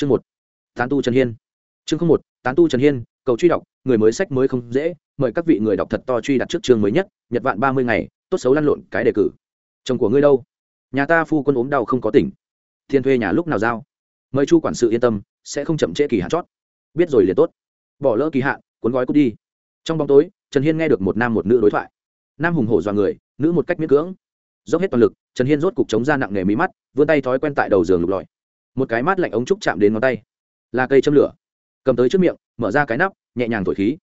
chương một, tán tu trần hiên. Chương không một, tán tu trần hiên, cầu truy đọc, người mới sách mới không dễ, mời các vị người đọc thật to truy đặt trước chương mới nhất, nhật vạn ba mươi ngày, tốt xấu lăn lộn cái đề cử. Chồng của ngươi đâu? Nhà ta phu quân ốm đau không có tỉnh. Thiên thuê nhà lúc nào giao? Mời chu quản sự yên tâm, sẽ không chậm trễ kỳ hạn chót. Biết rồi liền tốt. Bỏ lỡ kỳ hạn, cuốn gói cút đi. Trong bóng tối, trần hiên nghe được một nam một nữ đối thoại. Nam hùng hổ dọa người, nữ một cách miễn cưỡng. Dốc hết toàn lực, trần hiên rốt cục chống ra nặng nghề mí mắt, vươn tay thói quen tại đầu giường lục lọi một cái mát lạnh ống trúc chạm đến ngón tay. Là cây châm lửa. Cầm tới trước miệng, mở ra cái nắp, nhẹ nhàng thổi khí.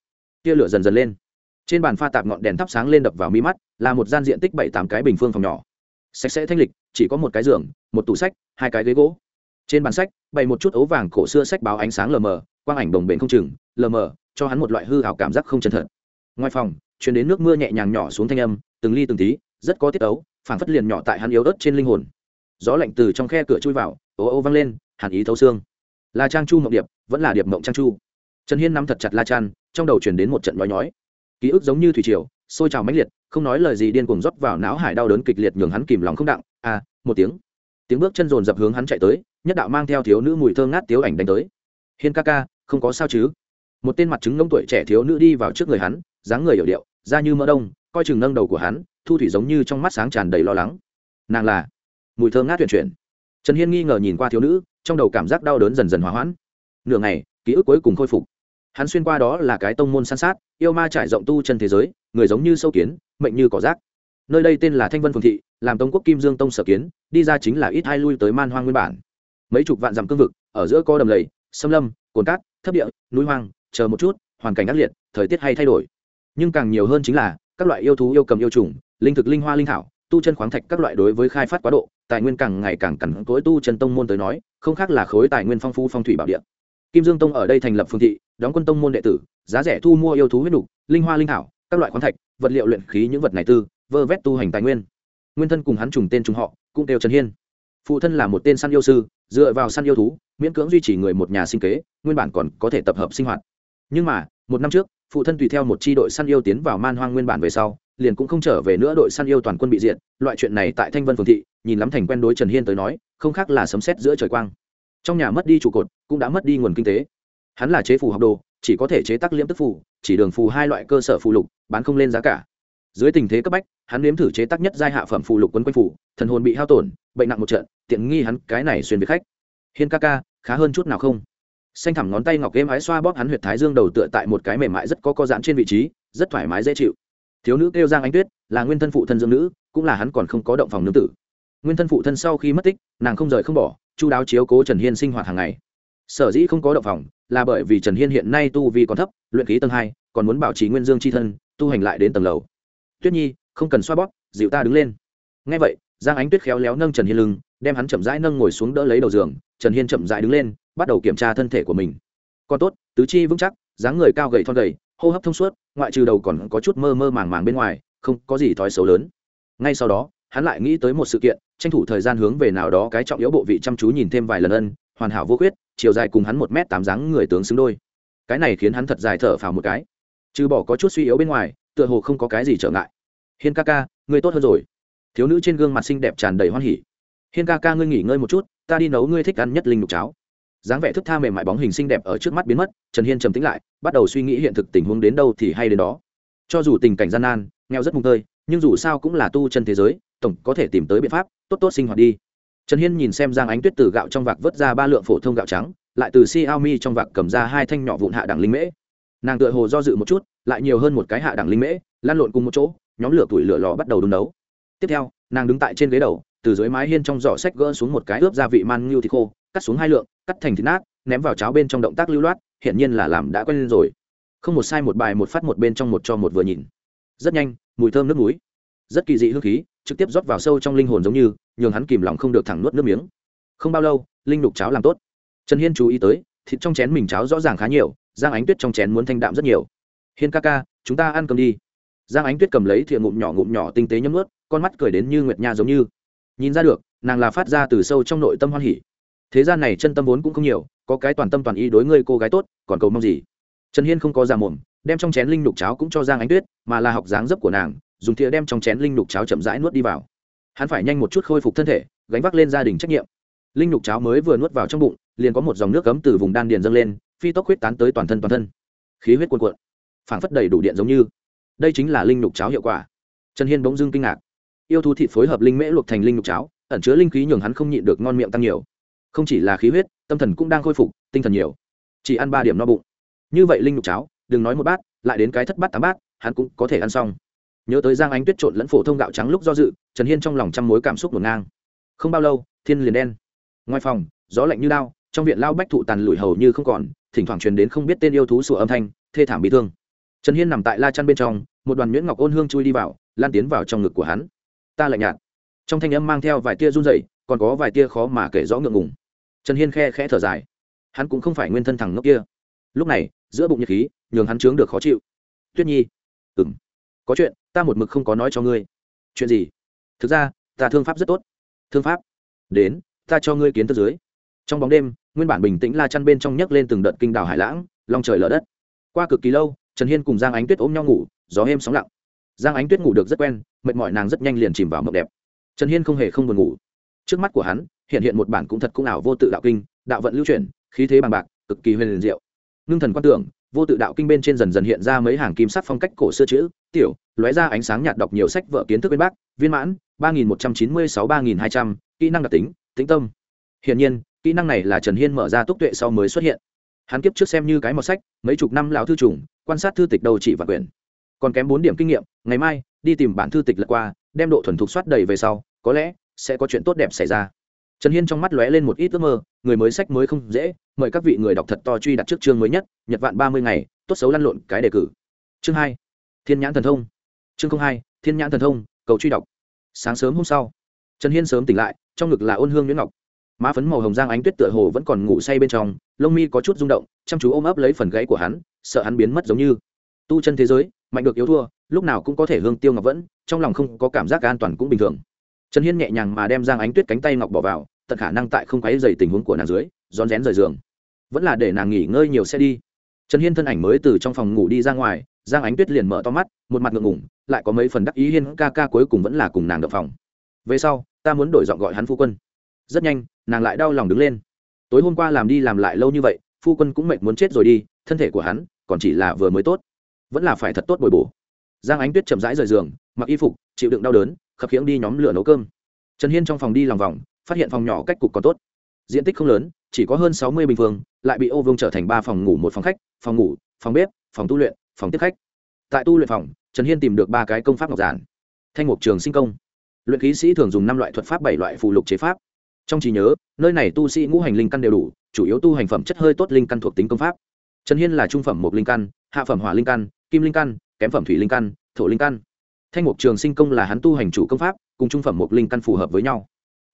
Tia lửa dần dần lên. Trên bàn pha tạp ngọn đèn thắp sáng lên đập vào mi mắt, là một gian diện tích bảy tám cái bình phương phòng nhỏ. Sạch sẽ thanh lịch, chỉ có một cái giường, một tủ sách, hai cái ghế gỗ. Trên bàn sách, bày một chút ấu vàng cổ xưa sách báo ánh sáng lờ mờ, quang ảnh đồng bền không chừng, lờ mờ, cho hắn một loại hư hảo cảm giác không chân thật. Ngoài phòng chuyển đến nước mưa nhẹ nhàng nhỏ xuống thanh âm, từng ly từng tí, rất có tiết ấu, phảng phất liền nhỏ tại hắn yếu ớt trên linh hồn. Gió lạnh từ trong khe cửa chui vào ô ô vang lên, hàn ý thấu xương. Là trang chu mộng điệp, vẫn là điệp mộng trang chu. Trần hiên nắm thật chặt la chan trong đầu chuyển đến một trận nói nhói. Ký ức giống như thủy triều, sôi trào mãnh liệt, không nói lời gì điên cuồng rót vào não hải đau đớn kịch liệt nhường hắn kìm lòng không đặng. À một tiếng. Tiếng bước chân rồn dập hướng hắn chạy tới, nhất đạo mang theo thiếu nữ mùi thơm ngát tiếu ảnh đánh tới. Hiên ca ca, không có sao chứ? Một tên mặt trứng ngông tuổi trẻ thiếu nữ đi vào trước người hắn, dáng người hiểu điệu, da như mỡ đông, coi chừng nâng đầu của hắn, thu thủy giống như trong mắt sáng tràn đầy lo lắng. Nàng là mùi thơm ngát tuyển chuyển trần hiên nghi ngờ nhìn qua thiếu nữ, trong đầu cảm giác đau đớn dần dần hòa hoãn. Nửa ngày, ký ức cuối cùng khôi phục. Hắn xuyên qua đó là cái tông môn san sát, yêu ma trải rộng tu chân thế giới, người giống như sâu kiến, mệnh như cỏ rác. Nơi đây tên là thanh vân phường thị, làm tông quốc kim dương tông sở kiến, đi ra chính là ít hai lui tới man hoang nguyên bản. Mấy chục vạn dặm cương vực, ở giữa có đầm lầy, xâm lâm, cồn cát, thấp địa, núi hoang, chờ một chút, hoàn cảnh ác liệt, thời tiết hay thay đổi. Nhưng càng nhiều hơn chính là, các loại yêu thú yêu cầm yêu trùng, linh thực linh hoa linh thảo tu chân khoáng thạch các loại đối với khai phát quá độ, tài nguyên càng ngày càng cằn cỗi tu chân tông môn tới nói, không khác là khối tài nguyên phong phú phong thủy bảo địa. Kim dương tông ở đây thành lập phương thị, đóng quân tông môn đệ tử, giá rẻ thu mua yêu thú huyết nục, linh hoa linh thảo, các loại khoáng thạch, vật liệu luyện khí những vật này tư, vơ vét tu hành tài nguyên. Nguyên thân cùng hắn trùng tên trùng họ, cũng đều trần hiên. Phụ thân là một tên săn yêu sư, dựa vào săn yêu thú, miễn cưỡng duy trì người một nhà sinh kế, nguyên bản còn có thể tập hợp sinh hoạt. Nhưng mà, một năm trước, phụ thân tùy theo một c h i đội săn yêu tiến vào man hoang nguyên bản về sau liền cũng không trở về nữa đội săn yêu toàn quân bị diện loại chuyện này tại thanh vân phường thị, nhìn lắm thành quen đối trần hiên tới nói, không khác là sấm xét giữa trời quang. Trong nhà mất đi trụ cột, cũng đã mất đi nguồn kinh tế. Hắn là chế phù học đồ, chỉ có thể chế tác liễm tức phù, chỉ đường phù hai loại cơ sở phù lục, bán không lên giá cả. Dưới tình thế cấp bách, hắn nếm thử chế tác nhất giai hạ phẩm phù lục quân quanh phủ thần hồn bị hao tổn, bệnh nặng một trận, tiện nghi hắn cái này xuyên với khách. Hiên ca ca, khá hơn chút nào không? Xanh thẳm ngón tay ngọc êm ái xoa bóp hắn huyệt thái dương đầu tựa tại một cái mềm mại rất có co giãn trên vị trí, rất thoải mái dễ chịu thiếu nữ kêu giang ánh tuyết, là nguyên thân phụ thân dương nữ, cũng là hắn còn không có động phòng nương tử. Nguyên thân phụ thân sau khi mất tích, nàng không rời không bỏ, chu đáo chiếu cố trần hiên sinh hoạt hàng ngày. Sở dĩ không có động phòng, là bởi vì trần hiên hiện nay tu vi còn thấp, luyện khí tầng hai, còn muốn bảo trì nguyên dương c h i thân, tu hành lại đến tầng lầu. Tuyết nhi, không cần xoa bóp, dịu ta đứng lên. Ngay vậy, giang ánh tuyết khéo léo nâng trần hiên lưng, đem hắn chậm rãi nâng ngồi xuống đỡ lấy đầu giường, trần hiên chậm rãi đứng lên, bắt đầu kiểm tra thân thể của mình. Còn tốt, tứ chi vững chắc, dáng người cao gầy thon gầy hô hấp thông suốt, ngoại trừ đầu còn có chút mơ mơ màng màng bên ngoài, không có gì thói xấu lớn. Ngay sau đó, hắn lại nghĩ tới một sự kiện, tranh thủ thời gian hướng về nào đó cái trọng yếu bộ vị chăm chú nhìn thêm vài lần ân, hoàn hảo vô khuyết, chiều dài cùng hắn một m tám dáng người tướng xứng đôi. Cái này khiến hắn thật dài thở phào một cái. Trừ bỏ có chút suy yếu bên ngoài, tựa hồ không có cái gì trở ngại. Hiên ca ca, ngươi tốt hơn rồi. Thiếu nữ trên gương mặt xinh đẹp tràn đầy hoan hỉ. Hiên ca ca, ngươi nghỉ ngơi một chút, ta đi nấu ngươi thích ăn nhất linh lục cháo dáng vẻ thức tha mềm mại bóng hình xinh đẹp ở trước mắt biến mất, trần hiên trầm tính lại, bắt đầu suy nghĩ hiện thực tình huống đến đâu thì hay đến đó. Cho dù tình cảnh gian nan, nghèo rất mùng tơi, nhưng dù sao cũng là tu chân thế giới, tổng có thể tìm tới biện pháp, tốt tốt sinh hoạt đi. Trần hiên nhìn xem giang ánh tuyết từ gạo trong vạc vớt ra ba lượng phổ thông gạo trắng, lại từ xi ao mi trong vạc cầm ra hai thanh nhỏ vụn hạ đẳng linh mễ. Nàng tựa hồ do dự một chút, lại nhiều hơn một cái hạ đẳng linh mễ lan lộn cùng một chỗ, nhóm lửa tuổi lửa lò bắt đầu đun nấu. Tiếp theo, nàng đứng tại trên ghế đầu, từ dưới mái hiên trong giỏ sách gỡ xuống một cái ướp gia vị man ngưu thịt khô cắt xuống hai lượng, cắt thành thịt nát, ném vào cháo bên trong động tác lưu loát hiện nhiên là làm đã quen lên rồi. Không một sai một bài một phát một bên trong một cho một vừa nhìn. Rất nhanh, mùi thơm nước núi rất kỳ dị hương khí, trực tiếp rót vào sâu trong linh hồn giống như, nhường hắn kìm lòng không được thẳng nuốt nước miếng. Không bao lâu, linh lục cháo làm tốt. Trần hiên chú ý tới, thịt trong chén mình cháo rõ ràng khá nhiều, giang ánh tuyết trong chén muốn thanh đạm rất nhiều. Hiên ca ca, chúng ta ăn cơm đi. Giang ánh tuyết cầm lấy thìa ngụm nhỏ ngụm nhỏ tinh tế nhấm ướt con mắt cười đến như nguyệt nha giống như. Nhìn ra được, nàng là phát ra từ sâu trong nội tâm hoan hỉ thế gian này chân tâm vốn cũng không nhiều, có cái toàn tâm toàn ý đối ngươi cô gái tốt, còn cầu mong gì? Trần hiên không có già mồm, đem trong chén linh lục cháo cũng cho giang ánh tuyết, mà là học dáng dấp của nàng, dùng thìa đem trong chén linh lục cháo chậm rãi nuốt đi vào. Hắn phải nhanh một chút khôi phục thân thể, gánh vác lên gia đình trách nhiệm. Linh lục cháo mới vừa nuốt vào trong bụng, liền có một dòng nước cấm từ vùng đan điền dâng lên, phi tốc huyết tán tới toàn thân toàn thân. Khí huyết cuồn cuộn, phảng phất đầy đủ điện giống như. Đây chính là linh lục cháo hiệu quả. Trần hiên bỗng dưng kinh ngạc. Yêu thú thịt phối hợp linh mễ luộc thành linh lục cháo, ẩn chứa linh khí nhường hắn không nhịn được ngon miệng tăng nhiều không chỉ là khí huyết tâm thần cũng đang khôi phục tinh thần nhiều. Chỉ ăn ba điểm no bụng. Như vậy linh nhục cháo đừng nói một bát lại đến cái thất bát tám bát hắn cũng có thể ăn xong. Nhớ tới giang ánh tuyết trộn lẫn phổ thông gạo trắng lúc do dự trần hiên trong lòng trăm mối cảm xúc ngổn ngang. Không bao lâu thiên liền đen. Ngoài phòng gió lạnh như đao, trong viện lao bách thụ tàn lủi hầu như không còn thỉnh thoảng truyền đến không biết tên yêu thú sủa âm thanh thê thảm bị thương. Trần hiên nằm tại la chăn bên trong một đoàn nhuyễn ngọc ôn hương chui đi vào lan tiến vào trong ngực của hắn. Ta lạnh nhạt. Trong thanh âm mang theo vài tia run rẩy còn có vài tia khó mà kể rõ ngượng ngùng trần hiên khe khẽ thở dài. Hắn cũng không phải nguyên thân thằng ngốc kia. Lúc này, giữa bụng nhiệt khí, nhường hắn chướng được khó chịu. Tuyết nhi. Ừ m có chuyện, ta một mực không có nói cho ngươi. Chuyện gì? Thực ra, ta thương pháp rất tốt. Thương pháp? Đến, ta cho ngươi kiến thức dưới. Trong bóng đêm, nguyên bản bình tĩnh la chăn bên trong nhấc lên từng đợt kinh đảo hải lãng, long trời lở đất. Qua cực kỳ lâu, trần hiên cùng giang ánh tuyết ôm nhau ngủ, gió êm sóng lặng. Giang ánh tuyết ngủ được rất quen, mệt mỏi nàng rất nhanh liền chìm vào mộng đẹp. Trần hiên không hề không buồn ngủ. Trước mắt của hắn hiện hiện một bản cũng thật cũng ảo vô tự đạo kinh, đạo vận lưu chuyển, khí thế bằng bạc, cực kỳ huyền liền diệu. Ngưng thần quan tưởng, vô tự đạo kinh bên trên dần dần hiện ra mấy hàng kim sắc phong cách cổ xưa chữ, tiểu, lóe ra ánh sáng nhạt đọc nhiều sách vợ kiến thức bên bác viên mãn, ba nghìn một trăm chín mươi sáu ba nghìn hai trăm, kỹ năng đặc tính, tĩnh tâm. Hiển nhiên, kỹ năng này là trần hiên mở ra túc tuệ sau mới xuất hiện. Hắn kiếp trước xem như cái mọt sách, mấy chục năm lão thư trùng, quan sát thư tịch đầu chỉ và quyển. Còn kém bốn điểm kinh nghiệm, ngày mai, đi tìm bản thư tịch lật qua, đem độ thuần thục soát đầy về sau, có lẽ sẽ có chuyện tốt đẹp xảy ra trần hiên trong mắt lóe lên một ít ước mơ, người mới sách mới không dễ, mời các vị người đọc thật to truy đặt trước chương mới nhất, nhật vạn ba mươi ngày, tốt xấu lăn lộn cái đề cử. Chương hai, thiên nhãn thần thông. Chương hai, thiên nhãn thần thông, cầu truy đọc. Sáng sớm hôm sau, trần hiên sớm tỉnh lại, trong ngực là ôn hương nhuyễn ngọc. Má phấn màu hồng giang ánh tuyết tựa hồ vẫn còn ngủ say bên trong, lông mi có chút rung động, chăm chú ôm ấp lấy phần gáy của hắn, sợ hắn biến mất giống như. Tu chân thế giới, mạnh được yếu thua, lúc nào cũng có thể hương tiêu ngọc vẫn, trong lòng không có cảm giác an toàn cũng bình thường. Trần hiên nhẹ nhàng mà đem giang ánh tuyết cánh tay ngọc bỏ vào tận khả năng tại không quấy dày tình huống của nàng dưới, rón rén rời giường. Vẫn là để nàng nghỉ ngơi nhiều xe đi. Trần hiên thân ảnh mới từ trong phòng ngủ đi ra ngoài, giang ánh tuyết liền mở to mắt, một mặt ngượng ngủng lại có mấy phần đắc ý hiên ca ca cuối cùng vẫn là cùng nàng đập phòng. Về sau, ta muốn đổi giọng gọi hắn phu quân. Rất nhanh, nàng lại đau lòng đứng lên. Tối hôm qua làm đi làm lại lâu như vậy, phu quân cũng mệt muốn chết rồi đi, thân thể của hắn còn chỉ là vừa mới tốt. Vẫn là phải thật tốt bồi bổ. Giang ánh tuyết chậm rãi rời giường, mặc y phục, chịu đựng đau đớn, khập khiễng đi nhóm lửa nấu cơm. Trần hiên trong phòng đi lòng vòng phát hiện phòng nhỏ cách cục còn tốt. Diện tích không lớn, chỉ có hơn sáu mươi bình phương lại bị ô vương trở thành ba phòng ngủ một phòng khách, phòng ngủ, phòng bếp, phòng tu luyện, phòng tiếp khách. Tại tu luyện phòng, trần hiên tìm được ba cái công pháp ngọc giản. Thanh mục trường sinh công. Luyện k h í sĩ thường dùng năm loại thuật pháp bảy loại phụ lục chế pháp. Trong trí nhớ, nơi này tu sĩ ngũ hành linh căn đều đủ, chủ yếu tu hành phẩm chất hơi tốt linh căn thuộc tính công pháp. Trần hiên là trung phẩm một linh căn, hạ phẩm hỏa linh căn, kim linh căn, kém phẩm thủy linh căn, thổ linh căn. Thanh mục trường sinh công là hắn tu hành chủ công pháp, cùng trung phẩm một linh căn phù hợp với nhau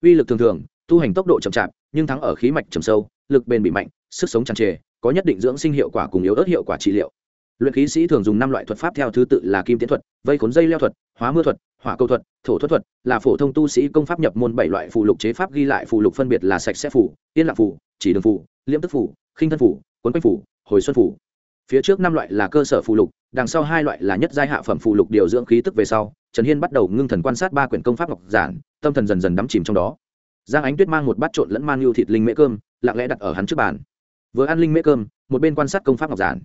uy lực thường thường, tu hành tốc độ chậm chạp, nhưng thắng ở khí mạch trầm sâu, lực bền bị mạnh, sức sống tràn trề, có nhất định dưỡng sinh hiệu quả cùng yếu ớt hiệu quả trị liệu. Luyện khí sĩ thường dùng năm loại thuật pháp theo thứ tự là kim tiến thuật, vây khốn dây leo thuật, hóa mưa thuật, hỏa câu thuật, thổ thuật thuật, là phổ thông tu sĩ công pháp nhập môn bảy loại phù lục chế pháp ghi lại phù lục phân biệt là sạch sẽ phủ yên lạc phủ chỉ đường phủ liêm tức phủ khinh thân phủ quấn quanh phủ hồi xuân phủ phía trước năm loại là cơ sở phụ lục, đằng sau hai loại là nhất giai hạ phẩm phụ lục điều dưỡng khí tức về sau, trần hiên bắt đầu ngưng thần quan sát ba quyển công pháp ngọc giản, tâm thần dần dần đắm chìm trong đó. Giang ánh tuyết mang một bát trộn lẫn mang yêu thịt linh mễ cơm, lặng lẽ đặt ở hắn trước bàn. Vừa ăn linh mễ cơm, một bên quan sát công pháp ngọc giản.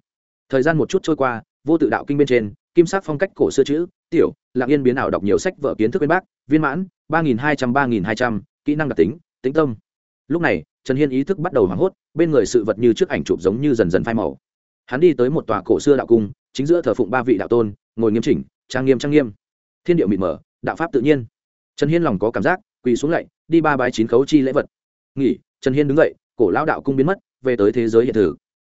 Thời gian một chút trôi qua, vô tự đạo kinh bên trên, kim sắc phong cách cổ xưa chữ, tiểu, lặng yên biến ảo đọc nhiều sách vở kiến thức bên bác viên mãn, ba nghìn hai trăm, ba nghìn hai trăm, kỹ năng đặc tính tính tâm. Lúc này, trần hiên ý thức bắt đầu hoảng hốt, bên người sự vật như trước ảnh chụp giống như dần dần phai màu hắn đi tới một tòa cổ xưa đạo cung, chính giữa thờ phụng ba vị đạo tôn, ngồi nghiêm chỉnh, trang nghiêm trang nghiêm. Thiên điệu mịt mờ, đạo pháp tự nhiên. Trần hiên lòng có cảm giác, quỳ xuống lạy, đi ba bái chín khấu chi lễ vật. Nghỉ, trần hiên đứng dậy, cổ lão đạo cung biến mất, về tới thế giới hiện thực.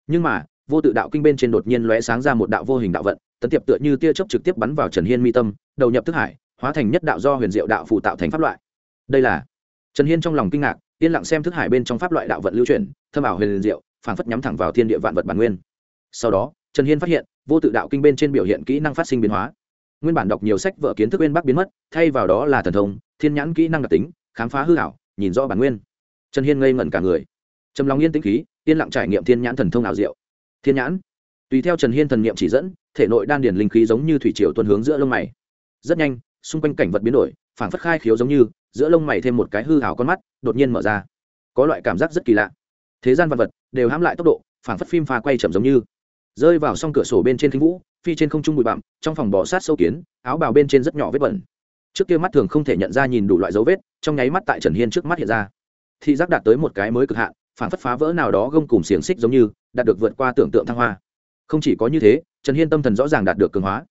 Nhưng mà, vô tự đạo kinh bên trên đột nhiên lóe sáng ra một đạo vô hình đạo vận, tấn tiệp tựa như tia chớp trực tiếp bắn vào trần hiên mi tâm, đầu nhập thức hải, hóa thành nhất đạo do huyền diệu đạo phụ tạo thành pháp loại. Đây là trần hiên trong lòng kinh ngạc, yên lặng xem thức hải bên trong pháp loại đạo vận lưu chuyển, thâm ảo huyền diệu, phảng phất nhắm thẳng vào thiên địa vạn vật bản nguyên sau đó, trần hiên phát hiện, vô tự đạo kinh bên trên biểu hiện kỹ năng phát sinh biến hóa. Nguyên bản đọc nhiều sách vở kiến thức bên bắc biến mất, thay vào đó là thần thông, thiên nhãn kỹ năng đặc tính, khám phá hư ảo, nhìn rõ bản nguyên. Trần hiên ngây ngẩn cả người. Trầm lòng yên tĩnh khí, yên lặng trải nghiệm thiên nhãn thần thông ảo diệu. Thiên nhãn? Tùy theo trần hiên thần niệm chỉ dẫn, thể nội đan điển linh khí giống như thủy triều tuần hướng giữa lông mày. Rất nhanh, xung quanh cảnh vật biến đổi, phản phất khai khiếu giống như, giữa lông mày thêm một cái hư hào con mắt, đột nhiên mở ra. Có loại cảm giác rất kỳ lạ. Thế gian vật vật đều hãm lại tốc độ phảng phất phim pha quay chậm giống như rơi vào s cửa sổ bên trên khinh vũ, phi trên không trung bụi bặm, trong phòng bò sát sâu kiến, áo bào bên trên rất nhỏ vết bẩn. Trước kia mắt thường không thể nhận ra nhìn đủ loại dấu vết, trong nháy mắt tại trần hiên trước mắt hiện ra. Thị giác đạt tới một cái mới cực hạn, phản phất phá vỡ nào đó gông cùng xiềng xích giống như, đạt được vượt qua tưởng tượng thăng hoa. Không chỉ có như thế, trần hiên tâm thần rõ ràng đạt được cường hóa.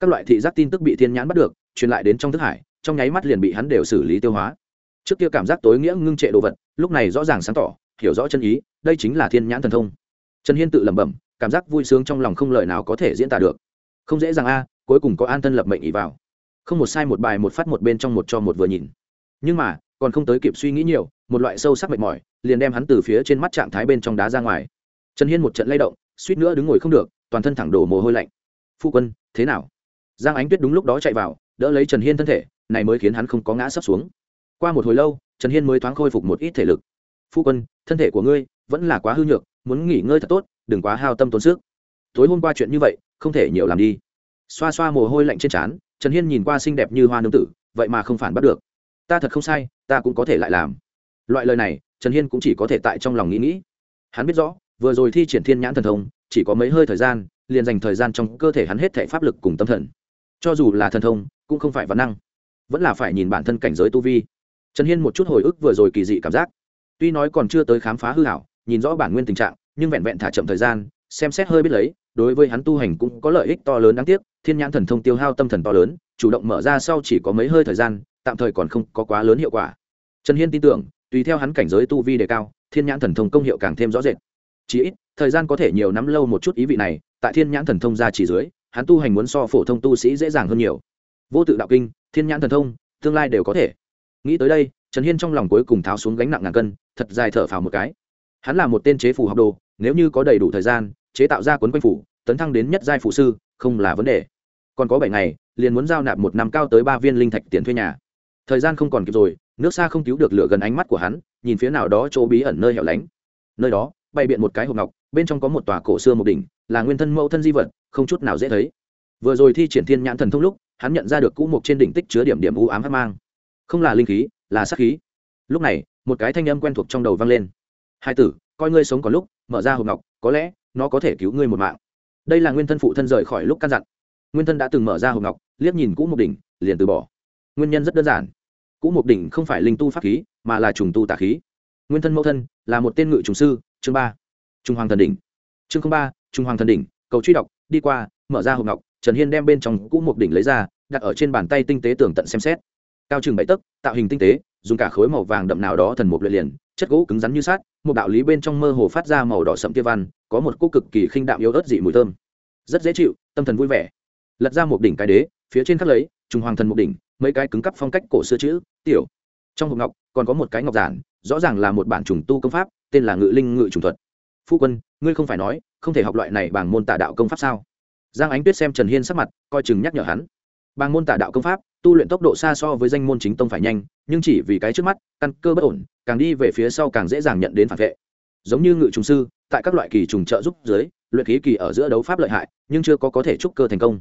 Các loại thị giác tin tức bị thiên nhãn bắt được, truyền lại đến trong thức hải, trong nháy mắt liền bị hắn đều xử lý tiêu hóa. Trước kia cảm giác tối nghĩa ngưng trệ đồ vật, lúc này rõ ràng sáng tỏ, hiểu rõ chân ý, đây chính là thiên nhãn thần thông. Trần hiên tự lẩm bẩm cảm giác vui sướng trong lòng không lời nào có thể diễn tả được. Không dễ dàng a, cuối cùng có an thân lập mệnh ý vào. Không một sai một bài một phát một bên trong một cho một vừa nhìn. Nhưng mà, còn không tới kịp suy nghĩ nhiều, một loại sâu sắc mệt mỏi, liền đem hắn từ phía trên mắt trạng thái bên trong đá ra ngoài. Trần hiên một trận lay động, suýt nữa đứng ngồi không được, toàn thân thẳng đổ mồ hôi lạnh. Phu quân, thế nào? Giang ánh tuyết đúng lúc đó chạy vào, đỡ lấy trần hiên thân thể, này mới khiến hắn không có ngã sấp xuống. Qua một hồi lâu, trần hiên mới thoáng khôi phục một ít thể lực. Phu quân, thân thể của ngươi vẫn là quá hư nhược, muốn nghỉ ngơi thật tốt đừng quá hao tâm tốn sức. Tối hôm qua chuyện như vậy, không thể nhiều làm đi. Xoa xoa mồ hôi lạnh trên trán, trần hiên nhìn qua xinh đẹp như hoa nương tử, vậy mà không phản bắt được. Ta thật không sai, ta cũng có thể lại làm. Loại lời này, trần hiên cũng chỉ có thể tại trong lòng nghĩ nghĩ. Hắn biết rõ, vừa rồi thi triển thiên nhãn thần thông, chỉ có mấy hơi thời gian, liền dành thời gian trong cơ thể hắn hết thể pháp lực cùng tâm thần. Cho dù là thần thông, cũng không phải văn năng. Vẫn là phải nhìn bản thân cảnh giới tu vi. Trần hiên một chút hồi ức vừa rồi kỳ dị cảm giác. Tuy nói còn chưa tới khám phá hư hảo, nhìn rõ bản nguyên tình trạng nhưng vẹn vẹn thả chậm thời gian, xem xét hơi biết lấy, đối với hắn tu hành cũng có lợi ích to lớn đáng tiếc, thiên nhãn thần thông tiêu hao tâm thần to lớn, chủ động mở ra sau chỉ có mấy hơi thời gian, tạm thời còn không có quá lớn hiệu quả. Trần hiên tin tưởng, tùy theo hắn cảnh giới tu vi đề cao, thiên nhãn thần thông công hiệu càng thêm rõ rệt. Chỉ ít, thời gian có thể nhiều nắm lâu một chút ý vị này, tại thiên nhãn thần thông ra chỉ dưới, hắn tu hành muốn so phổ thông tu sĩ dễ dàng hơn nhiều. Vô tự đạo kinh, thiên nhãn thần thông, tương lai đều có thể. Nghĩ tới đây, trần hiên trong lòng cuối cùng tháo xuống gánh nặng ngàn cân, thật dài thở phào một cái hắn là một tên chế phủ học đồ, nếu như có đầy đủ thời gian, chế tạo ra cuốn quanh phủ, tấn thăng đến nhất giai phụ sư, không là vấn đề. Còn có bảy ngày, liền muốn giao nạp một năm cao tới ba viên linh thạch tiền thuê nhà. Thời gian không còn kịp rồi, nước xa không cứu được lửa gần ánh mắt của hắn, nhìn phía nào đó chỗ bí ẩn nơi hẻo lánh. Nơi đó, bày biện một cái hộp ngọc, bên trong có một tòa cổ xưa một đỉnh, là nguyên thân mẫu thân di vật, không chút nào dễ thấy. Vừa rồi thi triển thiên nhãn thần thông lúc, hắn nhận ra được cũ mục trên đỉnh tích chứa điểm điểm u ám hát mang. Không là linh khí, là sắc khí. Lúc này, một cái thanh âm quen thuộc trong đầu vang lên hai tử, coi ngươi sống có lúc, mở ra hộp ngọc, có lẽ, nó có thể cứu ngươi một mạng. Đây là nguyên thân phụ thân rời khỏi lúc căn dặn. Nguyên thân đã từng mở ra hộp ngọc, liếc nhìn cũ mục đỉnh, liền từ bỏ. Nguyên nhân rất đơn giản. Cũ mục đỉnh không phải linh tu pháp khí, mà là trùng tu tà khí. Nguyên thân mẫu thân là một tên ngự trùng sư, chương ba. Trung hoàng thần đỉnh. Chương ba, trung hoàng thần đỉnh, cầu truy đọc, đi qua, mở ra hộp ngọc, trần hiên đem bên trong cũ mục đỉnh lấy ra, đặt ở trên bàn tay tinh tế tường tận xem xét. Cao chừng bảy tấc, tạo hình tinh tế dùng cả khối màu vàng đậm nào đó thần mục luyện liền, chất gỗ cứng rắn như sát một đạo lý bên trong mơ hồ phát ra màu đỏ sậm tia văn, có một cô cực kỳ khinh đạm yếu ớt dị mùi thơm. Rất dễ chịu, tâm thần vui vẻ. Lật ra một đỉnh cái đế, phía trên khắc lấy, trùng hoàng thần một đỉnh, mấy cái cứng cắp phong cách cổ xưa chữ, tiểu. Trong hộp ngọc, còn có một cái ngọc giản, rõ ràng là một bản trùng tu công pháp, tên là ngự linh ngự trùng thuật. Phu quân, ngươi không phải nói, không thể học loại này bằng môn tà đạo công pháp sao? Giang ánh tuyết xem trần hiên sắc mặt, coi chừng nhắc nhở hắn. Bằng môn tà đạo công pháp tu luyện tốc độ xa so với danh môn chính tông phải nhanh, nhưng chỉ vì cái trước mắt, căn cơ bất ổn, càng đi về phía sau càng dễ dàng nhận đến phản vệ. Giống như ngự trùng sư, tại các loại kỳ trùng trợ giúp dưới, luyện khí kỳ ở giữa đấu pháp lợi hại, nhưng chưa có có thể trúc cơ thành công.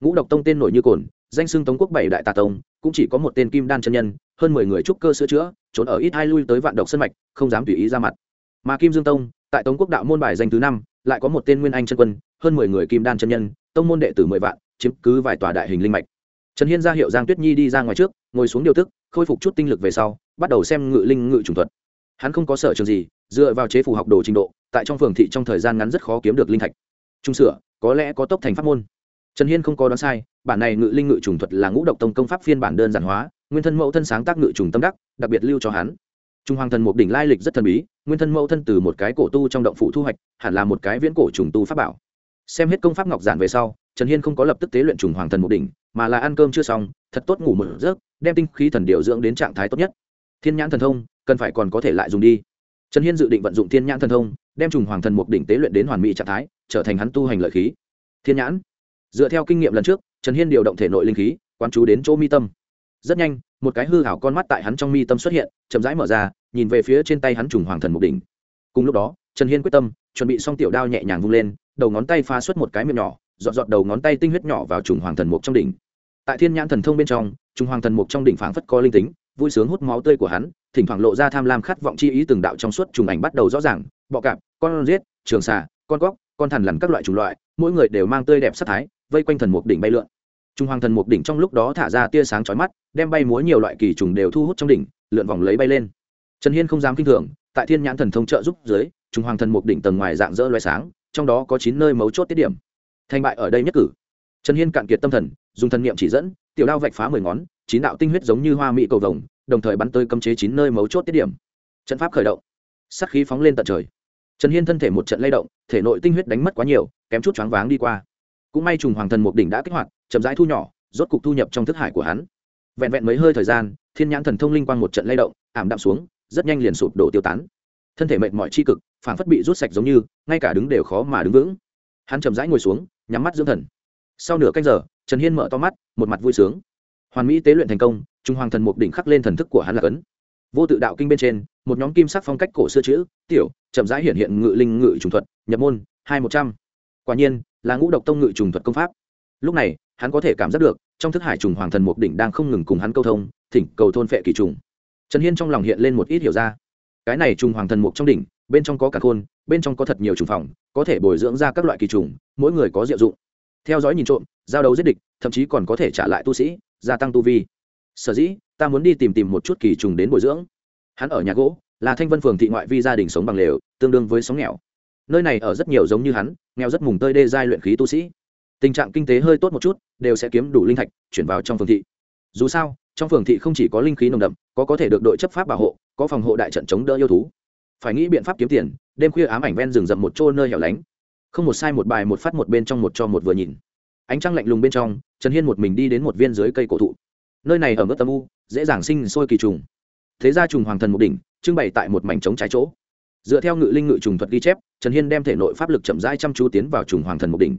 Ngũ độc tông tên nổi như cồn, danh xưng tống quốc bảy đại tà tông, cũng chỉ có một tên kim đan chân nhân, hơn mười người trúc cơ sửa chữa, trốn ở ít hai lui tới vạn độc sân mạch, không dám tùy ý ra mặt. Mà kim dương tông, tại tống quốc đạo môn bài danh thứ năm, lại có một tên nguyên anh chân quân, hơn mười người kim đan chân nhân, tông môn đệ tử mười vạn, chiếm cứ vài tòa đại hình linh mạch trần hiên ra hiệu giang tuyết nhi đi ra ngoài trước, ngồi xuống điều tức, khôi phục chút tinh lực về sau, bắt đầu xem ngự linh ngự trùng thuật. Hắn không có sở trường gì, dựa vào chế phù học đồ trình độ, tại trong phường thị trong thời gian ngắn rất khó kiếm được linh thạch. Trung sửa, có lẽ có tốc thành pháp môn. Trần hiên không có đoán sai, bản này ngự linh ngự trùng thuật là ngũ độc tông công pháp phiên bản đơn giản hóa, nguyên thân mẫu thân sáng tác ngự trùng tâm đắc, đặc biệt lưu cho hắn. Trung hoàng thần một đỉnh lai lịch rất thần bí, nguyên thân mẫu thân từ một cái cổ tu trong động phủ thu hoạch, hẳn là một cái viễn cổ trùng tu pháp bảo xem hết công pháp ngọc giản về sau, trần hiên không có lập tức tế luyện trùng hoàng thần một đỉnh, mà là ăn cơm chưa xong, thật tốt ngủ một giấc, đem tinh khí thần điều dưỡng đến trạng thái tốt nhất. Thiên nhãn thần thông, cần phải còn có thể lại dùng đi. Trần hiên dự định vận dụng thiên nhãn thần thông, đem trùng hoàng thần một đỉnh tế luyện đến hoàn mỹ trạng thái, trở thành hắn tu hành lợi khí. Thiên nhãn. Dựa theo kinh nghiệm lần trước, trần hiên điều động thể nội linh khí, quán chú đến chỗ mi tâm. Rất nhanh, một cái hư hảo con mắt tại hắn trong mi tâm xuất hiện, chậm rãi mở ra, nhìn về phía trên tay hắn trùng hoàng thần một đỉnh. Cùng lúc đó, trần hiên quyết tâm, chuẩn bị xong tiểu đao nhẹ nhàng vung lên đầu ngón tay phá xuất một cái miệng nhỏ dọn dọn đầu ngón tay tinh huyết nhỏ vào trùng hoàng thần mục trong đỉnh. Tại thiên nhãn thần thông bên trong, trùng hoàng thần mục trong đỉnh phảng phất có linh tính, vui sướng hút máu tươi của hắn, thỉnh thoảng lộ ra tham lam khát vọng chi ý từng đạo trong suốt trùng ảnh bắt đầu rõ ràng, bọ cạp, con riết trường xà, con góc con thằn lằn các loại chủng loại, mỗi người đều mang tươi đẹp sắc thái, vây quanh thần mục đỉnh bay lượn. Trung hoàng thần mục đỉnh trong lúc đó thả ra tia sáng chói mắt, đem bay múa nhiều loại kỳ trùng đều thu hút trong đỉnh, lượn vòng lấy bay lên. Trần hiên không dám kinh thường, tại thiên nhãn thần thông trợ giúp dưới trung hoàng thần mục đỉnh tầng ngoài dạng dỡ loài sáng trong đó có chín nơi mấu chốt tiết điểm. Thành bại ở đây nhất cử. Trần hiên cạn kiệt tâm thần, dùng thần niệm chỉ dẫn, tiểu đao vạch phá mười ngón, chín đạo tinh huyết giống như hoa mỹ cầu vồng, đồng thời bắn tới cấm chế chín nơi mấu chốt tiết điểm. Trận pháp khởi động. Sắc khí phóng lên tận trời. Trần hiên thân thể một trận lay động, thể nội tinh huyết đánh mất quá nhiều, kém chút choáng váng đi qua. Cũng may trùng hoàng thần mục đỉnh đã kích hoạt, chậm rãi thu nhỏ, rốt cục thu nhập trong thức hải của hắn. Vẹn vẹn mấy hơi thời gian, thiên nhãn thần thông linh quang một trận lay động, ảm đạm xuống, rất nhanh liền sụp đổ tiêu tán. Thân thể mệt mỏi chi cực phản phất bị rút sạch giống như, ngay cả đứng đều khó mà đứng vững. Hắn chậm rãi ngồi xuống, nhắm mắt dưỡng thần. Sau nửa canh giờ, trần hiên mở to mắt, một mặt vui sướng. Hoàn mỹ tế luyện thành công, trung hoàng thần mục đỉnh khắc lên thần thức của hắn là cấn. Vô tự đạo kinh bên trên, một nhóm kim sắc phong cách cổ xưa chữ, tiểu, chậm rãi hiện hiện ngự linh ngự trùng thuật, nhập môn, hai một trăm. Quả nhiên, là ngũ độc tông ngự trùng thuật công pháp. Lúc này, hắn có thể cảm giác được, trong thức hải trùng hoàng thần mục đỉnh đang không ngừng cùng hắn câu thông, thỉnh cầu thôn phệ kỳ trùng. Trần hiên trong lòng hiện lên một ít hiểu ra. Cái này trùng hoàng thần mục trong đỉnh bên trong có cả khôn, bên trong có thật nhiều trùng phòng, có thể bồi dưỡng ra các loại kỳ trùng, mỗi người có diệu dụng. Theo dõi nhìn trộm, giao đấu giết địch, thậm chí còn có thể trả lại tu sĩ, gia tăng tu vi. Sở dĩ, ta muốn đi tìm tìm một chút kỳ trùng đến bồi dưỡng. Hắn ở nhà gỗ, là thanh vân phường thị ngoại vi gia đình sống bằng lều, tương đương với sống nghèo. Nơi này ở rất nhiều giống như hắn, nghèo rất mùng tơi đê giai luyện khí tu sĩ. Tình trạng kinh tế hơi tốt một chút, đều sẽ kiếm đủ linh thạch, chuyển vào trong phường thị. Dù sao, trong phường thị không chỉ có linh khí nồng đậm, có có thể được đội chấp pháp bảo hộ, có phòng hộ đại trận chống đỡ yêu thú phải nghĩ biện pháp kiếm tiền, đêm khuya ám ảnh ven rừng rậm một chỗ nơi hẻo lánh. Không một sai một bài một phát một bên trong một cho một vừa nhìn. Ánh trăng lạnh lùng bên trong, trần hiên một mình đi đến một viên dưới cây cổ thụ. Nơi này ở mức tâm u, dễ dàng sinh sôi kỳ trùng. Thế ra trùng hoàng thần một đỉnh, trưng bày tại một mảnh trống trái chỗ. Dựa theo ngự linh ngự trùng thuật ghi chép, trần hiên đem thể nội pháp lực chậm rãi chăm chú tiến vào trùng hoàng thần một đỉnh.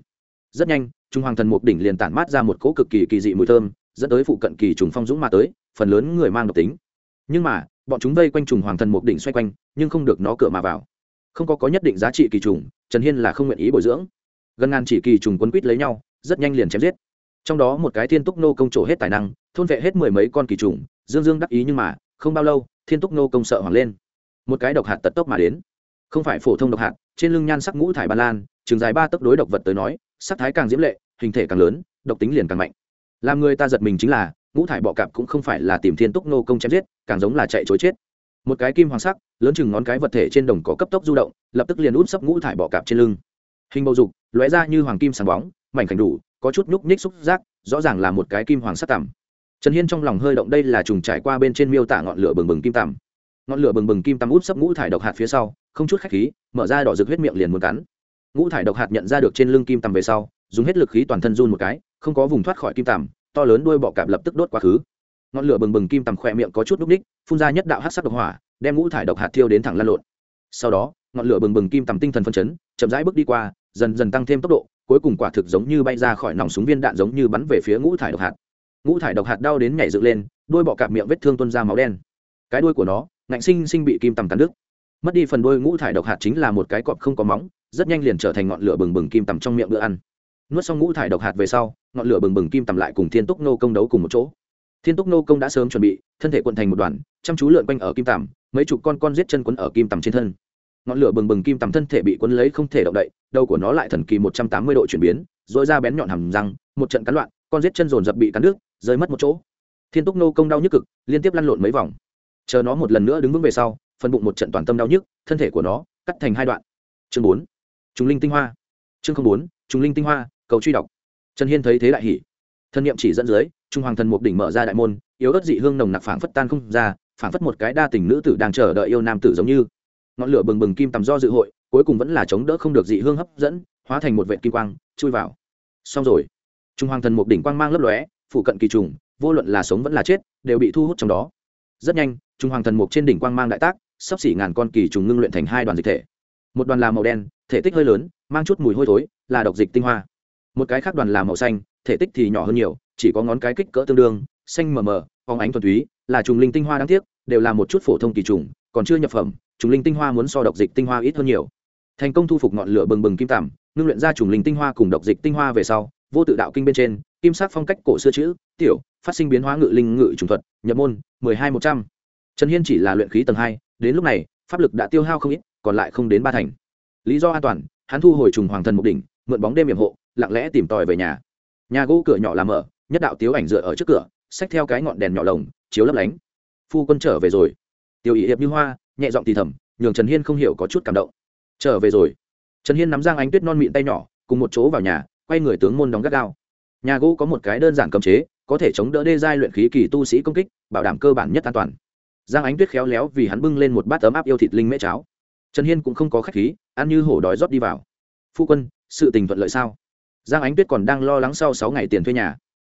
Rất nhanh, trùng hoàng thần một đỉnh liền tản mát ra một cỗ cực kỳ kỳ dị mùi thơm, dẫn tới phụ cận kỳ trùng phong dũng mà tới, phần lớn người mang độc tính. Nhưng mà bọn chúng vây quanh trùng hoàng thần một đỉnh xoay quanh, nhưng không được nó cửa mà vào. Không có có nhất định giá trị kỳ trùng, trần hiên là không nguyện ý bồi dưỡng. Gần ngàn chỉ kỳ trùng quấn quýt lấy nhau, rất nhanh liền chém giết. Trong đó một cái thiên túc nô công trổ hết tài năng, thôn vệ hết mười mấy con kỳ trùng, dương dương đắc ý nhưng mà, không bao lâu, thiên túc nô công sợ hoàng lên. Một cái độc hạt tật tốc mà đến. Không phải phổ thông độc hạt, trên lưng nhan sắc ngũ thải ba lan, trường dài ba tấc đối độc vật tới nói, sắc thái càng diễm lệ, hình thể càng lớn, độc tính liền càng mạnh. Làm người ta giật mình chính là ngũ thải bọ cạp cũng không phải là tìm thiên túc nô công chém giết, càng giống là chạy chối chết. Một cái kim hoàng sắc, lớn chừng ngón cái vật thể trên đồng có cấp tốc du động, lập tức liền út sấp ngũ thải bọ cạp trên lưng. Hình bầu dục, lóe ra như hoàng kim sáng bóng, mảnh khảnh đủ, có chút nhúc nhích xúc giác, rõ ràng là một cái kim hoàng sắc tằm. Trần hiên trong lòng hơi động đây là trùng trải qua bên trên miêu tả ngọn lửa bừng bừng kim tằm. Ngọn lửa bừng bừng kim tằm út sấp ngũ thải độc hạt phía sau, không chút khách khí, mở ra đỏ rực huyết miệng liền muốn cắn. Ngũ thải độc hạt nhận ra được trên lưng kim tằm về sau, dùng hết lực khí toàn thân run một cái, không có vùng thoát khỏi kim tằm to lớn đuôi bọ cạp lập tức đốt quá khứ. Ngọn lửa bừng bừng kim tằm khỏe miệng có chút núc ních, phun ra nhất đạo hát sắc độc hỏa, đem ngũ thải độc hạt thiêu đến thẳng lan lộn. Sau đó, ngọn lửa bừng bừng kim tằm tinh thần phân chấn, chậm rãi bước đi qua, dần dần tăng thêm tốc độ, cuối cùng quả thực giống như bay ra khỏi nòng súng viên đạn giống như bắn về phía ngũ thải độc hạt. Ngũ thải độc hạt đau đến nhảy dựng lên, đuôi bọ cạp miệng vết thương tuôn ra máu đen. Cái đuôi của nó, ngạnh sinh sinh bị kim tằm tàn đứt. Mất đi phần đuôi ngũ thải độc hạt chính là một cái cọp không có móng, rất nhanh liền trở thành ngọn lửa bừng bừng kim tằm trong miệng bữa ăn nuốt xong ngũ thải độc hạt về sau, ngọn lửa bừng bừng kim tầm lại cùng thiên túc nô công đấu cùng một chỗ. Thiên túc nô công đã sớm chuẩn bị, thân thể quận thành một đoàn, chăm chú lượn quanh ở kim tầm, mấy chục con con giết chân quấn ở kim tầm trên thân. Ngọn lửa bừng bừng kim tầm thân thể bị quấn lấy không thể động đậy, đầu của nó lại thần kỳ một trăm tám mươi độ chuyển biến dội ra bén nhọn hầm răng, một trận cắn loạn, con giết chân dồn dập bị cắn nước rơi mất một chỗ. Thiên túc nô công đau nhức cực, liên tiếp lăn lộn mấy vòng. Chờ nó một lần nữa đứng vững về sau, phân bụng một trận toàn tâm đau nhức, thân thể của nó cắt thành hai đoạn. Chương bốn, trùng linh tinh hoa. Chương bốn, trùng linh tinh hoa cầu truy đọc. Trần hiên thấy thế đại hỉ. Thân nhiệm chỉ dẫn dưới, trung hoàng thần mục đỉnh mở ra đại môn, yếu ớt dị hương nồng nặc phảng phất tan không ra, phảng phất một cái đa tình nữ tử đang chờ đợi yêu nam tử giống như. Ngọn lửa bừng bừng kim tầm do dự hội, cuối cùng vẫn là chống đỡ không được dị hương hấp dẫn, hóa thành một vệ kim quang, chui vào. Xong rồi. Trung hoàng thần mục đỉnh quang mang lấp lóe, phụ cận kỳ trùng, vô luận là sống vẫn là chết, đều bị thu hút trong đó. Rất nhanh, trung hoàng thần mục trên đỉnh quang mang đại tác, sắp xỉ ngàn con kỳ trùng ngưng luyện thành hai đoàn dịch thể. Một đoàn là màu đen, thể tích hơi lớn, mang chút mùi hôi thối, là độc dịch tinh hoa một cái khác đoàn là màu xanh, thể tích thì nhỏ hơn nhiều, chỉ có ngón cái kích cỡ tương đương, xanh mờ mờ phóng ánh thuần túy, là trùng linh tinh hoa đáng tiếc, đều là một chút phổ thông kỳ trùng, còn chưa nhập phẩm, trùng linh tinh hoa muốn so độc dịch tinh hoa ít hơn nhiều. Thành công thu phục ngọn lửa bừng bừng kim tằm ngưng luyện ra trùng linh tinh hoa cùng độc dịch tinh hoa về sau, vô tự đạo kinh bên trên, kim sắc phong cách cổ xưa chữ, tiểu, phát sinh biến hóa ngự linh ngự trùng thuật, nhập môn, mười hai một trăm. Trần hiên chỉ là luyện khí tầng hai, đến lúc này, pháp lực đã tiêu hao không ít, còn lại không đến ba thành. Lý do an toàn, hắn thu hồi trùng hoàng thần mục đỉnh, mượn bóng đêm hiểm hộ lặng lẽ tìm tòi về nhà. Nhà gỗ cửa nhỏ làm mở, nhất đạo tiếu ảnh dựa ở trước cửa, xách theo cái ngọn đèn nhỏ lồng, chiếu lấp lánh. Phu quân trở về rồi. Tiểu ý hiệp như hoa, nhẹ giọng thì thầm, nhường trần hiên không hiểu có chút cảm động. Trở về rồi. Trần hiên nắm giang ánh tuyết non mịn tay nhỏ, cùng một chỗ vào nhà, quay người tướng môn đóng gắt gao. Nhà gỗ có một cái đơn giản cầm chế, có thể chống đỡ đê giai luyện khí kỳ tu sĩ công kích, bảo đảm cơ bản nhất an toàn. Giang ánh tuyết khéo léo vì hắn bưng lên một bát ấm áp yêu thịt linh mễ cháo. Trần hiên cũng không có khách khí, ăn như hổ đói rót đi vào. Phu quân, sự tình thuận lợi sao? Giang ánh tuyết còn đang lo lắng sau sáu ngày tiền thuê nhà.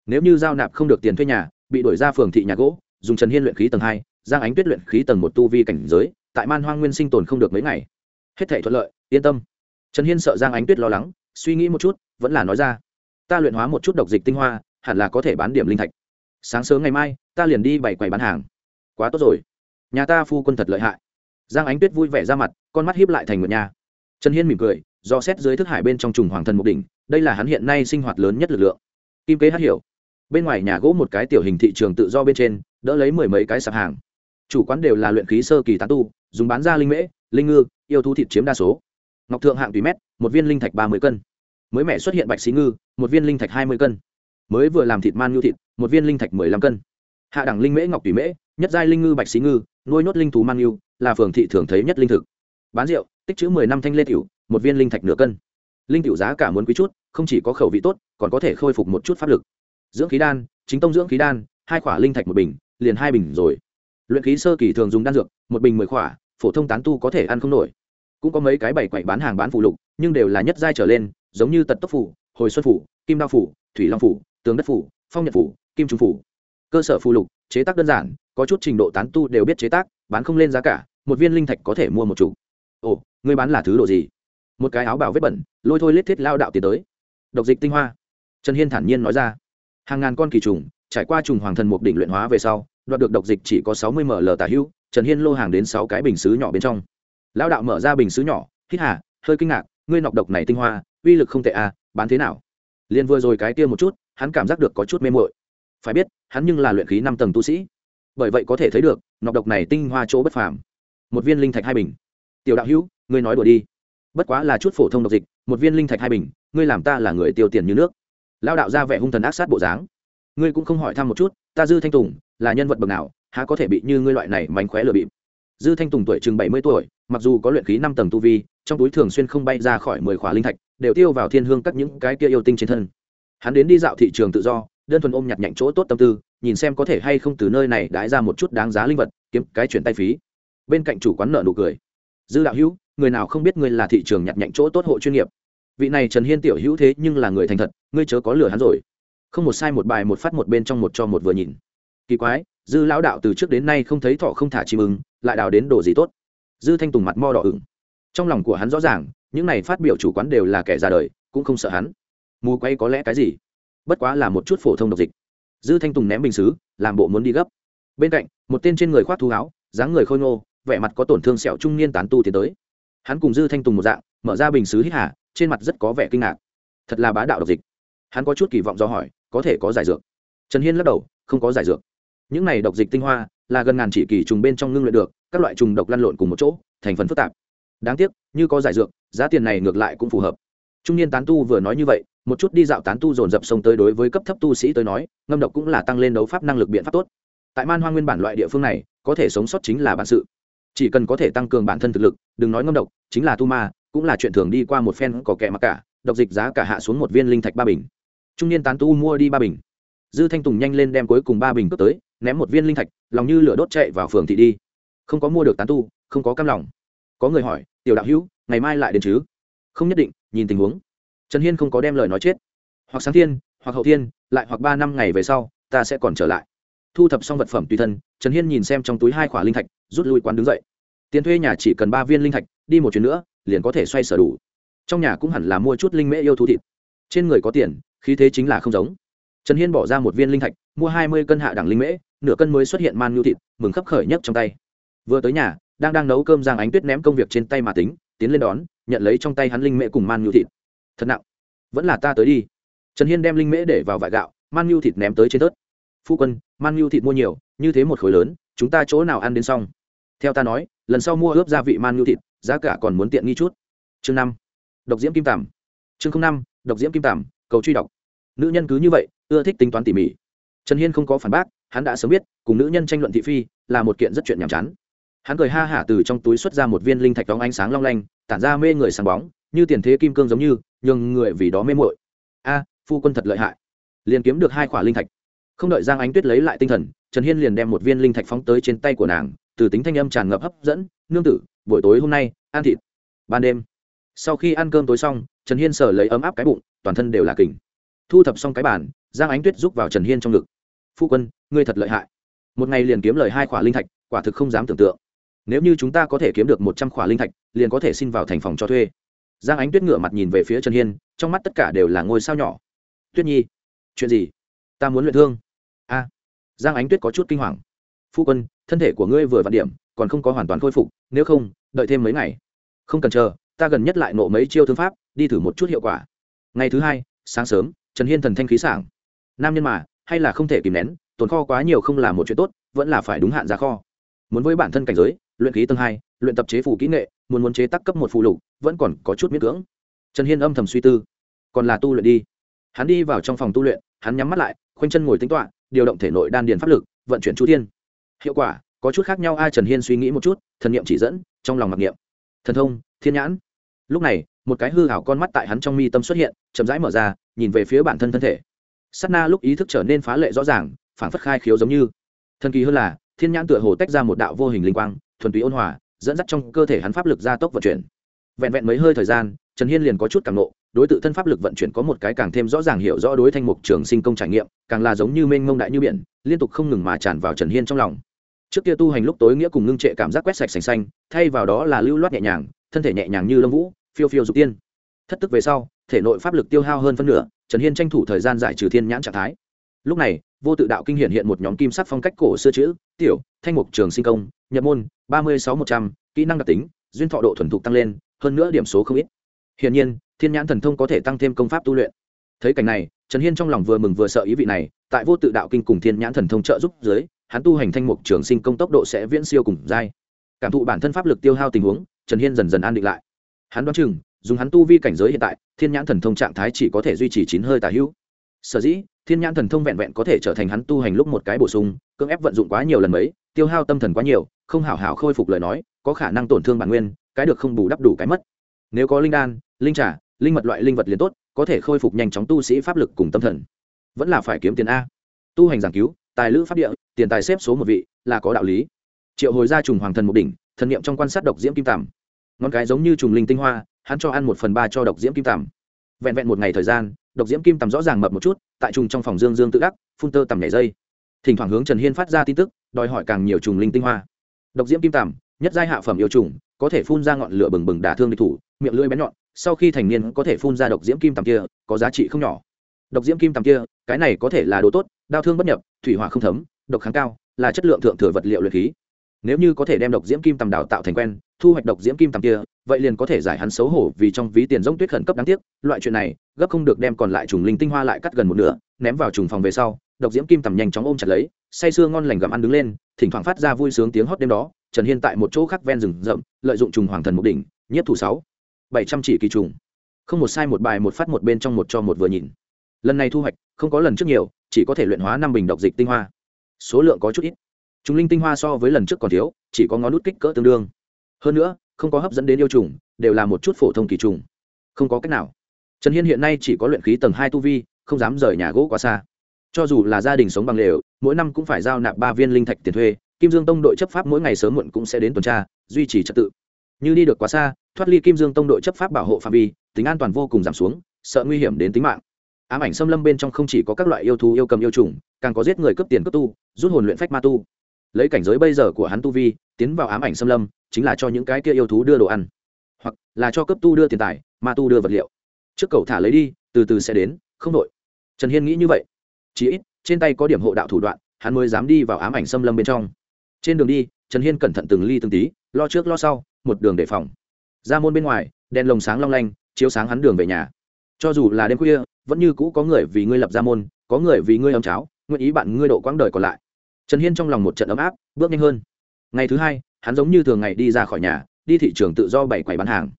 Nếu như giao nạp không được tiền thuê nhà, bị đổi ra phường thị nhà gỗ, dùng trần hiên luyện khí tầng hai, giang ánh tuyết luyện khí tầng một tu vi cảnh giới, tại man hoang nguyên sinh tồn không được mấy ngày. Hết thể thuận lợi, yên tâm. Trần hiên sợ giang ánh tuyết lo lắng, suy nghĩ một chút, vẫn là nói ra, ta luyện hóa một chút độc dịch tinh hoa, hẳn là có thể bán điểm linh thạch. Sáng sớm ngày mai, ta liền đi bày quầy bán hàng. Quá tốt rồi. Nhà ta phu quân thật lợi hại. Giang ánh tuyết vui vẻ ra mặt, con mắt hiếp lại thành một nhà trần hiên mỉm cười, do xét dưới thức hải bên trong trùng hoàng thần mục đỉnh đây là hắn hiện nay sinh hoạt lớn nhất lực lượng. Kim kế hát hiểu. Bên ngoài nhà gỗ một cái tiểu hình thị trường tự do bên trên, đỡ lấy mười mấy cái sạp hàng. Chủ quán đều là luyện khí sơ kỳ tán tu, dùng bán ra linh mễ, linh ngư, yêu thú thịt chiếm đa số. Ngọc thượng hạng tùy mét, một viên linh thạch ba mươi cân. Mới mẻ xuất hiện bạch xí ngư, một viên linh thạch hai mươi cân. Mới vừa làm thịt man ngư thịt, một viên linh thạch mười lăm cân. Hạ đẳng linh mễ ngọc tùy mễ, nhất giai linh ngư bạch xí ngư, nuôi nhốt linh thú man ngư là phường thị thường thấy nhất linh thực. Bán rượu, tích chữ mười năm thanh lê tiểu, một viên linh thạch nửa cân. Linh tiểu giá cả muốn quý chút không chỉ có khẩu vị tốt, còn có thể khôi phục một chút pháp lực. Dưỡng khí đan, chính tông dưỡng khí đan, hai khỏa linh thạch một bình, liền hai bình rồi. Luyện khí sơ kỳ thường dùng đan dược, một bình mười khỏa, phổ thông tán tu có thể ăn không nổi. Cũng có mấy cái bảy quậy bán hàng bán phụ lục, nhưng đều là nhất giai trở lên, giống như tật tốc phủ hồi xuân phủ kim đao phủ thủy long phủ tường đất phủ phong nhật phủ kim trung phủ cơ sở phụ lục, chế tác đơn giản, có chút trình độ tán tu đều biết chế tác, bán không lên giá cả, một viên linh thạch có thể mua một chủ. Ồ, ngươi bán là thứ độ gì? Một cái áo bảo vết bẩn, lôi thôi lết thiết lao đạo tiến tới độc dịch tinh hoa. Trần hiên thản nhiên nói ra. Hàng ngàn con kỳ trùng, trải qua trùng hoàng thần mục đỉnh luyện hóa về sau, đoạt được độc dịch chỉ có sáu mươi ml tả hữu, trần hiên lô hàng đến sáu cái bình xứ nhỏ bên trong. Lão đạo mở ra bình xứ nhỏ, hít hà, hơi kinh ngạc, ngươi nọc độc này tinh hoa, uy lực không tệ à bán thế nào? Liền vừa rồi cái kia một chút, hắn cảm giác được có chút mê mội phải biết, hắn nhưng là luyện khí năm tầng tu sĩ. Bởi vậy có thể thấy được, nọc độc này tinh hoa chỗ bất phàm. Một viên linh thạch hai bình. Tiểu đạo hữu, ngươi nói đùa đi bất quá là chút phổ thông độc dịch, một viên linh thạch hai bình, ngươi làm ta là người tiêu tiền như nước. Lao đạo ra vẻ hung thần ác sát bộ dáng. Ngươi cũng không hỏi thăm một chút, ta dư thanh tùng, là nhân vật bậc nào, há có thể bị như ngươi loại này mánh khóe lừa bịp. Dư thanh tùng tuổi chừng bảy mươi tuổi, mặc dù có luyện khí năm tầng tu vi, trong túi thường xuyên không bay ra khỏi mười khóa linh thạch, đều tiêu vào thiên hương các những cái kia yêu tinh trên thân. Hắn đến đi dạo thị trường tự do, đơn thuần ôm nhặt nhạnh chỗ tốt tâm tư, nhìn xem có thể hay không từ nơi này đãi ra một chút đáng giá linh vật, kiếm cái chuyển tay phí. Bên cạnh chủ quán nợ nụ cười. Dư đạo hữu người nào không biết ngươi là thị trường nhặt nhạnh chỗ tốt hộ chuyên nghiệp. Vị này trần hiên tiểu hữu thế nhưng là người thành thật, ngươi chớ có lừa hắn rồi. Không một sai một bài một phát một bên trong một cho một vừa nhìn. Kỳ quái, dư lão đạo từ trước đến nay không thấy thọ không thả chim ưng, lại đào đến đồ gì tốt? Dư thanh tùng mặt mo đỏ ửng. Trong lòng của hắn rõ ràng, những này phát biểu chủ quán đều là kẻ ra đời, cũng không sợ hắn. Mù quay có lẽ cái gì? Bất quá là một chút phổ thông độc dịch. Dư thanh tùng ném bình xứ, làm bộ muốn đi gấp. Bên cạnh, một tên trên người khoác thu áo, dáng người khôi ngô, vẻ mặt có tổn thương sẹo trung niên tán tu tiến tới hắn cùng dư thanh tùng một dạng, mở ra bình xứ hít hà, trên mặt rất có vẻ kinh ngạc. Thật là bá đạo độc dịch. Hắn có chút kỳ vọng do hỏi, có thể có giải dược. Trần hiên lắc đầu, không có giải dược. Những này độc dịch tinh hoa, là gần ngàn chỉ kỳ trùng bên trong ngưng luyện được, các loại trùng độc lăn lộn cùng một chỗ, thành phần phức tạp. Đáng tiếc, như có giải dược, giá tiền này ngược lại cũng phù hợp. Trung niên tán tu vừa nói như vậy, một chút đi dạo tán tu dồn dập sông tới đối với cấp thấp tu sĩ tới nói, ngâm độc cũng là tăng lên đấu pháp năng lực biện pháp tốt. Tại man hoa nguyên bản loại địa phương này, có thể sống sót chính là bản sự chỉ cần có thể tăng cường bản thân thực lực, đừng nói ngâm độc, chính là tu ma, cũng là chuyện thường đi qua một phen có kẻ mặc cả, độc dịch giá cả hạ xuống một viên linh thạch ba bình. Trung niên tán tu mua đi ba bình. Dư thanh tùng nhanh lên đem cuối cùng ba bình cướp tới, ném một viên linh thạch, lòng như lửa đốt chạy vào phường thị đi. Không có mua được tán tu, không có cam lòng. Có người hỏi, tiểu đạo hữu, ngày mai lại đến chứ? Không nhất định, nhìn tình huống. Trần hiên không có đem lời nói chết. Hoặc sáng thiên, hoặc hậu thiên, lại hoặc ba năm ngày về sau, ta sẽ còn trở lại. Thu thập xong vật phẩm tùy thân, trần hiên nhìn xem trong túi hai khỏa linh thạch, rút lui quán đứng dậy tiền thuê nhà chỉ cần ba viên linh thạch, đi một chuyến nữa, liền có thể xoay sở đủ. Trong nhà cũng hẳn là mua chút linh mễ yêu thú thịt. Trên người có tiền, khí thế chính là không giống. Trần hiên bỏ ra một viên linh thạch, mua hai mươi cân hạ đẳng linh mễ, nửa cân mới xuất hiện man nhu thịt, mừng khấp khởi nhất trong tay. Vừa tới nhà, đang đang nấu cơm giang ánh tuyết ném công việc trên tay mà tính, tiến lên đón, nhận lấy trong tay hắn linh mễ cùng man nhu thịt. Thật nặng. Vẫn là ta tới đi. Trần hiên đem linh mễ để vào vải gạo, man nhu thịt ném tới trên tớt phu quân, man nhu thịt mua nhiều, như thế một khối lớn, chúng ta chỗ nào ăn đến xong? Theo ta nói, lần sau mua ướp gia vị man nhu thịt, giá cả còn muốn tiện nghi chút. Chương năm, độc diễm kim tằm chương năm, độc diễm kim tằm cầu truy đọc nữ nhân cứ như vậy, ưa thích tính toán tỉ mỉ. Trần hiên không có phản bác, hắn đã sớm biết, cùng nữ nhân tranh luận thị phi là một kiện rất chuyện nhàm chán. Hắn cười ha hả từ trong túi xuất ra một viên linh thạch đóng ánh sáng long lanh, tản ra mê người sáng bóng, như tiền thế kim cương giống như, nhường người vì đó mê mội a, phu quân thật lợi hại. Liền kiếm được hai khỏa linh thạch. Không đợi giang ánh tuyết lấy lại tinh thần, trần hiên liền đem một viên linh thạch phóng tới trên tay của nàng từ tính thanh âm tràn ngập hấp dẫn, nương tử, buổi tối hôm nay, ăn thịt. Ban đêm, sau khi ăn cơm tối xong, trần hiên sở lấy ấm áp cái bụng, toàn thân đều là kình. Thu thập xong cái bàn, giang ánh tuyết giúp vào trần hiên trong ngực. Phu quân, ngươi thật lợi hại. Một ngày liền kiếm lời hai khỏa linh thạch, quả thực không dám tưởng tượng. Nếu như chúng ta có thể kiếm được một trăm khỏa linh thạch, liền có thể xin vào thành phòng cho thuê. Giang ánh tuyết ngửa mặt nhìn về phía trần hiên, trong mắt tất cả đều là ngôi sao nhỏ. Tuyết nhi, chuyện gì? Ta muốn luyện thương. A. Giang ánh tuyết có chút kinh hoàng. Phu quân thân thể của ngươi vừa vặn điểm, còn không có hoàn toàn khôi phục, nếu không, đợi thêm mấy ngày. Không cần chờ, ta gần nhất lại nộ mấy chiêu thương pháp, đi thử một chút hiệu quả. Ngày thứ hai, sáng sớm, trần hiên thần thanh khí sảng. Nam nhân mà, hay là không thể kìm nén, tồn kho quá nhiều không là một chuyện tốt, vẫn là phải đúng hạn ra kho. Muốn với bản thân cảnh giới, luyện khí tầng hai, luyện tập chế phủ kỹ nghệ, muốn muốn chế tác cấp một phụ lục, vẫn còn có chút miễn cưỡng. Trần hiên âm thầm suy tư. Còn là tu luyện đi. Hắn đi vào trong phòng tu luyện, hắn nhắm mắt lại, khoanh chân ngồi tính toạ điều động thể nội đan điền pháp lực, vận chuyển chu thiên hiệu quả, có chút khác nhau, ai trần hiên suy nghĩ một chút, thần niệm chỉ dẫn, trong lòng mặc niệm. Thần thông, thiên nhãn. Lúc này, một cái hư hảo con mắt tại hắn trong mi tâm xuất hiện, chậm rãi mở ra, nhìn về phía bản thân thân thể. S na lúc ý thức trở nên phá lệ rõ ràng phản phất khai khiếu giống như. Thần kỳ hơn là, thiên nhãn tựa hồ tách ra một đạo vô hình linh quang, thuần túy ôn hòa, dẫn dắt trong cơ thể hắn pháp lực gia tốc vận chuyển. Vẹn vẹn mấy hơi thời gian, trần hiên liền có chút càng nộ, đối t thân pháp lực vận chuyển có một cái càng thêm rõ ràng hiểu rõ đối thanh mục trường sinh công trải nghiệm, càng là giống như mênh mông đại như biển, liên tục không ngừng mà tràn vào trần hiên trong lòng trước kia tu hành lúc tối nghĩa cùng ngưng trệ cảm giác quét sạch sành xanh, thay vào đó là lưu loát nhẹ nhàng, thân thể nhẹ nhàng như lâm vũ, phiêu phiêu dục tiên. Thất tức về sau, thể nội pháp lực tiêu hao hơn phân nửa, trần hiên tranh thủ thời gian giải trừ thiên nhãn trạng thái. Lúc này, vô tự đạo kinh hiện hiện một nhóm kim sắc phong cách cổ xưa chữ, tiểu, thanh mục trường sinh công, nhập môn, ba mươi sáu một trăm, kỹ năng đặc tính, duyên thọ độ thuần thục tăng lên, hơn nữa điểm số không ít. Hiển nhiên, thiên nhãn thần thông có thể tăng thêm công pháp tu luyện. Thấy cảnh này, trần hiên trong lòng vừa mừng vừa sợ ý vị này, tại vô tự đạo kinh cùng thiên nhãn thần thông trợ giúp dưới hắn tu hành thanh mục trường sinh công tốc độ sẽ viễn siêu cùng dai. Cảm thụ bản thân pháp lực tiêu hao tình huống, trần hiên dần dần an định lại. Hắn đoán chừng, dùng hắn tu vi cảnh giới hiện tại, thiên nhãn thần thông trạng thái chỉ có thể duy trì chín hơi tà hữu. Sở dĩ, thiên nhãn thần thông vẹn vẹn có thể trở thành hắn tu hành lúc một cái bổ sung, cưỡng ép vận dụng quá nhiều lần mấy, tiêu hao tâm thần quá nhiều, không hảo hảo khôi phục lời nói, có khả năng tổn thương bản nguyên, cái được không bù đắp đủ cái mất. Nếu có linh đan, linh trà, linh mật loại linh vật liền tốt, có thể khôi phục nhanh chóng tu sĩ pháp lực cùng tâm thần. Vẫn là phải kiếm tiền a. Tu hành giảng cứu, tài lữ pháp địa tiền tài xếp số một vị, là có đạo lý. Triệu hồi ra trùng hoàng thần một đỉnh, thần niệm trong quan sát độc diễm kim tằm ngón cái giống như trùng linh tinh hoa, hắn cho ăn một phần ba cho độc diễm kim tằm vẹn vẹn một ngày thời gian, độc diễm kim tằm rõ ràng mập một chút, tại trùng trong phòng dương dương tự gác phun tơ tằm nhảy dây. Thỉnh thoảng hướng trần hiên phát ra tin tức, đòi hỏi càng nhiều trùng linh tinh hoa. Độc diễm kim tằm nhất giai hạ phẩm yêu trùng, có thể phun ra ngọn lửa bừng bừng đả thương địch thủ, miệng lưỡi bén nhọn, sau khi thành niên có thể phun ra độc diễm kim tằm kia, có giá trị không nhỏ. Độc diễm kim tằm kia, cái này có thể là đồ tốt, đau thương bất nhập, thủy hỏa không thấm độc kháng cao, là chất lượng thượng thừa vật liệu luyện khí. Nếu như có thể đem độc diễm kim tầm đào tạo thành quen, thu hoạch độc diễm kim tầm kia, vậy liền có thể giải hắn xấu hổ vì trong ví tiền giống tuyết khẩn cấp đáng tiếc. Loại chuyện này, gấp không được đem còn lại trùng linh tinh hoa lại cắt gần một nửa, ném vào trùng phòng về sau, độc diễm kim tầm nhanh chóng ôm chặt lấy, say sưa ngon lành gặm ăn đứng lên, thỉnh thoảng phát ra vui sướng tiếng hót đêm đó. Trần hiên tại một chỗ khác ven rừng rậm, lợi dụng trùng hoàng thần mục đỉnh, nhất thủ sáu, bảy trăm chỉ kỳ trùng. Không một sai một bài một phát một bên trong một cho một vừa nhìn. Lần này thu hoạch, không có lần trước nhiều, chỉ có thể luyện hóa năm bình độc dịch tinh hoa số lượng có chút ít. Chúng linh tinh hoa so với lần trước còn thiếu, chỉ có ngón nút kích cỡ tương đương. Hơn nữa, không có hấp dẫn đến yêu trùng, đều là một chút phổ thông kỳ trùng. Không có cách nào. Trần hiên hiện nay chỉ có luyện khí tầng hai tu vi, không dám rời nhà gỗ quá xa. Cho dù là gia đình sống bằng lều, mỗi năm cũng phải giao nạp ba viên linh thạch tiền thuê, kim dương tông đội chấp pháp mỗi ngày sớm muộn cũng sẽ đến tuần tra, duy trì trật tự. Như đi được quá xa, thoát ly kim dương tông đội chấp pháp bảo hộ phạm vi, tính an toàn vô cùng giảm xuống, sợ nguy hiểm đến tính mạng ám ảnh xâm lâm bên trong không chỉ có các loại yêu thú yêu cầm yêu trùng, càng có giết người cướp tiền cướp tu, rút hồn luyện phách ma tu. Lấy cảnh giới bây giờ của hắn tu vi, tiến vào ám ảnh xâm lâm, chính là cho những cái kia yêu thú đưa đồ ăn. Hoặc là cho cấp tu đưa tiền tài, ma tu đưa vật liệu. Trước cầu thả lấy đi, từ từ sẽ đến, không đội trần hiên nghĩ như vậy. Chỉ ít, trên tay có điểm hộ đạo thủ đoạn, hắn mới dám đi vào ám ảnh xâm lâm bên trong. Trên đường đi, trần hiên cẩn thận từng ly từng tí, lo trước lo sau, một đường đề phòng. Ra môn bên ngoài, đèn lồng sáng long lanh, chiếu sáng hắn đường về nhà. Cho dù là đêm khuya vẫn như cũ có người vì ngươi lập ra môn, có người vì ngươi ấm cháo, nguyện ý bạn ngươi độ quãng đời còn lại. Trần hiên trong lòng một trận ấm áp, bước nhanh hơn. Ngày thứ hai, hắn giống như thường ngày đi ra khỏi nhà, đi thị trường tự do bày quầy bán hàng.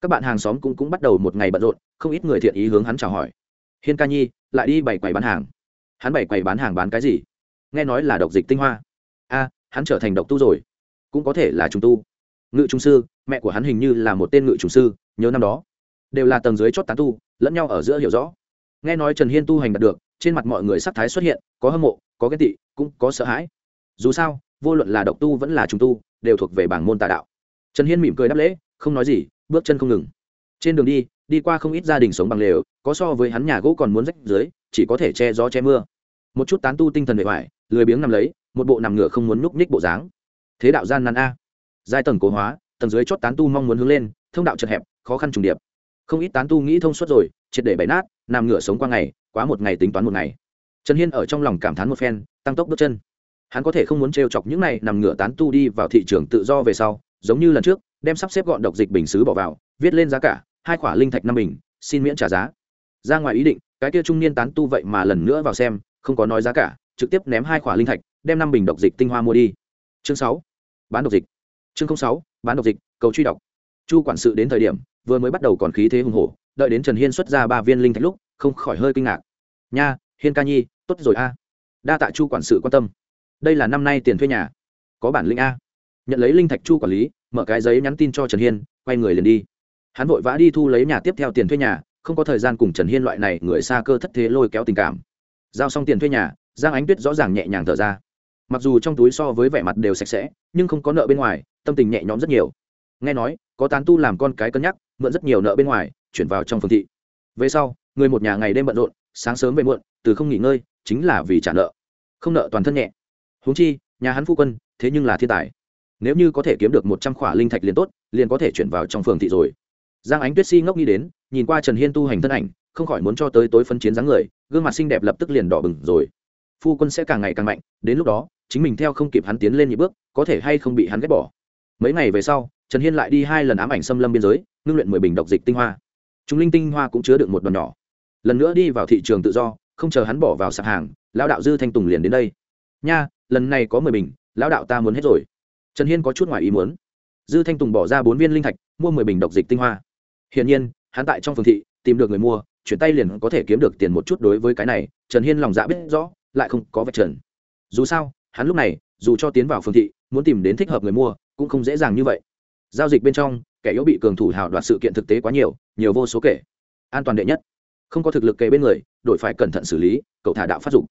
Các bạn hàng xóm cũng cũng bắt đầu một ngày bận rộn, không ít người thiện ý hướng hắn chào hỏi. Hiên ca nhi, lại đi bày quầy bán hàng. Hắn bày quầy bán hàng bán cái gì? Nghe nói là độc dịch tinh hoa. A, hắn trở thành độc tu rồi. Cũng có thể là trùng tu. Ngự trung sư, mẹ của hắn hình như là một tên ngự trùng sư, nhớ năm đó. Đều là tầng dưới chót tán tu, lẫn nhau ở giữa hiểu rõ nghe nói trần hiên tu hành đạt được, trên mặt mọi người sắc thái xuất hiện, có hâm mộ, có ghen tị, cũng có sợ hãi. Dù sao, vô luận là độc tu vẫn là trùng tu, đều thuộc về bảng môn tà đạo. Trần hiên mỉm cười đáp lễ, không nói gì, bước chân không ngừng. Trên đường đi đi qua không ít gia đình sống bằng lều, có so với hắn nhà gỗ còn muốn rách dưới, chỉ có thể che gió che mưa. Một chút tán tu tinh thần bề ngoài, lười biếng nằm lấy, một bộ nằm ngửa không muốn núp ních bộ dáng. Thế đạo gian nan a. Giai tầng cố hóa, tầng dưới chót tán tu mong muốn hướng lên, thông đạo chật hẹp, khó khăn trùng điệp. Không ít tán tu nghĩ thông suốt rồi, triệt để bày nát nằm ngửa sống qua ngày, quá một ngày tính toán một ngày. Trần hiên ở trong lòng cảm thán một phen, tăng tốc bước chân. Hắn có thể không muốn trêu chọc những này nằm ngửa tán tu đi vào thị trường tự do về sau, giống như lần trước, đem sắp xếp gọn độc dịch bình xứ bỏ vào, viết lên giá cả, hai khỏa linh thạch năm bình, xin miễn trả giá. Ra ngoài ý định, cái kia trung niên tán tu vậy mà lần nữa vào xem, không có nói giá cả, trực tiếp ném hai khỏa linh thạch, đem năm bình độc dịch tinh hoa mua đi. Chương sáu, bán độc dịch. Chương sáu, bán độc dịch, cầu truy đọc. Chu quản sự đến thời điểm, vừa mới bắt đầu còn khí thế hùng hổ đợi đến trần hiên xuất ra ba viên linh thạch lúc, không khỏi hơi kinh ngạc. Nha, hiên ca nhi, tốt rồi a. Đa tạ chu quản sự quan tâm. Đây là năm nay tiền thuê nhà. Có bản linh a. Nhận lấy linh thạch chu quản lý, mở cái giấy nhắn tin cho trần hiên, quay người liền đi. Hắn vội vã đi thu lấy nhà tiếp theo tiền thuê nhà, không có thời gian cùng trần hiên loại này người xa cơ thất thế lôi kéo tình cảm. Giao xong tiền thuê nhà, giang ánh tuyết rõ ràng nhẹ nhàng thở ra. Mặc dù trong túi so với vẻ mặt đều sạch sẽ, nhưng không có nợ bên ngoài, tâm tình nhẹ nhõm rất nhiều. Nghe nói, có tán tu làm con cái cân nhắc, mượn rất nhiều nợ bên ngoài chuyển vào trong phương thị. Về sau, người một nhà ngày đêm bận rộn, sáng sớm về muộn, từ không nghỉ ngơi, chính là vì trả nợ. Không nợ toàn thân nhẹ. Huống chi, nhà hắn phu quân, thế nhưng là thiên tài. Nếu như có thể kiếm được một trăm khỏa linh thạch liền tốt, liền có thể chuyển vào trong phường thị rồi. Giang ánh tuyết si ngốc nghĩ đến, nhìn qua trần hiên tu hành thân ảnh, không khỏi muốn cho tới tối phân chiến dáng người, gương mặt xinh đẹp lập tức liền đỏ bừng rồi. Phu quân sẽ càng ngày càng mạnh, đến lúc đó, chính mình theo không kịp hắn tiến lên nhị bước, có thể hay không bị hắn ghét bỏ. Mấy ngày về sau, trần hiên lại đi hai lần ám ảnh xâm lâm biên giới, ngưng luyện mười bình độc dịch tinh hoa chúng linh tinh hoa cũng chứa được một đòn nhỏ. Lần nữa đi vào thị trường tự do, không chờ hắn bỏ vào sạp hàng, lão đạo dư thanh tùng liền đến đây. Nha, lần này có mười bình, lão đạo ta muốn hết rồi. Trần hiên có chút ngoài ý muốn. Dư thanh tùng bỏ ra bốn viên linh thạch, mua mười bình độc dịch tinh hoa. Hiển nhiên, hắn tại trong phường thị, tìm được người mua, chuyển tay liền có thể kiếm được tiền một chút đối với cái này, trần hiên lòng dạ biết rõ, lại không có vạch trần. Dù sao, hắn lúc này, dù cho tiến vào phường thị, muốn tìm đến thích hợp người mua, cũng không dễ dàng như vậy. Giao dịch bên trong kẻ yếu bị cường thủ hào đoạt sự kiện thực tế quá nhiều nhiều vô số kể. An toàn đệ nhất. Không có thực lực kề bên người, đội phải cẩn thận xử lý, cậu thả đạo phát dụng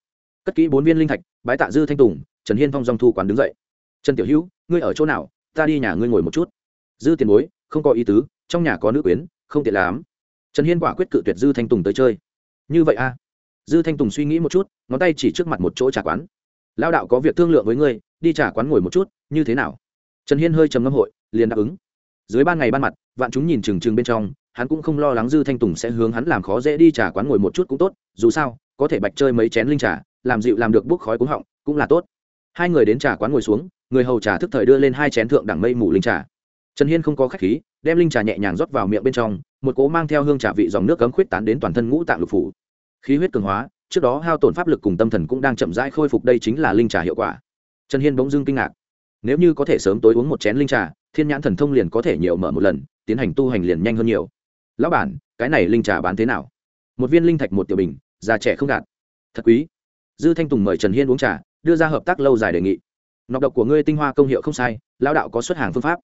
cất kỹ bốn viên linh thạch, bái tạ dư thanh tùng, trần hiên phong dòng thu quán đứng dậy. Trần tiểu hữu, ngươi ở chỗ nào? Ta đi nhà ngươi ngồi một chút. Dư tiền bối, không có ý tứ, trong nhà có nữ quyến, không tiện lắm. Trần hiên quả quyết cự tuyệt dư thanh tùng tới chơi. Như vậy a dư thanh tùng suy nghĩ một chút, ngón tay chỉ trước mặt một chỗ trà quán. Lao đạo có việc thương lượng với ngươi, đi trà quán ngồi một chút, như thế nào? Trần hiên hơi trầm ngâm hội, liền đáp ứng dưới ban ngày ban mặt, vạn chúng nhìn trừng trừng bên trong, hắn cũng không lo lắng dư thanh tùng sẽ hướng hắn làm khó dễ đi trà quán ngồi một chút cũng tốt, dù sao, có thể bạch chơi mấy chén linh trà, làm dịu làm được bốc khói cúng họng, cũng là tốt. Hai người đến trà quán ngồi xuống, người hầu trà thức thời đưa lên hai chén thượng đẳng mây mù linh trà. Trần hiên không có khách khí, đem linh trà nhẹ nhàng rót vào miệng bên trong, một cố mang theo hương trà vị dòng nước cấm khuyết tán đến toàn thân ngũ tạng lục phủ. Khí huyết cường hóa, trước đó hao tổn pháp lực cùng tâm thần cũng đang chậm rãi khôi phục, đây chính là linh trà hiệu quả. Trần hiên bỗng dưng kinh ngạc. Nếu như có thể sớm tối uống một chén linh trà thiên nhãn thần thông liền có thể nhiều mở một lần, tiến hành tu hành liền nhanh hơn nhiều. Lão bản, cái này linh trà bán thế nào? Một viên linh thạch một tiểu bình già trẻ không gạt. Thật quý. Dư thanh tùng mời trần hiên uống trà, đưa ra hợp tác lâu dài đề nghị. Nọc độc của ngươi tinh hoa công hiệu không sai, lão đạo có xuất hàng phương pháp.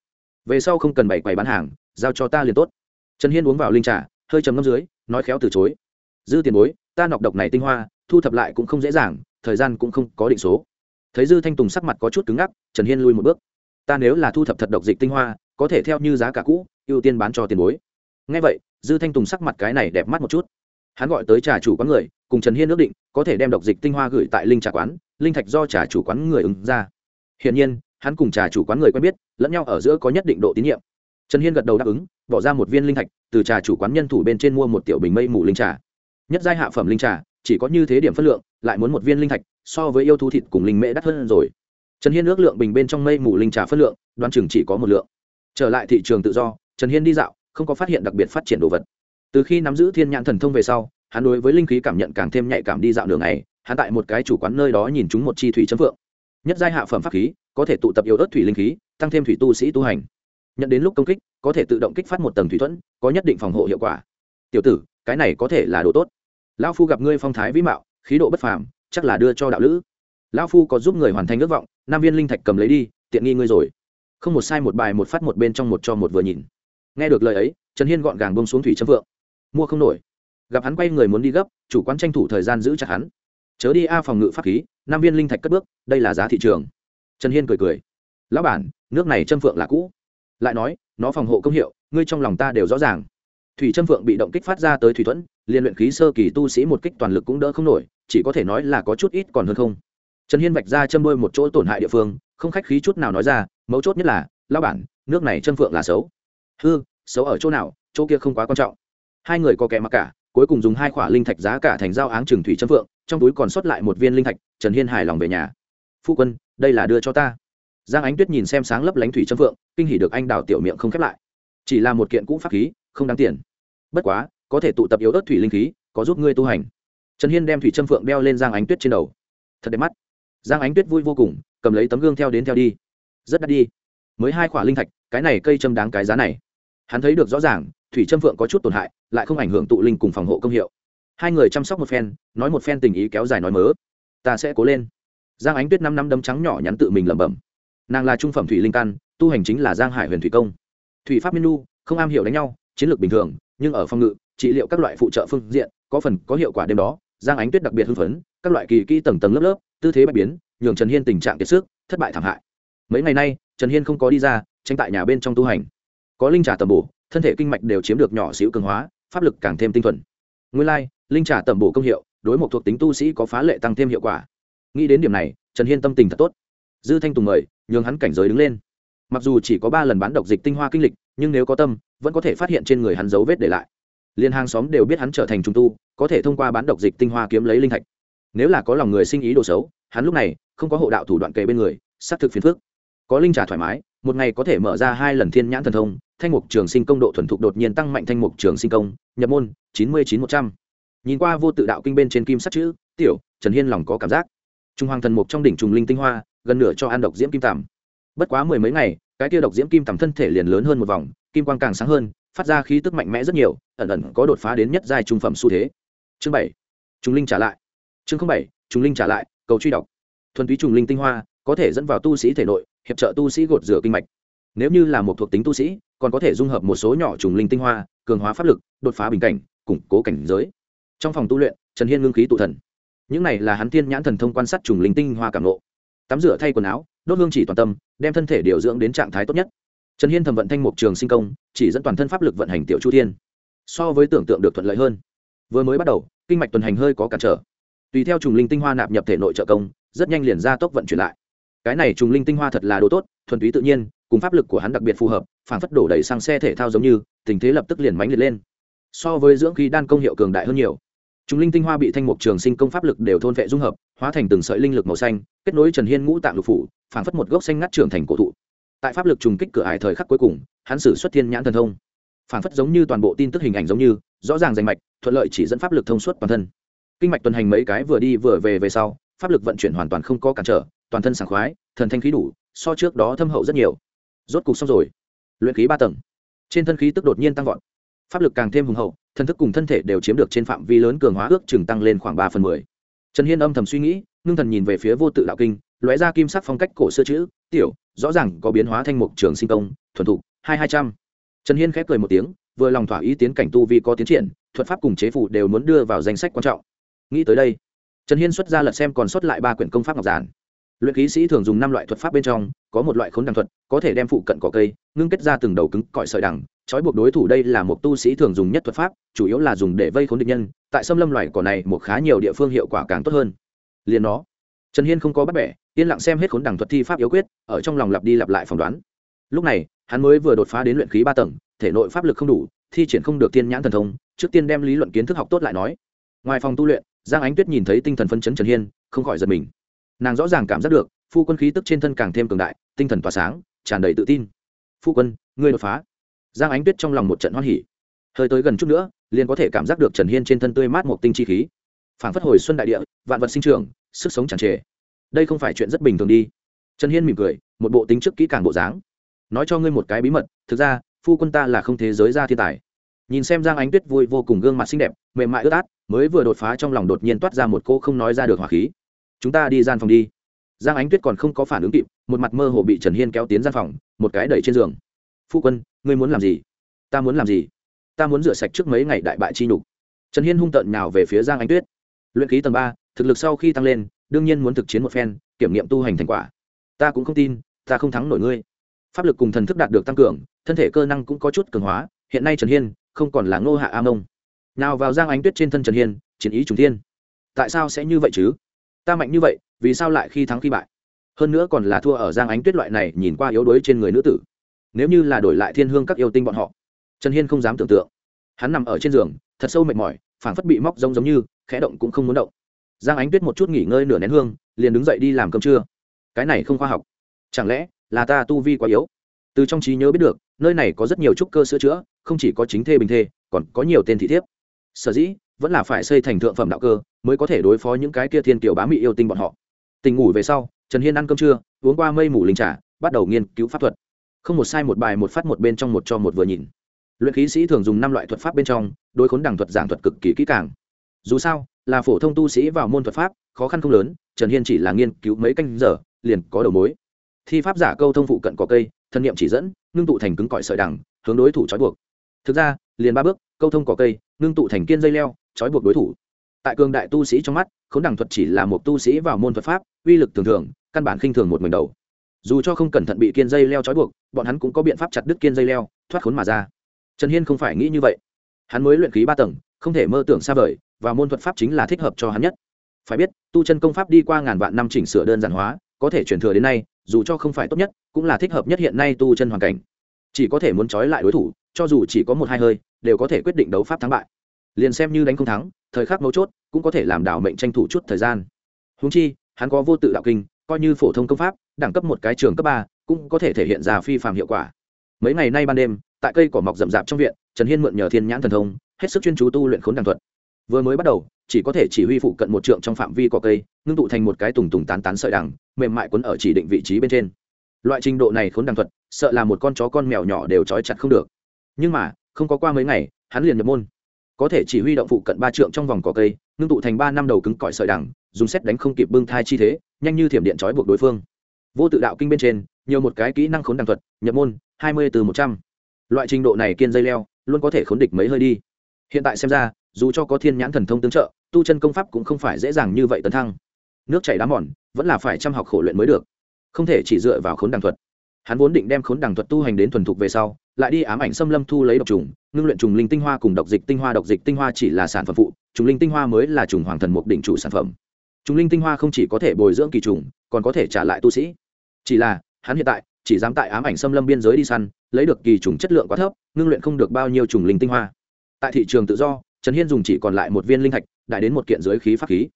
Về sau không cần bày quầy bán hàng, giao cho ta liền tốt. Trần hiên uống vào linh trà, hơi trầm ngâm dưới, nói khéo từ chối. Dư tiền bối, ta nọc độc này tinh hoa, thu thập lại cũng không dễ dàng, thời gian cũng không có định số. Thấy dư thanh tùng sắc mặt có chút cứng ngắc, trần hiên lui một bước ta nếu là thu thập thật độc dịch tinh hoa, có thể theo như giá cả cũ, ưu tiên bán cho tiền bối. Ngay vậy, dư thanh tùng sắc mặt cái này đẹp mắt một chút. Hắn gọi tới trà chủ quán người, cùng trần hiên ước định, có thể đem độc dịch tinh hoa gửi tại linh trà quán, linh thạch do trà chủ quán người ứng ra. Hiển nhiên, hắn cùng trà chủ quán người quen biết, lẫn nhau ở giữa có nhất định độ tín nhiệm. Trần hiên gật đầu đáp ứng, bỏ ra một viên linh thạch, từ trà chủ quán nhân thủ bên trên mua một tiểu bình mây mù linh trà. Nhất giai hạ phẩm linh trà, chỉ có như thế điểm phân lượng, lại muốn một viên linh thạch, so với yêu thú thịt cùng linh mễ đắt hơn rồi trần hiên ước lượng bình bên trong mây mù linh trà phân lượng, đoán chừng chỉ có một lượng. Trở lại thị trường tự do, trần hiên đi dạo, không có phát hiện đặc biệt phát triển đồ vật. Từ khi nắm giữ thiên nhãn thần thông về sau, hắn đối với linh khí cảm nhận càng thêm nhạy cảm đi dạo đường này, hắn tại một cái chủ quán nơi đó nhìn chúng một chi thủy chấm phượng. Nhất giai hạ phẩm pháp khí, có thể tụ tập yếu ớt thủy linh khí, tăng thêm thủy tu sĩ tu hành. Nhận đến lúc công kích, có thể tự động kích phát một tầng thủy thuẫn, có nhất định phòng hộ hiệu quả. Tiểu tử, cái này có thể là đồ tốt. Lão phu gặp ngươi phong thái vĩ mạo, khí độ bất phàm, chắc là đưa cho đạo lữ. Lão phu có giúp người hoàn thành ước vọng nam viên linh thạch cầm lấy đi, tiện nghi ngươi rồi. Không một sai một bài, một phát một bên trong một cho một vừa nhìn. Nghe được lời ấy, trần hiên gọn gàng bông xuống thủy châm vượng. Mua không nổi. Gặp hắn quay người muốn đi gấp, chủ quán tranh thủ thời gian giữ chặt hắn. Chớ đi a phòng ngự pháp khí, Nam viên linh thạch cất bước, đây là giá thị trường. Trần hiên cười cười. Lão bản, nước này châm phượng là cũ. Lại nói, nó phòng hộ công hiệu, ngươi trong lòng ta đều rõ ràng. Thủy châm phượng bị động kích phát ra tới thủy thuẫn, liên luyện khí sơ kỳ tu sĩ một kích toàn lực cũng đỡ không nổi, chỉ có thể nói là có chút ít còn hơn không trần hiên vạch ra châm bôi một chỗ tổn hại địa phương, không khách khí chút nào nói ra, mấu chốt nhất là, lão bản, nước này chân phượng là xấu. Hư, xấu ở chỗ nào? Chỗ kia không quá quan trọng. Hai người có kẻ mặc cả, cuối cùng dùng hai khoả linh thạch giá cả thành dao áng trừng thủy chân phượng, trong túi còn sót lại một viên linh thạch, trần hiên hài lòng về nhà. Phu quân, đây là đưa cho ta. Giang ánh tuyết nhìn xem sáng lấp lánh thủy chân phượng, kinh hỉ được anh đào tiểu miệng không khép lại. Chỉ là một kiện cũ pháp khí, không đáng tiền. Bất quá, có thể tụ tập yếu ớt thủy linh khí, có giúp ngươi tu hành. Trần hiên đem thủy chân phượng đeo lên giang ánh tuyết trên đầu. Thật đẹp mắt giang ánh tuyết vui vô cùng, cầm lấy tấm gương theo đến theo đi. Rất đắt đi. Mới hai khoả linh thạch, cái này cây châm đáng cái giá này. Hắn thấy được rõ ràng, thủy châm phượng có chút tổn hại, lại không ảnh hưởng tụ linh cùng phòng hộ công hiệu. Hai người chăm sóc một phen, nói một phen tình ý kéo dài nói mớ. Ta sẽ cố lên. Giang ánh tuyết năm năm đấm trắng nhỏ nhắn tự mình lẩm bẩm. Nàng là trung phẩm thủy linh căn tu hành chính là giang hải huyền thủy công. Thủy pháp miên nu, không am hiểu đánh nhau, chiến lược bình thường, nhưng ở phòng ngự, trị liệu các loại phụ trợ phương diện, có phần có hiệu quả đêm đó, giang ánh tuyết đặc biệt hưng phấn, các loại kỳ kỹ tầng tầng lớp lớp tư thế bạch biến, nhường trần hiên tình trạng kiệt sức, thất bại thảm hại. Mấy ngày nay, trần hiên không có đi ra, tranh tại nhà bên trong tu hành. Có linh trả tầm bổ, thân thể kinh mạch đều chiếm được nhỏ xíu cường hóa, pháp lực càng thêm tinh thuần. Nguyên lai, linh trả tầm bổ công hiệu, đối một thuộc tính tu sĩ có phá lệ tăng thêm hiệu quả. Nghĩ đến điểm này, trần hiên tâm tình thật tốt. Dư thanh tùng mời, nhường hắn cảnh giới đứng lên. Mặc dù chỉ có ba lần bán độc dịch tinh hoa kinh lịch, nhưng nếu có tâm, vẫn có thể phát hiện trên người hắn dấu vết để lại. Liên hàng xóm đều biết hắn trở thành trung tu, có thể thông qua bán độc dịch tinh hoa kiếm lấy linh thạch nếu là có lòng người sinh ý đồ xấu, hắn lúc này không có hộ đạo thủ đoạn kề bên người, xác thực phiền phước có linh trả thoải mái, một ngày có thể mở ra hai lần thiên nhãn thần thông, thanh mục trường sinh công độ thuần thục đột nhiên tăng mạnh thanh mục trường sinh công, nhập môn, chín mươi chín một trăm. Nhìn qua vô tự đạo kinh bên trên kim sắt chữ, tiểu, trần hiên lòng có cảm giác. Trung hoàng thần mục trong đỉnh trùng linh tinh hoa, gần nửa cho ăn độc diễm kim tằm. Bất quá mười mấy ngày, cái tiêu độc diễm kim tằm thân thể liền lớn hơn một vòng, kim quang càng sáng hơn, phát ra khí tức mạnh mẽ rất nhiều, ẩn ẩn có đột phá đến nhất giai trung phẩm xu thế. Chương bảy. Trùng linh trả lại chương bảy, trùng linh trả lại, cầu truy đọc. Thuần túy trùng linh tinh hoa, có thể dẫn vào tu sĩ thể nội, hiệp trợ tu sĩ gột rửa kinh mạch. Nếu như là một thuộc tính tu sĩ, còn có thể dung hợp một số nhỏ trùng linh tinh hoa, cường hóa pháp lực, đột phá bình cảnh, củng cố cảnh giới. Trong phòng tu luyện, trần hiên ngưng khí tụ thần. Những này là hắn thiên nhãn thần thông quan sát trùng linh tinh hoa cảm lộ tắm rửa, thay quần áo, đốt hương chỉ toàn tâm, đem thân thể điều dưỡng đến trạng thái tốt nhất. Trần hiên thẩm vận thanh mục trường sinh công, chỉ dẫn toàn thân pháp lực vận hành tiểu chu thiên. So với tưởng tượng được thuận lợi hơn. Vừa mới bắt đầu, kinh mạch tuần hành hơi có cản trở tùy theo trùng linh tinh hoa nạp nhập thể nội trợ công, rất nhanh liền ra tốc vận chuyển lại. Cái này trùng linh tinh hoa thật là đồ tốt, thuần túy tự nhiên, cùng pháp lực của hắn đặc biệt phù hợp, phản phất đổ đầy sang xe thể thao giống như, tình thế lập tức liền mánh liệt lên. So với dưỡng khí đan công hiệu cường đại hơn nhiều. Trùng linh tinh hoa bị thanh mục trường sinh công pháp lực đều thôn vệ dung hợp, hóa thành từng sợi linh lực màu xanh, kết nối trần hiên ngũ tạng lục phủ, phản phất một gốc xanh ngắt trưởng thành cổ thụ. Tại pháp lực trùng kích cửa hải thời khắc cuối cùng, hắn sử xuất thiên nhãn thần thông. Phản phất giống như toàn bộ tin tức hình ảnh giống như, rõ ràng rành mạch, thuận lợi chỉ dẫn pháp lực thông suốt toàn thân kinh mạch tuần hành mấy cái vừa đi vừa về về sau, pháp lực vận chuyển hoàn toàn không có cản trở, toàn thân sảng khoái, thần thanh khí đủ, so trước đó thâm hậu rất nhiều. Rốt cục xong rồi. Luyện khí ba tầng. Trên thân khí tức đột nhiên tăng vọt. Pháp lực càng thêm hùng hậu thân thức cùng thân thể đều chiếm được trên phạm vi lớn cường hóa ước chừng tăng lên khoảng ba phần mười. Trần hiên âm thầm suy nghĩ, ngưng thần nhìn về phía vô tự đạo kinh, lóe ra kim sắc phong cách cổ xưa chữ, tiểu, rõ ràng có biến hóa thanh mục trường sinh công, thuần thục, hai hai trăm. Trần hiên khép cười một tiếng, vừa lòng thỏa ý tiến cảnh tu vi có tiến triển, thuật pháp cùng chế phủ đều muốn đưa vào danh sách quan trọng nghĩ tới đây, trần hiên xuất ra lật xem còn sót lại ba quyển công pháp ngọc giản. Luyện khí sĩ thường dùng năm loại thuật pháp bên trong, có một loại khốn đằng thuật, có thể đem phụ cận cỏ cây, ngưng kết ra từng đầu cứng cọi sợi đằng. Trói buộc đối thủ đây là một tu sĩ thường dùng nhất thuật pháp, chủ yếu là dùng để vây khốn địch nhân. Tại xâm lâm loài cỏ này một khá nhiều địa phương hiệu quả càng tốt hơn. Liền nó, trần hiên không có bắt bẻ, yên lặng xem hết khốn đằng thuật thi pháp yếu quyết, ở trong lòng lặp đi lặp lại phỏng đoán. Lúc này, hắn mới vừa đột phá đến luyện khí ba tầng, thể nội pháp lực không đủ, thi triển không được tiên nhãn thần thông, trước tiên đem lý luận kiến thức học tốt lại nói. Ngoài phòng tu luyện giang ánh tuyết nhìn thấy tinh thần phân chấn trần hiên, không khỏi giật mình. Nàng rõ ràng cảm giác được, phu quân khí tức trên thân càng thêm cường đại, tinh thần tỏa sáng, tràn đầy tự tin. Phu quân, ngươi đột phá. Giang ánh tuyết trong lòng một trận hoan hỉ. Hơi tới gần chút nữa, liền có thể cảm giác được trần hiên trên thân tươi mát một tinh chi khí. Phảng phất hồi xuân đại địa, vạn vật sinh trưởng, sức sống tràn trề. Đây không phải chuyện rất bình thường đi. Trần hiên mỉm cười, một bộ tính trước kỹ càng bộ dáng. Nói cho ngươi một cái bí mật, thực ra, phu quân ta là không thế giới ra thiên tài. Nhìn xem giang ánh tuyết vui vô cùng gương mặt xinh đẹp, mềm mại ướt át mới vừa đột phá trong lòng đột nhiên toát ra một cô không nói ra được hỏa khí. Chúng ta đi gian phòng đi. Giang ánh tuyết còn không có phản ứng kịp, một mặt mơ hồ bị trần hiên kéo tiến gian phòng, một cái đẩy trên giường. Phu quân, ngươi muốn làm gì? Ta muốn làm gì? Ta muốn rửa sạch trước mấy ngày đại bại chi nhục. Trần hiên hung tợn nào về phía giang ánh tuyết. Luyện ký tầng ba, thực lực sau khi tăng lên, đương nhiên muốn thực chiến một phen, kiểm nghiệm tu hành thành quả. Ta cũng không tin, ta không thắng nổi ngươi. Pháp lực cùng thần thức đạt được tăng cường, thân thể cơ năng cũng có chút cường hóa, hiện nay trần hiên không còn là ngô hạ a mông nào vào giang ánh tuyết trên thân trần hiên, chiến ý trùng thiên. Tại sao sẽ như vậy chứ? Ta mạnh như vậy, vì sao lại khi thắng khi bại? Hơn nữa còn là thua ở giang ánh tuyết loại này nhìn qua yếu đuối trên người nữ tử. Nếu như là đổi lại thiên hương các yêu tinh bọn họ, trần hiên không dám tưởng tượng. Hắn nằm ở trên giường, thật sâu mệt mỏi, phảng phất bị móc rông giống như, khẽ động cũng không muốn động. Giang ánh tuyết một chút nghỉ ngơi nửa nén hương, liền đứng dậy đi làm cơm trưa. Cái này không khoa học. Chẳng lẽ là ta tu vi quá yếu? Từ trong trí nhớ biết được, nơi này có rất nhiều trúc cơ sữa chữa, không chỉ có chính thê bình thê, còn có nhiều tên thị thiếp sở dĩ vẫn là phải xây thành thượng phẩm đạo cơ mới có thể đối phó những cái kia thiên kiều bá mị yêu tinh bọn họ. Tình ngủ về sau trần hiên ăn cơm trưa uống qua mây mù linh trà bắt đầu nghiên cứu pháp thuật. Không một sai một bài một phát một bên trong một cho một vừa nhìn. Luyện khí sĩ thường dùng năm loại thuật pháp bên trong đối khốn đẳng thuật giảng thuật cực kỳ kỹ càng. Dù sao là phổ thông tu sĩ vào môn thuật pháp khó khăn không lớn trần hiên chỉ là nghiên cứu mấy canh giờ liền có đầu mối. Thi pháp giả câu thông phụ cận cỏ cây thân nhiệm chỉ dẫn ngưng tụ thành cứng cỏi sợi đẳng, hướng đối thủ trói buộc thực ra, liền ba bước, câu thông cỏ cây, ngưng tụ thành kiên dây leo, trói buộc đối thủ. Tại cường đại tu sĩ trong mắt, khốn đẳng thuật chỉ là một tu sĩ vào môn thuật pháp, uy lực thường thường, căn bản khinh thường một mình đầu. Dù cho không cẩn thận bị kiên dây leo trói buộc, bọn hắn cũng có biện pháp chặt đứt kiên dây leo, thoát khốn mà ra. Trần hiên không phải nghĩ như vậy. Hắn mới luyện khí ba tầng, không thể mơ tưởng xa vời và môn thuật pháp chính là thích hợp cho hắn nhất. Phải biết, tu chân công pháp đi qua ngàn vạn năm chỉnh sửa đơn giản hóa, có thể truyền thừa đến nay, dù cho không phải tốt nhất, cũng là thích hợp nhất hiện nay tu chân hoàn cảnh. Chỉ có thể muốn trói lại đối thủ cho dù chỉ có một hai hơi, đều có thể quyết định đấu pháp thắng bại. Liền xem như đánh không thắng, thời khắc mấu chốt cũng có thể làm đảo mệnh tranh thủ chút thời gian. Húng chi, hắn có vô tự đạo kinh, coi như phổ thông công pháp, đẳng cấp một cái trường cấp ba, cũng có thể thể hiện ra phi phạm hiệu quả. Mấy ngày nay ban đêm, tại cây cỏ mọc rậm rạp trong viện, trần hiên mượn nhờ thiên nhãn thần thông, hết sức chuyên chú tu luyện khốn đàng thuật. Vừa mới bắt đầu, chỉ có thể chỉ huy phụ cận một trượng trong phạm vi cỏ cây, ngưng tụ thành một cái tùng tùng tán tán sợi đằng, mềm mại quấn ở chỉ định vị trí bên trên. Loại trình độ này khốn đàng thuật, sợ là một con chó con mèo nhỏ đều trói chặt không được nhưng mà, không có qua mấy ngày, hắn liền nhập môn. Có thể chỉ huy động phụ cận ba trượng trong vòng cỏ cây, ngưng tụ thành ba năm đầu cứng cỏi sợi đằng, dùng xét đánh không kịp bưng thai chi thế, nhanh như thiểm điện trói buộc đối phương. Vô tự đạo kinh bên trên, nhiều một cái kỹ năng khốn đàng thuật, nhập môn, hai mươi từ một trăm. Loại trình độ này kiên dây leo, luôn có thể khốn địch mấy hơi đi. Hiện tại xem ra, dù cho có thiên nhãn thần thông tương trợ, tu chân công pháp cũng không phải dễ dàng như vậy tấn thăng. Nước chảy đá mòn, vẫn là phải chăm học khổ luyện mới được. Không thể chỉ dựa vào khốn đàng thuật hắn vốn định đem khốn đằng thuật tu hành đến thuần thục về sau, lại đi ám ảnh xâm lâm thu lấy độc trùng, ngưng luyện trùng linh tinh hoa cùng độc dịch tinh hoa, độc dịch tinh hoa chỉ là sản phẩm phụ, trùng linh tinh hoa mới là trùng hoàng thần mục đỉnh chủ sản phẩm. Trùng linh tinh hoa không chỉ có thể bồi dưỡng kỳ trùng, còn có thể trả lại tu sĩ. Chỉ là, hắn hiện tại chỉ dám tại ám ảnh xâm lâm biên giới đi săn, lấy được kỳ trùng chất lượng quá thấp, ngưng luyện không được bao nhiêu trùng linh tinh hoa. Tại thị trường tự do, trần hiên dùng chỉ còn lại một viên linh thạch, đại đến một kiện giới khí pháp khí.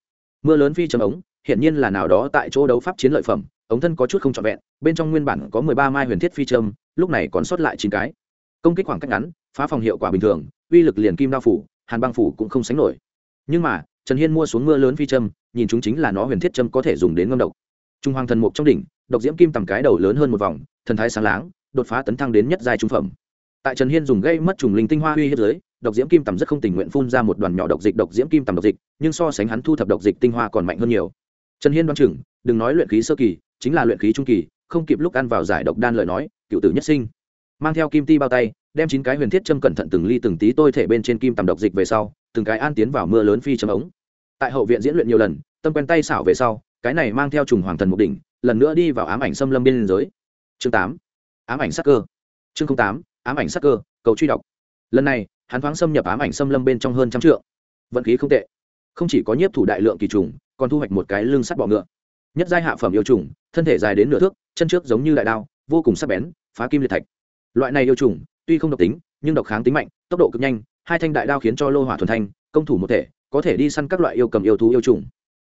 Mưa lớn phi chấm ống hiện nhiên là nào đó tại chỗ đấu pháp chiến lợi phẩm, ống thân có chút không trọn vẹn bên trong nguyên bản có mười ba mai huyền thiết phi châm, lúc này còn sót lại chín cái. Công kích khoảng cách ngắn, phá phòng hiệu quả bình thường, uy lực liền kim đao phủ, hàn băng phủ cũng không sánh nổi. Nhưng mà, trần hiên mua xuống mưa lớn phi châm, nhìn chúng chính là nó huyền thiết châm có thể dùng đến ngâm độc. Trung hoàng thần mục trong đỉnh, độc diễm kim tầm cái đầu lớn hơn một vòng, thần thái sáng láng, đột phá tấn thăng đến nhất giai trung phẩm. Tại trần hiên dùng gây mất trùng linh tinh hoa uy hiếp giới, độc diễm kim tầm rất không tình nguyện phun ra một đoàn nhỏ độc dịch độc diễm kim tầm độc dịch, nhưng so sánh hắn thu thập độc dịch tinh hoa còn mạnh hơn nhiều. Trần hiên đoán chừng, đừng nói luyện khí sơ kỳ, chính là luyện khí trung kỳ không kịp lúc ăn vào giải độc đan lời nói, cựu tử nhất sinh. Mang theo kim ti bao tay, đem chín cái huyền thiết châm cẩn thận từng ly từng tí tôi thể bên trên kim tầm độc dịch về sau, từng cái an tiến vào mưa lớn phi châm ống. Tại hậu viện diễn luyện nhiều lần, tâm quen tay xảo về sau, cái này mang theo trùng hoàng thần mục đỉnh, lần nữa đi vào ám ảnh xâm lâm biên giới. Chương tám, ám ảnh sắc cơ. Chương tám, ám ảnh sắc cơ, cầu truy đọc. Lần này, hắn thoáng xâm nhập ám ảnh xâm lâm bên trong hơn trăm trượng. Vận khí không tệ. Không chỉ có nhiếp thủ đại lượng kỳ trùng, còn thu hoạch một cái lưng sắt bọ ngựa nhất giai hạ phẩm yêu trùng, thân thể dài đến nửa thước, chân trước giống như đại đao, vô cùng sắc bén, phá kim liệt thạch. Loại này yêu trùng, tuy không độc tính, nhưng độc kháng tính mạnh, tốc độ cực nhanh, hai thanh đại đao khiến cho lô hỏa thuần thanh, công thủ một thể, có thể đi săn các loại yêu cầm yêu thú yêu trùng.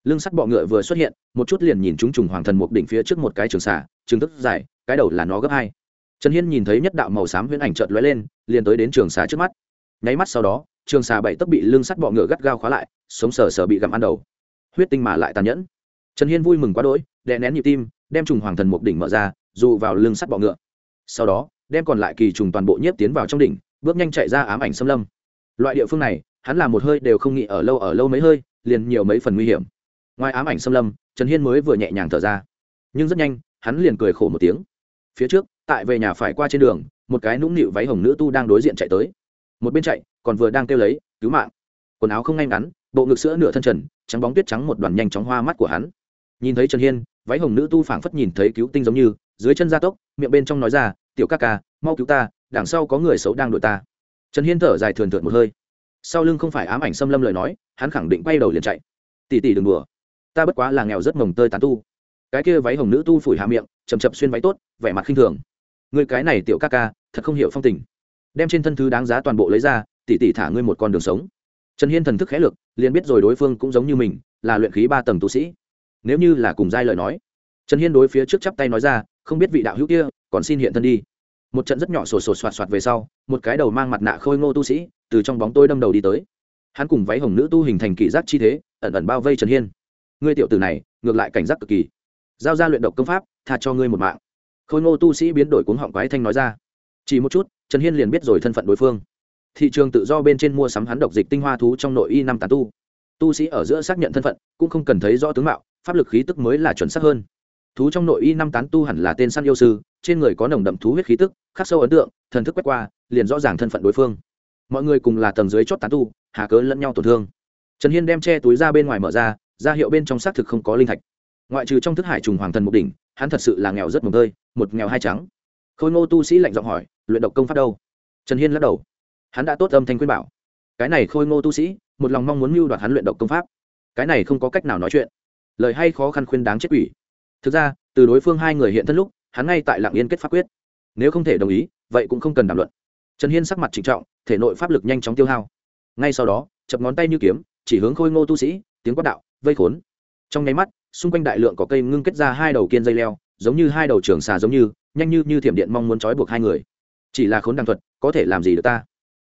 Lưng sắt bọ ngựa vừa xuất hiện, một chút liền nhìn chúng trùng hoàng thần một đỉnh phía trước một cái trường xả trường tức dài, cái đầu là nó gấp hai. Trần hiên nhìn thấy nhất đạo màu xám huyễn ảnh chợt lóe lên, liền tới đến trường xà trước mắt. Nháy mắt sau đó, trường xà bảy tấc bị lưng sắt bọ ngựa gắt gao khóa lại, sống sờ sờ bị gặm ăn đầu. Huyết tinh mà lại tàn nhẫn trần hiên vui mừng quá đỗi, đè nén nhịp tim, đem trùng hoàng thần một đỉnh mở ra, dù vào lưng sắt bọ ngựa. Sau đó, đem còn lại kỳ trùng toàn bộ nhiếp tiến vào trong đỉnh, bước nhanh chạy ra ám ảnh xâm lâm. Loại địa phương này, hắn làm một hơi đều không nghĩ ở lâu ở lâu mấy hơi, liền nhiều mấy phần nguy hiểm. Ngoài ám ảnh xâm lâm, trần hiên mới vừa nhẹ nhàng thở ra. Nhưng rất nhanh, hắn liền cười khổ một tiếng. Phía trước, tại về nhà phải qua trên đường, một cái nũng nịu váy hồng nữ tu đang đối diện chạy tới. Một bên chạy, còn vừa đang kêu lấy, cứu mạng. Quần áo không ngay ngắn, bộ ngực sữa nửa thân trần, trắng bóng tuyết trắng một đoàn nhanh chóng hoa mắt của hắn nhìn thấy trần hiên, váy hồng nữ tu phảng phất nhìn thấy cứu tinh giống như, dưới chân gia tốc, miệng bên trong nói ra, tiểu ca ca, mau cứu ta, đằng sau có người xấu đang đuổi ta. Trần hiên thở dài thườn thượt một hơi. Sau lưng không phải ám ảnh xâm lâm lời nói, hắn khẳng định quay đầu liền chạy. Tỉ tỉ đừng đùa, ta bất quá là nghèo rất mồng tơi tán tu. Cái kia váy hồng nữ tu phủi hạ miệng chầm chập xuyên váy tốt, vẻ mặt khinh thường. Người cái này tiểu ca ca, thật không hiểu phong tình. Đem trên thân thứ đáng giá toàn bộ lấy ra tỉ tỉ thả ngươi một con đường sống. Trần hiên thần thức khẽ lược, liền biết rồi đối phương cũng giống như mình, là luyện khí ba tầng tu sĩ nếu như là cùng giai lời nói, trần hiên đối phía trước chắp tay nói ra, không biết vị đạo hữu kia, còn xin hiện thân đi. Một trận rất nhỏ sổ sổ soạt soạt về sau, một cái đầu mang mặt nạ khôi ngô tu sĩ, từ trong bóng tôi đâm đầu đi tới. Hắn cùng váy hồng nữ tu hình thành kỷ giác chi thế, ẩn ẩn bao vây trần hiên. Ngươi tiểu tử này, ngược lại cảnh giác cực kỳ. Giao ra luyện độc công pháp, tha cho ngươi một mạng. Khôi ngô tu sĩ biến đổi cuống họng quái thanh nói ra. Chỉ một chút, trần hiên liền biết rồi thân phận đối phương. Thị trường tự do bên trên mua sắm hắn độc dịch tinh hoa thú trong nội y năm tà tu. Tu sĩ ở giữa xác nhận thân phận, cũng không cần thấy rõ tướng mạo pháp lực khí tức mới là chuẩn xác hơn. Thú trong nội y năm tán tu hẳn là tên săn yêu sư, trên người có nồng đậm thú huyết khí tức, khắc sâu ấn tượng, thần thức quét qua, liền rõ ràng thân phận đối phương. Mọi người cùng là tầng dưới chót tán tu, hà cớ lẫn nhau tổn thương. Trần hiên đem che túi ra bên ngoài mở ra ra hiệu bên trong xác thực không có linh thạch. Ngoại trừ trong thức hải trùng hoàng thần mục đỉnh, hắn thật sự là nghèo rất mồm tơi, một nghèo hai trắng. Khôi ngô tu sĩ lạnh giọng hỏi, luyện độc công pháp đâu? Trần hiên lắc đầu. Hắn đã tốt âm thanh khuyên bảo. Cái này khôi ngô tu sĩ, một lòng mong muốn mưu đoạt hắn luyện độc công pháp. Cái này không có cách nào nói chuyện lời hay khó khăn khuyên đáng chết quỷ. Thực ra, từ đối phương hai người hiện thân lúc, hắn ngay tại lạng yên kết pháp quyết. Nếu không thể đồng ý, vậy cũng không cần đàm luận. Trần hiên sắc mặt trịnh trọng, thể nội pháp lực nhanh chóng tiêu hao. Ngay sau đó, chập ngón tay như kiếm, chỉ hướng khôi ngô tu sĩ, tiếng quát đạo, vây khốn. Trong nháy mắt, xung quanh đại lượng có cây ngưng kết ra hai đầu kiên dây leo, giống như hai đầu trường xà giống như, nhanh như như thiểm điện mong muốn trói buộc hai người. Chỉ là khốn đàng thuật, có thể làm gì được ta?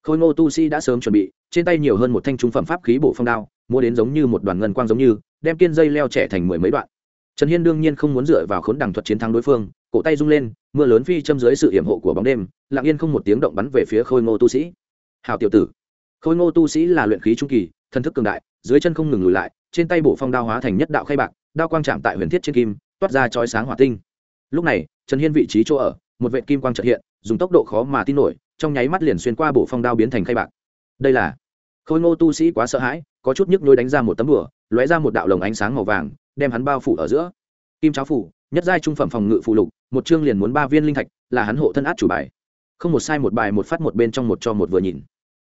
Khôi ngô tu sĩ đã sớm chuẩn bị, trên tay nhiều hơn một thanh trung phẩm pháp khí bổ phong đao mua đến giống như một đoàn ngân quang giống như đem kiên dây leo trẻ thành mười mấy đoạn. Trần hiên đương nhiên không muốn dựa vào khốn đằng thuật chiến thắng đối phương, cổ tay rung lên, mưa lớn phi châm dưới sự hiểm hộ của bóng đêm, lặng yên không một tiếng động bắn về phía khôi ngô tu sĩ. Hào tiểu tử. Khôi ngô tu sĩ là luyện khí trung kỳ, thân thức cường đại, dưới chân không ngừng lùi lại, trên tay bổ phong đao hóa thành nhất đạo khay bạc, đao quang chạm tại huyền thiết trên kim, toát ra chói sáng hỏa tinh. Lúc này, trần hiên vị trí chỗ ở, một vệ kim quang chợt hiện, dùng tốc độ khó mà tin nổi, trong nháy mắt liền xuyên qua bổ phong đao biến thành khay bạc. Đây là khôi ngô tu sĩ quá sợ hãi, có chút nhức nhối đánh ra một tấm đùa lóe ra một đạo lồng ánh sáng màu vàng, đem hắn bao phủ ở giữa. Kim cháo phủ, nhất giai trung phẩm phòng ngự phụ lục, một chương liền muốn ba viên linh thạch, là hắn hộ thân át chủ bài. Không một sai một bài, một phát một bên trong một cho một vừa nhìn.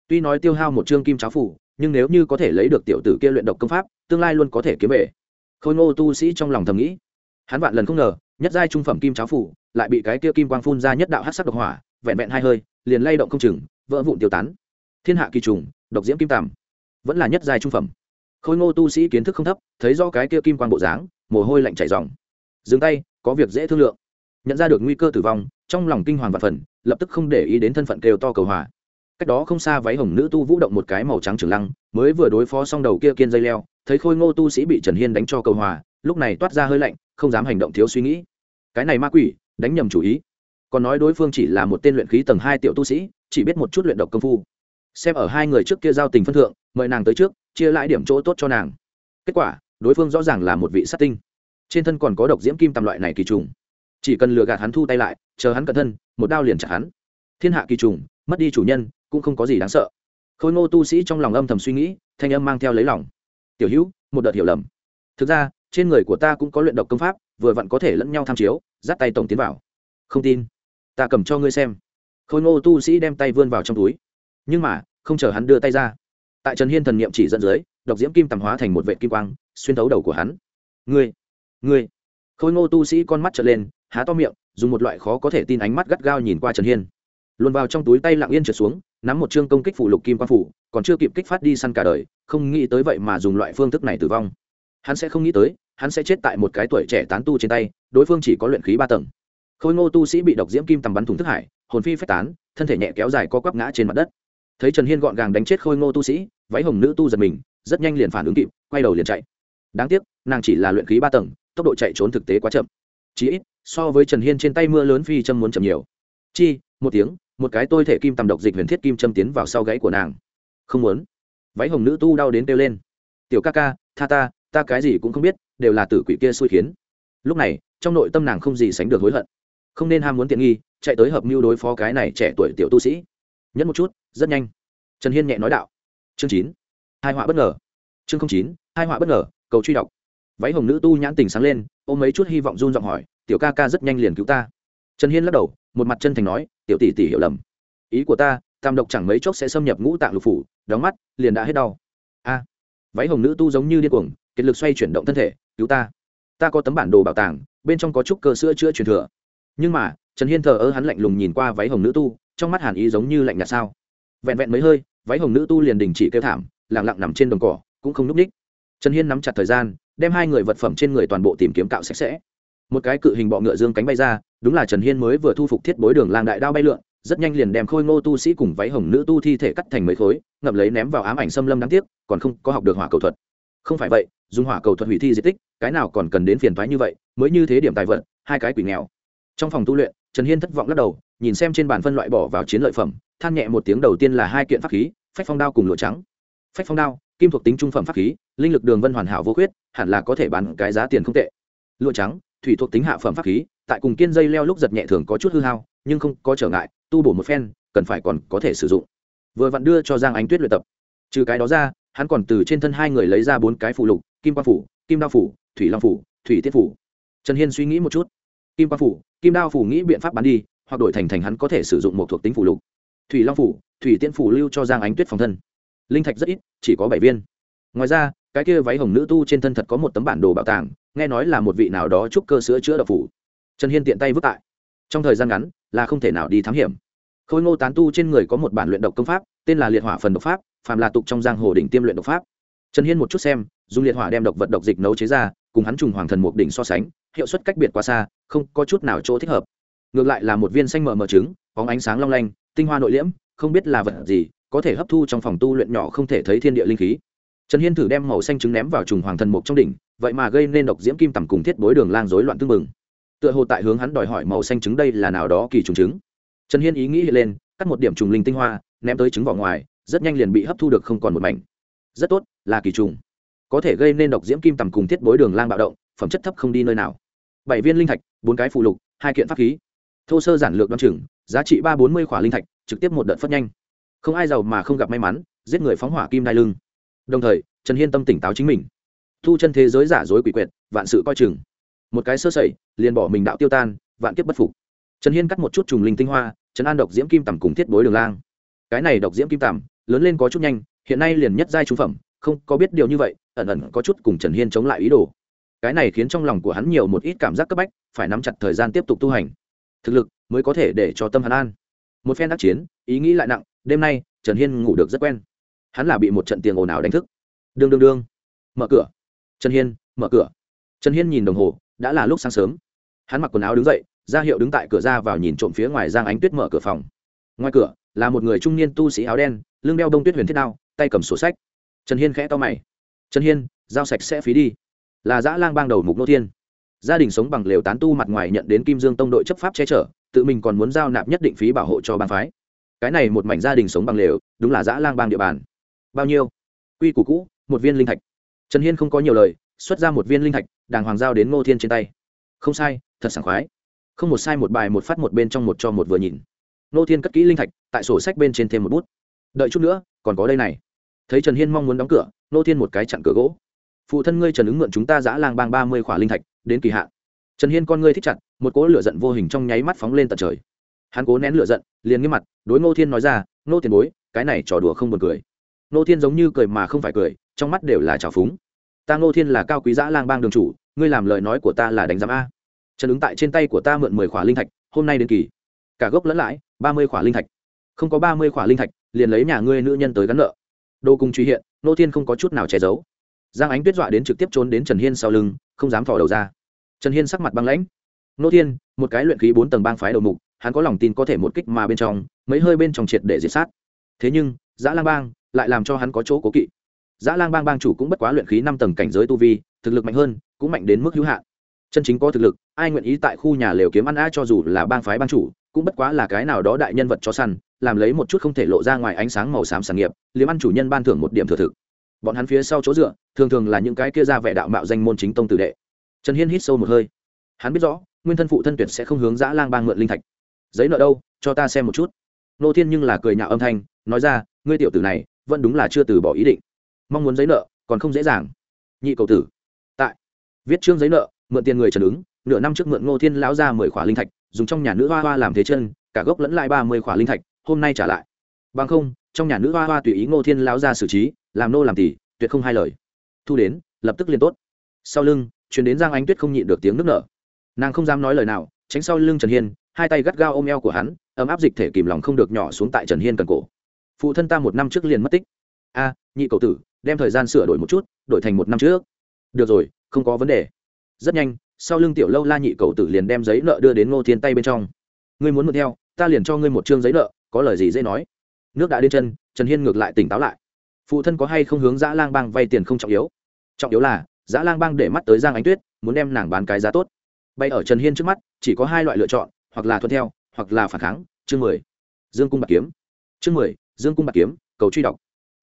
Tuy nói tiêu hao một chương kim cháo phủ, nhưng nếu như có thể lấy được tiểu tử kia luyện độc công pháp, tương lai luôn có thể kiếm về. Khôi ngô tu sĩ trong lòng thầm nghĩ. Hắn vạn lần không ngờ, nhất giai trung phẩm kim cháo phủ lại bị cái kia kim quang phun ra nhất đạo hát sắc độc hỏa, vẹn vẹn hai hơi, liền lay động không chừng, vỡ vụn tiêu tán. Thiên hạ kỳ trùng, độc diễm kim tàm, vẫn là nhất giai trung phẩm khôi ngô tu sĩ kiến thức không thấp, thấy do cái kia kim quang bộ dáng, mồ hôi lạnh chảy dòng dừng tay, có việc dễ thương lượng. Nhận ra được nguy cơ tử vong, trong lòng kinh hoàng và phần lập tức không để ý đến thân phận kêu to cầu hòa. Cách đó không xa váy hồng nữ tu vũ động một cái màu trắng trường lăng, mới vừa đối phó xong đầu kia kiên dây leo, thấy khôi ngô tu sĩ bị trần hiên đánh cho cầu hòa, lúc này toát ra hơi lạnh, không dám hành động thiếu suy nghĩ. Cái này ma quỷ, đánh nhầm chủ ý. Còn nói đối phương chỉ là một tên luyện khí tầng hai tiểu tu sĩ, chỉ biết một chút luyện độc công phu. Xem ở hai người trước kia giao tình phân thượng, mời nàng tới trước chia lại điểm chỗ tốt cho nàng. Kết quả, đối phương rõ ràng là một vị sát tinh. Trên thân còn có độc diễm kim tầm loại này kỳ trùng. Chỉ cần lừa gạt hắn thu tay lại, chờ hắn cẩn thân, một đao liền chặt hắn. Thiên hạ kỳ trùng, mất đi chủ nhân, cũng không có gì đáng sợ. Khôi ngô tu sĩ trong lòng âm thầm suy nghĩ, thanh âm mang theo lấy lòng. Tiểu hữu, một đợt hiểu lầm. Thực ra, trên người của ta cũng có luyện độc công pháp, vừa vặn có thể lẫn nhau tham chiếu, dắt tay tổng tiến vào. Không tin. Ta cầm cho ngươi xem. Khôi ngô tu sĩ đem tay vươn vào trong túi. Nhưng mà, không chờ hắn đưa tay ra tại trần hiên thần niệm chỉ dẫn dưới, độc diễm kim tầm hóa thành một vệ kim quang, xuyên thấu đầu của hắn. Ngươi ngươi. Khôi ngô tu sĩ con mắt trở lên, há to miệng, dùng một loại khó có thể tin ánh mắt gắt gao nhìn qua trần hiên. Luồn vào trong túi tay lặng yên trượt xuống, nắm một chương công kích phủ lục kim quang phủ, còn chưa kịp kích phát đi săn cả đời, không nghĩ tới vậy mà dùng loại phương thức này tử vong. Hắn sẽ không nghĩ tới, hắn sẽ chết tại một cái tuổi trẻ tán tu trên tay, đối phương chỉ có luyện khí ba tầng. Khôi ngô tu sĩ bị độc diễm kim tầm bắn thủng thức hải, hồn phi phách tán, thân thể nhẹ kéo dài co quắp ngã trên mặt đất. Thấy trần hiên gọn gàng đánh chết khôi ngô tu sĩ váy hồng nữ tu giật mình, rất nhanh liền phản ứng kịp, quay đầu liền chạy. Đáng tiếc, nàng chỉ là luyện khí ba tầng, tốc độ chạy trốn thực tế quá chậm. Chí ít, so với trần hiên trên tay mưa lớn phi châm muốn chậm nhiều. Chi, một tiếng, một cái tôi thể kim tầm độc dịch huyền thiết kim châm tiến vào sau gáy của nàng. Không muốn. Váy hồng nữ tu đau đến kêu lên. Tiểu ca ca, tha ta ta cái gì cũng không biết, đều là tử quỷ kia xui khiến. Lúc này, trong nội tâm nàng không gì sánh được hối hận. Không nên ham muốn tiện nghi, chạy tới hợp mưu đối phó cái này trẻ tuổi tiểu tu sĩ. Nhẫn một chút, rất nhanh. Trần hiên nhẹ nói đạo chương chín. Hai họa bất ngờ. Chương chín, hai họa bất ngờ, cầu truy đọc. Váy hồng nữ tu nhãn tình sáng lên, ôm mấy chút hy vọng run giọng hỏi, tiểu ca ca rất nhanh liền cứu ta. Trần hiên lắc đầu, một mặt chân thành nói, tiểu tỷ tỷ hiểu lầm. Ý của ta, tam độc chẳng mấy chốc sẽ xâm nhập ngũ tạng lục phủ, đóng mắt, liền đã hết đau. A. Váy hồng nữ tu giống như điên cuồng, kiệt lực xoay chuyển động thân thể, cứu ta. Ta có tấm bản đồ bảo tàng, bên trong có chút cơ sữa chữa truyền thừa. Nhưng mà, trần hiên thờ ơ hắn lạnh lùng nhìn qua váy hồng nữ tu, trong mắt hàn ý giống như lạnh nhạt sao. Vẹn vẹn mấy hơi váy hồng nữ tu liền đình chỉ kêu thảm lẳng lặng nằm trên đồng cỏ, cũng không núp ních. Trần hiên nắm chặt thời gian, đem hai người vật phẩm trên người toàn bộ tìm kiếm cạo sạch sẽ. Một cái cự hình bọ ngựa dương cánh bay ra, đúng là trần hiên mới vừa thu phục thiết bối đường lang đại đao bay lượn, rất nhanh liền đem khôi ngô tu sĩ cùng váy hồng nữ tu thi thể cắt thành mấy khối, ngậm lấy ném vào ám ảnh xâm lâm đáng tiếc, còn không có học được hỏa cầu thuật. Không phải vậy, dùng hỏa cầu thuật hủy thi di tích, cái nào còn cần đến phiền thoái như vậy, mới như thế điểm tài vật, hai cái quỷ nghèo. Trong phòng tu luyện, trần hiên thất vọng lắc đầu, nhìn xem trên bàn phân loại bỏ vào chiến lợi phẩm than nhẹ một tiếng đầu tiên là hai kiện pháp khí, phách phong đao cùng lụa trắng. Phách phong đao, kim thuộc tính trung phẩm pháp khí, linh lực đường vân hoàn hảo vô khuyết, hẳn là có thể bán cái giá tiền không tệ. Lụa trắng, thủy thuộc tính hạ phẩm pháp khí, tại cùng kiên dây leo lúc giật nhẹ thường có chút hư hao, nhưng không có trở ngại, tu bổ một phen, cần phải còn có thể sử dụng. Vừa vặn đưa cho giang ánh tuyết luyện tập. Trừ cái đó ra, hắn còn từ trên thân hai người lấy ra bốn cái phụ lục, kim quang phủ, kim đao phủ, thủy long phủ, thủy tiết phủ. Trần hiên suy nghĩ một chút. Kim quang phủ, kim đao phủ nghĩ biện pháp bán đi, hoặc đổi thành thành hắn có thể sử dụng một thuộc tính phụ lục thủy long phủ, thủy tiễn phủ lưu cho giang ánh tuyết phòng thân. Linh thạch rất ít, chỉ có bảy viên. Ngoài ra, cái kia váy hồng nữ tu trên thân thật có một tấm bản đồ bảo tàng, nghe nói là một vị nào đó chúc cơ sữa chữa độc phủ. Trần hiên tiện tay vứt tại. Trong thời gian ngắn, là không thể nào đi thám hiểm. Khôi ngô tán tu trên người có một bản luyện độc công pháp, tên là liệt hỏa phần độc pháp, phàm là tục trong giang hồ đỉnh tiêm luyện độc pháp. Trần hiên một chút xem, dùng liệt hỏa đem độc vật độc dịch nấu chế ra, cùng hắn trùng hoàng thần mục đỉnh so sánh, hiệu suất cách biệt quá xa, không có chút nào chỗ thích hợp. Ngược lại là một viên xanh mờ mờ trứng có ánh sáng long lanh tinh hoa nội liễm, không biết là vật gì, có thể hấp thu trong phòng tu luyện nhỏ không thể thấy thiên địa linh khí. Trần hiên thử đem màu xanh trứng ném vào trùng hoàng thần mục trong đỉnh, vậy mà gây nên độc diễm kim tầm cùng thiết bối đường lang rối loạn tương mừng. Tựa hồ tại hướng hắn đòi hỏi màu xanh trứng đây là nào đó kỳ trùng trứng. Trần hiên ý nghĩ hiện lên, cắt một điểm trùng linh tinh hoa, ném tới trứng vỏ ngoài, rất nhanh liền bị hấp thu được không còn một mảnh. Rất tốt, là kỳ trùng. Có thể gây nên độc diễm kim tầm cùng thiết bối đường lang bạo động, phẩm chất thấp không đi nơi nào. Bảy viên linh thạch, bốn cái phụ lục, hai kiện pháp khí thô sơ giản lược đ o chừng, giá trị ba bốn mươi khỏa linh thạch, trực tiếp một đợt phất nhanh. Không ai giàu mà không gặp may mắn, giết người phóng hỏa kim đai lưng. Đồng thời, trần hiên tâm tỉnh táo chính mình. Thu chân thế giới giả dối quỷ quyệt, vạn sự coi chừng. Một cái sơ sẩy, liền bỏ mình đạo tiêu tan, vạn kiếp bất phục. Trần hiên cắt một chút trùng linh tinh hoa trấn an độc diễm kim tầm cùng thiết bối đường lang. Cái này độc diễm kim tầm, lớn lên có chút nhanh, hiện nay liền nhất giai trung phẩm, không có biết điều như vậy, ẩn ẩn có chút cùng trần hiên chống lại ý đồ. Cái này khiến trong lòng của hắn nhiều một ít cảm giác cấp bách, phải nắm chặt thời gian tiếp tục tu hành thực lực mới có thể để cho tâm hắn an. Một phen đắc chiến, ý nghĩ lại nặng, đêm nay, trần hiên ngủ được rất quen. Hắn là bị một trận tiền ồn ào đánh thức. Đương đương đương. Mở cửa. Trần hiên, mở cửa. Trần hiên nhìn đồng hồ, đã là lúc sáng sớm. Hắn mặc quần áo đứng dậy, ra hiệu đứng tại cửa ra vào nhìn trộm phía ngoài giang ánh tuyết mở cửa phòng. Ngoài cửa, là một người trung niên tu sĩ áo đen, lưng đeo đông tuyết huyền thiết đao, tay cầm sổ sách. Trần hiên khẽ to mày. Trần hiên, giao sạch sẽ phí đi. Là dã lang bang đầu mục nô thiên gia đình sống bằng lều tán tu mặt ngoài nhận đến kim dương tông đội chấp pháp che chở, tự mình còn muốn giao nạp nhất định phí bảo hộ cho bang phái. Cái này một mảnh gia đình sống bằng lều, đúng là dã lang bang địa bàn. Bao nhiêu? Quy củ cũ, một viên linh thạch. Trần hiên không có nhiều lời, xuất ra một viên linh thạch, đàng hoàng giao đến ngô thiên trên tay. Không sai, thật sảng khoái. Không một sai một bài một phát một bên trong một cho một vừa nhìn. Ngô thiên cất kỹ linh thạch, tại sổ sách bên trên thêm một bút. Đợi chút nữa, còn có đây này. Thấy trần hiên mong muốn đóng cửa, ngô thiên một cái chặn cửa gỗ. Phụ thân ngươi trần ứng mượn chúng ta giã lang bang ba mươi khỏa linh thạch đến kỳ hạn. Trần hiên con ngươi thích chặt, một cỗ lửa giận vô hình trong nháy mắt phóng lên tận trời. Hắn cố nén lửa giận, liền nghiêm mặt, đối ngô thiên nói ra, ngô tiền bối, cái này trò đùa không buồn cười. Ngô thiên giống như cười mà không phải cười, trong mắt đều là trào phúng. Ta ngô thiên là cao quý giã lang bang đường chủ, ngươi làm lời nói của ta là đánh giám a. Trần ứng tại trên tay của ta mượn mười khỏa linh thạch, hôm nay đến kỳ. Cả gốc lẫn lãi, ba mươi khỏa linh thạch. Không có ba mươi khỏa linh thạch, liền lấy nhà ngươi nữ nhân tới gắn nợ. Đô cùng truy hiện nô thiên không có chút nào che giấu giang ánh tuyết dọa đến trực tiếp trốn đến trần hiên sau lưng, không dám thò đầu ra. Trần hiên sắc mặt băng lãnh. Nô thiên, một cái luyện khí bốn tầng bang phái đầu mục, hắn có lòng tin có thể một kích mà bên trong, mấy hơi bên trong triệt để diệt sát. Thế nhưng, giã lang bang lại làm cho hắn có chỗ cố kỵ. Giã lang bang bang chủ cũng bất quá luyện khí năm tầng cảnh giới tu vi, thực lực mạnh hơn, cũng mạnh đến mức hữu hạn. Chân chính có thực lực, ai nguyện ý tại khu nhà lều kiếm ăn a cho dù là bang phái bang chủ, cũng bất quá là cái nào đó đại nhân vật cho săn, làm lấy một chút không thể lộ ra ngoài ánh sáng màu xám sản nghiệp, liếm ăn chủ nhân ban thưởng một điểm thừa thực bọn hắn phía sau chỗ dựa, thường thường là những cái kia ra vẻ đạo mạo danh môn chính tông tử đệ. Trần hiên hít sâu một hơi. Hắn biết rõ, nguyên thân phụ thân tuyệt sẽ không hướng dã lang bang mượn linh thạch. Giấy nợ đâu, cho ta xem một chút. Nô thiên nhưng là cười nhạo âm thanh, nói ra, ngươi tiểu tử này, vẫn đúng là chưa từ bỏ ý định. Mong muốn giấy nợ, còn không dễ dàng. Nhị cầu tử. Tại. Viết chương giấy nợ, mượn tiền người trần ứng, nửa năm trước mượn ngô thiên lão ra mười khỏa linh thạch, dùng trong nhà nữ hoa hoa làm thế chân, cả gốc lẫn lại ba mươi khỏa linh thạch, hôm nay trả lại. Bằng không, trong nhà nữ hoa hoa tùy ý ngô thiên lão ra xử trí làm nô làm tỷ tuyệt không hai lời. Thu đến, lập tức liền tốt. Sau lưng chuyển đến giang ánh tuyết không nhịn được tiếng nước nở. Nàng không dám nói lời nào, tránh sau lưng trần hiên, hai tay gắt gao ôm eo của hắn, ấm áp dịch thể kìm lòng không được nhỏ xuống tại trần hiên cần cổ. Phụ thân ta một năm trước liền mất tích. A, nhị cậu tử, đem thời gian sửa đổi một chút, đổi thành một năm trước. Được rồi, không có vấn đề. Rất nhanh, sau lưng tiểu lâu la nhị cậu tử liền đem giấy nợ đưa đến ngô thiên tay bên trong. Ngươi muốn mượn theo, ta liền cho ngươi một chương giấy nợ, có lời gì dễ nói. Nước đã đến chân, trần hiên ngược lại tỉnh táo lại phụ thân có hay không hướng dã lang bang vay tiền không trọng yếu. Trọng yếu là, dã lang bang để mắt tới giang ánh tuyết, muốn đem nàng bán cái giá tốt. Bay ở trần hiên trước mắt, chỉ có hai loại lựa chọn, hoặc là thuận theo, hoặc là phản kháng. Chương mười, dương cung bạc kiếm. Chương mười, dương cung bạc kiếm, cầu truy đọc.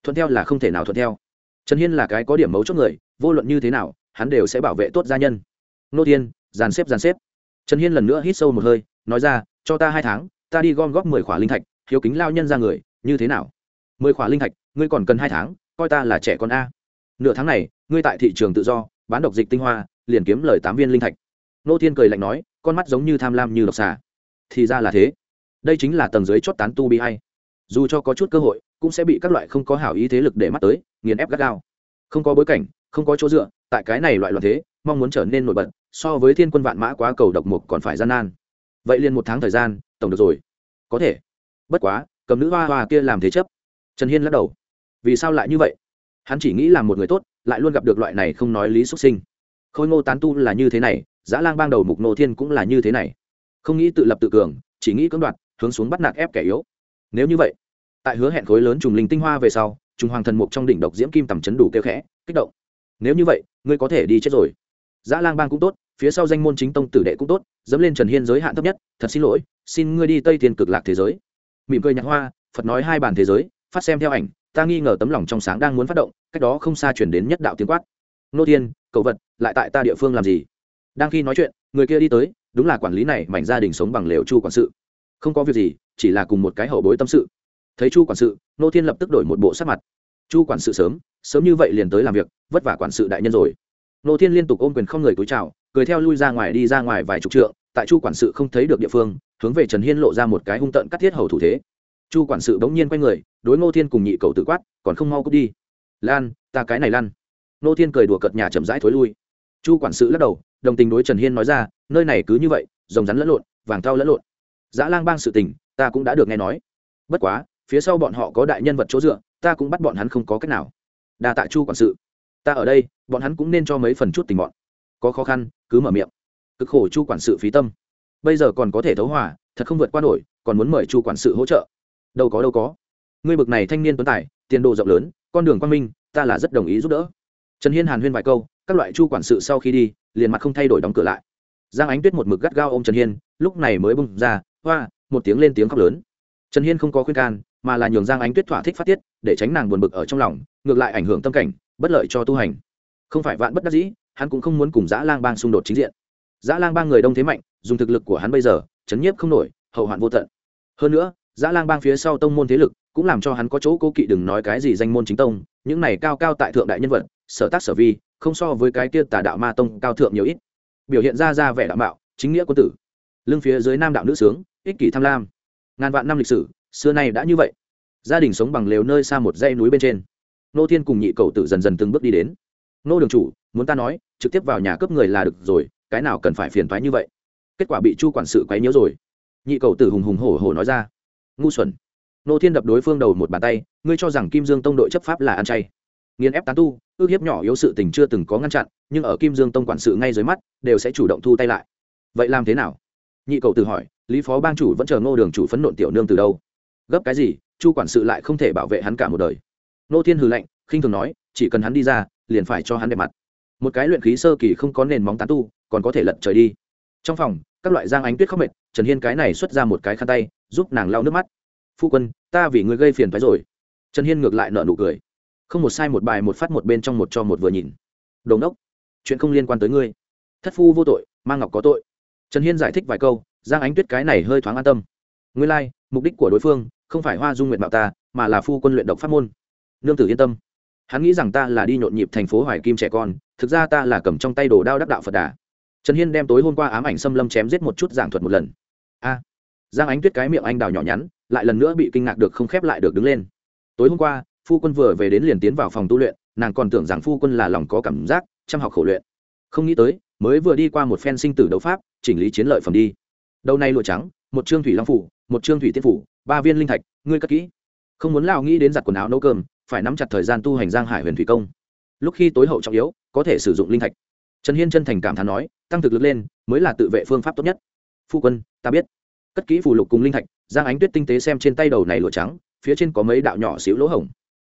Thuận theo là không thể nào thuận theo. Trần hiên là cái có điểm mấu chốt người, vô luận như thế nào, hắn đều sẽ bảo vệ tốt gia nhân. Nô tiên dàn xếp dàn xếp. Trần hiên lần nữa hít sâu một hơi, nói ra, cho ta hai tháng, ta đi gom góp mười khỏa linh thạch, hiếu kính lao nhân ra người, như thế nào? Mười khỏa linh thạch, ngươi còn cần hai tháng, coi ta là trẻ con a. Nửa tháng này, ngươi tại thị trường tự do, bán độc dịch tinh hoa, liền kiếm lời tám viên linh thạch. Nô thiên cười lạnh nói, con mắt giống như tham lam như độc xà. Thì ra là thế. Đây chính là tầng dưới chót tán tu bi hay. Dù cho có chút cơ hội, cũng sẽ bị các loại không có hảo ý thế lực để mắt tới, nghiền ép gắt gao. Không có bối cảnh, không có chỗ dựa, tại cái này loại loạn thế, mong muốn trở nên nổi bật, so với thiên quân vạn mã quá cầu độc mục còn phải gian nan. Vậy liền một tháng thời gian, tổng được rồi. Có thể. Bất quá, cầm nữ hoa hoa kia làm thế chấp trần hiên lắc đầu. Vì sao lại như vậy? Hắn chỉ nghĩ là một người tốt, lại luôn gặp được loại này không nói lý xuất sinh. Khôi ngô tán tu là như thế này, giã lang bang đầu mục nô thiên cũng là như thế này. Không nghĩ tự lập tự cường, chỉ nghĩ cưỡng đoạt, hướng xuống bắt nạt ép kẻ yếu. Nếu như vậy, tại hứa hẹn khối lớn trùng linh tinh hoa về sau, trùng hoàng thần mục trong đỉnh độc diễm kim tầm chấn đủ kêu khẽ, kích động. Nếu như vậy, ngươi có thể đi chết rồi. Giã lang bang cũng tốt, phía sau danh môn chính tông tử đệ cũng tốt, dẫm lên trần hiên giới hạn thấp nhất, thật xin lỗi, xin ngươi đi tây thiên cực lạc thế giới. Mỉm cười nhạc hoa, phật nói hai bàn thế giới phát xem theo ảnh, ta nghi ngờ tấm lòng trong sáng đang muốn phát động, cách đó không xa chuyển đến nhất đạo tiếng quát. Nô thiên, cậu vật, lại tại ta địa phương làm gì? Đang khi nói chuyện, người kia đi tới, đúng là quản lý này mảnh gia đình sống bằng lều chu quản sự. Không có việc gì, chỉ là cùng một cái hậu bối tâm sự. Thấy chu quản sự, nô thiên lập tức đổi một bộ sắc mặt. Chu quản sự sớm sớm như vậy liền tới làm việc, vất vả quản sự đại nhân rồi. Nô thiên liên tục ôm quyền không người túi chào, cười theo lui ra ngoài đi ra ngoài vài chục trượng, tại chu quản sự không thấy được địa phương, hướng về trần hiên lộ ra một cái hung tợn cắt thiết hầu thủ thế chu quản sự bỗng nhiên quay người, đối ngô thiên cùng nhị cầu tự quát, còn không mau cút đi. Lan, ta cái này lan. Ngô thiên cười đùa cợt nhà chậm rãi thối lui. Chu quản sự lắc đầu, đồng tình đối trần hiên nói ra, nơi này cứ như vậy, rồng rắn lẫn lộn, vàng thau lẫn lộn. Dã lang bang sự tình, ta cũng đã được nghe nói. Bất quá, phía sau bọn họ có đại nhân vật chỗ dựa, ta cũng bắt bọn hắn không có cách nào. Đa tạ chu quản sự. Ta ở đây, bọn hắn cũng nên cho mấy phần chút tình bọn. Có khó khăn, cứ mở miệng. Cực khổ chu quản sự phí tâm. Bây giờ còn có thể thấu hòa, thật không vượt qua nổi, còn muốn mời chu quản sự hỗ trợ đâu có đâu có. Ngươi bực này thanh niên tuấn tài, tiền đồ rộng lớn, con đường quan minh, ta là rất đồng ý giúp đỡ. Trần hiên hàn huyên vài câu, các loại chu quản sự sau khi đi, liền mặt không thay đổi đóng cửa lại. Giang ánh tuyết một mực gắt gao ô m trần hiên, lúc này mới bung ra, hoa, một tiếng lên tiếng khóc lớn. Trần hiên không có khuyên can, mà là nhường giang ánh tuyết thỏa thích phát tiết, để tránh nàng buồn bực ở trong lòng, ngược lại ảnh hưởng tâm cảnh, bất lợi cho tu hành. Không phải vạn bất đắc dĩ, hắn cũng không muốn cùng dã lang bang xung đột chính diện. Dã lang bang người đông thế mạnh, dùng thực lực của hắn bây giờ, chấn nhiếp không nổi, hậu hoạn vô tận. Hơn nữa dã lang bang phía sau tông môn thế lực cũng làm cho hắn có chỗ cố kỵ đừng nói cái gì danh môn chính tông, những này cao cao tại thượng đại nhân vật, sở tác sở vi, không so với cái kia tà đạo ma tông cao thượng nhiều ít. Biểu hiện ra ra vẻ đạo mạo, chính nghĩa quân tử. Lưng phía dưới nam đạo nữ sướng, ích kỷ tham lam. Ngàn vạn năm lịch sử, xưa nay đã như vậy. Gia đình sống bằng lều nơi xa một dãy núi bên trên. Nô thiên cùng nhị cầu tử dần dần từng bước đi đến. Nô đường chủ, muốn ta nói, trực tiếp vào nhà cướp người là được rồi, cái nào cần phải phiền thoái như vậy? Kết quả bị chu quản sự quấy nhiễu rồi. Nhị cầu tử hùng hùng hổ hổ nói ra ngu xuẩn. Nô thiên đập đối phương đầu một bàn tay, ngươi cho rằng kim dương tông đội chấp pháp là ăn chay. Nghiền ép tán tu, ước hiếp nhỏ yếu sự tình chưa từng có ngăn chặn, nhưng ở kim dương tông quản sự ngay dưới mắt, đều sẽ chủ động thu tay lại. Vậy làm thế nào? Nhị cầu tự hỏi, lý phó bang chủ vẫn chờ ngô đường chủ phấn nộn tiểu nương từ đâu? Gấp cái gì, chu quản sự lại không thể bảo vệ hắn cả một đời. Nô thiên hừ lạnh, khinh thường nói, chỉ cần hắn đi ra, liền phải cho hắn đẹp mặt. Một cái luyện khí sơ kỳ không có nền móng tán tu, còn có thể lật trời đi. Trong phòng các loại giang ánh tuyết khóc mệt trần hiên cái này xuất ra một cái khăn tay giúp nàng lau nước mắt. Phu quân ta vì người gây phiền phái rồi. Trần hiên ngược lại nợ nụ cười. Không một sai một bài một phát một bên trong một cho một vừa nhìn. Đồn đốc chuyện không liên quan tới ngươi. Thất phu vô tội mang ngọc có tội. Trần hiên giải thích vài câu giang ánh tuyết cái này hơi thoáng an tâm. Ngươi lai、like, mục đích của đối phương không phải hoa dung nguyện mạo ta mà là phu quân luyện độc pháp môn. Nương tử yên tâm. Hắn nghĩ rằng ta là đi nhộn nhịp thành phố hoài kim trẻ con thực ra ta là cầm trong tay đồ đao đắc đạo phật đà trần hiên đem tối hôm qua ám ảnh xâm lâm chém giết một chút giảng thuật một lần. A. Giang ánh tuyết cái miệng anh đào nhỏ nhắn, lại lần nữa bị kinh ngạc được không khép lại được đứng lên. Tối hôm qua, phu quân vừa về đến liền tiến vào phòng tu luyện, nàng còn tưởng rằng phu quân là lòng có cảm giác, chăm học khổ luyện. Không nghĩ tới, mới vừa đi qua một phen sinh tử đấu pháp, chỉnh lý chiến lợi phẩm đi. Đầu này lụa trắng, một trương thủy long phủ, một trương thủy tiên phủ, ba viên linh thạch, ngươi cất kỹ. Không muốn lao nghĩ đến giặt quần áo nấu cơm, phải nắm chặt thời gian tu hành giang hải huyền thủy công. Lúc khi tối hậu trọng yếu, có thể sử dụng linh thạch trần hiên chân thành cảm thán nói tăng thực lực lên mới là tự vệ phương pháp tốt nhất phu quân ta biết cất kỹ phù lục cùng linh thạch giang ánh tuyết tinh tế xem trên tay đầu này lụa trắng phía trên có mấy đạo nhỏ xíu lỗ hổng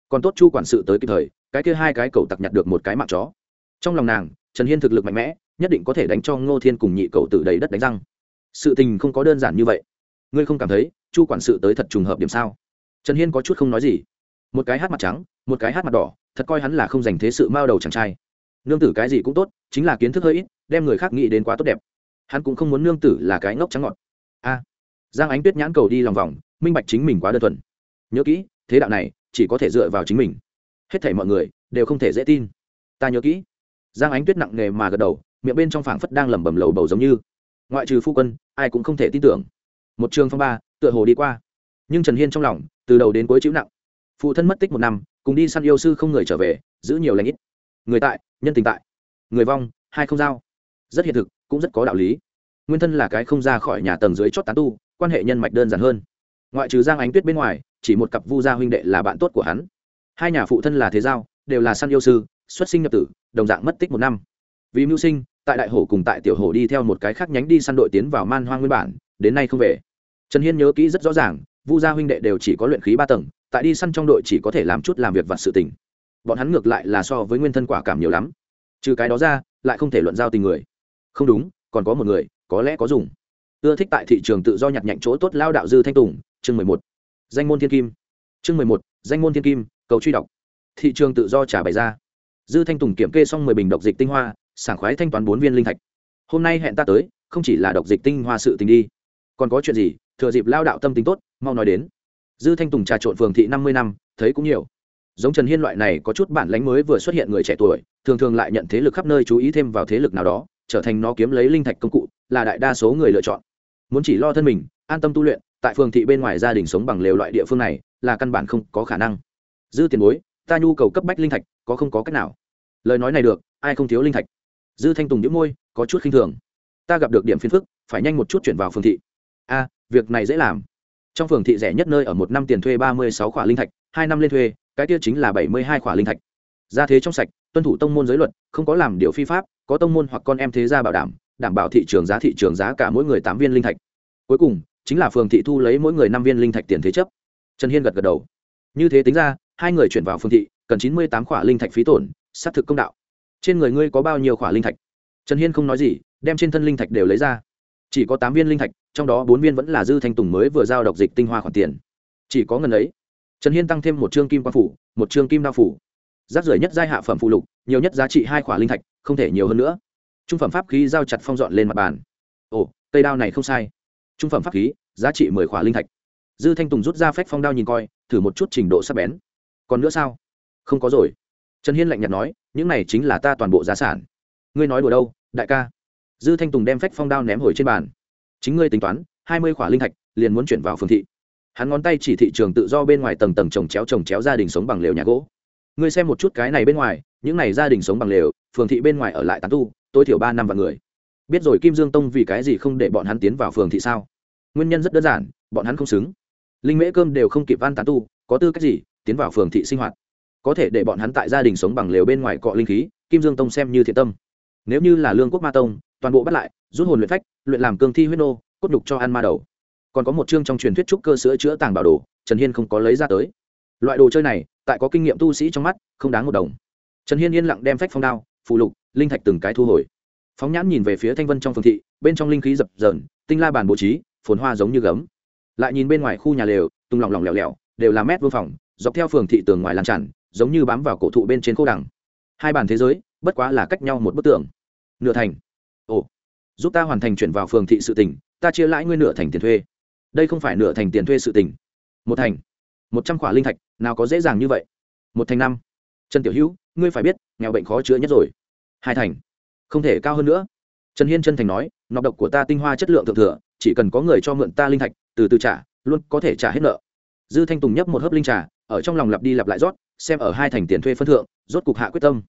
còn tốt chu quản sự tới kịp thời cái kia hai cái cầu tặc nhặt được một cái mạng chó trong lòng nàng trần hiên thực lực mạnh mẽ nhất định có thể đánh cho ngô thiên cùng nhị cầu tử đầy đất đánh răng sự tình không có đơn giản như vậy ngươi không cảm thấy chu quản sự tới thật trùng hợp điểm sao trần hiên có chút không nói gì một cái hát mặt trắng một cái hát mặt đỏ thật coi hắn là không dành thế sự mao đầu chàng trai nương tử cái gì cũng tốt, chính là kiến thức hơi ít, đem người khác nghĩ đến quá tốt đẹp. Hắn cũng không muốn nương tử là cái ngốc trắng ngọt a. Giang ánh tuyết nhãn cầu đi lòng vòng, minh bạch chính mình quá đơn thuần. Nhớ kỹ, thế đạo này chỉ có thể dựa vào chính mình. Hết thảy mọi người đều không thể dễ tin. Ta nhớ kỹ. Giang ánh tuyết nặng nề mà gật đầu, miệng bên trong phảng phất đang lẩm bẩm lầu bầu giống như. Ngoại trừ phu quân, ai cũng không thể tin tưởng. Một trường phong ba, tựa hồ đi qua. Nhưng trần hiên trong lòng, từ đầu đến cuối chịu nặng. Phụ thân mất tích một năm, cùng đi săn yêu sư không người trở về, giữ nhiều lãnh ít. Người tại nhân tình tại. Người vong, hai không giao. Rất hiện thực, cũng rất có đạo lý. Nguyên thân là cái không ra khỏi nhà tầng dưới chót tán tu, quan hệ nhân mạch đơn giản hơn. Ngoại trừ giang ánh tuyết bên ngoài, chỉ một cặp vu gia huynh đệ là bạn tốt của hắn. Hai nhà phụ thân là thế giao, đều là săn yêu sư, xuất sinh nhập tử, đồng dạng mất tích một năm. Vì mưu sinh, tại đại hổ cùng tại tiểu hổ đi theo một cái khác nhánh đi săn đội tiến vào man hoang nguyên bản, đến nay không về. Trần hiên nhớ kỹ rất rõ ràng, vu gia huynh đệ đều chỉ có luyện khí ba tầng, tại đi săn trong đội chỉ có thể làm chút làm việc vặt sự tình bọn hắn ngược lại là so với nguyên thân quả cảm nhiều lắm. Trừ cái đó ra, lại không thể luận giao tình người. Không đúng, còn có một người, có lẽ có dùng. Ưa thích tại thị trường tự do nhặt nhạnh chỗ tốt lao đạo dư thanh tùng, chương mười một. Danh môn thiên kim. Chương mười một, danh môn thiên kim, cầu truy đọc. Thị trường tự do trả bày ra. Dư thanh tùng kiểm kê xong mười bình độc dịch tinh hoa, sảng khoái thanh toán bốn viên linh thạch. Hôm nay hẹn ta tới, không chỉ là độc dịch tinh hoa sự tình đi. Còn có chuyện gì, thừa dịp lao đạo tâm tính tốt, mau nói đến. Dư thanh tùng trà trộn phường thị năm mươi năm, thấy cũng nhiều giống trần hiên loại này có chút bản lánh mới vừa xuất hiện người trẻ tuổi, thường thường lại nhận thế lực khắp nơi chú ý thêm vào thế lực nào đó, trở thành nó kiếm lấy linh thạch công cụ, là đại đa số người lựa chọn. Muốn chỉ lo thân mình, an tâm tu luyện, tại phường thị bên ngoài gia đình sống bằng lều loại địa phương này, là căn bản không có khả năng. Dư tiền bối, ta nhu cầu cấp bách linh thạch, có không có cách nào? Lời nói này được, ai không thiếu linh thạch? Dư thanh tùng nhíu môi, có chút khinh thường. Ta gặp được điểm phiền phức, phải nhanh một chút chuyển vào phường thị. A, việc này dễ làm. Trong phường thị rẻ nhất nơi ở một năm tiền thuê ba mươi sáu khỏa linh thạch, hai năm lên thuê cái tiêu chính là bảy mươi hai khỏa linh thạch. Ra thế trong sạch, tuân thủ tông môn giới luật, không có làm điều phi pháp, có tông môn hoặc con em thế gia bảo đảm đảm bảo thị trường giá thị trường giá cả mỗi người tám viên linh thạch. Cuối cùng, chính là phường thị thu lấy mỗi người năm viên linh thạch tiền thế chấp. Trần hiên gật gật đầu. Như thế tính ra, hai người chuyển vào phường thị, cần chín mươi tám khỏa linh thạch phí tổn, xác thực công đạo. Trên người ngươi có bao nhiêu khỏa linh thạch? Trần hiên không nói gì, đem trên thân linh thạch đều lấy ra. Chỉ có tám viên linh thạch, trong đó bốn viên vẫn là dư thanh tùng mới vừa giao độc dịch tinh hoa khoản tiền. Chỉ có ngần ấy trần hiên tăng thêm một chương kim quan phủ, một chương kim đao phủ. Rác rưởi nhất giai hạ phẩm phụ lục, nhiều nhất giá trị hai khỏa linh thạch, không thể nhiều hơn nữa. Trung phẩm pháp khí giao chặt phong dọn lên mặt bàn. Ồ, cây đao này không sai. Trung phẩm pháp khí, giá trị mười khỏa linh thạch. Dư thanh tùng rút ra phách phong đao nhìn coi, thử một chút trình độ sắc bén. Còn nữa sao? Không có rồi. Trần hiên lạnh nhạt nói, những này chính là ta toàn bộ giá sản. Ngươi nói đùa đâu, đại ca? Dư thanh tùng đem phách phong đao ném hồi trên bàn. Chính ngươi tính toán, hai mươi khỏa linh thạch, liền muốn chuyển vào phương thị hắn ngón tay chỉ thị trường tự do bên ngoài tầng tầng trồng chéo trồng chéo gia đình sống bằng lều nhà gỗ. Ngươi xem một chút cái này bên ngoài, những này gia đình sống bằng lều, phường thị bên ngoài ở lại tán tu, tối thiểu ba năm vạn người. Biết rồi kim dương tông vì cái gì không để bọn hắn tiến vào phường thị sao? Nguyên nhân rất đơn giản, bọn hắn không xứng. Linh mễ cơm đều không kịp ăn tán tu, có tư cách gì tiến vào phường thị sinh hoạt? Có thể để bọn hắn tại gia đình sống bằng lều bên ngoài cọ linh khí, kim dương tông xem như thiện tâm. Nếu như là lương quốc ma tông, toàn bộ bắt lại, rút hồn luyện phách, luyện làm cương thi huyết nô, cốt đục cho ăn ma đầu còn có một chương trong truyền thuyết trúc cơ sữa chữa tàng bảo đồ, trần hiên không có lấy ra tới. Loại đồ chơi này, tại có kinh nghiệm tu sĩ trong mắt, không đáng một đồng. Trần hiên yên lặng đem phách phong đao phụ lục, linh thạch từng cái thu hồi. Phóng nhãn nhìn về phía thanh vân trong phường thị, bên trong linh khí dập dờn, tinh la bàn bố trí, phồn hoa giống như gấm. Lại nhìn bên ngoài khu nhà lều, tung lỏng lỏng lẻo lẻo, đều là mét vương phòng, dọc theo phường thị tường ngoài làm tràn, giống như bám vào cổ thụ bên trên khô đằng. Hai bàn thế giới, bất quá là cách nhau một bức tường. Nửa thành. Ồ. Giúp ta hoàn thành chuyển vào phường thị sự tỉnh ta chia lãi ngươi nửa thành tiền thuê đây không phải nửa thành tiền thuê sự tỉnh một thành, một trăm khỏa linh thạch, nào có dễ dàng như vậy? Một thành năm. Trần tiểu hữu, ngươi phải biết, nghèo bệnh khó chữa nhất rồi. Hai thành, không thể cao hơn nữa. Trần hiên chân thành nói, nọc độc của ta tinh hoa chất lượng thượng thừa, chỉ cần có người cho mượn ta linh thạch, từ từ trả, luôn có thể trả hết nợ. Dư thanh tùng nhấp một hớp linh trà, ở trong lòng lặp đi lặp lại rót, xem ở hai thành tiền thuê phân thượng, rốt cục hạ quyết tâm.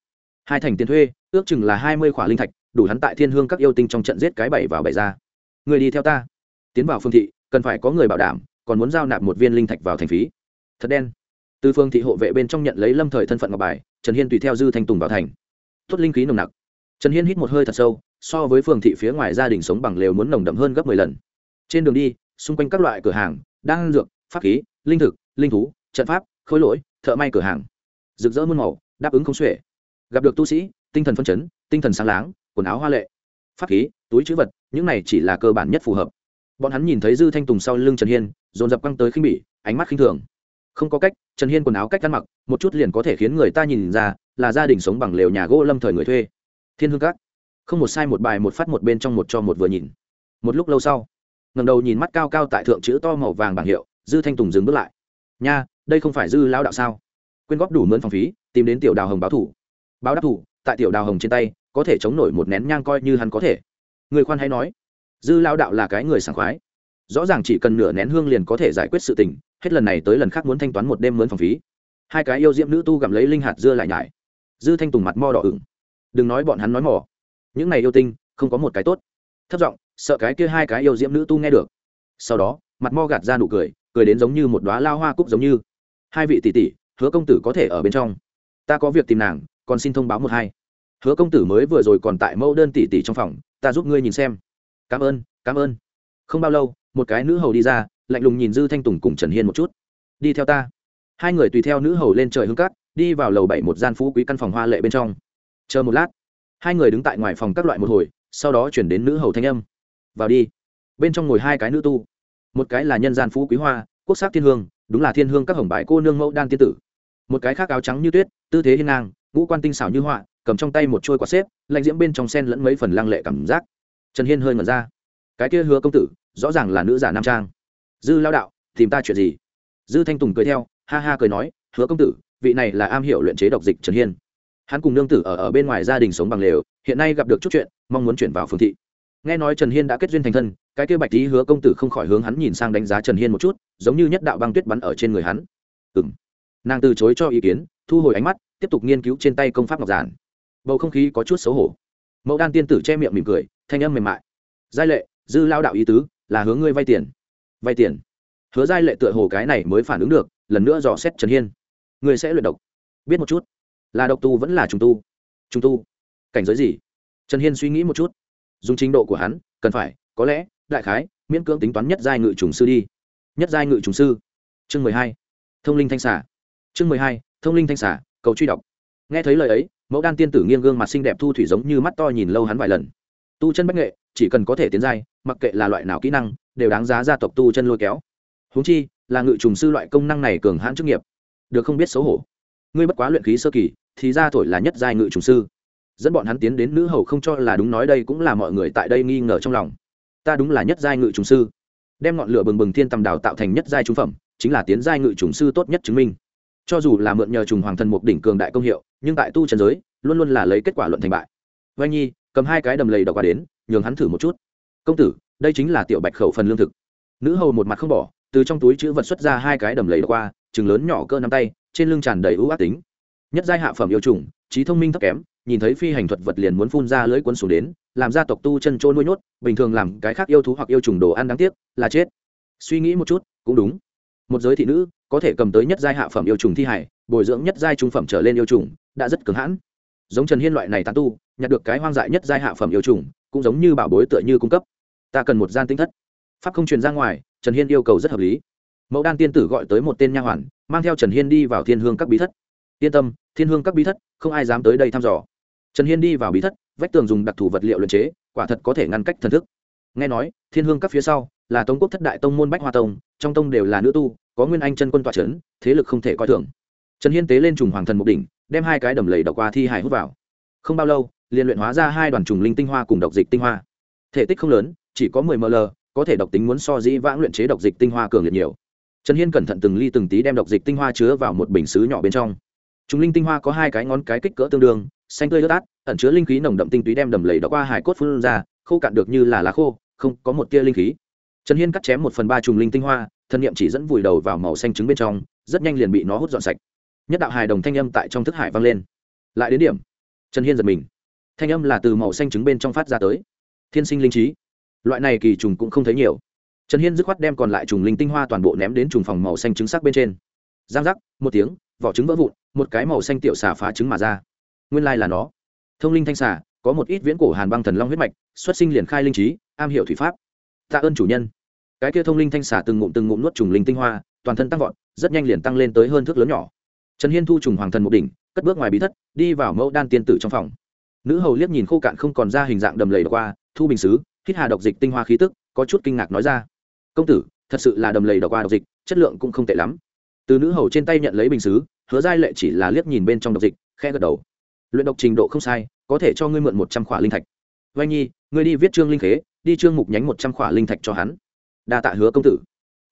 Hai thành tiền thuê, ước chừng là hai mươi khỏa linh thạch, đủ hắn tại thiên hương các yêu tinh trong trận giết cái bảy vào bảy ra. Người đi theo ta. Tiến vào phương thị cần phải có người bảo đảm, còn muốn giao nạp một viên linh thạch vào thành phí. Thật đen. Từ phương thị hộ vệ bên trong nhận lấy lâm thời thân phận ngọc bài, trần hiên tùy theo dư thanh tùng vào thành. Tốt linh khí nồng nặc. Trần hiên hít một hơi thật sâu, so với phường thị phía ngoài gia đình sống bằng lều muốn nồng đậm hơn gấp mười lần. Trên đường đi, xung quanh các loại cửa hàng, đan dược, pháp khí, linh thực, linh thú, trận pháp, khối lỗi, thợ may cửa hàng. Rực rỡ muôn màu, đáp ứng không xuể. Gặp được tu sĩ, tinh thần phân chấn, tinh thần sáng láng, quần áo hoa lệ. Pháp khí, túi chữ vật, những này chỉ là cơ bản nhất phù hợp bọn hắn nhìn thấy dư thanh tùng sau lưng trần hiên, dồn dập căng tới khinh bỉ, ánh mắt khinh thường. Không có cách, trần hiên quần áo cách ăn mặc, một chút liền có thể khiến người ta nhìn ra là gia đình sống bằng lều nhà gỗ lâm thời người thuê. Thiên hương các. Không một sai một bài một phát một bên trong một cho một vừa nhìn. Một lúc lâu sau ngầm đầu nhìn mắt cao cao tại thượng chữ to màu vàng bảng hiệu, dư thanh tùng dừng bước lại. Nha, đây không phải dư lao đạo sao? Quyên góp đủ mướn phòng phí, tìm đến tiểu đào hồng báo thủ. Báo đáp thủ, tại tiểu đào hồng trên tay, có thể chống nổi một nén nhang coi như hắn có thể. Người khoan hay nói dư lao đạo là cái người sảng khoái. Rõ ràng chỉ cần nửa nén hương liền có thể giải quyết sự tình, hết lần này tới lần khác muốn thanh toán một đêm mướn phòng phí. Hai cái yêu diễm nữ tu gặm lấy linh hạt dưa lại nhải. Dư thanh tùng mặt mo đỏ ửng. Đừng nói bọn hắn nói mỏ những này yêu tinh, không có một cái tốt. Thất giọng, sợ cái kia hai cái yêu diễm nữ tu nghe được. Sau đó, mặt mo gạt ra nụ cười cười đến giống như một đoá lao hoa cúc giống như. Hai vị tỷ tỷ, hứa công tử có thể ở bên trong. Ta có việc tìm nàng, còn xin thông báo một hai. Hứa công tử mới vừa rồi còn tại mẫu đơn tỷ tỷ trong phòng, ta giúp ngươi nhìn xem cảm ơn cảm ơn. Không bao lâu, một cái nữ hầu đi ra, lạnh lùng nhìn dư thanh tùng cùng trần hiên một chút. Đi theo ta. Hai người tùy theo nữ hầu lên trời hương cát, đi vào lầu bảy một gian phú quý căn phòng hoa lệ bên trong. Chờ một lát. Hai người đứng tại ngoài phòng các loại một hồi, sau đó chuyển đến nữ hầu thanh âm. Vào đi. Bên trong ngồi hai cái nữ tu. Một cái là nhân gian phú quý hoa, quốc sắc thiên hương, đúng là thiên hương các hồng bãi cô nương mẫu đan tiên tử. Một cái khác áo trắng như tuyết, tư thế hiên ngang, ngũ quan tinh xảo như họa, cầm trong tay một trôi quả xếp lạnh diễm bên trong sen lẫn mấy phần lăng lệ cảm giác trần hiên hơi ngẩn ra. Cái kia hứa công tử, rõ ràng là nữ giả nam trang. Dư lao đạo, tìm ta chuyện gì? Dư thanh tùng cười theo, ha ha cười nói, hứa công tử, vị này là am hiểu luyện chế độc dịch trần hiên. Hắn cùng nương tử ở ở bên ngoài gia đình sống bằng lều, hiện nay gặp được chút chuyện, mong muốn chuyển vào phương thị. Nghe nói trần hiên đã kết duyên thành thân, cái kia bạch tý hứa công tử không khỏi hướng hắn nhìn sang đánh giá trần hiên một chút, giống như nhất đạo băng tuyết bắn ở trên người hắn. Ừ m nàng từ chối cho ý kiến, thu hồi ánh mắt, tiếp tục nghiên cứu trên tay công pháp ngọc giản. Bầu không khí có chút xấu hổ mẫu đan tiên tử che miệng mỉm cười, thanh âm mềm mại. Giai lệ, dư lao đạo ý tứ, là hướng ngươi vay tiền. Vay tiền. Hứa giai lệ tựa hồ cái này mới phản ứng được, lần nữa dò xét trần hiên. Ngươi sẽ luyện độc. Biết một chút. Là độc tu vẫn là trùng tu? Trùng tu. Cảnh giới gì? Trần hiên suy nghĩ một chút. Dùng trình độ của hắn, cần phải, có lẽ, đại khái, miễn cưỡng tính toán nhất giai ngự trùng sư đi. Nhất giai ngự trùng sư. Chương mười hai. Thông linh thanh xả chương mười hai. Thông linh thanh xả cầu truy đọc. Nghe thấy lời ấy mẫu đan tiên tử nghiêng gương mặt xinh đẹp thu thủy giống như mắt to nhìn lâu hắn vài lần. Tu chân bách nghệ, chỉ cần có thể tiến giai, mặc kệ là loại nào kỹ năng, đều đáng giá gia tộc tu chân lôi kéo. Húng chi, là ngự trùng sư loại công năng này cường hãn chức nghiệp. Được không biết xấu hổ. Ngươi bất quá luyện khí sơ kỳ, thì ra thổi là nhất giai ngự trùng sư. Dẫn bọn hắn tiến đến nữ hầu không cho là đúng nói đây cũng là mọi người tại đây nghi ngờ trong lòng. Ta đúng là nhất giai ngự trùng sư. Đem ngọn lửa bừng bừng thiên tầm đào tạo thành nhất giai trung phẩm, chính là tiến giai ngự trùng sư tốt nhất chứng minh cho dù là mượn nhờ trùng hoàng thần mục đỉnh cường đại công hiệu, nhưng tại tu trần giới, luôn luôn là lấy kết quả luận thành bại. Vanh nhi, cầm hai cái đầm lầy đọc qua đến, nhường hắn thử một chút. Công tử, đây chính là tiểu bạch khẩu phần lương thực. Nữ hầu một mặt không bỏ, từ trong túi chữ vật xuất ra hai cái đầm lầy qua, chừng lớn nhỏ cơ nắm tay, trên lưng tràn đầy ưu ác tính. Nhất giai hạ phẩm yêu trùng, trí thông minh thấp kém, nhìn thấy phi hành thuật vật liền muốn phun ra lưỡi quân xuống đến, làm gia tộc tu chân trôn nuôi nhốt, bình thường làm cái khác yêu thú hoặc yêu trùng đồ ăn đáng tiếc, là chết. Suy nghĩ một chút, cũng đúng. Một giới thị nữ có thể cầm tới nhất giai hạ phẩm yêu trùng thi hải bồi dưỡng nhất giai trung phẩm trở lên yêu trùng, đã rất cứng hãn. Giống trần hiên loại này tán tu, nhặt được cái hoang dại nhất giai hạ phẩm yêu trùng, cũng giống như bảo bối tựa như cung cấp. Ta cần một gian tinh thất. Pháp không truyền ra ngoài, trần hiên yêu cầu rất hợp lý. Mẫu đan tiên tử gọi tới một tên nha hoàn, mang theo trần hiên đi vào thiên hương các bí thất. Yên tâm, thiên hương các bí thất, không ai dám tới đây thăm dò. Trần hiên đi vào bí thất, vách tường dùng đặc thù vật liệu luyện chế, quả thật có thể ngăn cách thần thức. Nghe nói, thiên hương các phía sau là tống quốc thất đại tông môn bách hoa tông, trong tông đều là nữ tu có nguyên anh chân quân tọa c h ấ n thế lực không thể coi thường. Trần hiên tế lên trùng hoàng thần mục đỉnh, đem hai cái đầm lầy đọc qua thi hài hút vào. Không bao lâu, liền luyện hóa ra hai đoàn trùng linh tinh hoa cùng độc dịch tinh hoa. Thể tích không lớn, chỉ có mười ml, có thể độc tính muốn so dĩ vãng luyện chế độc dịch tinh hoa cường liệt nhiều. Trần hiên cẩn thận từng ly từng tí đem độc dịch tinh hoa chứa vào một bình xứ nhỏ bên trong. Trùng linh tinh hoa có hai cái ngón cái kích cỡ tương đương, xanh tươi ướt át, ẩn chứa linh khí nồng đậm tinh túy đem đầm lầy đọc qua hải cốt phun ra, khô cạn được như là lá khô, không có một tia linh khí. Trần hiên cắt chém một phần ba trùng linh tinh hoa thân niệm chỉ dẫn vùi đầu vào màu xanh trứng bên trong, rất nhanh liền bị nó hút dọn sạch. Nhất đạo hài đồng thanh âm tại trong thức hải vang lên. Lại đến điểm. Trần hiên giật mình. Thanh âm là từ màu xanh trứng bên trong phát ra tới. Thiên sinh linh trí. Loại này kỳ trùng cũng không thấy nhiều. Trần hiên dứt khoát đem còn lại trùng linh tinh hoa toàn bộ ném đến trùng phòng màu xanh trứng sắc bên trên. Giang giác, một tiếng, vỏ trứng vỡ vụn, một cái màu xanh tiểu xà phá trứng mà ra. Nguyên lai là nó. Thông linh thanh xà, có một ít viễn cổ hàn băng thần long huyết mạch, xuất sinh liền khai linh trí, am hiểu thủy pháp. Tạ ơn chủ nhân cái kia thông linh thanh xả từng ngụm từng ngụm nuốt trùng linh tinh hoa, toàn thân tăng vọt, rất nhanh liền tăng lên tới hơn thước lớn nhỏ. Trần hiên thu trùng hoàng thần một đỉnh, cất bước ngoài bí thất, đi vào mẫu đan tiên tử trong phòng. Nữ hầu liếc nhìn khô cạn không còn ra hình dạng đầm lầy qua, thu bình xứ hít hà độc dịch tinh hoa khí tức, có chút kinh ngạc nói ra. Công tử, thật sự là đầm lầy độc qua độc dịch, chất lượng cũng không tệ lắm. Từ nữ hầu trên tay nhận lấy bình xứ hứa giai lệ chỉ là liếc nhìn bên trong độc dịch khe gật đầu. Luyện độc trình độ không sai, có thể cho ngươi mượn một trăm khỏa linh thạch. Vanh nhi, ngươi đi viết trương linh khế, đi trương mục nhánh một trăm khỏa linh thạch cho hắn đa tạ hứa công tử.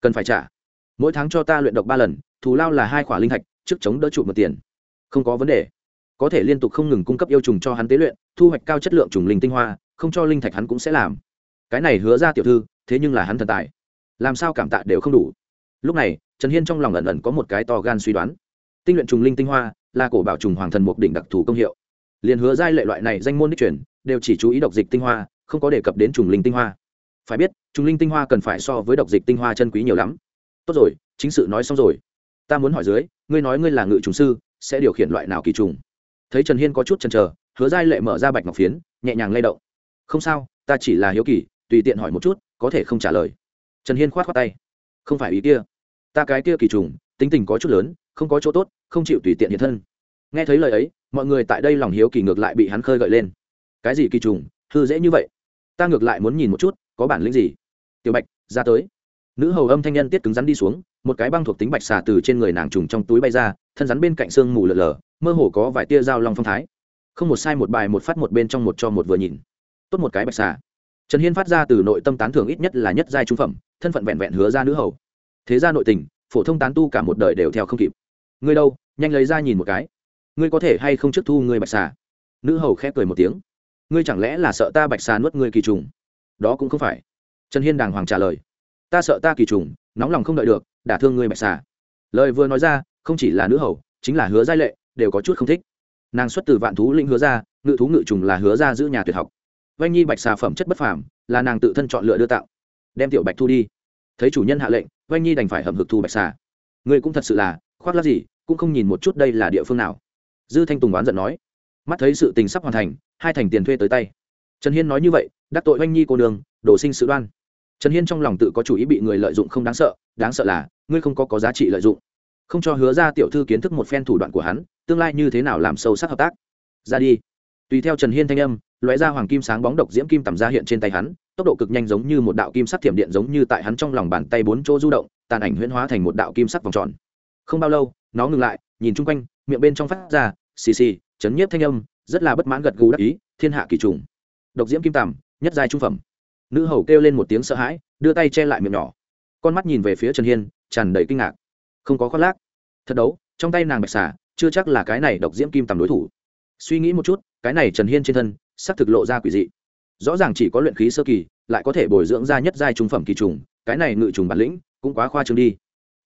Cần phải trả. Mỗi tháng cho ta luyện độc ba lần, thù lao là hai khỏa linh thạch, trước chống đỡ trụ một tiền. Không có vấn đề. Có thể liên tục không ngừng cung cấp yêu trùng cho hắn tế luyện, thu hoạch cao chất lượng trùng linh tinh hoa, không cho linh thạch hắn cũng sẽ làm. Cái này hứa ra tiểu thư, thế nhưng là hắn thần tài. Làm sao cảm tạ đều không đủ. Lúc này, trần hiên trong lòng ẩn ẩn có một cái to gan suy đoán. Tinh luyện trùng linh tinh hoa, là cổ bảo trùng hoàng thần mục đỉnh đặc thù công hiệu. Liền hứa giai lệ loại này danh môn đích truyền, đều chỉ chú ý độc dịch tinh hoa, không có đề cập đến trùng linh tinh hoa phải biết, trùng linh tinh hoa cần phải so với độc dịch tinh hoa chân quý nhiều lắm. Tốt rồi, chính sự nói xong rồi. Ta muốn hỏi dưới, ngươi nói ngươi là ngự trùng sư, sẽ điều khiển loại nào kỳ trùng? Thấy trần hiên có chút chần chờ, hứa giai lệ mở ra bạch ngọc phiến, nhẹ nhàng lay động. Không sao, ta chỉ là hiếu kỳ, tùy tiện hỏi một chút, có thể không trả lời. Trần hiên khoát khoát tay. Không phải ý kia. Ta cái kia kỳ trùng, tính tình có chút lớn, không có chỗ tốt, không chịu tùy tiện hiện thân. Nghe thấy lời ấy, mọi người tại đây lòng hiếu kỳ ngược lại bị hắn khơi gợi lên. Cái gì kỳ trùng, hư dễ như vậy? Ta ngược lại muốn nhìn một chút có bản lĩnh gì? Tiểu bạch, ra tới. Nữ hầu âm thanh nhân tiết cứng rắn đi xuống, một cái băng thuộc tính bạch xà từ trên người nàng trùng trong túi bay ra, thân rắn bên cạnh xương mù lờ lờ mơ hồ có vài tia dao long phong thái. Không một sai một bài một phát một bên trong một cho một vừa nhìn. Tốt một cái bạch xà. Trần hiên phát ra từ nội tâm tán thưởng ít nhất là nhất giai trung phẩm, thân phận vẹn vẹn hứa ra nữ hầu. Thế ra nội tình, phổ thông tán tu cả một đời đều theo không kịp. Ngươi đâu, nhanh lấy ra nhìn một cái. Ngươi có thể hay không trước thu ngươi bạch xà? Nữ hầu khẽ cười một tiếng. Ngươi chẳng lẽ là sợ ta bạch xà nuốt ngươi kỳ trùng? Đó cũng không phải. Trần hiên đàng hoàng trả lời, ta sợ ta kỳ trùng, nóng lòng không đợi được, đả thương ngươi bạch xà. Lời vừa nói ra, không chỉ là nữ hầu, chính là hứa giai lệ, đều có chút không thích. Nàng xuất từ vạn thú lĩnh hứa ra ngự thú ngự trùng là hứa ra giữ nhà tuyệt học. Vanh nhi bạch xà phẩm chất bất phàm, là nàng tự thân chọn lựa đưa tạo. Đem tiểu bạch thu đi. Thấy chủ nhân hạ lệnh, vanh nhi đành phải hầm hực thu bạch xà. Ngươi cũng thật sự là, khoác lát gì, cũng không nhìn một chút đây là địa phương nào. Dư thanh tùng oán giận nói, mắt thấy sự tình sắp hoàn thành, hai thành tiền thuê tới tay. Trần hiên nói như vậy đắc tội oanh nhi cô đường đồ sinh sự đoan. Trần hiên trong lòng tự có chủ ý bị người lợi dụng không đáng sợ đáng sợ là, ngươi không có có giá trị lợi dụng. Không cho hứa ra tiểu thư kiến thức một phen thủ đoạn của hắn, tương lai như thế nào làm sâu sắc hợp tác. Ra đi. Tùy theo trần hiên thanh âm, lóe ra hoàng kim sáng bóng độc diễm kim tầm ra hiện trên tay hắn, tốc độ cực nhanh giống như một đạo kim sắc thiểm điện giống như tại hắn trong lòng bàn tay bốn chỗ du động, tàn ảnh huyễn hóa thành một đạo kim sắc vòng tròn. Không bao lâu, nó ngừng lại, nhìn chung quanh, miệng bên trong phát ra, xì xì, chấn nhiếp thanh âm, rất là bất mãn gật gù đắc ý, thiên hạ kỳ trùng. Độc diễm kim tầm nhất giai trung phẩm. Nữ hầu kêu lên một tiếng sợ hãi, đưa tay che lại miệng nhỏ. Con mắt nhìn về phía trần hiên, tràn đầy kinh ngạc. Không có khoác lác. Thật đấu, trong tay nàng bạch xà, chưa chắc là cái này độc diễm kim tầm đối thủ. Suy nghĩ một chút, cái này trần hiên trên thân sắc thực lộ ra quỷ dị. Rõ ràng chỉ có luyện khí sơ kỳ, lại có thể bồi dưỡng ra nhất giai trung phẩm kỳ trùng, cái này ngự trùng bản lĩnh cũng quá khoa trương đi.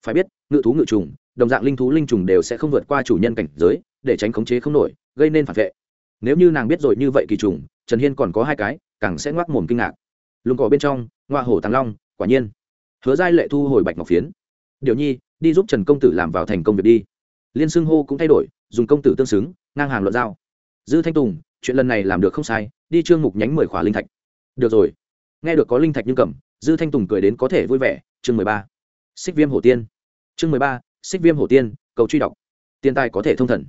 Phải biết, ngự thú ngự trùng, đồng dạng linh thú linh trùng đều sẽ không vượt qua chủ nhân cảnh giới, để tránh khống chế không nổi, gây nên phản vệ. Nếu như nàng biết rồi như vậy kỳ trùng, trần hiên còn có hai cái càng sẽ ngoác mồm kinh ngạc. Lùng cỏ bên trong ngoa hổ tàng long, quả nhiên. Hứa giai lệ thu hồi bạch ngọc phiến. Điều nhi, đi giúp trần công tử làm vào thành công việc đi. Liên xưng hô cũng thay đổi, dùng công tử tương xứng, ngang hàng luận giao. Dư thanh tùng, chuyện lần này làm được không sai, đi trương mục nhánh mười khóa linh thạch. Được rồi. Nghe được có linh thạch nhưng cầm, dư thanh tùng cười đến có thể vui vẻ. Chương mười ba. Xích viêm hổ tiên. Chương mười ba, xích viêm hổ tiên, cầu truy đọc. Tiền tài có thể thông thần.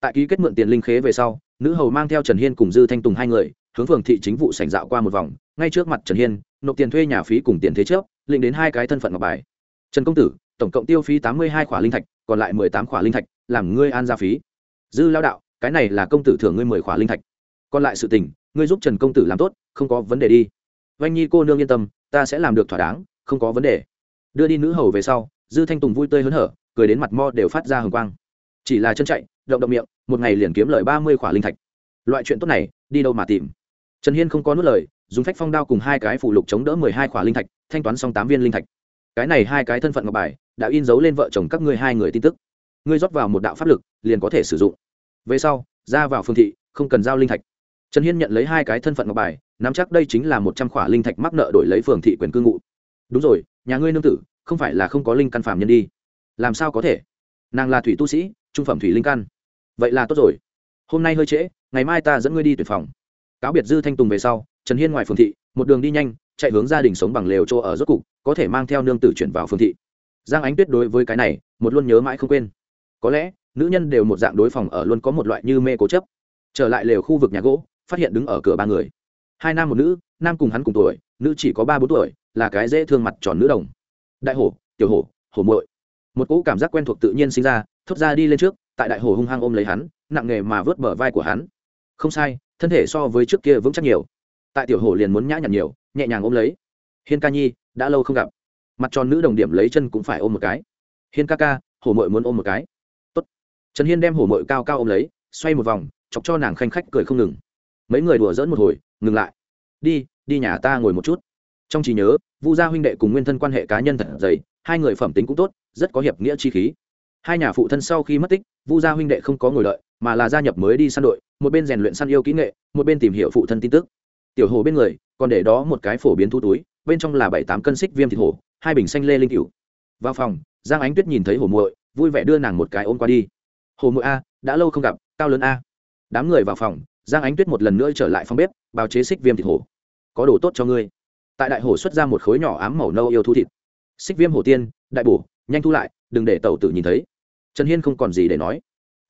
Tại ký kết mượn tiền linh khế về sau, nữ hầu mang theo trần hiên cùng dư thanh tùng hai người hướng phường thị chính vụ sảnh dạo qua một vòng, ngay trước mặt trần hiên, nộp tiền thuê nhà phí cùng tiền thế trước lĩnh đến hai cái thân phận ngọc bài. Trần công tử, tổng cộng tiêu phí tám mươi hai khỏa linh thạch, còn lại mười tám khỏa linh thạch, làm ngươi an gia phí. Dư lao đạo, cái này là công tử thưởng ngươi mười khỏa linh thạch. Còn lại sự tình, ngươi giúp trần công tử làm tốt, không có vấn đề đi. Vanh nhi cô nương yên tâm, ta sẽ làm được thỏa đáng, không có vấn đề. Đưa đi nữ hầu về sau, dư thanh tùng vui tươi hớn hở, cười đến mặt mo đều phát ra hồng quang. Chỉ là chân chạy, động động miệng, một ngày liền kiếm lời ba mươi khỏa linh thạch. Loại chuyện tốt này, đi đâu mà tìm? Trần hiên không có nuốt lời, dùng phách phong đao cùng hai cái phụ lục chống đỡ mười hai khỏa linh thạch, thanh toán xong tám viên linh thạch. Cái này hai cái thân phận ngọc bài, đã in dấu lên vợ chồng các ngươi hai người tin tức. Ngươi rót vào một đạo pháp lực, liền có thể sử dụng. Về sau, ra vào phương thị, không cần giao linh thạch. Trần hiên nhận lấy hai cái thân phận ngọc bài, nắm chắc đây chính là một trăm khỏa linh thạch mắc nợ đổi lấy phường thị quyền cư ngụ. Đúng rồi, nhà ngươi nương tử, không phải là không có linh căn phàm nhân đi. Làm sao có thể? Nàng là thủy tu sĩ, trung phẩm thủy linh căn. Vậy là tốt rồi. Hôm nay hơi trễ, ngày mai ta dẫn ngươi đi tuyển phòng cáo biệt dư thanh tùng về sau, trần hiên ngoài phường thị, một đường đi nhanh, chạy hướng gia đình sống bằng lều chỗ ở rốt cục, có thể mang theo nương tử chuyển vào phường thị. Giang ánh tuyết đối với cái này, một luôn nhớ mãi không quên. Có lẽ, nữ nhân đều một dạng đối phòng ở luôn có một loại như mê cố chấp. Trở lại lều khu vực nhà gỗ, phát hiện đứng ở cửa ba người. Hai nam một nữ, nam cùng hắn cùng tuổi, nữ chỉ có ba bốn tuổi, là cái dễ thương mặt tròn nữ đồng. Đại hổ, tiểu hổ hổ muội. Một cỗ cảm giác quen thuộc tự nhiên sinh ra, thốt ra đi lên trước, tại đại hổ hung hăng ôm lấy hắn, nặng nghề mà vớt bờ vai của hắn. Không sai thân thể so với trước kia vững chắc nhiều. Tại tiểu hổ liền muốn nhã nhặn nhiều, nhẹ nhàng ôm lấy. Hiên ca nhi, đã lâu không gặp. Mặt tròn nữ đồng điểm lấy chân cũng phải ôm một cái. Hiên ca ca, hổ mội muốn ôm một cái. Tốt. trần hiên đem hổ mội cao cao ôm lấy, xoay một vòng, chọc cho nàng khanh khách cười không ngừng. Mấy người đùa dỡn một hồi, ngừng lại. Đi đi nhà ta ngồi một chút. Trong trí nhớ, vu gia huynh đệ cùng nguyên thân quan hệ cá nhân thật dày, hai người phẩm tính cũng tốt, rất có hiệp nghĩa chi khí hai nhà phụ thân sau khi mất tích, vu gia huynh đệ không có ngồi đợi, mà là gia nhập mới đi săn đội, một bên rèn luyện săn yêu kỹ nghệ, một bên tìm hiểu phụ thân tin tức. Tiểu hồ bên người, còn để đó một cái phổ biến thu túi, bên trong là bảy tám cân xích viêm thịt hổ, hai bình xanh lê linh cửu vào phòng, giang ánh tuyết nhìn thấy hồ muội, vui vẻ đưa nàng một cái ôm qua đi. Hồ muội a, đã lâu không gặp, cao lớn a. Đám người vào phòng, giang ánh tuyết một lần nữa trở lại phòng bếp, bào chế xích viêm thịt hổ. Có đồ tốt cho ngươi. Tại đại hổ xuất ra một khối nhỏ ám màu nâu yêu thu thịt. Xích viêm hổ tiên, đại bổ, nhanh thu lại, đừng để tàu tử nhìn thấy trần hiên không còn gì để nói.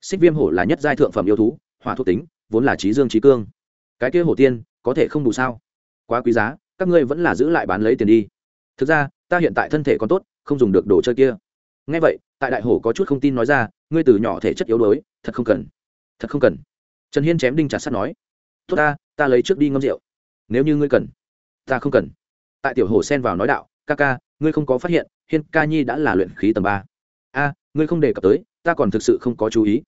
Xích viêm hổ là nhất giai thượng phẩm yêu thú, hỏa thuộc tính, vốn là trí dương trí cương. Cái kia hổ tiên, có thể không đủ sao? Quá quý giá, các ngươi vẫn là giữ lại bán lấy tiền đi. Thực ra, ta hiện tại thân thể còn tốt, không dùng được đồ chơi kia. Ngay vậy, tại đại hổ có chút không tin nói ra, ngươi từ nhỏ thể chất yếu đuối, thật không cần. Thật không cần. Trần hiên chém đinh chặt sắt nói. Tốt ta ta lấy trước đi ngâm rượu. Nếu như ngươi cần. Ta không cần. Tại tiểu hổ xen vào nói đạo, ca ca, ngươi không có phát hiện, hiên ca nhi đã là luyện khí tầm ba. A ngươi không đề cập tới, ta còn thực sự không có chú ý.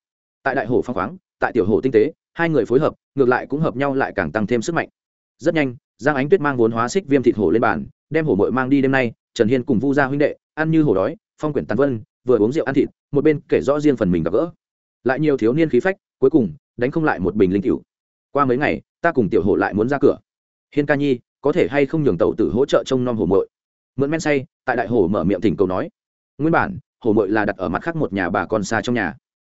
Tại đại hồ phong khoáng, tại tiểu hồ tinh tế, hai người phối hợp, ngược lại cũng hợp nhau lại càng tăng thêm sức mạnh. Rất nhanh, giang ánh tuyết mang vốn hóa xích viêm thịt hổ lên bàn, đem hổ mội mang đi đêm nay, trần hiên cùng vu gia huynh đệ, ăn như hổ đói, phong quyển tàn vân, vừa uống rượu ăn thịt, một bên kể rõ riêng phần mình gặp gỡ. Lại nhiều thiếu niên khí phách, cuối cùng, đánh không lại một bình linh cựu qua mấy ngày, ta cùng tiểu hổ lại muốn ra cửa. Hiên ca nhi, có thể hay không nhường tàu tử hỗ trợ trông nom hổ mội mượn men say, tại đại hổ mở miệng thỉnh cầu nói. Nguyên bản hổ mội là đặt ở mặt khác một nhà bà con xa trong nhà.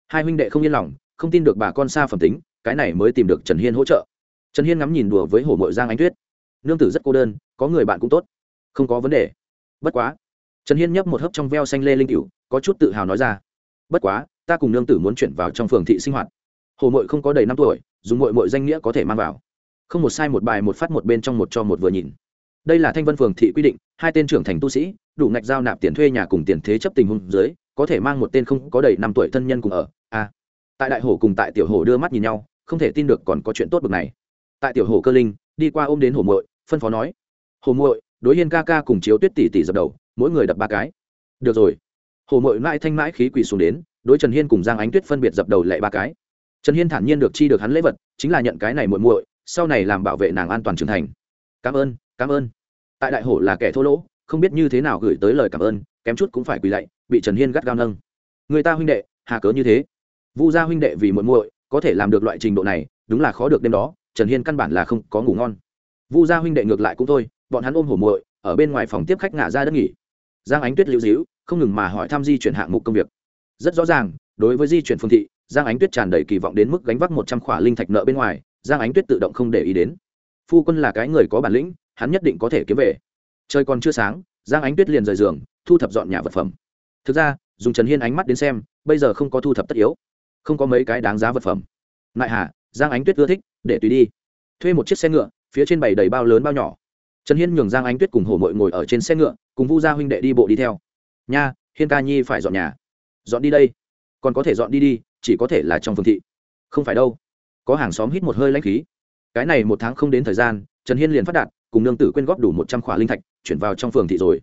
Hai huynh đệ không yên lòng, không tin được bà con xa phẩm tính, cái này mới tìm được trần hiên hỗ trợ. Trần hiên ngắm nhìn đùa với hổ mội giang ánh tuyết. Nương tử rất cô đơn, có người bạn cũng tốt. Không có vấn đề. Bất quá. Trần hiên nhấp một hớp trong veo xanh lê linh cựu có chút tự hào nói ra. Bất quá, ta cùng nương tử muốn chuyển vào trong phường thị sinh hoạt. Hồ mội không có đầy năm tuổi, dùng mội mội danh nghĩa có thể mang vào. Không một sai một bài một phát một bên trong một cho một vừa nhìn. Đây là thanh vân phường thị quy định, hai tên trưởng thành tu sĩ đủ ngạch giao nạp tiền thuê nhà cùng tiền thế chấp tình hôn dưới, có thể mang một tên không có đầy năm tuổi thân nhân cùng ở. A tại đại hổ cùng tại tiểu hổ đưa mắt nhìn nhau, không thể tin được còn có chuyện tốt bực này. Tại tiểu hổ cơ linh, đi qua ôm đến hổ muội, phân phó nói, hổ muội, đối hiên ca ca cùng chiếu tuyết tỷ tỷ dập đầu, mỗi người đập ba cái. Được rồi. Hổ muội mãi thanh mãi khí quỳ xuống đến, đối trần hiên cùng giang ánh tuyết phân biệt dập đầu lệ ba cái. Trần hiên thản nhiên được chi được hắn lễ vật, chính là nhận cái này muội muội, sau này làm bảo vệ nàng an toàn trưởng thành. Cảm ơn cảm ơn. Tại đại hổ là kẻ thô lỗ không biết như thế nào gửi tới lời cảm ơn, kém chút cũng phải quỳ lạy, bị trần hiên gắt gao nâng. Người ta huynh đệ, hà cớ như thế? Vu gia huynh đệ vì muội muội, có thể làm được loại trình độ này, đúng là khó được đêm đó, trần hiên căn bản là không có ngủ ngon. Vu gia huynh đệ ngược lại cũng thôi, bọn hắn ôm hổ muội, ở bên ngoài phòng tiếp khách ngả ra đất nghỉ. Giang ánh tuyết lưu dĩu không ngừng mà hỏi thăm di chuyển hạng mục công việc. Rất rõ ràng, đối với di chuyển phương thị, giang ánh tuyết tràn đầy kỳ vọng đến mức gánh vác một trăm khỏa linh thạch nợ bên ngoài, giang ánh tuyết tự động không để ý đến. Phu quân là cái người có bản lĩnh, hắn nhất định có thể kiếm về trời còn chưa sáng, giang ánh tuyết liền rời giường, thu thập dọn nhà vật phẩm. Thực ra, dùng trần hiên ánh mắt đến xem, bây giờ không có thu thập tất yếu. Không có mấy cái đáng giá vật phẩm. Nại hà giang ánh tuyết ưa thích, để tùy đi. Thuê một chiếc xe ngựa, phía trên bày đầy bao lớn bao nhỏ. Trần hiên nhường giang ánh tuyết cùng hồ mội ngồi ở trên xe ngựa, cùng vu gia huynh đệ đi bộ đi theo. Nha, hiên ca nhi phải dọn nhà. Dọn đi đây. Còn có thể dọn đi đi, chỉ có thể là trong phương thị. Không phải đâu. Có hàng xóm hít một hơi lãnh khí. Cái này một tháng không đến thời gian, trần hiên liền phát đạt cùng nương tử quyên góp đủ một trăm khỏa linh thạch, chuyển vào trong phường thị rồi.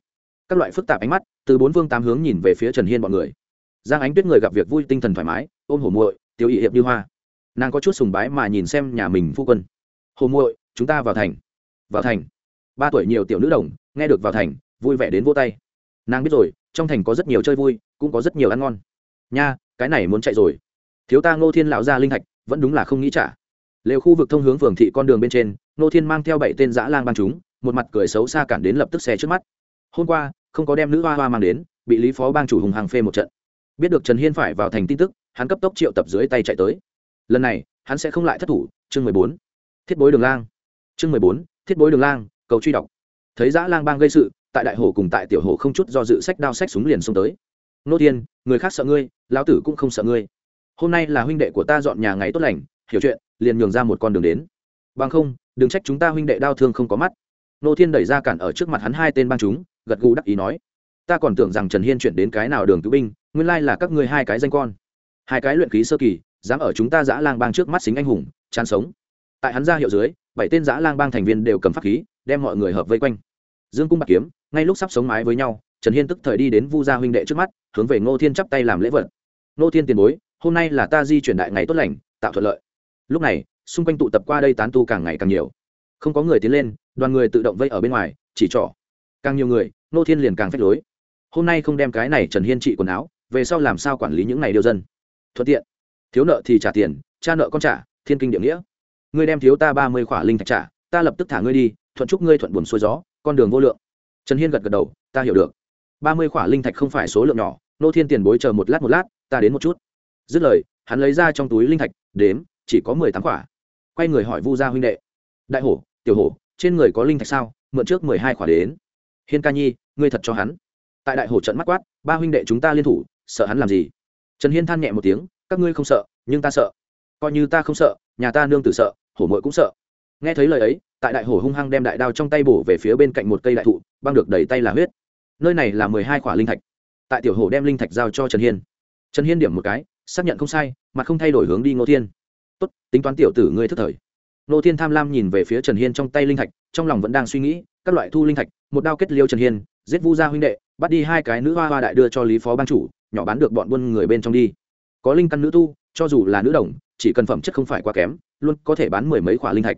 Các loại phức tạp ánh mắt, từ bốn phương tám hướng nhìn về phía trần hiên b ọ n người. Giang ánh tuyết người gặp việc vui tinh thần thoải mái, ôm hổ muội tiêu ỵ hiệp như hoa. Nàng có chút sùng bái mà nhìn xem nhà mình phu quân. Hồ muội, chúng ta vào thành. Vào thành? Ba tuổi nhiều tiểu nữ đồng, nghe được vào thành, vui vẻ đến vô tay. Nàng biết rồi, trong thành có rất nhiều chơi vui, cũng có rất nhiều ăn ngon. Nha, cái này muốn chạy rồi. Thiếu ta ngô thiên lão gia linh thạch, vẫn đúng là không nghĩ trả. Lều khu vực thông hướng phường thị con đường bên trên Nô thiên mang theo bảy tên dã lang băng chúng một mặt cười xấu xa cản đến lập tức xe trước mắt. Hôm qua không có đem nữ hoa hoa mang đến bị lý phó bang chủ hùng hàng phê một trận. Biết được trần hiên phải vào thành tin tức hắn cấp tốc triệu tập dưới tay chạy tới. Lần này hắn sẽ không lại thất thủ chương mười bốn. Thiết bối đường lang. Chương mười bốn thiết bối đường lang cầu truy đọc. Thấy dã lang bang gây sự tại đại hồ cùng tại tiểu hồ không chút do dự sách đao sách súng liền xông tới. Nô Thiên, người khác sợ ngươi lão tử cũng không sợ ngươi. Hôm nay là huynh đệ của ta dọn nhà ngày tốt lành hiểu chuyện liền nhường ra một con đường đến. Bằng không đừng trách chúng ta huynh đệ đau thương không có mắt. Nô thiên đẩy ra cản ở trước mặt hắn hai tên bang chúng, gật gù đắc ý nói, ta còn tưởng rằng trần hiên chuyển đến cái nào đường cứu binh, nguyên lai là các ngươi hai cái danh con. Hai cái luyện khí sơ kỳ, dám ở chúng ta giã lang bang trước mắt xính anh hùng, chán sống. Tại hắn ra hiệu dưới, bảy tên giã lang bang thành viên đều cầm pháp khí, đem mọi người hợp vây quanh. Dương cung bạc kiếm, ngay lúc sắp sống mái với nhau, trần hiên tức thời đi đến vu gia huynh đệ trước mắt, hướng về ngô thiên chắp tay làm lễ vật. Ngô thiên tiền bối, hôm nay là ta di chuyển đại ngày tốt lành, tạo thuận lợi. Lúc này xung quanh tụ tập qua đây tán tu càng ngày càng nhiều. Không có người tiến lên, đoàn người tự động vây ở bên ngoài, chỉ trỏ. Càng nhiều người, Nô thiên liền càng phách lối. Hôm nay không đem cái này trần hiên trị quần áo, về sau làm sao quản lý những này điêu dân? Thuận tiện. Thiếu nợ thì trả tiền, cha nợ con trả, thiên kinh địa nghĩa. Ngươi đem thiếu ta ba mươi khỏa linh thạch trả, ta lập tức thả ngươi đi, thuận chúc ngươi thuận buồn xuôi gió, con đường vô lượng. Trần hiên gật gật đầu, ta hiểu được. Ba mươi khỏa linh thạch không phải số lượng nhỏ, nô thiên tiền bối chờ một lát một lát, ta đến một chút. Dứt lời, hắn lấy ra trong túi linh thạch, đếm, chỉ có mười tám khỏa quay người hỏi vu gia huynh đệ. Đại hổ, tiểu hổ, trên người có linh thạch sao? Mượn trước mười hai khỏa đến. Hiên ca nhi, ngươi thật cho hắn. Tại đại hổ trận mắt quát, ba huynh đệ chúng ta liên thủ, sợ hắn làm gì? Trần hiên than nhẹ một tiếng, các ngươi không sợ, nhưng ta sợ. Coi như ta không sợ, nhà ta nương tử sợ, hổ mội cũng sợ. Nghe thấy lời ấy, tại đại hổ hung hăng đem đại đao trong tay bổ về phía bên cạnh một cây đại thụ, băng được đầy tay là huyết. Nơi này là mười hai khỏa linh thạch. Tại tiểu hổ đem linh thạch giao cho trần hiên. Trần hiên điểm một cái, xác nhận không sai, mặt không thay đổi hướng đi ngô thiên tốt, tính toán tiểu tử ngươi thức thời. Nô thiên tham lam nhìn về phía trần hiên trong tay linh thạch, trong lòng vẫn đang suy nghĩ, các loại thu linh thạch, một đao kết liêu trần hiên, giết vu gia huynh đệ, bắt đi hai cái nữ hoa hoa đại đưa cho lý phó ban chủ, nhỏ bán được bọn buôn người bên trong đi. Có linh căn nữ tu, cho dù là nữ đồng, chỉ cần phẩm chất không phải quá kém, luôn có thể bán mười mấy khỏa linh thạch.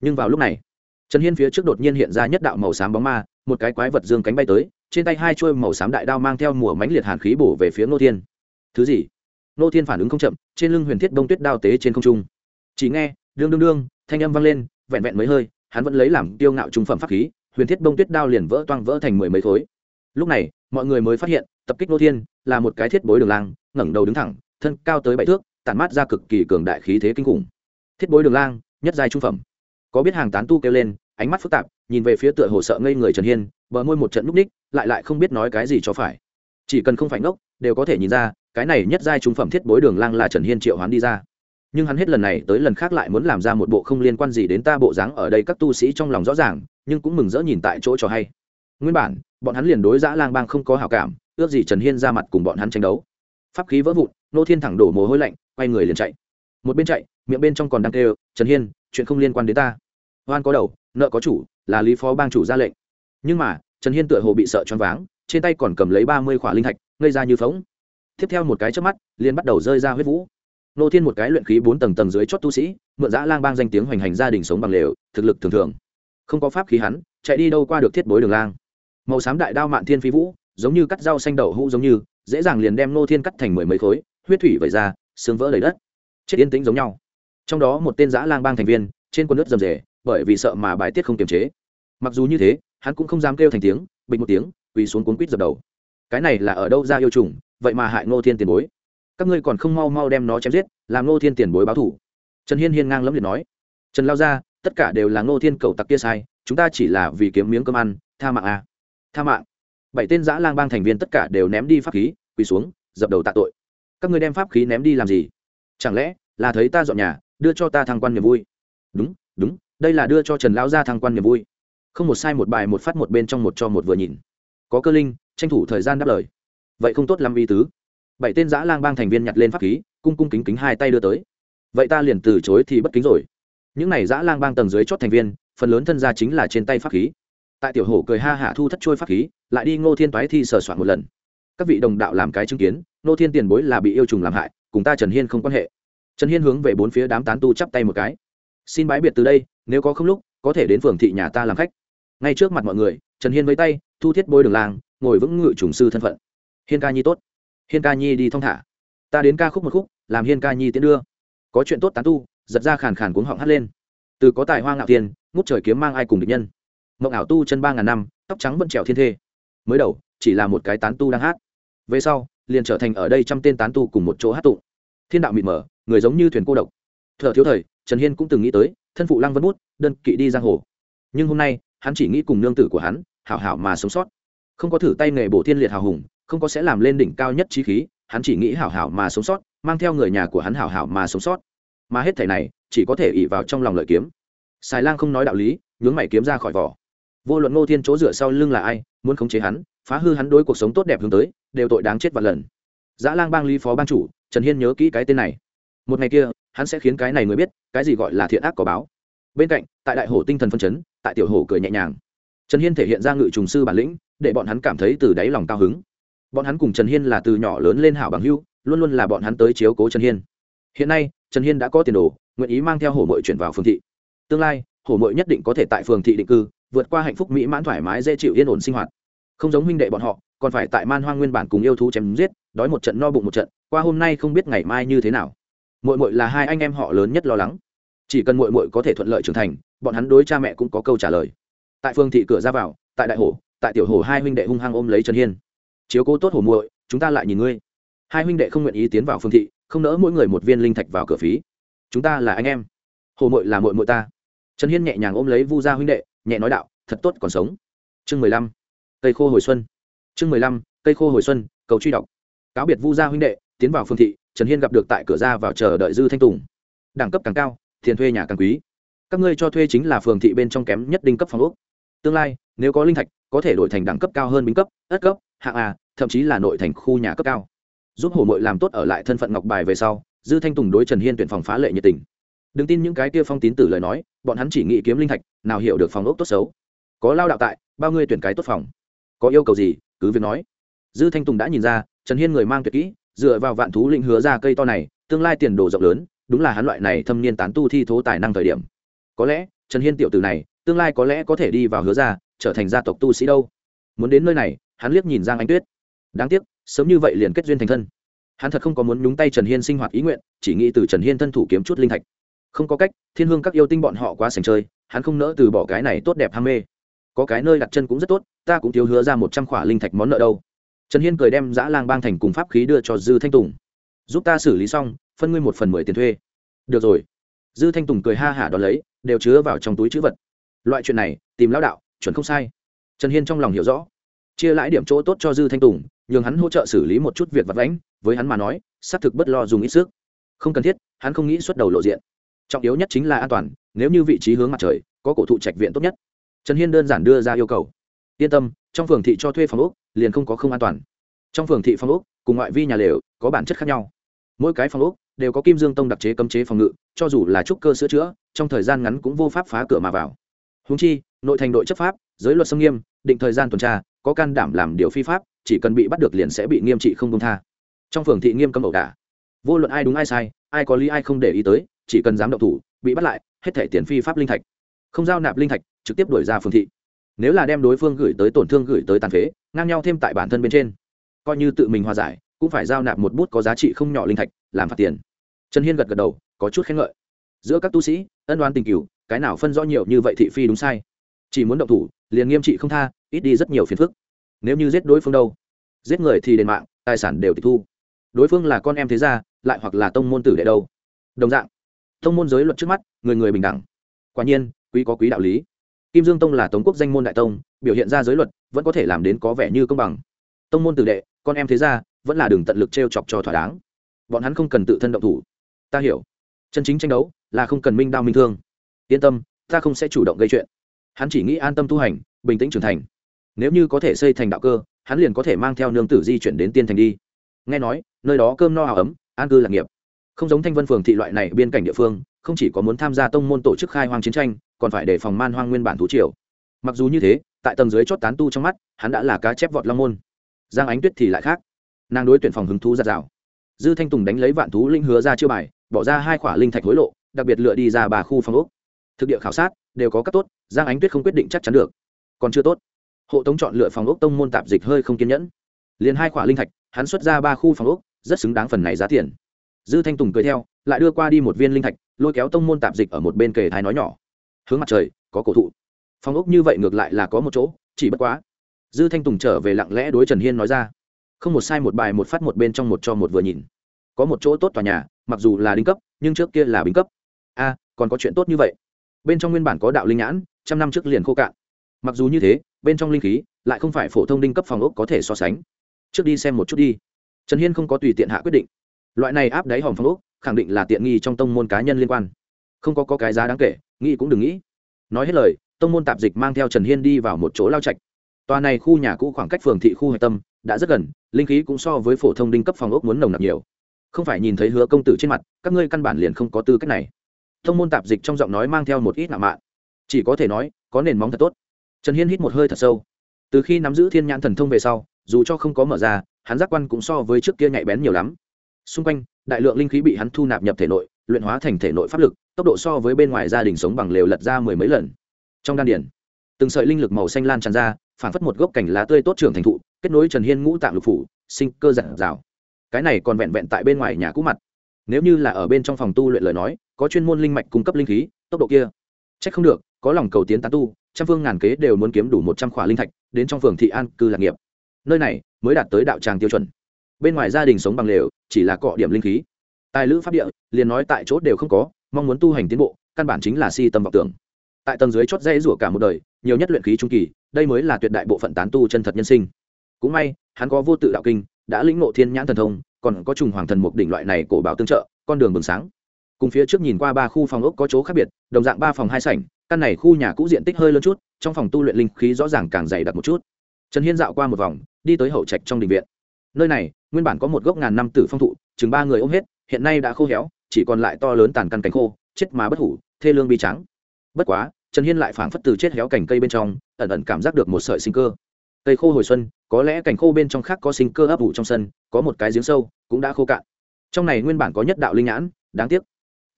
Nhưng vào lúc này, trần hiên phía trước đột nhiên hiện ra nhất đạo màu xám bóng ma, một cái quái vật dương cánh bay tới, trên tay hai chuôi màu xám đại đao mang theo mùa mánh liệt hàn khí bổ về phía ngô thiên. Thứ gì? Nô thiên phản ứng không chậm, trên lưng huyền thiết đông tuyết đao tế trên không trung. Chỉ nghe, đương đương đương, thanh âm vang lên, vẹn vẹn mấy hơi, hắn vẫn lấy làm tiêu ngạo trung phẩm pháp khí, huyền thiết đông tuyết đao liền vỡ toang vỡ thành mười mấy khối. Lúc này, mọi người mới phát hiện, tập kích Nô thiên là một cái thiết bối đường lang, ngẩng đầu đứng thẳng, thân cao tới bảy thước, tản mát ra cực kỳ cường đại khí thế kinh khủng. Thiết bối đường lang, nhất giai trung phẩm. Có biết hàng tán tu kêu lên, ánh mắt phức tạp, nhìn về phía tựa hồ sợ ngây người trần hiên, bờ môi một trận núp ních, lại lại không biết nói cái gì cho phải. Chỉ cần không phải ngốc, đều có thể nhìn ra cái này nhất giai trung phẩm thiết bối đường lang là trần hiên triệu hoán đi ra. Nhưng hắn hết lần này tới lần khác lại muốn làm ra một bộ không liên quan gì đến ta bộ dáng ở đây các tu sĩ trong lòng rõ ràng, nhưng cũng mừng rỡ nhìn tại chỗ cho hay. Nguyên bản, bọn hắn liền đối giã lang bang không có hảo cảm, ước gì trần hiên ra mặt cùng bọn hắn tranh đấu. Pháp khí vỡ vụn, nô thiên thẳng đổ mồ hôi lạnh, quay người liền chạy. Một bên chạy, miệng bên trong còn đang kêu, trần hiên, chuyện không liên quan đến ta. Hoan có đầu, nợ có chủ, là lý phó bang chủ ra lệnh. Nhưng mà, trần hiên tựa hồ bị sợ choáng váng, trên tay còn cầm lấy ba mươi khỏa linh thạch, ngây ra như phóng tiếp theo một cái trước mắt, liền bắt đầu rơi ra huyết vũ. Nô thiên một cái luyện khí bốn tầng tầng dưới chót tu sĩ, mượn giã lang bang danh tiếng hoành hành gia đình sống bằng lều, thực lực thường thường. Không có pháp khí hắn, chạy đi đâu qua được thiết bối đường lang. Màu xám đại đao mạn thiên phi vũ, giống như cắt rau xanh đậu hũ giống như, dễ dàng liền đem nô thiên cắt thành mười mấy khối, huyết thủy vẩy ra, xương vỡ đầy đất. Chết yên tĩnh giống nhau. Trong đó một tên giã lang bang thành viên, trên quân nước rầm rề, bởi vì sợ mà bài tiết không kiềm chế. Mặc dù như thế, hắn cũng không dám kêu thành tiếng bình một tiếng, quỳ xuống cuốn quýt dập đầu. Cái này là ở đâu ra yêu trùng vậy mà hại ngô thiên tiền bối. Các ngươi còn không mau mau đem nó chém giết, làm ngô thiên tiền bối báo thủ. Trần hiên hiên ngang lẫm liệt nói. Trần lao ra, tất cả đều là ngô thiên cầu tặc kia sai, chúng ta chỉ là vì kiếm miếng cơm ăn, tha mạng à. tha mạng? Bảy tên giã lang bang thành viên tất cả đều ném đi pháp khí, quỳ xuống, dập đầu tạ tội. Các ngươi đem pháp khí ném đi làm gì? Chẳng lẽ là thấy ta dọn nhà, đưa cho ta thăng quan niềm vui? Đúng đúng, đây là đưa cho trần lão gia thăng quan niềm vui. Không một sai một bài một phát một bên trong một cho một vừa nhìn. Có cơ linh, tranh thủ thời gian đáp lời vậy không tốt lắm ý tứ. Bảy tên giã lang bang thành viên nhặt lên pháp khí, cung cung kính kính hai tay đưa tới. Vậy ta liền từ chối thì bất kính rồi. Những này giã lang bang tầng dưới chót thành viên, phần lớn thân gia chính là trên tay pháp khí. Tại tiểu hổ cười ha hạ thu thất trôi pháp khí, lại đi ngô thiên toái thi sờ soạn một lần. Các vị đồng đạo làm cái chứng kiến, ngô thiên tiền bối là bị yêu trùng làm hại, cùng ta trần hiên không quan hệ. Trần hiên hướng về bốn phía đám tán tu chắp tay một cái. Xin bái biệt từ đây, nếu có không lúc, có thể đến phường thị nhà ta làm khách. Ngay trước mặt mọi người, trần hiên với tay, thu thiết bôi đường làng ngồi vững ngự trùng sư thân phận hiên ca nhi tốt. Hiên ca nhi đi thong thả. Ta đến ca khúc một khúc, làm hiên ca nhi tiến đưa. Có chuyện tốt tán tu, giật ra khàn khàn cuống họng hắt lên. Từ có tài hoa ngạo tiền, ngút trời kiếm mang ai cùng địch nhân. Mộng ảo tu chân ba ngàn năm, tóc trắng vẫn trèo thiên thê. Mới đầu, chỉ là một cái tán tu đang hát. Về sau, liền trở thành ở đây trăm tên tán tu cùng một chỗ hát tụng. Thiên đạo mịt mờ, người giống như thuyền cô độc. Thợ thiếu thời, trần hiên cũng từng nghĩ tới, thân phụ lăng vân bút, đơn kỵ đi giang hồ. Nhưng hôm nay, hắn chỉ nghĩ cùng nương tử của hắn, hảo hảo mà sống sót. Không có thử tay nghề bổ thiên liệt hào hùng không có sẽ làm lên đỉnh cao nhất trí khí, hắn chỉ nghĩ hảo hảo mà sống sót, mang theo người nhà của hắn hảo hảo mà sống sót. Mà hết thảy này, chỉ có thể ỉ vào trong lòng lợi kiếm. Xài lang không nói đạo lý, nhướng mày kiếm ra khỏi vỏ. Vô luận ngô thiên chỗ dựa sau lưng là ai, muốn khống chế hắn, phá hư hắn đối cuộc sống tốt đẹp hướng tới, đều tội đáng chết vạn lần. Dã lang bang lý phó bang chủ, trần hiên nhớ kỹ cái tên này. Một ngày kia, hắn sẽ khiến cái này người biết, cái gì gọi là thiện ác có báo. Bên cạnh, tại đại hồ tinh thần phân chấn, tại tiểu hồ cười nhẹ nhàng. Trần hiên thể hiện ra ngự trùng sư bản lĩnh, để bọn hắn cảm thấy từ đáy lòng cao hứng bọn hắn cùng trần hiên là từ nhỏ lớn lên hảo bằng hưu luôn luôn là bọn hắn tới chiếu cố trần hiên. Hiện nay, trần hiên đã có tiền đồ, nguyện ý mang theo hổ mội chuyển vào phường thị. Tương lai, hổ mội nhất định có thể tại phường thị định cư, vượt qua hạnh phúc mỹ mãn thoải mái dễ chịu yên ổn sinh hoạt. Không giống huynh đệ bọn họ, còn phải tại man hoang nguyên bản cùng yêu thú chém giết, đói một trận no bụng một trận, qua hôm nay không biết ngày mai như thế nào. Mội mội là hai anh em họ lớn nhất lo lắng. Chỉ cần mội mội có thể thuận lợi trưởng thành, bọn hắn đối cha mẹ cũng có câu trả lời. Tại phương thị cửa ra vào, tại đại hồ tại tiểu hồ hai huynh đệ hung hăng ôm lấy trần hiên chiếu cố tốt hồ muội, chúng ta lại nhìn ngươi. Hai huynh đệ không nguyện ý tiến vào phương thị, không nỡ mỗi người một viên linh thạch vào cửa phí. Chúng ta là anh em. Hồ muội là muội muội ta. Trần hiên nhẹ nhàng ôm lấy vu gia huynh đệ, nhẹ nói đạo, thật tốt, còn sống. Chương mười lăm. Cây khô hồi xuân. Chương mười lăm, cây khô hồi xuân, cầu truy đọc. Cáo biệt vu gia huynh đệ, tiến vào phương thị, trần hiên gặp được tại cửa ra vào chờ đợi dư thanh tùng. Đẳng cấp càng cao, tiền thuê nhà càng quý. Các ngươi cho thuê chính là phường thị bên trong kém nhất đinh cấp phòng ốc. Tương lai, nếu có linh thạch, có thể đổi thành đẳng cấp cao hơn bính cấp, ất cấp, hạng a thậm chí là nội thành khu nhà cấp cao. Giúp hồ mội làm tốt ở lại thân phận ngọc bài về sau, dư thanh tùng đối trần hiên tuyển phòng phá lệ nhiệt tình. Đừng tin những cái kia phong tín tử lời nói, bọn hắn chỉ nghĩ kiếm linh thạch, nào hiểu được phòng ốc tốt xấu. Có lao đạo tại, bao ngươi tuyển cái tốt phòng. Có yêu cầu gì, cứ việc nói. Dư thanh tùng đã nhìn ra, trần hiên người mang tuyệt kỹ, dựa vào vạn thú linh hứa ra cây to này, tương lai tiền đồ rộng lớn, đúng là hắn loại này thâm niên tán tu thi thố tài năng thời điểm. Có lẽ, trần hiên tiểu tử này, tương lai có lẽ có thể đi vào hứa ra, trở thành gia tộc tu sĩ đâu. Muốn đến nơi này, hắn liếc nhìn giang anh tuyết đáng tiếc, sớm như vậy liền kết duyên thành thân. Hắn thật không có muốn nhúng tay trần hiên sinh hoạt ý nguyện, chỉ nghĩ từ trần hiên thân thủ kiếm chút linh thạch. Không có cách, thiên hương các yêu tinh bọn họ quá sành chơi, hắn không nỡ từ bỏ cái này tốt đẹp ham mê. Có cái nơi đặt chân cũng rất tốt, ta cũng thiếu hứa ra một trăm khỏa linh thạch món nợ đâu. Trần hiên cười đem giã lang bang thành cùng pháp khí đưa cho dư thanh tùng. Giúp ta xử lý xong, phân ngươi một phần mười tiền thuê. Được rồi. Dư thanh tùng cười ha hả đ ó lấy, đều chứa vào trong túi chữ vật. Loại chuyện này, tìm lão đạo, chuẩn không sai. Trần hiên trong lòng hiểu rõ chia lãi điểm chỗ tốt cho dư thanh tùng, nhường hắn hỗ trợ xử lý một chút việc vặt vãnh, với hắn mà nói, xác thực bất lo dùng ít sức. Không cần thiết, hắn không nghĩ xuất đầu lộ diện. Trọng yếu nhất chính là an toàn, nếu như vị trí hướng mặt trời, có cổ thụ trạch viện tốt nhất. Trần hiên đơn giản đưa ra yêu cầu. Yên tâm, trong phường thị cho thuê phòng úc liền không có không an toàn. Trong phường thị phòng úc cùng ngoại vi nhà lều, có bản chất khác nhau. Mỗi cái phòng úc đều có kim dương tông đặc chế cấm chế phòng ngự, cho dù là trúc cơ sửa chữa, trong thời gian ngắn cũng vô pháp phá cửa mà vào. Húng chi, nội thành đội chấp pháp, giới luật xâm nghiêm, định thời gian tuần tra có can đảm làm điều phi pháp, chỉ cần bị bắt được liền sẽ bị nghiêm trị không công tha. Trong phường thị nghiêm cấm ẩu đả. Vô luận ai đúng ai sai, ai có lý ai không để ý tới, chỉ cần dám động thủ, bị bắt lại, hết thẻ tiền phi pháp linh thạch. Không giao nạp linh thạch, trực tiếp đuổi ra phường thị. Nếu là đem đối phương gửi tới tổn thương gửi tới tàn phế, ngang nhau thêm tại bản thân bên trên. Coi như tự mình hòa giải, cũng phải giao nạp một bút có giá trị không nhỏ linh thạch, làm phạt tiền. Trần hiên gật gật đầu, có chút khen ngợi. Giữa các tu sĩ, ân đoán tình cửu, cái nào phân rõ nhiều như vậy thị phi đúng sai? Chỉ muốn động thủ liền nghiêm trị không tha, ít đi rất nhiều phiền phức. Nếu như giết đối phương đâu, giết người thì đền mạng, tài sản đều tịch thu. Đối phương là con em thế gia, lại hoặc là tông môn tử đệ đâu. Đồng dạng, tông môn giới luật trước mắt, người người bình đẳng. Quả nhiên, quý có quý đạo lý. Kim dương tông là tống quốc danh môn đại tông, biểu hiện ra giới luật, vẫn có thể làm đến có vẻ như công bằng. Tông môn tử đệ, con em thế gia, vẫn là đường tận lực t r e o chọc cho thỏa đáng. Bọn hắn không cần tự thân động thủ. Ta hiểu. Chân chính tranh đấu là không cần minh đao minh thương. Yên tâm, ta không sẽ chủ động gây chuyện hắn chỉ nghĩ an tâm tu hành, bình tĩnh trưởng thành. Nếu như có thể xây thành đạo cơ, hắn liền có thể mang theo nương tử di chuyển đến tiên thành đi. Nghe nói, nơi đó cơm no áo ấm, an cư lạc nghiệp. Không giống thanh vân phường thị loại này biên cảnh địa phương, không chỉ có muốn tham gia tông môn tổ chức khai hoang chiến tranh, còn phải đề phòng man hoang nguyên bản thú triều. Mặc dù như thế, tại tầng dưới chót tán tu trong mắt, hắn đã là cá chép vọt long môn. Giang ánh tuyết thì lại khác. Nàng đối tuyển phòng hứng thú giặt rào dư thanh tùng đánh lấy vạn thú linh hứa ra chiêu bài, bỏ ra hai khỏa linh thạch hối lộ, đặc biệt lựa đi ra bà khu phòng úc thực địa khảo sát, đều có các tốt, giang ánh tuyết không quyết định chắc chắn được. Còn chưa tốt. Hộ tống chọn lựa phòng ốc tông môn tạp dịch hơi không kiên nhẫn. Liền hai khỏa linh thạch, hắn xuất ra ba khu phòng ốc, rất xứng đáng phần này giá tiền. Dư thanh tùng cười theo, lại đưa qua đi một viên linh thạch, lôi kéo tông môn tạp dịch ở một bên kề thái nói nhỏ. Hướng mặt trời, có cổ thụ. Phòng ốc như vậy ngược lại là có một chỗ, chỉ bất quá. Dư thanh tùng trở về lặng lẽ đối trần hiên nói ra. Không một sai một bài một phát một bên trong một cho một vừa nhìn. Có một chỗ tốt tòa nhà, mặc dù là đinh cấp, nhưng trước kia là bính cấp. A, còn có chuyện tốt như vậy bên trong nguyên bản có đạo linh nhãn trăm năm trước liền khô cạn. Mặc dù như thế bên trong linh khí lại không phải phổ thông đinh cấp phòng ốc có thể so sánh. Trước đi xem một chút đi. Trần hiên không có tùy tiện hạ quyết định. Loại này áp đáy hòm phòng ốc khẳng định là tiện nghi trong tông môn cá nhân liên quan. Không có, có cái giá đáng kể nghĩ cũng đừng nghĩ. Nói hết lời tông môn tạp dịch mang theo trần hiên đi vào một chỗ lao trạch. Tòa này khu nhà cũ khoảng cách phường thị khu hạch tâm đã rất gần linh khí cũng so với phổ thông đinh cấp phòng ốc muốn nồng nặc nhiều. Không phải nhìn thấy hứa công tử trên mặt các ngươi căn bản liền không có tư cách này thông môn tạp dịch trong giọng nói mang theo một ít nạ mạn. Chỉ có thể nói, có nền móng thật tốt. Trần hiên hít một hơi thật sâu. Từ khi nắm giữ thiên nhãn thần thông về sau, dù cho không có mở ra, hắn giác quan cũng so với trước kia nhạy bén nhiều lắm. Xung quanh, đại lượng linh khí bị hắn thu nạp nhập thể nội, luyện hóa thành thể nội pháp lực, tốc độ so với bên ngoài gia đình sống bằng lều lật ra mười mấy lần. Trong đan điển, từng sợi linh lực màu xanh lan tràn ra phản phất một gốc cảnh lá tươi tốt trưởng thành thụ, kết nối trần hiên ngũ tạng lục phủ, sinh cơ giản rào cái này còn vẹn vẹn tại bên ngoài nhà cũ mặt nếu như là ở bên trong phòng tu luyện lời nói, có chuyên môn linh mạch cung cấp linh khí, tốc độ kia c h ắ c không được, có lòng cầu tiến tán tu, trăm phương ngàn kế đều muốn kiếm đủ một trăm khỏa linh thạch, đến trong phường thị an, cư lạc nghiệp. Nơi này mới đạt tới đạo tràng tiêu chuẩn. Bên ngoài gia đình sống bằng lều, chỉ là cọ điểm linh khí. Tài lữ pháp địa, liền nói tại chỗ đều không có, mong muốn tu hành tiến bộ, căn bản chính là si tâm vọng tưởng. Tại tầng dưới chót dây rủa cả một đời, nhiều nhất luyện khí trung kỳ, đây mới là tuyệt đại bộ phận tán tu chân thật nhân sinh. Cũng may, hắn có vô tự đạo kinh, đã lĩnh ngộ thiên nhãn thần thông còn có trùng hoàng thần mục đỉnh loại này cổ bảo tương trợ, con đường bừng sáng. Cùng phía trước nhìn qua ba khu phòng ốc có chỗ khác biệt, đồng dạng ba phòng hai sảnh, căn này khu nhà cũ diện tích hơi lớn chút, trong phòng tu luyện linh khí rõ ràng càng dày đặc một chút. Trần hiên dạo qua một vòng, đi tới hậu trạch trong đình viện. Nơi này, nguyên bản có một gốc ngàn năm tử phong thụ, chừng ba người ôm hết, hiện nay đã khô héo, chỉ còn lại to lớn tàn căn cánh khô, chết mà bất hủ, thê lương bi trắng bất quá, trần hiên lại phảng phất từ chết héo cành cây bên trong, ẩn ẩn cảm giác được một sợi sinh cơ. Cây khô hồi xuân có lẽ cảnh khô bên trong khác có sinh cơ ấp ủ trong sân, có một cái giếng sâu, cũng đã khô cạn. Trong này nguyên bản có nhất đạo linh nhãn, đáng tiếc.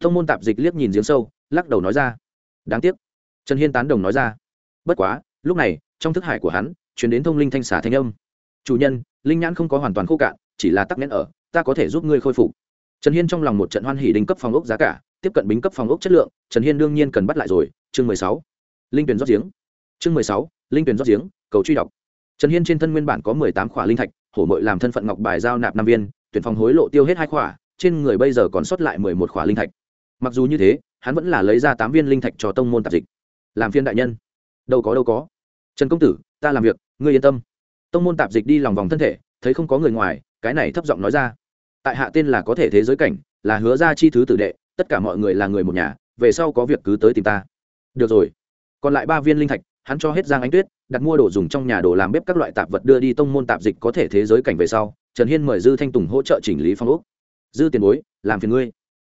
Thông môn tạp dịch liếc nhìn giếng sâu, lắc đầu nói ra. Đáng tiếc. Trần hiên tán đồng nói ra. Bất quá, lúc này, trong thức hải của hắn chuyển đến thông linh thanh xả thanh âm. Chủ nhân, linh nhãn không có hoàn toàn khô cạn, chỉ là tắc nghẽn ở, ta có thể giúp ngươi khôi phục. Trần hiên trong lòng một trận hoan hỉ đinh cấp phòng ốc giá cả, tiếp cận bính cấp phòng ốc chất lượng, trần hiên đương nhiên cần bắt lại rồi. Chương mười sáu. Linh tuyển rót giếng. Chương mười sáu. Linh tuyển rót giếng, cầu truy đọc trần hiên trên thân nguyên bản có mười tám khỏa linh thạch, hổ mội làm thân phận ngọc bài giao nạp năm viên, tuyển phòng hối lộ tiêu hết hai khỏa, trên người bây giờ còn sót lại mười một khỏa linh thạch. Mặc dù như thế, hắn vẫn là lấy ra tám viên linh thạch cho tông môn tạp dịch. Làm phiên đại nhân. Đâu có đâu có. Trần công tử, ta làm việc, ngươi yên tâm. Tông môn tạp dịch đi lòng vòng thân thể, thấy không có người ngoài, cái này thấp giọng nói ra. Tại hạ tên là có thể thế giới cảnh, là hứa ra chi thứ tử đệ, tất cả mọi người là người một nhà, về sau có việc cứ tới tìm ta. Được rồi. Còn lại ba viên linh thạch, hắn cho hết giang ánh tuyết đặt mua đồ dùng trong nhà đồ làm bếp các loại tạp vật đưa đi tông môn tạp dịch có thể thế giới cảnh về sau, trần hiên mời dư thanh tùng hỗ trợ chỉnh lý phong úc dư tiền bối, làm phiền ngươi.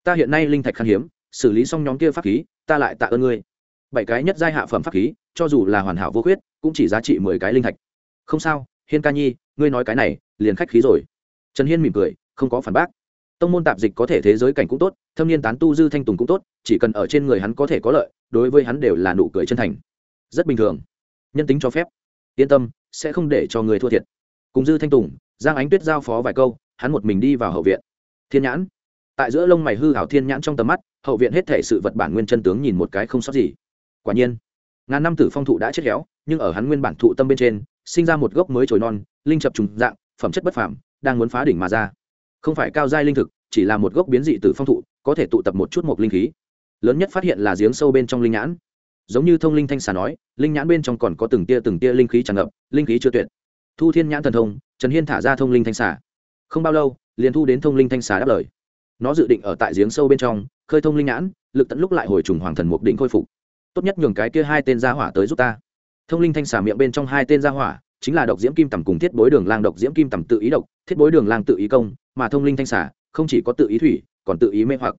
Ta hiện nay linh thạch khan hiếm, xử lý xong nhóm kia pháp khí, ta lại tạ ơn ngươi. Bảy cái nhất giai hạ phẩm pháp khí, cho dù là hoàn hảo vô khuyết, cũng chỉ giá trị mười cái linh thạch. Không sao, hiên ca nhi, ngươi nói cái này, liền khách khí rồi. Trần hiên mỉm cười, không có phản bác. Tông môn tạp dịch có thể thế giới cảnh cũng tốt, thâm niên tán tu dư thanh tùng cũng tốt, chỉ cần ở trên người hắn có thể có lợi, đối với hắn đều là nụ cười chân thành. Rất bình thường nhân tính cho phép. Yên tâm, sẽ không để cho người thua thiệt. Cùng dư thanh tùng, giang ánh tuyết giao phó vài câu, hắn một mình đi vào hậu viện. Thiên nhãn. Tại giữa lông mày hư hảo thiên nhãn trong tầm mắt, hậu viện hết thể sự vật bản nguyên chân tướng nhìn một cái không sót gì. Quả nhiên, ngàn năm tử phong thụ đã chết khéo nhưng ở hắn nguyên bản thụ tâm bên trên, sinh ra một gốc mới trồi non, linh chập trùng dạng, phẩm chất bất phàm, đang muốn phá đỉnh mà ra. Không phải cao giai linh thực, chỉ là một gốc biến dị tử phong thụ, có thể tụ tập một chút một linh khí. Lớn nhất phát hiện là giếng sâu bên trong linh nhãn giống như thông linh thanh xà nói, linh nhãn bên trong còn có từng tia từng tia linh khí tràn ngập, linh khí chưa tuyệt. Thu thiên nhãn thần thông, trần hiên thả ra thông linh thanh xà. Không bao lâu, liền thu đến thông linh thanh xà đáp lời. Nó dự định ở tại giếng sâu bên trong, khơi thông linh nhãn, lực tận lúc lại hồi trùng hoàng thần mục định khôi phục. Tốt nhất nhường cái kia hai tên gia hỏa tới giúp ta. Thông linh thanh xà miệng bên trong hai tên gia hỏa, chính là độc diễm kim tầm cùng thiết bối đường lang độc diễm kim tầm tự ý độc, thiết bối đường lang tự ý công, mà thông linh thanh xà không chỉ có tự ý thủy, còn tự ý mê hoặc.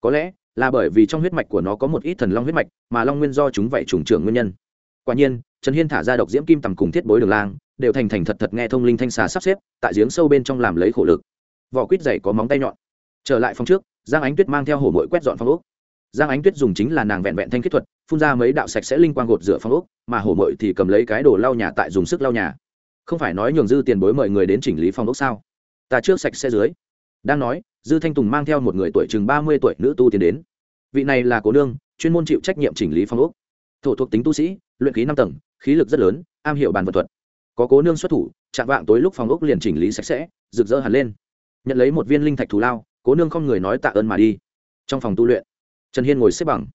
Có lẽ là bởi vì trong huyết mạch của nó có một ít thần long huyết mạch, mà long nguyên do chúng vậy trùng trưởng nguyên nhân. Quả nhiên, trần hiên thả ra độc diễm kim tầm cùng thiết bối đường lang, đều thành thành thật thật nghe thông linh thanh xà sắp xếp, tại giếng sâu bên trong làm lấy khổ lực. Vỏ quýt dày có móng tay nhọn. Trở lại phòng trước, giang ánh tuyết mang theo hổ mội quét dọn phòng úc giang ánh tuyết dùng chính là nàng vẹn vẹn thanh kỹ thuật, phun ra mấy đạo sạch sẽ linh quang gột rửa phòng úc mà hổ mội thì cầm lấy cái đồ lau nhà tại dùng sức lau nhà. Không phải nói nhường dư tiền bối mời người đến chỉnh lý phòng úc sao? Ta trước sạch sẽ dưới. Đang nói dư thanh tùng mang theo một người tuổi chừng ba mươi tuổi nữ tu tiến đến. Vị này là cố nương, chuyên môn chịu trách nhiệm chỉnh lý phong ốc. Thổ thuộc tính tu sĩ, luyện khí năm tầng, khí lực rất lớn, am hiểu bàn vật thuật. Có cố nương xuất thủ, chạm vạng tối lúc phòng ốc liền chỉnh lý sạch sẽ, rực rỡ hẳn lên. Nhận lấy một viên linh thạch thù lao, cố nương không người nói tạ ơn mà đi. Trong phòng tu luyện, trần hiên ngồi xếp bằng.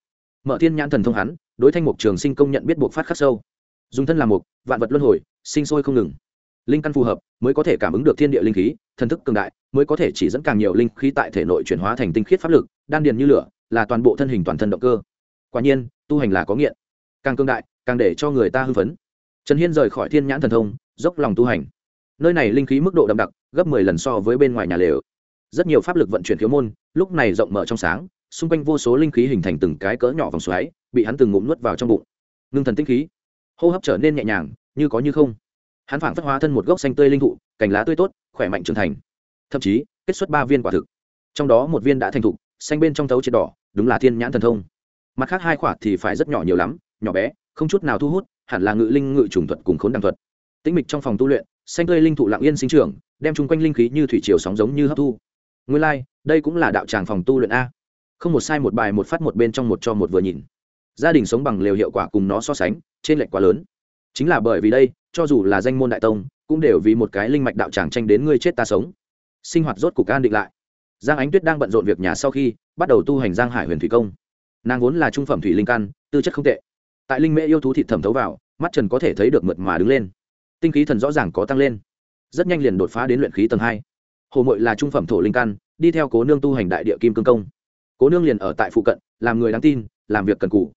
Mở thiên nhãn thần thông hắn, đối thanh mục trường sinh công nhận biết buộc phát khắc sâu. Dùng thân làm mục, vạn vật luân hồi, sinh sôi không ngừng linh căn phù hợp, mới có thể cảm ứng được thiên địa linh khí, thần thức cường đại, mới có thể chỉ dẫn càng nhiều linh khí tại thể nội chuyển hóa thành tinh khiết pháp lực, đan điền như lửa, là toàn bộ thân hình toàn thân động cơ. Quả nhiên, tu hành là có nghiện. Càng cương đại, càng để cho người ta hưng phấn. Trần hiên rời khỏi thiên nhãn thần thông, dốc lòng tu hành. Nơi này linh khí mức độ đậm đặc, gấp mười lần so với bên ngoài nhà lều. Rất nhiều pháp lực vận chuyển thiếu môn, lúc này rộng mở trong sáng, xung quanh vô số linh khí hình thành từng cái cỡ nhỏ vòng xoáy, bị hắn từng ngụm nuốt vào trong bụng. Ngưng thần tinh khí. Hô hấp trở nên nhẹ nhàng, như có như không hắn phảng phất hóa thân một gốc xanh tươi linh thụ cành lá tươi tốt khỏe mạnh trưởng thành. Thậm chí kết xuất ba viên quả thực. Trong đó một viên đã thành thục xanh bên trong thấu triệt đỏ đúng là thiên nhãn thần thông. Mặt khác hai quả thì phải rất nhỏ nhiều lắm nhỏ bé không chút nào thu hút hẳn là ngự linh ngự trùng thuật cùng khốn đàng thuật. Tĩnh mịch trong phòng tu luyện xanh tươi linh thụ lặng yên sinh trưởng đem chung quanh linh khí như thủy triều sóng giống như hấp thu. Nguyên lai、like, đây cũng là đạo tràng phòng tu luyện a. Không một sai một bài một phát một bên trong một cho một vừa nhìn. Gia đình sống bằng lều hiệu quả cùng nó so sánh trên lệch quá lớn chính là bởi vì đây, cho dù là danh môn đại tông, cũng đều vì một cái linh mạch đạo tràng tranh đến ngươi chết ta sống. Sinh hoạt rốt cục an định lại. Giang ánh tuyết đang bận rộn việc nhà sau khi, bắt đầu tu hành giang hải huyền thủy công. Nàng vốn là trung phẩm thủy linh căn, tư chất không tệ. Tại linh mễ yêu thú thịt thẩm thấu vào, mắt trần có thể thấy được mượt mà đứng lên. Tinh khí thần rõ ràng có tăng lên. Rất nhanh liền đột phá đến luyện khí tầng hai. Hồ mội là trung phẩm thổ linh căn, đi theo cố nương tu hành đại địa kim cương công. Cố nương liền ở tại phụ cận, làm người đáng tin, làm việc cần cù.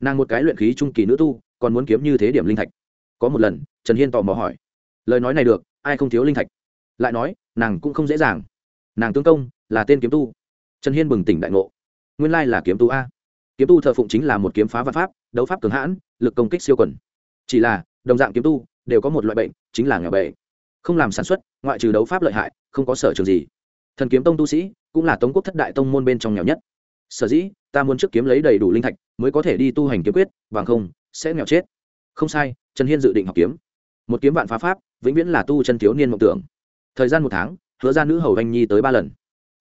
Nàng một cái luyện khí trung kỳ nữ tu, còn muốn kiếm như thế điểm linh thạch có một lần, trần hiên tò mò hỏi, lời nói này được, ai không thiếu linh thạch? Lại nói, nàng cũng không dễ dàng. Nàng tương công là tên kiếm tu. Trần hiên bừng tỉnh đại ngộ. Nguyên lai là kiếm tu a. Kiếm tu thờ phụng chính là một kiếm phá văn pháp, đấu pháp cường hãn, lực công kích siêu quần. Chỉ là, đồng dạng kiếm tu đều có một loại bệnh, chính là nghèo bệ. Không làm sản xuất, ngoại trừ đấu pháp lợi hại, không có sở trường gì. Thần kiếm tông tu sĩ cũng là tống quốc thất đại tông môn bên trong nghèo nhất. Sở dĩ, ta muốn trước kiếm lấy đầy đủ linh thạch, mới có thể đi tu hành kiếm quyết, bằng không, sẽ nghèo chết. Không sai trần hiên dự định học kiếm. Một kiếm vạn phá pháp, vĩnh viễn là tu chân thiếu niên mộng tưởng. Thời gian một tháng, hứa ra nữ hầu anh nhi tới ba lần.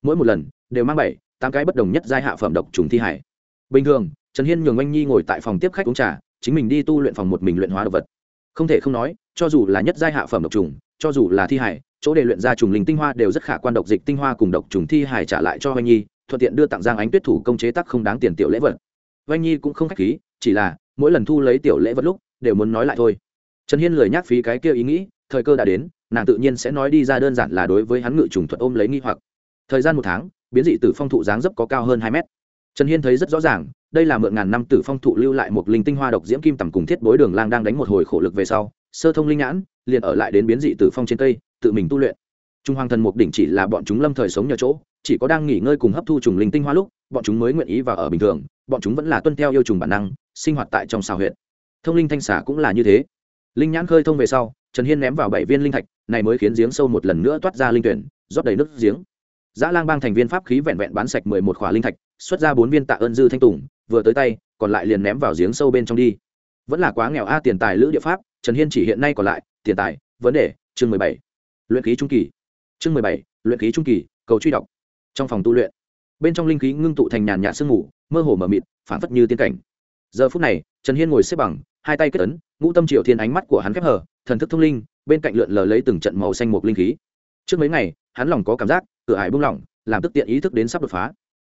Mỗi một lần, đều mang bảy, tám cái bất đồng nhất giai hạ phẩm độc trùng thi hải. Bình thường, trần hiên nhường anh nhi ngồi tại phòng tiếp khách uống trà, chính mình đi tu luyện phòng một mình luyện hóa đ ộ vật. Không thể không nói, cho dù là nhất giai hạ phẩm độc trùng, cho dù là thi hải, chỗ để luyện ra trùng linh tinh hoa đều rất khả quan độc dịch tinh hoa cùng độc trùng thi hải trả lại cho anh nhi, thuận tiện đưa tặng giang ánh tuyết thủ công chế tác không đáng tiền tiểu lễ vật. Anh nhi cũng không k h á c h khí, chỉ là mỗi lần thu lấy tiểu lễ vật lúc đều muốn nói lại thôi. Trần hiên lười nhắc phí cái kia ý nghĩ, thời cơ đã đến, nàng tự nhiên sẽ nói đi ra đơn giản là đối với hắn ngự trùng thuật ôm lấy nghi hoặc. Thời gian một tháng, biến dị tử phong thụ dáng dấp có cao hơn hai mét. Trần hiên thấy rất rõ ràng, đây là mượn ngàn năm tử phong thụ lưu lại một linh tinh hoa độc diễm kim tầm cùng thiết bối đường lang đang đánh một hồi khổ lực về sau, sơ thông linh nhãn, liền ở lại đến biến dị tử phong trên cây, tự mình tu luyện. Trung hoàng thần mục đỉnh chỉ là bọn chúng lâm thời sống nhờ chỗ, chỉ có đang nghỉ ngơi cùng hấp thu trùng linh tinh hoa lúc, bọn chúng mới nguyện ý vào ở bình thường, bọn chúng vẫn là tuân theo yêu trùng bản năng, sinh hoạt tại trong xào huyện thông linh thanh xả cũng là như thế linh nhãn khơi thông về sau trần hiên ném vào bảy viên linh thạch này mới khiến giếng sâu một lần nữa toát ra linh tuyển rót đầy nước giếng Dã Lang Bang thành viên pháp khí vẹn vẹn bán sạch mười một khỏa linh thạch, xuất ra bốn viên tạ ơn dư thanh tùng, vừa tới tay, còn lại liền ném vào giếng sâu bên trong đi. Vẫn là quá nghèo a tiền tài lữ địa pháp, Trần Hiên chỉ hiện nay còn lại, tiền tài, vấn đề, chương mười bảy Luyện khí trung kỳ. Chương mười bảy luyện khí trung kỳ, cầu truy đọc. Trong phòng tu luyện, bên trong linh khí ngưng tụ thành nhàn nhạt sương mù, mơ hồ mờ mịt, phản phất như tiên cảnh. Giờ phút này, Trần Hiên ngồi xếp bằng, hai tay kết ấn, ngũ tâm triệu thiên ánh mắt của hắn khép hờ, thần thức thông linh, bên cạnh lượn lờ lấy từng trận màu xanh một linh khí. Trước mấy ngày, hắn lòng có cảm giác, cửa hải buông lỏng, làm tức tiện ý thức đến sắp đột phá.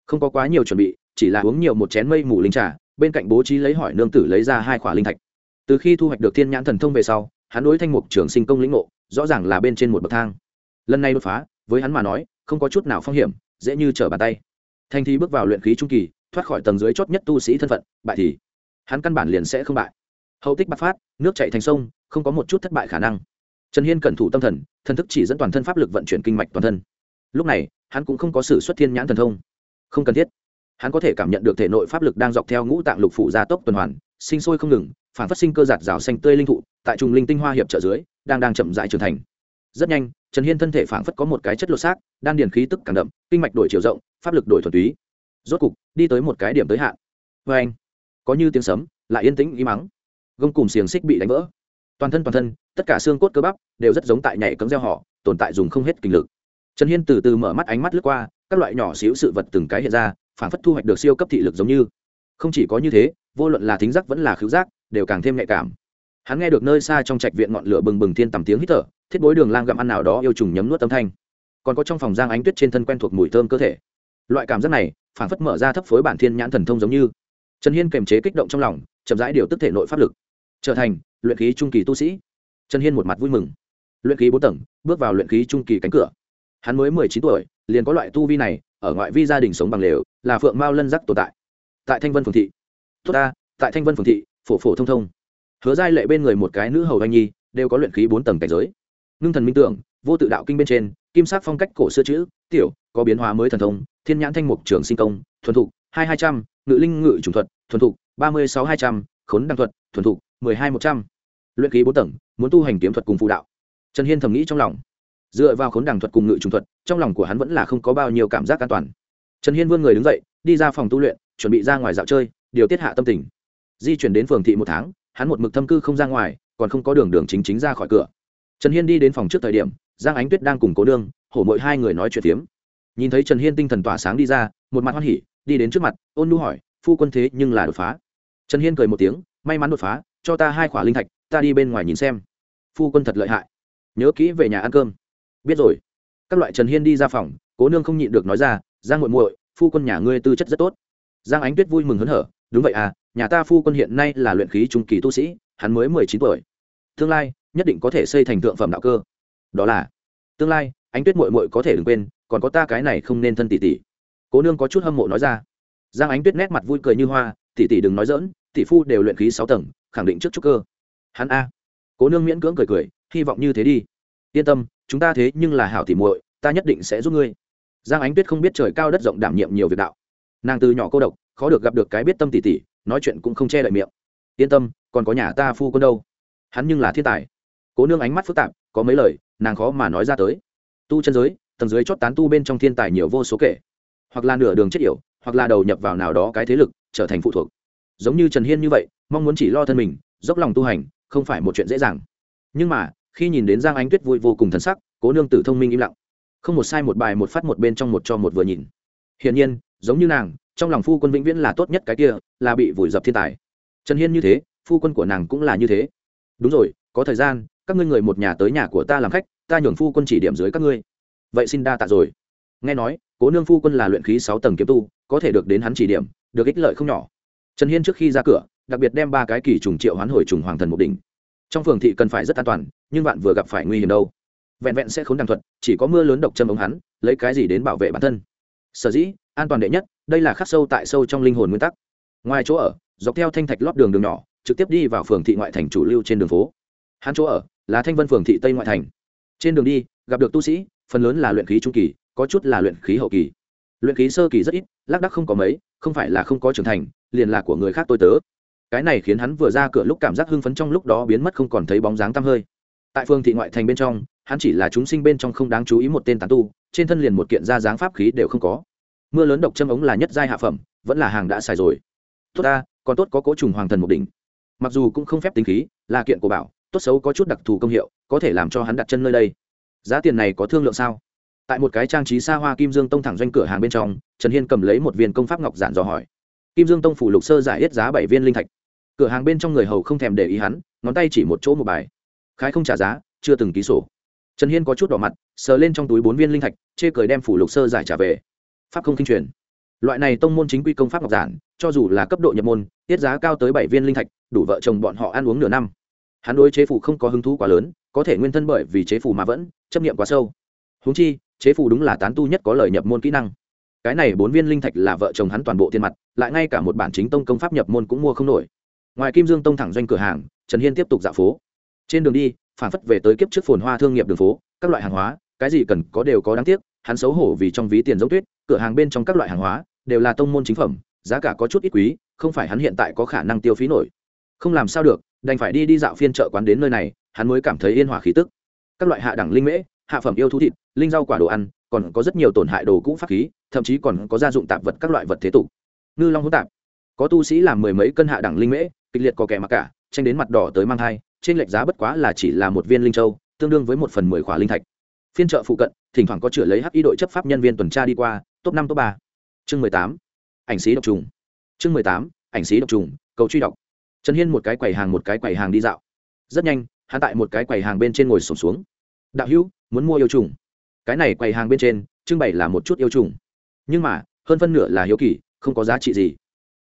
Không có quá nhiều chuẩn bị chỉ là uống nhiều một chén mây mù linh trà bên cạnh bố trí lấy hỏi nương tử lấy ra hai khỏa linh thạch. Từ khi thu hoạch được thiên nhãn thần thông về sau hắn đối thanh mục trường sinh công lĩnh ngộ rõ ràng là bên trên một bậc thang. Lần này đột phá với hắn mà nói không có chút nào phong hiểm dễ như trở bàn tay. Thanh Thi bước vào luyện khí trung kỳ thoát khỏi tầng dưới chót nhất tu sĩ thân phận bại thì hắn căn bản liền sẽ không bại. Hậu tích bạc phát, nước chạy thành sông, không có một chút thất bại khả năng. Trần hiên cẩn thủ tâm thần thần thức chỉ dẫn toàn thân pháp lực vận chuyển kinh mạch toàn thân. Lúc này, hắn cũng không có sự xuất thiên nhãn thần thông. Không cần thiết. Hắn có thể cảm nhận được thể nội pháp lực đang dọc theo ngũ tạng lục phủ gia tốc tuần hoàn, sinh sôi không ngừng, phản phát sinh cơ giạt rào xanh tươi linh thụ, tại trùng linh tinh hoa hiệp trợ dưới, đang đang chậm dại trưởng thành. Rất nhanh, trần hiên thân thể phản phất có một cái chất lột xác, đan điền khí tức càng đậm, kinh mạch đổi chiều rộng, pháp lực đổi thuần túy. Rốt cục, đi tới một cái điểm tới hạn. Vê anh có như tiếng sấm, lại yên tĩnh im mắng. Gông cùng xiềng xích bị đánh vỡ. Toàn thân toàn thân, tất cả xương cốt cơ bắp đều rất giống tại nhảy cấm gieo họ, tồn tại dùng không hết kinh lực. Trần hiên từ từ mở mắt ánh mắt lướt qua, các loại nhỏ xíu sự vật từng cái hiện ra, phản phất thu hoạch được siêu cấp thị lực giống như. Không chỉ có như thế, vô luận là thính giác vẫn là khứu giác, đều càng thêm nhạy cảm. Hắn nghe được nơi xa trong trạch viện ngọn lửa bừng bừng thiên tầm tiếng hít thở, thiết bối đường lang gặm ăn nào đó yêu trùng nhấm nuốt âm thanh. Còn có trong phòng giang ánh tuyết trên thân quen thuộc mùi thơm cơ thể. Loại cảm giác này, phản phất mở ra thấp phối bản thiên nhãn thần thông giống như trần hiên kềm chế kích động trong lòng, chậm rãi điều tức thể nội pháp lực, trở thành luyện khí trung kỳ tu sĩ. Trần hiên một mặt vui mừng. Luyện khí bốn tầng, bước vào luyện khí trung kỳ cánh cửa. Hắn mới mười chín tuổi, liền có loại tu vi này, ở ngoại vi gia đình sống bằng lều, là phượng mao lân giác tồn tại. Tại thanh vân phường thị. Tốt ta, tại thanh vân phường thị, phổ phổ thông thông. Hứa giai lệ bên người một cái nữ hầu anh nhi, đều có luyện khí bốn tầng cảnh giới. Ngưng thần minh tưởng, vô tự đạo kinh bên trên, kim sắc phong cách cổ xưa chữ, tiểu, có biến hóa mới thần thông, thiên nhãn thanh mục trường sinh công thuần thục, hai hai trăm, ngự linh ngự trùng thuật, thuần thục, ba mươi sáu hai trăm, khốn đăng thuật, thuần thục, mười hai một trăm. Luyện khí bốn tầng, muốn tu hành kiếm thuật cùng phụ đạo. Trần hiên thầm nghĩ trong lòng. Dựa vào khốn đằng thuật cùng ngự trùng thuật, trong lòng của hắn vẫn là không có bao nhiêu cảm giác an toàn. Trần hiên vươn người đứng dậy, đi ra phòng tu luyện, chuẩn bị ra ngoài dạo chơi, điều tiết hạ tâm tình. Di chuyển đến phường thị một tháng, hắn một mực thâm cư không ra ngoài, còn không có đường đường chính chính ra khỏi cửa. Trần hiên đi đến phòng trước thời điểm, giang ánh tuyết đang cùng cố đương hổ mỗi hai người nói chuyện phiếm. Nhìn thấy trần hiên tinh thần tỏa sáng đi ra, một mặt hoan hỉ đi đến trước mặt, ôn nu hỏi, phu quân thế nhưng là đột phá. Trần hiên cười một tiếng, may mắn đột phá, cho ta hai khỏa linh thạch, ta đi bên ngoài nhìn xem. Phu quân thật lợi hại. Nhớ kỹ về nhà ăn cơm. Biết rồi. Các loại trần hiên đi ra phòng, cố nương không nhịn được nói ra, giang muội muội, phu quân nhà ngươi tư chất rất tốt. Giang ánh tuyết vui mừng hớn hở, đúng vậy à nhà ta phu quân hiện nay là luyện khí trung kỳ tu sĩ, hắn mới mười chín tuổi. Tương lai, nhất định có thể xây thành tượng phẩm đạo cơ. Đó là. Tương lai, ánh tuyết muội muội có thể đừng quên, còn có ta cái này không nên thân tỷ tỷ cố nương có chút hâm mộ nói ra. Giang ánh tuyết nét mặt vui cười như hoa, tỷ tỷ đừng nói dỡn tỷ phu đều luyện khí sáu tầng, khẳng định trước trúc cơ. Hắn a. Cố nương miễn cưỡng cười cười, hy vọng như thế đi. Yên tâm, chúng ta thế nhưng là hảo tỷ muội, ta nhất định sẽ giúp ngươi. Giang ánh tuyết không biết trời cao đất rộng đảm nhiệm nhiều việc đạo. Nàng từ nhỏ cô độc, khó được gặp được cái biết tâm tỷ tỷ nói chuyện cũng không che đậy miệng. Yên tâm, còn có nhà ta phu quân đâu. Hắn nhưng là thiên tài. Cố nương ánh mắt phức tạp, có mấy lời, nàng khó mà nói ra tới. Tu chân giới, tầng dưới chót tán tu bên trong thiên tài nhiều vô số kể hoặc là nửa đường chết yểu, hoặc là đầu nhập vào nào đó cái thế lực, trở thành phụ thuộc. Giống như trần hiên như vậy, mong muốn chỉ lo thân mình, dốc lòng tu hành, không phải một chuyện dễ dàng. Nhưng mà, khi nhìn đến giang ánh tuyết vui vô cùng thân sắc, cố nương tử thông minh im lặng. Không một sai một bài một phát một bên trong một cho một vừa nhìn. Hiển nhiên, giống như nàng, trong lòng phu quân vĩnh viễn là tốt nhất cái kia, là bị vùi dập thiên tài. Trần hiên như thế, phu quân của nàng cũng là như thế. Đúng rồi, có thời gian, các ngươi người một nhà tới nhà của ta làm khách, ta nhường phu quân chỉ điểm dưới các ngươi. Vậy xin đa tạ rồi. Nghe nói cố nương phu quân là luyện khí sáu tầng kiếm tu, có thể được đến hắn chỉ điểm, được ích lợi không nhỏ. Trần hiên trước khi ra cửa, đặc biệt đem ba cái kỳ trùng triệu hoán hồi trùng hoàng thần một đỉnh. Trong phường thị cần phải rất an toàn, nhưng bạn vừa gặp phải nguy hiểm đâu. Vẹn vẹn sẽ không đàng thuật, chỉ có mưa lớn độc châm ống hắn, lấy cái gì đến bảo vệ bản thân. Sở dĩ, an toàn đệ nhất, đây là khắc sâu tại sâu trong linh hồn nguyên tắc. Ngoài chỗ ở, dọc theo thanh thạch lót đường đường nhỏ, trực tiếp đi vào phường thị ngoại thành chủ lưu trên đường phố. Hắn chỗ ở là thanh vân phường thị tây ngoại thành. Trên đường đi, gặp được tu sĩ, phần lớn là luyện khí trung kỳ có chút là luyện khí hậu kỳ. Luyện khí sơ kỳ rất ít, lác đắc không có mấy, không phải là không có trưởng thành, liền là của người khác tôi tớ. Cái này khiến hắn vừa ra cửa lúc cảm giác hưng phấn trong lúc đó biến mất không còn thấy bóng dáng tăm hơi. Tại phương thị ngoại thành bên trong, hắn chỉ là chúng sinh bên trong không đáng chú ý một tên tán tu, trên thân liền một kiện ra dáng pháp khí đều không có. Mưa lớn độc châm ống là nhất giai hạ phẩm, vẫn là hàng đã xài rồi. Tốt ta, còn tốt có cố trùng hoàng thần một đỉnh. Mặc dù cũng không phép tính khí, là kiện của bảo, tốt xấu có chút đặc thù công hiệu, có thể làm cho hắn đặt chân nơi đây. Giá tiền này có thương lượng sao? Tại một cái trang trí xa hoa kim dương tông thẳng doanh cửa hàng bên trong, trần hiên cầm lấy một viên công pháp ngọc giản dò hỏi. Kim dương tông phủ lục sơ giải yết giá bảy viên linh thạch. Cửa hàng bên trong người hầu không thèm để ý hắn, ngón tay chỉ một chỗ một bài. Khái không trả giá, chưa từng ký sổ. Trần hiên có chút đỏ mặt, sờ lên trong túi bốn viên linh thạch, chê cười đem phủ lục sơ giải trả về. Pháp không kinh truyền. Loại này tông môn chính quy công pháp ngọc giản, cho dù là cấp độ nhập môn, tiết giá cao tới bảy viên linh thạch, đủ vợ chồng bọn họ ăn uống nửa năm. Hắn đối chế phủ không có hứng thú quá lớn, có thể nguyên thân bởi vì chế phủ mà vẫn, chấp nghiệm quá sâu. Húng chi chế phù đúng là tán tu nhất có lời nhập môn kỹ năng. Cái này bốn viên linh thạch là vợ chồng hắn toàn bộ tiền mặt, lại ngay cả một bản chính tông công pháp nhập môn cũng mua không nổi. Ngoài kim dương tông thẳng doanh cửa hàng, trần hiên tiếp tục dạo phố. Trên đường đi, phản phất về tới kiếp trước phồn hoa thương nghiệp đường phố, các loại hàng hóa, cái gì cần có đều có đáng tiếc, hắn xấu hổ vì trong ví tiền giống tuyết, cửa hàng bên trong các loại hàng hóa đều là tông môn chính phẩm, giá cả có chút ít quý, không phải hắn hiện tại có khả năng tiêu phí nổi. Không làm sao được, đành phải đi đi dạo phiên chợ quán đến nơi này, hắn mới cảm thấy yên hòa khí tức. Các loại hạ đẳng linh mễ, hạ phẩm yêu thú thịt linh rau quả đồ ăn, còn có rất nhiều tổn hại đồ cũ pháp khí, thậm chí còn có gia dụng tạp vật các loại vật thế tục. Ngư long hỗn tạp. Có tu sĩ làm mười mấy cân hạ đẳng linh mễ, kịch liệt có kẻ mặc cả, tranh đến mặt đỏ tới mang thai, trên lệch giá bất quá là chỉ là một viên linh châu, tương đương với một phần mười khỏa linh thạch. Phiên chợ phụ cận, thỉnh thoảng có chửa lấy hắc y đội chấp pháp nhân viên tuần tra đi qua, top năm, top ba. Chương mười tám, ảnh sĩ độc trùng. Chương mười tám, ảnh sĩ độc trùng, cầu truy đọc. Trần hiên một cái quầy hàng một cái quầy hàng đi dạo. Rất nhanh, hắn tại một cái quầy hàng bên trên ngồi sổm xuống. Đạo hữu, muốn mua yêu trùng? Cái này quầy hàng bên trên, trưng bày là một chút yêu trùng. Nhưng mà, hơn phân nửa là hiếu kỳ, không có giá trị gì.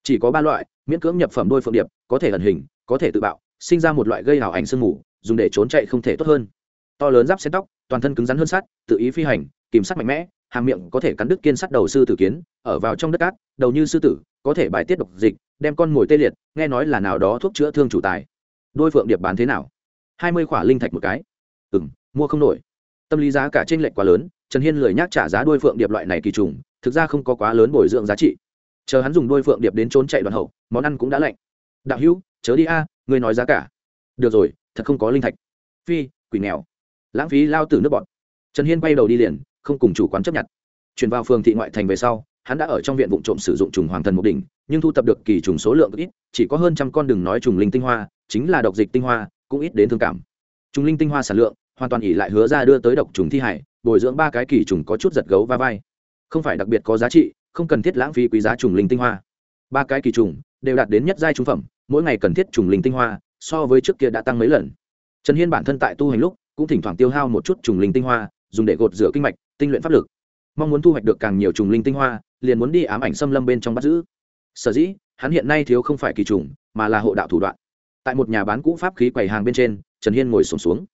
Chỉ có ba loại, miễn cưỡng nhập phẩm đôi phượng điệp, có thể ẩn hình, có thể tự bạo, sinh ra một loại gây hào ảnh sương mù, dùng để trốn chạy không thể tốt hơn. To lớn giáp xén tóc, toàn thân cứng rắn hơn sắt, tự ý phi hành, kìm sắt mạnh mẽ hàm miệng có thể cắn đứt kiên sắt đầu sư tử kiến, ở vào trong đất cát, đầu như sư tử, có thể bài tiết độc dịch, đem con mồi tê liệt, nghe nói là nào đó thuốc chữa thương chủ tài. Đôi phượng điệp bán thế nào? Hai mươi khỏa linh thạch một cái. Ừ m mua không nổi tâm lý giá cả t r ê n lệch quá lớn, trần hiên lười nhác trả giá đôi phượng điệp loại này kỳ trùng, thực ra không có quá lớn bồi dưỡng giá trị. Chờ hắn dùng đôi phượng điệp đến trốn chạy đoàn hậu, món ăn cũng đã lạnh. Đạo hữu, chớ đi a, ngươi nói giá cả. Được rồi, thật không có linh thạch. Phi, quỷ nghèo. Lãng phí lao từ nước bọn trần hiên bay đầu đi liền, không cùng chủ quán chấp nhận. Chuyển vào phường thị ngoại thành về sau, hắn đã ở trong viện vụ trộm sử dụng trùng hoàng thần một đỉnh, nhưng thu thập được kỳ trùng số lượng ít, chỉ có hơn trăm con đừng nói trùng linh tinh hoa, chính là độc dịch tinh hoa, cũng ít đến thương cảm. Trùng linh tinh hoa sản lượng hoàn toàn ỉ lại hứa ra đưa tới độc trùng thi hải bồi dưỡng ba cái kỳ trùng có chút giật gấu va vai. Không phải đặc biệt có giá trị không cần thiết lãng phí quý giá trùng linh tinh hoa. Ba cái kỳ trùng đều đạt đến nhất giai trung phẩm mỗi ngày cần thiết trùng linh tinh hoa so với trước kia đã tăng mấy lần. Trần hiên bản thân tại tu hành lúc cũng thỉnh thoảng tiêu hao một chút trùng linh tinh hoa dùng để gột rửa kinh mạch tinh luyện pháp lực. Mong muốn thu hoạch được càng nhiều trùng linh tinh hoa liền muốn đi ám ảnh xâm lâm bên trong bắt giữ. Sở dĩ hắn hiện nay thiếu không phải kỳ trùng mà là hộ đạo thủ đoạn. Tại một nhà bán cũ pháp khí quầy hàng bên trên trần hiên ngồi sùng xuống, xuống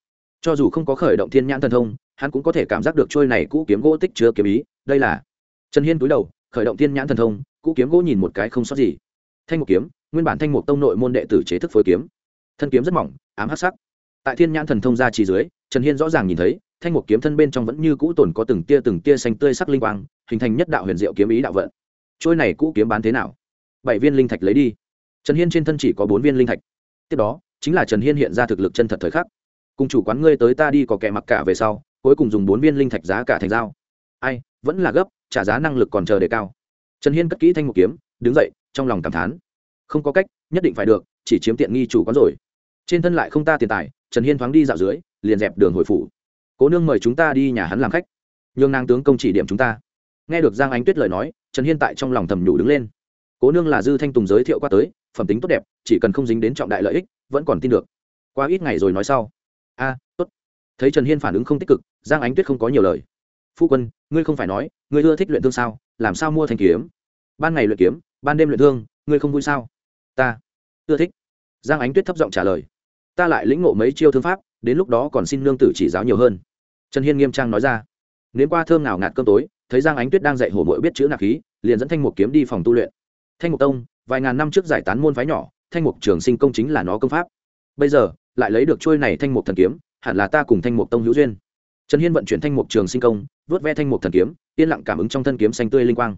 cho dù không có khởi động thiên nhãn thần thông, hắn cũng có thể cảm giác được trôi này cũ kiếm gỗ tích chứa kiếm ý, đây là trần hiên túi đầu, khởi động thiên nhãn thần thông, cũ kiếm gỗ nhìn một cái không sót gì. Thanh một kiếm, nguyên bản thanh một tông nội môn đệ tử chế thức phối kiếm. Thân kiếm rất mỏng, ám hát sắc. Tại thiên nhãn thần thông ra chỉ dưới, trần hiên rõ ràng nhìn thấy, thanh một kiếm thân bên trong vẫn như cũ tồn có từng tia từng tia xanh tươi sắc linh quang, hình thành nhất đạo huyền diệu kiếm ý đạo vận. Trôi này cũ kiếm bán thế nào? Bảy viên linh thạch lấy đi. Trần hiên trên thân chỉ có bốn viên linh thạch. Tiếp đó, chính là trần hiên hiện ra thực lực chân thật thời khắc cùng chủ quán ngươi tới ta đi có kẻ mặc cả về sau, cuối cùng dùng bốn viên linh thạch giá cả thành dao ai, vẫn là gấp, trả giá năng lực còn chờ đề cao. Trần hiên cất kỹ thanh một kiếm, đứng dậy, trong lòng cảm thán. Không có cách, nhất định phải được, chỉ chiếm tiện nghi chủ quán rồi. Trên thân lại không ta tiền tài, trần hiên thoáng đi dạo dưới, liền dẹp đường hồi phủ. Cố nương mời chúng ta đi nhà hắn làm khách. Nhường nàng tướng công chỉ điểm chúng ta. Nghe được giang ánh tuyết lời nói, trần hiên tại trong lòng thầm nhủ đứng lên. Cố nương là dư thanh tùng giới thiệu qua tới, phẩm tính tốt đẹp, chỉ cần không dính đến trọng đại lợi ích, vẫn còn tin được. Qua ít ngày rồi nói sau a, tốt. Thấy trần hiên phản ứng không tích cực, giang ánh tuyết không có nhiều lời. Phu quân, ngươi không phải nói, ngươi ưa thích luyện thương sao? Làm sao mua thanh kiếm? Ban ngày luyện kiếm, ban đêm luyện thương, ngươi không vui sao? Ta ưa thích. Giang ánh tuyết thấp giọng trả lời. Ta lại lĩnh ngộ mấy chiêu thương pháp, đến lúc đó còn xin nương tử chỉ giáo nhiều hơn. Trần hiên nghiêm trang nói ra. Nếu qua thơm nào ngạt cơm tối, thấy giang ánh tuyết đang dạy hổ mội biết chữ nạc khí, liền dẫn thanh mục kiếm đi phòng tu luyện. Thanh mục tông, vài ngàn năm trước giải tán môn phái nhỏ, thanh mục trường sinh công chính là nó công pháp. Bây giờ lại lấy được trôi này thanh mục thần kiếm, hẳn là ta cùng thanh mục tông hữu duyên. Trần hiên vận chuyển thanh mục trường sinh công, vớt ve thanh mục thần kiếm, yên lặng cảm ứng trong thân kiếm xanh tươi linh quang.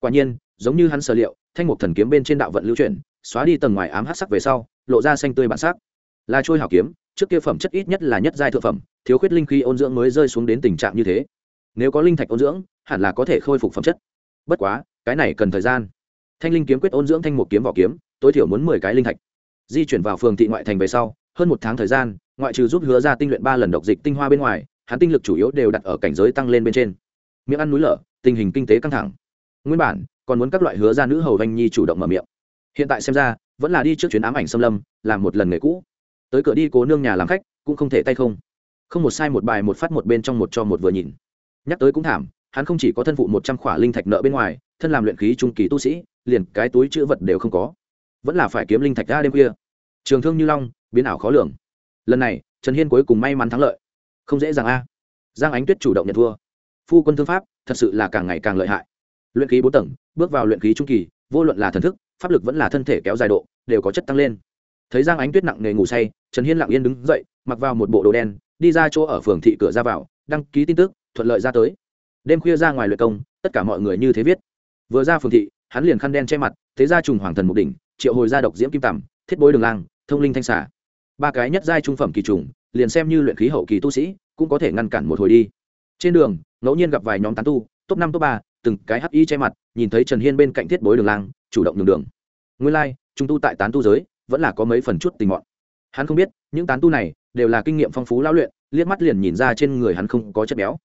Quả nhiên, giống như hắn sở liệu, thanh mục thần kiếm bên trên đạo vận lưu chuyển, xóa đi tầng ngoài ám hát sắc về sau, lộ ra xanh tươi bản sắc. Là trôi hảo kiếm, trước kia phẩm chất ít nhất là nhất giai thượng phẩm, thiếu khuyết linh khí ôn dưỡng mới rơi xuống đến tình trạng như thế. Nếu có linh thạch ôn dưỡng, hẳn là có thể khôi phục phẩm chất. Bất quá, cái này cần thời gian. Thanh linh kiếm quyết ôn dưỡng thanh một kiếm vỏ kiếm, tối thiểu muốn mười cái linh thạch. Di chuyển vào phường thị ngoại thành về sau hơn một tháng thời gian, ngoại trừ giúp hứa ra tinh luyện ba lần độc dịch tinh hoa bên ngoài, hắn tinh lực chủ yếu đều đặt ở cảnh giới tăng lên bên trên. Miệng ăn núi lở, tình hình kinh tế căng thẳng. Nguyên bản, còn muốn các loại hứa ra nữ hầu vanh nhi chủ động mở miệng. Hiện tại xem ra, vẫn là đi trước chuyến ám ảnh xâm lâm, làm một lần nghề cũ. Tới cửa đi cố nương nhà làm khách, cũng không thể tay không. Không một sai một bài một phát một bên trong một cho một vừa nhìn. Nhắc tới cũng thảm, hắn không chỉ có thân phụ một trăm khỏa linh thạch nợ bên ngoài, thân làm luyện khí trung kỳ tu sĩ, liền cái túi chữ vật đều không có. Vẫn là phải kiếm linh thạch ra đêm khuya. Trường thương như long biến ảo khó lường. Lần này, trần hiên cuối cùng may mắn thắng lợi. Không dễ dàng a. Giang ánh tuyết chủ động nhận thua. Phu quân thương pháp, thật sự là càng ngày càng lợi hại. Luyện khí bốn tầng, bước vào luyện khí trung kỳ, vô luận là thần thức, pháp lực vẫn là thân thể kéo dài độ, đều có chất tăng lên. Thấy giang ánh tuyết nặng nề ngủ say, trần hiên lặng yên đứng dậy, mặc vào một bộ đồ đen, đi ra chỗ ở phường thị cửa ra vào, đăng ký tin tức, thuận lợi ra tới. Đêm khuya ra ngoài luyện công, tất cả mọi người như thế viết. Vừa ra phường thị, hắn liền khăn đen che mặt, thế ra trùng hoàng thần mục đỉnh, triệu hồi ra độc diễm kim tằm, thiết bối đường lang, thông linh thanh xả ba cái nhất giai trung phẩm kỳ trùng liền xem như luyện khí hậu kỳ tu sĩ cũng có thể ngăn cản một hồi đi. Trên đường ngẫu nhiên gặp vài nhóm tán tu top năm top ba từng cái hắc y che mặt nhìn thấy trần hiên bên cạnh thiết bối đường lang chủ động đường đường. Nguyên lai、like, chúng tu tại tán tu giới vẫn là có mấy phần chút tình mọn. Hắn không biết những tán tu này đều là kinh nghiệm phong phú lão luyện liếc mắt liền nhìn ra trên người hắn không có chất béo.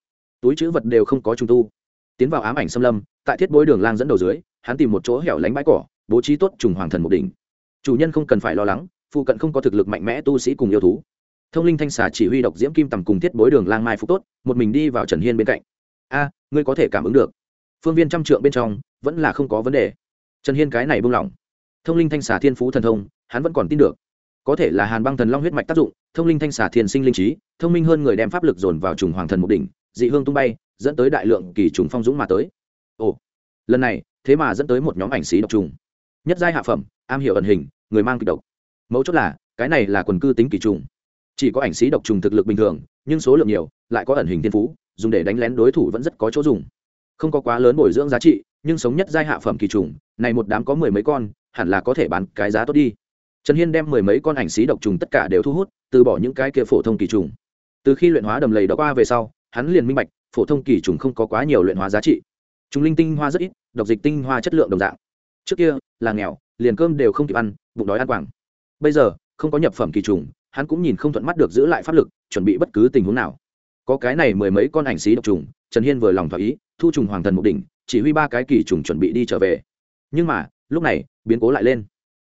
Túi chữ vật đều không có trung tu. Tiến vào ám ảnh xâm lâm tại thiết bối đường lang dẫn đầu dưới hắn tìm một chỗ hẻo lánh bãi cỏ bố trí tốt trùng hoàng thần một đỉnh. Chủ nhân không cần phải lo lắng phụ cận không có thực lực mạnh mẽ tu sĩ cùng yêu thú. Thông linh thanh xà chỉ huy độc diễm kim tầm cùng thiết bối đường lang mai phục tốt, một mình đi vào trần hiên bên cạnh. A, ngươi có thể cảm ứng được. Phương viên trăm trượng bên trong, vẫn là không có vấn đề. Trần hiên cái này buông lỏng. Thông linh thanh xà thiên phú thần thông, hắn vẫn còn tin được. Có thể là hàn băng thần long huyết mạch tác dụng, thông linh thanh xà thiên sinh linh trí, thông minh hơn người đem pháp lực dồn vào trùng hoàng thần một đỉnh, dị hương tung bay, dẫn tới đại lượng kỳ trùng phong dũng mà tới. Ồ, lần này, thế mà dẫn tới một nhóm ảnh xí độc trùng. Nhất giai hạ phẩm, am hiểu ẩn hình, người mang kịch độc mấu chốt là, cái này là quần cư tính kỳ trùng. Chỉ có ảnh sĩ độc trùng thực lực bình thường, nhưng số lượng nhiều, lại có ẩn hình thiên phú, dùng để đánh lén đối thủ vẫn rất có chỗ dùng. Không có quá lớn bồi dưỡng giá trị, nhưng sống nhất giai hạ phẩm kỳ trùng, này một đám có mười mấy con, hẳn là có thể bán cái giá tốt đi. Trần hiên đem mười mấy con ảnh sĩ độc trùng tất cả đều thu hút, từ bỏ những cái kia phổ thông kỳ trùng. Từ khi luyện hóa đầm lầy đ qua về sau, hắn liền minh bạch, phổ thông kỳ trùng không có quá nhiều luyện hóa giá trị. Chúng linh tinh hoa rất ít, độc dịch tinh hoa chất lượng đồng dạng. Trước kia, là nghèo, liền cơm đều không kịp ăn, bụng đói ăn quảng bây giờ, không có nhập phẩm kỳ trùng, hắn cũng nhìn không thuận mắt được giữ lại pháp lực, chuẩn bị bất cứ tình huống nào. Có cái này mười mấy con ảnh xí độc trùng, trần hiên vừa lòng thỏa ý, thu trùng hoàng thần mục đỉnh, chỉ huy ba cái kỳ trùng chuẩn bị đi trở về. Nhưng mà, lúc này, biến cố lại lên.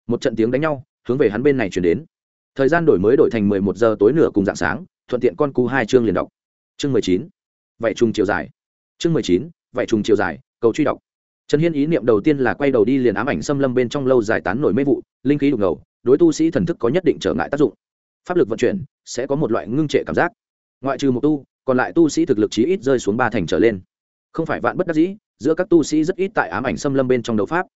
Một trận tiếng đánh nhau, hướng về hắn bên này chuyển đến. Thời gian đổi mới đổi thành mười một giờ tối nửa cùng dạng sáng, thuận tiện con cú hai chương liền đọc. Chương mười chín vậy trùng chiều dài. Chương mười chín vậy trùng chiều dài, cầu truy đọc. Trần hiên ý niệm đầu tiên là quay đầu đi liền ám ảnh xâm lâm bên trong lâu giải tán nổi mê vụ, linh khí đục ngầu đối tu sĩ thần thức có nhất định trở ngại tác dụng. Pháp lực vận chuyển sẽ có một loại ngưng trệ cảm giác. Ngoại trừ một tu, còn lại tu sĩ thực lực chí ít rơi xuống ba thành trở lên. Không phải vạn bất đắc dĩ, giữa các tu sĩ rất ít tại ám ảnh xâm lâm bên trong đấu pháp.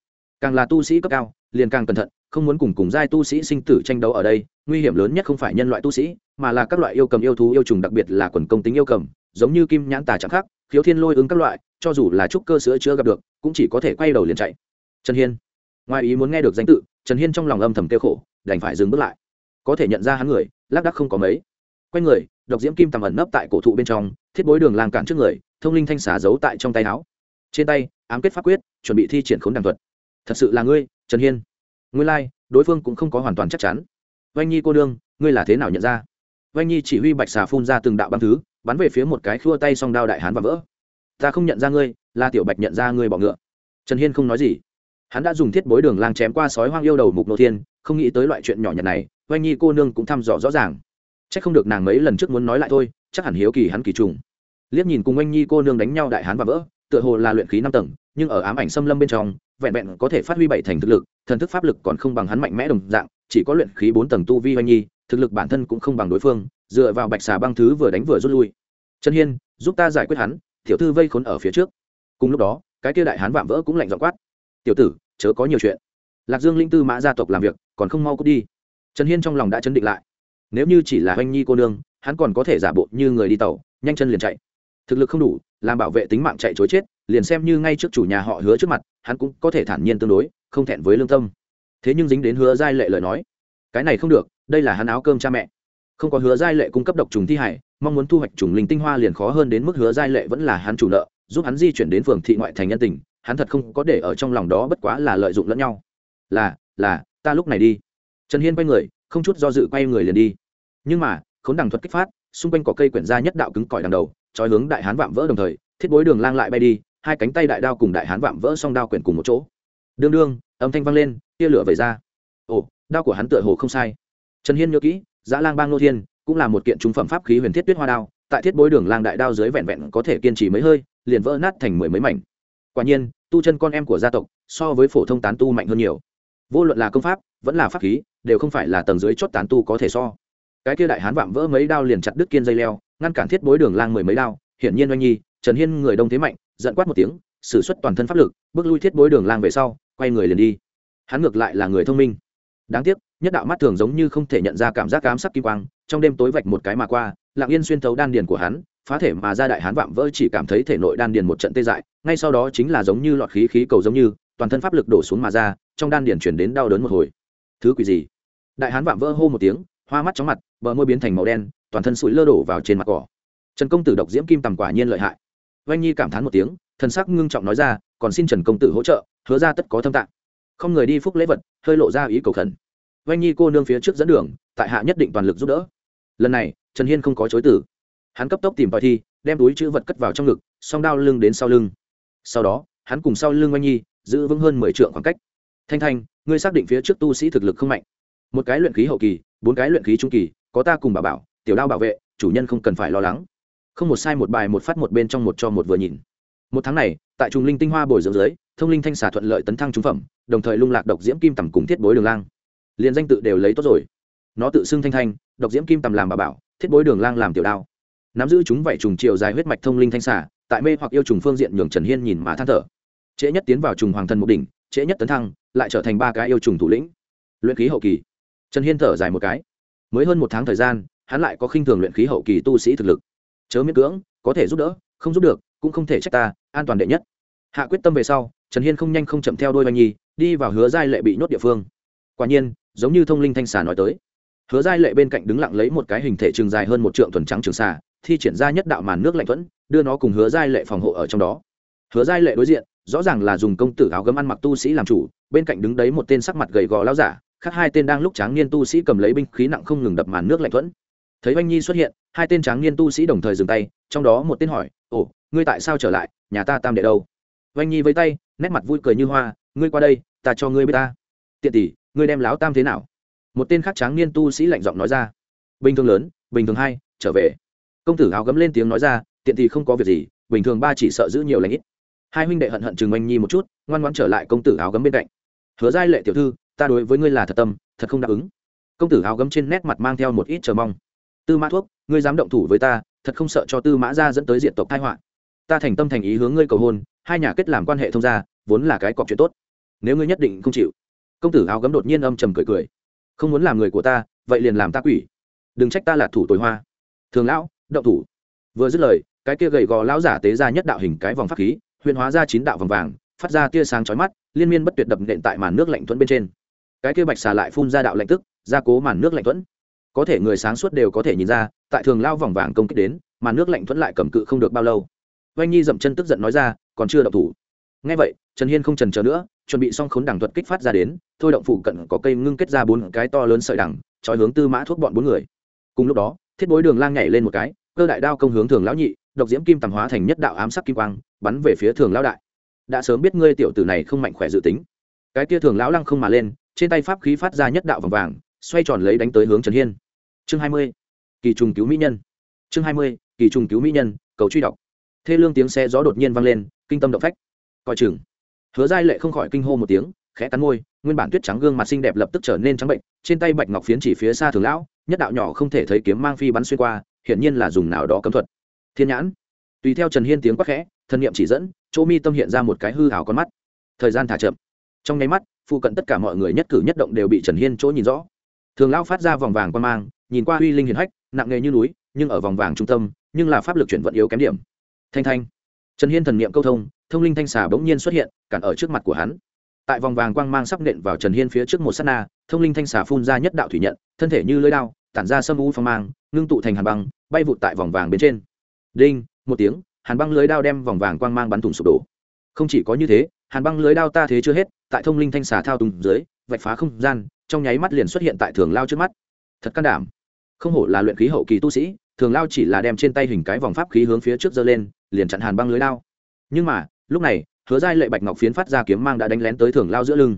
Càng là tu sĩ cấp cao, liền càng cẩn thận, không muốn cùng cùng giai tu sĩ sinh tử tranh đấu ở đây, nguy hiểm lớn nhất không phải nhân loại tu sĩ, mà là các loại yêu cầm yêu thú yêu trùng, đặc biệt là quần công tính yêu cầm, giống như kim nhãn tà chẳng khác, khiếu thiên lôi ứng các loại, cho dù là trúc cơ sữa chưa gặp được, cũng chỉ có thể quay đầu liền chạy. Trần hiên, ngoài ý muốn nghe được danh tự trần hiên trong lòng âm thầm kêu khổ đành phải dừng bước lại. Có thể nhận ra hắn người lác đắc không có mấy. Quanh người độc diễm kim tầm ẩn nấp tại cổ thụ bên trong thiết bối đường làng cản trước người thông linh thanh xả giấu tại trong tay áo. Trên tay ám kết pháp quyết chuẩn bị thi triển khốn đàng thuật. Thật sự là ngươi trần hiên. Ngươi lai、like, đối phương cũng không có hoàn toàn chắc chắn. Oanh nhi cô đương ngươi là thế nào nhận ra? Oanh nhi chỉ huy bạch xà phun ra từng đạo băng thứ bắn về phía một cái khua tay song đao đại hán và vỡ. Ta không nhận ra ngươi là tiểu bạch nhận ra ngươi bọ ngựa. Trần hiên không nói gì hắn đã dùng thiết bối đường lang chém qua sói hoang yêu đầu mục nô thiên, không nghĩ tới loại chuyện nhỏ nhặt này oanh nhi cô nương cũng thăm dò rõ ràng. C h ắ c không được nàng mấy lần trước muốn nói lại thôi, chắc hẳn hiếu kỳ hắn kỳ trùng. Liếc nhìn cùng oanh nhi cô nương đánh nhau đại hán và vỡ, tựa hồ là luyện khí năm tầng, nhưng ở ám ảnh xâm lâm bên trong, vẹn vẹn có thể phát huy bảy thành thực lực, thần thức pháp lực còn không bằng hắn mạnh mẽ đồng dạng, chỉ có luyện khí bốn tầng tu vi oanh nhi, thực lực bản thân cũng không bằng đối phương, dựa vào bạch xà băng thứ vừa đánh vừa rút lui. Trần hiên, giúp ta giải quyết hắn, tiểu thư vây khốn ở phía trước. Cùng lúc đó, cái kia đại hán vạm vỡ cũng lạnh dọ quát tiểu tử, chớ có nhiều chuyện. Lạc dương linh tư mã gia tộc làm việc, còn không mau cút đi. Trần hiên trong lòng đã chấn định lại. Nếu như chỉ là oanh nhi cô nương, hắn còn có thể giả bộ như người đi tàu, nhanh chân liền chạy. Thực lực không đủ, làm bảo vệ tính mạng chạy chối chết, liền xem như ngay trước chủ nhà họ hứa trước mặt, hắn cũng có thể thản nhiên tương đối, không thẹn với lương tâm. Thế nhưng dính đến hứa giai lệ lời nói, cái này không được, đây là hắn áo cơm cha mẹ. Không có hứa giai lệ cung cấp độc trùng thi hải, mong muốn thu hoạch trùng linh tinh hoa liền khó hơn đến mức hứa giai lệ vẫn là hắn chủ nợ, giúp hắn di chuyển đến phường thị ngoại thành nhân tình hắn thật không có để ở trong lòng đó bất quá là lợi dụng lẫn nhau. Là là, ta lúc này đi. Trần hiên quay người, không chút do dự quay người liền đi. Nhưng mà, khốn đằng thuật kích phát, xung quanh có cây quyển ra nhất đạo cứng cỏi đằng đầu, trói hướng đại hán vạm vỡ đồng thời, thiết bối đường lang lại bay đi, hai cánh tay đại đao cùng đại hán vạm vỡ song đao quyển cùng một chỗ. Đương đương, âm thanh vang lên, tia lửa về ra. Ồ, đao của hắn tựa hồ không sai. Trần hiên nhớ kỹ giã lang bang nô thiên, cũng là một kiện trung phẩm pháp khí huyền thiết tuyết hoa đao, tại thiết bối đường lang đại đao dưới vẹn vẹn có thể kiên trì mấy hơi, liền vỡ nát thành mười mấy mảnh. Quả nhiên tu chân con em của gia tộc, so với phổ thông tán tu mạnh hơn nhiều. Vô luận là công pháp, vẫn là pháp khí, đều không phải là tầng dưới chót tán tu có thể so. Cái kia đại hán vạm vỡ mấy đao liền chặt đứt kiên dây leo, ngăn cản thiết bối đường lang mười mấy đao. Hiển nhiên oanh nhi, trần hiên người đông thế mạnh, giận quát một tiếng s ử suất toàn thân pháp lực, bước lui thiết bối đường lang về sau, quay người liền đi. Hắn ngược lại là người thông minh. Đáng tiếc nhất đạo mắt thường giống như không thể nhận ra cảm giác cám sắc kim quang, trong đêm tối vạch một cái mà qua, lặng yên xuyên thấu đan điền của hắn, phá thể mà ra đại hán vạm vỡ chỉ cảm thấy thể nội đan điền một trận tê dại, ngay sau đó chính là giống như lọt khí khí cầu giống như, toàn thân pháp lực đổ xuống mà ra, trong đan điền chuyển đến đau đớn một hồi. Thứ quỷ gì? Đại hán vạm vỡ hô một tiếng, hoa mắt chóng mặt, bờ môi biến thành màu đen, toàn thân sụi lơ đổ vào trên mặt cỏ. Trần công tử độc diễm kim tầm quả nhiên lợi hại. Oanh nhi cảm thán một tiếng, thần sắc ngưng trọng nói ra, còn xin trần công tử hỗ trợ, hứa ra tất có thâm tạng. Không người đi phúc lễ vật, hơi lộ ra ý cầu khẩn oanh nhi cô nương phía trước dẫn đường, tại hạ nhất định toàn lực giúp đỡ. Lần này, trần hiên không có chối tử hắn cấp tốc tìm bài thi, đem túi chữ vật cất vào trong ngực, song đao lưng đến sau lưng. Sau đó, hắn cùng sau lưng oanh nhi, giữ vững hơn mười trượng khoảng cách. Thanh thanh, ngươi xác định phía trước tu sĩ thực lực không mạnh. Một cái luyện khí hậu kỳ, bốn cái luyện khí trung kỳ, có ta cùng bảo bảo, tiểu đao bảo vệ, chủ nhân không cần phải lo lắng. Không một sai một bài một phát một bên trong một cho một vừa nhìn. Một tháng này, tại trùng linh tinh hoa bồi dưỡng dưới, thông linh thanh xả thuận lợi tấn thăng trúng phẩm, đồng thời lung lạc độc diễm kim tầm cùng thiết bối đường lang liền danh tự đều lấy tốt rồi. Nó tự xưng thanh thanh độc diễm kim tầm làm bà bảo thiết bối đường lang làm tiểu đao. Nắm giữ chúng vảy trùng chiều dài huyết mạch thông linh thanh xả, tại mê hoặc yêu trùng phương diện nhường trần hiên nhìn mà than thở. Trễ nhất tiến vào trùng hoàng thân mục đỉnh trễ nhất tấn thăng lại trở thành ba cái yêu trùng thủ lĩnh. Luyện khí hậu kỳ. Trần hiên thở dài một cái. Mới hơn một tháng thời gian hắn lại có khinh thường luyện khí hậu kỳ tu sĩ thực lực. Chớ miễn cưỡng có thể giúp đỡ không giúp được cũng không thể trách ta an toàn đệ nhất. Hạ quyết tâm về sau trần hiên không nhanh không chậm theo đôi oanh nhi đi vào hứa giai lệ bị nhốt địa phương. Quả nhiên giống như thông linh thanh xà nói tới. Hứa giai lệ bên cạnh đứng lặng lấy một cái hình thể trường dài hơn một trượng thuần trắng trường xà, thi triển ra nhất đạo màn nước lạnh thuẫn, đưa nó cùng hứa giai lệ phòng hộ ở trong đó. Hứa giai lệ đối diện, rõ ràng là dùng công tử áo gấm ăn mặc tu sĩ làm chủ, bên cạnh đứng đấy một tên sắc mặt gầy gò lao giả, khác hai tên đang lúc tráng niên tu sĩ cầm lấy binh khí nặng không ngừng đập màn nước lạnh thuẫn. Thấy oanh nhi xuất hiện, hai tên tráng niên tu sĩ đồng thời dừng tay, trong đó một tên hỏi, ồ, ngươi tại sao trở lại? Nhà ta tam đệ đâu? Oanh nhi với tay, nét mặt vui cười như hoa, ngươi qua đây, ta cho ngươi biết ta. Tiện tỷ ngươi đem láo tam thế nào? Một tên khác tráng niên tu sĩ lạnh giọng nói ra. Bình thường lớn, bình thường hai, trở về. Công tử áo gấm lên tiếng nói ra, tiện thì không có việc gì, bình thường ba chỉ sợ giữ nhiều lãnh ít. Hai huynh đệ hận hận chừng oanh nhi một chút, ngoan ngoan trở lại công tử áo gấm bên cạnh. Hứa giai lệ tiểu thư, ta đối với ngươi là thật tâm, thật không đáp ứng. Công tử áo gấm trên nét mặt mang theo một ít chờ mong. Tư mã thuốc, ngươi dám động thủ với ta, thật không sợ cho tư mã ra dẫn tới diện tộc thái họa. Ta thành tâm thành ý hướng ngươi cầu hôn, hai nhà kết làm quan hệ thông gia, vốn là cái cọc chuyện tốt. Nếu ngươi nhất định không chịu công tử áo gấm đột nhiên âm trầm cười cười. Không muốn làm người của ta, vậy liền làm ta quỷ. Đừng trách ta là thủ tối hoa. Thường lão, động thủ. Vừa dứt lời, cái kia gầy gò lão giả tế ra nhất đạo hình cái vòng pháp khí, huyền hóa ra chín đạo vòng vàng, phát ra tia sáng chói mắt, liên miên bất tuyệt đập nện tại màn nước lạnh thuẫn bên trên. Cái kia bạch xà lại phun ra đạo lạnh tức, gia cố màn nước lạnh thuẫn. Có thể người sáng suốt đều có thể nhìn ra, tại thường lao vòng vàng công kích đến, màn nước lạnh thuẫn lại cầm cự không được bao lâu. Oanh nhi dậm chân tức giận nói ra, còn chưa động thủ. Ngay vậy, trần hiên không trần chờ nữa chuẩn bị xong khốn đằng thuật kích phát ra đến, thôi động phụ cận có cây ngưng kết ra bốn cái to lớn sợi đằng trói hướng tư mã thuốc bọn bốn người. Cùng lúc đó, thiết bối đường lang nhảy lên một cái, cơ đại đao công hướng thường lão nhị, độc diễm kim tầm hóa thành nhất đạo ám sắc kim quang, bắn về phía thường lão đại. Đã sớm biết ngươi tiểu tử này không mạnh khỏe dự tính. Cái tia thường lão lăng không mà lên, trên tay pháp khí phát ra nhất đạo vòng vàng, xoay tròn lấy đánh tới hướng trần hiên. Chương hai mươi, kỳ trùng cứu mỹ nhân. Chương hai mươi, kỳ trùng cứu mỹ nhân, cầu truy đọc. Thê lương tiếng xe gió đột nhiên vang lên, kinh tâm động phách. Coi chừng hứa giai lệ không khỏi kinh hô một tiếng, khẽ cắn môi, nguyên bản tuyết trắng gương mặt xinh đẹp lập tức trở nên trắng bệnh, trên tay bạch ngọc phiến chỉ phía xa thường lão, nhất đạo nhỏ không thể thấy kiếm mang phi bắn xuyên qua, hiển nhiên là dùng nào đó cấm thuật. Thiên nhãn. Tùy theo trần hiên tiếng quát khẽ, thân nhiệm chỉ dẫn, chỗ mi tâm hiện ra một cái hư ảo con mắt. Thời gian thả chậm. Trong nháy mắt, phụ cận tất cả mọi người nhất cử nhất động đều bị trần hiên chỗ nhìn rõ. Thường lão phát ra vòng vàng quan mang, nhìn qua uy linh hiền hách, nặng nghề như núi, nhưng ở vòng vàng trung tâm, nhưng là pháp lực chuyển vận yếu kém điểm. Thanh thanh. Trần hiên thần niệm câu thông thông linh thanh xà bỗng nhiên xuất hiện, cản ở trước mặt của hắn. Tại vòng vàng quang mang sắp nện vào trần hiên phía trước một s á t na, thông linh thanh xà phun ra nhất đạo thủy nhận, thân thể như lưới đao, tản ra sâm u phong mang, ngưng tụ thành hàn băng, bay vụt tại vòng vàng bên trên. Đinh, một tiếng, hàn băng lưới đao đem vòng vàng quang mang bắn thủng sụp đổ. Không chỉ có như thế, hàn băng lưới đao ta thế chưa hết, tại thông linh thanh xà thao tùng dưới, vạch phá không gian, trong nháy mắt liền xuất hiện tại thường lao trước mắt. Thật can đảm. Không hổ là luyện khí hậu kỳ tu sĩ, thường lao chỉ là đem trên tay hình cái vòng pháp khí hướng phía trước giơ lên, liền chặn hàn băng lưới đao. Nhưng mà lúc này, hứa giai lệ bạch ngọc phiến phát ra kiếm mang đã đánh lén tới thường lao giữa lưng.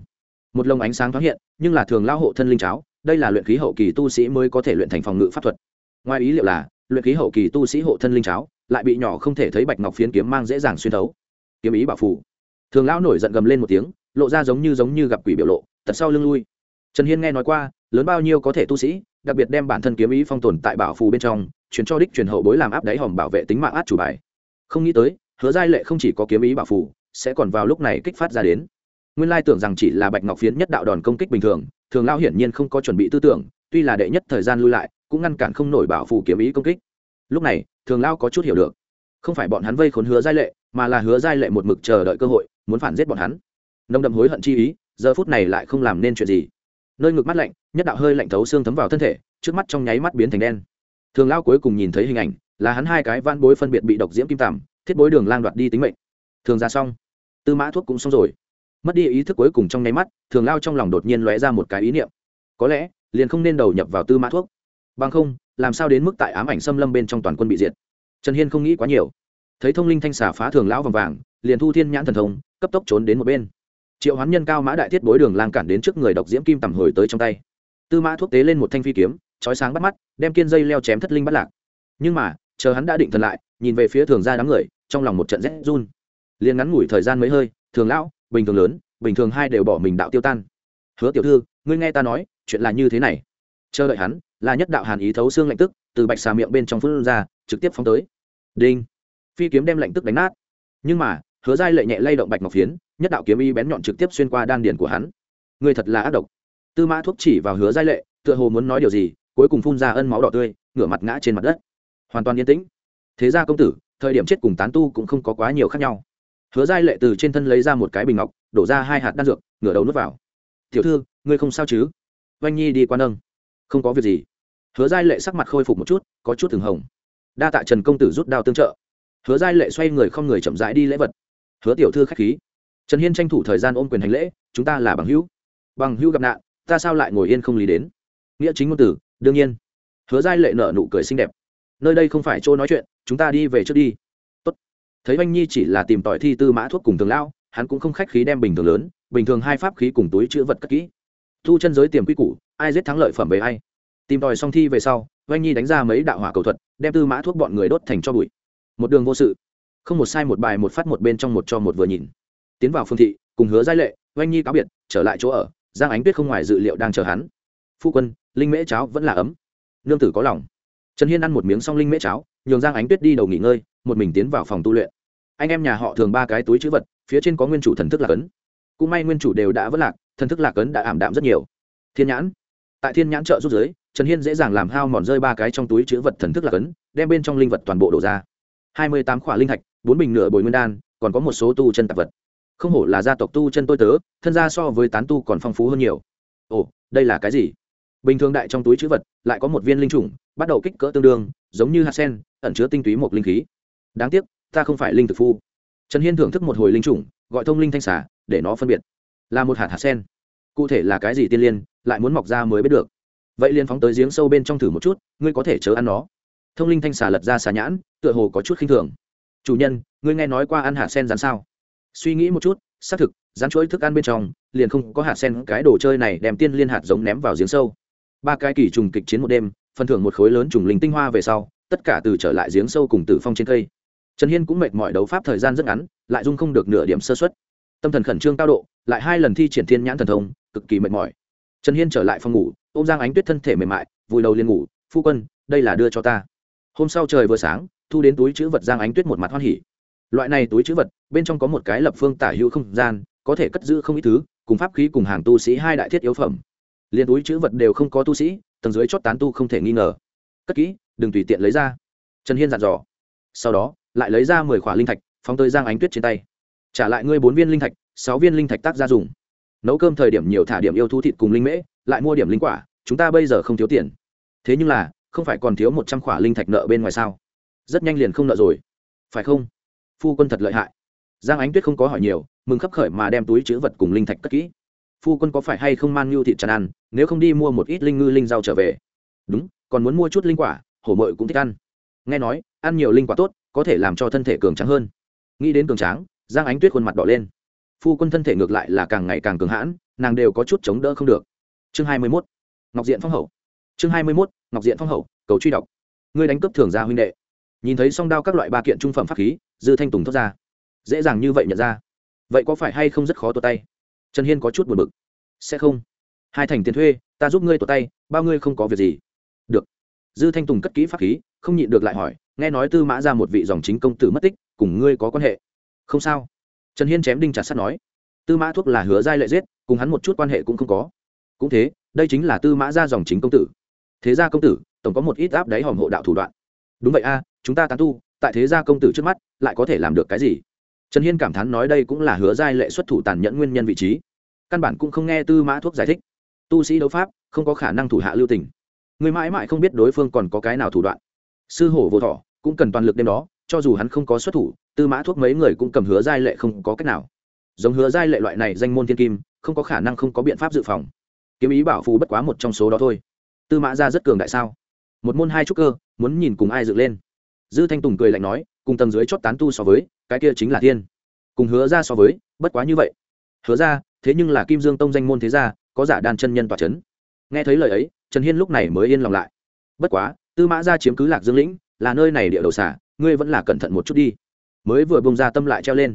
Một lồng ánh sáng thoáng hiện, nhưng là thường lao hộ thân linh cháo, đây là luyện khí hậu kỳ tu sĩ mới có thể luyện thành phòng ngự pháp thuật. Ngoài ý liệu là, luyện khí hậu kỳ tu sĩ hộ thân linh cháo lại bị nhỏ không thể thấy bạch ngọc phiến kiếm mang dễ dàng xuyên thấu. Kiếm ý bảo phủ thường lão nổi giận gầm lên một tiếng, lộ ra giống như giống như gặp quỷ biểu lộ, tật sau lưng lui. Trần hiên nghe nói qua, lớn bao nhiêu có thể tu sĩ, đặc biệt đem bản thân kiếm ý phong tồn tại bảo phù bên trong, chuyển cho đích truyền hậu bối làm áp đáy hòm bảo vệ tính mạng át chủ bài. Không nghĩ tới hứa giai lệ không chỉ có kiếm ý bảo phủ, sẽ còn vào lúc này kích phát ra đến. Nguyên lai tưởng rằng chỉ là bạch ngọc phiến nhất đạo đòn công kích bình thường thường lao hiển nhiên không có chuẩn bị tư tưởng tuy là đệ nhất thời gian lui lại cũng ngăn cản không nổi bảo phủ kiếm ý công kích. Lúc này thường lao có chút hiểu được. Không phải bọn hắn vây khốn hứa giai lệ mà là hứa giai lệ một mực chờ đợi cơ hội muốn phản giết bọn hắn. Nông đậm hối hận chi ý giờ phút này lại không làm nên chuyện gì. Nơi ngực mắt lạnh nhất đạo hơi lạnh thấu xương thấm vào thân thể trước mắt trong nháy mắt biến thành đen. Thường lao cuối cùng nhìn thấy hình ảnh là hắn hai cái van bối phân biệt bị độc diễm kim tằm thiết bối đường lang đoạt đi tính mệnh. Thường ra xong, tư mã thuốc cũng xong rồi. Mất đi ý thức cuối cùng trong nháy mắt, thường lao trong lòng đột nhiên lóe ra một cái ý niệm. Có lẽ, liền không nên đầu nhập vào tư mã thuốc. Bằng không, làm sao đến mức tại ám ảnh xâm lâm bên trong toàn quân bị diệt? Trần hiên không nghĩ quá nhiều. Thấy thông linh thanh xà phá thường lão vòng vàng, liền thu thiên nhãn thần thông, cấp tốc trốn đến một bên. Triệu hoán nhân cao mã đại thiết bối đường lang cản đến trước người độc diễm kim tầm hồi tới trong tay. Tư mã thuốc tế lên một thanh phi kiếm, chói sáng bắt mắt, đem kiên dây leo chém thất linh bắt lạc. Nhưng mà, chờ hắn đã định thần lại nhìn về phía thường ra đám người, trong lòng một trận rét run. Liền ngắn ngủi thời gian mấy hơi, thường lão, bình thường lớn, bình thường hai đều bỏ mình đạo tiêu tan. Hứa tiểu thư, ngươi nghe ta nói, chuyện là như thế này. Chờ đợi hắn, là nhất đạo hàn ý thấu xương lạnh tức, từ bạch xà miệng bên trong phun ra, trực tiếp phóng tới. Đinh. Phi kiếm đem lạnh tức đánh nát. Nhưng mà, hứa giai lệ nhẹ lay động bạch ngọc phiến, nhất đạo kiếm y bén nhọn trực tiếp xuyên qua đan điền của hắn. Người thật là ác độc. Tư mã thuốc chỉ vào hứa giai lệ, tựa hồ muốn nói điều gì, cuối cùng phun ra ân máu đỏ tươi, ngửa mặt ngã trên mặt đất. Hoàn toàn yên tĩnh thế ra công tử, thời điểm chết cùng tán tu cũng không có quá nhiều khác nhau. Hứa giai lệ từ trên thân lấy ra một cái bình ngọc, đổ ra hai hạt đan dược, ngửa đầu nuốt vào. Tiểu thư, ngươi không sao chứ? Oanh nhi đi qua nâng. Không có việc gì. Hứa giai lệ sắc mặt khôi phục một chút, có chút thường hồng. Đa tạ trần công tử rút đao tương trợ. Hứa giai lệ xoay người không người chậm rãi đi lễ vật. Hứa tiểu thư k h á c h khí. Trần hiên tranh thủ thời gian ôm quyền hành lễ, chúng ta là bằng hữu. Bằng hữu gặp nạn, ta sao lại ngồi yên không lý đến? Nghĩa chính ngôn tử, đương nhiên. Hứa giai lệ nở nụ cười xinh đẹp nơi đây không phải chỗ nói chuyện, chúng ta đi về trước đi. Tốt. thấy oanh nhi chỉ là tìm tỏi thi tư mã thuốc cùng thường lão, hắn cũng không khách khí đem bình thường lớn, bình thường hai pháp khí cùng túi chữ vật cất kỹ. Thu chân giới tiềm quy củ, ai giết thắng lợi phẩm về ai. Tìm tòi xong thi về sau, oanh nhi đánh ra mấy đạo hỏa cầu thuật, đem tư mã thuốc bọn người đốt thành cho bụi. Một đường vô sự. Không một sai một bài một phát một bên trong một cho một vừa nhìn. Tiến vào phương thị, cùng hứa giai lệ, oanh nhi cáo biệt, trở lại chỗ ở, giang ánh tuyết không ngoài dự liệu đang chờ hắn. Phu quân, linh mễ cháo vẫn là ấm. Nương tử có lòng trần hiên ăn một miếng song linh mễ cháo, nhường giang ánh tuyết đi đầu nghỉ ngơi, một mình tiến vào phòng tu luyện. Anh em nhà họ thường ba cái túi chữ vật, phía trên có nguyên chủ thần thức lạc ấn. Cũng may nguyên chủ đều đã vất lạc, thần thức lạc ấn đã ảm đạm rất nhiều. Thiên nhãn. Tại thiên nhãn trợ rút giới trần hiên dễ dàng làm hao mòn rơi ba cái trong túi chữ vật thần thức lạc ấn, đem bên trong linh vật toàn bộ đổ ra. Hai mươi tám khỏa linh thạch, bốn bình nửa bồi nguyên đan, còn có một số tu chân tạp vật. Không hổ là gia tộc tu chân tôi tớ, thân gia so với tán tu còn phong phú hơn nhiều. Ồ, đây là cái gì? Bình thường đại trong túi chữ vật, lại có một viên linh trùng, bắt đầu kích cỡ tương đương, giống như hạt sen, ẩn chứa tinh túy một linh khí. Đáng tiếc, ta không phải linh thực phu. Trần hiên thưởng thức một hồi linh trùng, gọi thông linh thanh xả để nó phân biệt. Là một hạt hạt sen. Cụ thể là cái gì tiên liên, lại muốn mọc ra mới biết được. Vậy liền phóng tới giếng sâu bên trong thử một chút, ngươi có thể chớ ăn nó. Thông linh thanh xà lật ra xà nhãn, tựa hồ có chút khinh thường. Chủ nhân, ngươi nghe nói qua ăn hạt sen rán sao? Suy nghĩ một chút, xác thực rán chuỗi thức ăn bên trong, liền không có hạt sen, cái đồ chơi này đem tiên liên hạt giống ném vào giếng sâu ba cái kỳ trùng kịch chiến một đêm, phần thưởng một khối lớn trùng linh tinh hoa về sau, tất cả từ trở lại giếng sâu cùng tử phong trên cây. Trần hiên cũng mệt mỏi đấu pháp thời gian rất ngắn, lại dung không được nửa điểm sơ xuất tâm thần khẩn trương cao độ, lại hai lần thi triển thiên nhãn thần thông, cực kỳ mệt mỏi. Trần hiên trở lại phòng ngủ ô m giang ánh tuyết thân thể mềm mại, vùi đầu liền ngủ, phu quân, đây là đưa cho ta. Hôm sau trời vừa sáng, thu đến túi chữ vật giang ánh tuyết một mặt hoan hỉ. Loại này túi chữ vật, bên trong có một cái lập phương tả hữu không gian, có thể cất giữ không ít thứ, cùng pháp khí cùng hàng tu sĩ hai đại thiết yếu phẩm liền túi chữ vật đều không có tu sĩ, tầng dưới chót tán tu không thể nghi ngờ. Cất kỹ, đừng tùy tiện lấy ra. Trần hiên dặn dò. Sau đó, lại lấy ra mười khỏa linh thạch, phóng tới giang ánh tuyết trên tay. Trả lại ngươi bốn viên linh thạch, sáu viên linh thạch tác gia dùng. Nấu cơm thời điểm nhiều thả điểm yêu thú thịt cùng linh mễ, lại mua điểm linh quả, chúng ta bây giờ không thiếu tiền. Thế nhưng là, không phải còn thiếu một trăm khỏa linh thạch nợ bên ngoài sao? Rất nhanh liền không nợ rồi. Phải không? Phu quân thật lợi hại. Giang ánh tuyết không có hỏi nhiều, mừng khấp khởi mà đem túi chữ vật cùng linh thạch cất kỹ phu quân có phải hay không man nhu thịt tràn ăn, nếu không đi mua một ít linh ngư linh rau trở về. Đúng, còn muốn mua chút linh quả, hổ mội cũng thích ăn. Nghe nói, ăn nhiều linh quả tốt, có thể làm cho thân thể cường trắng hơn. Nghĩ đến cường tráng, giang ánh tuyết khuôn mặt đỏ lên. Phu quân thân thể ngược lại là càng ngày càng cường hãn, nàng đều có chút chống đỡ không được. Chương hai mươi mốt, ngọc diện phong hậu. Chương hai mươi mốt, ngọc diện phong hậu, cầu truy đọc. Ngươi đánh cướp thường gia huynh đệ. Nhìn thấy song đao các loại ba kiện trung phẩm pháp khí, dư thanh tùng thốt ra. Dễ dàng như vậy nhận ra. Vậy có phải hay không rất khó tuột tay? Trần hiên có chút buồn bực. Sẽ không. Hai thành tiền thuê, ta giúp ngươi tuột tay, bao ngươi không có việc gì. Được. Dư thanh tùng cất kỹ pháp khí, không nhịn được lại hỏi, nghe nói tư mã ra một vị dòng chính công tử mất tích, cùng ngươi có quan hệ? Không sao. Trần hiên chém đinh chặt sắt nói, tư mã thuốc là hứa giai lệ giết, cùng hắn một chút quan hệ cũng không có. Cũng thế, đây chính là tư mã gia dòng chính công tử. Thế gia công tử, tổng có một ít áp đáy hòm hộ đạo thủ đoạn. Đúng vậy a, chúng ta tán tu, tại thế gia công tử trước mắt, lại có thể làm được cái gì? Trần hiên cảm thán nói đây cũng là hứa giai lệ xuất thủ tàn nhẫn nguyên nhân vị trí. Căn bản cũng không nghe tư mã thuốc giải thích. Tu sĩ đấu pháp, không có khả năng thủ hạ lưu tình. Người mãi mãi không biết đối phương còn có cái nào thủ đoạn. Sư hổ vô thọ cũng cần toàn lực đêm đó, cho dù hắn không có xuất thủ, tư mã thuốc mấy người cũng cầm hứa giai lệ không có cách nào. Giống hứa giai lệ loại này danh môn thiên kim, không có khả năng không có biện pháp dự phòng. Kiếm ý bảo phù bất quá một trong số đó thôi. Tư mã ra rất cường đại sao? Một môn hai trúc cơ, muốn nhìn cùng ai dựng lên. Dư thanh tùng cười lạnh nói cùng tầng dưới chót tán tu so với, cái kia chính là thiên. Cùng hứa ra so với, bất quá như vậy. Hứa ra, thế nhưng là kim dương tông danh môn thế gia, có giả đan chân nhân tòa c h ấ n nghe thấy lời ấy, trần hiên lúc này mới yên lòng lại. Bất quá, tư mã ra chiếm cứ lạc dương lĩnh, là nơi này địa đầu xả, ngươi vẫn là cẩn thận một chút đi. Mới vừa bông ra tâm lại treo lên.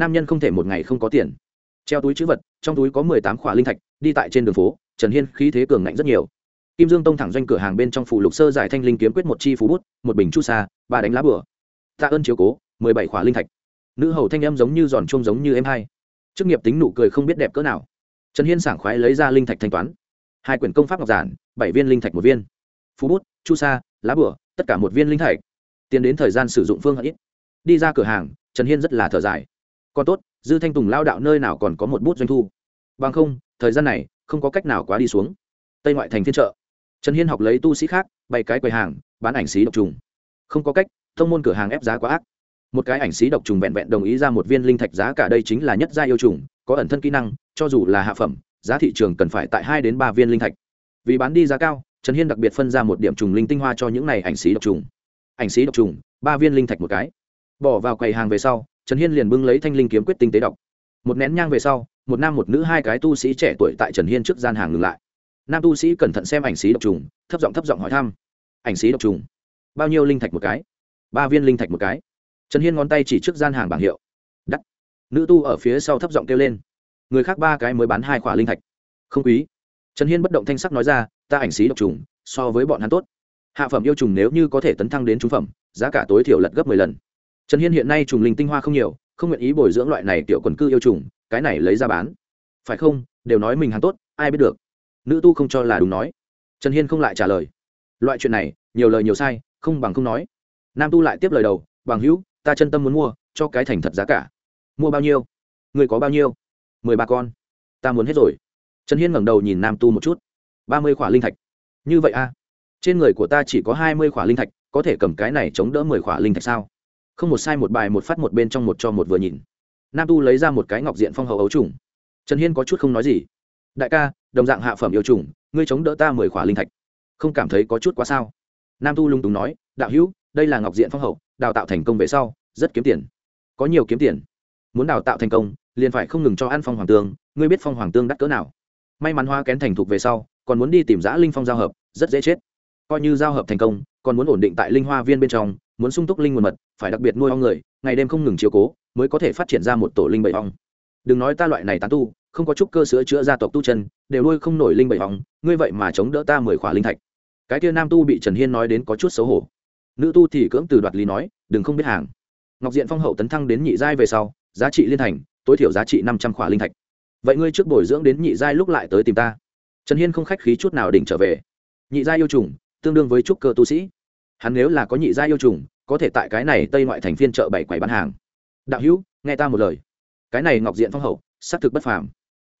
Nam nhân không thể một ngày không có tiền. Treo túi chữ vật, trong túi có mười tám khỏa linh thạch, đi tại trên đường phố, trần hiên khí thế cường ngạnh rất nhiều. Kim dương tông thẳng doanh cửa hàng bên trong phủ lục sơ giải thanh linh kiếm quyết một chi phú bút, một bình chu sa, ba đánh lá bửa tạ ơn chiếu cố, mười bảy khỏa linh thạch. Nữ hầu thanh em giống như giòn chuông giống như em hai. Chức nghiệp tính nụ cười không biết đẹp cỡ nào. Trần hiên sảng khoái lấy ra linh thạch thanh toán. Hai quyển công pháp ngọc giản, bảy viên linh thạch một viên. Phú bút, chu sa, lá bửa tất cả một viên linh thạch. Tiến đến thời gian sử dụng phương ít. Đi ra cửa hàng, trần hiên rất là thở dài. Còn tốt, dư thanh tùng lao đạo nơi nào còn có một bút doanh thu. Bằng không, thời gian này, không có cách nào quá đi xuống. Tây ngoại thành thiên trợ trần hiên học lấy tu sĩ khác, bày cái quầy hàng, bán ảnh xí độc trùng. Không có cách thông môn cửa hàng ép giá quá ác. Một cái ảnh xí độc trùng vẹn vẹn đồng ý ra một viên linh thạch giá cả đây chính là nhất gia yêu trùng, có ẩn thân kỹ năng, cho dù là hạ phẩm, giá thị trường cần phải tại hai đến ba viên linh thạch. Vì bán đi giá cao, trần hiên đặc biệt phân ra một điểm trùng linh tinh hoa cho những này ảnh xí độc trùng. Ảnh xí độc trùng, ba viên linh thạch một cái. Bỏ vào quầy hàng về sau, trần hiên liền bưng lấy thanh linh kiếm quyết tinh tế độc một nén nhang về sau, một nam một nữ hai cái tu sĩ trẻ tuổi tại trần hiên trước gian hàng ngừng lại. Nam tu sĩ cẩn thận xem ảnh xí độc trùng, thấp giọng thấp giọng hỏi thăm. Ảnh xí độc trùng, bao nhiêu linh thạch một cái? Ba viên linh thạch một cái. Trần hiên ngón tay chỉ trước gian hàng bảng hiệu. Đắt nữ tu ở phía sau thấp giọng kêu lên. Người khác ba cái mới bán hai khỏa linh thạch. Không quý. Trần hiên bất động thanh sắc nói ra, ta ảnh xí độc trùng, so với bọn hắn tốt. Hạ phẩm yêu trùng nếu như có thể tấn thăng đến trung phẩm, giá cả tối thiểu lật gấp mười lần. Trần hiên hiện nay trùng linh tinh hoa không nhiều, không nguyện ý bồi dưỡng loại này tiểu quần cư yêu trùng, cái này lấy ra bán. Phải không? Đều nói mình hắn tốt, ai biết được. Nữ tu không cho là đúng nói. Trần hiên không lại trả lời. Loại chuyện này, nhiều lời nhiều sai, không bằng không nói nam tu lại tiếp lời đầu, bằng hữu, ta chân tâm muốn mua, cho cái thành thật giá cả. Mua bao nhiêu? Người có bao nhiêu? Mười ba con. Ta muốn hết rồi. Trần hiên ngẩng đầu nhìn nam tu một chút. Ba mươi khỏa linh thạch. Như vậy a à? trên người của ta chỉ có hai mươi khỏa linh thạch, có thể cầm cái này chống đỡ mười khỏa linh thạch sao? Không một sai một bài, một phát một bên trong một cho một vừa nhìn. Nam tu lấy ra một cái ngọc diện phong hậu ấu trùng. Trần hiên có chút không nói gì. Đại ca, đồng dạng hạ phẩm yêu trùng, ngươi chống đỡ ta mười khỏa linh thạch. Không cảm thấy có chút quá sao? Nam tu lung túng nói, đạo hữu đây là ngọc diện phong hậu, đào tạo thành công về sau, rất kiếm tiền. Có nhiều kiếm tiền. Muốn đào tạo thành công, liền phải không ngừng cho ăn phong hoàng tương, ngươi biết phong hoàng tương đắt cỡ nào. May mắn hoa kén thành thục về sau, còn muốn đi tìm giã linh phong giao hợp, rất dễ chết. Coi như giao hợp thành công, còn muốn ổn định tại linh hoa viên bên trong, muốn sung túc linh nguồn mật, phải đặc biệt nuôi ong người, ngày đêm không ngừng chiều cố, mới có thể phát triển ra một tổ linh bảy ong. Đừng nói ta loại này tán tu, không có chút cơ sữa chữa gia tộc tu chân, đều nuôi không nổi linh bảy ong, ngươi vậy mà chống đỡ ta mười khỏa linh thạch. Cái kia nam tu bị trần hiên nói đến có chút xấu hổ nữ tu thì cưỡng từ đoạt lý nói, đừng không biết hàng. Ngọc diện phong hậu tấn thăng đến nhị giai về sau, giá trị liên thành, tối thiểu giá trị năm trăm khỏa linh thạch. Vậy ngươi trước bồi dưỡng đến nhị giai lúc lại tới tìm ta. Trần hiên không khách khí chút nào đỉnh trở về. Nhị giai yêu trùng, tương đương với trúc cơ tu sĩ. Hắn nếu là có nhị giai yêu trùng, có thể tại cái này tây ngoại thành phiên chợ bảy quầy bán hàng. Đạo hữu, nghe ta một lời. Cái này ngọc diện phong hậu, xác thực bất phàm.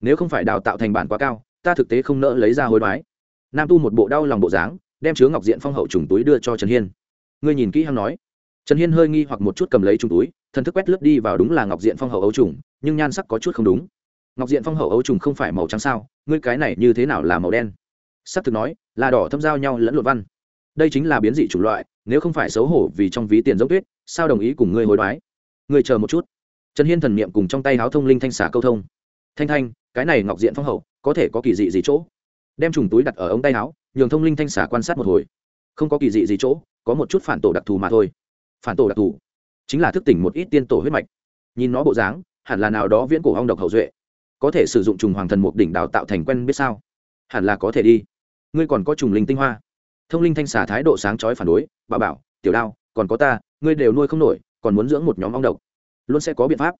Nếu không phải đào tạo thành bản quá cao, ta thực tế không nỡ lấy ra hối đoái. Nam tu một bộ đau lòng bộ dáng, đem chứa ngọc diện phong hậu trùng túi đưa cho trần hiên ngươi nhìn kỹ hắn nói. Trần hiên hơi nghi hoặc một chút cầm lấy trùng túi thần thức quét lướt đi vào đúng là ngọc diện phong hậu ấu trùng nhưng nhan sắc có chút không đúng. Ngọc diện phong hậu ấu trùng không phải màu trắng sao? Ngươi cái này như thế nào là màu đen? S ắ c thực nói là đỏ thâm giao nhau lẫn lộn văn. Đây chính là biến dị chủng loại nếu không phải xấu hổ vì trong ví tiền giống tuyết sao đồng ý cùng ngươi hối đoái? Ngươi chờ một chút. Trần hiên thần niệm cùng trong tay háo thông linh thanh xả câu thông. Thanh thanh cái này ngọc diện phong hậu có thể có kỳ dị gì chỗ? Đem trùng túi đặt ở ống tay háo, nhường thông linh thanh xả quan sát một hồi không có kỳ dị gì chỗ, có một chút phản tổ đặc thù mà thôi. Phản tổ đặc thù chính là thức tỉnh một ít tiên tổ huyết mạch. Nhìn nó bộ dáng, hẳn là nào đó viễn cổ hong độc hậu duệ. Có thể sử dụng trùng hoàng thần mục đỉnh đào tạo thành quen biết sao? Hẳn là có thể đi. Ngươi còn có trùng linh tinh hoa. Thông linh thanh xả thái độ sáng chói phản đối, bà bảo, tiểu đao, còn có ta, ngươi đều nuôi không nổi, còn muốn dưỡng một nhóm ong độc. Luôn sẽ có biện pháp.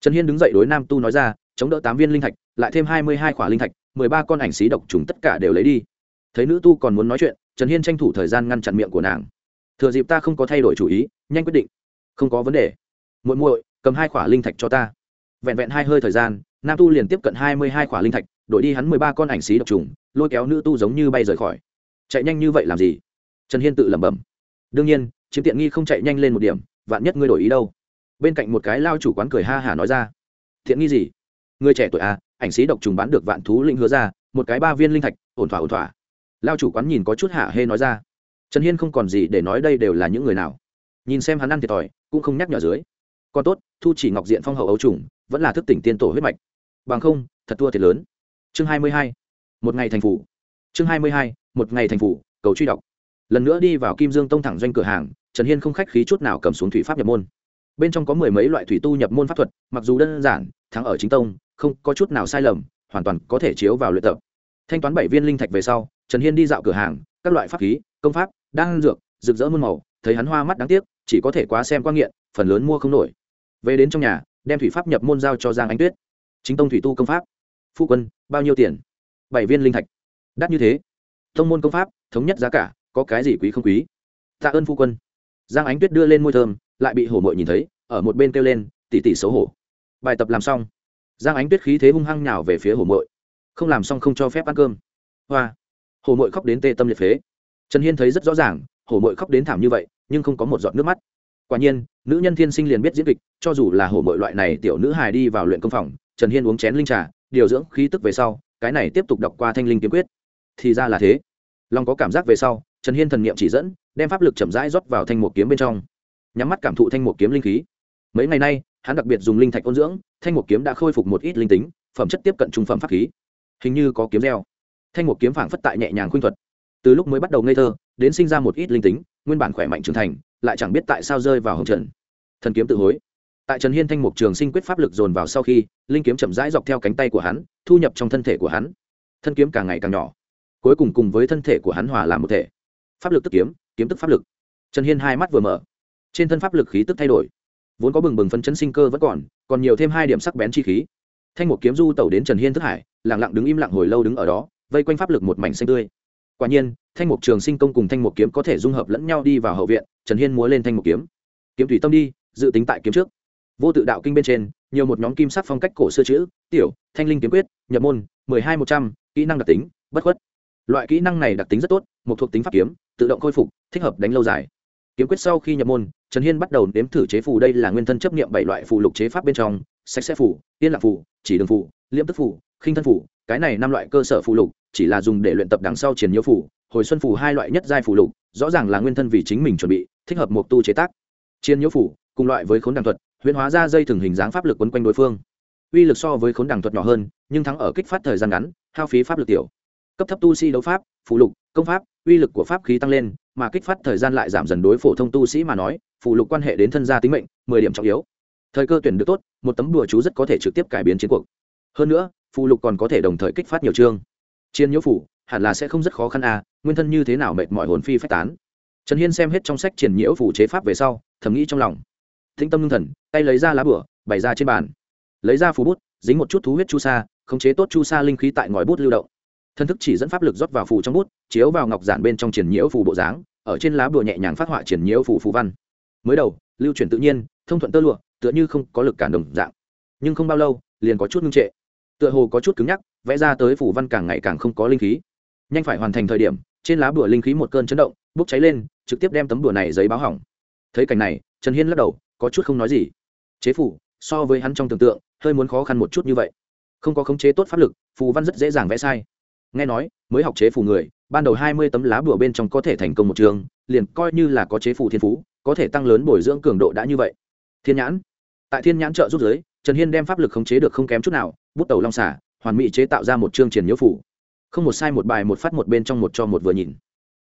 Trần hiên đứng dậy đối nam tu nói ra, chống đỡ tám viên linh thạch, lại thêm hai mươi hai khỏa linh thạch, mười ba con ảnh xí độc trùng tất cả đều lấy đi. Thấy nữ tu còn muốn nói chuyện trần hiên tranh thủ thời gian ngăn chặn miệng của nàng. Thừa dịp ta không có thay đổi chủ ý, nhanh quyết định. Không có vấn đề. Muội muội, cầm hai khỏa linh thạch cho ta. Vẹn vẹn hai hơi thời gian, nam tu liền tiếp cận hai mươi hai khỏa linh thạch, đổi đi hắn mười ba con ảnh xí độc trùng, lôi kéo nữ tu giống như bay rời khỏi. Chạy nhanh như vậy làm gì? Trần hiên tự lẩm bẩm. Đương nhiên, chiếm tiện nghi không chạy nhanh lên một điểm, vạn nhất ngươi đổi ý đâu? Bên cạnh một cái lao chủ quán cười ha hả nói ra. Thiện nghi gì? Người trẻ tuổi à ảnh xí độc trùng bán được vạn thú linh hứa ra, một cái ba viên linh thạch, ổn thỏa ổn thỏa lao chủ quán nhìn có chút hạ hê nói ra. Trần hiên không còn gì để nói đây đều là những người nào. Nhìn xem hắn ăn thiệt thòi, cũng không nhắc nhở dưới. Còn tốt, thu chỉ ngọc diện phong hậu ấu trùng, vẫn là thức tỉnh tiên tổ huyết mạch. Bằng không, thật thua thiệt lớn. Chương hai mươi hai, một ngày thành phủ. Chương hai mươi hai, một ngày thành phủ, cầu truy đọc. Lần nữa đi vào kim dương tông thẳng doanh cửa hàng, trần hiên không khách khí chút nào cầm xuống thủy pháp nhập môn. Bên trong có mười mấy loại thủy tu nhập môn pháp thuật, mặc dù đơn giản, thắng ở chính tông, không có chút nào sai lầm, hoàn toàn có thể chiếu vào luyện tập. Thanh toán bảy viên linh thạch về sau trần hiên đi dạo cửa hàng, các loại pháp khí, công pháp, đan dược, rực rỡ muôn màu, thấy hắn hoa mắt đáng tiếc, chỉ có thể quá xem quan nghiện, phần lớn mua không nổi. Về đến trong nhà, đem thủy pháp nhập môn giao cho giang ánh tuyết. Chính tông thủy tu công pháp. Phu quân, bao nhiêu tiền? Bảy viên linh thạch. Đắt như thế. Thông môn công pháp, thống nhất giá cả, có cái gì quý không quý? Tạ ơn phu quân. Giang ánh tuyết đưa lên môi thơm, lại bị hổ mội nhìn thấy, ở một bên kêu lên tỉ tỉ xấu hổ. Bài tập làm xong. Giang ánh tuyết khí thế hung hăng nhào về phía hổ mội không làm xong không cho phép ăn cơm. Hoa hổ mội khóc đến tê tâm liệt phế. Trần hiên thấy rất rõ ràng hổ mội khóc đến thảm như vậy, nhưng không có một giọt nước mắt. Quả nhiên, nữ nhân thiên sinh liền biết diễn kịch, cho dù là hổ mội loại này tiểu nữ hài đi vào luyện công phòng, trần hiên uống chén linh trà, điều dưỡng khí tức về sau, cái này tiếp tục đọc qua thanh linh kiếm quyết. Thì ra là thế. Long có cảm giác về sau, trần hiên thần n i ệ m chỉ dẫn, đem pháp lực chậm rãi rót vào thanh một kiếm bên trong. Nhắm mắt cảm thụ thanh một kiếm linh khí. Mấy ngày nay, hắn đặc biệt dùng linh thạch ôn dưỡng, thanh một kiếm đã khôi phục một ít linh tính, phẩm chất tiếp cận trung phẩm pháp khí. Hình như có kiếm reo thanh một kiếm phảng phất tại nhẹ nhàng khuynh thuật. Từ lúc mới bắt đầu ngây thơ, đến sinh ra một ít linh tính, nguyên bản khỏe mạnh trưởng thành, lại chẳng biết tại sao rơi vào hồng trần. Thần kiếm tự hối. Tại trần hiên thanh mục trường sinh quyết pháp lực dồn vào sau khi, linh kiếm chậm rãi dọc theo cánh tay của hắn, thu nhập trong thân thể của hắn. Thân kiếm càng ngày càng nhỏ. Cuối cùng cùng với thân thể của hắn hòa làm một thể. Pháp lực tức kiếm kiếm tức pháp lực. Trần hiên hai mắt vừa mở. Trên thân pháp lực khí tức thay đổi. Vốn có bừng bừng phấn chấn sinh cơ vẫn còn còn nhiều thêm hai điểm sắc bén chi khí. Thanh một kiếm du tẩu đến trần hiên thức hải lẳng lặng đứng im lặng hồi lâu đứng ở đó vây quanh pháp lực một mảnh xanh tươi. Quả nhiên, thanh mục trường sinh công cùng thanh mục kiếm có thể dung hợp lẫn nhau đi vào hậu viện, trần hiên múa lên thanh mục kiếm. Kiếm thủy tâm đi, dự tính tại kiếm trước. Vô tự đạo kinh bên trên, nhiều một nhóm kim sắc phong cách cổ xưa chữ, tiểu, thanh linh kiếm quyết, nhập môn, mười hai một trăm, kỹ năng đặc tính, bất khuất. Loại kỹ năng này đặc tính rất tốt, một thuộc tính pháp kiếm, tự động khôi phục, thích hợp đánh lâu dài. Kiếm quyết sau khi nhập môn, trần hiên bắt đầu nếm thử chế phù đây là nguyên thân chấp nghiệm bảy loại phù lục chế pháp bên trong, sạch sẽ phù, yên lạc phù, chỉ đường phù, liễm tức phù, khinh thân phù cái này năm loại cơ sở phụ lục chỉ là dùng để luyện tập đằng sau triển nhiễu phủ, hồi xuân phủ hai loại nhất giai phụ lục rõ ràng là nguyên thân vì chính mình chuẩn bị thích hợp mục tu chế tác. Chiến nhiễu phủ cùng loại với khốn đằng thuật huyễn hóa ra dây thường hình dáng pháp lực quấn quanh đối phương. Uy lực so với khốn đằng thuật nhỏ hơn nhưng thắng ở kích phát thời gian ngắn hao phí pháp lực tiểu. Cấp thấp tu sĩ đấu pháp phụ lục công pháp uy lực của pháp khí tăng lên mà kích phát thời gian lại giảm dần đối phổ thông tu sĩ mà nói phụ lục quan hệ đến thân gia tính mệnh mười điểm trọng yếu. Thời cơ tuyển được tốt một tấm đùa chú rất có thể trực tiếp cải biến chiến cuộc. Hơn nữa phụ lục còn có thể đồng thời kích phát nhiều chương. Chiến nhiễu phủ, hẳn là sẽ không rất khó khăn à nguyên thân như thế nào mệt mỏi hồn phi phách tán. Trần hiên xem hết trong sách triển nhiễu phủ chế pháp về sau, thầm nghĩ trong lòng. Thính tâm ngưng thần, tay lấy ra lá bửa bày ra trên bàn. Lấy ra phù bút, dính một chút thú huyết chu sa, khống chế tốt chu sa linh khí tại ngòi bút lưu động. Thân thức chỉ dẫn pháp lực rót vào phù trong bút, chiếu vào ngọc giản bên trong triển nhiễu phù bộ dáng, ở trên lá bùa nhẹ nhàng phát họa triển nhiễu phù phù văn. Mới đầu, lưu chuyển tự nhiên, thông thuận tơ lụa, tựa như không có lực cản đồng dạng. Nhưng không bao lâu, liền có chút ngưng trệ tựa hồ có chút cứng nhắc, vẽ ra tới phù văn càng ngày càng không có linh khí. Nhanh phải hoàn thành thời điểm, trên lá bửa linh khí một cơn chấn động, bốc cháy lên, trực tiếp đem tấm bửa này giấy báo hỏng. Thấy cảnh này, trần hiên lắc đầu, có chút không nói gì. Chế phủ, so với hắn trong tưởng tượng, hơi muốn khó khăn một chút như vậy. Không có khống chế tốt pháp lực, phù văn rất dễ dàng vẽ sai. Nghe nói, mới học chế phù người, ban đầu hai mươi tấm lá bửa bên trong có thể thành công một trường, liền coi như là có chế phù thiên phú, có thể tăng lớn bồi dưỡng cường độ đã như vậy. Thiên nhãn. Tại thiên nhãn trợ giúp giới trần hiên đem pháp lực khống chế được không kém chút nào, bút tàu long xả hoàn mỹ chế tạo ra một chương triển nhiễu phủ. Không một sai, một bài, một phát, một bên trong, một cho, một vừa nhìn.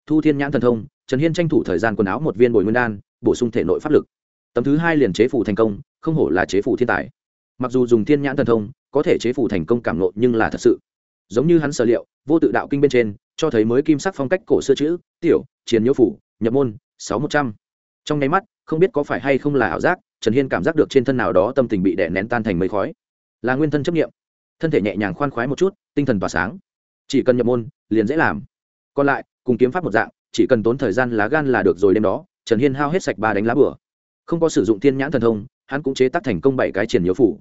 Thu thiên nhãn thần thông, trần hiên tranh thủ thời gian quần áo một viên bồi nguyên đan, bổ sung thể nội pháp lực. Tấm thứ hai liền chế phủ thành công, không hổ là chế phủ thiên tài. Mặc dù dùng thiên nhãn thần thông, có thể chế phủ thành công cảm nộ nhưng là thật sự. Giống như hắn sở liệu, vô tự đạo kinh bên trên, cho thấy mới kim sắc phong cách cổ xưa chữ, tiểu chiến nhiễu phủ, nhập môn, sáu một trăm. Trong nháy mắt, không biết có phải hay không là ảo giác trần hiên cảm giác được trên thân nào đó tâm tình bị đè nén tan thành mấy khói. Là nguyên thân chấp nghiệm thân thể nhẹ nhàng khoan khoái một chút, tinh thần tỏa sáng. Chỉ cần nhập môn, liền dễ làm. Còn lại, cùng kiếm pháp một dạng, chỉ cần tốn thời gian lá gan là được rồi đêm đó, trần hiên hao hết sạch ba đánh lá bửa không có sử dụng thiên nhãn thần thông, hắn cũng chế tác thành công bảy cái triển nhớ phủ.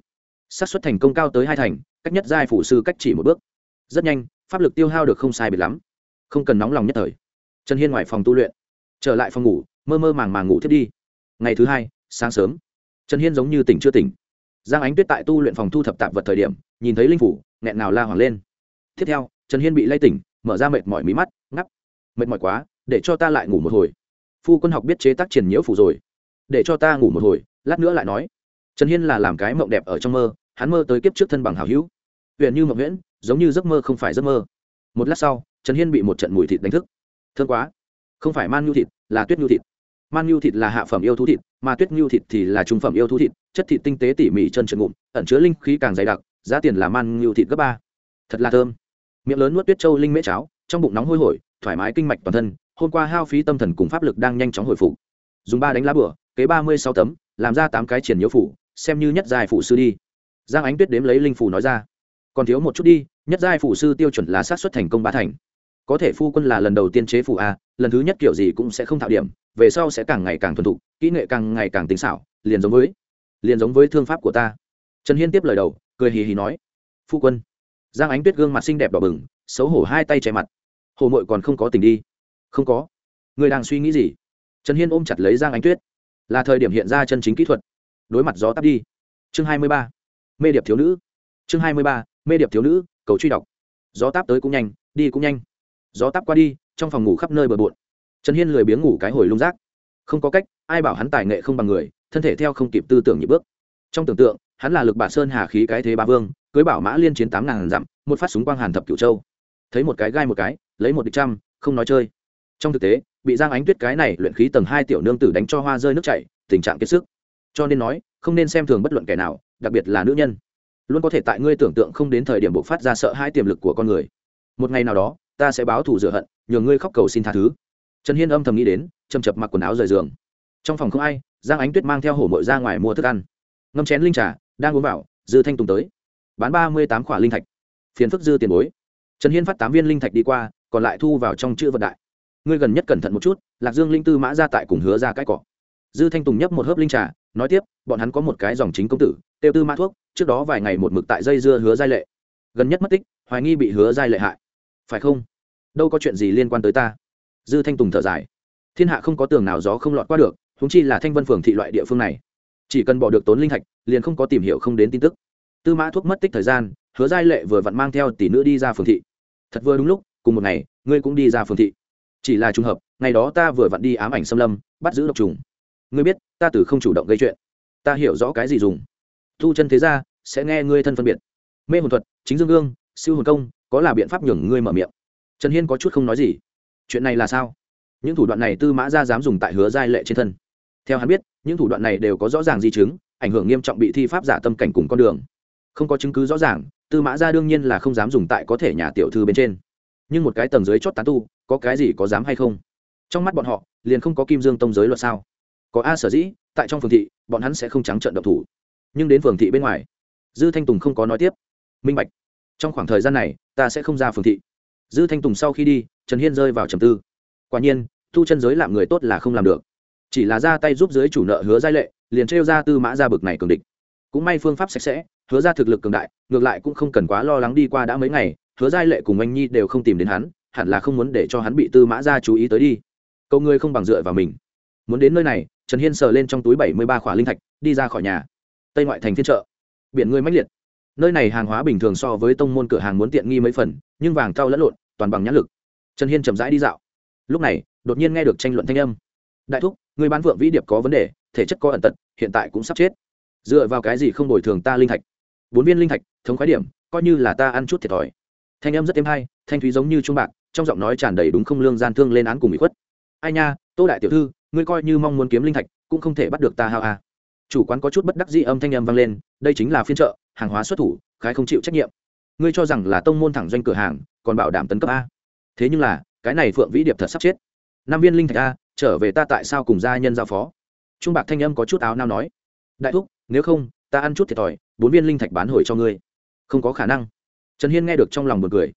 Xác suất thành công cao tới hai thành, cách nhất giai phủ sư cách chỉ một bước. Rất nhanh, pháp lực tiêu hao được không sai biệt lắm. Không cần nóng lòng nhất thời. Trần hiên ngoài phòng tu luyện, trở lại phòng ngủ, mơ mơ màng màng ngủ thiết đi. Ngày thứ hai, sáng sớm trần hiên giống như tỉnh chưa tỉnh. Giang ánh tuyết tại tu luyện phòng thu thập tạp vật thời điểm, nhìn thấy linh phủ, nghẹn nào la hoàng lên. Tiếp theo, trần hiên bị lay tỉnh, mở ra mệt mỏi mí mắt ngắp mệt mỏi quá, để cho ta lại ngủ một hồi. Phu quân học biết chế tác triển nhiễu phủ rồi. Để cho ta ngủ một hồi, lát nữa lại nói. Trần hiên là làm cái mộng đẹp ở trong mơ, hắn mơ tới kiếp trước thân bằng hào hữu. Huyện như mộng nguyễn giống như giấc mơ không phải giấc mơ. Một lát sau, trần hiên bị một trận mùi thịt đánh thức. Thương quá. Không phải man nhu thịt, là tuyết nhu thịt man nhu thịt là hạ phẩm yêu thú thịt, mà tuyết nhu thịt thì là trung phẩm yêu thú thịt, chất thịt tinh tế tỉ mỉ chân trượt ngụm, ẩn chứa linh khí càng dày đặc, giá tiền là man nhu thịt gấp ba. Thật là thơm. Miệng lớn nuốt tuyết châu linh mễ cháo, trong bụng nóng hôi hổi, thoải mái kinh mạch toàn thân, hôm qua hao phí tâm thần cùng pháp lực đang nhanh chóng hồi phục. Dùng ba đánh lá bửa, kế ba mươi sáu tấm, làm ra tám cái triển nhiễu phủ, xem như nhất dài phủ sư đi. Giang ánh tuyết đếm lấy linh phủ nói ra. Còn thiếu một chút đi, nhất giai phủ sư tiêu chuẩn là sát xuất thành công ba thành có thể phu quân là lần đầu tiên chế phụ a, lần thứ nhất kiểu gì cũng sẽ không thạo điểm, về sau sẽ càng ngày càng thuần thục, kỹ nghệ càng ngày càng tính xảo, liền giống với, liền giống với thương pháp của ta. Trần hiên tiếp lời đầu, cười hì hì nói, phu quân. Giang ánh tuyết gương mặt xinh đẹp đỏ bừng, xấu hổ hai tay che mặt. Hồ mội còn không có tình đi. Không có. Người đang suy nghĩ gì? Trần hiên ôm chặt lấy giang ánh tuyết. Là thời điểm hiện ra chân chính kỹ thuật. Đối mặt gió tắt đi. Chương hai mươi ba. Mê điệp thiếu nữ. Chương hai mươi ba. Mê điệp thiếu nữ, cầu truy đọc. Gió táp tới cũng nhanh, đi cũng nhanh gió tắp qua đi, trong phòng ngủ khắp nơi bờ bộn. Trần hiên lười biếng ngủ cái hồi lung rác. Không có cách, ai bảo hắn tài nghệ không bằng người, thân thể theo không kịp tư tưởng nhị bước. Trong tưởng tượng, hắn là lực bà sơn hà khí cái thế ba vương, cưới bảo mã liên chiến tám ngàn dặm, một phát súng quang hàn thập cửu châu. Thấy một cái gai một cái, lấy một địch trăm, không nói chơi. Trong thực tế, bị giang ánh tuyết cái này luyện khí tầng hai tiểu nương tử đánh cho hoa rơi nước chảy, tình trạng kiệt sức. Cho nên nói, không nên xem thường bất luận kẻ nào, đặc biệt là nữ nhân. Luôn có thể tại ngươi tưởng tượng không đến thời điểm bộc phát ra sợ hai tiềm lực của con người. Một ngày nào đó ta sẽ báo thù rửa hận, nhường ngươi khóc cầu xin tha thứ. Trần hiên âm thầm nghĩ đến chầm chập mặc quần áo rời giường. Trong phòng không ai, giang ánh tuyết mang theo hổ mội ra ngoài mua thức ăn. Ngâm chén linh trà, đang uống vào, dư thanh tùng tới. Bán ba mươi tám khỏa linh thạch. Phiền phức dư tiền bối. Trần hiên phát tám viên linh thạch đi qua, còn lại thu vào trong chữ vận đại. Ngươi gần nhất cẩn thận một chút, lạc dương linh tư mã ra tại cùng hứa ra cãi cỏ. Dư thanh tùng nhấp một hớp linh trà, nói tiếp, bọn hắn có một cái dòng chính công tử, tiêu tư mã thuốc, trước đó vài ngày một mực tại dây dưa hứa giai lệ. Gần nhất mất tích, hoài nghi bị hứa giai lệ hại. Phải không? Đâu có chuyện gì liên quan tới ta. Dư thanh tùng thở dài. Thiên hạ không có tường nào gió không lọt qua được húng chi là thanh vân phường thị loại địa phương này. Chỉ cần bỏ được tốn linh thạch, liền không có tìm hiểu không đến tin tức. Tư mã thuốc mất tích thời gian, hứa giai lệ vừa vặn mang theo tỷ nữ đi ra phường thị. Thật vừa đúng lúc, cùng một ngày, ngươi cũng đi ra phường thị. Chỉ là trùng hợp, ngày đó ta vừa vặn đi ám ảnh xâm lâm, bắt giữ độc trùng. Ngươi biết, ta từ không chủ động gây chuyện. Ta hiểu rõ cái gì dùng. Thu chân thế ra, sẽ nghe ngươi thân phân biệt. Mê hồn thuật, chính dương gương, siêu hồn công, có là biện pháp nhường ngươi mở miệng trần hiên có chút không nói gì. Chuyện này là sao? Những thủ đoạn này tư mã ra dám dùng tại hứa giai lệ trên thân. Theo hắn biết, những thủ đoạn này đều có rõ ràng di chứng, ảnh hưởng nghiêm trọng bị thi pháp giả tâm cảnh cùng con đường. Không có chứng cứ rõ ràng, tư mã ra đương nhiên là không dám dùng tại có thể nhà tiểu thư bên trên. Nhưng một cái tầng dưới chót tán tu, có cái gì có dám hay không? Trong mắt bọn họ, liền không có kim dương tông giới luật sao? Có a sở dĩ, tại trong phường thị, bọn hắn sẽ không trắng trợn độc thủ. Nhưng đến phường thị bên ngoài, dư thanh tùng không có nói tiếp. Minh bạch, trong khoảng thời gian này, ta sẽ không ra phường thị dư thanh tùng sau khi đi, trần hiên rơi vào trầm tư. Quả nhiên, thu chân giới làm người tốt là không làm được. Chỉ là ra tay giúp giới chủ nợ hứa giai lệ, liền trêu ra tư mã ra bực này cường địch. Cũng may phương pháp sạch sẽ, hứa ra thực lực cường đại, ngược lại cũng không cần quá lo lắng đi qua đã mấy ngày, hứa giai lệ cùng anh nhi đều không tìm đến hắn, hẳn là không muốn để cho hắn bị tư mã ra chú ý tới đi. Câu ngươi không bằng dựa vào mình. Muốn đến nơi này, trần hiên sờ lên trong túi bảy mươi ba khỏa linh thạch, đi ra khỏi nhà. Tây ngoại thành thiên chợ. Biển ngươi mách liệt nơi này hàng hóa bình thường so với tông môn cửa hàng muốn tiện nghi mấy phần, nhưng vàng cao lẫn lộn, toàn bằng nhãn lực. Trần hiên chậm rãi đi dạo. Lúc này, đột nhiên nghe được tranh luận thanh âm. Đại thúc, người bán vượng vĩ điệp có vấn đề, thể chất có ẩn tật, hiện tại cũng sắp chết. Dựa vào cái gì không đổi thường ta linh thạch? Bốn viên linh thạch, thống khái điểm, coi như là ta ăn chút thiệt thòi. Thanh âm rất êm hay, thanh thúy giống như trung bạc, trong giọng nói tràn đầy đúng không lương gian thương lên án cùng bị khuất. Ai nha, tô đại tiểu thư, ngươi coi như mong muốn kiếm linh thạch, cũng không thể bắt được ta hao à. chủ quán có chút bất đắc dĩ âm thanh âm vang lên, đây chính là phiên chợ hàng hóa xuất thủ, khái không chịu trách nhiệm. Ngươi cho rằng là tông môn thẳng doanh cửa hàng, còn bảo đảm tấn cấp a. Thế nhưng là, cái này phượng vĩ điệp thật sắp chết. Năm viên linh thạch a, trở về ta tại sao cùng gia nhân giao phó? Trung bạc thanh âm có chút áo nao nói. Đại thúc, nếu không, ta ăn chút thiệt thòi, bốn viên linh thạch bán hồi cho ngươi. Không có khả năng. Trần hiên nghe được trong lòng một cười.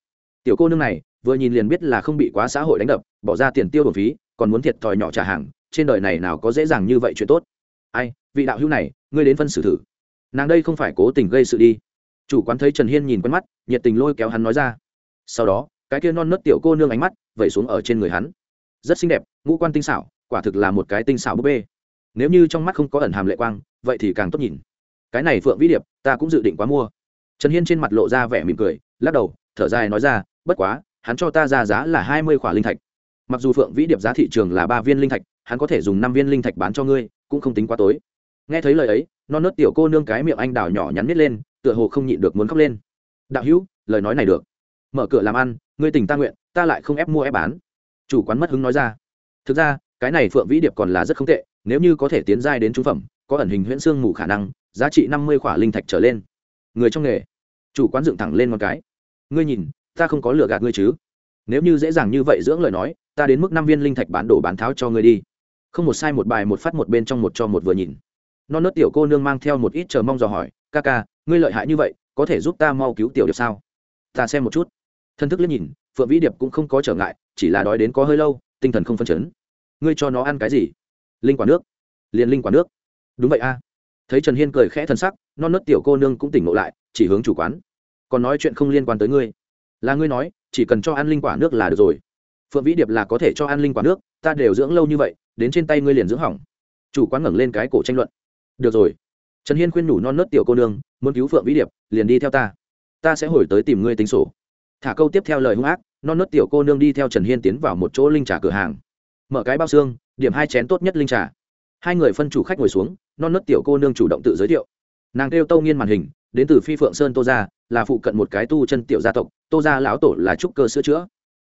Tiểu cô nương này, vừa nhìn liền biết là không bị quá xã hội đánh đập, bỏ ra tiền tiêu bổn phí, còn muốn thiệt thòi nhỏ trả hàng, trên đời này nào có dễ dàng như vậy chuyện tốt. Ai, vị đạo hữu này, ngươi đến phân xử thử nàng đây không phải cố tình gây sự đi. Chủ quán thấy trần hiên nhìn quen mắt, nhiệt tình lôi kéo hắn nói ra. Sau đó, cái kia non nớt tiểu cô nương ánh mắt vẩy xuống ở trên người hắn. Rất xinh đẹp, ngũ quan tinh xảo, quả thực là một cái tinh xảo búp bê. Nếu như trong mắt không có ẩn hàm lệ quang, vậy thì càng tốt nhìn. Cái này phượng vĩ điệp, ta cũng dự định quá mua. Trần hiên trên mặt lộ ra vẻ mỉm cười, lắc đầu, thở dài nói ra, bất quá, hắn cho ta ra giá là hai mươi khỏa linh thạch. Mặc dù phượng vĩ điệp giá thị trường là ba viên linh thạch, hắn có thể dùng năm viên linh thạch bán cho ngươi, cũng không tính quá tối. Nghe thấy lời ấy non nớt tiểu cô nương cái miệng anh đào nhỏ nhắn nít lên, tựa hồ không nhịn được muốn khóc lên. Đạo hữu, lời nói này được. Mở cửa làm ăn, ngươi tình ta nguyện, ta lại không ép mua ép bán. Chủ quán mất hứng nói ra. Thực ra, cái này phượng vĩ điệp còn là rất không tệ, nếu như có thể tiến giai đến trung phẩm, có ẩn hình huyễn xương mù khả năng, giá trị năm mươi khỏa linh thạch trở lên. Người trong nghề. Chủ quán dựng thẳng lên một cái. Ngươi nhìn, ta không có lừa gạt ngươi chứ. Nếu như dễ dàng như vậy dưỡng lời nói, ta đến mức năm viên linh thạch bán đổ bán tháo cho ngươi đi. Không một sai một bài, một phát một bên trong một cho một vừa nhìn non nớt tiểu cô nương mang theo một ít chờ mong dò hỏi, ca ca, ngươi lợi hại như vậy, có thể giúp ta mau cứu tiểu điệp sao? Ta xem một chút. Thân thức liếc nhìn, phượng vĩ điệp cũng không có trở ngại, chỉ là đói đến có hơi lâu, tinh thần không phân chấn. Ngươi cho nó ăn cái gì? Linh quả nước. Liền linh quả nước. Đúng vậy a. Thấy trần hiên cười khẽ thân sắc, non nớt tiểu cô nương cũng tỉnh ngộ lại, chỉ hướng chủ quán. Còn nói chuyện không liên quan tới ngươi. Là ngươi nói, chỉ cần cho ăn linh quả nước là được rồi. Phượng vĩ điệp là có thể cho ăn linh quả nước, ta đều dưỡng lâu như vậy, đến trên tay ngươi liền dưỡng hỏng. Chủ quán ngẩng lên cái cổ tranh luận được rồi. Trần hiên khuyên nhủ non nớt tiểu cô nương, muốn cứu phượng vĩ điệp, liền đi theo ta. Ta sẽ hồi tới tìm ngươi tính sổ. Thả câu tiếp theo lời hung ác, non nớt tiểu cô nương đi theo trần hiên tiến vào một chỗ linh trà cửa hàng. Mở cái bao xương, điểm hai chén tốt nhất linh trà. Hai người phân chủ khách ngồi xuống, non nớt tiểu cô nương chủ động tự giới thiệu. Nàng kêu tâu nghiên màn hình, đến từ phi phượng sơn tô gia, là phụ cận một cái tu chân tiểu gia tộc, tô gia lão tổ là trúc cơ sữa chữa.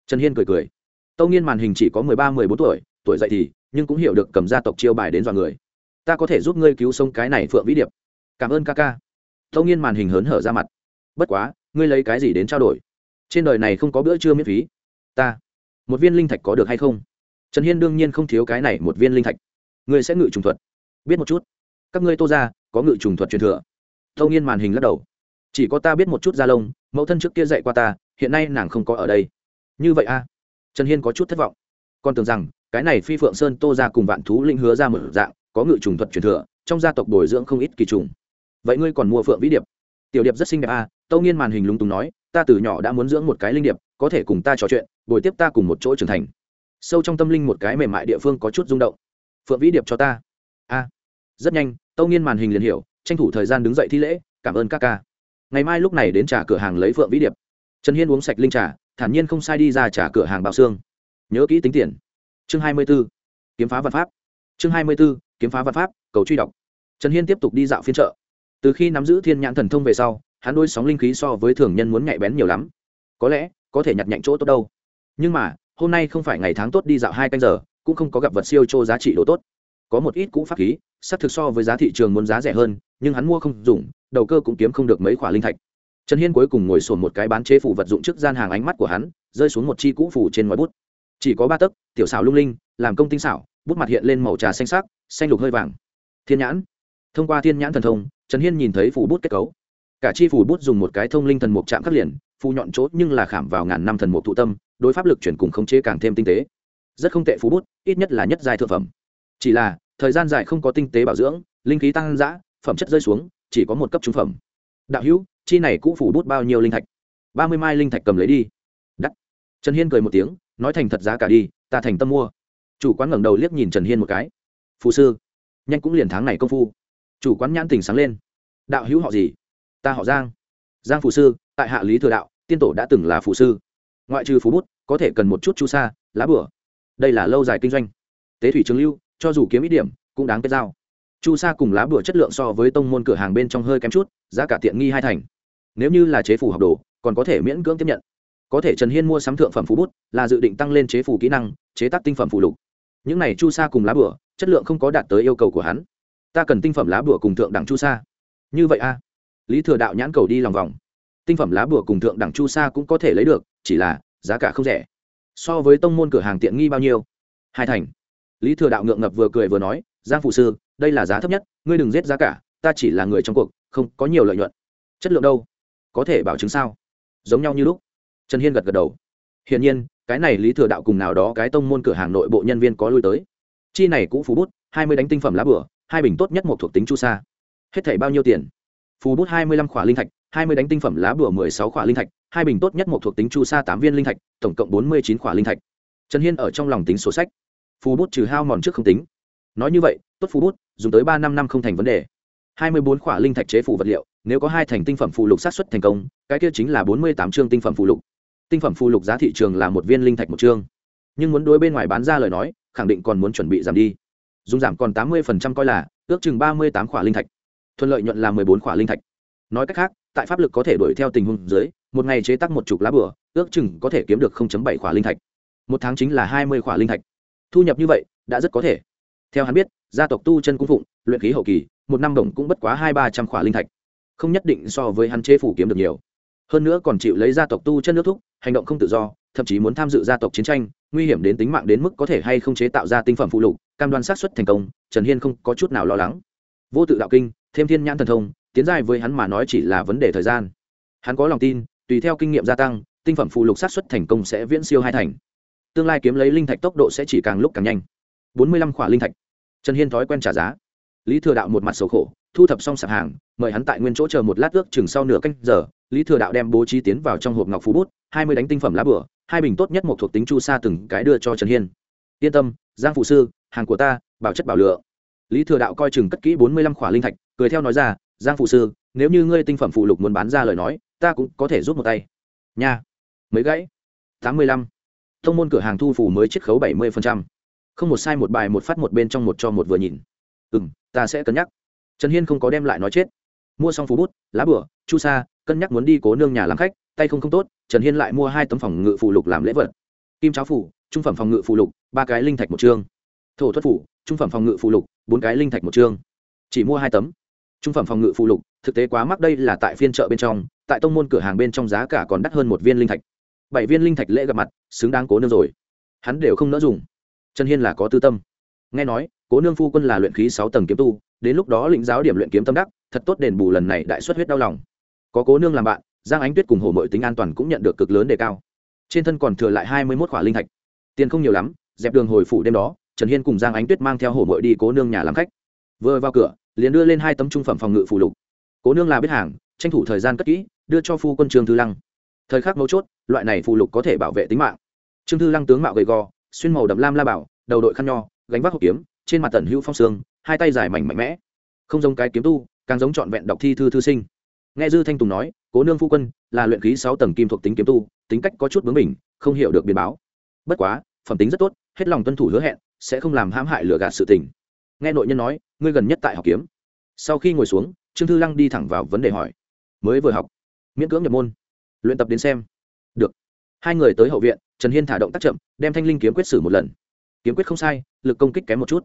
Trần hiên cười cười. Tâu nghiên màn hình chỉ có mười ba, mười bốn tuổi tuổi dậy thì, nhưng cũng hiểu được cầm gia tộc chiêu bài đến dọa người ta có thể giúp ngươi cứu sống cái này phượng vĩ điệp. Cảm ơn ca ca. Tâu nghiên màn hình hớn hở ra mặt. Bất quá, ngươi lấy cái gì đến trao đổi? Trên đời này không có bữa trưa miễn phí. Ta, một viên linh thạch có được hay không? Trần hiên đương nhiên không thiếu cái này một viên linh thạch. Ngươi sẽ ngự trùng thuật. Biết một chút. Các ngươi tô ra có ngự trùng thuật truyền thừa. Tâu nghiên màn hình lắc đầu. Chỉ có ta biết một chút da lông, mẫu thân trước kia dạy qua ta, hiện nay nàng không có ở đây. Như vậy a trần hiên có chút thất vọng. Con tưởng rằng, cái này phi phượng sơn tô ra cùng vạn thú linh hứa ra một dạng có ngự trùng thuật truyền thừa, trong gia tộc bồi dưỡng không ít kỳ trùng. Vậy ngươi còn mua phượng vĩ điệp? Tiểu điệp rất xinh đẹp a tâu nghiên màn hình lúng túng nói, ta từ nhỏ đã muốn dưỡng một cái linh điệp, có thể cùng ta trò chuyện bồi tiếp ta cùng một chỗ trưởng thành. Sâu trong tâm linh một cái mềm mại địa phương có chút rung động. Phượng vĩ điệp cho ta. A. Rất nhanh, tâu nghiên màn hình liền hiểu, tranh thủ thời gian đứng dậy thi lễ, cảm ơn các ca. Ngày mai lúc này đến trả cửa hàng lấy phượng vĩ điệp. Trần hiên uống sạch linh trà, thản nhiên không sai đi ra trả cửa hàng bạo xương. Nhớ kỹ tính tiền. Chương hai mươi b ố kiếm phá văn pháp chương hai mươi b ố kiếm phá văn pháp, cầu truy đọc. Trần hiên tiếp tục đi dạo phiên chợ. Từ khi nắm giữ thiên nhãn thần thông về sau, hắn đôi sóng linh khí so với thường nhân muốn nhạy bén nhiều lắm. Có lẽ, có thể nhặt nhạnh chỗ tốt đâu. Nhưng mà, hôm nay không phải ngày tháng tốt đi dạo hai canh giờ, cũng không có gặp vật siêu chô giá trị đồ tốt. Có một ít cũ pháp khí sắc thực so với giá thị trường muốn giá rẻ hơn, nhưng hắn mua không dùng, đầu cơ cũng kiếm không được mấy khoả linh thạch. Trần hiên cuối cùng ngồi sổn một cái bán chế phủ vật dụng trước gian hàng ánh mắt của hắn, rơi xuống một chi cũ phủ trên ngói bút. Chỉ có ba tấc, tiểu xảo lung linh, làm công tinh xảo bút mặt hiện lên màu trà xanh sắc, xanh lục hơi vàng. Thiên nhãn. Thông qua thiên nhãn thần thông, trần hiên nhìn thấy phủ bút kết cấu. Cả chi phủ bút dùng một cái thông linh thần mục chạm khắc liền, phù nhọn chốt nhưng là khảm vào ngàn năm thần mục thụ tâm, đối pháp lực chuyển cùng khống chế càng thêm tinh tế. Rất không tệ phú bút, ít nhất là nhất giai thượng phẩm. Chỉ là, thời gian dài không có tinh tế bảo dưỡng, linh khí tăng giã phẩm chất rơi xuống, chỉ có một cấp trung phẩm. Đạo hữu, chi này cũ phủ bút bao nhiêu linh thạch? Ba mươi mai linh thạch cầm lấy đi. Đắt. Trần hiên cười một tiếng, nói thành thật giá cả đi, ta thành tâm mua chủ quán ngẩng đầu liếc nhìn trần hiên một cái. Phù sư, nhanh cũng liền tháng này công phu. Chủ quán nhãn tình sáng lên. Đạo hữu họ gì? Ta họ giang. Giang phù sư, tại hạ lý thừa đạo, tiên tổ đã từng là phù sư. Ngoại trừ phú bút, có thể cần một chút chu sa, lá bửa. Đây là lâu dài kinh doanh. Tế thủy trường lưu, cho dù kiếm ít điểm, cũng đáng kết giao. Chu sa cùng lá bửa chất lượng so với tông môn cửa hàng bên trong hơi kém chút, giá cả tiện nghi hai thành. Nếu như là chế phủ học đồ, còn có thể miễn cưỡng tiếp nhận. Có thể trần hiên mua sắm thượng phẩm phú bút, là dự định tăng lên chế phủ kỹ năng, chế tác tinh phẩm phụ lục những này chu sa cùng lá bửa chất lượng không có đạt tới yêu cầu của hắn. Ta cần tinh phẩm lá bửa cùng thượng đẳng chu sa. Như vậy a lý thừa đạo nhãn cầu đi lòng vòng. Tinh phẩm lá bửa cùng thượng đẳng chu sa cũng có thể lấy được, chỉ là giá cả không rẻ. So với tông môn cửa hàng tiện nghi bao nhiêu? Hai thành. Lý thừa đạo ngượng ngập vừa cười vừa nói, giang phụ sư, đây là giá thấp nhất, ngươi đừng giết giá cả, ta chỉ là người trong cuộc, không có nhiều lợi nhuận. Chất lượng đâu? Có thể bảo chứng sao? Giống nhau như lúc. Trần hiên gật gật đầu. Hiển nhiên cái này lý thừa đạo cùng nào đó cái tông môn cửa hàng nội bộ nhân viên có lui tới. Chi này cũng phú bút, hai mươi đánh tinh phẩm lá bửa, hai bình tốt nhất một thuộc tính chu sa. Hết thảy bao nhiêu tiền? Phú bút hai mươi lăm khỏa linh thạch, hai mươi đánh tinh phẩm lá bửa mười sáu khỏa linh thạch, hai bình tốt nhất một thuộc tính chu sa tám viên linh thạch, tổng cộng bốn mươi chín khỏa linh thạch. Trần hiên ở trong lòng tính sổ sách. Phú bút trừ hao mòn trước không tính. Nói như vậy, tốt phú bút, dùng tới ba năm năm không thành vấn đề. Hai mươi bốn khỏa linh thạch chế phủ vật liệu, nếu có hai thành tinh phẩm phụ lục sát xuất thành công, cái kia chính là bốn mươi tám chương tinh phẩm phụ lục tinh phẩm phù lục giá thị trường là một viên linh thạch một chương. Nhưng muốn đối bên ngoài bán ra lời nói, khẳng định còn muốn chuẩn bị giảm đi. Dùng giảm còn tám mươi coi là, ước chừng ba mươi tám khỏa linh thạch. Thuận lợi nhuận là mười bốn khỏa linh thạch. Nói cách khác, tại pháp lực có thể đuổi theo tình huống dưới, một ngày chế tác một chục lá bửa ước chừng có thể kiếm được bảy khỏa linh thạch. Một tháng chính là hai mươi khỏa linh thạch. Thu nhập như vậy, đã rất có thể. Theo hắn biết, gia tộc tu chân cung phụng, luyện khí hậu kỳ, một năm đồng cũng bất quá hai ba trăm khỏa linh thạch. Không nhất định so với hắn chế phủ kiếm được nhiều hơn nữa còn chịu lấy gia tộc tu chân nước thúc, hành động không tự do, thậm chí muốn tham dự gia tộc chiến tranh, nguy hiểm đến tính mạng đến mức có thể hay không chế tạo ra tinh phẩm phụ lục, cam đoan sát xuất thành công, trần hiên không có chút nào lo lắng. Vô tự đạo kinh, thêm thiên nhãn thần thông, tiến dài với hắn mà nói chỉ là vấn đề thời gian. Hắn có lòng tin, tùy theo kinh nghiệm gia tăng, tinh phẩm phụ lục sát xuất thành công sẽ viễn siêu hai thành. Tương lai kiếm lấy linh thạch tốc độ sẽ chỉ càng lúc càng nhanh. Bốn mươi lăm khỏa linh thạch. Trần hiên thói quen trả giá lý thừa đạo một mặt sầu khổ, thu thập xong sạp hàng, mời hắn tại nguyên chỗ chờ một lát ước chừng sau nửa canh giờ, lý thừa đạo đem bố trí tiến vào trong hộp ngọc phú bút, hai mươi đánh tinh phẩm lá bửa, hai bình tốt nhất một thuộc tính chu sa từng cái đưa cho trần hiên. Yên tâm, giang phụ sư, hàng của ta, bảo chất bảo lựa. Lý thừa đạo coi chừng cất kỹ bốn mươi lăm khỏa linh thạch, cười theo nói ra, giang phụ sư, nếu như ngươi tinh phẩm phụ lục muốn bán ra lời nói, ta cũng có thể giúp một tay. Nha, mấy gãy? Tám mươi lăm. Thông môn cửa hàng thu phủ mới chiết khấu bảy mươi không một sai một bài một phát một bên trong một cho một vừa nhìn ừ m ta sẽ cân nhắc. Trần hiên không có đem lại nói chết. Mua xong phú bút, lá bửa, chu sa, cân nhắc muốn đi cố nương nhà làm khách, tay không không tốt, trần hiên lại mua hai tấm phòng ngự phụ lục làm lễ vật. Kim cháo phủ, trung phẩm phòng ngự phụ lục, ba cái linh thạch một chương. Thổ thuật phủ, trung phẩm phòng ngự phụ lục, bốn cái linh thạch một chương. Chỉ mua hai tấm. Trung phẩm phòng ngự phụ lục, thực tế quá mắc đây là tại phiên chợ bên trong, tại tông môn cửa hàng bên trong giá cả còn đắt hơn một viên linh thạch. Bảy viên linh thạch lễ gặp mặt, xứng đáng cố nương rồi. Hắn đều không nỡ dùng. Trần hiên là có tư tâm. Nghe nói cố nương phu quân là luyện khí sáu tầng kiếm tu, đến lúc đó lĩnh giáo điểm luyện kiếm tâm đắc, thật tốt đền bù lần này đại xuất huyết đau lòng. Có cố nương làm bạn, giang ánh tuyết cùng hồ mội tính an toàn cũng nhận được cực lớn đề cao. Trên thân còn thừa lại hai mươi mốt khỏa linh thạch. Tiền không nhiều lắm, dẹp đường hồi phủ đêm đó, trần hiên cùng giang ánh tuyết mang theo hồ mội đi cố nương nhà làm khách. Vừa vào cửa, liền đưa lên hai tấm trung phẩm phòng ngự phù lục. Cố nương là biết hàng, tranh thủ thời gian cất kỹ, đưa cho phu quân trường thư lăng. Thời khắc mấu chốt, loại này phù lục có thể bảo vệ tính mạng. Trương thư lăng tướng mạo gầy gò, xuyên màu đậm lam la bảo, đầu đội khăn nho, gánh vác hộp kiếm trên mặt tần hữu phong sương, hai tay dài mảnh mạnh mẽ. Không giống cái kiếm tu, càng giống trọn vẹn đọc thi thư thư sinh. Nghe dư thanh tùng nói, cố nương phu quân, là luyện khí sáu tầng kim thuộc tính kiếm tu, tính cách có chút bướng mình không hiểu được biến báo. Bất quá, phẩm tính rất tốt, hết lòng tuân thủ hứa hẹn, sẽ không làm hãm hại lừa gạt sự tình. Nghe nội nhân nói, ngươi gần nhất tại học kiếm. Sau khi ngồi xuống, trương thư lăng đi thẳng vào vấn đề hỏi, mới vừa học, miễn cưỡng nhập môn, luyện tập đến xem. Được. Hai người tới hậu viện, trần hiên thả động tác chậm, đem thanh linh kiếm quyết xử một lần. Kiếm quyết không sai, lực công kích kém một chút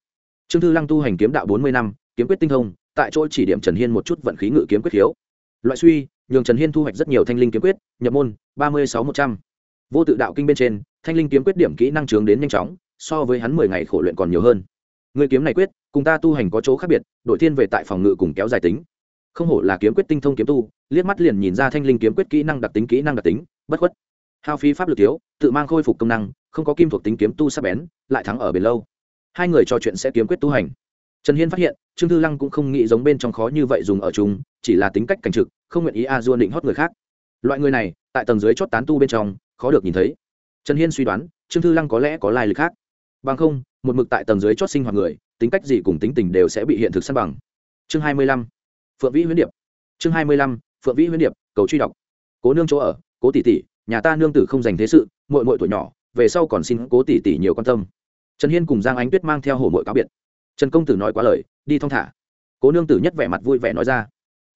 trương thư lăng tu hành kiếm đạo bốn mươi năm, kiếm quyết tinh thông, tại chỗ chỉ điểm trần hiên một chút vận khí ngự kiếm quyết khiếu. Loại suy, nhường trần hiên thu hoạch rất nhiều thanh linh kiếm quyết, nhập môn, ba mươi sáu một trăm. Vô tự đạo kinh bên trên, thanh linh kiếm quyết điểm kỹ năng trướng đến nhanh chóng, so với hắn mười ngày khổ luyện còn nhiều hơn. Người kiếm này quyết, cùng ta tu hành có chỗ khác biệt, đội thiên về tại phòng ngự cùng kéo dài tính. Không hổ là kiếm quyết tinh thông kiếm tu, liếc mắt liền nhìn ra thanh linh kiếm quyết kỹ năng đặc tính kỹ năng đặc tính, bất khuất. Hao phí pháp lực thiếu, tự mang khôi phục công năng, không có kim thuộc tính kiếm tu sắp bén, lại thắng ở bền lâu hai người trò chuyện sẽ kiếm quyết tu hành. Trần hiên phát hiện, trương thư lăng cũng không nghĩ giống bên trong khó như vậy dùng ở chúng chỉ là tính cách cảnh trực, không nguyện ý a dua định hót người khác. Loại người này, tại tầng dưới chót tán tu bên trong, khó được nhìn thấy. Trần hiên suy đoán, trương thư lăng có lẽ có lai lịch khác. Bằng không, một mực tại tầng dưới chót sinh hoạt người, tính cách gì cùng tính tình đều sẽ bị hiện thực săn bằng. Chương hai mươi lăm, phượng vĩ huyễn điệp. Chương hai mươi lăm, phượng vĩ huyễn điệp, cầu truy đọc. Cố nương chỗ ở, cố tỷ tỷ, nhà ta nương tử không dành thế sự, muội muội tuổi nhỏ, về sau còn xin cố tỷ tỷ nhiều quan tâm trần hiên cùng giang ánh tuyết mang theo hổ mội cáo biệt. Trần công tử nói quá lời, đi thong thả. Cố nương tử nhất vẻ mặt vui vẻ nói ra.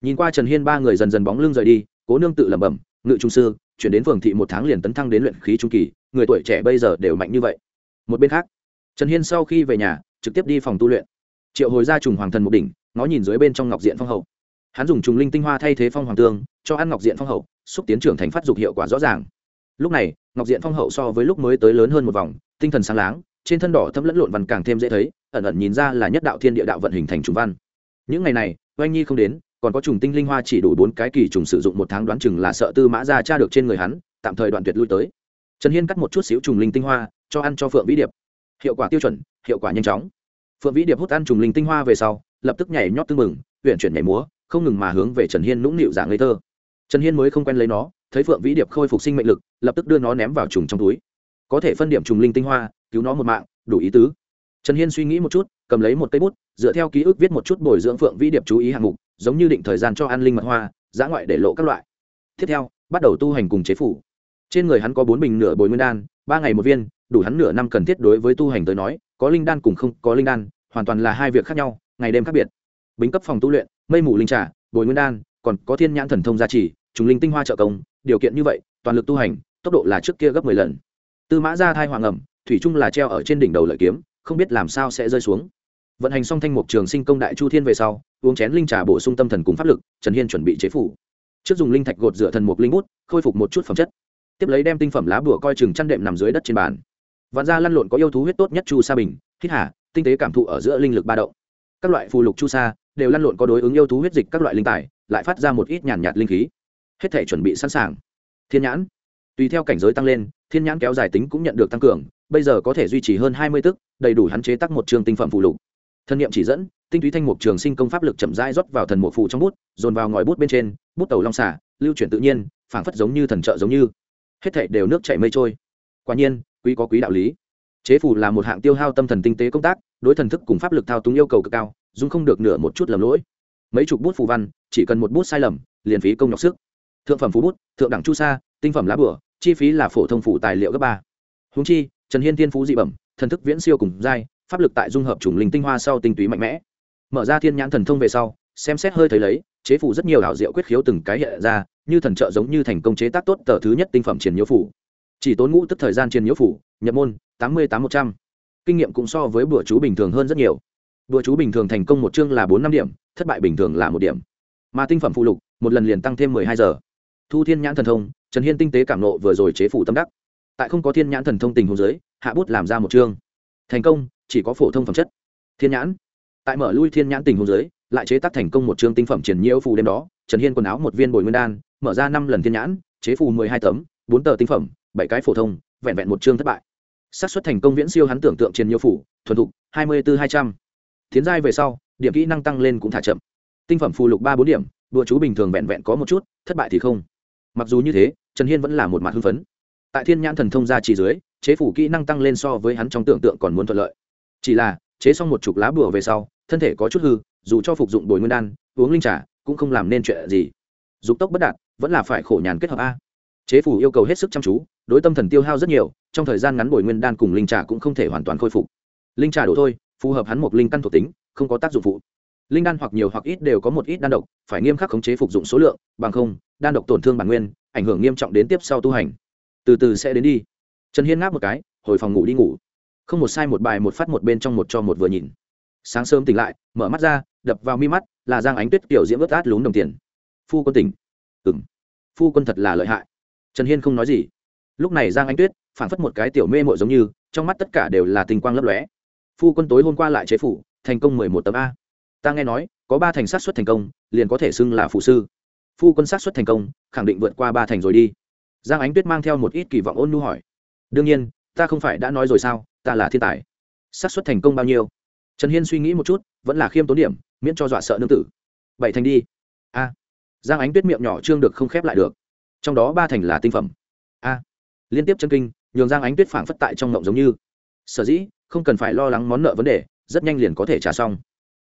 Nhìn qua trần hiên ba người dần dần bóng lưng rời đi, cố nương tự lẩm bẩm, ngự trung sư, chuyển đến phường thị một tháng liền tấn thăng đến luyện khí trung kỳ, người tuổi trẻ bây giờ đều mạnh như vậy. Một bên khác, trần hiên sau khi về nhà, trực tiếp đi phòng tu luyện. Triệu hồi ra trùng hoàng thần một đỉnh nó nhìn dưới bên trong ngọc diện phong hậu. Hắn dùng trùng linh tinh hoa thay thế phong hoàng tương, cho ăn ngọc diện phong hậu, xúc tiến trưởng thành phát dục hiệu quả rõ ràng. Lúc này, ngọc diện phong hậu so với lúc mới tới lớn hơn một vòng, tinh thần sáng láng trên thân đỏ thấm lẫn lộn văn càng thêm dễ thấy, ẩn ẩn nhìn ra là nhất đạo thiên địa đạo vận hình thành trùng văn. Những ngày này, oanh nhi không đến, còn có trùng tinh linh hoa chỉ đủ bốn cái kỳ trùng sử dụng một tháng đoán chừng là sợ tư mã ra tra được trên người hắn, tạm thời đoạn tuyệt lui tới. Trần hiên cắt một chút xíu trùng linh tinh hoa, cho ăn cho phượng vĩ điệp. Hiệu quả tiêu chuẩn, hiệu quả nhanh chóng. Phượng vĩ điệp hút ăn trùng linh tinh hoa về sau, lập tức nhảy nhót tưng mừng huyện chuyển nhảy múa, không ngừng mà hướng về trần hiên nũng nịu dạng ngây thơ. Trần hiên mới không quen lấy nó, thấy phượng vĩ điệp khôi phục sinh mệnh lực, lập tức đưa nó ném vào trùng trong túi. Có thể phân điểm trùng linh tinh hoa cứu nó một mạng, đủ ý tứ. Trần hiên suy nghĩ một chút, cầm lấy một cây bút, dựa theo ký ức viết một chút bồi dưỡng phượng vĩ điệp chú ý hạng mục, giống như định thời gian cho an linh mật hoa, giã ngoại để lộ các loại. Tiếp theo, bắt đầu tu hành cùng chế phủ. Trên người hắn có bốn bình nửa bồi nguyên đan, ba ngày một viên, đủ hắn nửa năm cần thiết đối với tu hành tới nói, có linh đan cùng không có linh đan, hoàn toàn là hai việc khác nhau, ngày đêm khác biệt. Bính cấp phòng tu luyện, mây mù linh trà, bồi nguyên đan, còn có thiên nhãn thần thông gia trì, trùng linh tinh hoa trợ công, điều kiện như vậy, toàn lực tu hành, tốc độ là trước kia gấp mười lần. Tư mã ra thai hoàng ẩm thủy chung là treo ở trên đỉnh đầu lợi kiếm không biết làm sao sẽ rơi xuống. Vận hành xong thanh mục trường sinh công đại chu thiên về sau uống chén linh trà bổ sung tâm thần cùng pháp lực trần hiên chuẩn bị chế phủ. Trước dùng linh thạch gột dựa thần mục linh bút khôi phục một chút phẩm chất. Tiếp lấy đem tinh phẩm lá bùa coi chừng chăn đệm nằm dưới đất trên bàn. Vạn gia lăn lộn có yêu thú huyết tốt nhất chu sa bình hít hà tinh tế cảm thụ ở giữa linh lực ba động. Các loại phù lục chu sa đều lăn lộn có đối ứng yêu thú huyết dịch các loại linh tài lại phát ra một ít nhàn nhạt, linh khí. Hết thể chuẩn bị sẵn sàng. Thiên nhãn. Tùy theo cảnh giới tăng lên thiên nhãn kéo dài tính cũng nhận được tăng cường bây giờ có thể duy trì hơn hai mươi tức, đầy đủ hắn chế tác một trường tinh phẩm phụ lục. Thân nhiệm chỉ dẫn, tinh túy thanh mục trường sinh công pháp lực chậm rãi rót vào thần mục phù trong bút, dồn vào ngòi bút bên trên, bút tàu long xả, lưu chuyển tự nhiên, phảng phất giống như thần trợ giống như. Hết thảy đều nước chảy mây trôi. Quả nhiên, quý có quý đạo lý. Chế phù là một hạng tiêu hao tâm thần tinh tế công tác, đối thần thức cùng pháp lực thao túng yêu cầu cực cao dung không được nửa một chút lầm lỗi. Mấy chục bút phù văn, chỉ cần một bút sai lầm, liền phí công nhọc sức. Thượng phẩm phú bút, thượng đẳng chu sa, tinh phẩm lá bửa, chi phí là phổ thông phủ tài liệu gấp ba. Húng chi trần hiên thiên phú dị bẩm, thần thức viễn siêu cùng giai, pháp lực tại dung hợp chủng linh tinh hoa sau tinh túy mạnh mẽ. Mở ra thiên nhãn thần thông về sau, xem xét hơi thấy lấy, chế phủ rất nhiều ảo diệu quyết khiếu từng cái hiện ra, như thần trợ giống như thành công chế tác tốt tờ thứ nhất tinh phẩm triển nhiễu phủ. Chỉ tốn ngũ tức thời gian triển nhiễu phủ, nhập môn, tám mươi tám một trăm. Kinh nghiệm cũng so với bữa chú bình thường hơn rất nhiều. Bữa chú bình thường thành công một chương là bốn năm điểm, thất bại bình thường là một điểm. Mà tinh phẩm phụ lục, một lần liền tăng thêm mười hai giờ. Thu thiên nhãn thần thông, trần hiên tinh tế cảm nộ vừa rồi chế phủ tâm đắc tại không có thiên nhãn thần thông tình hồ dưới, hạ bút làm ra một chương. Thành công, chỉ có phổ thông phẩm chất. Thiên nhãn. Tại mở lui thiên nhãn tình hồ dưới, lại chế tác thành công một chương tinh phẩm triển nhiễu phù đêm đó, trần hiên quần áo một viên bồi nguyên đan, mở ra năm lần thiên nhãn, chế phù mười hai tấm, bốn tờ tinh phẩm, bảy cái phổ thông, vẹn vẹn một chương thất bại. Xác suất thành công viễn siêu hắn tưởng tượng triển nhiễu phủ thuần thục, hai mươi bốn hai trăm. Tiến giai về sau, điểm kỹ năng tăng lên cũng thả chậm. Tinh phẩm phù lục ba bốn điểm, đùa chú bình thường vẹn vẹn có một chút, thất bại thì không. Mặc dù như thế, trần hiên vẫn là một mặt hưng phấn tại thiên nhãn thần thông ra chỉ dưới, chế phủ kỹ năng tăng lên so với hắn trong tưởng tượng còn muốn thuận lợi. Chỉ là, chế xong một chục lá bùa về sau, thân thể có chút hư, dù cho phục dụng bồi nguyên đan, uống linh trà, cũng không làm nên chuyện gì. Dục tốc bất đạt, vẫn là phải khổ nhàn kết hợp a. Chế phủ yêu cầu hết sức chăm chú, đối tâm thần tiêu hao rất nhiều, trong thời gian ngắn bồi nguyên đan cùng linh trà cũng không thể hoàn toàn khôi phục. Linh trà đổ thôi, phù hợp hắn một linh căn thuộc tính, không có tác dụng phụ. Linh đan hoặc nhiều hoặc ít đều có một ít đan độc, phải nghiêm khắc khống chế phục dụng số lượng, bằng không, đan độc tổn thương bản nguyên, ảnh hưởng nghiêm trọng đến tiếp sau tu hành từ từ sẽ đến đi. Trần hiên ngáp một cái, hồi phòng ngủ đi ngủ. Không một sai một bài một phát một bên trong một cho một vừa nhìn. Sáng sớm tỉnh lại, mở mắt ra, đập vào mi mắt, là giang ánh tuyết kiểu diễm ướt át lún đồng tiền. Phu quân tỉnh. Ừng phu quân thật là lợi hại. Trần hiên không nói gì. Lúc này giang ánh tuyết phản phất một cái tiểu mê mội giống như, trong mắt tất cả đều là tình quang lấp lóe. Phu quân tối hôm qua lại chế phủ, thành công mười một tấm a. Ta nghe nói, có ba thành sát xuất thành công, liền có thể xưng là phụ sư. Phu quân sát xuất thành công, khẳng định vượt qua ba thành rồi đi giang ánh tuyết mang theo một ít kỳ vọng ôn nu hỏi. Đương nhiên, ta không phải đã nói rồi sao, ta là thiên tài. Xác suất thành công bao nhiêu? Trần hiên suy nghĩ một chút, vẫn là khiêm tốn điểm, miễn cho dọa sợ nương tử. Bảy thành đi. A. Giang ánh tuyết miệng nhỏ trương được không khép lại được. Trong đó ba thành là tinh phẩm. A. Liên tiếp chân kinh, nhường giang ánh tuyết phảng phất tại trong ngộng giống như. Sở dĩ, không cần phải lo lắng món nợ vấn đề, rất nhanh liền có thể trả xong.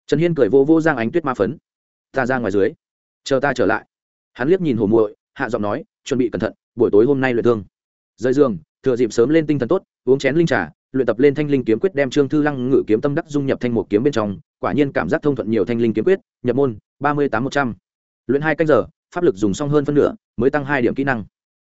Trần hiên cười vô vô giang ánh tuyết ma phấn. Ta ra ngoài dưới. Chờ ta trở lại. Hắn liếc nhìn hồ muội hạ giọng nói, chuẩn bị cẩn thận, buổi tối hôm nay luyện thương. Rời giường, thừa dịp sớm lên tinh thần tốt, uống chén linh trà, luyện tập lên thanh linh kiếm quyết đem trương thư lăng ngự kiếm tâm đắc dung nhập thanh một kiếm bên trong, quả nhiên cảm giác thông thuận nhiều thanh linh kiếm quyết, nhập môn, ba mươi tám một trăm. Luyện hai canh giờ, pháp lực dùng xong hơn phân nửa, mới tăng hai điểm kỹ năng.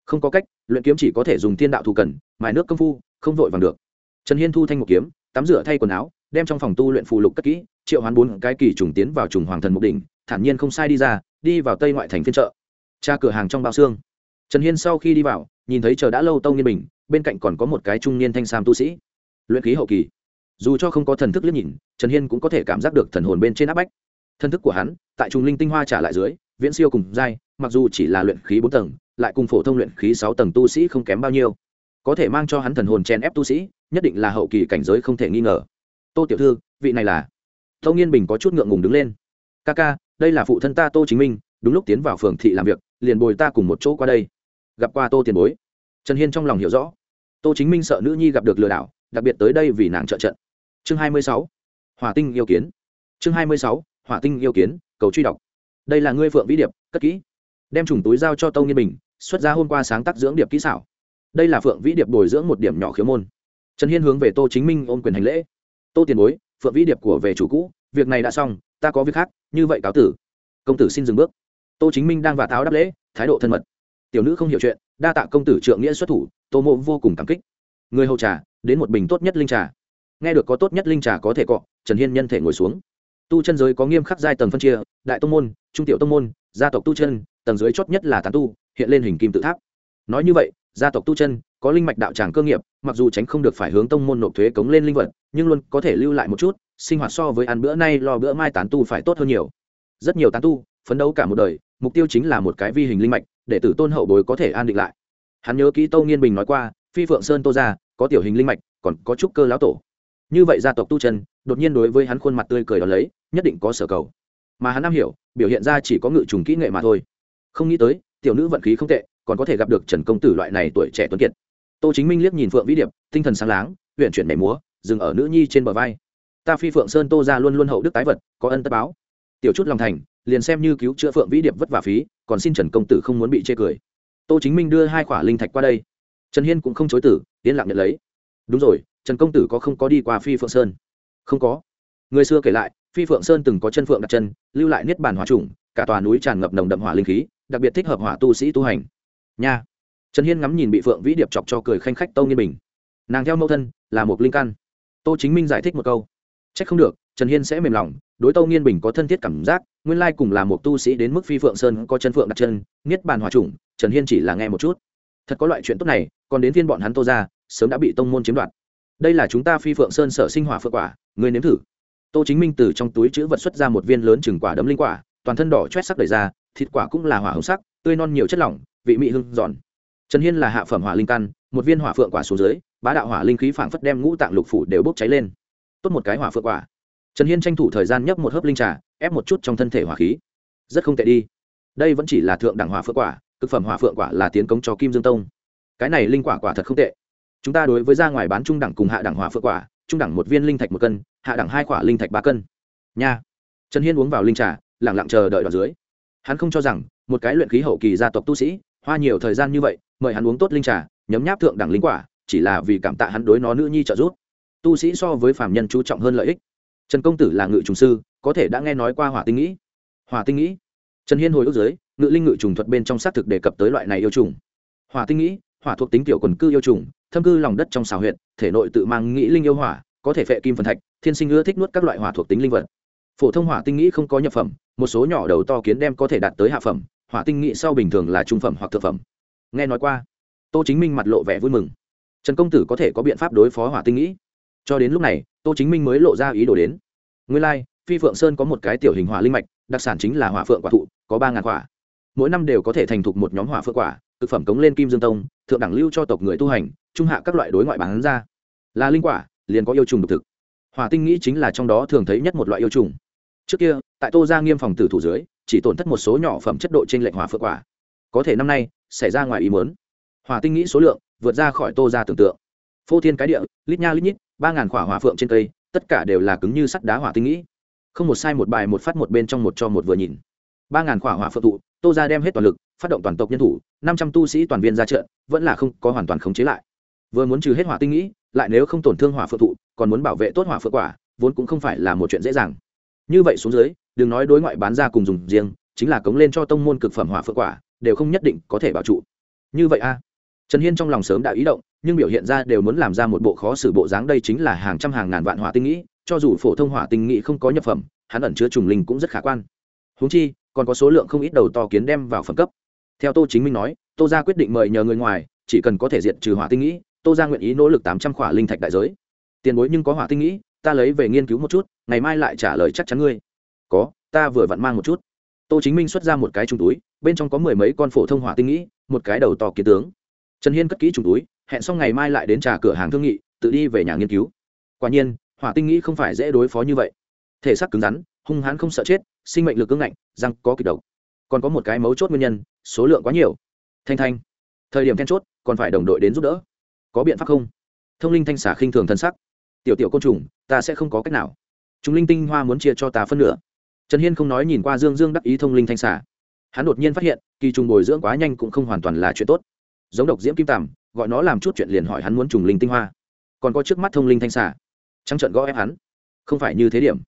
Không có cách, luyện kiếm chỉ có thể dùng thiên đạo thù cần, mài nước công phu, không vội vàng được. Trần hiên thu thanh một kiếm, tắm rửa thay quần áo, đem trong phòng tu luyện phù lục cất kỹ, triệu hoán bốn cái kỳ trùng tiến vào trùng hoàng thần mục đỉnh, thản nhiên không sai đi ra, đi vào tây ngoại thành phiên chợ tra cửa hàng trong bao xương. Trần hiên sau khi đi vào, nhìn thấy chờ đã lâu tâu niên bình, bên cạnh còn có một cái trung niên thanh sam tu sĩ. Luyện khí hậu kỳ. Dù cho không có thần thức liếc nhìn, trần hiên cũng có thể cảm giác được thần hồn bên trên áp bách. Thân thức của hắn, tại trùng linh tinh hoa trả lại dưới, viễn siêu cùng giai, mặc dù chỉ là luyện khí bốn tầng, lại cùng phổ thông luyện khí sáu tầng tu sĩ không kém bao nhiêu. Có thể mang cho hắn thần hồn chen ép tu sĩ, nhất định là hậu kỳ cảnh giới không thể nghi ngờ. Tô tiểu thư, vị này là? Tâu nghiên bình có chút ngượng ngùng đứng lên. Ca ca, đây là phụ thân ta tô chính minh đúng lúc tiến vào phường thị làm việc, liền bồi ta cùng một chỗ qua đây. Gặp qua tô tiền bối. Trần hiên trong lòng hiểu rõ. Tô chính minh sợ nữ nhi gặp được lừa đảo, đặc biệt tới đây vì nàng trợ trận. Chương hai mươi sáu. Hỏa tinh yêu kiến. Chương hai mươi sáu. Hỏa tinh yêu kiến, cầu truy đọc. Đây là ngươi phượng vĩ điệp, cất kỹ. Đem trùng túi giao cho tâu nghiên bình, xuất ra hôm qua sáng tác dưỡng điệp kỹ xảo. Đây là phượng vĩ điệp bồi dưỡng một điểm nhỏ khiếu môn. Trần hiên hướng về tô chính minh ôm quyền hành lễ. Tô tiền bối, phượng vĩ điệp của về chủ cũ, việc này đã xong, ta có việc khác, như vậy cáo tử. Công tử xin dừng bước tô chính minh đang và tháo đáp lễ, thái độ thân mật. Tiểu nữ không hiểu chuyện, đa tạ công tử trượng nghĩa xuất thủ, tô mộ vô cùng cảm kích. Người hầu trà, đến một bình tốt nhất linh trà. Nghe được có tốt nhất linh trà có thể cọ, trần hiên nhân thể ngồi xuống. Tu chân giới có nghiêm khắc giai tầng phân chia, đại tông môn, trung tiểu tông môn, gia tộc tu chân, tầng dưới chót nhất là tán tu, hiện lên hình kim tự tháp. Nói như vậy, gia tộc tu chân, có linh mạch đạo tràng cơ nghiệp, mặc dù tránh không được phải hướng tông môn nộp thuế cống lên linh vật, nhưng luôn có thể lưu lại một chút, sinh hoạt so với ăn bữa nay lo bữa mai tán tu phải tốt hơn nhiều. Rất nhiều tán tu, phấn đấu cả một đời mục tiêu chính là một cái vi hình linh mạch, để tử tôn hậu bối có thể an định lại. Hắn nhớ kỹ tâu nghiên bình nói qua, phi phượng sơn tô ra có tiểu hình linh mạch, còn có trúc cơ lão tổ. Như vậy gia tộc tu chân, đột nhiên đối với hắn khuôn mặt tươi cười đó lấy, nhất định có sở cầu. Mà hắn am hiểu, biểu hiện ra chỉ có ngự trùng kỹ nghệ mà thôi. Không nghĩ tới, tiểu nữ vận khí không tệ, còn có thể gặp được trần công tử loại này tuổi trẻ tuấn kiệt. Tô chính minh liếc nhìn phượng vĩ điệp, tinh thần sáng láng huyện chuyển mẻ múa, dừng ở nữ nhi trên bờ vai. Ta phi phượng sơn tô ra luôn luôn hậu đức tái vật, có ân tất báo. Tiểu chút lòng thành liền xem như cứu chữa phượng vĩ điệp vất vả phí, còn xin trần công tử không muốn bị chê cười. Tô chính minh đưa hai khỏa linh thạch qua đây. Trần hiên cũng không chối tử yên lặng nhận lấy. Đúng rồi, trần công tử có không có đi qua phi phượng sơn? Không có. Người xưa kể lại, phi phượng sơn từng có chân phượng đặt chân, lưu lại niết bàn hỏa trùng, cả tòa núi tràn ngập nồng đậm hỏa linh khí, đặc biệt thích hợp hỏa tu sĩ tu hành. Nha. Trần hiên ngắm nhìn bị phượng vĩ điệp chọc cho cười khanh khách tâu nghiên bình. Nàng theo mẫu thân, là một linh căn tô chính minh giải thích một câu. C h ắ c không được, trần hiên sẽ mềm lòng, đối tâu nghiên bình có thân thiết cảm giác nguyên lai cùng là một tu sĩ đến mức phi phượng sơn có chân phượng đặt chân, niết bàn hòa trùng trần hiên chỉ là nghe một chút. Thật có loại chuyện tốt này, còn đến viên bọn hắn tô ra sớm đã bị tông môn chiếm đoạt. Đây là chúng ta phi phượng sơn sở sinh hỏa phượng quả, người nếm thử. Tô chính minh từ trong túi chữ vật xuất ra một viên lớn chừng quả đấm linh quả, toàn thân đỏ chét sắc đầy ra thịt quả cũng là hỏa hồng sắc, tươi non nhiều chất lỏng, vị mị hưng giòn. Trần hiên là hạ phẩm hỏa linh căn, một viên hỏa phượng quả xuống dưới, bá đạo hỏa linh khí phảng phất đem ngũ tạng lục phủ đều bốc cháy lên. Tốt một cái hỏa phượng quả. Trần hiên tranh thủ thời gian nhấp một hớp linh trà ép một chút trong thân thể hỏa khí. Rất không tệ đi. Đây vẫn chỉ là thượng đẳng hỏa phượng quả thực phẩm hỏa phượng quả là tiến công cho kim dương tông. Cái này linh quả quả thật không tệ. Chúng ta đối với ra ngoài bán trung đẳng cùng hạ đẳng hỏa phượng quả, trung đẳng một viên linh thạch một cân, hạ đẳng hai quả linh thạch ba cân. Nha. Trần hiên uống vào linh trà lẳng lặng chờ đợi vào dưới. Hắn không cho rằng, một cái luyện khí hậu kỳ gia tộc tu sĩ, hoa nhiều thời gian như vậy, mời hắn uống tốt linh trà, nhấm nháp thượng đẳng linh quả, chỉ là vì cảm tạ hắn đối nó nữ nhi trợ giúp. Tu sĩ so với phàm nhân chú trọng hơn lợi ích trần công tử là ngự trùng sư, có thể đã nghe nói qua hỏa tinh nghĩ. Hỏa tinh nghĩ? Trần hiên hồi ước giới ngự linh ngự trùng thuật bên trong xác thực đề cập tới loại này yêu trùng. Hỏa tinh nghĩ, hỏa thuộc tính tiểu quần cư yêu trùng, thâm cư lòng đất trong xào huyện thể nội tự mang nghĩ linh yêu hỏa, có thể phệ kim phần thạch, thiên sinh ưa thích nuốt các loại hỏa thuộc tính linh vật. Phổ thông hỏa tinh nghĩ không có nhập phẩm, một số nhỏ đầu to kiến đem có thể đạt tới hạ phẩm, hỏa tinh nghĩ sau bình thường là trung phẩm hoặc thực phẩm. Nghe nói qua. Tô chính minh mặt lộ vẻ vui mừng. Trần công tử có thể có biện pháp đối phó hỏa tinh nghĩ. Cho đến lúc này tô chính minh mới lộ ra ý đồ đến. Nguyên lai、like, phi phượng sơn có một cái tiểu hình hỏa linh mạch đặc sản chính là hỏa phượng quả thụ có ba ngàn quả. Mỗi năm đều có thể thành thục một nhóm hỏa phượng quả thực phẩm cống lên kim dương tông thượng đẳng lưu cho tộc người tu hành trung hạ các loại đối ngoại bán ra. Là linh quả liền có yêu trùng độc thực. Hỏa tinh nghĩ chính là trong đó thường thấy nhất một loại yêu trùng. Trước kia tại tô gia nghiêm phòng tử thủ dưới chỉ tổn thất một số nhỏ phẩm chất độ trên lệnh hỏa phượng quả. Có thể năm nay xảy ra ngoài ý muốn. Hỏa tinh nghĩ số lượng vượt ra khỏi tô gia tưởng tượng. Phô thiên cái địa lít nha lít nhít ba ngàn khỏa hỏa phượng trên cây, tất cả đều là cứng như sắt đá hỏa tinh nghĩ. Không một sai một bài một phát một bên trong một cho một vừa nhìn. ba ngàn khỏa hỏa phượng tụ, tô ra đem hết toàn lực, phát động toàn tộc nhân thủ, năm trăm tu sĩ toàn viên ra trận, vẫn là không có hoàn toàn khống chế lại. Vừa muốn trừ hết hỏa tinh nghĩ, lại nếu không tổn thương hỏa phượng thụ còn muốn bảo vệ tốt hỏa phượng quả, vốn cũng không phải là một chuyện dễ dàng. Như vậy xuống dưới, đừng nói đối ngoại bán ra cùng dùng riêng, chính là cống lên cho tông môn cực phẩm hỏa phượng quả, đều không nhất định có thể bảo trụ. Như vậy a trần hiên trong lòng sớm đã ý động, nhưng biểu hiện ra đều muốn làm ra một bộ khó xử bộ dáng đây chính là hàng trăm hàng ngàn vạn hỏa tinh nghĩ, cho dù phổ thông hỏa tinh nghĩ không có nhập phẩm, hắn ẩn chứa trùng linh cũng rất khả quan. Húng chi, còn có số lượng không ít đầu to kiến đem vào phẩm cấp. Theo tô chính minh nói, tô gia quyết định mời nhờ người ngoài, chỉ cần có thể diệt trừ hỏa tinh nghĩ, tô gia nguyện ý nỗ lực tám trăm khỏa linh thạch đại giới. Tiền bối nhưng có hỏa tinh nghĩ, ta lấy về nghiên cứu một chút, ngày mai lại trả lời chắc chắn ngươi. Có, ta vừa vặn mang một chút. Tô chính minh xuất ra một cái trung túi, bên trong có mười mấy con phổ thông hỏa tinh nghĩ, một cái đầu to kiến tướng trần hiên cất kỹ trùng túi, hẹn xong ngày mai lại đến trà cửa hàng thương nghị, tự đi về nhà nghiên cứu. Quả nhiên, hỏa tinh nghĩ không phải dễ đối phó như vậy. Thể xác cứng rắn, hung hãn không sợ chết, sinh mệnh lực cứng ngạnh, răng có kịch độc. Còn có một cái mấu chốt nguyên nhân, số lượng quá nhiều. Thanh thanh, thời điểm then chốt, còn phải đồng đội đến giúp đỡ. Có biện pháp không? Thông linh thanh xả khinh thường thân sắc. Tiểu tiểu côn trùng, ta sẽ không có cách nào. Chúng linh tinh hoa muốn chia cho ta phân nửa. Trần hiên không nói nhìn qua dương dương đắc ý thông linh thanh xả. Hắn đột nhiên phát hiện, kỳ trùng bồi dưỡng quá nhanh cũng không hoàn toàn là chuyện tốt giống độc diễm kim tằm gọi nó làm chút chuyện liền hỏi hắn muốn trùng linh tinh hoa. Còn có trước mắt thông linh thanh xả trắng trận gõ ép hắn. Không phải như thế điểm.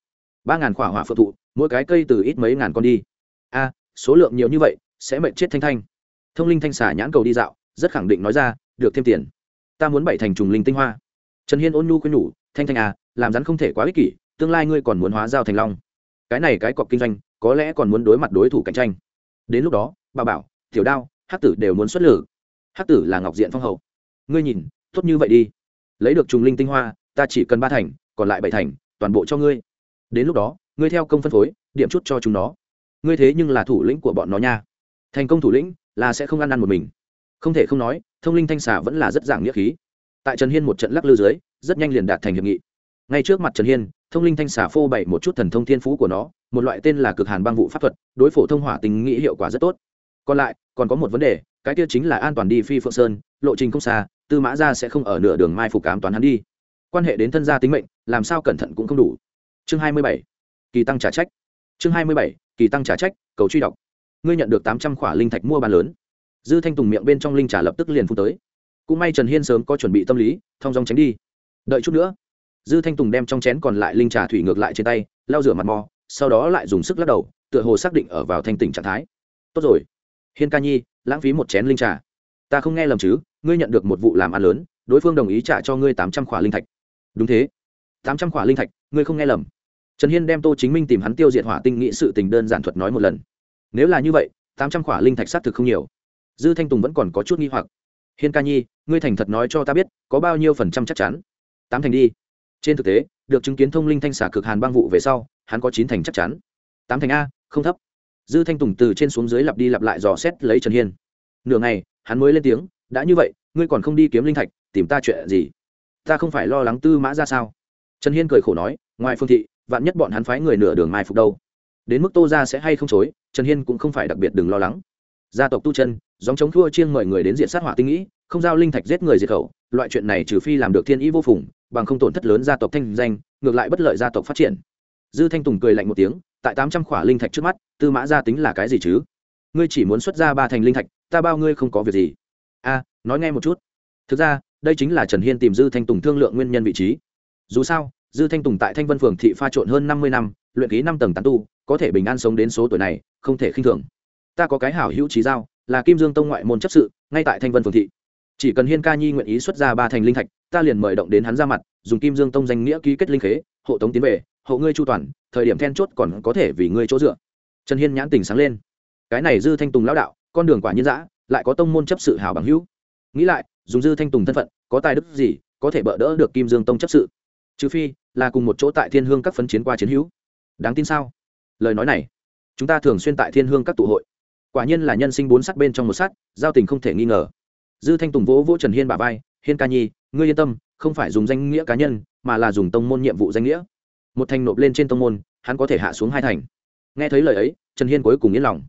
Ba ngàn khỏa hỏa phượng thụ, mỗi cái cây từ ít mấy ngàn con đi. A, số lượng nhiều như vậy, sẽ mệnh chết thanh thanh. Thông linh thanh xả nhãn cầu đi dạo, rất khẳng định nói ra, được thêm tiền. Ta muốn bảy thành trùng linh tinh hoa. Trần hiên ôn nhu khuyên nhủ, thanh thanh à làm rắn không thể quá ích kỷ, tương lai ngươi còn muốn hóa giao thành long. Cái này cái cọc kinh doanh, có lẽ còn muốn đối mặt đối thủ cạnh tranh. Đến lúc đó, bà bảo, tiểu đao hát tử đều muốn xuất lử. Hắc tử là ngọc diện phong hậu ngươi nhìn, tốt như vậy đi. Lấy được trùng linh tinh hoa, ta chỉ cần ba thành, còn lại bảy thành, toàn bộ cho ngươi. Đến lúc đó, ngươi theo công phân phối, điểm chút cho chúng nó. Ngươi thế nhưng là thủ lĩnh của bọn nó nha. Thành công thủ lĩnh, là sẽ không ăn ăn một mình. Không thể không nói, thông linh thanh xà vẫn là rất giảng nghĩa khí. Tại trần hiên một trận lắc lư dưới, rất nhanh liền đạt thành hiệp nghị. Ngay trước mặt trần hiên, thông linh thanh xà phô bày một chút thần thông thiên phú của nó, một loại tên là cực hàn băng vụ pháp thuật, đối phổ thông hỏa tình nghĩ hiệu quả rất tốt. Còn lại, còn có một vấn đề cái kia chính là an toàn đi phi phượng sơn, lộ trình không xa, tư mã ra sẽ không ở nửa đường mai phục cám toán hắn đi. Quan hệ đến thân gia tính mệnh, làm sao cẩn thận cũng không đủ. Chương hai mươi bảy, kỳ tăng trả trách. Chương hai mươi bảy, kỳ tăng trả trách, cầu truy đọc. Ngươi nhận được tám trăm khỏa linh thạch mua bàn lớn. Dư thanh tùng miệng bên trong linh trà lập tức liền phun tới. Cũng may trần hiên sớm có chuẩn bị tâm lý, thong dong tránh đi. Đợi chút nữa. Dư thanh tùng đem trong chén còn lại linh trà thủy ngược lại trên tay, lau rửa mặt mò, sau đó lại dùng sức lắc đầu, tựa hồ xác định ở vào thanh tỉnh trạng thái. Tốt rồi. Hiên ca nhi lãng phí một chén linh trà. Ta không nghe lầm chứ, ngươi nhận được một vụ làm ăn lớn, đối phương đồng ý trả cho ngươi tám trăm khỏa linh thạch. Đúng thế. Tám trăm khỏa linh thạch, ngươi không nghe lầm. Trần hiên đem tô chính minh tìm hắn tiêu diệt hỏa tinh nghĩ sự tình đơn giản thuật nói một lần. Nếu là như vậy, tám trăm khỏa linh thạch xác thực không nhiều. Dư thanh tùng vẫn còn có chút nghi hoặc. Hiên ca nhi, ngươi thành thật nói cho ta biết, có bao nhiêu phần trăm chắc chắn? Tám thành đi. Trên thực tế, được chứng kiến thông linh thanh xả cực hàn băng vụ về sau, hắn có chín thành chắc chắn. Tám thành a, không thấp dư thanh tùng từ trên xuống dưới lặp đi lặp lại dò xét lấy trần hiên. Nửa ngày, hắn mới lên tiếng, đã như vậy, ngươi còn không đi kiếm linh thạch, tìm ta chuyện gì? Ta không phải lo lắng tư mã ra sao? Trần hiên cười khổ nói, ngoài phương thị, vạn nhất bọn hắn phái người nửa đường mai phục đâu? Đến mức tô ra sẽ hay không chối, trần hiên cũng không phải đặc biệt đừng lo lắng. Gia tộc tu chân dòng chống thua chiêng mời người đến diện sát hỏa tinh nghĩ, không giao linh thạch giết người diệt khẩu, loại chuyện này trừ phi làm được thiên ý vô phùng, bằng không tổn thất lớn gia tộc thanh danh, ngược lại bất lợi gia tộc phát triển. Dư thanh tùng cười lạnh một tiếng tại tám trăm khỏa linh thạch trước mắt, tư mã gia tính là cái gì chứ? Ngươi chỉ muốn xuất ra ba thành linh thạch, ta bao ngươi không có việc gì. A, nói nghe một chút. Thực ra, đây chính là trần hiên tìm dư thanh tùng thương lượng nguyên nhân vị trí. Dù sao, dư thanh tùng tại thanh vân phường thị pha trộn hơn năm mươi năm, luyện ký năm tầng tán tu, có thể bình an sống đến số tuổi này, không thể khinh thường. Ta có cái hảo hữu trí giao, là kim dương tông ngoại môn chấp sự, ngay tại thanh vân phường thị. Chỉ cần hiên ca nhi nguyện ý xuất ra ba thành linh thạch, ta liền mời động đến hắn ra mặt, dùng kim dương tông danh nghĩa ký kết linh khế, hộ tống tiến về hộ ngươi chu toàn, thời điểm then chốt còn có thể vì ngươi chỗ dựa. Trần hiên nhãn tình sáng lên. Cái này dư thanh tùng lão đạo, con đường quả nhiên dã, lại có tông môn chấp sự hào bằng hữu. Nghĩ lại, dùng dư thanh tùng thân phận, có tài đức gì, có thể bỡ đỡ được kim dương tông chấp sự. Trừ phi, là cùng một chỗ tại thiên hương các phấn chiến qua chiến hữu. Đáng tin sao? Lời nói này, chúng ta thường xuyên tại thiên hương các tụ hội. Quả nhiên là nhân sinh bốn sắt bên trong một sắt, giao tình không thể nghi ngờ. Dư thanh tùng vỗ vỗ trần hiên bà vai, hiên ca nhi, ngươi yên tâm, không phải dùng danh nghĩa cá nhân, mà là dùng tông môn nhiệm vụ danh nghĩa một thành nộp lên trên tông môn, hắn có thể hạ xuống hai thành. Nghe thấy lời ấy, trần hiên cuối cùng yên lòng.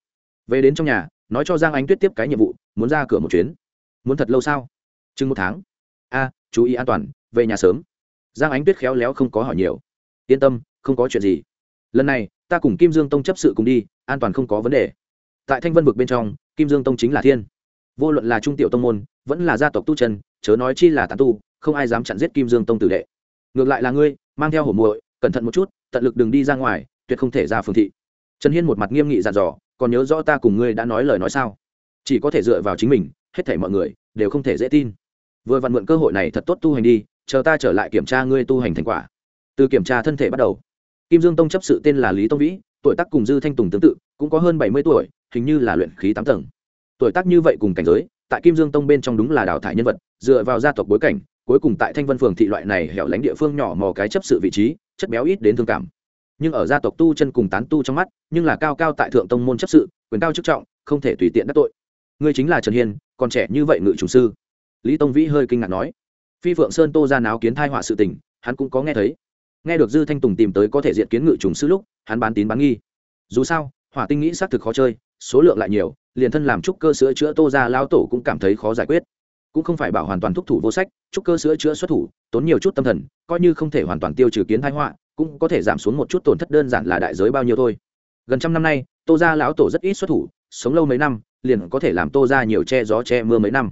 Về đến trong nhà, nói cho giang ánh tuyết tiếp cái nhiệm vụ, muốn ra cửa một chuyến. Muốn thật lâu sao? Chừng một tháng. A, chú ý an toàn, về nhà sớm. Giang ánh tuyết khéo léo không có hỏi nhiều. Yên tâm, không có chuyện gì. Lần này, ta cùng kim dương tông chấp sự cùng đi, an toàn không có vấn đề. Tại thanh vân vực bên trong, kim dương tông chính là thiên. Vô luận là trung tiểu tông môn, vẫn là gia tộc tu chân, chớ nói chi là tàn tu, không ai dám chặn giết kim dương tông tử đệ. Ngược lại là ngươi, mang theo hổ muội cẩn thận một chút, tận lực đừng đi ra ngoài, tuyệt không thể ra phương thị. Trần hiên một mặt nghiêm nghị dặn dò, còn nhớ rõ ta cùng ngươi đã nói lời nói sao? Chỉ có thể dựa vào chính mình, hết thảy mọi người đều không thể dễ tin. Vừa vặn mượn cơ hội này thật tốt tu hành đi, chờ ta trở lại kiểm tra ngươi tu hành thành quả. Từ kiểm tra thân thể bắt đầu. Kim dương tông chấp sự tên là lý tông vĩ, tuổi tác cùng dư thanh tùng tương tự, cũng có hơn bảy mươi tuổi, hình như là luyện khí tám tầng. Tuổi tác như vậy cùng cảnh giới, tại kim dương tông bên trong đúng là đào thải nhân vật, dựa vào gia tộc bối cảnh, cuối cùng tại thanh vân phường thị loại này hẻo lánh địa phương nhỏ mò cái chấp sự vị trí chất béo ít đến thương cảm. Nhưng ở gia tộc tu chân cùng tán tu trong mắt, nhưng là cao cao tại thượng tông môn chấp sự, quyền cao chức trọng, không thể tùy tiện đắc tội. Ngươi chính là trần hiên, còn trẻ như vậy ngự chủ sư. Lý tông vĩ hơi kinh ngạc nói. Phi phượng sơn tô ra náo kiến thai họa sự tình, hắn cũng có nghe thấy. Nghe được dư thanh tùng tìm tới có thể diện kiến ngự trùng sư lúc, hắn bán tín bán nghi. Dù sao, hỏa tinh nghĩ xác thực khó chơi, số lượng lại nhiều, liền thân làm trúc cơ sữa chữa tô ra lao tổ cũng cảm thấy khó giải quyết. Cũng không phải bảo hoàn toàn thúc thủ vô sách chúc cơ sữa chữa xuất thủ, tốn nhiều chút tâm thần, coi như không thể hoàn toàn tiêu trừ kiến thái họa, cũng có thể giảm xuống một chút tổn thất đơn giản là đại giới bao nhiêu thôi. Gần trăm năm nay, tô gia lão tổ rất ít xuất thủ, sống lâu mấy năm, liền có thể làm tô ra nhiều che gió che mưa mấy năm.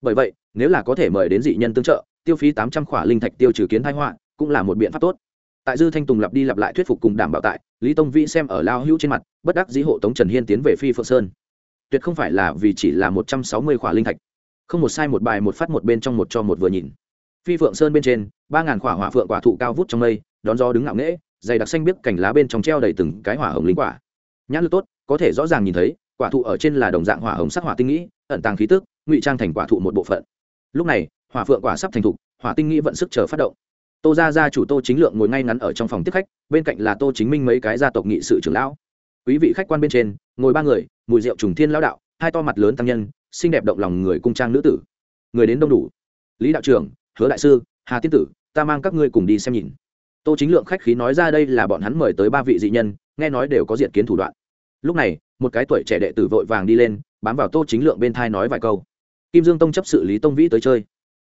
Bởi vậy, nếu là có thể mời đến dị nhân tương trợ, tiêu phí tám trăm khỏa linh thạch tiêu trừ kiến thái họa, cũng là một biện pháp tốt. Tại dư thanh tùng lặp đi lặp lại thuyết phục cùng đảm bảo tại, lý tông vĩ xem ở lao hữu trên mặt, bất đắc dĩ hộ tống trần hiên tiến về phi phượng sơn. Tuyệt không phải là vì chỉ là một trăm sáu mươi khỏa linh thạch không một sai một bài một phát một bên trong một cho một vừa nhìn. Phi phượng sơn bên trên, ba ngàn khỏa hỏa phượng quả thụ cao vút trong mây, đón gió đứng ngạo nghễ, dày đặc xanh biếc cành lá bên trong treo đầy từng cái hỏa hồng linh quả. Nhãn lực tốt, có thể rõ ràng nhìn thấy, quả thụ ở trên là đồng dạng hỏa hồng sắc hỏa tinh nghĩ, ẩn tàng khí tức, ngụy trang thành quả thụ một bộ phận. Lúc này, hỏa phượng quả sắp thành thục, hỏa tinh nghĩ vận sức chờ phát động. Tô gia gia chủ tô chính lượng ngồi ngay ngắn ở trong phòng tiếp khách, bên cạnh là tô chính minh mấy cái gia tộc nghị sự trưởng lão. Quý vị khách quan bên trên, ngồi ba người, mùi rượu trùng thiên lão đạo, hai to mặt lớn tăng nhân xinh đẹp động lòng người cung trang nữ tử. Người đến đông đủ. Lý đạo trưởng, hứa đại sư, hà tiên tử, ta mang các ngươi cùng đi xem nhìn. Tô chính lượng khách khí nói ra đây là bọn hắn mời tới ba vị dị nhân, nghe nói đều có diện kiến thủ đoạn. Lúc này, một cái tuổi trẻ đệ tử vội vàng đi lên, bám vào tô chính lượng bên thai nói vài câu. Kim dương tông chấp sự lý tông vĩ tới chơi.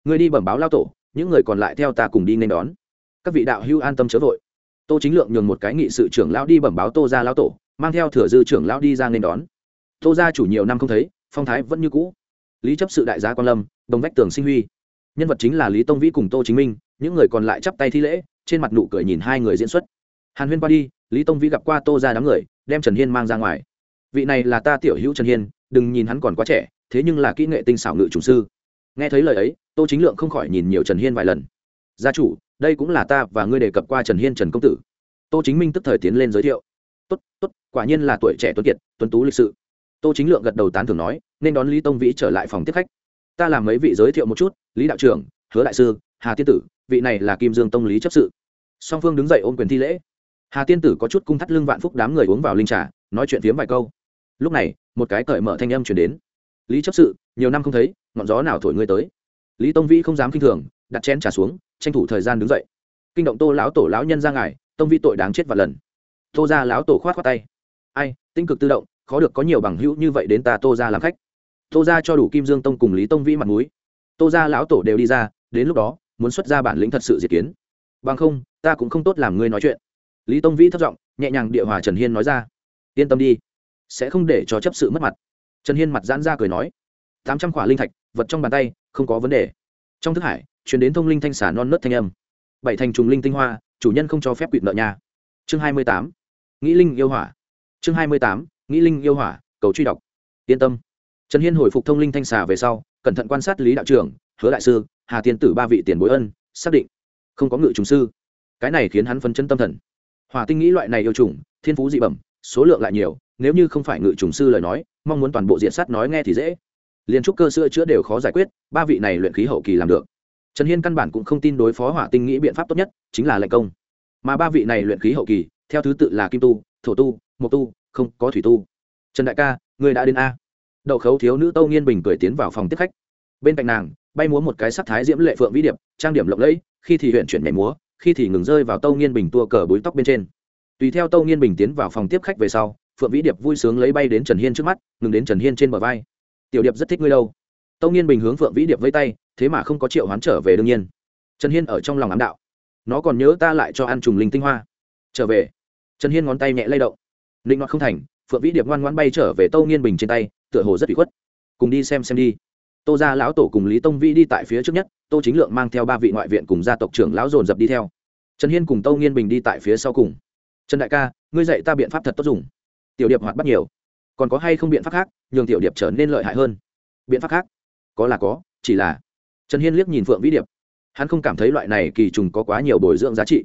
Người đi bẩm báo lao tổ, những người còn lại theo ta cùng đi nên đón. Các vị đạo hưu an tâm chớ vội. Tô chính lượng nhường một cái nghị sự trưởng lão đi bẩm báo tô ra lão tổ, mang theo thừa dư trưởng lão đi ra nên đón. Tô ra chủ nhiều năm không thấy phong thái vẫn như cũ. Lý chấp sự đại gia quan lâm, đồng vách tường sinh huy. Nhân vật chính là lý tông vĩ cùng tô chính minh, những người còn lại chắp tay thi lễ, trên mặt nụ cười nhìn hai người diễn xuất. Hàn huyên qua đi, lý tông vĩ gặp qua tô ra đám người, đem trần hiên mang ra ngoài. Vị này là ta tiểu hữu trần hiên, đừng nhìn hắn còn quá trẻ, thế nhưng là kỹ nghệ tinh xảo ngự chủ sư. Nghe thấy lời ấy, tô chính lượng không khỏi nhìn nhiều trần hiên vài lần. Gia chủ, đây cũng là ta và ngươi đề cập qua trần hiên trần công tử. Tô chính minh tức thời tiến lên giới thiệu. Tốt tốt, quả nhiên là tuổi trẻ tuấn kiệt, tuấn tú lịch sự tô chính lượng gật đầu tán thưởng nói, nên đón lý tông vĩ trở lại phòng tiếp khách. Ta làm mấy vị giới thiệu một chút, lý đạo trưởng, hứa đại sư, hà tiên tử, vị này là kim dương tông lý chấp sự. Song phương đứng dậy ôm quyền thi lễ. Hà tiên tử có chút cung thắt lưng vạn phúc đám người uống vào linh trà, nói chuyện phiếm vài câu. Lúc này, một cái cởi mở thanh âm chuyển đến. Lý chấp sự, nhiều năm không thấy, ngọn gió nào thổi ngươi tới? Lý tông vĩ không dám k i n h thường, đặt chén trà xuống, tranh thủ thời gian đứng dậy. Kinh động tô lão tổ lão nhân ra ngài, tông vĩ tội đáng chết và lần. Tô ra lão tổ khoát khoát tay. Ai, tinh cực tự động khó được có nhiều bằng hữu như vậy đến ta tô ra làm khách. Tô ra cho đủ kim dương tông cùng lý tông vĩ mặt m ũ i tô ra lão tổ đều đi ra, đến lúc đó, muốn xuất ra bản lĩnh thật sự diệt kiến. Bằng không, ta cũng không tốt làm ngươi nói chuyện. Lý tông vĩ thất giọng, nhẹ nhàng địa hòa trần hiên nói ra. Yên tâm đi, sẽ không để cho chấp sự mất mặt. Trần hiên mặt giãn ra cười nói. Tám trăm quả linh thạch, vật trong bàn tay, không có vấn đề. Trong thức hải chuyển đến thông linh thanh xả non nớt thanh âm. Bảy thành trùng linh tinh hoa, chủ nhân không cho phép quỵt nợ nhà. Chương hai mươi tám. Nghĩ linh yêu hỏa. Chương hai mươi tám nghĩ linh yêu hỏa, cầu truy đọc. Yên tâm. Trần hiên hồi phục thông linh thanh xà về sau, cẩn thận quan sát lý đạo trưởng, hứa đại sư, hà tiên tử ba vị tiền bối ân, xác định. Không có ngự trùng sư. Cái này khiến hắn phấn chân tâm thần. Hòa tinh nghĩ loại này yêu trùng, thiên phú dị bẩm, số lượng lại nhiều, nếu như không phải ngự trùng sư lời nói, mong muốn toàn bộ diện sát nói nghe thì dễ. Liên trúc cơ sữa chữa đều khó giải quyết, ba vị này luyện khí hậu kỳ làm được. Trần hiên căn bản cũng không tin đối phó hỏa tinh nghĩ biện pháp tốt nhất, chính là lệnh công. Mà ba vị này luyện khí hậu kỳ, theo thứ tự là kim tu, thổ tu, mộc tu không có thủy tu. Trần đại ca người đã đến a. Đậu khấu thiếu nữ tâu nghiên bình cười tiến vào phòng tiếp khách. Bên cạnh nàng, bay múa một cái sắc thái diễm lệ phượng vĩ điệp, trang điểm lộng lẫy, khi thì huyện chuyển nhảy múa, khi thì ngừng rơi vào tâu nghiên bình tua cờ búi tóc bên trên. Tùy theo tâu nghiên bình tiến vào phòng tiếp khách về sau, phượng vĩ điệp vui sướng lấy bay đến trần hiên trước mắt, ngừng đến trần hiên trên bờ vai. Tiểu điệp rất thích ngươi đâu. Tâu nghiên bình hướng phượng vĩ điệp vây tay, thế mà không có triệu hoán trở về đương nhiên. Trần hiên ở trong lòng ám đạo. Nó còn nhớ ta lại cho ăn trùng linh tinh hoa. Trở về. Trần hiên ngón tay nhẹ lay động định đoạt không thành, phượng vĩ điệp ngoan ngoan bay trở về tâu nghiên bình trên tay, tựa hồ rất bị khuất. Cùng đi xem xem đi. Tô ra lão tổ cùng lý tông vĩ đi tại phía trước nhất, tô chính lượng mang theo ba vị ngoại viện cùng gia tộc trưởng lão dồn dập đi theo. Trần hiên cùng tâu nghiên bình đi tại phía sau cùng. Trần đại ca, ngươi dạy ta biện pháp thật tốt dùng. Tiểu điệp hoạt bắt nhiều. Còn có hay không biện pháp khác, nhường tiểu điệp trở nên lợi hại hơn? Biện pháp khác? Có là có, chỉ là. Trần hiên liếc nhìn phượng vĩ điệp. Hắn không cảm thấy loại này kỳ trùng có quá nhiều bồi dưỡng giá trị.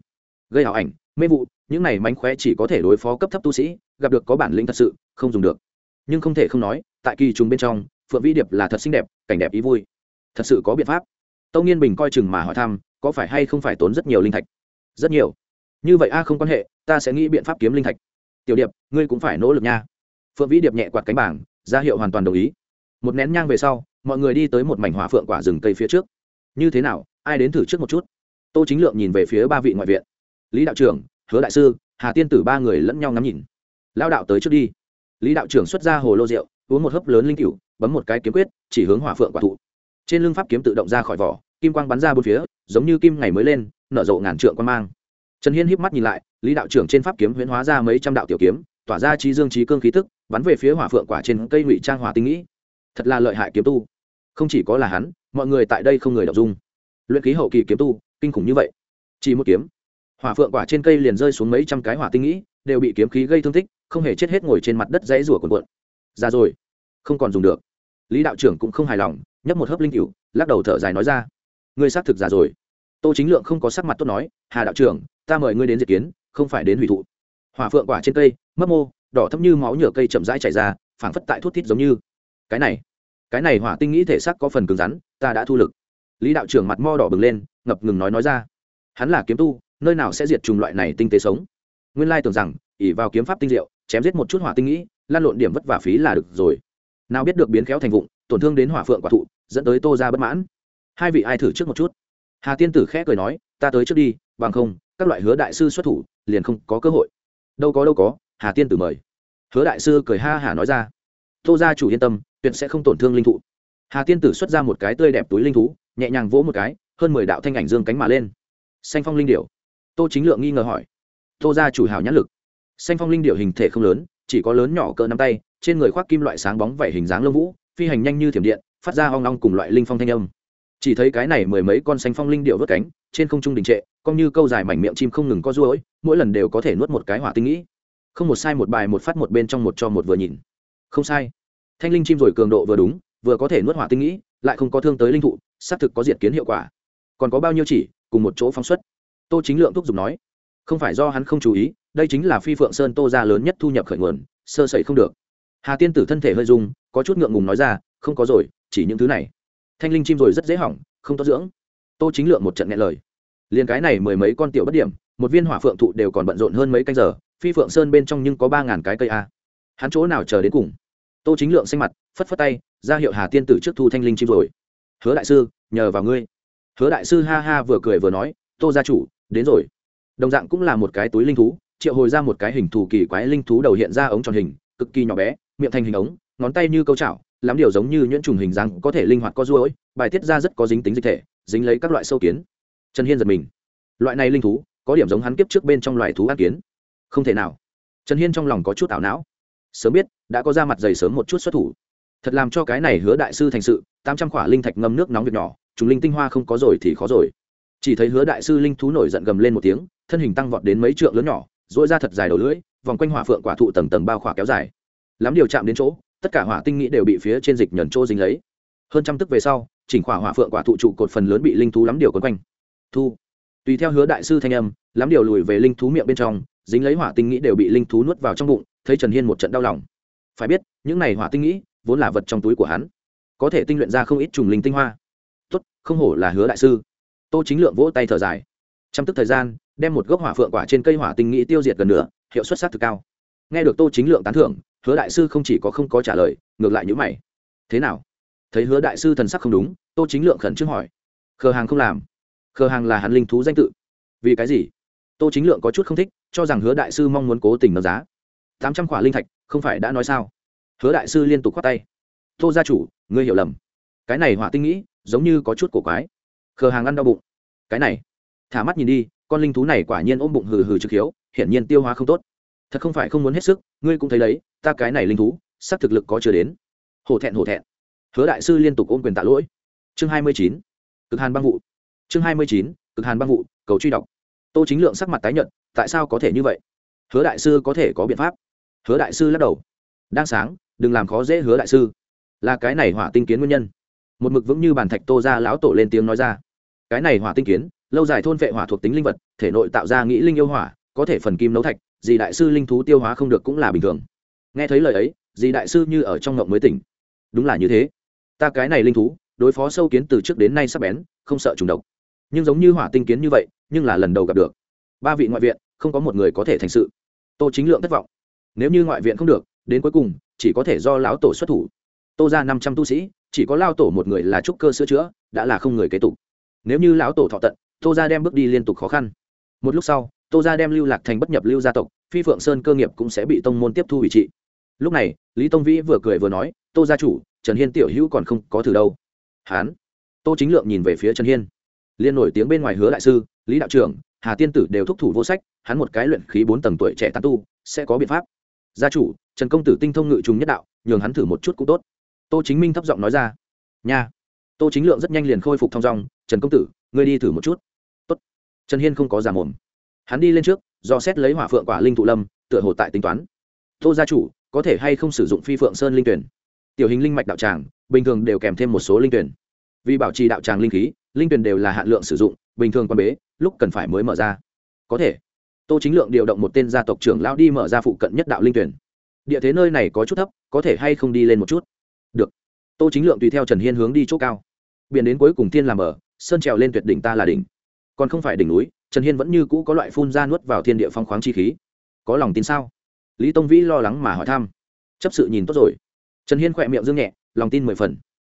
Gây hảo ảnh, mê vụ, những này mánh khóe chỉ có thể đối phó cấp thấp tu sĩ gặp được có bản lĩnh thật sự, không dùng được. Nhưng không thể không nói, tại kỳ trùng bên trong, phượng vĩ điệp là thật xinh đẹp, cảnh đẹp ý vui. Thật sự có biện pháp. Tâu nghiên bình coi chừng mà hỏi thăm, có phải hay không phải tốn rất nhiều linh thạch? Rất nhiều. Như vậy a, không quan hệ, ta sẽ nghĩ biện pháp kiếm linh thạch. Tiểu điệp, ngươi cũng phải nỗ lực nha. Phượng vĩ điệp nhẹ quạt cánh bảng, ra hiệu hoàn toàn đồng ý. Một nén nhang về sau, mọi người đi tới một mảnh hỏa phượng quả rừng cây phía trước. Như thế nào, ai đến thử trước một chút? Tô chính lượng nhìn về phía ba vị ngoại viện. Lý đạo trưởng, hứa đại sư, hà tiên tử ba người lẫn nhau ngắm nhìn lao đạo tới trước đi. Lý đạo trưởng xuất ra hồ lô rượu, uống một hớp lớn linh cựu bấm một cái kiếm quyết, chỉ hướng hỏa phượng quả thụ. Trên lưng pháp kiếm tự động ra khỏi vỏ, kim quang bắn ra bốn phía, giống như kim ngày mới lên, nở rộ ngàn trượng quan mang. Trần hiên híp mắt nhìn lại, lý đạo trưởng trên pháp kiếm huyễn hóa ra mấy trăm đạo tiểu kiếm, tỏa ra trí dương trí cương khí tức, bắn về phía hỏa phượng quả trên cây ngụy trang hỏa tinh nghĩ. Thật là lợi hại kiếm tu. Không chỉ có là hắn, mọi người tại đây không người đọc dung. Luyện ký hậu kỳ kiếm tu, kinh khủng như vậy. Chỉ một kiếm, hỏa phượng quả trên cây liền rơi xuống mấy trăm cái hỏa tinh nghĩ, đều bị kiếm khí gây thương tích không hề chết hết ngồi trên mặt đất dãy rủa cuộn cuộn. Ra rồi, không còn dùng được. Lý đạo trưởng cũng không hài lòng, nhấp một hớp linh cựu lắc đầu thở dài nói ra. Ngươi xác thực già rồi. Tô chính lượng không có sắc mặt tốt nói, hà đạo trưởng, ta mời ngươi đến diệt kiến, không phải đến hủy thụ. Hỏa phượng quả trên cây, mấp mô, đỏ thấp như máu nhựa cây chậm rãi chảy ra, phảng phất tại thuốc thít giống như. Cái này cái này hỏa tinh nghĩ thể xác có phần cứng rắn, ta đã thu lực. Lý đạo trưởng mặt mo đỏ bừng lên, ngập ngừng nói nói ra. Hắn là kiếm tu, nơi nào sẽ diệt trùng loại này tinh tế sống? Nguyên lai tưởng rằng ỉ vào kiếm pháp tinh diệu chém giết một chút hỏa tinh nghĩ, lan lộn điểm vất vả phí là được rồi. Nào biết được biến khéo thành vụng, tổn thương đến hỏa phượng quả thụ, dẫn tới tô ra bất mãn. Hai vị ai thử trước một chút. Hà tiên tử khẽ cười nói, ta tới trước đi, bằng không, các loại hứa đại sư xuất thủ, liền không có cơ hội. Đâu có đâu có, hà tiên tử mời. Hứa đại sư cười ha hả nói ra, tô gia chủ yên tâm, tuyệt sẽ không tổn thương linh thụ. Hà tiên tử xuất ra một cái tươi đẹp túi linh thú, nhẹ nhàng vỗ một cái, hơn mười đạo thanh ảnh dương cánh mà lên. Xanh phong linh điểu. Tô chính lượng nghi ngờ hỏi, tô gia chủ hào nhãn lực xanh phong linh điệu hình thể không lớn, chỉ có lớn nhỏ cỡ nắm tay, trên người khoác kim loại sáng bóng vảy hình dáng lông vũ, phi hành nhanh như thiểm điện, phát ra hoang long cùng loại linh phong thanh âm. Chỉ thấy cái này mười mấy con xanh phong linh điệu vớt cánh, trên không trung đình trệ, cong như câu dài mảnh miệng chim không ngừng co ruỗi mỗi lần đều có thể nuốt một cái hỏa tinh nghĩ. Không một sai một bài một phát một bên trong một cho một vừa nhìn. Không sai. Thanh linh chim rồi cường độ vừa đúng, vừa có thể nuốt hỏa tinh nghĩ, lại không có thương tới linh thụ, xác thực có diệt kiến hiệu quả. Còn có bao nhiêu chỉ, cùng một chỗ phóng xuất. Tô chính lượng thúc giục nói không phải do hắn không chú ý, đây chính là phi phượng sơn tô ra lớn nhất thu nhập khởi nguồn, sơ sẩy không được. Hà tiên tử thân thể hơi dung có chút ngượng ngùng nói ra, không có rồi, chỉ những thứ này. Thanh linh chim rồi rất dễ hỏng, không tốt dưỡng. Tô chính lượng một trận nghe lời. Liền cái này mười mấy con tiểu bất điểm, một viên hỏa phượng thụ đều còn bận rộn hơn mấy canh giờ, phi phượng sơn bên trong nhưng có ba ngàn cái cây a. Hắn chỗ nào chờ đến cùng? Tô chính lượng xanh mặt, phất phất tay, ra hiệu hà tiên tử trước thu thanh linh chim rồi. Hứa đại sư, nhờ vào ngươi. Hứa đại sư ha ha vừa cười vừa nói, tô gia chủ, đến rồi đồng dạng cũng là một cái túi linh thú, triệu hồi ra một cái hình thù kỳ quái linh thú đầu hiện ra ống tròn hình, cực kỳ nhỏ bé, miệng thành hình ống, ngón tay như câu chảo, lắm điều giống như nhuyễn trùng hình dáng có thể linh hoạt có ruỗi bài tiết ra rất có dính tính dịch thể, dính lấy các loại sâu kiến. Trần hiên giật mình. Loại này linh thú, có điểm giống hắn kiếp trước bên trong loài thú ác kiến. Không thể nào. Trần hiên trong lòng có chút ảo não. Sớm biết, đã có ra mặt dày sớm một chút xuất thủ. Thật làm cho cái này hứa đại sư thành sự, tám trăm khỏa linh thạch ngâm nước nóng việc nhỏ chúng linh tinh hoa không có rồi thì khó rồi. Chỉ thấy hứa đại sư linh thú nổi giận gầm lên một tiếng thân hình tăng vọt đến mấy trượng lớn nhỏ dỗi ra thật dài đầu lưỡi, vòng quanh hỏa phượng quả thụ tầng tầng bao khỏa kéo dài. Lắm điều chạm đến chỗ, tất cả hỏa tinh nghĩ đều bị phía trên dịch nhẫn chỗ dính lấy. Hơn trăm tức về sau, chỉnh khỏa hỏa phượng quả thụ trụ cột phần lớn bị linh thú lắm điều quấn quanh. Thu. Tùy theo hứa đại sư thanh âm, lắm điều lùi về linh thú miệng bên trong, dính lấy hỏa tinh nghĩ đều bị linh thú nuốt vào trong bụng, thấy trần hiên một trận đau lòng. Phải biết, những này hỏa tinh nghĩ, vốn là vật trong túi của hắn. Có thể tinh luyện ra không ít trùng linh tinh hoa. Tốt, không hổ là hứa đại sư. Tô chính lượng vỗ tay thở dài. Trong tức thời gian đem một gốc hỏa phượng quả trên cây hỏa tinh nghĩ tiêu diệt gần nữa hiệu suất sát thực cao. Nghe được tô chính lượng tán thưởng, hứa đại sư không chỉ có không có trả lời, ngược lại nhữ mày. Thế nào? Thấy hứa đại sư thần sắc không đúng, tô chính lượng khẩn trương hỏi. Khờ hàng không làm. Khờ hàng là hắn linh thú danh tự. Vì cái gì? Tô chính lượng có chút không thích, cho rằng hứa đại sư mong muốn cố tình nâng giá. Tám trăm quả linh thạch, không phải đã nói sao? Hứa đại sư liên tục khoát tay. Tô gia chủ, ngươi hiểu lầm. Cái này hỏa tinh nghĩ, giống như có chút cổ quái. Khờ hàng ăn đau bụng. Cái này thả mắt nhìn đi, con linh thú này quả nhiên ôm bụng hừ hừ trực hiếu, hiển nhiên tiêu hóa không tốt. Thật không phải không muốn hết sức, ngươi cũng thấy đấy, ta cái này linh thú sắc thực lực có chưa đến. Hổ thẹn hổ thẹn. Hứa đại sư liên tục ôm quyền tạ lỗi. Chương hai mươi chín. Cực hàn băng vụ chương hai mươi chín, cực hàn băng vụ cầu truy đọc. Tô chính lượng sắc mặt tái nhận tại sao có thể như vậy? Hứa đại sư có thể có biện pháp. Hứa đại sư lắc đầu. Đang sáng, đừng làm khó dễ hứa đại sư. Là cái này hỏa tinh kiến nguyên nhân. Một mực vững như bàn thạch tô ra lão tổ lên tiếng nói ra. Cái này hỏa tinh kiến lâu dài thôn vệ hỏa thuộc tính linh vật, thể nội tạo ra nghĩ linh yêu hỏa, có thể phần kim nấu thạch dì đại sư linh thú tiêu hóa không được cũng là bình thường. Nghe thấy lời ấy dì đại sư như ở trong ngộng mới tỉnh. Đúng là như thế. Ta cái này linh thú, đối phó sâu kiến từ trước đến nay sắp bén, không sợ trùng độc. Nhưng giống như hỏa tinh kiến như vậy, nhưng là lần đầu gặp được. Ba vị ngoại viện, không có một người có thể thành sự. Tô chính lượng thất vọng. Nếu như ngoại viện không được, đến cuối cùng, chỉ có thể do lão tổ xuất thủ. Tô ra năm trăm tu sĩ, chỉ có lao tổ một người là trúc cơ sửa chữa, đã là không người kế tục. Nếu như lão tổ thọ tận tô ra đem bước đi liên tục khó khăn. Một lúc sau, tô ra đem lưu lạc thành bất nhập lưu gia tộc, phi phượng sơn cơ nghiệp cũng sẽ bị tông môn tiếp thu ủy trị. Lúc này, lý tông vĩ vừa cười vừa nói, tô gia chủ, trần hiên tiểu hữu còn không có thử đâu. Hán. Tô chính lượng nhìn về phía trần hiên. Liên nổi tiếng bên ngoài hứa đại sư, lý đạo trưởng, hà tiên tử đều thúc thủ vô sách, hắn một cái luyện khí bốn tầng tuổi trẻ tán tu, sẽ có biện pháp. Gia chủ, trần công tử tinh thông ngự trùng nhất đạo, nhường hắn thử một chút cũng tốt. Tô chính minh thấp giọng nói ra. Nha. Tô chính lượng rất nhanh liền khôi phục thong dong, trần công tử ngươi đi thử một chút. Tốt. trần hiên không có giả mồm. Hắn đi lên trước, do xét lấy hỏa phượng quả linh thụ lâm, tựa hồ tại tính toán. Tô gia chủ, có thể hay không sử dụng phi phượng sơn linh tuyển? Tiểu hình linh mạch đạo tràng, bình thường đều kèm thêm một số linh tuyển. Vì bảo trì đạo tràng linh khí, linh tuyển đều là hạn lượng sử dụng, bình thường quan bế, lúc cần phải mới mở ra. Có thể. Tô chính lượng điều động một tên gia tộc trưởng lão đi mở ra phụ cận nhất đạo linh tuyển. Địa thế nơi này có chút thấp, có thể hay không đi lên một chút? Được. Tô chính lượng tùy theo trần hiên hướng đi chỗ cao. Biển đến cuối cùng tiên làm ở sơn trèo lên tuyệt đỉnh ta là đỉnh. Còn không phải đỉnh núi, trần hiên vẫn như cũ có loại phun ra nuốt vào thiên địa phong khoáng chi khí. Có lòng tin sao? Lý tông vĩ lo lắng mà hỏi thăm. Chấp sự nhìn tốt rồi. Trần hiên khỏe miệng dương nhẹ, lòng tin mười phần.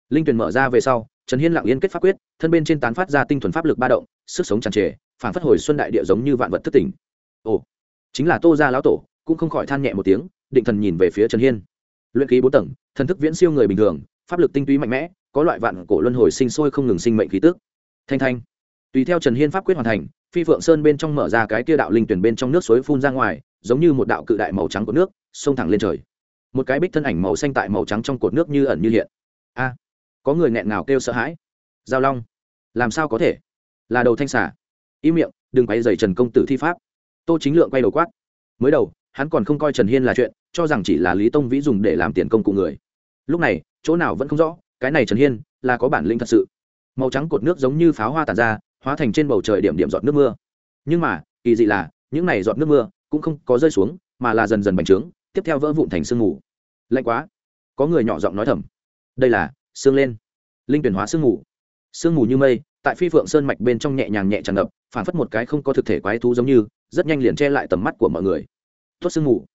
Linh tuyển mở ra về sau, trần hiên lặng yên kết pháp quyết, thân bên trên tán phát ra tinh thuần pháp lực ba động, sức sống tràn trề phản phất hồi xuân đại địa giống như vạn vật thất tỉnh. Ồ, chính là tô gia lão tổ, cũng không khỏi than nhẹ một tiếng, định thần nhìn về phía trần hiên. Luyện khí bốn tầng, thần thức viễn siêu người bình thường pháp lực tinh túy mạnh mẽ, có loại vạn cổ luân hồi sinh sôi không ngừng sinh mệnh khí tức. Thanh thanh. Tùy theo trần hiên pháp quyết hoàn thành, phi phượng sơn bên trong mở ra cái kia đạo linh tuyển bên trong nước suối phun ra ngoài, giống như một đạo cự đại màu trắng của nước, xông thẳng lên trời. Một cái bích thân ảnh màu xanh tại màu trắng trong cột nước như ẩn như hiện. A. À, có người nghẹn ngào kêu sợ hãi. Giao long. Làm sao có thể? Là đầu thanh xả im miệng, đừng quay dày trần công tử thi pháp. Tô chính lượng quay đầu quát. Mới đầu, hắn còn không coi trần hiên là chuyện, cho rằng chỉ là lý tông vĩ dùng để làm tiền công cụ người. Lúc này chỗ nào vẫn không rõ, cái này trần hiên, là có bản lĩnh thật sự. Màu trắng cột nước giống như pháo hoa tàn ra, hóa thành trên bầu trời điểm điểm giọt nước mưa. Nhưng mà, kỳ dị là, những này giọt nước mưa cũng không có rơi xuống, mà là dần dần bành trướng, tiếp theo vỡ vụn thành sương mù. Lạnh quá. Có người nhỏ giọng nói thầm. Đây là sương lên. Linh tuyển hóa sương mù. Sương mù như mây, tại phi phượng sơn mạch bên trong nhẹ nhàng nhẹ tràn ngập, phản phất một cái không có thực thể quái thú giống như, rất nhanh liền che lại tầm mắt của mọi người. Tốt sương mù.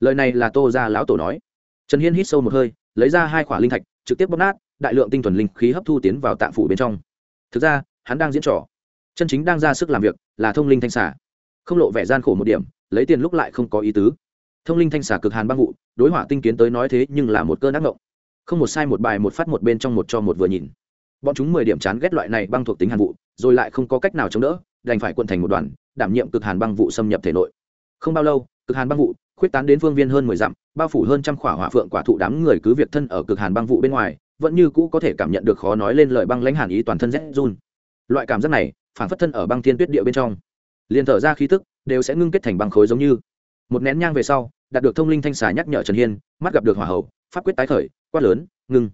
Lời này là tô ra lão tổ nói. Trần hiên hít sâu một hơi lấy ra hai khỏa linh thạch, trực tiếp bóp nát, đại lượng tinh thuần linh khí hấp thu tiến vào tạng phủ bên trong. Thực ra, hắn đang diễn trò. Chân chính đang ra sức làm việc là thông linh thanh xả không lộ vẻ gian khổ một điểm, lấy tiền lúc lại không có ý tứ. Thông linh thanh xả cực hàn băng vụ, đối hỏa tinh kiến tới nói thế nhưng là một cơn ác mộng. Không một sai một bài một phát một bên trong một cho một vừa nhìn. Bọn chúng mười điểm chán ghét loại này băng thuộc tính hàn vụ, rồi lại không có cách nào chống đỡ, đành phải quận thành một đoàn, đảm nhiệm cực hàn băng vụ xâm nhập thể nội. Không bao lâu, cực hàn băng vụ khuyết tán đến phương viên hơn mười dặm, bao phủ hơn trăm khỏa hỏa phượng quả thụ đám người cứ việc thân ở cực hàn băng vụ bên ngoài, vẫn như cũ có thể cảm nhận được khó nói lên lời băng lãnh hàn ý toàn thân rét run. Loại cảm giác này phản phất thân ở băng thiên tuyết địa bên trong. Liền thở ra khí tức, đều sẽ ngưng kết thành băng khối giống như. Một nén nhang về sau, đạt được thông linh thanh xà nhắc nhở trần hiên, mắt gặp được hỏa hậu pháp quyết tái khởi, quát lớn, ngưng.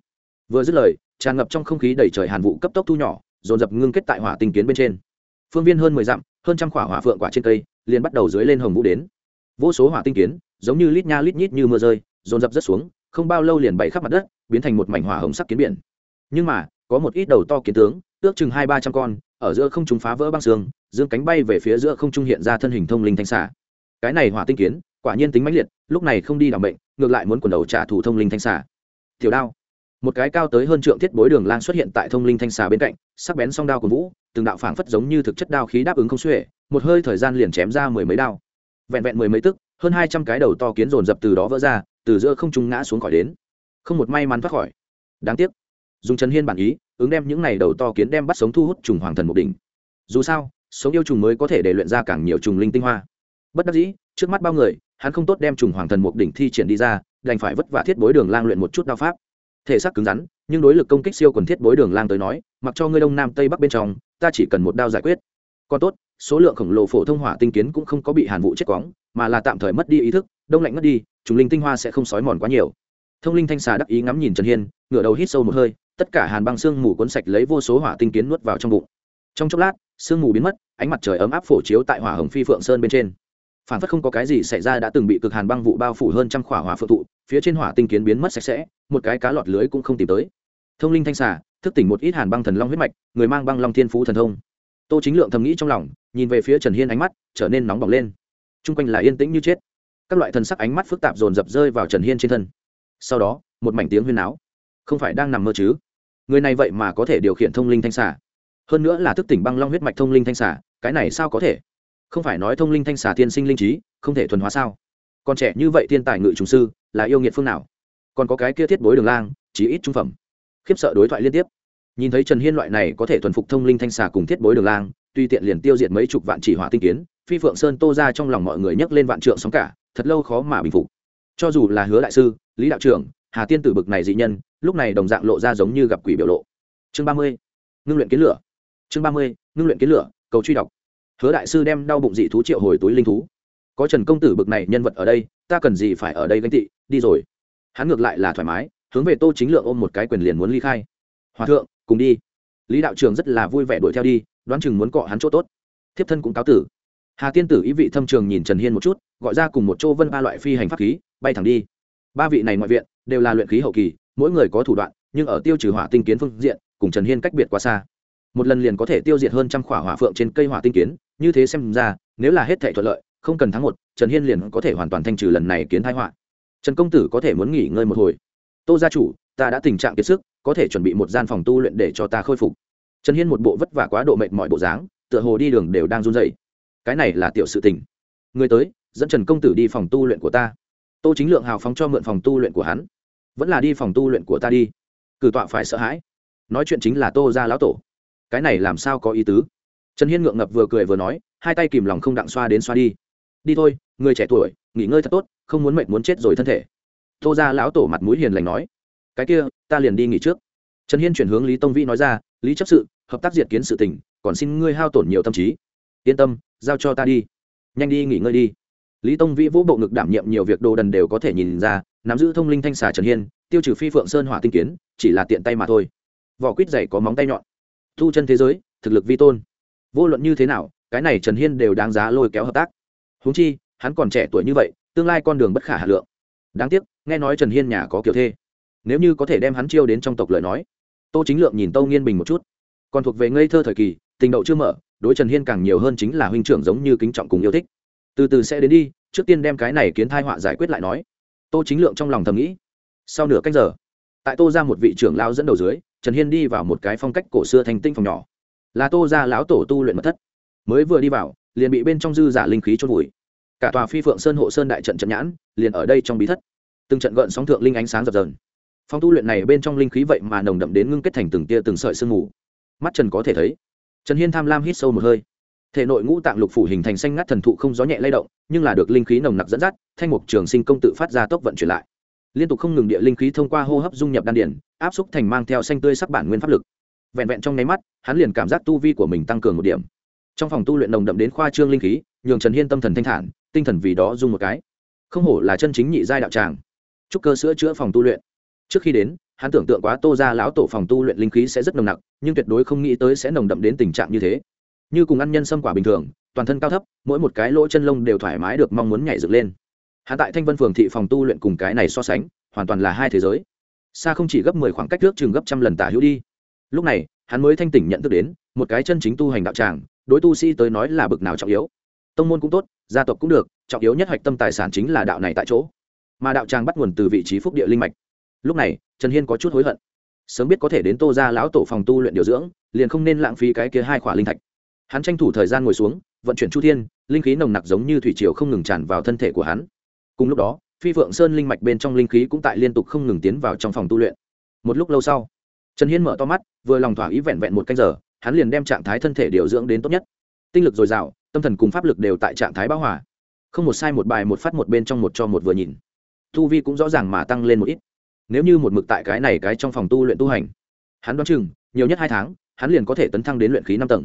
Vừa dứt lời, tràn ngập trong không khí đầy trời hàn vụ cấp tốc thu nhỏ, dồn dập ngưng kết tại hỏa tinh kiến bên trên. Phương viên hơn mười dặm, hơn trăm khỏa hỏa phượng quả trên cây, liền bắt đầu dưới lên hồng vũ đến vô số hỏa tinh kiến, giống như lít nha lít nhít như mưa rơi, dồn dập rất xuống, không bao lâu liền bày khắp mặt đất, biến thành một mảnh hỏa hồng sắc kiến biển. Nhưng mà, có một ít đầu to kiến tướng, ước chừng hai ba trăm con, ở giữa không trung phá vỡ băng xương, dương cánh bay về phía giữa không trung hiện ra thân hình thông linh thanh xả cái này hỏa tinh kiến, quả nhiên tính mãnh liệt, lúc này không đi đảm bệnh, ngược lại muốn quần đầu trả thù thông linh thanh xả tiểu đao. Một cái cao tới hơn trượng thiết bối đường lang xuất hiện tại thông linh thanh xà bên cạnh, sắc bén song đao của vũ, từng đạo phảng phất giống như thực chất đao khí đáp ứng không xuể, một hơi thời gian liền chém ra mười mấy đao vẹn vẹn mười mấy tức, hơn hai trăm cái đầu to kiến rồn rập từ đó vỡ ra, từ giữa không trung ngã xuống khỏi đến. Không một may mắn thoát khỏi. Đáng tiếc. Dùng trần hiên bản ý, ứng đem những này đầu to kiến đem bắt sống thu hút trùng hoàng thần một đỉnh. Dù sao, sống yêu trùng mới có thể để luyện ra càng nhiều trùng linh tinh hoa. Bất đắc dĩ, trước mắt bao người, hắn không tốt đem trùng hoàng thần một đỉnh thi triển đi ra, đành phải vất vả thiết bối đường lang luyện một chút đao pháp. Thể xác cứng rắn, nhưng đối lực công kích siêu quần thiết bối đường lang tới nói, mặc cho ngươi đông nam tây bắc bên trong, ta chỉ cần một đao giải quyết. Còn tốt số lượng khổng lồ phổ thông hỏa tinh kiến cũng không có bị hàn vụ chết quóng mà là tạm thời mất đi ý thức, đông lạnh mất đi chúng linh tinh hoa sẽ không sói mòn quá nhiều. Thông linh thanh xà đắc ý ngắm nhìn trần hiên, ngửa đầu hít sâu một hơi, tất cả hàn băng sương mù cuốn sạch lấy vô số hỏa tinh kiến nuốt vào trong bụng. Trong chốc lát, sương mù biến mất, ánh mặt trời ấm áp phổ chiếu tại hỏa hồng phi phượng sơn bên trên. Phản phất không có cái gì xảy ra đã từng bị cực hàn băng vụ bao phủ hơn trăm khỏa hỏa phượng thụ, phía trên hỏa tinh kiến biến mất sạch sẽ, một cái cá lọt lưới cũng không tìm tới. Thông linh thanh xà, thức tỉnh một ít hàn băng thần long huyết mạch, người mang băng long thiên phú thần thông tô chính lượng thầm nghĩ trong lòng nhìn về phía trần hiên ánh mắt trở nên nóng bỏng lên. Chung quanh là yên tĩnh như chết. Các loại thần sắc ánh mắt phức tạp dồn dập rơi vào trần hiên trên thân. Sau đó một mảnh tiếng huyên áo không phải đang nằm mơ chứ? Người này vậy mà có thể điều khiển thông linh thanh xả, hơn nữa là thức tỉnh băng long huyết mạch thông linh thanh xả, cái này sao có thể? Không phải nói thông linh thanh xả tiên sinh linh trí không thể thuần hóa sao? Còn trẻ như vậy thiên tài ngự trùng sư là yêu nghiệt phương nào? Còn có cái kia thiết bối đường lang chỉ ít trung phẩm. Khiếp sợ đối thoại liên tiếp nhìn thấy trần hiên loại này có thể thuần phục thông linh thanh xà cùng thiết bối đường lang, tuy tiện liền tiêu diệt mấy chục vạn chỉ hỏa tinh kiến, phi phượng sơn tô ra trong lòng mọi người nhấc lên vạn trượng sóng cả, thật lâu khó mà bình phục. Cho dù là hứa đại sư, lý đạo trưởng, hà tiên tử bực này dị nhân, lúc này đồng dạng lộ ra giống như gặp quỷ biểu lộ. Chương ba mươi, ngưng luyện kiến lửa. Chương ba mươi, ngưng luyện kiến lửa, cầu truy đọc. Hứa đại sư đem đau bụng dị thú triệu hồi túi linh thú. Có trần công tử bực này nhân vật ở đây, ta cần gì phải ở đây ganh tị, đi rồi. Hắn ngược lại là thoải mái, hướng về tô chính lượng ôm một cái quyền liền muốn ly khai. Hòa thượng cùng đi. Lý đạo trường rất là vui vẻ đuổi theo đi, đoán chừng muốn cọ hắn chỗ tốt. Thiếp thân cũng cáo tử. Hà tiên tử ý vị thâm trường nhìn trần hiên một chút, gọi ra cùng một chỗ vân ba loại phi hành pháp khí, bay thẳng đi. Ba vị này ngoại viện đều là luyện khí hậu kỳ, mỗi người có thủ đoạn, nhưng ở tiêu trừ hỏa tinh kiến phương diện, cùng trần hiên cách biệt quá xa. Một lần liền có thể tiêu diệt hơn trăm khỏa hỏa phượng trên cây hỏa tinh kiến, như thế xem ra, nếu là hết thể thuận lợi, không cần tháng một, trần hiên liền có thể hoàn toàn thanh trừ lần này kiến thái họa. Trần công tử có thể muốn nghỉ ngơi một hồi. Tô gia chủ ta đã tình trạng kiệt sức, có thể chuẩn bị một gian phòng tu luyện để cho ta khôi phục. Trần hiên một bộ vất vả quá độ mệt mọi bộ dáng, tựa hồ đi đường đều đang run dậy cái này là tiểu sự tình. Người tới, dẫn trần công tử đi phòng tu luyện của ta. Tô chính lượng hào phóng cho mượn phòng tu luyện của hắn. Vẫn là đi phòng tu luyện của ta đi. Cử tọa phải sợ hãi. Nói chuyện chính là tô ra lão tổ. Cái này làm sao có ý tứ? Trần hiên ngượng ngập vừa cười vừa nói, hai tay kìm lòng không đặng xoa đến xoa đi. Đi thôi, người trẻ tuổi, nghỉ ngơi thật tốt, không muốn mệt muốn chết rồi thân thể. Tô ra lão tổ mặt mũi hiền lành nói cái kia, ta liền đi nghỉ trước. Trần hiên chuyển hướng lý tông vĩ nói ra, lý chấp sự, hợp tác diệt kiến sự tình, còn xin ngươi hao tổn nhiều tâm trí. Yên tâm, giao cho ta đi. Nhanh đi nghỉ ngơi đi. Lý tông vĩ vũ bộ ngực đảm nhiệm nhiều việc đồ đần đều có thể nhìn ra, nắm giữ thông linh thanh xà trần hiên, tiêu trừ phi phượng sơn hỏa tinh kiến, chỉ là tiện tay mà thôi. Vỏ quýt dày có móng tay nhọn. Thu chân thế giới, thực lực vi tôn. Vô luận như thế nào, cái này trần hiên đều đáng giá lôi kéo hợp tác. Húng chi, hắn còn trẻ tuổi như vậy, tương lai con đường bất khả hà lượng. Đáng tiếc, nghe nói trần hiên nhà có kiểu thê nếu như có thể đem hắn chiêu đến trong tộc lời nói, tô chính lượng nhìn tâu nghiên bình một chút. Còn thuộc về ngây thơ thời kỳ, tình đậu chưa mở, đối trần hiên càng nhiều hơn chính là huynh trưởng giống như kính trọng cùng yêu thích. Từ từ sẽ đến đi, trước tiên đem cái này kiến thai họa giải quyết lại nói. Tô chính lượng trong lòng thầm nghĩ. Sau nửa cách giờ, tại tô ra một vị trưởng lao dẫn đầu dưới, trần hiên đi vào một cái phong cách cổ xưa thành tinh phòng nhỏ. Là tô ra lão tổ tu luyện mật thất. Mới vừa đi vào, liền bị bên trong dư giả linh khí trôn vùi. Cả tòa phi phượng sơn hộ sơn đại trận trận nhãn, liền ở đây trong bí thất. Từng trận gợn sóng thượng linh ánh sáng dập dờn phong tu luyện này bên trong linh khí vậy mà nồng đậm đến ngưng kết thành từng tia từng sợi sương mù. Mắt trần có thể thấy, trần hiên tham lam hít sâu một hơi. Thể nội ngũ tạng lục phủ hình thành xanh ngắt thần thụ không gió nhẹ lay động, nhưng là được linh khí nồng nặc dẫn dắt, thanh mục trường sinh công tự phát ra tốc vận chuyển lại. Liên tục không ngừng địa linh khí thông qua hô hấp dung nhập đan điển, áp xúc thành mang theo xanh tươi sắc bản nguyên pháp lực. Vẹn vẹn trong nháy mắt, hắn liền cảm giác tu vi của mình tăng cường một điểm. Trong phòng tu luyện nồng đậm đến khoa trương linh khí, nhường trần hiên tâm thần thanh thản, tinh thần vì đó dung một cái. Không hổ là chân chính nhị giai đạo tràng. Chúc cơ sữa chữa phòng tu luyện trước khi đến, hắn tưởng tượng quá tô ra lão tổ phòng tu luyện linh khí sẽ rất nồng nặc, nhưng tuyệt đối không nghĩ tới sẽ nồng đậm đến tình trạng như thế. Như cùng ăn nhân sâm quả bình thường, toàn thân cao thấp, mỗi một cái lỗ chân lông đều thoải mái được mong muốn nhảy dựng lên. Hắn tại thanh vân phường thị phòng tu luyện cùng cái này so sánh, hoàn toàn là hai thế giới. Xa không chỉ gấp mười khoảng cách trước chừng gấp trăm lần tả hữu đi. Lúc này, hắn mới thanh tỉnh nhận thức đến, một cái chân chính tu hành đạo tràng, đối tu sĩ tới nói là bực nào trọng yếu. Tông môn cũng tốt, gia tộc cũng được, trọng yếu nhất hạch tâm tài sản chính là đạo này tại chỗ. Mà đạo tràng bắt nguồn từ vị trí phúc địa linh mạch lúc này, trần hiên có chút hối hận. Sớm biết có thể đến tô ra lão tổ phòng tu luyện điều dưỡng, liền không nên lãng phí cái kia hai khỏa linh thạch. Hắn tranh thủ thời gian ngồi xuống, vận chuyển chu thiên, linh khí nồng nặc giống như thủy triều không ngừng tràn vào thân thể của hắn. Cùng lúc đó, phi phượng sơn linh mạch bên trong linh khí cũng tại liên tục không ngừng tiến vào trong phòng tu luyện. Một lúc lâu sau, trần hiên mở to mắt, vừa lòng thỏa ý vẹn vẹn một canh giờ, hắn liền đem trạng thái thân thể điều dưỡng đến tốt nhất. Tinh lực dồi dào, tâm thần cùng pháp lực đều tại trạng thái bão hòa. Không một sai một bài một phát một bên trong một cho một vừa nhìn. Tu vi cũng rõ ràng mà tăng lên một ít nếu như một mực tại cái này cái trong phòng tu luyện tu hành, hắn đoán chừng, nhiều nhất hai tháng, hắn liền có thể tấn thăng đến luyện khí năm tầng.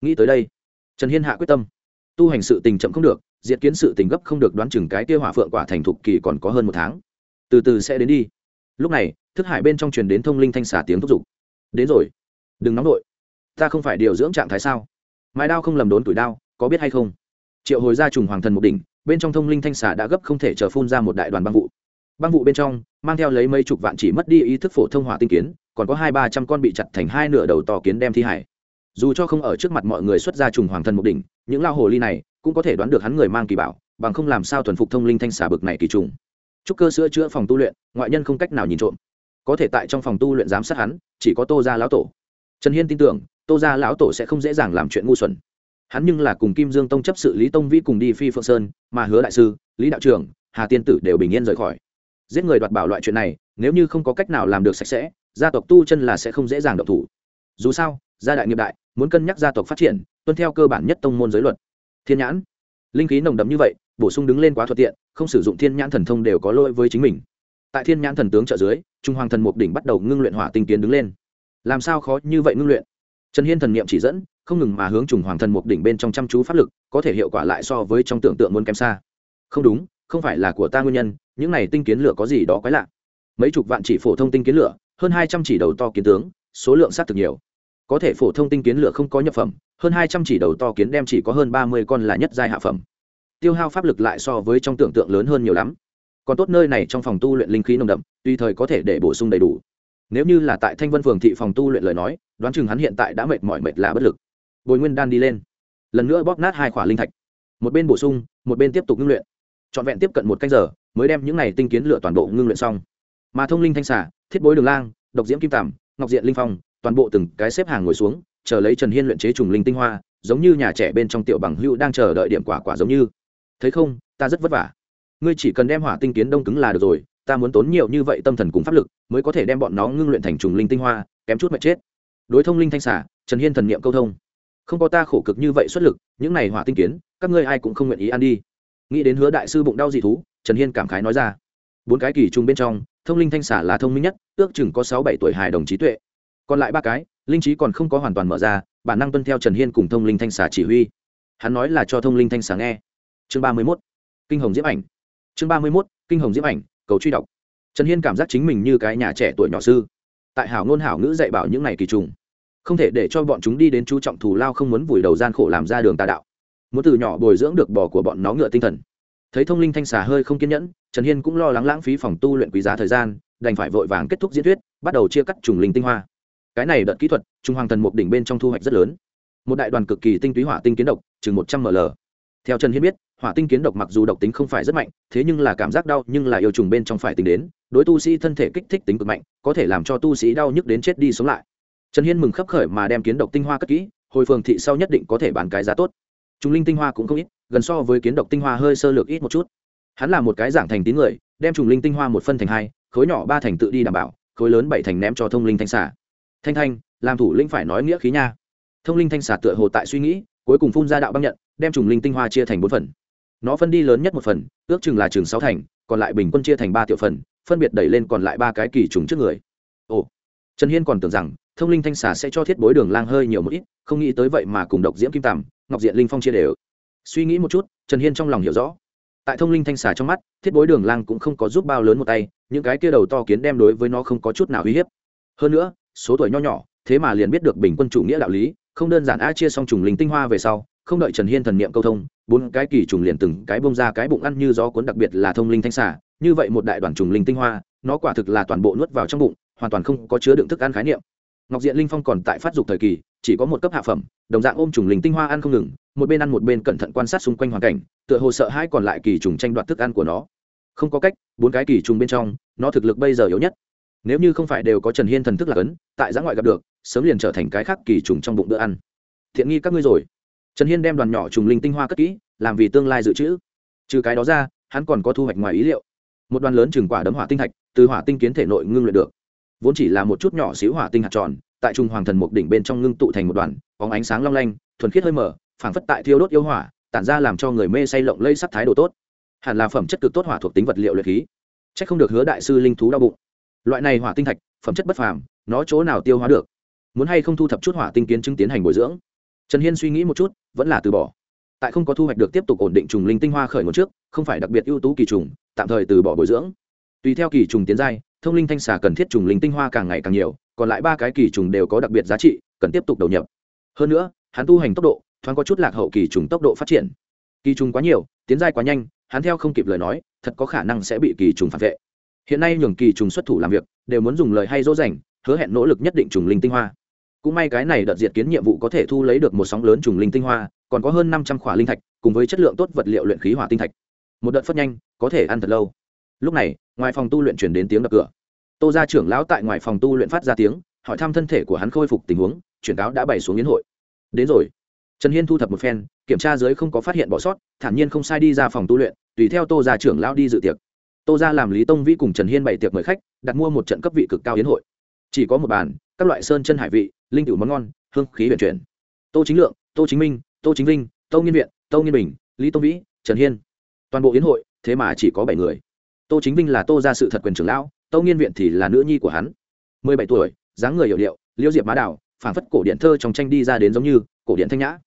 Nghĩ tới đây, trần hiên hạ quyết tâm. Tu hành sự tình chậm không được diệt kiến sự tình gấp không được đoán chừng cái kia hỏa phượng quả thành thục kỳ còn có hơn một tháng. Từ từ sẽ đến đi. Lúc này, thức hải bên trong truyền đến thông linh thanh xả tiếng thúc giục. Đến rồi. Đừng nóng vội ta không phải điều dưỡng trạng thái sao? Mái đao không lầm đốn tuổi đao, có biết hay không? Triệu hồi ra trùng hoàng thần một đỉnh, bên trong thông linh thanh xả đã gấp không thể chờ phun ra một đại đoàn băng vụ băng vụ bên trong, mang theo lấy mấy chục vạn chỉ mất đi ý thức phổ thông hỏa tinh kiến, còn có hai ba trăm con bị chặt thành hai nửa đầu to kiến đem thi hải dù cho không ở trước mặt mọi người xuất ra trùng hoàng thần một đỉnh, những lao hồ ly này cũng có thể đoán được hắn người mang kỳ bảo, bằng không làm sao thuần phục thông linh thanh xà bực này kỳ trùng. Chúc cơ sữa chữa phòng tu luyện, ngoại nhân không cách nào nhìn trộm. Có thể tại trong phòng tu luyện giám sát hắn, chỉ có tô gia lão tổ. Trần hiên tin tưởng, tô gia lão tổ sẽ không dễ dàng làm chuyện ngu xuẩn. Hắn nhưng là cùng kim dương tông chấp sự lý tông vĩ cùng đi phi phượng sơn, mà hứa đại sư, lý đạo trưởng, hà tiên tử đều bình yên rời khỏi giết người đoạt bảo loại chuyện này, nếu như không có cách nào làm được sạch sẽ, gia tộc tu chân là sẽ không dễ dàng độc thủ. Dù sao, gia đại nghiệp đại, muốn cân nhắc gia tộc phát triển, tuân theo cơ bản nhất tông môn giới luật. Thiên nhãn. Linh khí nồng đậm như vậy, bổ sung đứng lên quá thuận tiện, không sử dụng thiên nhãn thần thông đều có lỗi với chính mình. Tại thiên nhãn thần tướng trợ dưới, trung hoàng thần mục đỉnh bắt đầu ngưng luyện hỏa tinh tiến đứng lên. Làm sao khó như vậy ngưng luyện? Trần hiên thần niệm chỉ dẫn, không ngừng mà hướng trùng hoàng thần mục đỉnh bên trong chăm chú pháp lực, có thể hiệu quả lại so với trong tưởng tượng muốn kém xa. Không đúng không phải là của ta nguyên nhân, những này tinh kiến lửa có gì đó quái lạ. Mấy chục vạn chỉ phổ thông tinh kiến lửa, hơn hai trăm chỉ đầu to kiến tướng, số lượng xác thực nhiều. Có thể phổ thông tinh kiến lửa không có nhập phẩm, hơn hai trăm chỉ đầu to kiến đem chỉ có hơn ba mươi con là nhất giai hạ phẩm. Tiêu hao pháp lực lại so với trong tưởng tượng lớn hơn nhiều lắm. Còn tốt nơi này trong phòng tu luyện linh khí nồng đậm tùy thời có thể để bổ sung đầy đủ. Nếu như là tại thanh vân phường thị phòng tu luyện lời nói, đoán chừng hắn hiện tại đã mệt mỏi mệt là bất lực. Bồi nguyên đan đi lên. Lần nữa bóp nát hai khỏa linh thạch. Một bên bổ sung, một bên tiếp tục ngưng luyện trọn vẹn tiếp cận một canh giờ, mới đem những này tinh kiến lựa toàn bộ ngưng luyện xong. Mà thông linh thanh xả thiết bối đường lang, độc diễm kim tằm ngọc diện linh phong, toàn bộ từng cái xếp hàng ngồi xuống, chờ lấy trần hiên luyện chế trùng linh tinh hoa, giống như nhà trẻ bên trong tiểu bằng hữu đang chờ đợi điểm quả quả giống như. Thấy không, ta rất vất vả. Ngươi chỉ cần đem hỏa tinh kiến đông cứng là được rồi, ta muốn tốn nhiều như vậy tâm thần cùng pháp lực, mới có thể đem bọn nó ngưng luyện thành trùng linh tinh hoa, kém chút mệt chết. Đối thông linh thanh xả trần hiên thần niệm câu thông. Không có ta khổ cực như vậy xuất lực, những này hỏa tinh kiến, các ngươi ai cũng không nguyện ý ăn đi nghĩ đến hứa đại sư bụng đau dị thú, trần hiên cảm khái nói ra. Bốn cái kỳ trùng bên trong, thông linh thanh xả là thông minh nhất, ước chừng có sáu bảy tuổi hài đồng trí tuệ. Còn lại ba cái, linh trí còn không có hoàn toàn mở ra, bản năng tuân theo trần hiên cùng thông linh thanh xả chỉ huy. Hắn nói là cho thông linh thanh xả nghe. Chương ba mươi mốt, kinh hồng diễm ảnh. Chương ba mươi mốt, kinh hồng diễm ảnh, cầu truy đọc. Trần hiên cảm giác chính mình như cái nhà trẻ tuổi nhỏ sư. Tại hảo ngôn hảo ngữ dạy bảo những n à y kỳ trùng. Không thể để cho bọn chúng đi đến chú trọng thù lao không muốn vùi đầu gian khổ làm ra đường tà đạo muốn từ nhỏ bồi dưỡng được bò của bọn nó ngựa tinh thần. Thấy thông linh thanh xà hơi không kiên nhẫn, trần hiên cũng lo lắng lãng phí phòng tu luyện quý giá thời gian, đành phải vội vàng kết thúc diễn thuyết, bắt đầu chia cắt trùng linh tinh hoa. Cái này đợt kỹ thuật, trung hoàng thần một đỉnh bên trong thu hoạch rất lớn. Một đại đoàn cực kỳ tinh túy hỏa tinh kiến độc, chừng một trăm ml. Theo trần hiên biết, hỏa tinh kiến độc mặc dù độc tính không phải rất mạnh, thế nhưng là cảm giác đau, nhưng là yêu trùng bên trong phải tính đến, đối tu sĩ thân thể kích thích tính cực mạnh, có thể làm cho tu sĩ đau nhức đến chết đi sống lại. Trần hiên mừng khấp khởi mà đem kiến độc tinh hoa cất kỹ, hồi phường thị sau nhất định có thể bán cái giá tốt chúng linh tinh hoa cũng không ít, gần so với kiến độc tinh hoa hơi sơ lược ít một chút. Hắn là một cái giảng thành tín người, đem trùng linh tinh hoa một phân thành hai, khối nhỏ ba thành tự đi đảm bảo, khối lớn bảy thành ném cho thông linh thanh xả thanh thanh, làm thủ linh phải nói nghĩa khí nha. Thông linh thanh xả tựa hồ tại suy nghĩ, cuối cùng phun ra đạo băng nhận, đem trùng linh tinh hoa chia thành bốn phần. Nó phân đi lớn nhất một phần, ước chừng là chừng sáu thành, còn lại bình quân chia thành ba tiểu phần, phân biệt đẩy lên còn lại ba cái kỳ trùng trước người. Ồ. Trần hiên còn tưởng rằng, thông linh thanh xà sẽ cho thiết bối đường lang hơi nhiều một ít, không nghĩ tới vậy mà cùng độc diễm kim tằm ngọc diện linh phong chia đều. Suy nghĩ một chút, trần hiên trong lòng hiểu rõ. Tại thông linh thanh xà trong mắt, thiết bối đường lang cũng không có giúp bao lớn một tay, những cái kia đầu to kiến đem đối với nó không có chút nào uy hiếp. Hơn nữa, số tuổi nho nhỏ, thế mà liền biết được bình quân chủ nghĩa đạo lý, không đơn giản a chia xong trùng linh tinh hoa về sau, không đợi trần hiên thần niệm câu thông, bốn cái kỳ trùng liền từng cái bông ra cái bụng ăn như gió cuốn đặc biệt là thông linh thanh xà, như vậy một đại đoàn trùng linh tinh hoa, nó quả thực là toàn bộ nuốt vào trong bụng, hoàn toàn không có chứa đựng thức ăn khái niệm. Ngọc diện linh phong còn tại phát dục thời kỳ chỉ có một cấp hạ phẩm, đồng dạng ôm trùng linh tinh hoa ăn không ngừng, một bên ăn một bên cẩn thận quan sát xung quanh hoàn cảnh, tựa hồ sợ hai còn lại kỳ trùng tranh đoạt thức ăn của nó. Không có cách, bốn cái kỳ trùng bên trong, nó thực lực bây giờ yếu nhất. Nếu như không phải đều có trần hiên thần thức là cấn, tại giã ngoại gặp được, sớm liền trở thành cái khác kỳ trùng trong bụng bữa ăn. Thiện nghi các ngươi rồi. Trần hiên đem đoàn nhỏ trùng linh tinh hoa cất kỹ, làm vì tương lai dự trữ. Trừ cái đó ra, hắn còn có thu hoạch ngoài ý liệu. Một đoàn lớn trừng quả đấm hỏa tinh thạch, từ hỏa tinh kiến thể nội ngưng luyện được. Vốn chỉ là một chút nhỏ xíu hỏa tinh hạt tròn tại trung hoàng thần mục đỉnh bên trong ngưng tụ thành một đoàn, bóng ánh sáng long lanh, thuần khiết hơi mở, phảng phất tại thiêu đốt yêu hỏa, tản ra làm cho người mê say lộng lây sắc thái độ tốt. Hẳn là phẩm chất cực tốt hỏa thuộc tính vật liệu luyện khí. C h ắ c không được hứa đại sư linh thú đau bụng. Loại này hỏa tinh thạch, phẩm chất bất phàm, nó chỗ nào tiêu hóa được? Muốn hay không thu thập chút hỏa tinh kiến chứng tiến hành bồi dưỡng? Trần hiên suy nghĩ một chút, vẫn là từ bỏ. Tại không có thu hoạch được tiếp tục ổn định trùng linh tinh hoa khởi nguồn trước, không phải đặc biệt ưu tú kỳ trùng, tạm thời từ bỏ bồi dưỡng. Tùy theo kỳ trùng tiến giai, thông linh thanh xà cần thiết trùng linh tinh hoa càng ngày càng nhiều còn lại ba cái kỳ trùng đều có đặc biệt giá trị, cần tiếp tục đầu nhập. Hơn nữa, hắn tu hành tốc độ, thoáng có chút lạc hậu kỳ trùng tốc độ phát triển. Kỳ trùng quá nhiều, tiến giai quá nhanh, hắn theo không kịp lời nói, thật có khả năng sẽ bị kỳ trùng phản vệ. Hiện nay nhường kỳ trùng xuất thủ làm việc, đều muốn dùng lời hay dỗ dành, hứa hẹn nỗ lực nhất định trùng linh tinh hoa. Cũng may cái này đợt diệt kiến nhiệm vụ có thể thu lấy được một sóng lớn trùng linh tinh hoa, còn có hơn năm trăm khỏa linh thạch, cùng với chất lượng tốt vật liệu luyện khí hỏa tinh thạch. Một đợt phất nhanh, có thể ăn thật lâu. Lúc này, ngoài phòng tu luyện chuyển đến tiếng đập cửa tô ra trưởng lão tại ngoài phòng tu luyện phát ra tiếng, hỏi thăm thân thể của hắn khôi phục tình huống, chuyển cáo đã bày xuống yến hội. Đến rồi. Trần hiên thu thập một phen, kiểm tra dưới không có phát hiện bỏ sót, thản nhiên không sai đi ra phòng tu luyện, tùy theo tô ra trưởng lão đi dự tiệc. Tô ra làm lý tông vĩ cùng trần hiên bày tiệc mời khách, đặt mua một trận cấp vị cực cao yến hội. Chỉ có một bàn, các loại sơn chân hải vị, linh cựu món ngon, hương khí huyền chuyển. Tô chính lượng, tô chính minh, tô chính vinh, tô nghiên viện, tô nghiên bình, lý tông vĩ, trần hiên. Toàn bộ yến hội, thế mà chỉ có bảy người. Tô chính vinh là tô ra sự thật quyền trưởng lão Tâu nghiên viện thì là nữ nhi của hắn. Mười bảy tuổi, dáng người hiệu điệu, liêu diệp má đảo phảng phất cổ điện thơ trong tranh đi ra đến giống như cổ điện thanh nhã.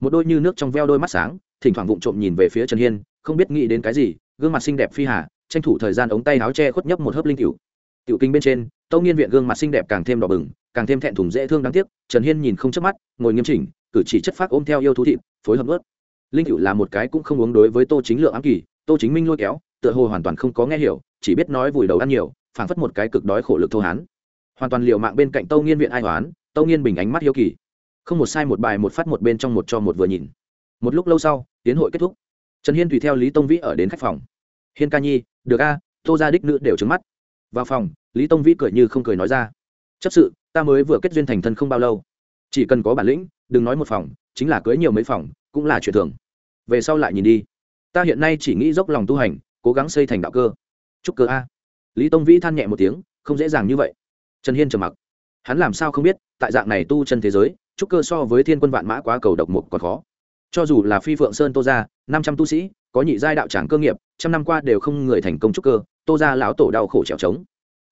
Một đôi như nước trong veo đôi mắt sáng, thỉnh thoảng vụng trộm nhìn về phía trần hiên, không biết nghĩ đến cái gì, gương mặt xinh đẹp phi hà, tranh thủ thời gian ống tay áo che khuất nhấp một hớp linh cựu tiểu kinh bên trên, tâu nghiên viện gương mặt xinh đẹp càng thêm đỏ bừng, càng thêm thẹn thùng dễ thương đáng tiếc, trần hiên nhìn không chớp mắt, ngồi nghiêm chỉnh, cử chỉ chất phác ôm theo yêu thú thịt, phối hợp ướt linh cựu là một cái cũng không uống đối với tô chính lượng ám kỳ, tô chính minh lôi kéo, tựa hồ hoàn toàn không có nghe hiểu, chỉ biết nói vùi đầu ăn nhiều phảng phất một cái cực đói khổ lực thô hán. Hoàn toàn liều mạng bên cạnh tâu nghiên viện ai hoán tâu nghiên bình ánh mắt hiếu kỳ. Không một sai một bài một phát một bên trong một cho một vừa nhìn. Một lúc lâu sau, tiến hội kết thúc. Trần hiên tùy theo lý tông vĩ ở đến khách phòng. Hiên ca nhi, được a, tô gia đích nữ đều trứng mắt. Vào phòng, lý tông vĩ cười như không cười nói ra. Chấp sự, ta mới vừa kết duyên thành thân không bao lâu. Chỉ cần có bản lĩnh, đừng nói một phòng, chính là cưới nhiều mấy phòng, cũng là chuyện thường. Về sau lại nhìn đi. Ta hiện nay chỉ nghĩ dốc lòng tu hành, cố gắng xây thành đạo cơ. Chúc cơ a lý tông vĩ than nhẹ một tiếng không dễ dàng như vậy. Trần hiên trầm mặc. Hắn làm sao không biết tại dạng này tu chân thế giới trúc cơ so với thiên quân vạn mã quá cầu độc mục còn khó. Cho dù là phi phượng sơn tô gia năm trăm tu sĩ có nhị giai đạo tràng cơ nghiệp trăm năm qua đều không người thành công trúc cơ tô gia lão tổ đau khổ trèo trống.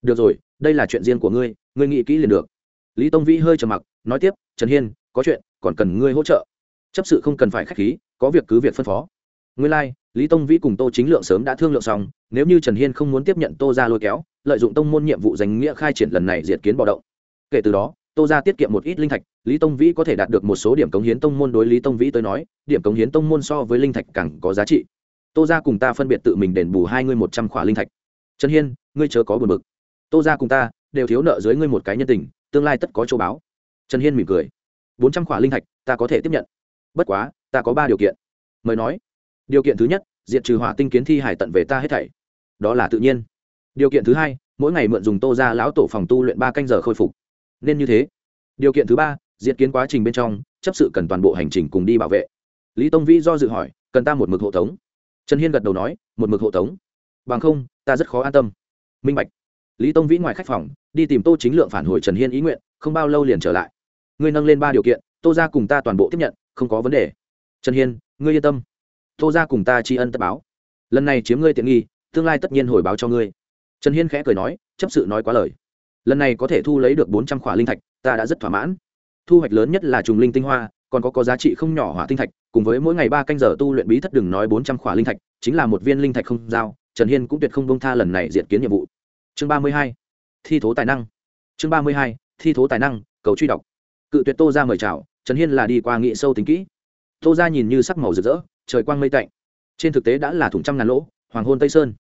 Được rồi đây là chuyện riêng của ngươi ngươi nghĩ kỹ liền được. Lý tông vĩ hơi trầm mặc nói tiếp trần hiên có chuyện còn cần ngươi hỗ trợ. Chấp sự không cần phải k h á c h khí có việc cứ việc phân phó. Ngươi lai、like, lý tông vĩ cùng tô chính lượng sớm đã thương lượng xong, nếu như trần hiên không muốn tiếp nhận tô ra lôi kéo, lợi dụng tông môn nhiệm vụ danh nghĩa khai triển lần này diệt kiến bạo động. Kể từ đó, tô ra tiết kiệm một ít linh thạch, lý tông vĩ có thể đạt được một số điểm cống hiến tông môn đối lý tông vĩ tới nói, điểm cống hiến tông môn so với linh thạch càng có giá trị. Tô ra cùng ta phân biệt tự mình đền bù hai ngươi một trăm khỏa linh thạch. Trần hiên, ngươi chớ có buồn bực. Tô ra cùng ta đều thiếu nợ dưới ngươi một cái nhân tình, tương lai tất có châu báo. Trần hiên mỉm cười. Bốn trăm khỏa linh thạch, ta có thể tiếp nhận. Bất quá, ta có ba điều kiện. Mời nói điều kiện thứ nhất diện trừ hỏa tinh kiến thi hải tận về ta hết thảy. Đó là tự nhiên. Điều kiện thứ hai, mỗi ngày mượn dùng tô ra lão tổ phòng tu luyện ba canh giờ khôi phục. Nên như thế. Điều kiện thứ ba diễn kiến quá trình bên trong, chấp sự cần toàn bộ hành trình cùng đi bảo vệ. Lý tông vĩ do dự hỏi, cần ta một mực hộ tống? Trần hiên gật đầu nói, một mực hộ tống. Bằng không, ta rất khó an tâm. Minh bạch. Lý tông vĩ ngoài khách phòng, đi tìm tô chính lượng phản hồi trần hiên ý nguyện, không bao lâu liền trở lại. Ngươi nâng lên ba điều kiện, tô ra cùng ta toàn bộ tiếp nhận, không có vấn đề. Trần hiên, ngươi yên tâm tô ra cùng ta tri ân tất báo. Lần này chiếm ngươi tiện nghi, tương lai tất nhiên hồi báo cho ngươi. Trần hiên khẽ cười nói, chấp sự nói quá lời. Lần này có thể thu lấy được bốn trăm khỏa linh thạch, ta đã rất thỏa mãn. Thu hoạch lớn nhất là trùng linh tinh hoa, còn có có giá trị không nhỏ hỏa tinh thạch, cùng với mỗi ngày ba canh giờ tu luyện bí thất đừng nói bốn trăm khỏa linh thạch, chính là một viên linh thạch không giao, trần hiên cũng tuyệt không bông tha lần này diện kiến nhiệm vụ. Chương ba mươi hai, thi thố tài năng. Chương ba mươi hai, thi thố tài năng, cầu truy đọc. Cự tuyệt tô ra mời chào, trần hiên là đi qua nghị sâu tính kỹ. Tô ra nhìn như sắc màu rực rỡ trời quang mây tạnh. Trên thực tế đã là thủng trăm ngàn lỗ, hoàng hôn tây sơn.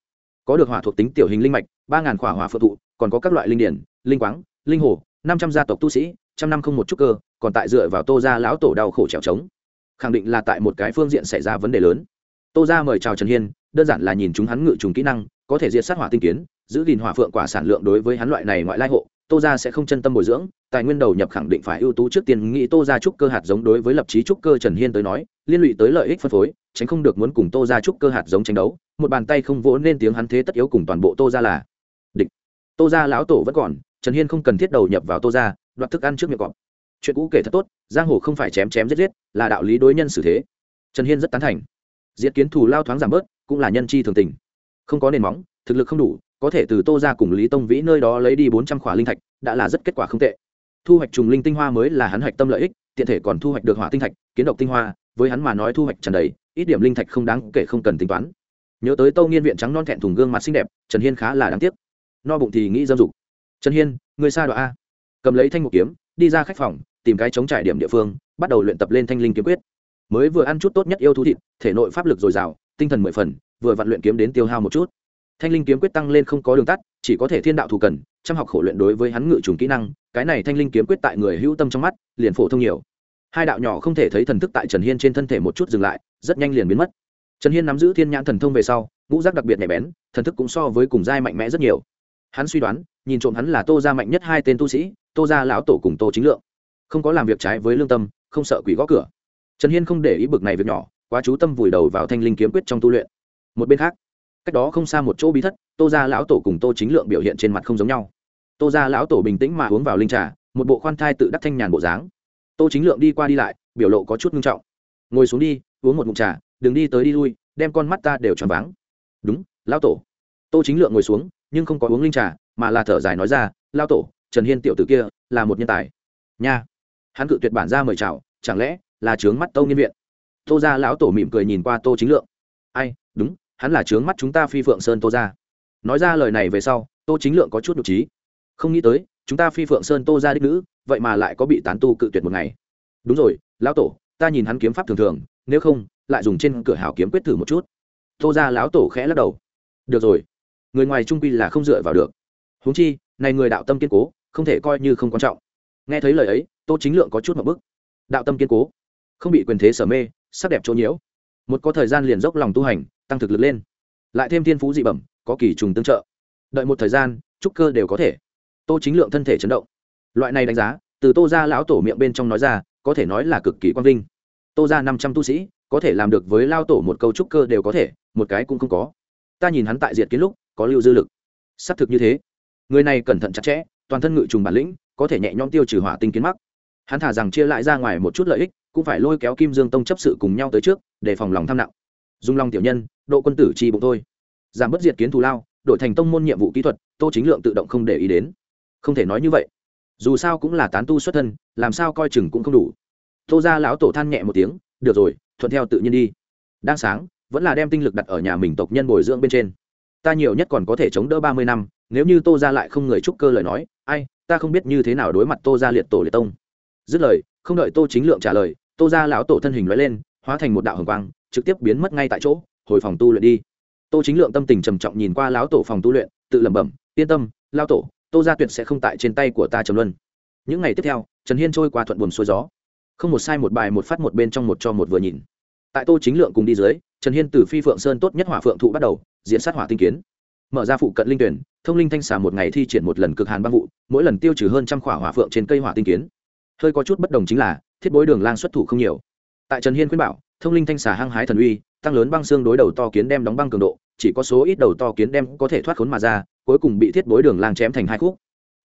Có được hỏa thuộc tính tiểu hình linh mạch, ba ngàn khỏa hỏa phượng thụ, còn có các loại linh điển, linh quáng, linh hồ, năm trăm gia tộc tu sĩ, trăm năm không một chút cơ, còn tại dựa vào tô ra lão tổ đau khổ trèo trống. Khẳng định là tại một cái phương diện xảy ra vấn đề lớn. Tô ra mời chào trần hiên, đơn giản là nhìn chúng hắn ngự trùng kỹ năng, có thể diệt sát hỏa tinh kiến, giữ gìn hỏa phượng quả sản lượng đối với hắn loại này ngoại lai hộ tô ra sẽ không chân tâm bồi dưỡng, tài nguyên đầu nhập khẳng định phải ưu tú trước tiên, nghĩ tô ra trúc cơ hạt giống đối với lập trí trúc cơ trần hiên tới nói, liên lụy tới lợi ích phân phối, tránh không được muốn cùng tô ra trúc cơ hạt giống tranh đấu, một bàn tay không vỗ nên tiếng hắn thế tất yếu cùng toàn bộ tô ra là địch. Tô ra lão tổ vẫn còn, trần hiên không cần thiết đầu nhập vào tô ra đoạt thức ăn trước miệng cọp. Chuyện cũ kể thật tốt, giang hồ không phải chém chém giết giết, là đạo lý đối nhân xử thế. Trần hiên rất tán thành. Diễn kiến thù lao thoáng giảm bớt, cũng là nhân chi thường tình. Không có nền móng, thực lực không đủ có thể từ tô ra cùng lý tông vĩ nơi đó lấy đi bốn trăm khỏa linh thạch, đã là rất kết quả không tệ. Thu hoạch trùng linh tinh hoa mới là hắn hoạch tâm lợi ích, tiện thể còn thu hoạch được hỏa tinh thạch, kiến độc tinh hoa, với hắn mà nói thu hoạch trần đầy, ít điểm linh thạch không đáng kể không cần tính toán. Nhớ tới tâu nghiên viện trắng non thẹn thùng gương mặt xinh đẹp, trần hiên khá là đáng tiếc. No bụng thì nghĩ dâm dục. Trần hiên, người xa đoạn a? Cầm lấy thanh một kiếm, đi ra khách phòng, tìm cái chống trải điểm địa phương, bắt đầu luyện tập lên thanh linh kiếm quyết. Mới vừa ăn chút tốt nhất yêu thú thịt, thể nội pháp lực dồi dào, tinh thần mười phần, vừa vặn luyện kiếm đến tiêu hao một chút thanh linh kiếm quyết tăng lên không có đường tắt, chỉ có thể thiên đạo thù cần chăm học khổ luyện đối với hắn ngự trùng kỹ năng, cái này thanh linh kiếm quyết tại người hữu tâm trong mắt, liền phổ thông nhiều. Hai đạo nhỏ không thể thấy thần thức tại trần hiên trên thân thể một chút dừng lại, rất nhanh liền biến mất. Trần hiên nắm giữ thiên nhãn thần thông về sau, ngũ giác đặc biệt nhạy bén, thần thức cũng so với cùng giai mạnh mẽ rất nhiều. Hắn suy đoán, nhìn trộm hắn là tô gia mạnh nhất hai tên tu sĩ, tô gia lão tổ cùng tô chính lượng. Không có làm việc trái với lương tâm, không sợ quỷ gõ cửa. Trần hiên không để ý bực này việc nhỏ, quá chú tâm vùi đầu vào thanh linh kiếm quyết trong tu luyện. Một bên khác cách đó không xa một chỗ bí thất, tô gia lão tổ cùng tô chính lượng biểu hiện trên mặt không giống nhau. Tô gia lão tổ bình tĩnh mà uống vào linh trà, một bộ khoan thai tự đắc thanh nhàn bộ dáng. Tô chính lượng đi qua đi lại, biểu lộ có chút nghiêm trọng. Ngồi xuống đi, uống một mụn trà, đừng đi tới đi lui, đem con mắt ta đều tròn váng. Đúng, lão tổ. Tô chính lượng ngồi xuống, nhưng không có uống linh trà, mà là thở dài nói ra, lão tổ, trần hiên tiểu tử kia là một nhân tài. Nha. Hắn cự tuyệt bản ra mời chào, chẳng lẽ là trướng mắt tâu nghiên viện? Tô gia lão tổ mỉm cười nhìn qua tô chính lượng. Ai, đúng hắn là trướng mắt chúng ta phi phượng sơn tô gia nói ra lời này về sau, tô chính lượng có chút nhục trí. Không nghĩ tới, chúng ta phi phượng sơn tô gia đích nữ, vậy mà lại có bị tán tu cự tuyệt một ngày. Đúng rồi, lão tổ, ta nhìn hắn kiếm pháp thường thường, nếu không, lại dùng trên cửa hào kiếm quyết thử một chút. Tô gia lão tổ khẽ lắc đầu. Được rồi. Người ngoài trung quy là không dựa vào được. Huống chi, này người đạo tâm kiên cố, không thể coi như không quan trọng. Nghe thấy lời ấy, tô chính lượng có chút một bức. Đạo tâm kiên cố. Không bị quyền thế sở mê, sắc đẹp chỗ nhiễu. Một có thời gian liền dốc lòng tu hành tăng thực lực lên. Lại thêm thiên phú dị bẩm, có kỳ trùng tương trợ. Đợi một thời gian, trúc cơ đều có thể. Tô chính lượng thân thể chấn động. Loại này đánh giá, từ tô ra lão tổ miệng bên trong nói ra, có thể nói là cực kỳ quang vinh. Tô ra năm trăm tu sĩ, có thể làm được với lao tổ một câu trúc cơ đều có thể, một cái cũng không có. Ta nhìn hắn tại diện kiến lúc, có lưu dư lực. Xác thực như thế. Người này cẩn thận chặt chẽ, toàn thân ngự trùng bản lĩnh, có thể nhẹ nhõm tiêu trừ hỏa tinh kiến mắc. Hắn thả rằng chia lại ra ngoài một chút lợi ích, cũng phải lôi kéo kim dương tông chấp sự cùng nhau tới trước, để phòng lòng tham nặng dung long tiểu nhân, độ quân tử chi bụng thôi. Giảm bất diệt kiến thù lao, đổi thành tông môn nhiệm vụ kỹ thuật, tô chính lượng tự động không để ý đến. Không thể nói như vậy. Dù sao cũng là tán tu xuất thân, làm sao coi chừng cũng không đủ. Tô ra lão tổ than nhẹ một tiếng, được rồi, thuận theo tự nhiên đi. Đang sáng, vẫn là đem tinh lực đặt ở nhà mình tộc nhân bồi dưỡng bên trên. Ta nhiều nhất còn có thể chống đỡ ba mươi năm, nếu như tô ra lại không người trúc cơ lời nói, ai, ta không biết như thế nào đối mặt tô ra liệt tổ liệt tông. Dứt lời, không đợi tô chính lượng trả lời, tô ra lão tổ thân hình nói lên, hóa thành một đạo hồng quang trực tiếp biến mất ngay tại chỗ, hồi phòng tu luyện đi. Tô chính lượng tâm tình trầm trọng nhìn qua lão tổ phòng tu luyện, tự lẩm bẩm, yên tâm lao tổ, tô gia tuyệt sẽ không tại trên tay của ta trầm luân. Những ngày tiếp theo, trần hiên trôi qua thuận buồn xuôi gió. Không một sai một bài một phát một bên trong một cho một vừa nhìn. Tại tô chính lượng cùng đi dưới, trần hiên từ phi phượng sơn tốt nhất hỏa phượng thụ bắt đầu, diễn sát hỏa tinh kiến. Mở ra phụ cận linh tuyển, thông linh thanh xà một ngày thi triển một lần cực hàn băng vụ, mỗi lần tiêu trừ hơn trăm khỏa hỏa phượng trên cây hỏa tinh kiến. Hơi có chút bất đồng chính là, thiết bối đường lang xuất thủ không nhiều. Tại trần hiên khuyên bảo thông linh thanh xà hăng hái thần uy, tăng lớn băng xương đối đầu to kiến đem đóng băng cường độ, chỉ có số ít đầu to kiến đem có thể thoát khốn mà ra, cuối cùng bị thiết bối đường lang chém thành hai khúc.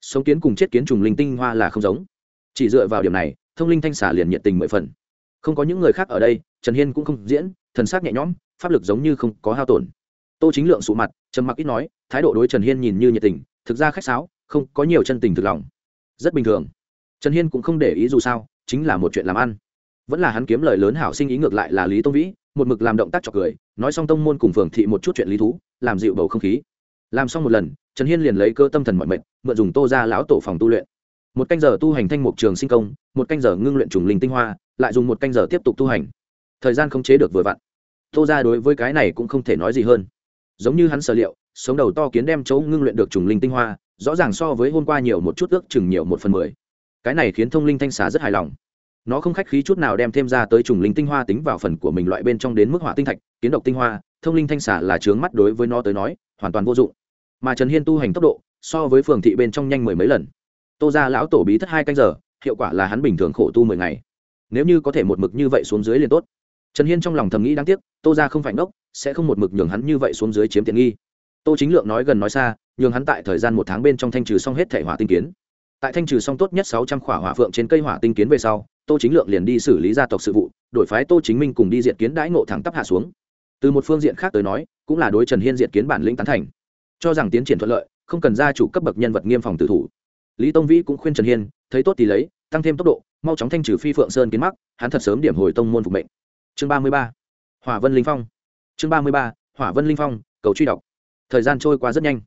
Sống kiến cùng chết kiến trùng linh tinh hoa là không giống. Chỉ dựa vào điểm này, thông linh thanh xà liền nhiệt tình mười phần. Không có những người khác ở đây, trần hiên cũng không diễn, thần sắc nhẹ nhõm, pháp lực giống như không có hao tổn. Tô chính lượng sụ mặt, trầm mặc ít nói, thái độ đối trần hiên nhìn như nhiệt tình, thực ra khách sáo, không có nhiều chân tình thực lòng. Rất bình thường. Trần hiên cũng không để ý dù sao, chính là một chuyện làm ăn vẫn là hắn kiếm lời lớn hảo sinh ý ngược lại là lý tông vĩ, một mực làm động tác chọc cười, nói xong tông môn cùng phường thị một chút chuyện lý thú, làm dịu bầu không khí. Làm xong một lần, trần hiên liền lấy cơ tâm thần mọi mệnh, mượn dùng tô ra lão tổ phòng tu luyện. Một canh giờ tu hành thanh mục trường sinh công, một canh giờ ngưng luyện trùng linh tinh hoa, lại dùng một canh giờ tiếp tục tu hành. Thời gian không chế được vừa vặn. Tô ra đối với cái này cũng không thể nói gì hơn. Giống như hắn sở liệu, sống đầu to kiến đem chỗ ngưng luyện được trùng linh tinh hoa, rõ ràng so với hôm qua nhiều một chút ước chừng nhiều một phần mười. Cái này khiến thông linh thanh xá rất hài lòng nó không khách khí chút nào đem thêm ra tới trùng linh tinh hoa tính vào phần của mình loại bên trong đến mức hỏa tinh thạch, kiến độc tinh hoa, thông linh thanh xả là trướng mắt đối với nó tới nói, hoàn toàn vô dụng. Mà trần hiên tu hành tốc độ, so với phường thị bên trong nhanh mười mấy lần. Tô ra lão tổ bí thất hai canh giờ, hiệu quả là hắn bình thường khổ tu mười ngày. Nếu như có thể một mực như vậy xuống dưới liền tốt. Trần hiên trong lòng thầm nghĩ đáng tiếc, tô ra không phải ngốc, sẽ không một mực nhường hắn như vậy xuống dưới chiếm tiện nghi. Tô chính lượng nói gần nói xa, nhường hắn tại thời gian một tháng bên trong thanh trừ xong hết thể hỏa tinh kiến. Tại thanh trừ xong tốt nhất sáu trăm khỏa hỏa phượng trên cây hỏa tinh kiến về sau tô chính lượng liền đi xử lý gia tộc sự vụ, đổi phái tô chính minh cùng đi diện kiến đãi ngộ thẳng tắp hạ xuống. Từ một phương diện khác tới nói, cũng là đối trần hiên diện kiến bản lĩnh tán thành. Cho rằng tiến triển thuận lợi, không cần gia chủ cấp bậc nhân vật nghiêm phòng tử thủ. Lý tông vĩ cũng khuyên trần hiên, thấy tốt thì lấy, tăng thêm tốc độ, mau chóng thanh trừ phi phượng sơn kiến mắc, hắn thật sớm điểm hồi tông môn phục mệnh. Chương ba mươi ba. Hỏa vân linh phong. Chương ba mươi ba. Hỏa vân linh phong, cầu truy đọc. Thời gian trôi qua rất nhanh.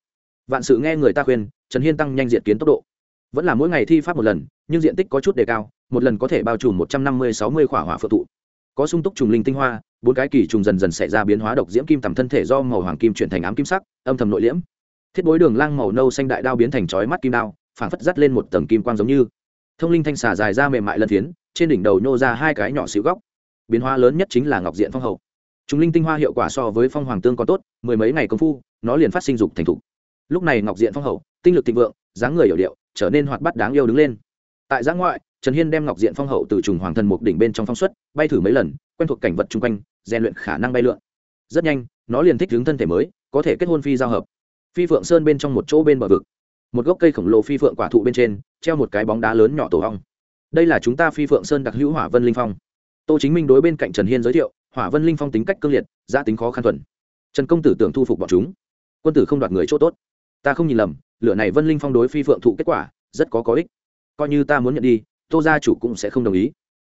Vạn sự nghe người ta khuyên, trần hiên tăng nhanh diện kiến tốc độ. Vẫn là mỗi ngày thi pháp một lần, nhưng diện tích có chút đề cao một lần có thể bao trùm một trăm năm mươi sáu mươi khỏa hỏa phượng thụ có sung túc trùng linh tinh hoa, bốn cái kỳ trùng dần dần xảy ra biến hóa độc diễm kim tầm thân thể do màu hoàng kim chuyển thành ám kim sắc, âm thầm nội liễm. Thiết bối đường lang màu nâu xanh đại đao biến thành chói mắt kim đao, phảng phất dắt lên một tầng kim quang giống như. Thông linh thanh xà dài ra mềm mại lân phiến, trên đỉnh đầu nhô ra hai cái nhỏ xíu góc. Biến hóa lớn nhất chính là ngọc diện phong hậu. Chúng linh tinh hoa hiệu quả so với phong hoàng tương còn tốt, mười mấy ngày công phu, nó liền phát sinh dục thành thục. Lúc này ngọc diện phong hậu, tinh lực thịnh vượng, dáng người hiểu điệu, trở nên hoạt bát đáng yêu đứng lên. Tại giã ngoại trần hiên đem ngọc diện phong hậu từ trùng hoàng thần mục đỉnh bên trong phong suất bay thử mấy lần, quen thuộc cảnh vật chung quanh, rèn luyện khả năng bay lượn. Rất nhanh, nó liền thích hướng thân thể mới, có thể kết hôn phi giao hợp. Phi phượng sơn bên trong một chỗ bên bờ vực. Một gốc cây khổng lồ phi phượng quả thụ bên trên, treo một cái bóng đá lớn nhỏ tổ hong đây là chúng ta phi phượng sơn đặc hữu hỏa vân linh phong. Tô chính minh đối bên cạnh trần hiên giới thiệu, hỏa vân linh phong tính cách cương liệt gia tính khó khăn thuần. Trần công tử tưởng thu phục bọn chúng. Quân tử không đoạt người chỗ tốt. Ta không nhìn lầm, lửa này vân linh phong đối phi phượng thụ kết quả, rất có có ích. Coi như ta muốn nhận đi tô gia chủ cũng sẽ không đồng ý.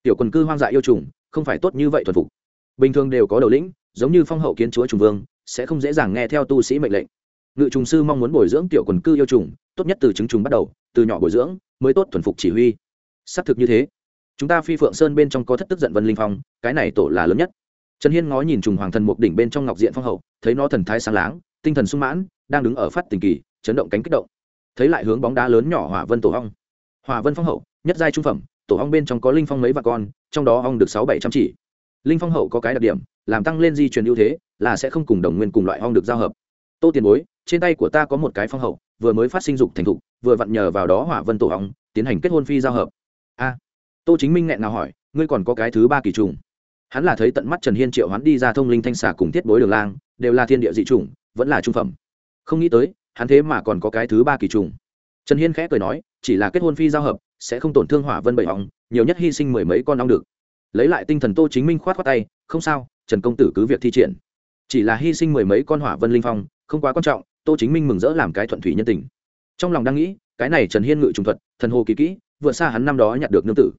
Tiểu quần cư hoang dại yêu trùng, không phải tốt như vậy thuần phục. Bình thường đều có đầu lĩnh, giống như phong hậu kiến chúa trùng vương, sẽ không dễ dàng nghe theo tu sĩ mệnh lệnh. Ngự trùng sư mong muốn bồi dưỡng tiểu quần cư yêu trùng, tốt nhất từ chứng trùng bắt đầu, từ nhỏ bồi dưỡng, mới tốt thuần phục chỉ huy. Xác thực như thế, chúng ta phi phượng sơn bên trong có thất tức giận vân linh phong, cái này tổ là lớn nhất. Trần hiên ngó nhìn trùng hoàng thần mục đỉnh bên trong ngọc diện phong hậu, thấy nó thần thái sáng láng, tinh thần sung mãn, đang đứng ở phát tình kỳ, chấn động cánh kích động. Thấy lại hướng bóng đá lớn nhỏ hỏa vân tổ hong Hòa vân phong hậu, nhất giai trung phẩm, tổ hong bên trong có linh phong mấy và con, trong đó ong được sáu bảy trăm chỉ. Linh phong hậu có cái đặc điểm, làm tăng lên di truyền ưu thế, là sẽ không cùng đồng nguyên cùng loại ong được giao hợp. Tô tiền bối, trên tay của ta có một cái phong hậu, vừa mới phát sinh dục thành thục, vừa vặn nhờ vào đó hỏa vân tổ ong, tiến hành kết hôn phi giao hợp. A. Tô chính minh nghẹn nào hỏi, ngươi còn có cái thứ ba kỳ trùng? Hắn là thấy tận mắt trần hiên triệu hắn đi ra thông linh thanh xà cùng thiết bối đường lang, đều là thiên địa dị trùng, vẫn là trung phẩm. Không nghĩ tới, hắn thế mà còn có cái thứ ba kỳ trùng trần hiên khẽ cười nói, chỉ là kết hôn phi giao hợp, sẽ không tổn thương hỏa vân bảy hỏng nhiều nhất hy sinh mười mấy con ong được. Lấy lại tinh thần tô chính minh khoát khoát tay, không sao, trần công tử cứ việc thi triển. Chỉ là hy sinh mười mấy con hỏa vân linh phong, không quá quan trọng, tô chính minh mừng rỡ làm cái thuận thủy nhân tình. Trong lòng đang nghĩ, cái này trần hiên ngự trùng thuật, thần hồ kỳ kỹ vượt xa hắn năm đó nhặt được nương tử.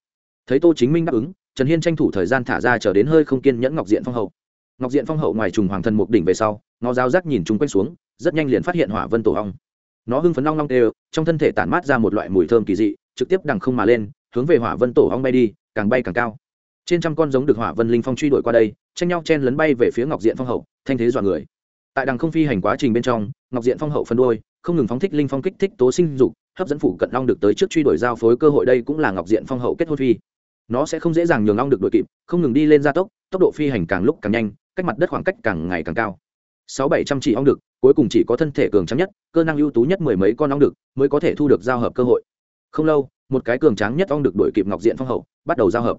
Thấy tô chính minh đáp ứng, trần hiên tranh thủ thời gian thả ra chờ đến hơi không kiên nhẫn ngọc diện phong hậu. Ngọc diện phong hậu ngoài trùng hoàng thần mục đỉnh về sau ngó dao rác nhìn chung quanh xuống, rất nhanh liền phát hiện hỏa vân tổ ong nó hưng phấn long long đều trong thân thể tản mát ra một loại mùi thơm kỳ dị, trực tiếp đằng không mà lên, hướng về hỏa vân tổ ong bay đi, càng bay càng cao. Trên trăm con giống được hỏa vân linh phong truy đuổi qua đây, tranh nhau chen lấn bay về phía ngọc diện phong hậu, thanh thế dọa người. Tại đằng không phi hành quá trình bên trong, ngọc diện phong hậu phân đôi, không ngừng phóng thích linh phong kích thích tố sinh dục, hấp dẫn phủ cận long được tới trước truy đuổi giao phối cơ hội đây cũng là ngọc diện phong hậu kết hôn phi. Nó sẽ không dễ dàng nhường long được đuổi kịp, không ngừng đi lên gia tốc tốc độ phi hành càng lúc càng nhanh, cách mặt đất khoảng cách càng ngày càng cao sáu bảy trăm chỉ ong đực, cuối cùng chỉ có thân thể cường trắng nhất, cơ năng ưu tú nhất mười mấy con ong đực mới có thể thu được giao hợp cơ hội. Không lâu, một cái cường tráng nhất ong đực đuổi kịp ngọc diện phong hậu, bắt đầu giao hợp.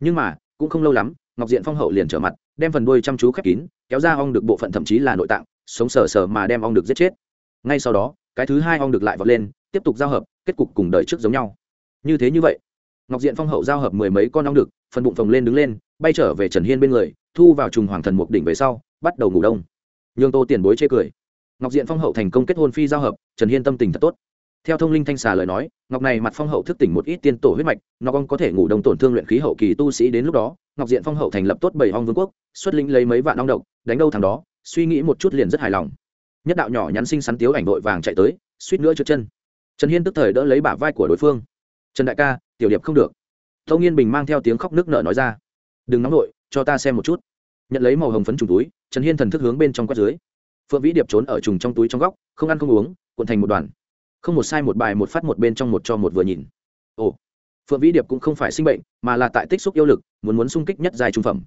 Nhưng mà, cũng không lâu lắm, ngọc diện phong hậu liền trở mặt, đem phần đuôi chăm chú khép kín, kéo ra ong đực bộ phận thậm chí là nội tạng, sống sờ sờ mà đem ong đực giết chết. Ngay sau đó, cái thứ hai ong đực lại vọt lên, tiếp tục giao hợp, kết cục cùng đời trước giống nhau. Như thế như vậy, ngọc diện phong hậu giao hợp mười mấy con ong đực, phần bụng phồng lên đứng lên, bay trở về trần hiên bên người, thu vào trùng hoàng thần mục đỉnh về sau, bắt đầu ngủ đông nhường tô tiền bối chê cười. Ngọc diện phong hậu thành công kết hôn phi giao hợp, trần hiên tâm tình thật tốt. Theo thông linh thanh xà lời nói, ngọc này mặt phong hậu thức tỉnh một ít tiên tổ huyết mạch nó còn có thể ngủ đông tổn thương luyện khí hậu kỳ tu sĩ đến lúc đó, ngọc diện phong hậu thành lập tốt bảy hong vương quốc, xuất linh lấy mấy vạn ong độc, đánh đâu thằng đó, suy nghĩ một chút liền rất hài lòng. Nhất đạo nhỏ nhắn sinh sắn tiếu ảnh vội vàng chạy tới, suýt nữa trượt chân. Trần hiên tức thời đỡ lấy bả vai của đối phương. Trần đại ca, tiểu điệp không được. Tâu nghiên bình mang theo tiếng khóc nước nở nói ra. Đừng nóng nổi cho ta xem một chút. Nhận lấy màu hồng phấn trùng túi trần hiên thần thức hướng bên trong quét dưới. Phượng vĩ điệp trốn ở trùng trong túi trong góc, không ăn không uống, cuộn thành một đoàn. Không một sai một bài, một phát một bên trong một cho một vừa nhìn. Ồ, phượng vĩ điệp cũng không phải sinh bệnh, mà là tại tích xúc yêu lực, muốn muốn sung kích nhất dài trung phẩm.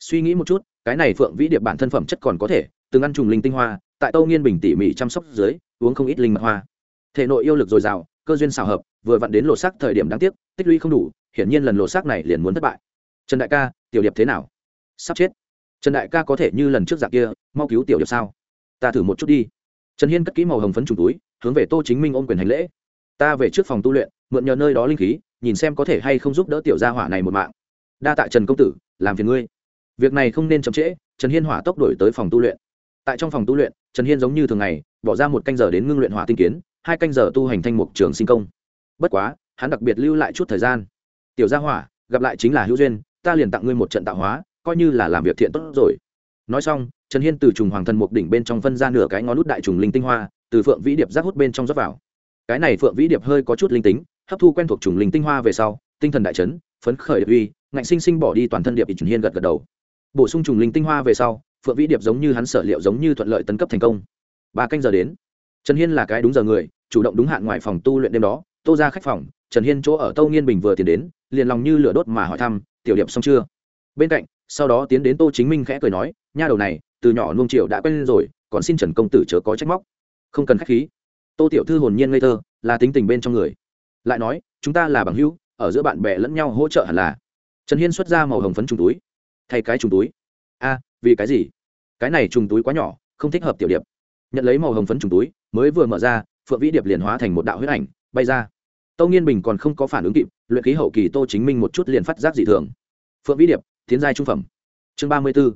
Suy nghĩ một chút, cái này phượng vĩ điệp bản thân phẩm chất còn có thể, từng ăn trùng linh tinh hoa, tại tâu nghiên bình tỉ mỉ chăm sóc dưới, uống không ít linh mật hoa. Thể nội yêu lực dồi dào, cơ duyên xào hợp, vừa vặn đến lộ xác thời điểm đáng tiếc, tích lũy không đủ, hiển nhiên lần lộ xác này liền muốn thất bại. Trần đại ca, tiểu điệp thế nào? Sắp chết trần đại ca có thể như lần trước dạng kia, mau cứu tiểu điệp sao? Ta thử một chút đi. Trần hiên cất kỹ màu hồng phấn trùng túi, hướng về tô chính minh ôm quyền hành lễ. Ta về trước phòng tu luyện, mượn nhờ nơi đó linh khí, nhìn xem có thể hay không giúp đỡ tiểu gia hỏa này một mạng. Đa tạ trần công tử, làm phiền ngươi. Việc này không nên chậm trễ, trần hiên hỏa tốc đổi tới phòng tu luyện. Tại trong phòng tu luyện, trần hiên giống như thường ngày, bỏ ra một canh giờ đến ngưng luyện hỏa tinh kiến, hai canh giờ tu hành thanh mục trường sinh công. Bất quá, hắn đặc biệt lưu lại chút thời gian. Tiểu gia hỏa, gặp lại chính là hữu duyên, ta liền tặng ngươi một trận tạo hóa coi như là làm việc thiện tốt rồi. Nói xong, trần hiên từ trùng hoàng thần mục đỉnh bên trong phân ra nửa cái ngón nút đại trùng linh tinh hoa, từ phượng vĩ điệp rác hút bên trong rót vào. Cái này phượng vĩ điệp hơi có chút linh tính, hấp thu quen thuộc trùng linh tinh hoa về sau, tinh thần đại chấn, phấn khởi điệp uy, ngạnh sinh sinh bỏ đi toàn thân điệp trần hiên gật gật đầu. Bổ sung trùng linh tinh hoa về sau, phượng vĩ điệp giống như hắn sở liệu giống như thuận lợi tấn cấp thành công. Ba canh giờ đến. Trần hiên là cái đúng giờ người, chủ động đúng hạn ngoài phòng tu luyện đêm đó, tô ra khách phòng, trần hiên chỗ ở tâu nghiên bình vừa tiến đến, liền lòng như lửa đốt mà hỏi thăm, tiểu điệp xong chưa? Bên cạnh sau đó tiến đến tô chính minh khẽ cười nói, nha đầu này, từ nhỏ nuông triệu đã quen rồi, còn xin trần công tử chớ có trách móc. Không cần khách khí. Tô tiểu thư hồn nhiên ngây thơ, là tính tình bên trong người. Lại nói, chúng ta là bằng hữu, ở giữa bạn bè lẫn nhau hỗ trợ hẳn là. Trần hiên xuất ra màu hồng phấn trùng túi. Thay cái trùng túi. A, vì cái gì? Cái này trùng túi quá nhỏ, không thích hợp tiểu điệp. Nhận lấy màu hồng phấn trùng túi, mới vừa mở ra, phượng vĩ điệp liền hóa thành một đạo huyết ảnh, bay ra. Tâu nghiên bình còn không có phản ứng kịp, luyện khí hậu kỳ tô chính minh một chút liền phát giác dị thường. Phượng vĩ điệp tiến giai trung phẩm. Chương ba mươi b ố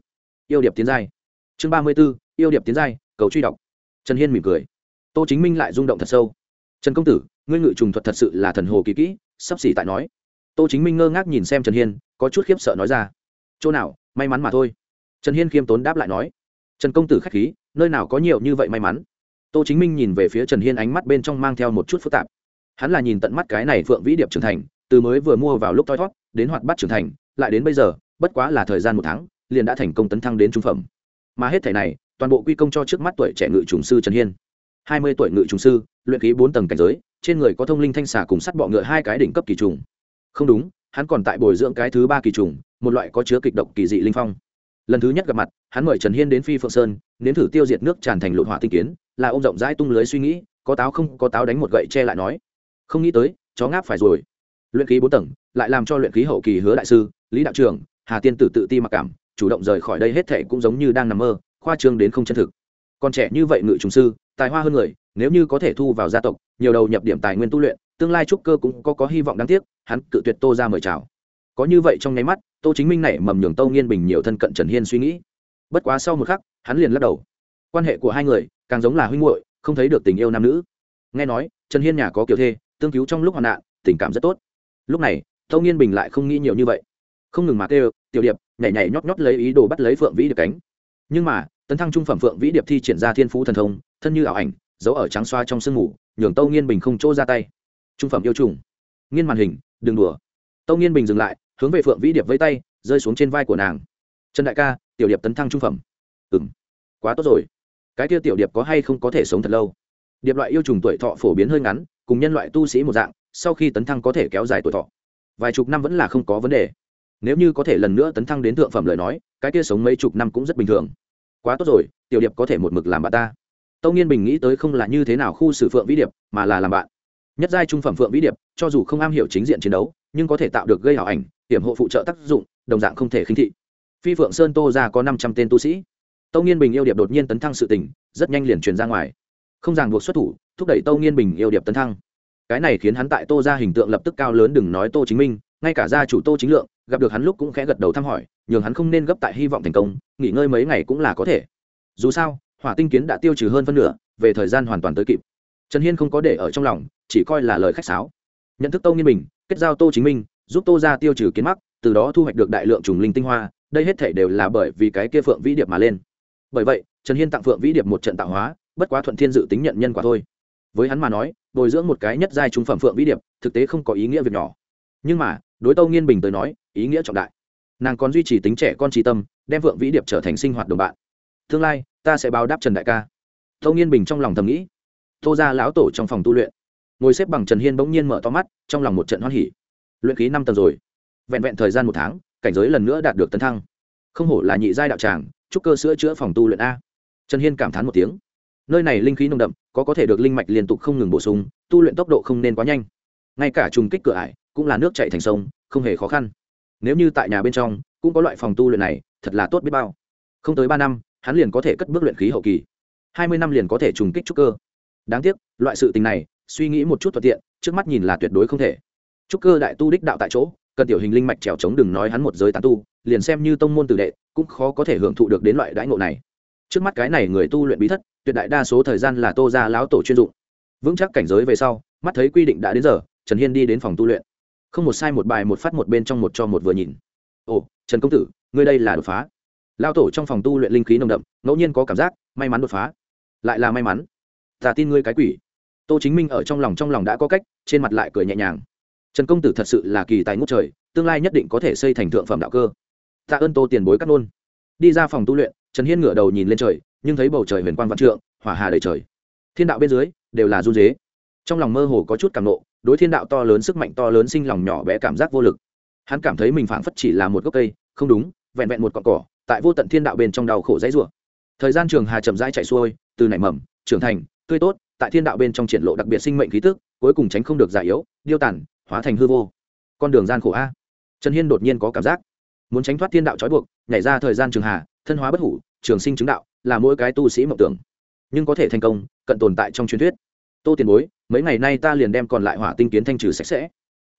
yêu điệp tiến giai. Chương ba mươi b ố yêu điệp tiến giai, cầu truy đọc. Trần hiên mỉm cười. Tô chính minh lại rung động thật sâu. Trần công tử, ngươi ngự trùng thuật thật sự là thần hồ kỳ kỹ, sắp xỉ tại nói. Tô chính minh ngơ ngác nhìn xem trần hiên, có chút khiếp sợ nói ra. Chỗ nào, may mắn mà thôi. Trần hiên khiêm tốn đáp lại nói. Trần công tử k h á c h khí, nơi nào có nhiều như vậy may mắn. Tô chính minh nhìn về phía trần hiên ánh mắt bên trong mang theo một chút phức tạp. Hắn là nhìn tận mắt cái này phượng vĩ điệp trưởng thành, từ mới vừa mua vào lúc thoi thót đến hoạt bát trưởng thành, lại đến bây giờ bất quá là thời gian một tháng, liền đã thành công tấn thăng đến trung phẩm. Mà hết thể này, toàn bộ quy công cho trước mắt tuổi trẻ ngự trùng sư trần hiên. Hai mươi tuổi ngự trùng sư, luyện khí bốn tầng cảnh giới, trên người có thông linh thanh xà cùng sắt bọ ngựa hai cái đỉnh cấp kỳ trùng. Không đúng, hắn còn tại bồi dưỡng cái thứ ba kỳ trùng, một loại có chứa kịch độc kỳ dị linh phong. Lần thứ nhất gặp mặt, hắn mời trần hiên đến phi phượng sơn, nếm thử tiêu diệt nước tràn thành lộn hỏa tinh kiến, là ông rộng rãi tung lưới suy nghĩ, có táo không, có táo đánh một gậy che lại nói. Không nghĩ tới, chó ngáp phải rồi. Luyện khí bốn tầng, lại làm cho luyện khí hậu kỳ hứa đại sư, lý đạo trưởng hà tiên tử tự ti mặc cảm, chủ động rời khỏi đây hết thệ cũng giống như đang nằm mơ, khoa trương đến không chân thực. Còn trẻ như vậy ngự trùng sư, tài hoa hơn người, nếu như có thể thu vào gia tộc, nhiều đầu nhập điểm tài nguyên tu luyện, tương lai trúc cơ cũng có có hy vọng đáng tiếc, hắn cự tuyệt tô ra mời chào. Có như vậy trong nháy mắt, tô chính minh này mầm nhường tâu nghiên bình nhiều thân cận trần hiên suy nghĩ. Bất quá sau một khắc, hắn liền lắc đầu. Quan hệ của hai người, càng giống là huynh muội, không thấy được tình yêu nam nữ. Nghe nói, trần hiên nhà có kiểu thê, tương cứu trong lúc hoạn nạn, tình cảm rất tốt. Lúc này, tâu nghiên bình lại không nghĩ nhiều như vậy không ngừng mà kêu, tiểu điệp, nhảy nhảy nhót nhót lấy ý đồ bắt lấy phượng vĩ điệp cánh. Nhưng mà, tấn thăng trung phẩm phượng vĩ điệp thi triển ra thiên phú thần thông, thân như ảo ảnh giấu ở trắng xoa trong sương mù, nhường tâu nghiên bình không chỗ ra tay. Trung phẩm yêu trùng. Nghiên màn hình, đừng đùa. Tâu nghiên bình dừng lại, hướng về phượng vĩ điệp với tay, rơi xuống trên vai của nàng. Trần đại ca, tiểu điệp tấn thăng trung phẩm. Ừ m quá tốt rồi. Cái kia tiểu điệp có hay không có thể sống thật lâu? Điệp loại yêu trùng tuổi thọ phổ biến hơi ngắn, cùng nhân loại tu sĩ một dạng, sau khi tấn thăng có thể kéo dài tuổi thọ. Vài chục năm vẫn là không có vấn đề nếu như có thể lần nữa tấn thăng đến thượng phẩm lời nói, cái kia sống mấy chục năm cũng rất bình thường. Quá tốt rồi, tiểu điệp có thể một mực làm bạn ta. Tâu nghiên bình nghĩ tới không là như thế nào khu xử phượng vĩ điệp, mà là làm bạn. Nhất giai trung phẩm phượng vĩ điệp, cho dù không am hiểu chính diện chiến đấu, nhưng có thể tạo được gây hảo ảnh, hiểm hộ phụ trợ tác dụng, đồng dạng không thể khinh thị. Phi phượng sơn tô ra có năm trăm tên tu sĩ. Tâu nghiên bình yêu điệp đột nhiên tấn thăng sự tình, rất nhanh liền truyền ra ngoài. Không ràng buộc xuất thủ, thúc đẩy tâu nghiên bình yêu điệp tấn thăng. Cái này khiến hắn tại tô ra hình tượng lập tức cao lớn, đừng nói tô chính minh ngay cả gia chủ tô chính lượng, gặp được hắn lúc cũng khẽ gật đầu thăm hỏi, nhường hắn không nên gấp tại hy vọng thành công, nghỉ ngơi mấy ngày cũng là có thể. Dù sao, hỏa tinh kiến đã tiêu trừ hơn phân nửa, về thời gian hoàn toàn tới kịp. Trần hiên không có để ở trong lòng, chỉ coi là lời khách sáo. Nhận thức tô nghiên bình, kết giao tô chính minh, giúp tô ra tiêu trừ kiến mắc, từ đó thu hoạch được đại lượng trùng linh tinh hoa, đây hết thể đều là bởi vì cái kia phượng vĩ điệp mà lên. Bởi vậy, trần hiên tặng phượng vĩ điệp một trận tạo hóa, bất quá thuận thiên dự tính nhận nhân quả thôi. Với hắn mà nói, bồi dưỡng một cái nhất giai trung phẩm phượng vĩ điệp, thực tế không có ý nghĩa việc nhỏ. Nhưng mà đối tâu nghiên bình tới nói, ý nghĩa trọng đại. Nàng còn duy trì tính trẻ con trí tâm, đem vượng vĩ điệp trở thành sinh hoạt đồng bạn. Tương lai, ta sẽ báo đáp trần đại ca. Tâu nghiên bình trong lòng thầm nghĩ. Tô ra lão tổ trong phòng tu luyện. Ngồi xếp bằng trần hiên bỗng nhiên mở to mắt, trong lòng một trận hoan hỉ. Luyện khí năm tầng rồi. Vẹn vẹn thời gian một tháng, cảnh giới lần nữa đạt được tấn thăng. Không hổ là nhị giai đạo tràng, chúc cơ sữa chữa phòng tu luyện a. Trần hiên cảm thán một tiếng. Nơi này linh khí nồng đậm, có có thể được linh mạch liên tục không ngừng bổ sung, tu luyện tốc độ không nên quá nhanh. Ngay cả trùng kích cửa ải cũng là nước chạy thành sông, không hề khó khăn. Nếu như tại nhà bên trong, cũng có loại phòng tu luyện này, thật là tốt biết bao. Không tới ba năm, hắn liền có thể cất bước luyện khí hậu kỳ. Hai mươi năm liền có thể trùng kích trúc cơ. Đáng tiếc, loại sự tình này, suy nghĩ một chút thuận tiện, trước mắt nhìn là tuyệt đối không thể. Trúc cơ đại tu đích đạo tại chỗ, cần tiểu hình linh mạch trèo trống đừng nói hắn một giới tán tu, liền xem như tông môn tử đệ, cũng khó có thể hưởng thụ được đến loại đãi ngộ này. Trước mắt cái này người tu luyện bí thất, tuyệt đại đa số thời gian là tô ra lão tổ chuyên dụng. Vững chắc cảnh giới về sau, mắt thấy quy định đã đến giờ, trần hiên đi đến phòng tu luyện không một sai một bài một phát một bên trong một cho một vừa nhìn. Ồ, trần công tử, ngươi đây là đột phá. Lao tổ trong phòng tu luyện linh khí nồng đậm, ngẫu nhiên có cảm giác, may mắn đột phá. Lại là may mắn. Ta tin ngươi cái quỷ. Tô chính minh ở trong lòng trong lòng đã có cách, trên mặt lại cười nhẹ nhàng. Trần công tử thật sự là kỳ tài ngút trời, tương lai nhất định có thể xây thành thượng phẩm đạo cơ. Tạ ơn tô tiền bối cắt nôn. Đi ra phòng tu luyện, trần hiên ngửa đầu nhìn lên trời, nhưng thấy bầu trời huyền quan văn trượng, hỏa hà đầy trời. Thiên đạo bên dưới, đều là run dế trong lòng mơ hồ có chút cảm nộ đối thiên đạo to lớn sức mạnh to lớn sinh lòng nhỏ bé cảm giác vô lực. Hắn cảm thấy mình phảng phất chỉ là một gốc cây, không đúng, vẹn vẹn một cọn cỏ, tại vô tận thiên đạo bên trong đau khổ dãy rủa. Thời gian trường hà chậm rãi chạy xuôi, từ nảy mầm, trưởng thành, tươi tốt, tại thiên đạo bên trong triển lộ đặc biệt sinh mệnh khí tức, cuối cùng tránh không được giải yếu, điêu tàn, hóa thành hư vô. Con đường gian khổ a. Trần hiên đột nhiên có cảm giác. Muốn tránh thoát thiên đạo trói buộc, nhảy ra thời gian trường hà, thân hóa bất hủ, trường sinh chứng đạo, là mỗi cái tu sĩ mộng tưởng. Nhưng có thể thành công, cận tồn tại trong truyền thuyết tô tiền bối, mấy ngày nay ta liền đem còn lại hỏa tinh kiến thanh trừ sạch sẽ.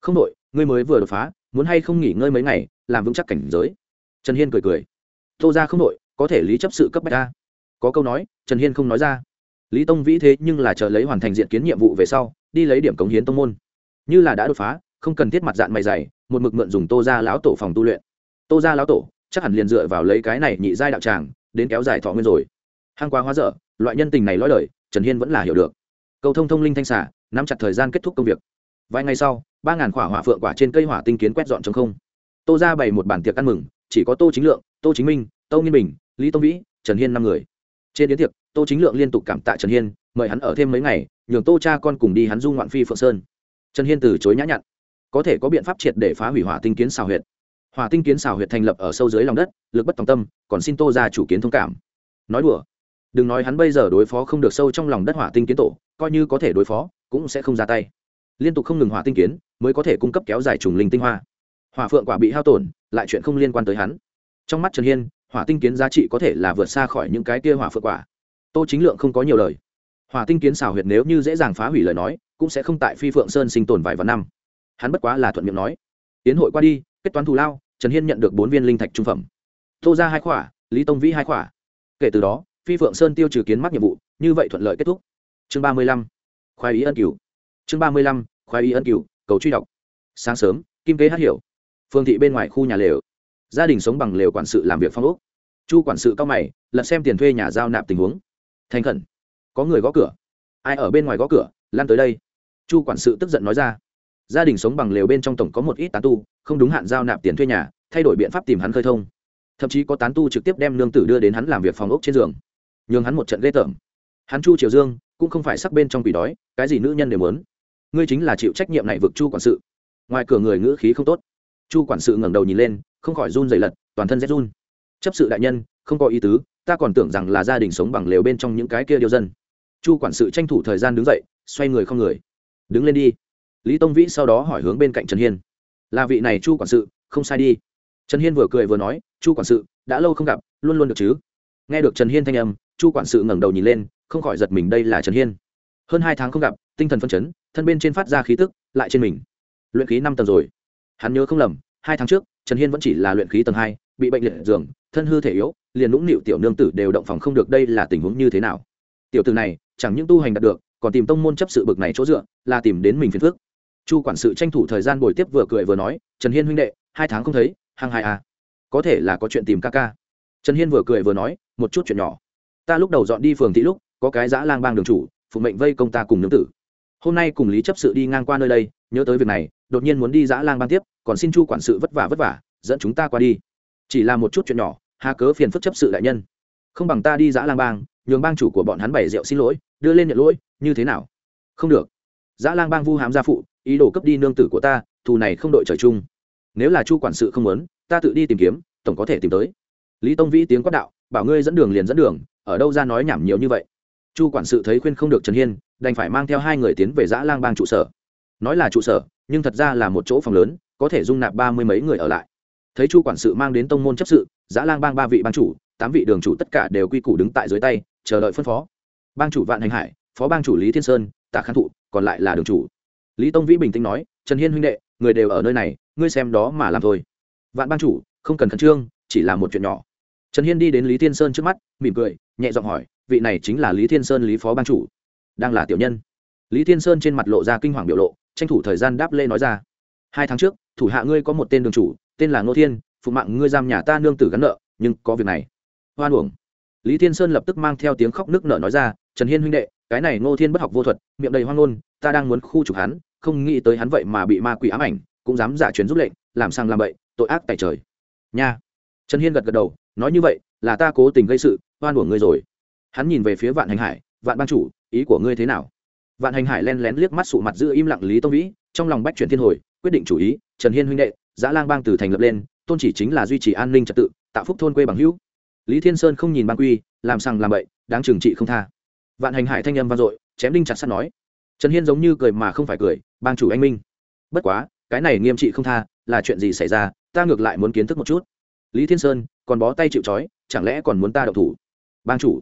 Không đội ngươi mới vừa đột phá, muốn hay không nghỉ ngơi mấy ngày, làm vững chắc cảnh giới. Trần hiên cười cười. Tô ra không đội có thể lý chấp sự cấp bách ta. Có câu nói, trần hiên không nói ra. Lý tông vĩ thế nhưng là chờ lấy hoàn thành diện kiến nhiệm vụ về sau, đi lấy điểm cống hiến tông môn. Như là đã đột phá, không cần thiết mặt dạng mày dày, một mực mượn dùng tô ra lão tổ phòng tu luyện. Tô ra lão tổ, chắc hẳn liền dựa vào lấy cái này nhị giai đạo tràng, đến kéo dài thọ nguyên rồi. Hang quá hóa dở, loại nhân tình này lõi lời trần hiên vẫn là hiểu được cầu thông thông linh thanh xả, nắm chặt thời gian kết thúc công việc. Vài ngày sau, ba ngàn quả hỏa phượng quả trên cây hỏa tinh kiến quét dọn trong không. Tô ra bày một bản tiệc ăn mừng, chỉ có tô chính lượng, tô chính minh, tô nghiên bình, lý tông vĩ, trần hiên năm người. Trên đến tiệc, tô chính lượng liên tục cảm tạ trần hiên, mời hắn ở thêm mấy ngày, nhường tô cha con cùng đi hắn du ngoạn phi phượng sơn. Trần hiên từ chối nhã nhặn. Có thể có biện pháp triệt để phá hủy hỏa tinh kiến xào huyệt. Hỏa tinh kiến xào huyệt thành lập ở sâu dưới lòng đất, lực bất tòng tâm, còn xin tô ra chủ kiến thông cảm. Nói đùa đừng nói hắn bây giờ đối phó không được sâu trong lòng đất hỏa tinh kiến tổ, coi như có thể đối phó, cũng sẽ không ra tay. Liên tục không ngừng hỏa tinh kiến, mới có thể cung cấp kéo dài trùng linh tinh hoa. Hỏa phượng quả bị hao tổn, lại chuyện không liên quan tới hắn. Trong mắt trần hiên, hỏa tinh kiến giá trị có thể là vượt xa khỏi những cái kia hỏa phượng quả. Tô chính lượng không có nhiều lời. Hỏa tinh kiến xảo huyệt nếu như dễ dàng phá hủy lời nói, cũng sẽ không tại phi phượng sơn sinh tồn vài vạn năm. Hắn bất quá là thuận miệng nói. Tiến hội qua đi, kết toán thù lao, trần hiên nhận được bốn viên linh thạch trung phẩm. Tô ra hai khỏa, lý tông vĩ hai khỏa. Kể từ đó phi phượng sơn tiêu trừ kiến mắc nhiệm vụ, như vậy thuận lợi kết thúc. Chương ba mươi lăm, khoái ý ân cửu. Chương ba mươi lăm, khoái ý ân cửu, cầu truy đọc. Sáng sớm, kim kế hát hiểu. Phương thị bên ngoài khu nhà lều. Gia đình sống bằng lều quản sự làm việc phong ốc. Chu quản sự cao mày, lật xem tiền thuê nhà giao nạp tình huống. Thành khẩn. Có người gõ cửa. Ai ở bên ngoài gõ cửa lan tới đây. Chu quản sự tức giận nói ra. Gia đình sống bằng lều bên trong tổng có một ít tán tu, không đúng hạn giao nạp tiền thuê nhà, thay đổi biện pháp tìm hắn khơi thông. Thậm chí có tán tu trực tiếp đem lương tử đưa đến hắn làm việc phòng ốc trên giường nhường hắn một trận ghê tởm. Hắn chu triều dương cũng không phải sắc bên trong quỷ đói, cái gì nữ nhân đều muốn. Ngươi chính là chịu trách nhiệm này vực chu quản sự. Ngoài cửa người ngữ khí không tốt. Chu quản sự ngẩng đầu nhìn lên, không khỏi run dày lật, toàn thân rét run. Chấp sự đại nhân, không có ý tứ, ta còn tưởng rằng là gia đình sống bằng lều bên trong những cái kia điêu dân. Chu quản sự tranh thủ thời gian đứng dậy, xoay người không người. Đứng lên đi. Lý tông vĩ sau đó hỏi hướng bên cạnh trần hiên. Là vị này chu quản sự, không sai đi. Trần hiên vừa cười vừa nói, chu quản sự, đã lâu không gặp, luôn luôn được chứ? Nghe được trần hiên thanh âm chu quản sự ngẩng đầu nhìn lên, không khỏi giật mình đây là trần hiên. Hơn hai tháng không gặp, tinh thần phân chấn, thân bên trên phát ra khí tức, lại trên mình. Luyện khí năm tầng rồi. Hắn nhớ không lầm, hai tháng trước, trần hiên vẫn chỉ là luyện khí tầng hai, bị bệnh liệt giường, thân hư thể yếu, liền lũng nịu tiểu nương tử đều động phòng không được đây là tình huống như thế nào. Tiểu tử này, chẳng những tu hành đạt được, còn tìm tông môn chấp sự bực này chỗ dựa, là tìm đến mình phiền phước chu quản sự tranh thủ thời gian buổi tiếp vừa cười vừa nói, trần hiên huynh đệ, hai tháng không thấy, hăng hai à. có thể là có chuyện tìm ca ca. Trần hiên vừa cười vừa nói, một chút chuyện nhỏ ta lúc đầu dọn đi phường thị lúc, có cái dã lang bang đường chủ, phụ mệnh vây công ta cùng nương tử. Hôm nay cùng lý chấp sự đi ngang qua nơi đây, nhớ tới việc này, đột nhiên muốn đi dã lang bang tiếp, còn xin chu quản sự vất vả vất vả, dẫn chúng ta qua đi. Chỉ là một chút chuyện nhỏ, hà cớ phiền phức chấp sự đại nhân. Không bằng ta đi dã lang bang, nhường bang chủ của bọn hắn bày rượu xin lỗi, đưa lên nhận lỗi, như thế nào? Không được. Dã lang bang vu hám gia phụ, ý đồ cấp đi nương tử của ta, thù này không đội trời chung. Nếu là chu quản sự không muốn, ta tự đi tìm kiếm, tổng có thể tìm tới. Lý tông vĩ tiếng quát đạo, bảo ngươi dẫn đường liền dẫn đường ở đâu ra nói nhảm nhiều như vậy? Chu quản sự thấy khuyên không được trần hiên, đành phải mang theo hai người tiến về Giã lang bang trụ sở. Nói là trụ sở, nhưng thật ra là một chỗ phòng lớn, có thể dung nạp ba mươi mấy người ở lại. Thấy chu quản sự mang đến tông môn chấp sự, Giã lang bang ba vị bang chủ, tám vị đường chủ tất cả đều quy củ đứng tại dưới tay, chờ đợi phân phó. Bang chủ vạn hành hải, phó bang chủ lý thiên sơn, tạ khán thụ, còn lại là đường chủ. Lý tông vĩ bình tĩnh nói, trần hiên huynh đệ, người đều ở nơi này, ngươi xem đó mà làm thôi. Vạn bang chủ, không cần khẩn trương, chỉ là một chuyện nhỏ. Trần hiên đi đến lý thiên sơn trước mắt, mỉm cười nhẹ giọng hỏi, vị này chính là lý thiên sơn, lý phó bang chủ. Đang là tiểu nhân. Lý thiên sơn trên mặt lộ ra kinh hoàng biểu lộ, tranh thủ thời gian đáp lê nói ra. Hai tháng trước, thủ hạ ngươi có một tên đường chủ, tên là ngô thiên, phụ mạng ngươi giam nhà ta nương tử gắn nợ, nhưng có việc này. Hoan uổng. Lý thiên sơn lập tức mang theo tiếng khóc nước nở nói ra, trần hiên huynh đệ, cái này ngô thiên bất học vô thuật, miệng đầy hoang ngôn, ta đang muốn khu trục hắn, không nghĩ tới hắn vậy mà bị ma quỷ ám ảnh, cũng dám giả chuyến giúp lệnh, làm sang làm bậy, tội ác tại trời. Nha. Trần hiên gật gật đầu, nói như vậy là ta cố tình gây sự, oan của ngươi rồi. Hắn nhìn về phía vạn hành hải, vạn ban chủ, ý của ngươi thế nào? Vạn hành hải len lén liếc mắt sụ mặt giữ im lặng lý tông vĩ, trong lòng bách chuyển thiên hồi, quyết định chủ ý, trần hiên huynh đệ, giã lang bang từ thành lập lên, tôn chỉ chính là duy trì an ninh trật tự, tạo phúc thôn quê bằng hữu. Lý thiên sơn không nhìn ban quy, làm sằng làm bậy, đáng trừng trị không tha. Vạn hành hải thanh âm vang dội, chém đinh chặt sắt nói, trần hiên giống như cười mà không phải cười, bang chủ anh minh. Bất quá, cái này nghiêm trị không tha, là chuyện gì xảy ra, ta ngược lại muốn kiến thức một chút. Lý thiên sơn, còn bó tay chịu trói chẳng lẽ còn muốn ta đậu thủ? Bang chủ,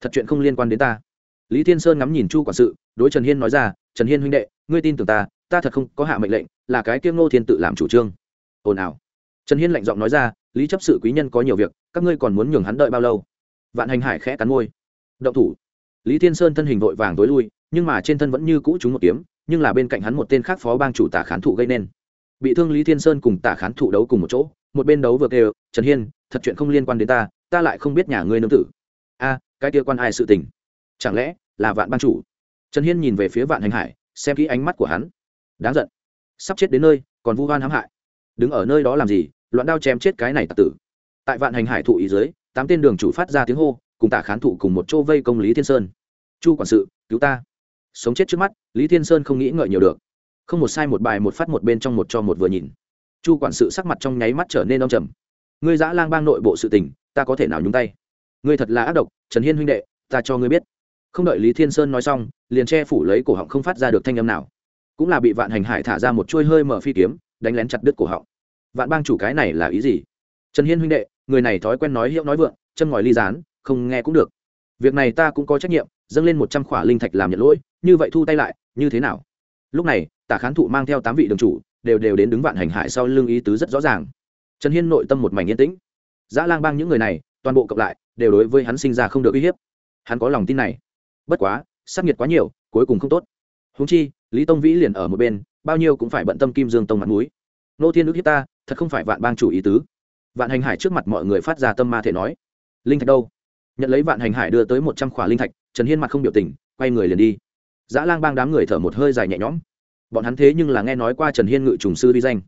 thật chuyện không liên quan đến ta. Lý thiên sơn ngắm nhìn chu quản sự, đối trần hiên nói ra, trần hiên huynh đệ, ngươi tin tưởng ta ta thật không có hạ mệnh lệnh, là cái kiêm ngô thiên tự làm chủ trương. Ồn ào. Trần hiên lạnh giọng nói ra, lý chấp sự quý nhân có nhiều việc, các ngươi còn muốn nhường hắn đợi bao lâu? Vạn hành hải khẽ cắn môi. Động thủ. Lý thiên sơn thân hình vội vàng tối lui, nhưng mà trên thân vẫn như cũ trúng một kiếm, nhưng là bên cạnh hắn một tên khác phó bang chủ tả khán thụ gây nên. Bị thương lý thiên sơn cùng tả khán thụ đấu cùng một chỗ, một bên đấu vừa kêu, trần hiên, thật chuyện không liên quan đến ta ta lại không biết nhà ngươi nương tử. A, cái kia quan ai sự tình? Chẳng lẽ là vạn ban chủ? Trần hiên nhìn về phía vạn hành hải, xem kỹ ánh mắt của hắn. Đáng giận. Sắp chết đến nơi, còn vu hoan hãm hại. Đứng ở nơi đó làm gì? Loạn đao chém chết cái này tặc tử. Tại vạn hành hải thụ ý dưới, tám tên đường chủ phát ra tiếng hô, cùng tả khán thụ cùng một chỗ vây công lý thiên sơn. Chu quản sự, cứu ta. Sống chết trước mắt, lý thiên sơn không nghĩ ngợi nhiều được. Không một sai một bài một phát một bên trong một cho một vừa nhìn. Chu quản sự sắc mặt trong nháy mắt trở nên đông trầm. Ngươi dã lang bang nội bộ sự tình ta có thể nào nhúng tay? Ngươi thật là ác độc, trần hiên huynh đệ, ta cho ngươi biết. Không đợi lý thiên sơn nói xong, liền che phủ lấy cổ họng không phát ra được thanh âm nào. Cũng là bị vạn hành hải thả ra một chuôi hơi mở phi kiếm, đánh lén chặt đứt cổ họng. Vạn bang chủ cái này là ý gì? Trần hiên huynh đệ, người này thói quen nói hiệu nói vượng, chân ngòi ly rán không nghe cũng được. Việc này ta cũng có trách nhiệm, dâng lên một trăm khỏa linh thạch làm nhận lỗi, như vậy thu tay lại, như thế nào? Lúc này, tả khán thụ mang theo tám vị đường chủ, đều đều đến đứng vạn hành hải sau lưng ý tứ rất rõ ràng. Trần hiên nội tâm một mảnh yên tĩnh dã lang bang những người này, toàn bộ cộng lại, đều đối với hắn sinh ra không được uy hiếp. Hắn có lòng tin này. Bất quá sắc nhiệt quá nhiều, cuối cùng không tốt. Húng chi, lý tông vĩ liền ở một bên, bao nhiêu cũng phải bận tâm kim dương tông mặt mũi. nô thiên ước hiếp ta, thật không phải vạn bang chủ ý tứ. Vạn hành hải trước mặt mọi người phát ra tâm ma thể nói. Linh thạch đâu? Nhận lấy vạn hành hải đưa tới một trăm khỏa linh thạch, trần hiên mặt không biểu tình, quay người liền đi. Dã lang bang đám người thở một hơi dài nhẹ nhõm. Bọn hắn thế nhưng là nghe nói qua trần hiên ngự trùng sư vi danh.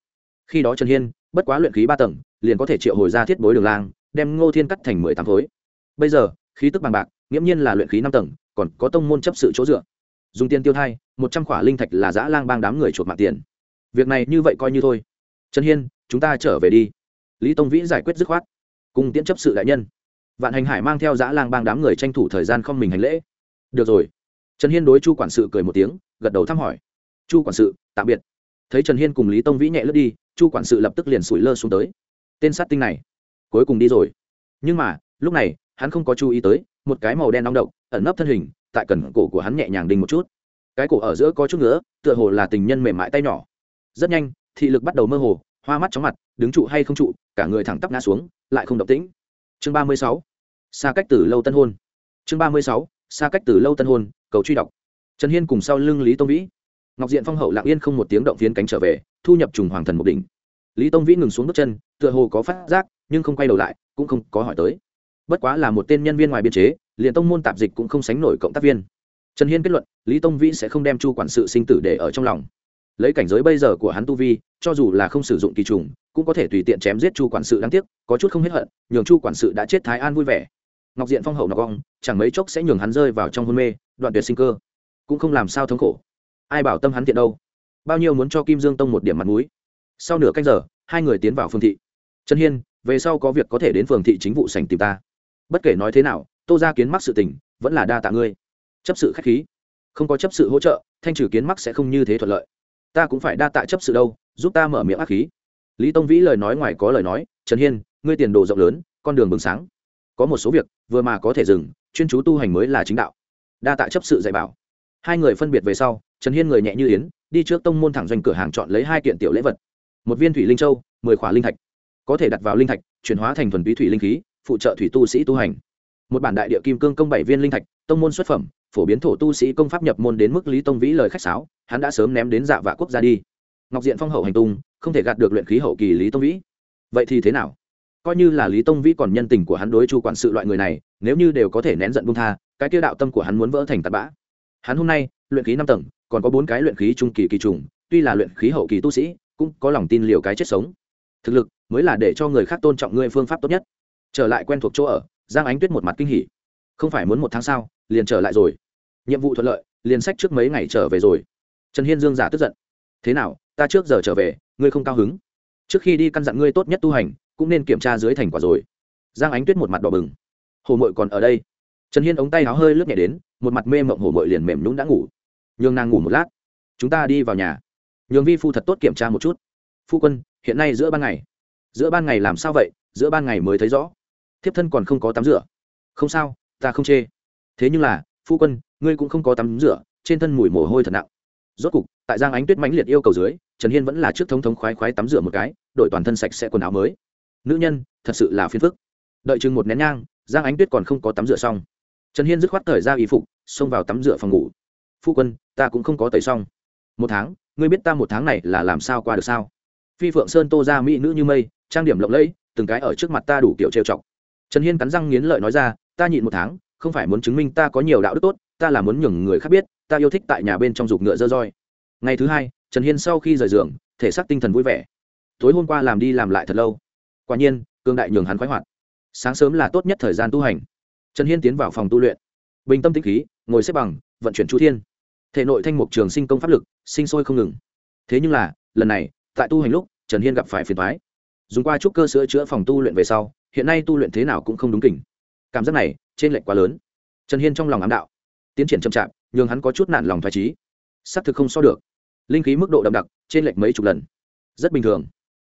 Khi đó trần hiên, bất quá luyện khí ba tầng liền có thể triệu hồi ra thiết bối đường lang, đem ngô thiên cắt thành mười tám khối. Bây giờ, khí tức bằng bạc, nghiễm nhiên là luyện khí năm tầng, còn có tông môn chấp sự chỗ dựa. Dùng tiền tiêu thai, một trăm khỏa linh thạch là giã lang bang đám người chuột mạng tiền. Việc này như vậy coi như thôi. Trần hiên, chúng ta trở về đi. Lý tông vĩ giải quyết dứt khoát. Cùng tiễn chấp sự đại nhân. Vạn hành hải mang theo giã lang bang đám người tranh thủ thời gian không mình hành lễ. Được rồi. Trần hiên đối chu quản sự cười một tiếng, gật đầu thăm hỏi. Chu quản sự, tạm biệt. Thấy trần hiên cùng lý tông vĩ nhẹ lướt đi, chu quản sự lập tức liền sủi lơ xuống tới tên sát tinh này. Cuối cùng đi rồi. Nhưng mà, lúc này, hắn không có chú ý tới, một cái màu đen nóng động ẩn nấp thân hình, tại cần cổ của hắn nhẹ nhàng đinh một chút. Cái cổ ở giữa có chút nữa tựa hồ là tình nhân mềm mại tay nhỏ. Rất nhanh, thị lực bắt đầu mơ hồ, hoa mắt chóng mặt, đứng trụ hay không trụ, cả người thẳng tắp ngã xuống, lại không động tĩnh. Chương ba mươi sáu, xa cách từ lâu tân hôn. Chương ba mươi sáu, xa cách từ lâu tân hôn, cầu truy đọc. Trần hiên cùng sau lưng lý tông vĩ. Ngọc diện phong hậu lặng yên không một tiếng động phiến cánh trở về, thu nhập trùng hoàng thần một đỉnh lý tông vĩ ngừng xuống bước chân, tựa hồ có phát giác, nhưng không quay đầu lại, cũng không có hỏi tới. Bất quá là một tên nhân viên ngoài biên chế, liền tông môn tạp dịch cũng không sánh nổi cộng tác viên. Trần hiên kết luận, lý tông vĩ sẽ không đem chu quản sự sinh tử để ở trong lòng. Lấy cảnh giới bây giờ của hắn tu vi, cho dù là không sử dụng kỳ trùng, cũng có thể tùy tiện chém giết chu quản sự đáng tiếc, có chút không hết hận, nhường chu quản sự đã chết thái an vui vẻ. Ngọc diện phong hậu nọc gong chẳng mấy chốc sẽ nhường hắn rơi vào trong hôn mê, đoạn tuyệt sinh cơ. Cũng không làm sao thống khổ. Ai bảo tâm hắn thiện đâu? Bao nhiêu muốn cho kim dương tông một điểm mặt mũi sau nửa canh giờ, hai người tiến vào phương thị. Trần hiên, về sau có việc có thể đến phường thị chính vụ sành tìm ta. Bất kể nói thế nào, tô ra kiến mắc sự tình, vẫn là đa tạ ngươi. Chấp sự khách khí. Không có chấp sự hỗ trợ, thanh trừ kiến mắc sẽ không như thế thuận lợi. Ta cũng phải đa tạ chấp sự đâu, giúp ta mở miệng ác khí. Lý tông vĩ lời nói ngoài có lời nói, trần hiên, ngươi tiền đồ rộng lớn, con đường bừng sáng. Có một số việc, vừa mà có thể dừng, chuyên chú tu hành mới là chính đạo. Đa tạ chấp sự dạy bảo. Hai người phân biệt về sau, trần hiên người nhẹ như yến, đi trước tông môn thẳng doanh cửa hàng chọn lấy hai kiện tiểu lễ vật một viên thủy linh châu, mười khỏa linh thạch. Có thể đặt vào linh thạch, chuyển hóa thành thuần túy thủy linh khí, phụ trợ thủy tu sĩ tu hành. Một bản đại địa kim cương công bảy viên linh thạch, tông môn xuất phẩm, phổ biến thổ tu sĩ công pháp nhập môn đến mức lý tông vĩ lời khách sáo, hắn đã sớm ném đến dạ vạ quốc gia đi. Ngọc diện phong hậu hành tung, không thể gạt được luyện khí hậu kỳ lý tông vĩ. Vậy thì thế nào? Coi như là lý tông vĩ còn nhân tình của hắn đối chu quản sự loại người này, nếu như đều có thể nén giận bung tha, cái kia đạo tâm của hắn muốn vỡ thành tạt bã. Hắn hôm nay, luyện khí năm tầng, còn có bốn cái luyện khí trung kỳ kỳ trùng, tuy là luyện khí hậu kỳ tu sĩ cũng có lòng tin liều cái chết sống. Thực lực mới là để cho người khác tôn trọng ngươi phương pháp tốt nhất. Trở lại quen thuộc chỗ ở, giang ánh tuyết một mặt kinh hỉ. Không phải muốn một tháng sau, liền trở lại rồi. Nhiệm vụ thuận lợi, liền sách trước mấy ngày trở về rồi. Trần hiên dương giả tức giận. Thế nào, ta trước giờ trở về, ngươi không cao hứng? Trước khi đi căn dặn ngươi tốt nhất tu hành, cũng nên kiểm tra dưới thành quả rồi. Giang ánh tuyết một mặt đỏ bừng. Hồ mội còn ở đây. Trần hiên ống tay áo hơi lướt nhẹ đến, một mặt mê mộng hồ mội liền mềm nhũng đã ngủ. Nhường nàng ngủ một lát. Chúng ta đi vào nhà nhường vi phu thật tốt kiểm tra một chút. Phu quân, hiện nay giữa ban ngày. Giữa ban ngày làm sao vậy? Giữa ban ngày mới thấy rõ. Thiếp thân còn không có tắm rửa. Không sao, ta không chê. Thế nhưng là, phu quân, ngươi cũng không có tắm rửa, trên thân mùi mồ hôi thật nặng. Rốt cục, tại giang ánh tuyết mãnh liệt yêu cầu dưới, trần hiên vẫn là trước thống thống khoái khoái tắm rửa một cái đội toàn thân sạch sẽ quần áo mới. Nữ nhân, thật sự là phiền phức. Đợi chừng một nén nhang, giang ánh tuyết còn không có tắm rửa xong. Trần hiên dứt khoát thời ra y phục, xông vào tắm rửa phòng ngủ. Phu quân, ta cũng không có tẩy xong. Một tháng ngươi biết ta một tháng này là làm sao qua được sao? Phi phượng sơn tô ra mỹ nữ như mây, trang điểm lộng lẫy, từng cái ở trước mặt ta đủ kiểu trêu chọc. Trần hiên cắn răng nghiến lợi nói ra, ta nhịn một tháng, không phải muốn chứng minh ta có nhiều đạo đức tốt, ta là muốn nhường người khác biết, ta yêu thích tại nhà bên trong dục ngựa dơ roi. Ngày thứ hai, trần hiên sau khi rời giường, thể xác tinh thần vui vẻ. Tối hôm qua làm đi làm lại thật lâu. Quả nhiên, cương đại nhường hắn khoái hoạt. Sáng sớm là tốt nhất thời gian tu hành. Trần hiên tiến vào phòng tu luyện. Bình tâm tĩnh khí, ngồi xếp bằng, vận chuyển chu thiên thể nội thanh mục trường sinh công pháp lực, sinh sôi không ngừng. Thế nhưng là, lần này, tại tu hành lúc, trần hiên gặp phải phiền thoái dùng qua chút cơ sữa chữa phòng tu luyện về sau, hiện nay tu luyện thế nào cũng không đúng kỉnh. Cảm giác này, trên lệnh quá lớn. Trần hiên trong lòng ám đạo. Tiến triển chậm chạp, nhường hắn có chút nản lòng thoải trí xác thực không so được. Linh khí mức độ đậm đặc, trên lệnh mấy chục lần. Rất bình thường.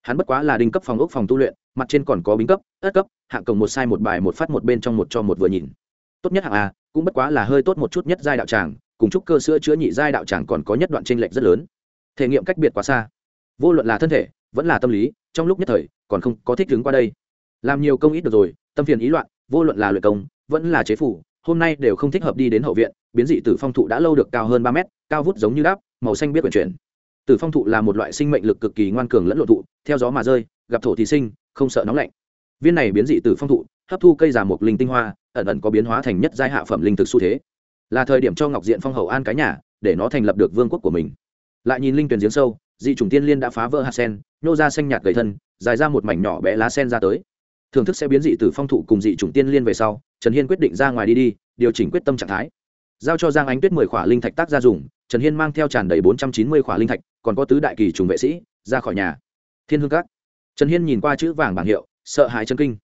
Hắn bất quá là đinh cấp phòng ốc phòng tu luyện, mặt trên còn có bính cấp, ất cấp, hạng cổng một sai một bài một phát một bên trong một cho một vừa nhìn. Tốt nhất hạng a, cũng bất quá là hơi tốt một chút nhất giai đạo tràng cùng chúc cơ sữa chữa nhị giai đạo tràng còn có nhất đoạn chênh lệch rất lớn. Thể nghiệm cách biệt quá xa. Vô luận là thân thể, vẫn là tâm lý, trong lúc nhất thời, còn không có thích đứng qua đây. Làm nhiều công ít được rồi, tâm phiền ý loạn, vô luận là luyện công, vẫn là chế phủ, hôm nay đều không thích hợp đi đến hậu viện, biến dị tử phong thụ đã lâu được cao hơn ba mét, cao vút giống như đáp, màu xanh biết quyển chuyển. Tử phong thụ là một loại sinh mệnh lực cực kỳ ngoan cường lẫn lộ thụ, theo gió mà rơi, gặp thổ thì sinh, không sợ nóng lạnh. Viên này biến dị tử phong thụ, hấp thu cây già mục linh tinh hoa, ẩn ẩn có biến hóa thành nhất giai hạ phẩm linh thực xu thế là thời điểm cho ngọc diện phong hậu an cái nhà, để nó thành lập được vương quốc của mình. Lại nhìn linh tuyển giếng sâu, dị chủng tiên liên đã phá vỡ hạt sen, nhô ra xanh nhạt gầy thân, dài ra một mảnh nhỏ bé lá sen ra tới. Thưởng thức sẽ biến dị từ phong thụ cùng dị chủng tiên liên về sau, trần hiên quyết định ra ngoài đi đi, điều chỉnh quyết tâm trạng thái. Giao cho giang ánh tuyết mười khỏa linh thạch tác gia dùng, trần hiên mang theo tràn đầy bốn trăm chín mươi khỏa linh thạch, còn có tứ đại kỳ trùng vệ sĩ, ra khỏi nhà. Thiên hương các. Trần hiên nhìn qua chữ vàng bảng hiệu, sợ hãi chân kinh.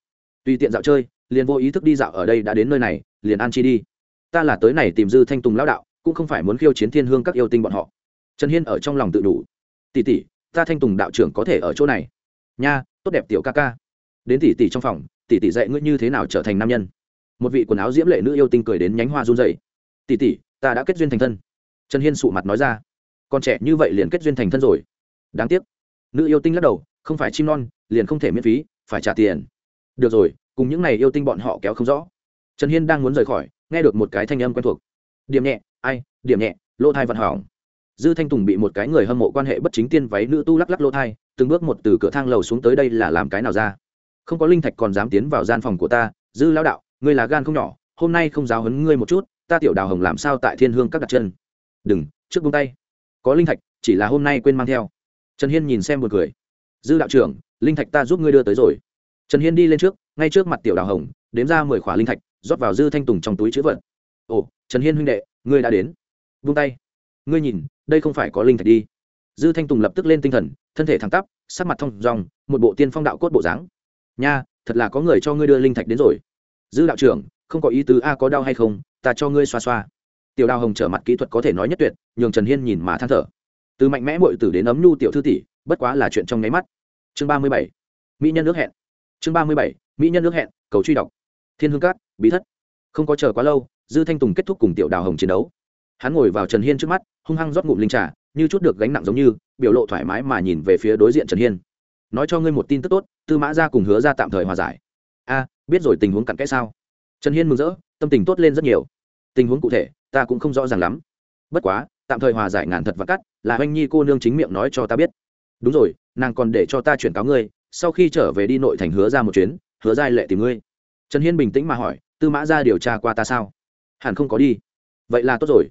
Tùy tiện dạo chơi, liền vô ý thức đi dạo ở đây đã đến nơi này, liền an chi đi ta là tới này tìm dư thanh tùng lão đạo, cũng không phải muốn khiêu chiến thiên hương các yêu tinh bọn họ. Trần hiên ở trong lòng tự đủ. Tỷ tỷ, ta thanh tùng đạo trưởng có thể ở chỗ này. Nha, tốt đẹp tiểu ca ca. Đến tỷ tỷ trong phòng, tỷ tỷ dạy ngươi như thế nào trở thành nam nhân. Một vị quần áo diễm lệ nữ yêu tinh cười đến nhánh hoa run dày tỷ tỷ, ta đã kết duyên thành thân. Trần hiên sụ mặt nói ra. Con trẻ như vậy liền kết duyên thành thân rồi. Đáng tiếc. Nữ yêu tinh lắc đầu, không phải chim non, liền không thể miễn phí, phải trả tiền. Được rồi, cùng những n à y yêu tinh bọn họ kéo không rõ. Trần hiên đang muốn rời khỏi nghe được một cái thanh âm quen thuộc. Điểm nhẹ, ai, điểm nhẹ lỗ thai vạn hỏng. Dư thanh tùng bị một cái người hâm mộ quan hệ bất chính tiên váy nữ tu lắc lắc lỗ thai, từng bước một từ cửa thang lầu xuống tới đây là làm cái nào ra? Không có linh thạch còn dám tiến vào gian phòng của ta, dư lao đạo, ngươi là gan không nhỏ, hôm nay không giáo hấn ngươi một chút, ta tiểu đào hồng làm sao tại thiên hương các đặt chân? Đừng, trước bông tay. Có linh thạch, chỉ là hôm nay quên mang theo. Trần hiên nhìn xem một người dư đạo trưởng, linh thạch ta giúp ngươi đưa tới rồi. Trần hiên đi lên trước, ngay trước mặt tiểu đào hồng đếm ra mười khỏa linh thạch, rót vào dư thanh tùng trong túi chữ vật. Ồ, trần hiên huynh đệ, ngươi đã đến. Vung tay. Ngươi nhìn, đây không phải có linh thạch đi. Dư thanh tùng lập tức lên tinh thần, thân thể thẳng tắp, sắc mặt thông dòng một bộ tiên phong đạo cốt bộ dáng. Nha, thật là có người cho ngươi đưa linh thạch đến rồi. Dư đạo trưởng, không có ý tứ a có đau hay không, ta cho ngươi xoa xoa. Tiểu đào hồng trở mặt kỹ thuật có thể nói nhất tuyệt, nhường trần hiên nhìn mà than thở. Từ mạnh mẽ mội tử đến ấm nhu tiểu thư tỷ, bất quá là chuyện trong nháy mắt. Chương ba mươi bảy, mỹ nhân nước hẹn. Chương ba mươi bảy, mỹ nhân nước hẹn, cầu truy đọc thiên hương cát, bí thất. Không có chờ quá lâu, dư thanh tùng kết thúc cùng tiểu đào hồng chiến đấu. Hắn ngồi vào trần hiên trước mắt, hung hăng rót ngụm linh trà, như chút được gánh nặng giống như, biểu lộ thoải mái mà nhìn về phía đối diện trần hiên. Nói cho ngươi một tin tức tốt, tư mã ra cùng hứa ra tạm thời hòa giải. A, biết rồi tình huống cặn kẽ sao? Trần hiên mừng rỡ, tâm tình tốt lên rất nhiều. Tình huống cụ thể, ta cũng không rõ ràng lắm. Bất quá, tạm thời hòa giải ngàn thật và cắt, là oanh nhi cô nương chính miệng nói cho ta biết. Đúng rồi, nàng còn để cho ta chuyển cáo ngươi, sau khi trở về đi nội thành hứa ra một chuyến, hứa giai lệ tìm ngươi trần hiên bình tĩnh mà hỏi, tư mã ra điều tra qua ta sao? Hẳn không có đi. Vậy là tốt rồi.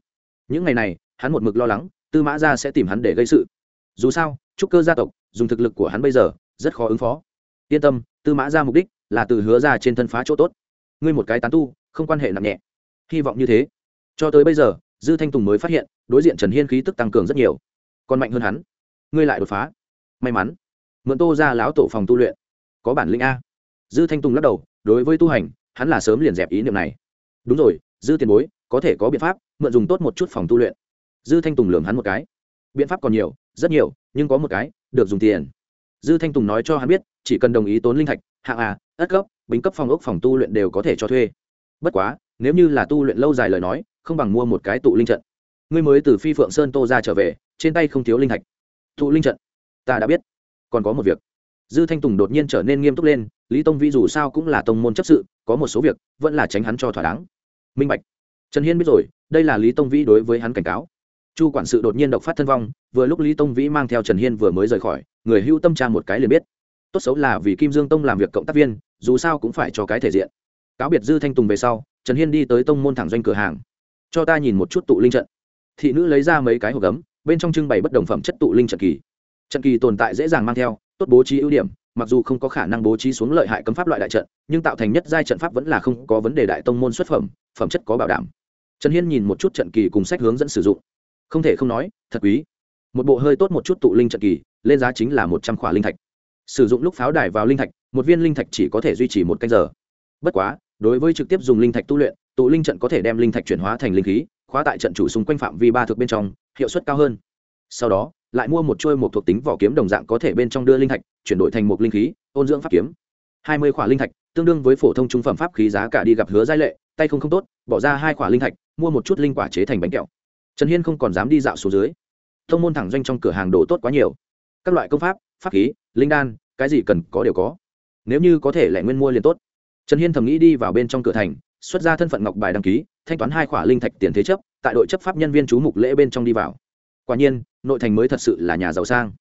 Những ngày này, hắn một mực lo lắng, tư mã ra sẽ tìm hắn để gây sự. Dù sao, trúc cơ gia tộc, dùng thực lực của hắn bây giờ, rất khó ứng phó. Yên tâm, tư mã ra mục đích là từ hứa ra trên thân phá chỗ tốt. Ngươi một cái tán tu, không quan hệ nặng nhẹ. Hy vọng như thế. Cho tới bây giờ, dư thanh tùng mới phát hiện, đối diện trần hiên khí tức tăng cường rất nhiều. Còn mạnh hơn hắn. Ngươi lại đột phá. May mắn. Mượn tô ra lão tổ phòng tu luyện. Có bản lĩnh a. Dư thanh tùng lắc đầu đối với tu hành, hắn là sớm liền dẹp ý niệm này. Đúng rồi, dư tiền bối, có thể có biện pháp, mượn dùng tốt một chút phòng tu luyện. Dư thanh tùng lường hắn một cái. Biện pháp còn nhiều, rất nhiều, nhưng có một cái, được dùng tiền. Dư thanh tùng nói cho hắn biết, chỉ cần đồng ý tốn linh thạch, hạng a, ất cấp, bính cấp phòng ốc phòng tu luyện đều có thể cho thuê. Bất quá, nếu như là tu luyện lâu dài lời nói, không bằng mua một cái tụ linh trận. Ngươi mới từ phi phượng sơn tô ra trở về, trên tay không thiếu linh thạch. Tụ linh trận? Ta đã biết. Còn có một việc dư thanh tùng đột nhiên trở nên nghiêm túc lên, lý tông vĩ dù sao cũng là tông môn chấp sự, có một số việc vẫn là tránh hắn cho thỏa đáng. Minh bạch. Trần hiên biết rồi, đây là lý tông vĩ đối với hắn cảnh cáo. Chu quản sự đột nhiên độc phát thân vong, vừa lúc lý tông vĩ mang theo trần hiên vừa mới rời khỏi, người hưu tâm tra một cái liền biết. Tốt xấu là vì kim dương tông làm việc cộng tác viên, dù sao cũng phải cho cái thể diện. Cáo biệt dư thanh tùng về sau, trần hiên đi tới tông môn thẳng doanh cửa hàng. Cho ta nhìn một chút tụ linh trận. Thị nữ lấy ra mấy cái hộp gấm, bên trong trưng bày bất đồng phẩm chất tụ linh trận kỳ. Trận kỳ tồn tại dễ dàng mang theo tốt bố trí ưu điểm, mặc dù không có khả năng bố trí xuống lợi hại cấm pháp loại đại trận, nhưng tạo thành nhất giai trận pháp vẫn là không có vấn đề đại tông môn xuất phẩm phẩm chất có bảo đảm. Trần hiên nhìn một chút trận kỳ cùng sách hướng dẫn sử dụng. Không thể không nói, thật quý. Một bộ hơi tốt một chút tụ linh trận kỳ, lên giá chính là một trăm khỏa linh thạch. Sử dụng lúc pháo đài vào linh thạch, một viên linh thạch chỉ có thể duy trì một canh giờ. Bất quá, đối với trực tiếp dùng linh thạch tu luyện, tụ linh trận có thể đem linh thạch chuyển hóa thành linh khí, khóa tại trận chủ xung quanh phạm vi ba thực bên trong, hiệu suất cao hơn. Sau đó lại mua một trôi một thuộc tính vỏ kiếm đồng dạng có thể bên trong đưa linh thạch, chuyển đổi thành một linh khí, ôn dưỡng pháp kiếm. Hai mươi khỏa linh thạch, tương đương với phổ thông trung phẩm pháp khí giá cả đi gặp hứa giai lệ, tay không không tốt, bỏ ra hai khỏa linh thạch, mua một chút linh quả chế thành bánh kẹo. Trần hiên không còn dám đi dạo xuống dưới. Thông môn thẳng doanh trong cửa hàng đồ tốt quá nhiều. Các loại công pháp pháp khí, linh đan, cái gì cần có đều có. Nếu như có thể lại nguyên mua liền tốt. Trần hiên thầm nghĩ đi vào bên trong cửa thành, xuất ra thân phận ngọc bài đăng ký, thanh toán hai khỏa linh thạch tiền thế chấp, tại đội chấp pháp nhân viên chú mục lễ bên trong đi vào. Quả nhiên nội thành mới thật sự là nhà giàu sang.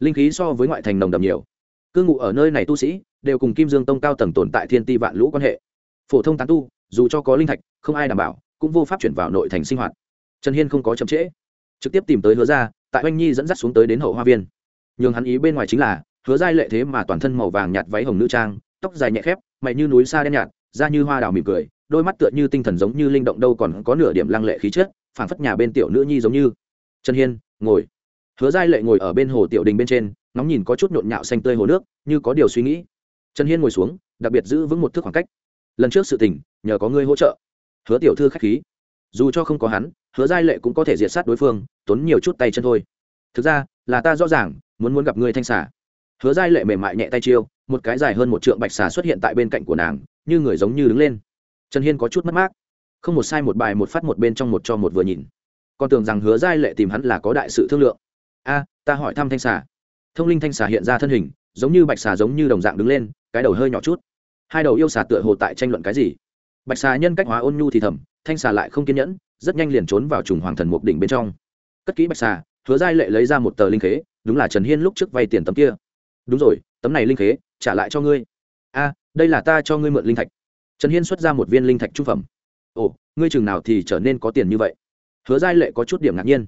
Linh khí so với ngoại thành nồng đậm nhiều. Cư ngụ ở nơi này tu sĩ đều cùng kim dương tông cao tầng tồn tại thiên ti vạn lũ quan hệ. Phổ thông tán tu, dù cho có linh thạch, không ai đảm bảo, cũng vô pháp chuyển vào nội thành sinh hoạt. Trần hiên không có chậm trễ, trực tiếp tìm tới hứa ra tại oanh nhi dẫn dắt xuống tới đến hậu hoa viên. Nhường hắn ý bên ngoài chính là, hứa giai lệ thế mà toàn thân màu vàng nhạt váy hồng nữ trang, tóc dài nhẹ khép, mày như núi xa đen nhạt, da như hoa đào mỉm cười, đôi mắt tựa như tinh thần giống như linh động đâu còn có nửa điểm lăng lệ khí chất, phảng phất nhà bên tiểu nữ nhi giống như trần hiên, ngồi. Hứa giai lệ ngồi ở bên hồ tiểu đình bên trên nóng nhìn có chút nhộn nhạo xanh tươi hồ nước, như có điều suy nghĩ. Trần hiên ngồi xuống, đặc biệt giữ vững một thước khoảng cách. Lần trước sự tình, nhờ có ngươi hỗ trợ. Hứa tiểu thư k h á c h khí. Dù cho không có hắn, hứa giai lệ cũng có thể diệt sát đối phương, tốn nhiều chút tay chân thôi. Thực ra, là ta rõ ràng, muốn muốn gặp ngươi thanh xả hứa giai lệ mềm mại nhẹ tay chiêu, một cái dài hơn một trượng bạch xà xuất hiện tại bên cạnh của nàng, như người giống như đứng lên. Trần hiên có chút mất mát. Không một sai một bài, một phát một bên trong một cho một vừa nhìn còn tưởng rằng hứa giai lệ tìm hắn là có đại sự thương lượng. A, ta hỏi thăm thanh xà. Thông linh thanh xà hiện ra thân hình, giống như bạch xà giống như đồng dạng đứng lên, cái đầu hơi nhỏ chút. Hai đầu yêu xà tựa hồ tại tranh luận cái gì? Bạch xà nhân cách hóa ôn nhu thì thầm, thanh xà lại không kiên nhẫn, rất nhanh liền trốn vào trùng hoàng thần mục đỉnh bên trong. Cất kỹ bạch xà, hứa giai lệ lấy ra một tờ linh khế, đúng là trần hiên lúc trước vay tiền tấm kia. Đúng rồi, tấm này linh khế, trả lại cho ngươi. A, đây là ta cho ngươi mượn linh thạch. Trần hiên xuất ra một viên linh thạch trung phẩm. Ồ, ngươi chừng nào thì trở nên có tiền như vậy? Hứa giai lệ có chút điểm ngạc nhiên.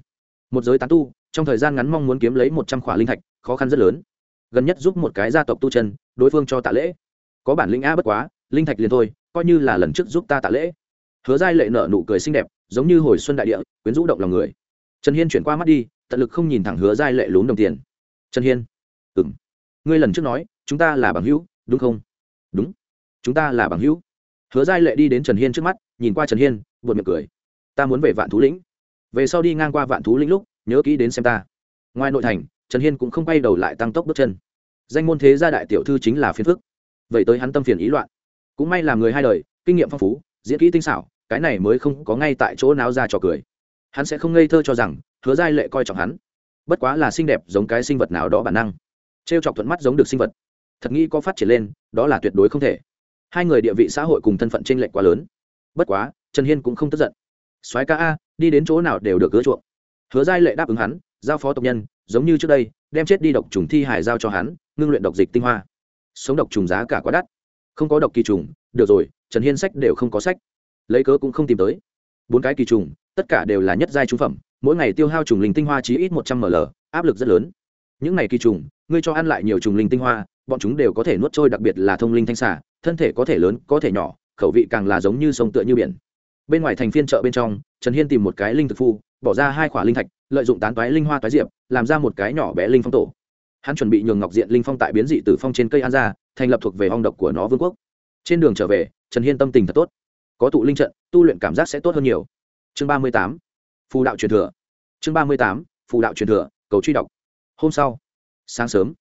Một giới tán tu trong thời gian ngắn mong muốn kiếm lấy một trăm khỏa linh thạch khó khăn rất lớn. Gần nhất giúp một cái gia tộc tu chân đối phương cho tạ lễ. Có bản linh a bất quá linh thạch liền thôi coi như là lần trước giúp ta tạ lễ. Hứa giai lệ nở nụ cười xinh đẹp giống như hồi xuân đại địa quyến rũ động lòng người. Trần hiên chuyển qua mắt đi tận lực không nhìn thẳng hứa giai lệ lún đồng tiền. Trần hiên. Ừm, ngươi lần trước nói chúng ta là bằng hữu đúng không? Đúng. Chúng ta là bằng hữu. Hứa giai lệ đi đến trần hiên trước mắt nhìn qua trần hiên buồn miệng cười. Ta muốn về vạn thú lĩnh về sau đi ngang qua vạn thú lĩnh lúc, nhớ kỹ đến xem ta. Ngoài nội thành, trần hiên cũng không bay đầu lại tăng tốc bước chân. Danh môn thế gia đại tiểu thư chính là phiền phức. Vậy tới hắn tâm phiền ý loạn. Cũng may là người hai đời, kinh nghiệm phong phú, diễn kỹ tinh xảo, cái này mới không có ngay tại chỗ náo ra trò cười. Hắn sẽ không ngây thơ cho rằng, hứa giai lệ coi trọng hắn. Bất quá là xinh đẹp giống cái sinh vật nào đó bản năng. T r e o chọc thuận mắt giống được sinh vật. Thật nghĩ có phát triển lên, đó là tuyệt đối không thể. Hai người địa vị xã hội cùng thân phận t r ê n lệch quá lớn. Bất quá, trần hiên cũng không tức giận. Soái ca a đi đến chỗ nào đều được gỡ chuộng. Hứa giai lệ đáp ứng hắn, giao phó tộc nhân, giống như trước đây, đem chết đi độc trùng thi hải giao cho hắn, ngưng luyện độc dịch tinh hoa. Sống độc trùng giá cả quá đắt. Không có độc kỳ trùng, được rồi, trần hiên sách đều không có sách. Lấy cớ cũng không tìm tới. Bốn cái kỳ trùng, tất cả đều là nhất giai trung phẩm, mỗi ngày tiêu hao trùng linh tinh hoa chí ít một trăm ml, áp lực rất lớn. Những này kỳ trùng, ngươi cho ăn lại nhiều trùng linh tinh hoa, bọn chúng đều có thể nuốt trôi đặc biệt là thông linh thanh xả thân thể có thể lớn, có thể nhỏ, khẩu vị càng là giống như sông tựa như biển. Bên ngoài thành phiên chợ bên trong trần hiên tìm một cái linh thực phu, bỏ ra hai khoả linh thạch, lợi dụng tán toái linh hoa toái diệp, làm ra một cái nhỏ bé linh phong tổ. Hắn chuẩn bị nhường ngọc diện linh phong tại biến dị tử phong trên cây an ra, thành lập thuộc về hong độc của nó vương quốc. Trên đường trở về, trần hiên tâm tình thật tốt. Có tụ linh trận, tu luyện cảm giác sẽ tốt hơn nhiều. Chương ba mươi tám, phù đạo truyền thừa. Chương ba mươi tám, phù đạo truyền thừa, cầu truy đọc. Hôm sau, sáng sớm,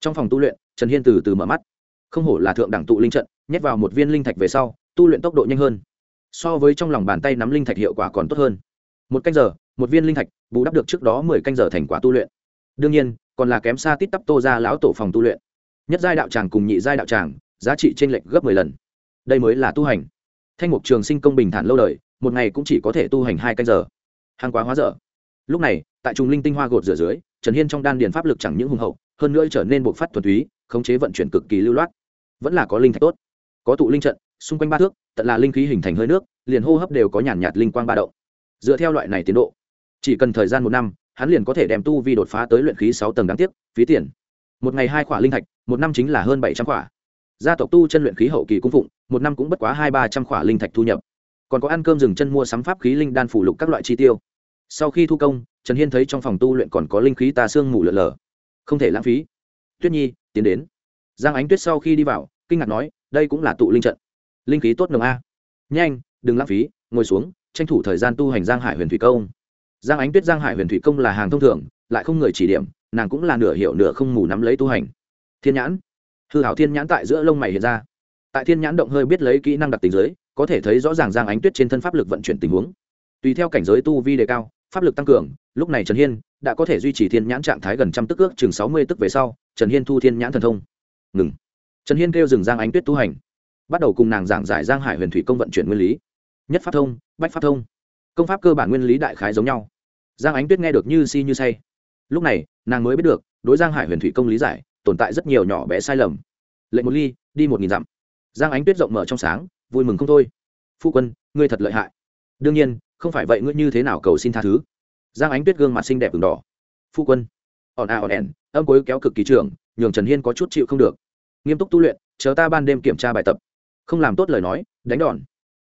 trong phòng tu luyện, trần hiên từ từ mở mắt. Không hổ là thượng đẳng tụ linh trận, nhét vào một viên linh thạch về sau, tu luyện tốc độ nhanh hơn so với trong lòng bàn tay nắm linh thạch hiệu quả còn tốt hơn. Một canh giờ, một viên linh thạch, bù đắp được trước đó mười canh giờ thành quả tu luyện. Đương nhiên, còn là kém xa tít tắp tô ra lão tổ phòng tu luyện. Nhất giai đạo tràng cùng nhị giai đạo tràng, giá trị t r ê n lệch gấp mười lần. Đây mới là tu hành. Thanh mục trường sinh công bình thản lâu đời, một ngày cũng chỉ có thể tu hành hai canh giờ. Hàng quá hóa dở. Lúc này, tại trùng linh tinh hoa gột rửa dưới, trần hiên trong đan điền pháp lực chẳng những hùng hậu, hơn nữa trở nên bộc phát thuần túy, khống chế vận chuyển cực kỳ lưu loát. Vẫn là có linh thạch tốt. Có tụ linh trận, xung quanh ba thước tận là linh khí hình thành hơi nước, liền hô hấp đều có nhàn nhạt linh quang ba động. Dựa theo loại này tiến độ, chỉ cần thời gian một năm, hắn liền có thể đem tu vi đột phá tới luyện khí sáu tầng đáng tiếc, phí tiền. Một ngày hai khỏa linh thạch, một năm chính là hơn bảy trăm khỏa. Gia tộc tu chân luyện khí hậu kỳ cung phụng, một năm cũng bất quá hai ba trăm khỏa linh thạch thu nhập. Còn có ăn cơm rừng chân mua sắm pháp khí linh đan phủ lục các loại chi tiêu. Sau khi thu công, trần hiên thấy trong phòng tu luyện còn có linh khí tà xương mù lợn lờ không thể lãng phí. Tuyết nhi, tiến đến. Giang ánh tuyết sau khi đi vào, kinh ngạc nói, đây cũng là tụ linh trận linh khí tốt nồng a. Nhanh, đừng lãng phí, ngồi xuống, tranh thủ thời gian tu hành giang hải huyền thủy công. Giang ánh tuyết giang hải huyền thủy công là hàng thông thường, lại không người chỉ điểm, nàng cũng là nửa hiểu nửa không mù nắm lấy tu hành. Thiên nhãn. Hư hảo thiên nhãn tại giữa lông mày hiện ra. Tại thiên nhãn động hơi biết lấy kỹ năng đặc tính giới có thể thấy rõ ràng giang ánh tuyết trên thân pháp lực vận chuyển tình huống. Tùy theo cảnh giới tu vi đề cao, pháp lực tăng cường, lúc này trần hiên đã có thể duy trì thiên nhãn trạng thái gần trăm tức ước, chừng sáu mươi tức về sau, trần hiên thu thiên nhãn thần thông. Ngừng. Trần hiên kêu dừng giang ánh tuyết tu hành bắt đầu cùng nàng giảng giải giang hải huyền thủy công vận chuyển nguyên lý. Nhất pháp thông, bách pháp thông. Công pháp cơ bản nguyên lý đại khái giống nhau. Giang ánh tuyết nghe được như si như say. Lúc này, nàng mới biết được, đối giang hải huyền thủy công lý giải, tồn tại rất nhiều nhỏ bé sai lầm. Lệnh một ly, đi một nghìn dặm. Giang ánh tuyết rộng mở trong sáng, vui mừng không thôi. Phu quân, ngươi thật lợi hại. Đương nhiên, không phải vậy ngươi như thế nào cầu xin tha thứ. Giang ánh tuyết gương mặt xinh đẹp v đỏ. Phu quân. Ỏn à ỏn ẻn, âm cối kéo cực kỳ trường nhường trần hiên có chút chịu không được. Nghiêm túc tu luyện, chờ ta ban đêm kiểm tra bài tập không làm tốt lời nói, đánh đòn.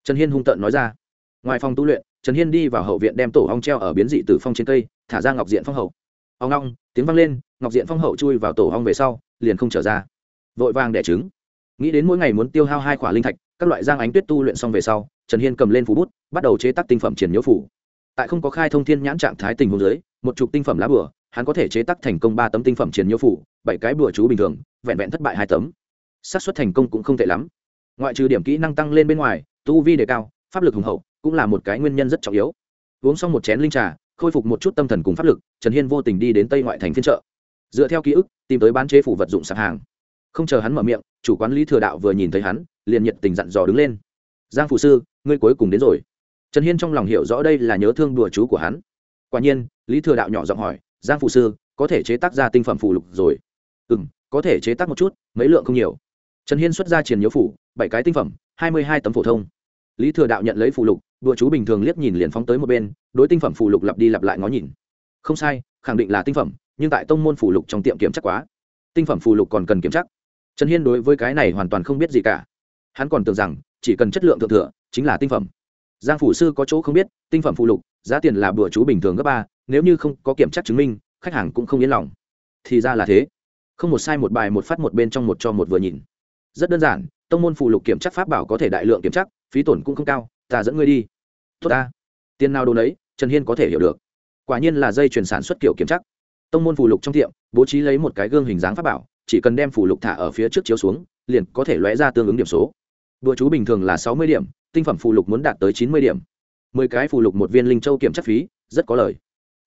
Trần hiên hung tợn nói ra. Ngoài phòng tu luyện, trần hiên đi vào hậu viện đem tổ ong treo ở biến dị từ phong trên cây, thả ra ngọc diện phong hậu. Ong ong, tiếng vang lên, ngọc diện phong hậu chui vào tổ ong về sau, liền không trở ra. Vội vàng đẻ trứng. Nghĩ đến mỗi ngày muốn tiêu hao hai quả linh thạch, các loại giang ánh tuyết tu luyện xong về sau, trần hiên cầm lên phú bút, bắt đầu chế tác tinh phẩm triển nhớ phủ tại không có khai thông thiên nhãn trạng thái tình hồ dưới, một chục tinh phẩm lá bửa hắn có thể chế tác thành công ba tấm tinh phẩm triển nhớ phủ bảy cái bùa chú bình thường, vẹn vẹn thất bại hai tấm. Xác suất thành công cũng không tệ lắm ngoại trừ điểm kỹ năng tăng lên bên ngoài, tu vi đề cao, pháp lực hùng hậu cũng là một cái nguyên nhân rất trọng yếu. Uống xong một chén linh trà, khôi phục một chút tâm thần cùng pháp lực, trần hiên vô tình đi đến tây ngoại thành phiên chợ. Dựa theo ký ức, tìm tới bán chế phủ vật dụng sạp hàng. Không chờ hắn mở miệng, chủ quán lý thừa đạo vừa nhìn thấy hắn, liền nhiệt tình dặn dò đứng lên. Giang phụ sư, ngươi cuối cùng đến rồi. Trần hiên trong lòng hiểu rõ đây là nhớ thương đùa chú của hắn. Quả nhiên, lý thừa đạo nhỏ giọng hỏi, giang phụ sư, có thể chế tác ra tinh phẩm phụ lục rồi? Ừ m có thể chế tác một chút, mấy lượng không nhiều trần hiên xuất ra triển nhớ phủ, bảy cái tinh phẩm, hai mươi hai tấm phổ thông. Lý thừa đạo nhận lấy phụ lục, đùa chú bình thường liếc nhìn liền phóng tới một bên, đối tinh phẩm phụ lục lặp đi lặp lại ngó nhìn. Không sai, khẳng định là tinh phẩm, nhưng tại tông môn phụ lục trong tiệm kiểm chắc quá. Tinh phẩm phụ lục còn cần kiểm chắc trần hiên đối với cái này hoàn toàn không biết gì cả. Hắn còn tưởng rằng, chỉ cần chất lượng thượng thừa, chính là tinh phẩm. Giang phủ sư có chỗ không biết, tinh phẩm phụ lục, giá tiền là bữa chú bình thường gấp ba, nếu như không có kiểm tra chứng minh, khách hàng cũng không yên lòng. Thì ra là thế. Không một sai một bài một phát một bên trong một cho một vừa nhìn rất đơn giản, tông môn phụ lục kiểm chắc pháp bảo có thể đại lượng kiểm chắc phí tổn cũng không cao, ta dẫn ngươi đi. Tốt ta. Tiền nào đồ đấy trần hiên có thể hiểu được. Quả nhiên là dây chuyển sản xuất kiểu kiểm chắc tông môn phụ lục trong tiệm, bố trí lấy một cái gương hình dáng pháp bảo, chỉ cần đem phụ lục thả ở phía trước chiếu xuống, liền có thể lóe ra tương ứng điểm số. Đùa chú bình thường là sáu mươi điểm, tinh phẩm phụ lục muốn đạt tới chín mươi điểm. mười cái phụ lục một viên linh châu kiểm tra phí, rất có lời.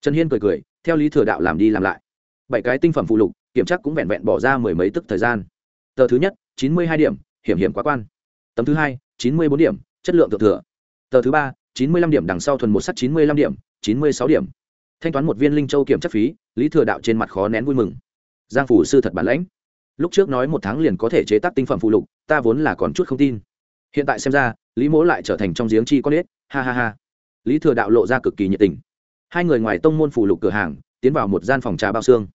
Trần hiên cười cười, theo lý thừa đạo làm đi làm lại. Bảy cái tinh phẩm phụ lục, kiểm tra cũng vẹn vẹn bỏ ra mười mấy tức thời gian. Tờ thứ nhất chín mươi hai điểm, hiểm hiểm quá quan. Tấm thứ hai, chín mươi bốn điểm, chất lượng thượng thừa. Tờ thứ ba, chín mươi lăm điểm đằng sau thuần một sắt chín mươi lăm điểm, chín mươi sáu điểm. Thanh toán một viên linh châu kiểm chất phí, lý thừa đạo trên mặt khó nén vui mừng. Giang phủ sư thật bản lãnh. Lúc trước nói một tháng liền có thể chế tác tinh phẩm phụ lục, ta vốn là còn chút không tin. Hiện tại xem ra, lý mỗ lại trở thành trong giếng chi con ếch, ha ha ha. Lý thừa đạo lộ ra cực kỳ nhiệt tình. Hai người ngoài tông môn phụ lục cửa hàng, tiến vào một gian phòng trà bao xương.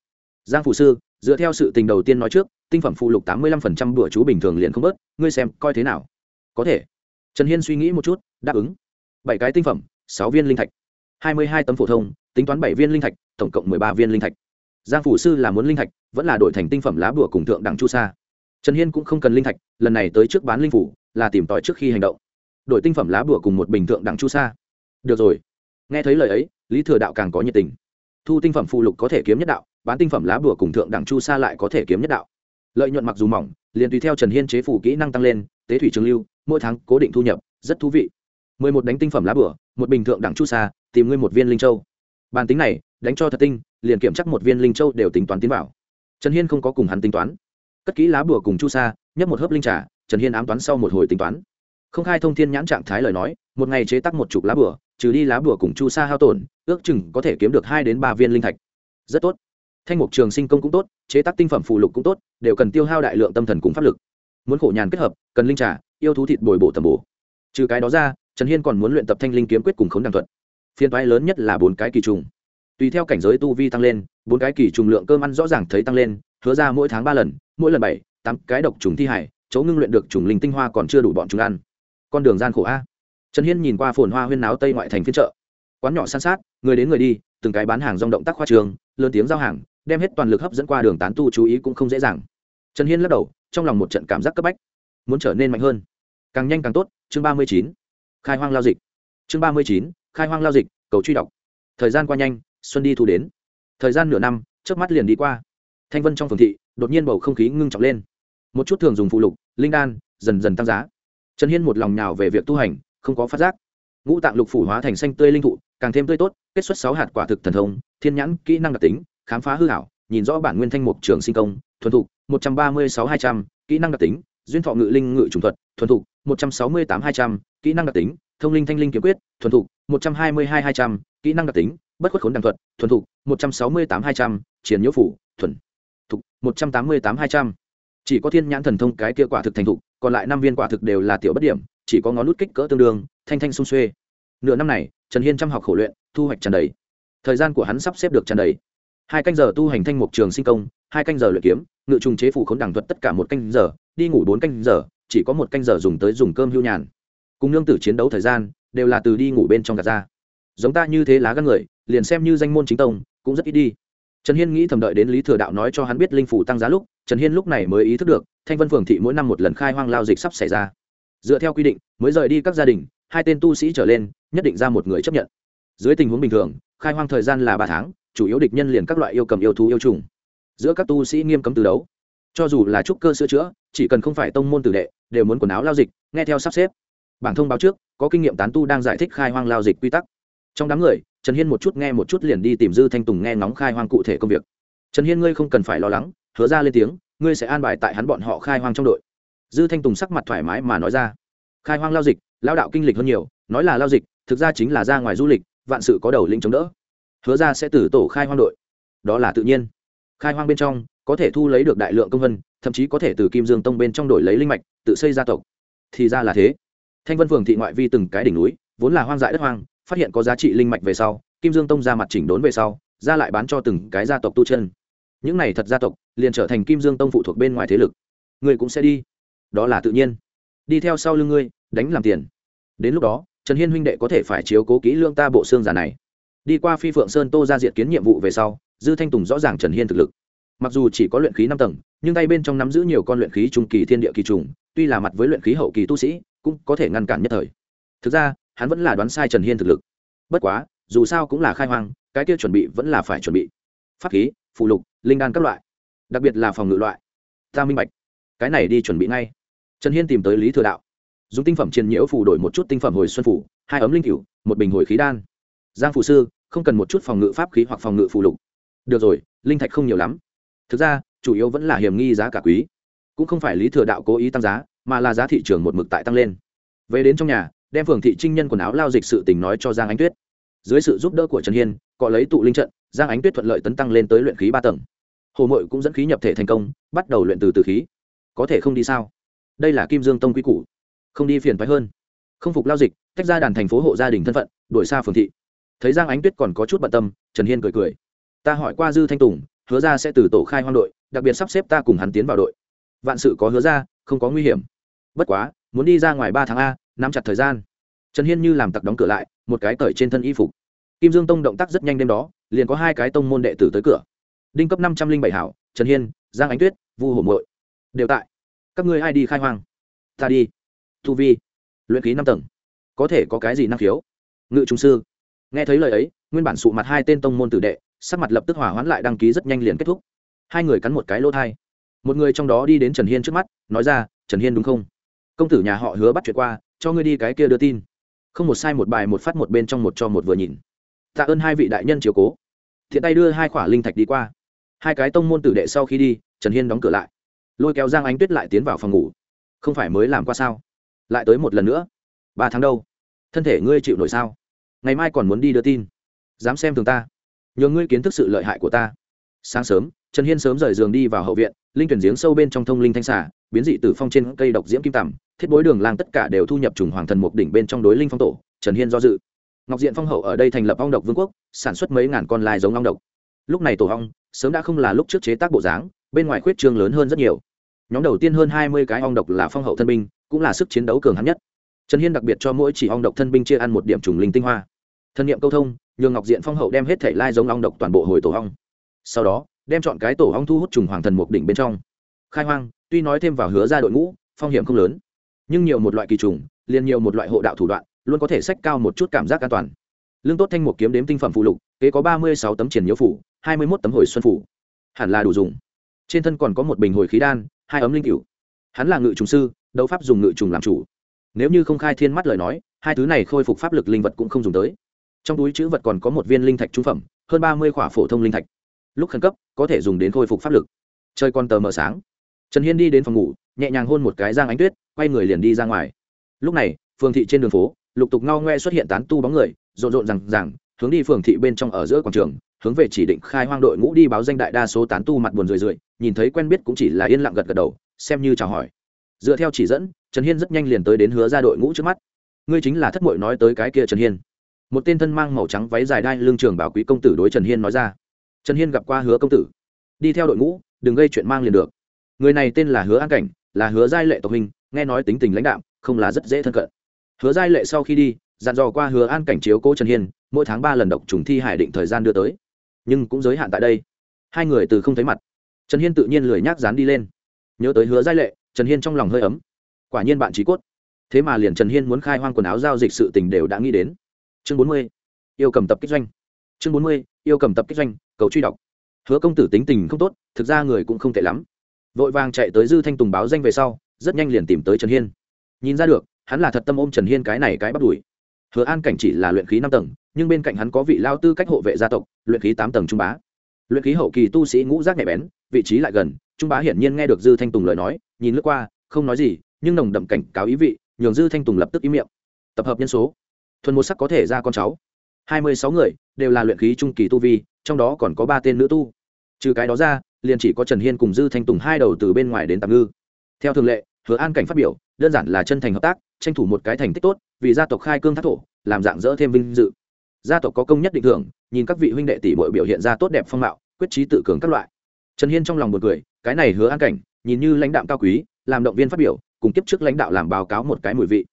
Giang Phủ sư dựa theo sự tình đầu tiên nói trước, tinh phẩm phụ lục tám mươi lăm phần trăm bữa chú bình thường liền không bớt, ngươi xem, coi thế nào? Có thể. Trần hiên suy nghĩ một chút, đáp ứng. Bảy cái tinh phẩm, sáu viên linh thạch. Hai mươi hai tấm phổ thông, tính toán bảy viên linh thạch, tổng cộng mười ba viên linh thạch. Giang phủ sư là muốn linh thạch, vẫn là đổi thành tinh phẩm lá bùa cùng thượng đẳng chu sa. Trần hiên cũng không cần linh thạch, lần này tới trước bán linh phủ, là tìm tòi trước khi hành động. Đổi tinh phẩm lá bùa cùng một bình thượng đẳng chu sa. Được rồi. Nghe thấy lời ấy, lý thừa đạo càng có nhiệt tình thu tinh phẩm phụ lục có thể kiếm nhất đạo, bán tinh phẩm lá bùa cùng thượng đẳng chu sa lại có thể kiếm nhất đạo. Lợi nhuận mặc dù mỏng, liền tùy theo trần hiên chế phủ kỹ năng tăng lên, tế thủy trường lưu, mỗi tháng cố định thu nhập, rất thú vị. Mười một đánh tinh phẩm lá bửa một bình thượng đẳng chu sa, tìm ngươi một viên linh châu. Bàn tính này, đánh cho thật tinh, liền kiểm chắc một viên linh châu đều tính toán tiến vào. Trần hiên không có cùng hắn tính toán. Cất kỹ lá bửa cùng chu sa, nhấp một hớp linh trà, trần hiên ám toán sau một hồi tính toán. Không khai thông thiên nhãn trạng thái lời nói, một ngày chế tắc một chục lá bửa trừ đi lá bùa cùng chu sa hao tổn, ước chừng có thể kiếm được hai đến ba viên linh thạch. Rất tốt. Thanh mục trường sinh công cũng tốt, chế tác tinh phẩm phụ lục cũng tốt, đều cần tiêu hao đại lượng tâm thần cùng pháp lực. Muốn khổ nhàn kết hợp, cần linh trà, yêu thú thịt bồi bổ tầm bổ. Trừ cái đó ra, trần hiên còn muốn luyện tập thanh linh kiếm quyết cùng khống đàng thuật. Phiên toái lớn nhất là bốn cái kỳ trùng. Tùy theo cảnh giới tu vi tăng lên, bốn cái kỳ trùng lượng cơm ăn rõ ràng thấy tăng lên, hứa ra mỗi tháng ba lần, mỗi lần bảy, tám cái độc trùng thi hải, chỗ ngưng luyện được trùng linh tinh hoa còn chưa đủ bọn chúng ăn. Con đường gian khổ a trần hiên nhìn qua phồn hoa huyên náo tây ngoại thành phiên chợ. Quán nhỏ san sát, người đến người đi, từng cái bán hàng rong động tác khoa trường, lớn tiếng giao hàng, đem hết toàn lực hấp dẫn qua đường tán tu chú ý cũng không dễ dàng. Trần hiên lắc đầu, trong lòng một trận cảm giác cấp bách. Muốn trở nên mạnh hơn. Càng nhanh càng tốt, chương ba mươi chín. Khai hoang lao dịch. Chương ba mươi chín, khai hoang lao dịch, cầu truy đọc. Thời gian qua nhanh, xuân đi thu đến. Thời gian nửa năm trước mắt liền đi qua. Thanh vân trong phường thị, đột nhiên bầu không khí ngưng trọng lên. Một chút thường dùng phụ lục, linh đan, dần dần tăng giá. Trần hiên một lòng nào về việc tu hành không có phát giác. Ngũ tạng lục phủ hóa thành xanh tươi linh thụ, càng thêm tươi tốt, kết xuất sáu hạt quả thực thần thông, thiên nhãn, kỹ năng đặc tính, khám phá hư hảo nhìn rõ bản nguyên thanh mục trường sinh công, thuần thục, một trăm ba mươi sáu hai trăm, kỹ năng đặc tính, duyên thọ ngự linh ngự trùng thuật, thuần thục, một trăm sáu mươi tám hai trăm, kỹ năng đặc tính, thông linh thanh linh kiếm quyết, thuần thục, một trăm hai mươi hai hai trăm, kỹ năng đặc tính, bất khuất khốn đằng thuật, thuần thục, một trăm sáu mươi tám hai trăm chiến nhiễu phủ, thuần thục, một trăm tám mươi tám hai trăm. Chỉ có thiên nhãn thần thông cái kia quả thực thành thục, còn lại năm viên quả thực đều là tiểu bất điểm chỉ có ngón nút kích cỡ tương đương, thanh thanh sung xuê. Nửa năm này, trần hiên chăm học khổ luyện, thu hoạch tràn đầy. Thời gian của hắn sắp xếp được tràn đầy. Hai canh giờ tu hành thanh mục trường sinh công, hai canh giờ luyện kiếm, ngự trùng chế phủ khốn đẳng thuật tất cả một canh giờ, đi ngủ bốn canh giờ, chỉ có một canh giờ dùng tới dùng cơm hưu nhàn. Cùng nương tử chiến đấu thời gian, đều là từ đi ngủ bên trong gạt ra. Giống ta như thế lá gan người, liền xem như danh môn chính tông, cũng rất ít đi. Trần hiên nghĩ thầm đợi đến lý thừa đạo nói cho hắn biết linh phủ tăng giá lúc, trần hiên lúc này mới ý thức được, thanh vân phường thị mỗi năm một lần khai hoang lao dịch sắp xảy ra dựa theo quy định, mới rời đi các gia đình, hai tên tu sĩ trở lên, nhất định ra một người chấp nhận. Dưới tình huống bình thường, khai hoang thời gian là ba tháng, chủ yếu địch nhân liền các loại yêu cầm yêu thú yêu trùng. Giữa các tu sĩ nghiêm cấm từ đấu. Cho dù là trúc cơ sửa chữa, chỉ cần không phải tông môn tử đệ, đều muốn quần áo lao dịch, nghe theo sắp xếp. Bảng thông báo trước, có kinh nghiệm tán tu đang giải thích khai hoang lao dịch quy tắc. Trong đám người, trần hiên một chút nghe một chút liền đi tìm dư thanh tùng nghe ngóng khai hoang cụ thể công việc. Trần hiên, ngươi không cần phải lo lắng, hứa ra lên tiếng, ngươi sẽ an bài tại hắn bọn họ khai hoang trong đội dư thanh tùng sắc mặt thoải mái mà nói ra. Khai hoang lao dịch, lao đạo kinh lịch hơn nhiều, nói là lao dịch, thực ra chính là ra ngoài du lịch, vạn sự có đầu linh chống đỡ. Hứa ra sẽ từ tổ khai hoang đội. Đó là tự nhiên. Khai hoang bên trong, có thể thu lấy được đại lượng công vân, thậm chí có thể từ kim dương tông bên trong đổi lấy linh mạch, tự xây gia tộc. Thì ra là thế. Thanh vân phường thị ngoại vi từng cái đỉnh núi, vốn là hoang dại đất hoang, phát hiện có giá trị linh mạch về sau, kim dương tông ra mặt chỉnh đốn về sau, ra lại bán cho từng cái gia tộc tu chân. Những này thật gia tộc, liền trở thành kim dương tông phụ thuộc bên ngoài thế lực. Người cũng sẽ đi đó là tự nhiên. Đi theo sau lưng ngươi, đánh làm tiền. Đến lúc đó, trần hiên huynh đệ có thể phải chiếu cố kỹ lương ta bộ xương giả này. Đi qua phi phượng sơn tô ra diện kiến nhiệm vụ về sau, dư thanh tùng rõ ràng trần hiên thực lực. Mặc dù chỉ có luyện khí năm tầng, nhưng tay bên trong nắm giữ nhiều con luyện khí trung kỳ thiên địa kỳ trùng, tuy là mặt với luyện khí hậu kỳ tu sĩ, cũng có thể ngăn cản nhất thời. Thực ra, hắn vẫn là đoán sai trần hiên thực lực. Bất quá, dù sao cũng là khai hoang, cái kia chuẩn bị vẫn là phải chuẩn bị. Pháp khí, phụ lục, linh đan các loại. Đặc biệt là phòng ngự loại. Ta minh bạch. Cái này đi chuẩn bị ngay trần hiên tìm tới lý thừa đạo. Dùng tinh phẩm triền nhiễu phủ đổi một chút tinh phẩm hồi xuân phủ hai ấm linh cựu một bình hồi khí đan. Giang phụ sư, không cần một chút phòng ngự pháp khí hoặc phòng ngự phụ lục. Được rồi, linh thạch không nhiều lắm. Thực ra, chủ yếu vẫn là hiểm nghi giá cả quý. Cũng không phải lý thừa đạo cố ý tăng giá, mà là giá thị trường một mực tại tăng lên. Về đến trong nhà, đem phường thị trinh nhân quần áo lao dịch sự tình nói cho giang ánh tuyết. Dưới sự giúp đỡ của trần hiên cọ lấy tụ linh trận, giang ánh tuyết thuận lợi tấn tăng lên tới luyện khí ba tầng. Hồ mội cũng dẫn khí nhập thể thành công, bắt đầu luyện từ từ khí. Có thể không đi sao? Đây là kim dương tông quy củ, không đi phiền phái hơn. Không phục lao dịch, tách ra đàn thành phố hộ gia đình thân phận, đuổi xa phường thị. Thấy giang ánh tuyết còn có chút bận tâm, trần hiên cười cười. Ta hỏi qua dư thanh tùng, hứa ra sẽ từ tổ khai hoang đội, đặc biệt sắp xếp ta cùng hắn tiến vào đội. Vạn sự có hứa ra, không có nguy hiểm. Bất quá, muốn đi ra ngoài ba tháng a, nắm chặt thời gian. Trần hiên như làm tặc đóng cửa lại, một cái cởi trên thân y phục. Kim dương tông động tác rất nhanh đêm đó, liền có hai cái tông môn đệ tử tới cửa. Đinh cấp năm trăm linh bảy hảo, trần hiên, giang ánh tuyết, vu hổ mội đều tại các ngươi ai đi khai hoang? Ta đi. Tu vi. Luyện khí năm tầng. Có thể có cái gì năng khiếu? Ngự trung sư. Nghe thấy lời ấy, nguyên bản sụ mặt hai tên tông môn tử đệ, sắc mặt lập tức hỏa hoãn lại đăng ký rất nhanh liền kết thúc. Hai người cắn một cái lỗ thai. Một người trong đó đi đến trần hiên trước mắt, nói ra, trần hiên đúng không? Công tử nhà họ hứa bắt chuyện qua, cho ngươi đi cái kia đưa tin. Không một sai một bài một phát một bên trong một cho một vừa nhìn. Tạ ơn hai vị đại nhân chiều cố. Thiện tay đưa hai khỏa linh thạch đi qua. Hai cái tông môn tử đệ sau khi đi, trần hiên đóng cửa lại lôi kéo giang ánh tuyết lại tiến vào phòng ngủ. Không phải mới làm qua sao? Lại tới một lần nữa. Ba tháng đâu? Thân thể ngươi chịu nổi sao? Ngày mai còn muốn đi đưa tin. Dám xem thường ta. Nhờ ngươi kiến thức sự lợi hại của ta. Sáng sớm, trần hiên sớm rời giường đi vào hậu viện, linh tuyển giếng sâu bên trong thông linh thanh xả biến dị từ phong trên cây độc diễm kim tằm, thiết bối đường lang tất cả đều thu nhập trùng hoàng thần mục đỉnh bên trong đối linh phong tổ, trần hiên do dự. Ngọc diện phong hậu ở đây thành lập ong độc vương quốc, sản xuất mấy ngàn con lai giống ong độc. Lúc này tổ ong, sớm đã không là lúc trước chế tác bộ dáng, bên ngoài khuyết trương lớn hơn rất nhiều nhóm đầu tiên hơn hai mươi cái ong độc là phong hậu thân binh, cũng là sức chiến đấu cường hắn nhất. Trần hiên đặc biệt cho mỗi chỉ ong độc thân binh chia ăn một điểm trùng linh tinh hoa. Thân nhiệm câu thông, nhường ngọc diện phong hậu đem hết thể lai giống ong độc toàn bộ hồi tổ ong. Sau đó, đem chọn cái tổ ong thu hút trùng hoàng thần mục đỉnh bên trong. Khai hoang, tuy nói thêm vào hứa ra đội ngũ, phong hiểm không lớn, nhưng nhiều một loại kỳ trùng, liền nhiều một loại hộ đạo thủ đoạn, luôn có thể sách cao một chút cảm giác an toàn. Lương tốt thanh một kiếm đếm tinh phẩm phụ lục, kế có ba mươi sáu tấm triển nhiễu phủ, hai mươi một tấm hồi xuân phủ. Hẳn là đủ dùng. Trên thân còn có một bình hồi khí đan hai ấm linh cửu. Hắn là ngự trùng sư, đấu pháp dùng ngự trùng làm chủ. Nếu như không khai thiên mắt lời nói, hai thứ này khôi phục pháp lực linh vật cũng không dùng tới. Trong túi chữ vật còn có một viên linh thạch trung phẩm, hơn ba mươi khỏa phổ thông linh thạch. Lúc khẩn cấp, có thể dùng đến khôi phục pháp lực. Chơi con tờ mờ sáng. Trần hiên đi đến phòng ngủ, nhẹ nhàng hôn một cái giang ánh tuyết, quay người liền đi ra ngoài. Lúc này, phường thị trên đường phố, lục tục ngao ngoe xuất hiện tán tu bóng người, rộn rộn rằng rằng hướng đi phường thị bên trong ở giữa quảng trường hướng về chỉ định khai hoang đội ngũ đi báo danh đại đa số tán tu mặt buồn rười rượi, nhìn thấy quen biết cũng chỉ là yên lặng gật gật đầu, xem như chào hỏi. Dựa theo chỉ dẫn, trần hiên rất nhanh liền tới đến hứa ra đội ngũ trước mắt. Ngươi chính là thất mội nói tới cái kia trần hiên. Một tên thân mang màu trắng váy dài đai lương trường bảo quý công tử đối trần hiên nói ra. Trần hiên gặp qua hứa công tử. Đi theo đội ngũ, đừng gây chuyện mang liền được. Người này tên là hứa an cảnh, là hứa giai lệ tộc hình, nghe nói tính tình lãnh đạo không là rất dễ thân cận. Hứa giai lệ sau khi đi, dặn dò qua hứa an cảnh chiếu cố trần hiên, mỗi tháng ba lần độc trùng thi hải định thời gian đưa tới nhưng cũng giới hạn tại đây. Hai người từ không thấy mặt. Trần hiên tự nhiên lười nhác dán đi lên. Nhớ tới hứa giai lệ, trần hiên trong lòng hơi ấm. Quả nhiên bạn trí cốt. Thế mà liền trần hiên muốn khai hoang quần áo giao dịch sự tình đều đã nghĩ đến. Chương bốn mươi, yêu cầm tập kích doanh. Chương bốn mươi, yêu cầm tập kích doanh, cầu truy đọc. Hứa công tử tính tình không tốt, thực ra người cũng không tệ lắm. Vội vàng chạy tới dư thanh tùng báo danh về sau, rất nhanh liền tìm tới trần hiên. Nhìn ra được, hắn là thật tâm ôm trần hiên cái này cái bắt đùi hứa an cảnh chỉ là luyện khí năm tầng nhưng bên cạnh hắn có vị lao tư cách hộ vệ gia tộc, luyện khí tám tầng trung bá. Luyện khí hậu kỳ tu sĩ ngũ giác nhạy bén, vị trí lại gần, trung bá hiển nhiên nghe được dư thanh tùng lời nói, nhìn lướt qua, không nói gì, nhưng nồng đậm cảnh cáo ý vị, nhường dư thanh tùng lập tức ý miệng. Tập hợp nhân số. Thuần một sắc có thể ra con cháu. Hai mươi sáu người, đều là luyện khí trung kỳ tu vi, trong đó còn có ba tên nữ tu. Trừ cái đó ra, liền chỉ có trần hiên cùng dư thanh tùng hai đầu từ bên ngoài đến tạm ngư. Theo thường lệ, hứa an cảnh phát biểu, đơn giản là chân thành hợp tác, tranh thủ một cái thành tích tốt, vì gia tộc khai cương thác thổ, làm dạng dỡ thêm vinh dự gia tộc có công nhất định thưởng, nhìn các vị huynh đệ tỷ bội biểu hiện ra tốt đẹp phong mạo, quyết trí tự cường các loại. Trần hiên trong lòng một người cái này hứa an cảnh, nhìn như lãnh đạo cao quý, làm động viên phát biểu, cùng kiếp trước lãnh đạo làm báo cáo một cái mùi vị.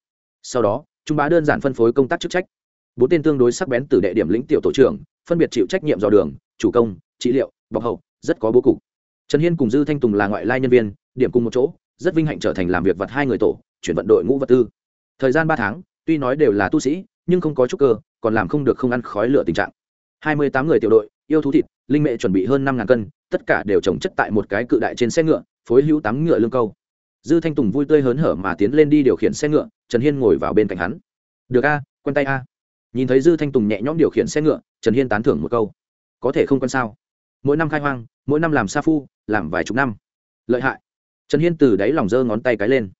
Sau đó trung bá đơn giản phân phối công tác chức trách. Bốn tên tương đối sắc bén từ đệ điểm lĩnh tiểu tổ trưởng, phân biệt chịu trách nhiệm dò đường, chủ công, trị liệu, bọc hậu, rất có bố cục. Trần hiên cùng dư thanh tùng là ngoại lai nhân viên, điểm cùng một chỗ, rất vinh hạnh trở thành làm việc vật hai người tổ, chuyển vận đội ngũ vật tư. Thời gian ba tháng, tuy nói đều là tu sĩ nhưng không có chút cơ, còn làm không được không ăn khói lửa tình trạng. Hai mươi tám người tiểu đội, yêu thú thịt, linh mệ chuẩn bị hơn năm ngàn cân, tất cả đều trồng chất tại một cái cự đại trên xe ngựa, phối hữu tám ngựa lương câu. Dư thanh tùng vui tươi hớn hở mà tiến lên đi điều khiển xe ngựa, trần hiên ngồi vào bên cạnh hắn. Được a, quen tay a. Nhìn thấy dư thanh tùng nhẹ nhõm điều khiển xe ngựa, trần hiên tán thưởng một câu. Có thể không quen sao? Mỗi năm khai hoang, mỗi năm làm sa phu, làm vài chục năm. Lợi hại. Trần hiên từ đáy lòng giơ ngón tay cái lên.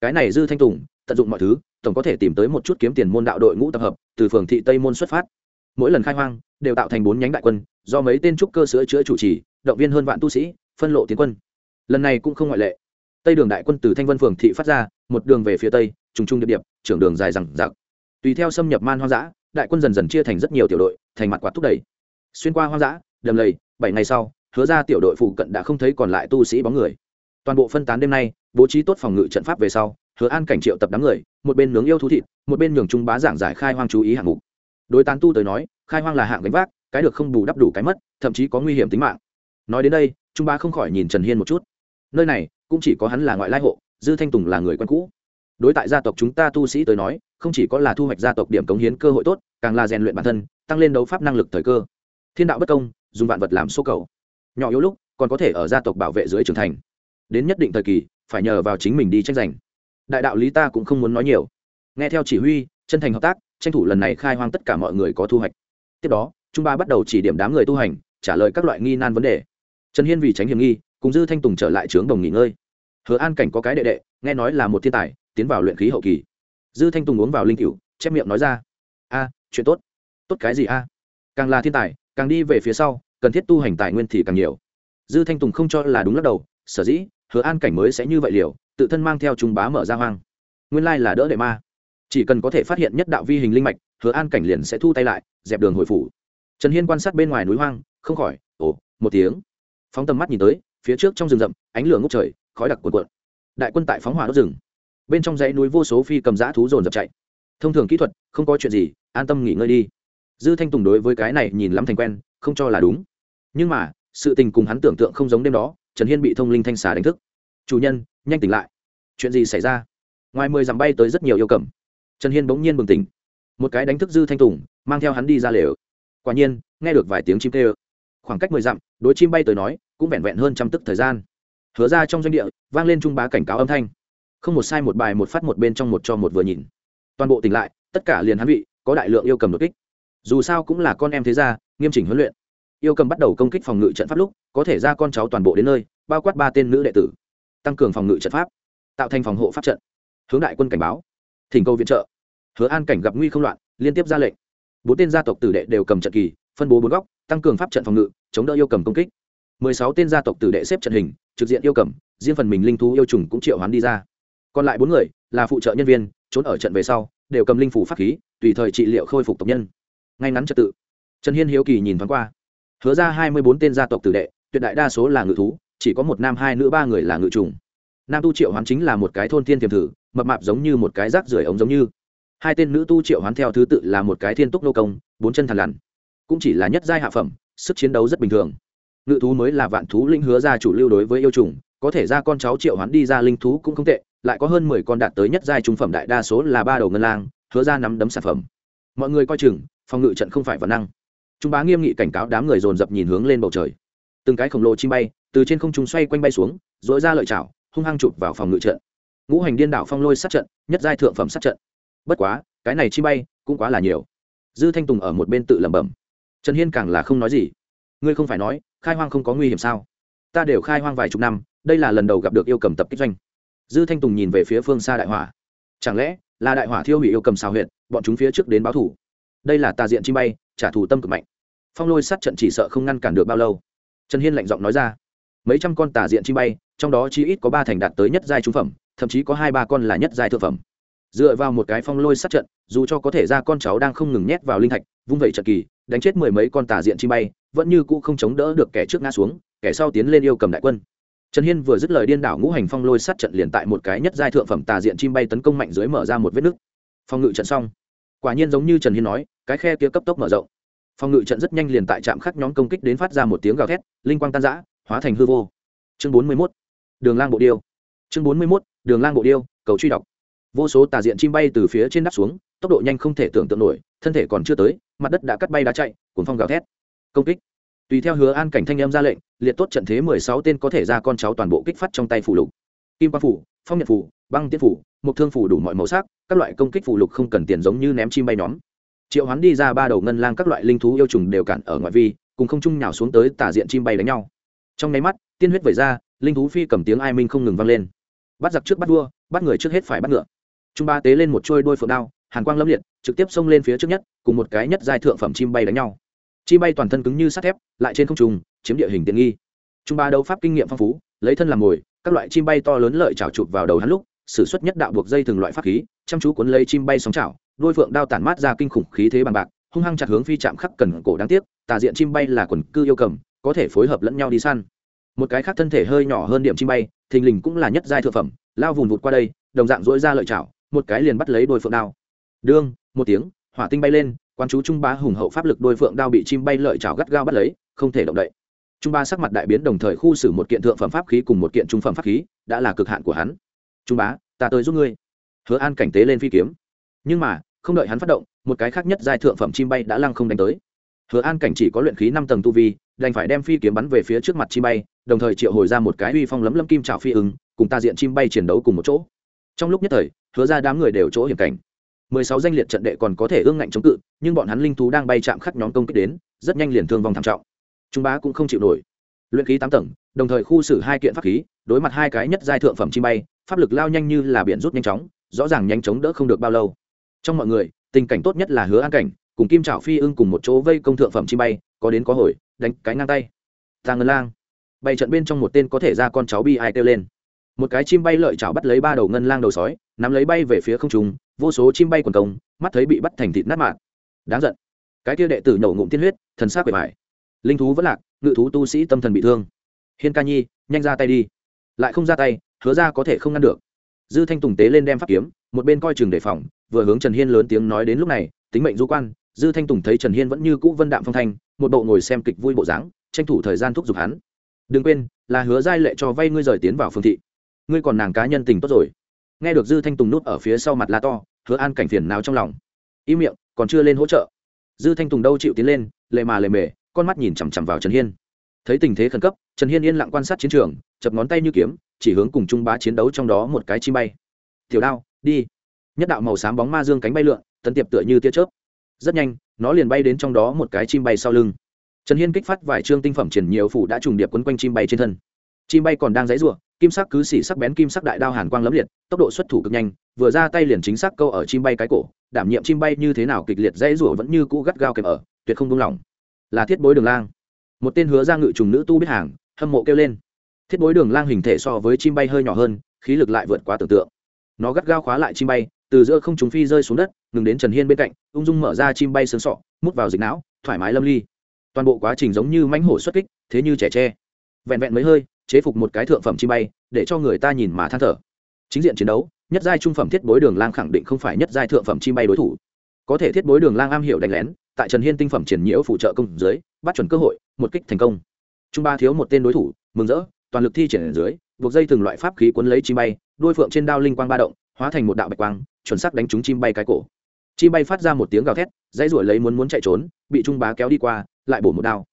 Cái này dư thanh tùng tận dụng mọi thứ, tổng có thể tìm tới một chút kiếm tiền môn đạo đội ngũ tập hợp, từ phường thị tây môn xuất phát. Mỗi lần khai hoang, đều tạo thành bốn nhánh đại quân, do mấy tên trúc cơ sữa chữa chủ trì, động viên hơn vạn tu sĩ, phân lộ tiến quân. Lần này cũng không ngoại lệ. Tây đường đại quân từ thanh vân phường thị phát ra, một đường về phía tây, trùng trung địa điệp, trưởng đường dài rằng giặc tùy theo xâm nhập man hoang dã, đại quân dần dần chia thành rất nhiều tiểu đội, thành mặt quạt thúc đẩy. Xuyên qua hoang dã, đầm lầy, bảy ngày sau, hứa ra tiểu đội phụ cận đã không thấy còn lại tu sĩ bóng người. Toàn bộ phân tán đêm nay, bố trí tốt phòng ngự trận pháp về sau hứa an cảnh triệu tập đám người, một bên nướng yêu thú thịt, một bên nhường trung bá giảng giải khai hoang chú ý hạng mục. Đối tán tu tới nói, khai hoang là hạng gánh vác, cái được không bù đắp đủ cái mất, thậm chí có nguy hiểm tính mạng. Nói đến đây trung bá không khỏi nhìn trần hiên một chút. Nơi này, cũng chỉ có hắn là ngoại lai hộ, dư thanh tùng là người quen cũ. Đối tại gia tộc chúng ta tu sĩ tới nói, không chỉ có là thu hoạch gia tộc điểm cống hiến cơ hội tốt, càng là rèn luyện bản thân, tăng lên đấu pháp năng lực thời cơ. Thiên đạo bất công, dùng vạn vật làm số cầu. Nhỏ yếu lúc, còn có thể ở gia tộc bảo vệ dưới trưởng thành. Đến nhất định thời kỳ, phải nhờ vào chính mình đi tranh giành đại đạo lý ta cũng không muốn nói nhiều. Nghe theo chỉ huy, chân thành hợp tác, tranh thủ lần này khai hoang tất cả mọi người có thu hoạch. Tiếp đó, trung ba bắt đầu chỉ điểm đám người tu hành, trả lời các loại nghi nan vấn đề. Trần hiên vì tránh hiểm nghi, cùng dư thanh tùng trở lại trướng đồng nghỉ ngơi. Hứa an cảnh có cái đệ đệ, nghe nói là một thiên tài, tiến vào luyện khí hậu kỳ. Dư thanh tùng uống vào linh cựu chép miệng nói ra, a, chuyện tốt. Tốt cái gì a? Càng là thiên tài, càng đi về phía sau, cần thiết tu hành tài nguyên thì càng nhiều. Dư thanh tùng không cho là đúng lắc đầu, sở dĩ, hứa an cảnh mới sẽ như vậy liều tự thân mang theo trung bá mở ra hoang. Nguyên lai là đỡ đệ ma. Chỉ cần có thể phát hiện nhất đạo vi hình linh mạch, hứa an cảnh liền sẽ thu tay lại, dẹp đường hồi phủ. Trần hiên quan sát bên ngoài núi hoang, không khỏi, ồ, một tiếng. Phóng tầm mắt nhìn tới, phía trước trong rừng rậm, ánh lửa ngốc trời, khói đặc cuộn cuộn. Đại quân tại phóng hỏa đốt rừng. Bên trong dãy núi vô số phi cầm giã thú dồn dập chạy. Thông thường kỹ thuật, không có chuyện gì, an tâm nghỉ ngơi đi. Dư thanh tùng đối với cái này nhìn lắm thành quen, không cho là đúng. Nhưng mà, sự tình cùng hắn tưởng tượng không giống đêm đó, trần hiên bị thông linh thanh xà đánh thức. Chủ nhân nhanh tỉnh lại. Chuyện gì xảy ra? Ngoài mười dặm bay tới rất nhiều yêu cầm. Trần hiên bỗng nhiên bừng tỉnh. Một cái đánh thức dư thanh tùng, mang theo hắn đi ra lều. Quả nhiên, nghe được vài tiếng chim tê ơ khoảng cách mười dặm, đối chim bay tới nói, cũng vẹn vẹn hơn trăm tức thời gian. Hứa ra trong doanh địa, vang lên trung bá cảnh cáo âm thanh. Không một sai một bài một phát một bên trong một cho một vừa nhìn. Toàn bộ tỉnh lại, tất cả liền hắn vị, có đại lượng yêu cầm đột kích. Dù sao cũng là con em thế gia, nghiêm chỉnh huấn luyện. Yêu cầm bắt đầu công kích phòng ngự trận pháp lúc, có thể ra con cháu toàn bộ đến nơi, bao quát ba tên nữ đệ tử tăng cường phòng ngự trận pháp, tạo thành phòng hộ pháp trận. Hướng đại quân cảnh báo. Thỉnh cầu viện trợ. Hứa an cảnh gặp nguy không loạn, liên tiếp ra lệnh. Bốn tên gia tộc tử đệ đều cầm trận kỳ, phân bố bốn góc, tăng cường pháp trận phòng ngự, chống đỡ yêu cầm công kích. Mười sáu tên gia tộc tử đệ xếp trận hình, trực diện yêu cầm, riêng phần mình linh thú yêu trùng cũng triệu hoán đi ra. Còn lại bốn người là phụ trợ nhân viên, trốn ở trận về sau, đều cầm linh phủ pháp khí, tùy thời trị liệu khôi phục tộc nhân. Ngay ngắn trật tự. Trần hiên hiếu kỳ nhìn thoáng qua. Hứa ra hai mươi bốn tên gia tộc tử đệ, tuyệt đại đa số là ngự thú chỉ có một nam hai nữ ba người là ngự trùng. Nam tu triệu hoán chính là một cái thôn thiên tiềm thử, mập mạp giống như một cái rác rưởi ống giống như. Hai tên nữ tu triệu hoán theo thứ tự là một cái thiên túc nô công, bốn chân thằn lằn. Cũng chỉ là nhất giai hạ phẩm, sức chiến đấu rất bình thường. Ngự thú mới là vạn thú linh hứa ra chủ lưu đối với yêu trùng, có thể ra con cháu triệu hoán đi ra linh thú cũng không tệ, lại có hơn mười con đạt tới nhất giai trung phẩm đại đa số là ba đầu ngân lang, hứa ra nắm đấm sản phẩm. Mọi người coi chừng, phòng ngự trận không phải vật năng. Trung bá nghiêm nghị cảnh cáo đám người dồn dập nhìn hướng lên bầu trời. Từng cái khổng lồ chim bay từ trên không trung xoay quanh bay xuống dội ra lợi chảo, hung hăng chụp vào phòng ngự trận. Ngũ hành điên đảo phong lôi sát trận, nhất giai thượng phẩm sát trận. Bất quá, cái này chi bay cũng quá là nhiều. Dư thanh tùng ở một bên tự lẩm bẩm. Trần hiên càng là không nói gì. Ngươi không phải nói, khai hoang không có nguy hiểm sao? Ta đều khai hoang vài chục năm, đây là lần đầu gặp được yêu cầm tập kích doanh. Dư thanh tùng nhìn về phía phương xa đại hỏa. Chẳng lẽ là đại hỏa thiêu hủy yêu cầm xào huyện bọn chúng phía trước đến báo thủ? Đây là tà diện chi bay, trả thù tâm cực mạnh. Phong lôi sát trận chỉ sợ không ngăn cản được bao lâu. Trần hiên lạnh giọng nói ra mấy trăm con tà diện chim bay, trong đó chi ít có ba thành đạt tới nhất giai trung phẩm, thậm chí có hai ba con là nhất giai thượng phẩm. Dựa vào một cái phong lôi sát trận, dù cho có thể ra con cháu đang không ngừng nhét vào linh thạch, vung vẩy trận kỳ, đánh chết mười mấy con tà diện chim bay, vẫn như cũ không chống đỡ được kẻ trước ngã xuống, kẻ sau tiến lên yêu cầm đại quân. Trần hiên vừa dứt lời điên đảo ngũ hành phong lôi sát trận liền tại một cái nhất giai thượng phẩm tà diện chim bay tấn công mạnh dưới mở ra một vết nứt. Phòng ngự trận xong, quả nhiên giống như trần hiên nói, cái khe kia cấp tốc mở rộng. Phòng ngự trận rất nhanh liền tại trạm khắc nhóm công kích đến phát ra một tiếng gào thét, linh quang tan giã hóa thành hư vô. Chương bốn mươi mốt, đường lang bộ điêu. Chương bốn mươi mốt, đường lang bộ điêu, cầu truy đọc. Vô số tà diện chim bay từ phía trên đắp xuống, tốc độ nhanh không thể tưởng tượng nổi, thân thể còn chưa tới, mặt đất đã cắt bay đá chạy cuốn phong gào thét. Công kích. Tùy theo hứa an cảnh thanh em ra lệnh, liệt tốt trận thế mười sáu tên có thể ra con cháu toàn bộ kích phát trong tay phủ lục. Kim quang phủ, phong nhật phủ, băng tiết phủ một thương phủ đủ mọi màu sắc, các loại công kích phủ lục không cần tiền giống như ném chim bay nhóm. Triệu hoán đi ra ba đầu ngân lang các loại linh thú yêu trùng đều cản ở ngoại vi, cùng không chung nhào xuống tới tả diện chim bay đánh nhau trong nháy mắt, tiên huyết vẩy ra, linh thú phi cầm tiếng ai minh không ngừng vang lên. Bắt giặc trước bắt vua, bắt người trước hết phải bắt ngựa. Trung ba tế lên một trôi đôi phượng đao, hàn quang lâm liệt, trực tiếp xông lên phía trước nhất, cùng một cái nhất giai thượng phẩm chim bay đánh nhau. Chim bay toàn thân cứng như sắt thép, lại trên không trùng, chiếm địa hình tiện nghi. Trung ba đấu pháp kinh nghiệm phong phú, lấy thân làm mồi, các loại chim bay to lớn lợi chảo chụp vào đầu hắn lúc, sử xuất nhất đạo buộc dây từng loại pháp khí, chăm chú cuốn lấy chim bay sóng chảo đôi phượng đao tản mát ra kinh khủng khí thế bằng bạc, hung hăng chặt hướng phi chạm khắc cần cổ đáng tiếc, tà diện chim bay là quần cư yêu cầm có thể phối hợp lẫn nhau đi săn. Một cái khác thân thể hơi nhỏ hơn điểm chim bay, thình lình cũng là nhất giai thượng phẩm, lao vùng vụt qua đây, đồng dạng dỗi ra lợi chảo, một cái liền bắt lấy đôi phượng đao. Đương, một tiếng, hỏa tinh bay lên quan chú trung ba hùng hậu pháp lực đôi phượng đao bị chim bay lợi chảo gắt gao bắt lấy, không thể động đậy. Trung ba sắc mặt đại biến đồng thời khu xử một kiện thượng phẩm pháp khí cùng một kiện trung phẩm pháp khí, đã là cực hạn của hắn. Trung bá, ta tới giúp ngươi. Hứa an cảnh tế lên phi kiếm. Nhưng mà, không đợi hắn phát động, một cái khác nhất giai thượng phẩm chim bay đã lăng không đánh tới. Hứa an cảnh chỉ có luyện khí năm tầng tu vi đành phải đem phi kiếm bắn về phía trước mặt chim bay, đồng thời triệu hồi ra một cái uy phong lấm lấm kim trào phi ứng, cùng ta diện chim bay chiến đấu cùng một chỗ. Trong lúc nhất thời, hứa ra đám người đều chỗ hiểm cảnh. Mười sáu danh liệt trận đệ còn có thể ương ngạnh chống cự, nhưng bọn hắn linh thú đang bay chạm khắc nhóm công kích đến, rất nhanh liền thương vong thảm trọng. Trung bá cũng không chịu nổi. Luyện khí tám tầng, đồng thời khu xử hai kiện pháp khí, đối mặt hai cái nhất giai thượng phẩm chim bay, pháp lực lao nhanh như là biển rút nhanh chóng, rõ ràng nhanh chóng đỡ không được bao lâu. Trong mọi người, tình cảnh tốt nhất là hứa an cảnh, cùng kim trảo phi ưng cùng một chỗ vây công thượng phẩm chim bay, có đến có hồi đánh cái ngang tay. Ta ngân lang. Bày trận bên trong một tên có thể ra con cháu bi ai kêu lên. Một cái chim bay lợi chảo bắt lấy ba đầu ngân lang đầu sói, nắm lấy bay về phía không trung, vô số chim bay quần công, mắt thấy bị bắt thành thịt nát mạng đáng giận. Cái kia đệ tử nổ ngụm tiên huyết, thần xác bề mại. Linh thú vẫn lạc, ngự thú tu sĩ tâm thần bị thương. Hiên ca nhi, nhanh ra tay đi. Lại không ra tay, hứa ra có thể không ngăn được. Dư thanh tùng tế lên đem pháp kiếm, một bên coi chừng đề phòng, vừa hướng trần hiên lớn tiếng nói đến lúc này, tính mệnh du quan dư thanh tùng thấy trần hiên vẫn như cũ vân đạm phong thanh, một bộ ngồi xem kịch vui bộ dáng, tranh thủ thời gian thúc giục hắn. Đừng quên, là hứa giai lệ cho vay ngươi rời tiến vào phương thị. Ngươi còn nàng cá nhân tình tốt rồi. Nghe được dư thanh tùng nút ở phía sau mặt la to, hứa an cảnh phiền nào trong lòng. Im miệng, còn chưa lên hỗ trợ. Dư thanh tùng đâu chịu tiến lên, lệ mà lệ mề, con mắt nhìn chằm chằm vào trần hiên. Thấy tình thế khẩn cấp, trần hiên yên lặng quan sát chiến trường, chập ngón tay như kiếm, chỉ hướng cùng trung bá chiến đấu trong đó một cái chi bay. Tiểu đao, đi. Nhất đạo màu xám bóng ma dương cánh bay lượn, tấn tiệp tựa như tia chớp rất nhanh, nó liền bay đến trong đó một cái chim bay sau lưng. Trần hiên kích phát vài chương tinh phẩm triển nhiều phủ đã trùng điệp quấn quanh chim bay trên thân. Chim bay còn đang dãy rủa, kim sắc cứ xỉ sắc bén kim sắc đại đao hàn quang lấm liệt, tốc độ xuất thủ cực nhanh, vừa ra tay liền chính xác câu ở chim bay cái cổ, đảm nhiệm chim bay như thế nào kịch liệt dãy rủa vẫn như cũ gắt gao kèm ở, tuyệt không buông lỏng. Là thiết bối đường lang. Một tên hứa ra ngự trùng nữ tu biết hàng, hâm mộ kêu lên. Thiết bối đường lang hình thể so với chim bay hơi nhỏ hơn, khí lực lại vượt quá tưởng tượng. Nó gắt gao khóa lại chim bay từ giữa không trùng phi rơi xuống đất, ngừng đến trần hiên bên cạnh, ung dung mở ra chim bay sướng sọ, mút vào dịch não, thoải mái lâm ly. Toàn bộ quá trình giống như mãnh hổ xuất kích, thế như trẻ tre. Vẹn vẹn mấy hơi, chế phục một cái thượng phẩm chim bay, để cho người ta nhìn mà than thở. Chính diện chiến đấu, nhất giai trung phẩm thiết bối đường lang khẳng định không phải nhất giai thượng phẩm chim bay đối thủ. Có thể thiết bối đường lang am hiểu đánh lén, tại trần hiên tinh phẩm triển nhiễu phụ trợ công dưới, bắt chuẩn cơ hội, một kích thành công. Trung ba thiếu một tên đối thủ, mừng rỡ, toàn lực thi triển dưới, buộc dây từng loại pháp khí cuốn lấy chim bay, đôi phượng trên đao linh quang ba động, hóa thành một đạo bạch quang chuẩn xác đánh trúng chim bay cái cổ. Chim bay phát ra một tiếng gào thét, dãy ruổi lấy muốn muốn chạy trốn, bị trung bá kéo đi qua, lại bổ một đao.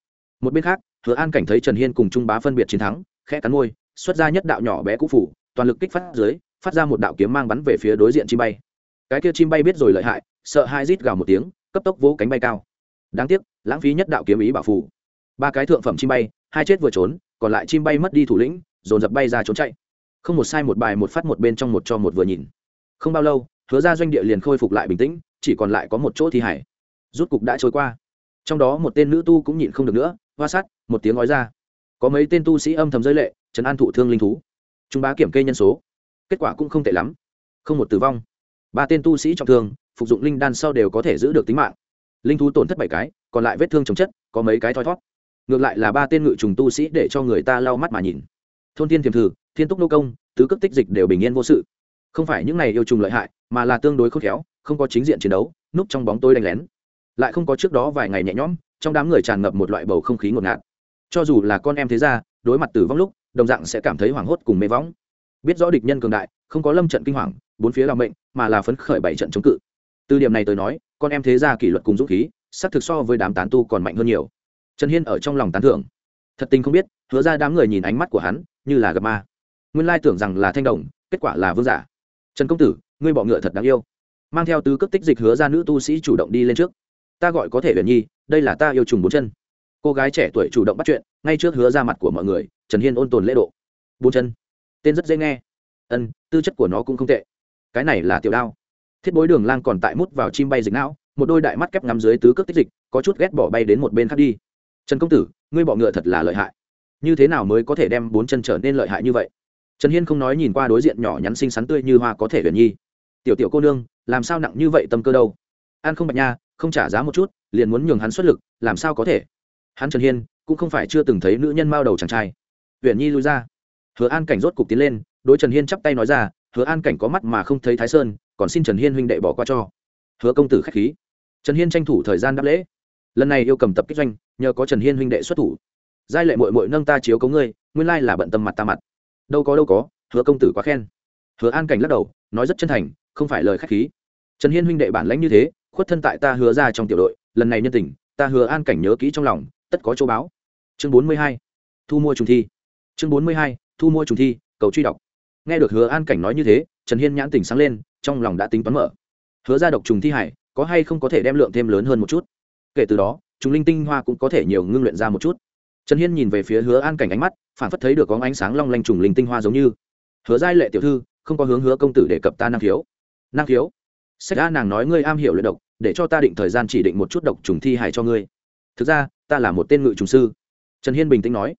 Một bên khác, hứa an cảnh thấy trần hiên cùng trung bá phân biệt chiến thắng, khẽ cắn môi, xuất ra nhất đạo nhỏ bé cũ phủ, toàn lực kích phát dưới, phát ra một đạo kiếm mang bắn về phía đối diện chim bay. Cái kia chim bay biết rồi lợi hại, sợ hai rít gào một tiếng, cấp tốc vỗ cánh bay cao. Đáng tiếc, lãng phí nhất đạo kiếm ý bảo phủ. Ba cái thượng phẩm chim bay, hai chết vừa trốn, còn lại chim bay mất đi thủ lĩnh, dồn dập bay ra trốn chạy. Không một sai một bài, một phát một bên trong một cho một vừa nhìn. Không bao lâu hứa ra doanh địa liền khôi phục lại bình tĩnh, chỉ còn lại có một chỗ thi hải rút cục đã trôi qua. Trong đó một tên nữ tu cũng nhịn không được nữa, hoa sát một tiếng nói ra. Có mấy tên tu sĩ âm thầm rơi lệ, trấn an thụ thương linh thú. Chúng bá kiểm kê nhân số. Kết quả cũng không tệ lắm. Không một tử vong. Ba tên tu sĩ trọng thương, phục dụng linh đan sau đều có thể giữ được tính mạng. Linh thú tổn thất bảy cái, còn lại vết thương chống chất, có mấy cái thoi thót ngược lại là ba tên ngự trùng tu sĩ để cho người ta lau mắt mà nhìn. Thôn thiên thiềm thử, thiên túc nô công, tứ cấp tích dịch đều bình yên vô sự. Không phải những này yêu trùng lợi hại mà là tương đối khôn khéo, không có chính diện chiến đấu, núp trong bóng tối đánh lén. Lại không có trước đó vài ngày nhẹ nhõm, trong đám người tràn ngập một loại bầu không khí ngột ngạt. Cho dù là con em thế ra đối mặt tử vong lúc, đồng dạng sẽ cảm thấy hoảng hốt cùng mê võng. Biết rõ địch nhân cường đại, không có lâm trận kinh hoàng, bốn phía làm mệnh, mà là phấn khởi bảy trận chống cự. Từ điểm này tôi nói, con em thế ra kỷ luật cùng dũng khí, xác thực so với đám tán tu còn mạnh hơn nhiều. Trần hiên ở trong lòng tán thưởng. Thật tình không biết, hứa ra đám người nhìn ánh mắt của hắn, như là gặp ma. Nguyên lai tưởng rằng là thanh đồng, kết quả là vương giả. Trần công tử ngươi bọ ngựa thật đáng yêu. Mang theo tứ cấp tích dịch hứa ra nữ tu sĩ chủ động đi lên trước. Ta gọi có thể huyền nhi, đây là ta yêu trùng bốn chân. Cô gái trẻ tuổi chủ động bắt chuyện, ngay trước hứa ra mặt của mọi người, trần hiên ôn tồn lễ độ. Bốn chân. Tên rất dễ nghe. Ân, tư chất của nó cũng không tệ. Cái này là tiểu đao. Thiết bối đường lang còn tại mút vào chim bay dịch não, một đôi đại mắt kép ngắm dưới tứ cước tích dịch, có chút ghét bỏ bay đến một bên khác đi. Trần công tử, ngươi bọ ngựa thật là lợi hại. Như thế nào mới có thể đem bốn chân trở nên lợi hại như vậy? Trần hiên không nói nhìn qua đối diện nhỏ nhắn xinh xắn tươi như hoa có thể huyền nhi tiểu tiểu cô nương, làm sao nặng như vậy tâm cơ đâu? An không bạch nha, không trả giá một chút, liền muốn nhường hắn xuất lực, làm sao có thể? Hắn trần hiên, cũng không phải chưa từng thấy nữ nhân mao đầu chàng trai. Huyền nhi lui ra. Hứa an cảnh rốt cục tiến lên, đối trần hiên chắp tay nói ra, hứa an cảnh có mắt mà không thấy thái sơn, còn xin trần hiên huynh đệ bỏ qua cho. Hứa công tử k h á c h khí. Trần hiên tranh thủ thời gian đáp lễ. Lần này yêu cầm tập kích doanh, nhờ có trần hiên huynh đệ xuất thủ. Giai lệ mội mội nâng ta chiếu cống ngươi, nguyên lai là bận tâm mặt ta mặt. Đâu có đâu có, hứa công tử quá khen. Hứa an cảnh lắc đầu, nói rất chân thành không phải lời khách khí. Trần hiên huynh đệ bản lãnh như thế, khuất thân tại ta hứa ra trong tiểu đội, lần này nhân tình, ta hứa an cảnh nhớ kỹ trong lòng, tất có chỗ báo. Chương bốn mươi hai, thu mua trùng thi. Chương bốn mươi hai, thu mua trùng thi, cầu truy đọc. Nghe được hứa an cảnh nói như thế, trần hiên nhãn tỉnh sáng lên, trong lòng đã tính toán mở. Hứa ra độc trùng thi hải, có hay không có thể đem lượng thêm lớn hơn một chút? Kể từ đó, trùng linh tinh hoa cũng có thể nhiều ngưng luyện ra một chút. Trần hiên nhìn về phía hứa an cảnh ánh mắt, phản phất thấy được có ánh sáng long lanh trùng linh tinh hoa giống như. Hứa giai lệ tiểu thư, không có hướng hứa công tử đề cập ta năng khiếu năng khiếu. Sách a nàng nói ngươi am hiểu luyện độc, để cho ta định thời gian chỉ định một chút độc trùng thi hài cho ngươi. Thực ra, ta là một tên ngự trùng sư. Trần hiên bình tĩnh nói.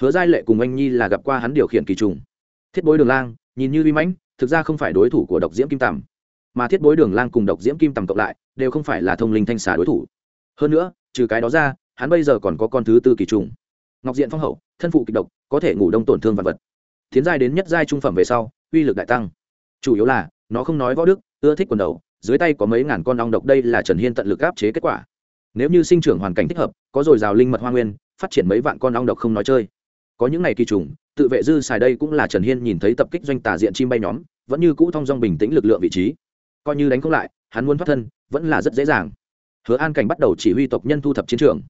Hứa giai lệ cùng anh nhi là gặp qua hắn điều khiển kỳ trùng. Thiết bối đường lang, nhìn như uy mãnh, thực ra không phải đối thủ của độc diễm kim tằm mà thiết bối đường lang cùng độc diễm kim tằm cộng lại, đều không phải là thông linh thanh xà đối thủ. Hơn nữa, trừ cái đó ra, hắn bây giờ còn có con thứ tư kỳ trùng. Ngọc diện phong hậu, thân phụ kịch độc, có thể ngủ đông tổn thương vật vật. Tiến giai đến nhất giai trung phẩm về sau, uy lực đại tăng. Chủ yếu là nó không nói võ đức, ưa thích quần đầu, dưới tay có mấy ngàn con ong độc đây là trần hiên tận lực áp chế kết quả. Nếu như sinh trưởng hoàn cảnh thích hợp, có dồi dào linh mật hoa nguyên, phát triển mấy vạn con ong độc không nói chơi. Có những ngày kỳ trùng, tự vệ dư xài đây cũng là trần hiên nhìn thấy tập kích doanh tà diện chim bay nhóm, vẫn như cũ thong dong bình tĩnh lực lượng vị trí. Coi như đánh không lại, hắn muốn thoát thân, vẫn là rất dễ dàng. Hứa an cảnh bắt đầu chỉ huy tộc nhân thu thập chiến trường.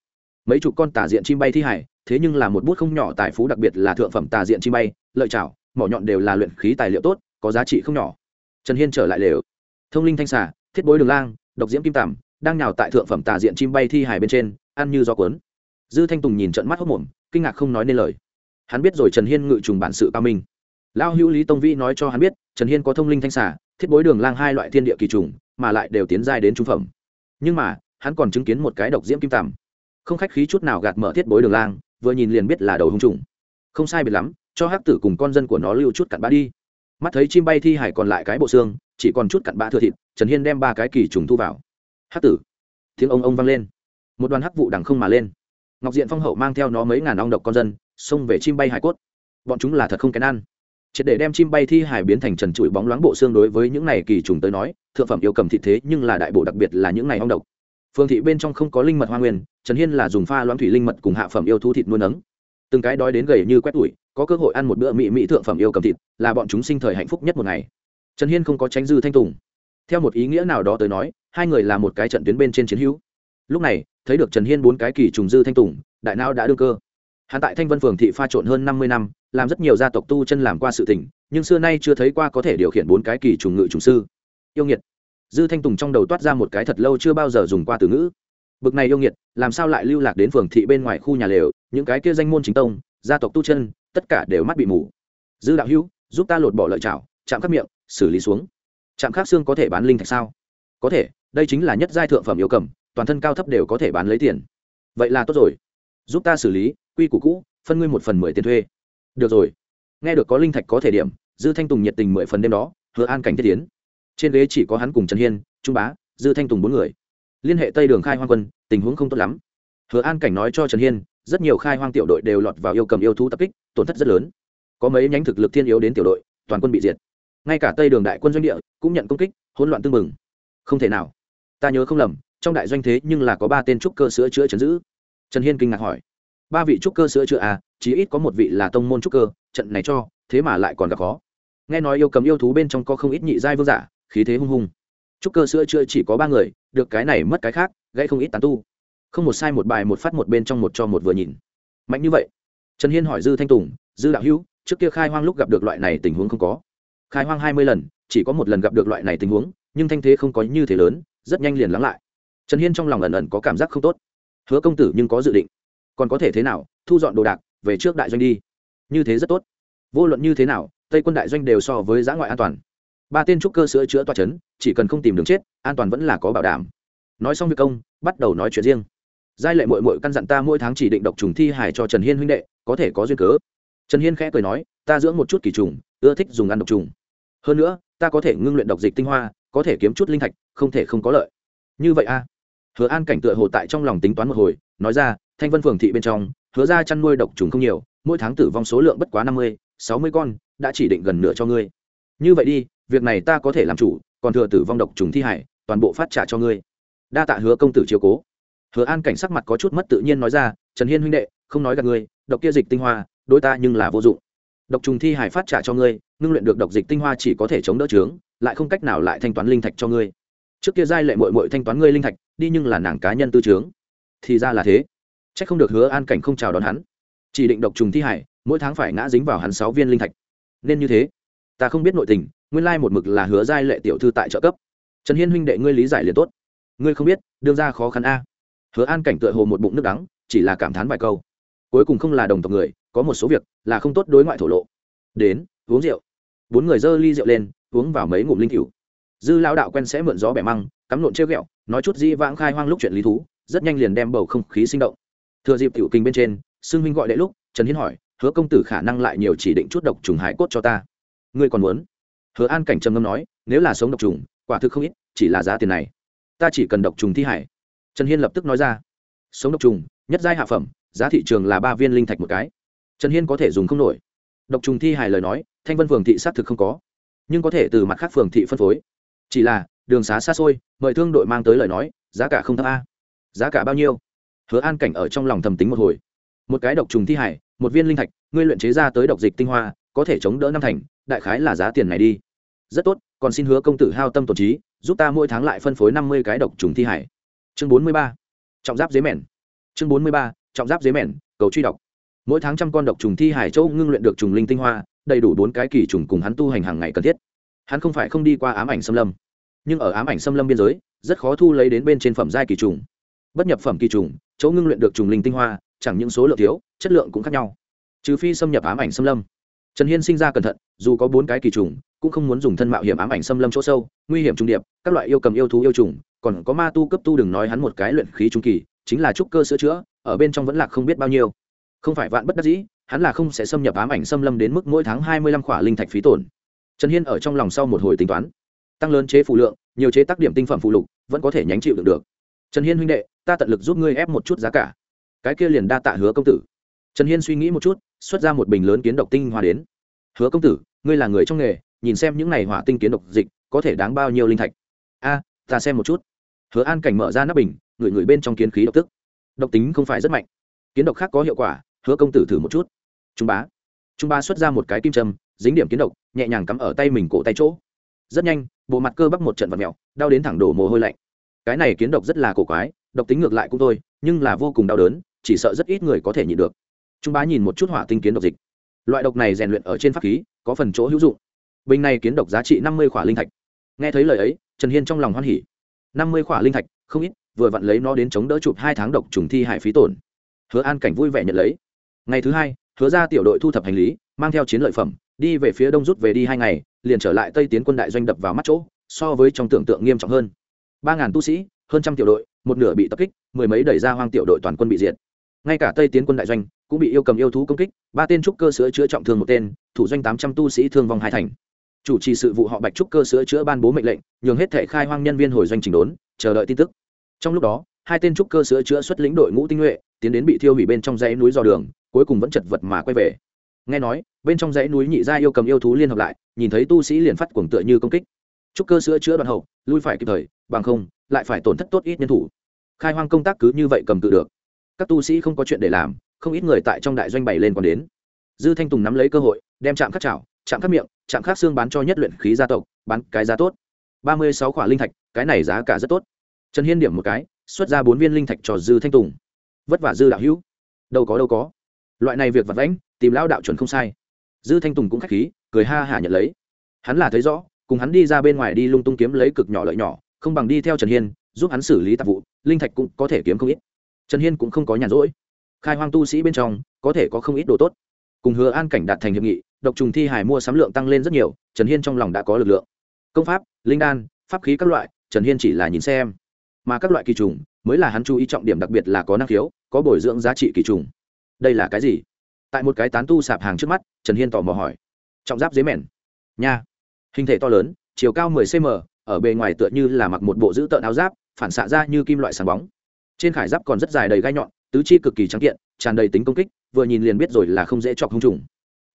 Mấy chục con tà diện chim bay thi hải, thế nhưng là một bút không nhỏ tài phú đặc biệt là thượng phẩm tà diện chim bay, lợi chảo, mỏ nhọn đều là luyện khí tài liệu tốt, có giá trị không nhỏ trần hiên trở lại lều. Thông linh thanh xà, thiết bối đường lang, độc diễm kim tằm đang nhào tại thượng phẩm tà diện chim bay thi hài bên trên, ăn như gió cuốn. Dư thanh tùng nhìn trận mắt hốc mồm, kinh ngạc không nói nên lời. Hắn biết rồi trần hiên ngự trùng bản sự cao minh. Lao hữu lý tông vĩ nói cho hắn biết, trần hiên có thông linh thanh xà, thiết bối đường lang hai loại thiên địa kỳ trùng, mà lại đều tiến giai đến trung phẩm. Nhưng mà, hắn còn chứng kiến một cái độc diễm kim tằm không khách khí chút nào gạt mở thiết bối đường lang, vừa nhìn liền biết là đầu hung trùng. Không sai biệt lắm, cho hắc tử cùng con dân của nó lưu chút cặn bã đi mắt thấy chim bay thi hải còn lại cái bộ xương, chỉ còn chút cặn bã thừa thịt, trần hiên đem ba cái kỳ trùng thu vào. Hắc tử. Tiếng ông ông vang lên. Một đoàn hắc vụ đằng không mà lên. Ngọc diện phong hậu mang theo nó mấy ngàn ong độc con dân, xông về chim bay hải cốt. Bọn chúng là thật không kén ăn. Triệt để đem chim bay thi hải biến thành trần trụi bóng loáng bộ xương đối với những này kỳ trùng tới nói, thượng phẩm yêu cầm thịt thế nhưng là đại bộ đặc biệt là những này ong độc. Phương thị bên trong không có linh mật hoa nguyên, trần hiên là dùng pha loãng thủy linh mật cùng hạ phẩm yêu thú thịt nuôi nấng. Từng cái đói đến gầy như quét tủi có cơ hội ăn một bữa mỹ mỹ thượng phẩm yêu cầm thịt, là bọn chúng sinh thời hạnh phúc nhất một ngày. Trần hiên không có tránh dư thanh tùng. Theo một ý nghĩa nào đó tới nói, hai người là một cái trận tuyến bên trên chiến hữu. Lúc này, thấy được trần hiên bốn cái kỳ trùng dư thanh tùng, đại não đã đương cơ. Hắn tại thanh vân phường thị pha trộn hơn năm mươi năm, làm rất nhiều gia tộc tu chân làm qua sự tình, nhưng xưa nay chưa thấy qua có thể điều khiển bốn cái kỳ trùng ngự trùng sư. Yêu nghiệt. Dư thanh tùng trong đầu toát ra một cái thật lâu chưa bao giờ dùng qua từ ngữ. Bực này yêu nghiệt, làm sao lại lưu lạc đến phường thị bên ngoài khu nhà lều, những cái kia danh môn chính tông, gia tộc tu chân tất cả đều mắt bị mù. Dư đạo hữu, giúp ta lột bỏ lợi chảo chạm khắc miệng, xử lý xuống. Chạm khắc xương có thể bán linh thạch sao? Có thể, đây chính là nhất giai thượng phẩm yêu cầm, toàn thân cao thấp đều có thể bán lấy tiền. Vậy là tốt rồi. Giúp ta xử lý, quy củ cũ, phân ngươi một phần mười tiền thuê. Được rồi. Nghe được có linh thạch có thể điểm, dư thanh tùng nhiệt tình mười phần đêm đó, hứa an cảnh thiết tiến. Trên ghế chỉ có hắn cùng trần hiên, trung bá, dư thanh tùng bốn người. Liên hệ tây đường khai hoang quân, tình huống không tốt lắm. Hứa an cảnh nói cho trần hiên rất nhiều khai hoang tiểu đội đều lọt vào yêu cầm yêu thú tập kích, tổn thất rất lớn. Có mấy nhánh thực lực thiên yếu đến tiểu đội, toàn quân bị diệt. Ngay cả tây đường đại quân doanh địa cũng nhận công kích, hỗn loạn tương mừng không thể nào. Ta nhớ không lầm, trong đại doanh thế nhưng là có ba tên trúc cơ sữa chữa chấn giữ. Trần hiên kinh ngạc hỏi. Ba vị trúc cơ sữa chữa à chỉ ít có một vị là tông môn trúc cơ, trận này cho, thế mà lại còn gặp khó. Nghe nói yêu cầm yêu thú bên trong có không ít nhị giai vương giả, khí thế hung hung. Trúc cơ sữa chữa chỉ có ba người, được cái này mất cái khác, gãy không ít tán tu không một sai một bài một phát một bên trong một cho một vừa nhìn. Mạnh như vậy? Trần hiên hỏi dư thanh tùng, dư đạo hữu, trước kia khai hoang lúc gặp được loại này tình huống không có? Khai hoang hai mươi lần, chỉ có một lần gặp được loại này tình huống, nhưng thanh thế không có như thế lớn, rất nhanh liền lắng lại. Trần hiên trong lòng ẩn ẩn có cảm giác không tốt. Hứa công tử nhưng có dự định. Còn có thể thế nào? Thu dọn đồ đạc, về trước đại doanh đi. Như thế rất tốt. Vô luận như thế nào, tây quân đại doanh đều so với giã ngoại an toàn. Ba tên trúc cơ sữa chữa toa c h ấ n chỉ cần không tìm đường chết, an toàn vẫn là có bảo đảm. Nói xong việc công, bắt đầu nói chuyện riêng giai lệ mội mội căn dặn ta mỗi tháng chỉ định độc trùng thi hài cho trần hiên huynh đệ, có thể có duyên cớ. Trần hiên khẽ cười nói, ta dưỡng một chút kỳ trùng, ưa thích dùng ăn độc trùng. Hơn nữa, ta có thể ngưng luyện độc dịch tinh hoa, có thể kiếm chút linh thạch, không thể không có lợi. Như vậy a. Hứa an cảnh tựa hồ tại trong lòng tính toán một hồi, nói ra, thanh vân phường thị bên trong, hứa ra chăn nuôi độc trùng không nhiều, mỗi tháng tử vong số lượng bất quá năm mươi, sáu mươi con, đã chỉ định gần nửa cho ngươi. Như vậy đi, việc này ta có thể làm chủ, còn thừa tử vong độc trùng thi hải toàn bộ phát trả cho ngươi. Đa tạ hứa công tử chiều cố hứa an cảnh sắc mặt có chút mất tự nhiên nói ra, trần hiên huynh đệ, không nói gặp ngươi, độc kia dịch tinh hoa, đối ta nhưng là vô dụng. Độc trùng thi hải phát trả cho ngươi, ngưng luyện được độc dịch tinh hoa chỉ có thể chống đỡ trướng lại không cách nào lại thanh toán linh thạch cho ngươi. Trước kia giai lệ mội mội thanh toán ngươi linh thạch, đi nhưng là nàng cá nhân tư trướng thì ra là thế. C h ắ c không được hứa an cảnh không chào đón hắn. Chỉ định độc trùng thi hải, mỗi tháng phải ngã dính vào hắn sáu viên linh thạch. Nên như thế. Ta không biết nội tình, nguyên lai một mực là hứa giai lệ tiểu thư tại trợ cấp. Trần hiên huynh đệ, ngươi lý giải liền tốt. Ngươi không biết, đương ra khó khăn a hứa an cảnh tựa hồ một bụng nước đắng, chỉ là cảm thán vài câu. Cuối cùng không là đồng tộc người, có một số việc là không tốt đối ngoại thổ lộ. Đến, uống rượu. Bốn người dơ ly rượu lên, uống vào mấy ngụm linh cửu. Dư lao đạo quen sẽ mượn gió bẻ măng, cắm lộn treo ghẹo, nói chút di vãng khai hoang lúc chuyện lý thú, rất nhanh liền đem bầu không khí sinh động. Thừa dịp tiểu kinh bên trên, Sương huynh gọi đệ lúc, trần hiến hỏi, hứa công tử khả năng lại nhiều chỉ định chút độc trùng hải cốt cho ta? Ngươi còn muốn? Hứa an cảnh trầm ngâm nói, nếu là sống độc trùng, quả thực không ít, chỉ là giá tiền này. Ta chỉ cần độc trùng thi hải trần hiên lập tức nói ra, sống độc trùng, nhất giai hạ phẩm, giá thị trường là ba viên linh thạch một cái. Trần hiên có thể dùng không nổi. Độc trùng thi hài lời nói, thanh vân phường thị xác thực không có, nhưng có thể từ mặt khác phường thị phân phối. Chỉ là, đường xá xa xôi, mời thương đội mang tới lời nói, giá cả không thấp a. Giá cả bao nhiêu? Hứa an cảnh ở trong lòng thầm tính một hồi. Một cái độc trùng thi hải một viên linh thạch, ngươi luyện chế ra tới độc dịch tinh hoa, có thể chống đỡ năm thành, đại khái là giá tiền này đi. Rất tốt, còn xin hứa công tử hao tâm tổn trí, giúp ta mỗi tháng lại phân phối năm mươi cái độc trùng thi hải chương bốn mươi ba, trọng giáp dế mèn. Chương bốn mươi ba, trọng giáp dế mèn, cầu truy đọc mỗi tháng trăm con độc trùng thi hải châu ngưng luyện được trùng linh tinh hoa, đầy đủ bốn cái kỳ trùng cùng hắn tu hành hàng ngày cần thiết. Hắn không phải không đi qua ám ảnh xâm lâm, nhưng ở ám ảnh xâm lâm biên giới, rất khó thu lấy đến bên trên phẩm giai kỳ trùng. Bất nhập phẩm kỳ trùng, chỗ ngưng luyện được trùng linh tinh hoa, chẳng những số lượng thiếu, chất lượng cũng khác nhau. Trừ phi xâm nhập ám ảnh xâm lâm. Trần hiên sinh ra cẩn thận, dù có bốn cái kỳ trùng, cũng không muốn dùng thân mạo hiểm ám ảnh xâm lâm chỗ sâu, nguy hiểm trung điệp, các loại yêu cầm yêu thú yêu trùng còn có ma tu cấp tu đừng nói hắn một cái luyện khí trung kỳ, chính là trúc cơ sửa chữa, ở bên trong vẫn là không biết bao nhiêu. Không phải vạn bất đắc dĩ, hắn là không sẽ xâm nhập ám ảnh xâm lâm đến mức mỗi tháng hai mươi lăm khỏa linh thạch phí tổn. Trần hiên ở trong lòng sau một hồi tính toán. Tăng lớn chế phụ lượng, nhiều chế tác điểm tinh phẩm phụ lục, vẫn có thể nhánh chịu được được. Trần hiên huynh đệ, ta tận lực giúp ngươi ép một chút giá cả. Cái kia liền đa tạ hứa công tử. Trần hiên suy nghĩ một chút, xuất ra một bình lớn kiến độc tinh hoa đến. Hứa công tử, ngươi là người trong nghề, nhìn xem những này hỏa tinh kiến độc dịch, có thể đáng bao nhiêu linh thạch? A ta xem một chút. Hứa an cảnh mở ra nắp bình, ngửi ngửi bên trong kiến khí độc tức. Độc tính không phải rất mạnh. Kiến độc khác có hiệu quả, hứa công tử thử một chút. Trung bá. Trung bá xuất ra một cái kim châm, dính điểm kiến độc, nhẹ nhàng cắm ở tay mình cổ tay chỗ. Rất nhanh, bộ mặt cơ bắp một trận vật mèo, đau đến thẳng đổ mồ hôi lạnh. Cái này kiến độc rất là cổ quái, độc tính ngược lại cũng thôi, nhưng là vô cùng đau đớn, chỉ sợ rất ít người có thể nhịn được. Trung bá nhìn một chút hỏa tinh kiến độc dịch. Loại độc này rèn luyện ở trên pháp khí, có phần chỗ hữu dụng. Bình này kiến độc giá trị năm mươi khỏa linh thạch. Nghe thấy lời ấy trần hiên trong lòng hoan hỉ. Năm mươi khỏa linh thạch, không ít, vừa vặn lấy nó đến chống đỡ chụp hai tháng độc trùng thi hải phí tổn. Hứa an cảnh vui vẻ nhận lấy. Ngày thứ hai, hứa ra tiểu đội thu thập hành lý, mang theo chiến lợi phẩm, đi về phía đông rút về đi hai ngày, liền trở lại tây tiến quân đại doanh đập vào mắt chỗ, so với trong tưởng tượng nghiêm trọng hơn. Ba ngàn tu sĩ, hơn trăm tiểu đội, một nửa bị tập kích, mười mấy đẩy ra hoang tiểu đội toàn quân bị diệt. Ngay cả tây tiến quân đại doanh cũng bị yêu cầm yêu thú công kích, ba tên trúc cơ sữa chữa trọng thương một tên, thủ doanh tám trăm tu sĩ thương vong hai thành chủ trì sự vụ họ bạch trúc cơ sữa chữa ban bố mệnh lệnh, nhường hết thể khai hoang nhân viên hồi doanh trình đốn, chờ đợi tin tức. Trong lúc đó, hai tên trúc cơ sữa chữa xuất lĩnh đội ngũ tinh nhuệ tiến đến bị thiêu hủy bên trong dãy núi dò đường, cuối cùng vẫn chật vật mà quay về. Nghe nói, bên trong dãy núi nhị gia yêu cầm yêu thú liên hợp lại, nhìn thấy tu sĩ liền phát cuồng tựa như công kích. Trúc cơ sữa chữa đoạn hậu, lui phải kịp thời, bằng không, lại phải tổn thất tốt ít nhân thủ. Khai hoang công tác cứ như vậy cầm cự được. Các tu sĩ không có chuyện để làm, không ít người tại trong đại doanh bày lên còn đến. Dư thanh tùng nắm lấy cơ hội, đem chạm khắc chảo chạm khắc miệng, chạm khắc xương bán cho nhất luyện khí gia tộc, bán cái giá tốt. Ba mươi sáu quả linh thạch, cái này giá cả rất tốt. Trần hiên điểm một cái, xuất ra bốn viên linh thạch cho dư thanh tùng. Vất vả dư đạo hữu. Đâu có đâu có. Loại này việc vật lãnh tìm lão đạo chuẩn không sai. Dư thanh tùng cũng k h á c h khí, cười ha hả nhận lấy. Hắn là thấy rõ, cùng hắn đi ra bên ngoài đi lung tung kiếm lấy cực nhỏ lợi nhỏ, không bằng đi theo trần hiên, giúp hắn xử lý tạp vụ, linh thạch cũng có thể kiếm không ít. Trần hiên cũng không có nhàn rỗi. Khai hoang tu sĩ bên trong, có thể có không ít đồ tốt. Cùng hứa an cảnh đạt thành hiệp nghị độc trùng thi hải mua sắm lượng tăng lên rất nhiều, trần hiên trong lòng đã có lực lượng. Công pháp, linh đan, pháp khí các loại, trần hiên chỉ là nhìn xem. Mà các loại kỳ trùng, mới là hắn chú ý trọng điểm đặc biệt là có năng khiếu, có bồi dưỡng giá trị kỳ trùng. Đây là cái gì? Tại một cái tán tu sạp hàng trước mắt, trần hiên tò mò hỏi. Trọng giáp dế mèn. Nha. Hình thể to lớn, chiều cao 10 cm ở bề ngoài tựa như là mặc một bộ giữ tợn áo giáp, phản xạ ra như kim loại sáng bóng. Trên khải giáp còn rất dài đầy gai nhọn, tứ chi cực kỳ trắng kiện, tràn đầy tính công kích, vừa nhìn liền biết rồi là không dễ chọc hung trùng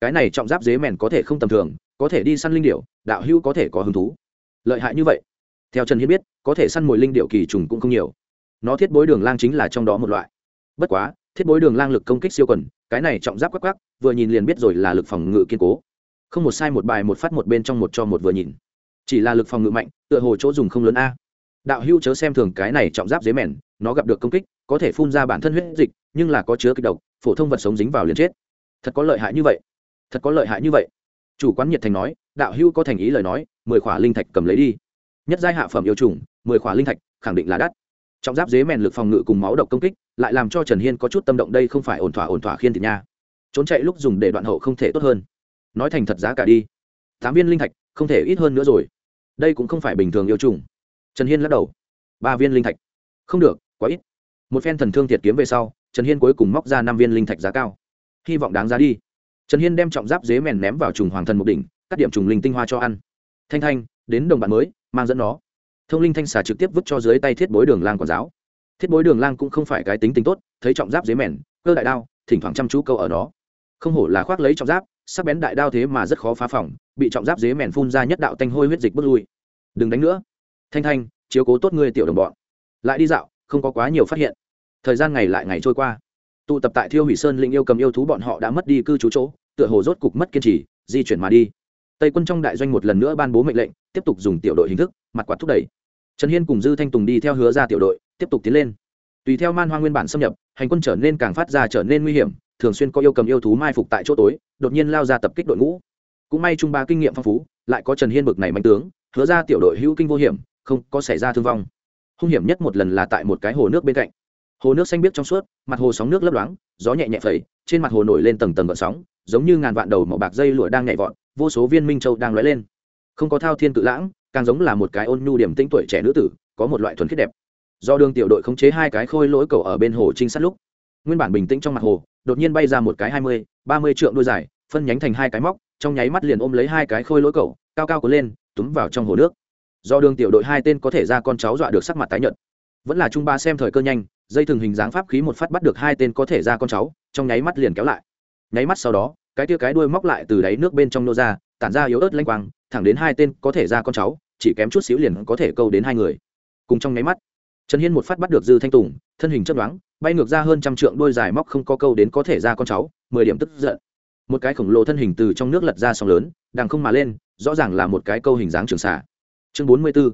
cái này trọng giáp dế mèn có thể không tầm thường, có thể đi săn linh điệu đạo hữu có thể có hứng thú. Lợi hại như vậy. Theo trần hiên biết, có thể săn mồi linh điệu kỳ trùng cũng không nhiều. Nó thiết bối đường lang chính là trong đó một loại. Bất quá, thiết bối đường lang lực công kích siêu quần, cái này trọng giáp quắc quắc, vừa nhìn liền biết rồi là lực phòng ngự kiên cố. Không một sai một bài một phát một bên trong một cho một vừa nhìn. Chỉ là lực phòng ngự mạnh, tựa hồ chỗ dùng không lớn a. Đạo hưu chớ xem thường cái này trọng giáp dế mèn, nó gặp được công kích, có thể phun ra bản thân huyết dịch, nhưng là có chứa kịch độc, phổ thông vật sống dính vào liền chết. Thật có lợi hại như vậy thật có lợi hại như vậy. Chủ quán nhiệt thành nói, đạo hữu có thành ý lời nói, mười khỏa linh thạch cầm lấy đi. Nhất giai hạ phẩm yêu trùng, mười khỏa linh thạch, khẳng định là đắt. Trọng giáp dế mèn lực phòng ngự cùng máu độc công kích, lại làm cho trần hiên có chút tâm động đây không phải ổn thỏa ổn thỏa khiên thịt nha. Trốn chạy lúc dùng để đoạn hậu không thể tốt hơn. Nói thành thật giá cả đi. Tám viên linh thạch, không thể ít hơn nữa rồi. Đây cũng không phải bình thường yêu trùng. Trần hiên lắc đầu. Ba viên linh thạch. Không được, quá ít. Một phen thần thương thiệt kiếm về sau, trần hiên cuối cùng móc ra năm viên linh thạch giá cao. Hy vọng đáng giá đi trần hiên đem trọng giáp dế mèn ném vào trùng hoàng thần một đỉnh, cắt điểm trùng linh tinh hoa cho ăn. Thanh thanh, đến đồng bạn mới, mang dẫn nó. Thông linh thanh xà trực tiếp vứt cho dưới tay thiết bối đường lang quản giáo. Thiết bối đường lang cũng không phải cái tính tính tốt, thấy trọng giáp dế mèn, cơ đại đao, thỉnh thoảng chăm chú câu ở nó. Không hổ là khoác lấy trọng giáp, sắc bén đại đao thế mà rất khó phá phòng, bị trọng giáp dế mèn phun ra nhất đạo tanh hôi huyết dịch bước lui. Đừng đánh nữa. Thanh thanh, chiếu cố tốt ngươi tiểu đồng bọn. Lại đi dạo, không có quá nhiều phát hiện. Thời gian ngày lại ngày trôi qua. Tụ tập tại thiêu hủy sơn linh yêu cầm yêu thú bọn họ đã mất đi cư trú chỗ tựa hồ rốt cục mất kiên trì, di chuyển mà đi. Tây quân trong đại doanh một lần nữa ban bố mệnh lệnh, tiếp tục dùng tiểu đội hình thức, mặt quạt thúc đẩy. Trần hiên cùng dư thanh tùng đi theo hứa ra tiểu đội, tiếp tục tiến lên. Tùy theo man hoa nguyên bản xâm nhập, hành quân trở nên càng phát ra trở nên nguy hiểm, thường xuyên có yêu cầm yêu thú mai phục tại chỗ tối, đột nhiên lao ra tập kích đội ngũ. Cũng may trung ba kinh nghiệm phong phú, lại có trần hiên bực này mạnh tướng, hứa ra tiểu đội hữu kinh vô hiểm, không có xảy ra thương vong. Hung hiểm nhất một lần là tại một cái hồ nước bên cạnh. Hồ nước xanh biếc trong suốt, mặt hồ sóng nước lấp loáng, gió nhẹ nhẹ phẩy, trên mặt hồ nổi lên tầng tầng gợn sóng giống như ngàn vạn đầu màu bạc dây lụa đang nhảy vọt, vô số viên minh châu đang lóe lên. Không có thao thiên cự lãng, càng giống là một cái ôn nhu điểm tĩnh tuổi trẻ nữ tử, có một loại thuần khiết đẹp. Do đường tiểu đội khống chế hai cái khôi lỗi cầu ở bên hồ trinh sát lúc, nguyên bản bình tĩnh trong mặt hồ, đột nhiên bay ra một cái hai mươi, ba mươi trượng đôi dài, phân nhánh thành hai cái móc, trong nháy mắt liền ôm lấy hai cái khôi lỗi cầu, cao cao của lên, túm vào trong hồ nước. Do đường tiểu đội hai tên có thể ra con cháu dọa được sắc mặt tái nhợt. Vẫn là trung ba xem thời cơ nhanh, dây thường hình dáng pháp khí một phát bắt được hai tên có thể ra con cháu, trong nháy mắt liền kéo lại nháy mắt sau đó, cái tia cái đuôi móc lại từ đáy nước bên trong nô ra, tản ra yếu ớt lanh quang, thẳng đến hai tên có thể ra con cháu, chỉ kém chút xíu liền có thể câu đến hai người. Cùng trong nháy mắt, trần hiên một phát bắt được dư thanh tùng, thân hình chất đoán bay ngược ra hơn trăm trượng đôi dài móc không có câu đến có thể ra con cháu, mười điểm tức giận. Một cái khổng lồ thân hình từ trong nước lật ra sóng lớn, đằng không mà lên, rõ ràng là một cái câu hình dáng trường xạ. Chương bốn mươi b ố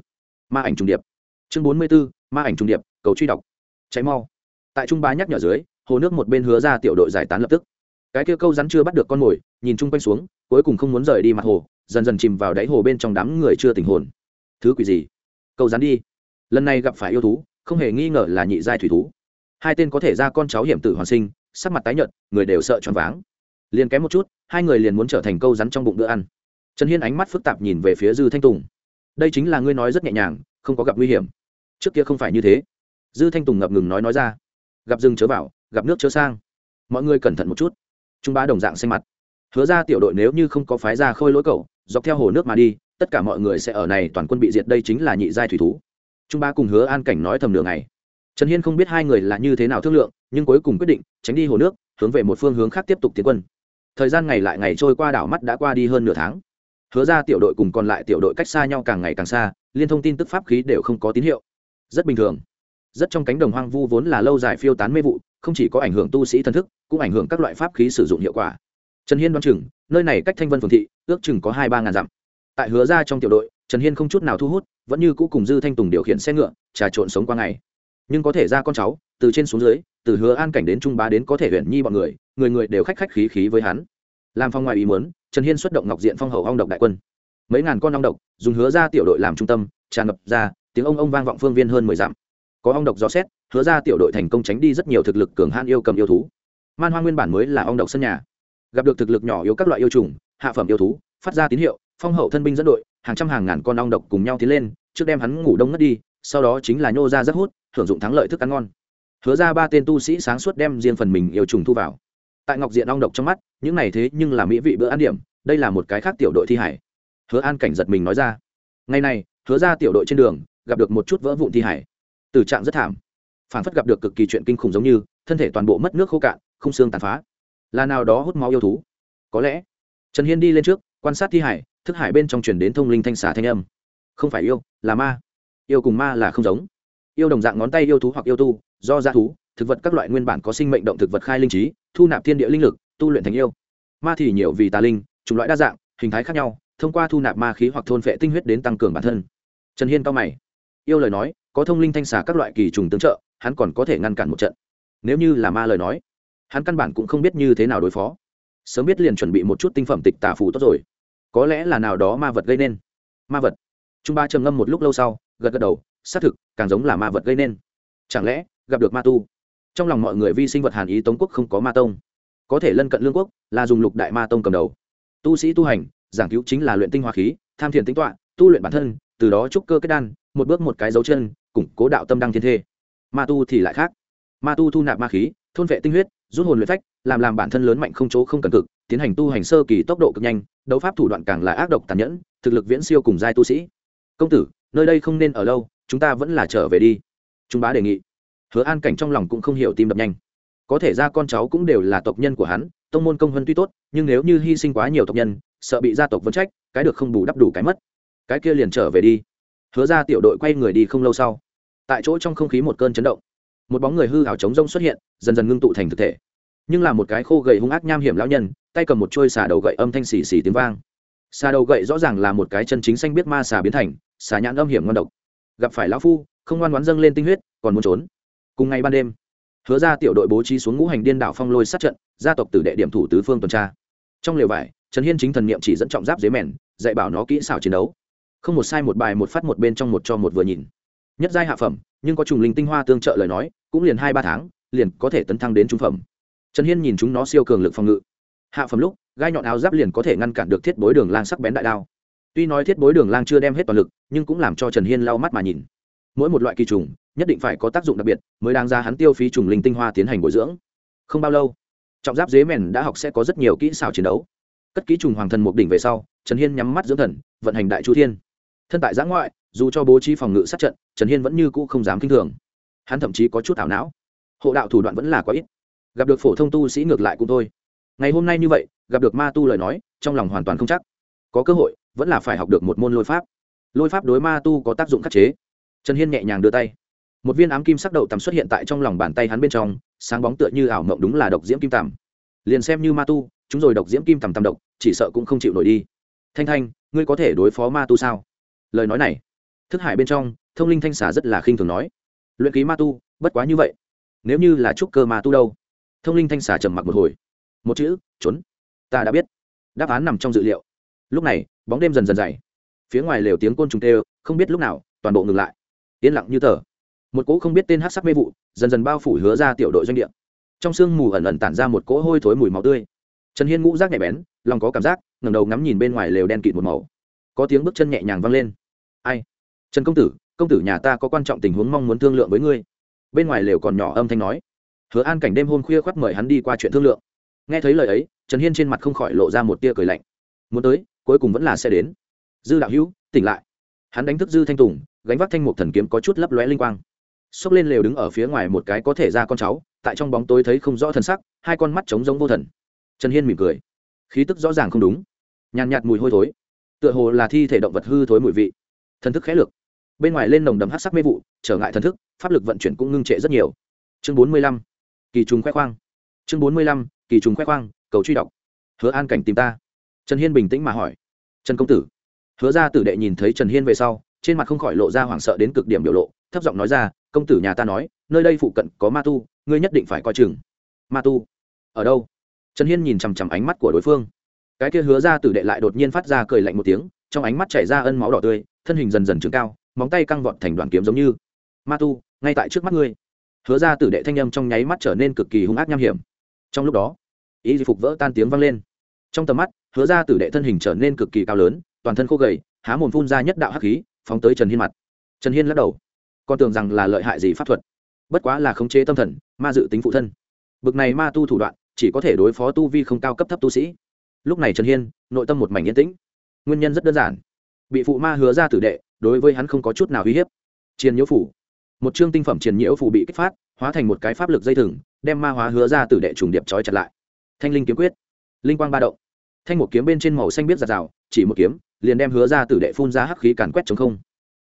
ma ảnh trùng điệp. Chương bốn mươi b ố ma ảnh trùng điệp, cầu truy đọc cháy mau. Tại trung bá nhắc nhở dưới, hồ nước một bên hứa ra tiểu đội giải tán lập tức cái kia câu rắn chưa bắt được con mồi, nhìn chung quanh xuống, cuối cùng không muốn rời đi mặt hồ, dần dần chìm vào đáy hồ bên trong đám người chưa tình hồn. Thứ quỷ gì? Câu rắn đi. Lần này gặp phải yêu thú, không hề nghi ngờ là nhị giai thủy thú. Hai tên có thể ra con cháu hiểm tử hoàn sinh, sắc mặt tái nhợt, người đều sợ choáng váng. Liền kém một chút, hai người liền muốn trở thành câu rắn trong bụng bữa ăn. Trần hiên ánh mắt phức tạp nhìn về phía dư thanh tùng. Đây chính là ngươi nói rất nhẹ nhàng, không có gặp nguy hiểm. Trước kia không phải như thế. Dư thanh tùng ngập ngừng nói nói ra. Gặp rừng chớ vào, gặp nước chớ sang. Mọi người cẩn thận một chút trung ba đồng dạng xanh mặt. Hứa ra tiểu đội nếu như không có phái ra khôi lỗi cầu dọc theo hồ nước mà đi, tất cả mọi người sẽ ở này toàn quân bị diệt đây chính là nhị giai thủy thú. Trung ba cùng hứa an cảnh nói thầm đường này trần hiên không biết hai người là như thế nào thương lượng, nhưng cuối cùng quyết định tránh đi hồ nước, hướng về một phương hướng khác tiếp tục tiến quân. Thời gian ngày lại ngày trôi qua đảo mắt đã qua đi hơn nửa tháng. Hứa ra tiểu đội cùng còn lại tiểu đội cách xa nhau càng ngày càng xa, liên thông tin tức pháp khí đều không có tín hiệu. Rất bình thường rất trong cánh đồng hoang vu vốn là lâu dài phiêu tán mê vụ, không chỉ có ảnh hưởng tu sĩ thần thức, cũng ảnh hưởng các loại pháp khí sử dụng hiệu quả. Trần hiên đoán chừng, nơi này cách thanh vân phường thị, ước chừng có hai ba ngàn dặm. Tại hứa ra trong tiểu đội, trần hiên không chút nào thu hút, vẫn như cũ cùng dư thanh tùng điều khiển xe ngựa, trà trộn sống qua ngày. Nhưng có thể ra con cháu, từ trên xuống dưới, từ hứa an cảnh đến trung bá đến có thể huyện nhi bọn người người người đều khách khách khí khí với hắn. Làm phong ngoài ý muốn, trần hiên xuất động ngọc diện phong hầu ong độc đại quân. Mấy ngàn con ong độc, dùng hứa ra tiểu đội làm trung tâm, tràn ngập ra, tiếng ông ông vang vọng phương viên hơn mười dặm có ong độc gió xét, hứa ra tiểu đội thành công tránh đi rất nhiều thực lực cường han yêu cầm yêu thú. Man hoa nguyên bản mới là ong độc sân nhà. Gặp được thực lực nhỏ yếu các loại yêu trùng, hạ phẩm yêu thú, phát ra tín hiệu, phong hậu thân binh dẫn đội, hàng trăm hàng ngàn con ong độc cùng nhau tiến lên, trước đem hắn ngủ đông ngất đi, sau đó chính là nhô ra rất hút thưởng dụng thắng lợi thức ăn ngon. Hứa ra ba tên tu sĩ sáng suốt đem riêng phần mình yêu trùng thu vào. Tại ngọc diện ong độc trong mắt, những này thế nhưng là mỹ vị bữa ăn điểm, đây là một cái khác tiểu đội thi hải. Hứa an cảnh giật mình nói ra. Ngày này, hứa ra tiểu đội trên đường, gặp được một chút vỡ vụn thi hải tử trạng rất thảm. Phản phất gặp được cực kỳ chuyện kinh khủng giống như, thân thể toàn bộ mất nước khô cạn, không xương tàn phá. Là nào đó hút máu yêu thú. Có lẽ, trần hiên đi lên trước, quan sát thi hải, thức hải bên trong chuyển đến thông linh thanh xả thanh âm. Không phải yêu, là ma. Yêu cùng ma là không giống. Yêu đồng dạng ngón tay yêu thú hoặc yêu tu, do g thú, thực vật các loại nguyên bản có sinh mệnh động thực vật khai linh trí, thu nạp thiên địa linh lực, tu luyện thành yêu. Ma thì nhiều vì tà linh, chủng loại đa dạng, hình thái khác nhau, thông qua thu nạp ma khí hoặc thôn phệ tinh huyết đến tăng cường bản thân. Trần hiên cao mày. Yêu lời nói có thông linh thanh xà các loại kỳ trùng tương trợ, hắn còn có thể ngăn cản một trận. Nếu như là ma lời nói, hắn căn bản cũng không biết như thế nào đối phó. Sớm biết liền chuẩn bị một chút tinh phẩm tịch tà phù tốt rồi. Có lẽ là nào đó ma vật gây nên. Ma vật. Trung ba trầm ngâm một lúc lâu sau, gật gật đầu, xác thực, càng giống là ma vật gây nên. Chẳng lẽ, gặp được ma tu? Trong lòng mọi người vi sinh vật hàn ý tống quốc không có ma tông. Có thể lân cận lương quốc, là dùng lục đại ma tông cầm đầu. Tu sĩ tu hành, giảng cứu chính là luyện tinh hoa khí, tham thiền tính toạ tu luyện bản thân, từ đó trúc cơ kết đan, một bước một cái dấu chân củng cố đạo tâm đăng thiên thê. Ma tu thì lại khác. Ma tu thu nạp ma khí, thôn vệ tinh huyết, rút hồn luyện phách, làm làm bản thân lớn mạnh không chỗ không cần cực, tiến hành tu hành sơ kỳ tốc độ cực nhanh, đấu pháp thủ đoạn càng là ác độc tàn nhẫn, thực lực viễn siêu cùng giai tu sĩ. Công tử, nơi đây không nên ở lâu, chúng ta vẫn là trở về đi. Trung bá đề nghị. Hứa an cảnh trong lòng cũng không hiểu tim đập nhanh. Có thể ra con cháu cũng đều là tộc nhân của hắn, tông môn công vân tuy tốt, nhưng nếu như hy sinh quá nhiều tộc nhân, sợ bị gia tộc vấn trách, cái được không bù đắp đủ cái mất. Cái kia liền trở về đi. Hứa ra tiểu đội quay người đi không lâu sau tại chỗ trong không khí một cơn chấn động. Một bóng người hư hào trống rông xuất hiện, dần dần ngưng tụ thành thực thể. Nhưng là một cái khô gầy hung ác nham hiểm lão nhân, tay cầm một trôi xà đầu gậy âm thanh xì xì tiếng vang. Xà đầu gậy rõ ràng là một cái chân chính xanh biết ma xà biến thành, xà nhãn âm hiểm ngon độc. Gặp phải lão phu, không ngoan ngoãn dâng lên tinh huyết, còn muốn trốn. Cùng ngày ban đêm, hứa ra tiểu đội bố trí xuống ngũ hành điên đảo phong lôi sát trận, gia tộc từ đệ điểm thủ tứ phương tuần tra. Trong liều vải, trần hiên chính thần niệm chỉ dẫn trọng giáp dế mèn, dạy bảo nó kỹ xảo chiến đấu. Không một sai một bài một phát một bên trong một cho một vừa nhìn nhất giai hạ phẩm, nhưng có trùng linh tinh hoa tương trợ lời nói, cũng liền hai ba tháng, liền có thể tấn thăng đến trung phẩm. Trần hiên nhìn chúng nó siêu cường lực phòng ngự. Hạ phẩm lúc, gai nhọn áo giáp liền có thể ngăn cản được thiết bối đường lang sắc bén đại đao. Tuy nói thiết bối đường lang chưa đem hết toàn lực, nhưng cũng làm cho trần hiên lau mắt mà nhìn. Mỗi một loại kỳ trùng, nhất định phải có tác dụng đặc biệt, mới đáng ra hắn tiêu phí trùng linh tinh hoa tiến hành bồi dưỡng. Không bao lâu, trọng giáp dế mèn đã học sẽ có rất nhiều kỹ xảo chiến đấu. Cất ký trùng hoàng thần một đỉnh về sau, trần hiên nhắm mắt dưỡng thần, vận hành đại chu thiên. Thân tại giã ngoại dù cho bố trí phòng ngự sát trận, trần hiên vẫn như cũ không dám k i n h thường. Hắn thậm chí có chút ảo não. Hộ đạo thủ đoạn vẫn là quá ít. Gặp được phổ thông tu sĩ ngược lại cũng thôi. Ngày hôm nay như vậy, gặp được ma tu lời nói, trong lòng hoàn toàn không chắc. Có cơ hội, vẫn là phải học được một môn lôi pháp. Lôi pháp đối ma tu có tác dụng khắc chế. Trần hiên nhẹ nhàng đưa tay. Một viên ám kim sắc đậu tằm xuất hiện tại trong lòng bàn tay hắn bên trong, sáng bóng tựa như ảo mộng đúng là độc diễm kim tằm. Liền xem như ma tu, chúng rồi độc diễm kim tằm tằm độc, chỉ sợ cũng không chịu nổi đi. Thanh thanh, ngươi có thể đối phó ma tu sao? Lời nói này thức hải bên trong, thông linh thanh xả rất là khinh thường nói, luyện ký ma tu, bất quá như vậy, nếu như là trúc cơ ma tu đâu? Thông linh thanh xả trầm mặc một hồi. Một chữ, trốn. Ta đã biết. Đáp án nằm trong dự liệu. Lúc này, bóng đêm dần dần dày. Phía ngoài lều tiếng côn trùng tê không biết lúc nào, toàn bộ ngừng lại. Yên lặng như tờ. Một cỗ không biết tên hát sắc mê vụ, dần dần bao phủ hứa ra tiểu đội doanh địa. Trong sương mù ẩn ẩn tản ra một cỗ hôi thối mùi máu tươi. Trần hiên ngũ rác nhạy bén, lòng có cảm giác ngầm đầu ngắm nhìn bên ngoài lều đen kịt một màu. Có tiếng bước chân nhẹ nhàng vang lên. Ai? Trần công tử công tử nhà ta có quan trọng tình huống mong muốn thương lượng với ngươi. Bên ngoài lều còn nhỏ âm thanh nói. Hứa an cảnh đêm hôm khuya khoác mời hắn đi qua chuyện thương lượng. Nghe thấy lời ấy, trần hiên trên mặt không khỏi lộ ra một tia cười lạnh. Muốn tới, cuối cùng vẫn là sẽ đến. Dư đạo hữu, tỉnh lại. Hắn đánh thức dư thanh tùng, gánh vác thanh một thần kiếm có chút lấp lóe linh quang. Xốc lên lều đứng ở phía ngoài một cái có thể ra con cháu, tại trong bóng tối thấy không rõ thần sắc, hai con mắt trống giống vô thần. Trần hiên mỉm cười. Khí tức rõ ràng không đúng. Nhàn nhạt mùi hôi thối. Tựa hồ là thi thể động vật hư thối mùi vị. Thần thức khẽ lược bên ngoài lên nồng đầm hát sắc mê vụ, trở ngại thần thức, pháp lực vận chuyển cũng ngưng trệ rất nhiều. Chương bốn mươi lăm, kỳ trùng khoe khoang. Chương bốn mươi lăm, kỳ trùng khoe khoang, cầu truy đọc. Hứa an cảnh tìm ta. Trần hiên bình tĩnh mà hỏi. Trần công tử. Hứa ra tử đệ nhìn thấy trần hiên về sau, trên mặt không khỏi lộ ra hoảng sợ đến cực điểm biểu lộ, thấp giọng nói ra, công tử nhà ta nói, nơi đây phụ cận có ma tu, ngươi nhất định phải coi chừng. Ma tu? Ở đâu? Trần hiên nhìn chằm chằm ánh mắt của đối phương. Cái kia hứa ra tử đệ lại đột nhiên phát ra cười lạnh một tiếng, trong ánh mắt chảy ra ân máu đỏ tươi, thân hình dần dần trứng cao móng tay căng vọt thành đoàn kiếm giống như. Ma tu, ngay tại trước mắt ngươi. Hứa ra tử đệ thanh âm trong nháy mắt trở nên cực kỳ hung ác nham hiểm. Trong lúc đó, ý phục vỡ tan tiếng vang lên. Trong tầm mắt, hứa ra tử đệ thân hình trở nên cực kỳ cao lớn, toàn thân khô gầy, há mồm phun ra nhất đạo hắc khí, phóng tới trần hiên mặt. Trần hiên lắc đầu. Con tưởng rằng là lợi hại gì pháp thuật. Bất quá là khống chế tâm thần, ma dự tính phụ thân. Bực này ma tu thủ đoạn, chỉ có thể đối phó tu vi không cao cấp thấp tu sĩ. Lúc này trần hiên, nội tâm một mảnh yên tĩnh. Nguyên nhân rất đơn giản. Bị phụ ma hứa ra tử đệ đối với hắn không có chút nào uy hiếp. Triền nhiễu phủ. Một chương tinh phẩm triền nhiễu phủ bị kích phát, hóa thành một cái pháp lực dây thừng, đem ma hóa hứa ra tử đệ trùng điệp trói chặt lại. Thanh linh kiếm quyết. Linh quang ba động. Thanh một kiếm bên trên màu xanh biết giạt rào, chỉ một kiếm, liền đem hứa ra tử đệ phun ra hắc khí càn quét chống không.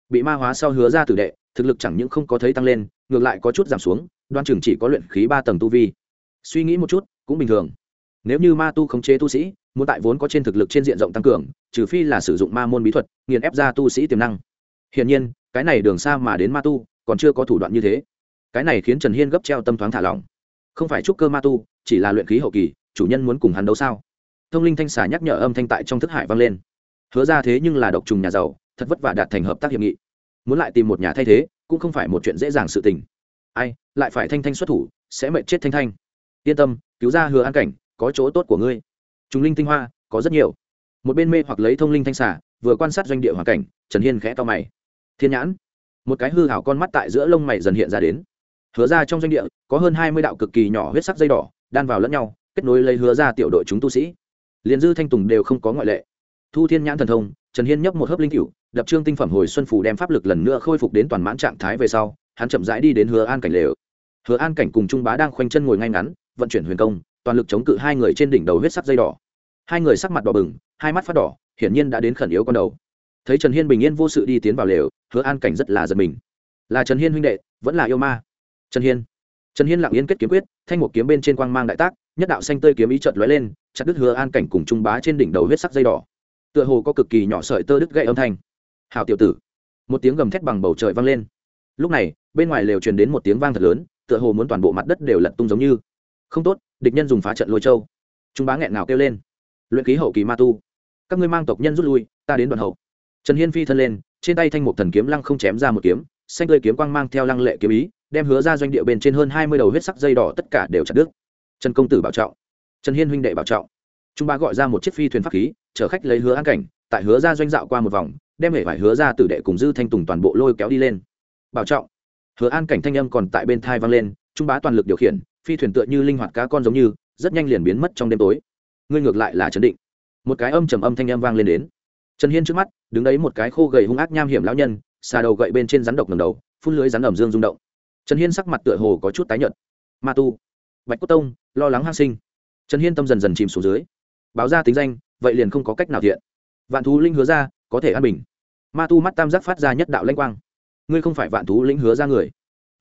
Bị ma hóa sau hứa ra tử đệ, thực lực chẳng những không có thấy tăng lên, ngược lại có chút giảm xuống, đoan chừng chỉ có luyện khí ba tầng tu vi. Suy nghĩ một chút, cũng bình thường. Nếu như ma tu khống chế tu sĩ, muốn tại vốn có trên thực lực trên diện rộng tăng cường, trừ phi là sử dụng ma môn bí thuật, nghiền ép ra tu sĩ tiềm năng hiển nhiên, cái này đường xa mà đến ma tu, còn chưa có thủ đoạn như thế. Cái này khiến trần hiên gấp treo tâm thoáng thả lỏng. Không phải trúc cơ ma tu, chỉ là luyện khí hậu kỳ, chủ nhân muốn cùng hắn đấu sao? Thông linh thanh xà nhắc nhở âm thanh tại trong thức hải vang lên. Hứa ra thế nhưng là độc trùng nhà giàu, thật vất vả đạt thành hợp tác hiệp nghị. Muốn lại tìm một nhà thay thế, cũng không phải một chuyện dễ dàng sự tình. Ai, lại phải thanh thanh xuất thủ, sẽ mệnh chết thanh thanh. Yên tâm, cứu ra hứa an cảnh, có chỗ tốt của ngươi. Chúng linh tinh hoa, có rất nhiều. Một bên mê hoặc lấy thông linh thanh xà, vừa quan sát doanh địa hoàn cảnh trần hiên khẽ to mày. Thiên nhãn. Một cái hư hảo con mắt tại giữa lông mày dần hiện ra đến. Hứa ra trong doanh địa, có hơn hai mươi đạo cực kỳ nhỏ huyết sắc dây đỏ, đan vào lẫn nhau, kết nối lấy hứa ra tiểu đội chúng tu sĩ. Liền dư thanh tùng đều không có ngoại lệ. Thu thiên nhãn thần thông, trần hiên nhấp một hớp linh cựu đập trương tinh phẩm hồi xuân phủ đem pháp lực lần nữa khôi phục đến toàn mãn trạng thái về sau, hắn chậm rãi đi đến hứa an cảnh lều. Hứa an cảnh cùng trung bá đang khoanh chân ngồi ngay ngắn, vận chuyển huyền công, toàn lực chống cự hai người trên đỉnh đầu huyết sắc dây đỏ. Hai người sắc mặt đỏ bừng, hai mắt phát đỏ, hiển nhiên đã đến khẩn yếu con đầu thấy trần hiên bình yên vô sự đi tiến vào lều, hứa an cảnh rất là giật mình. Là trần hiên huynh đệ, vẫn là yêu ma? Trần hiên. Trần hiên lặng yên kết kiếm quyết, thanh một kiếm bên trên quang mang đại tác, nhất đạo xanh tươi kiếm ý trợt lóe lên, chặt đứt hứa an cảnh cùng trung bá trên đỉnh đầu huyết sắc dây đỏ. Tựa hồ có cực kỳ nhỏ sợi tơ đứt gãy âm thanh. Hào tiểu tử. Một tiếng gầm thét bằng bầu trời vang lên. Lúc này, bên ngoài lều truyền đến một tiếng vang thật lớn, tựa hồ muốn toàn bộ mặt đất đều lật tung giống như. Không tốt, địch nhân dùng phá trận lôi châu. Trung bá nghẹn nào kêu lên. Luyện ký hậu kỳ ma tu, các ngươi mang tộc nhân rút lui, ta đến đoạn hậu trần hiên phi thân lên, trên tay thanh một thần kiếm lăng không chém ra một kiếm, xanh tươi kiếm quang mang theo lăng lệ kiếm ý, đem hứa ra doanh địa bên trên hơn hai mươi đầu huyết sắc dây đỏ tất cả đều chặt đứt. Trần công tử bảo trọng. Trần hiên huynh đệ bảo trọng. Trung bá gọi ra một chiếc phi thuyền pháp khí, chở khách lấy hứa an cảnh, tại hứa ra doanh dạo qua một vòng, đem hệ vải hứa ra tử đệ cùng dư thanh tùng toàn bộ lôi kéo đi lên. Bảo trọng. Hứa an cảnh thanh âm còn tại bên thai vang lên, trung bá toàn lực điều khiển, phi thuyền tựa như linh hoạt cá con giống như, rất nhanh liền biến mất trong đêm tối. Ngươi ngược lại là trấn định. Một cái âm trầm âm thanh âm vang lên đến trần hiên trước mắt, đứng đấy một cái khô gầy hung ác nham hiểm lão nhân, xà đầu gậy bên trên rắn độc ngầm đầu, phun lưới rắn ẩm dương rung động. Trần hiên sắc mặt tựa hồ có chút tái nhợt. Ma tu, bạch cốt tông, lo lắng hang sinh. Trần hiên tâm dần dần chìm xuống dưới. Báo ra tính danh, vậy liền không có cách nào thiện. Vạn thú linh hứa ra, có thể an bình. Ma tu mắt tam giác phát ra nhất đạo lanh quang. Ngươi không phải vạn thú linh hứa ra người.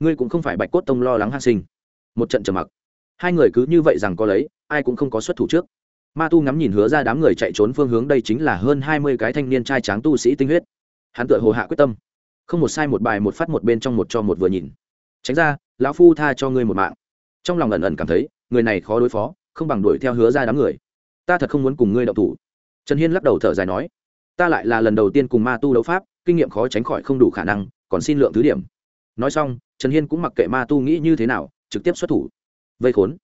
Ngươi cũng không phải bạch cốt tông lo lắng hang sinh. Một trận trầm mặc. Hai người cứ như vậy rằng có lấy, ai cũng không có xuất thủ trước ma tu ngắm nhìn hứa ra đám người chạy trốn phương hướng đây chính là hơn hai mươi cái thanh niên trai tráng tu sĩ tinh huyết. Hắn tựa hồ hạ quyết tâm. Không một sai một bài một phát một bên trong một cho một vừa nhìn. Tránh ra, lão phu tha cho ngươi một mạng. Trong lòng ẩn ẩn cảm thấy, người này khó đối phó, không bằng đuổi theo hứa ra đám người. Ta thật không muốn cùng ngươi đậu thủ. Trần hiên lắc đầu thở dài nói, ta lại là lần đầu tiên cùng ma tu đấu pháp, kinh nghiệm khó tránh khỏi không đủ khả năng, còn xin lượng thứ điểm. Nói xong, trần hiên cũng mặc kệ ma tu nghĩ như thế nào, trực tiếp xuất thủ. Vây khốn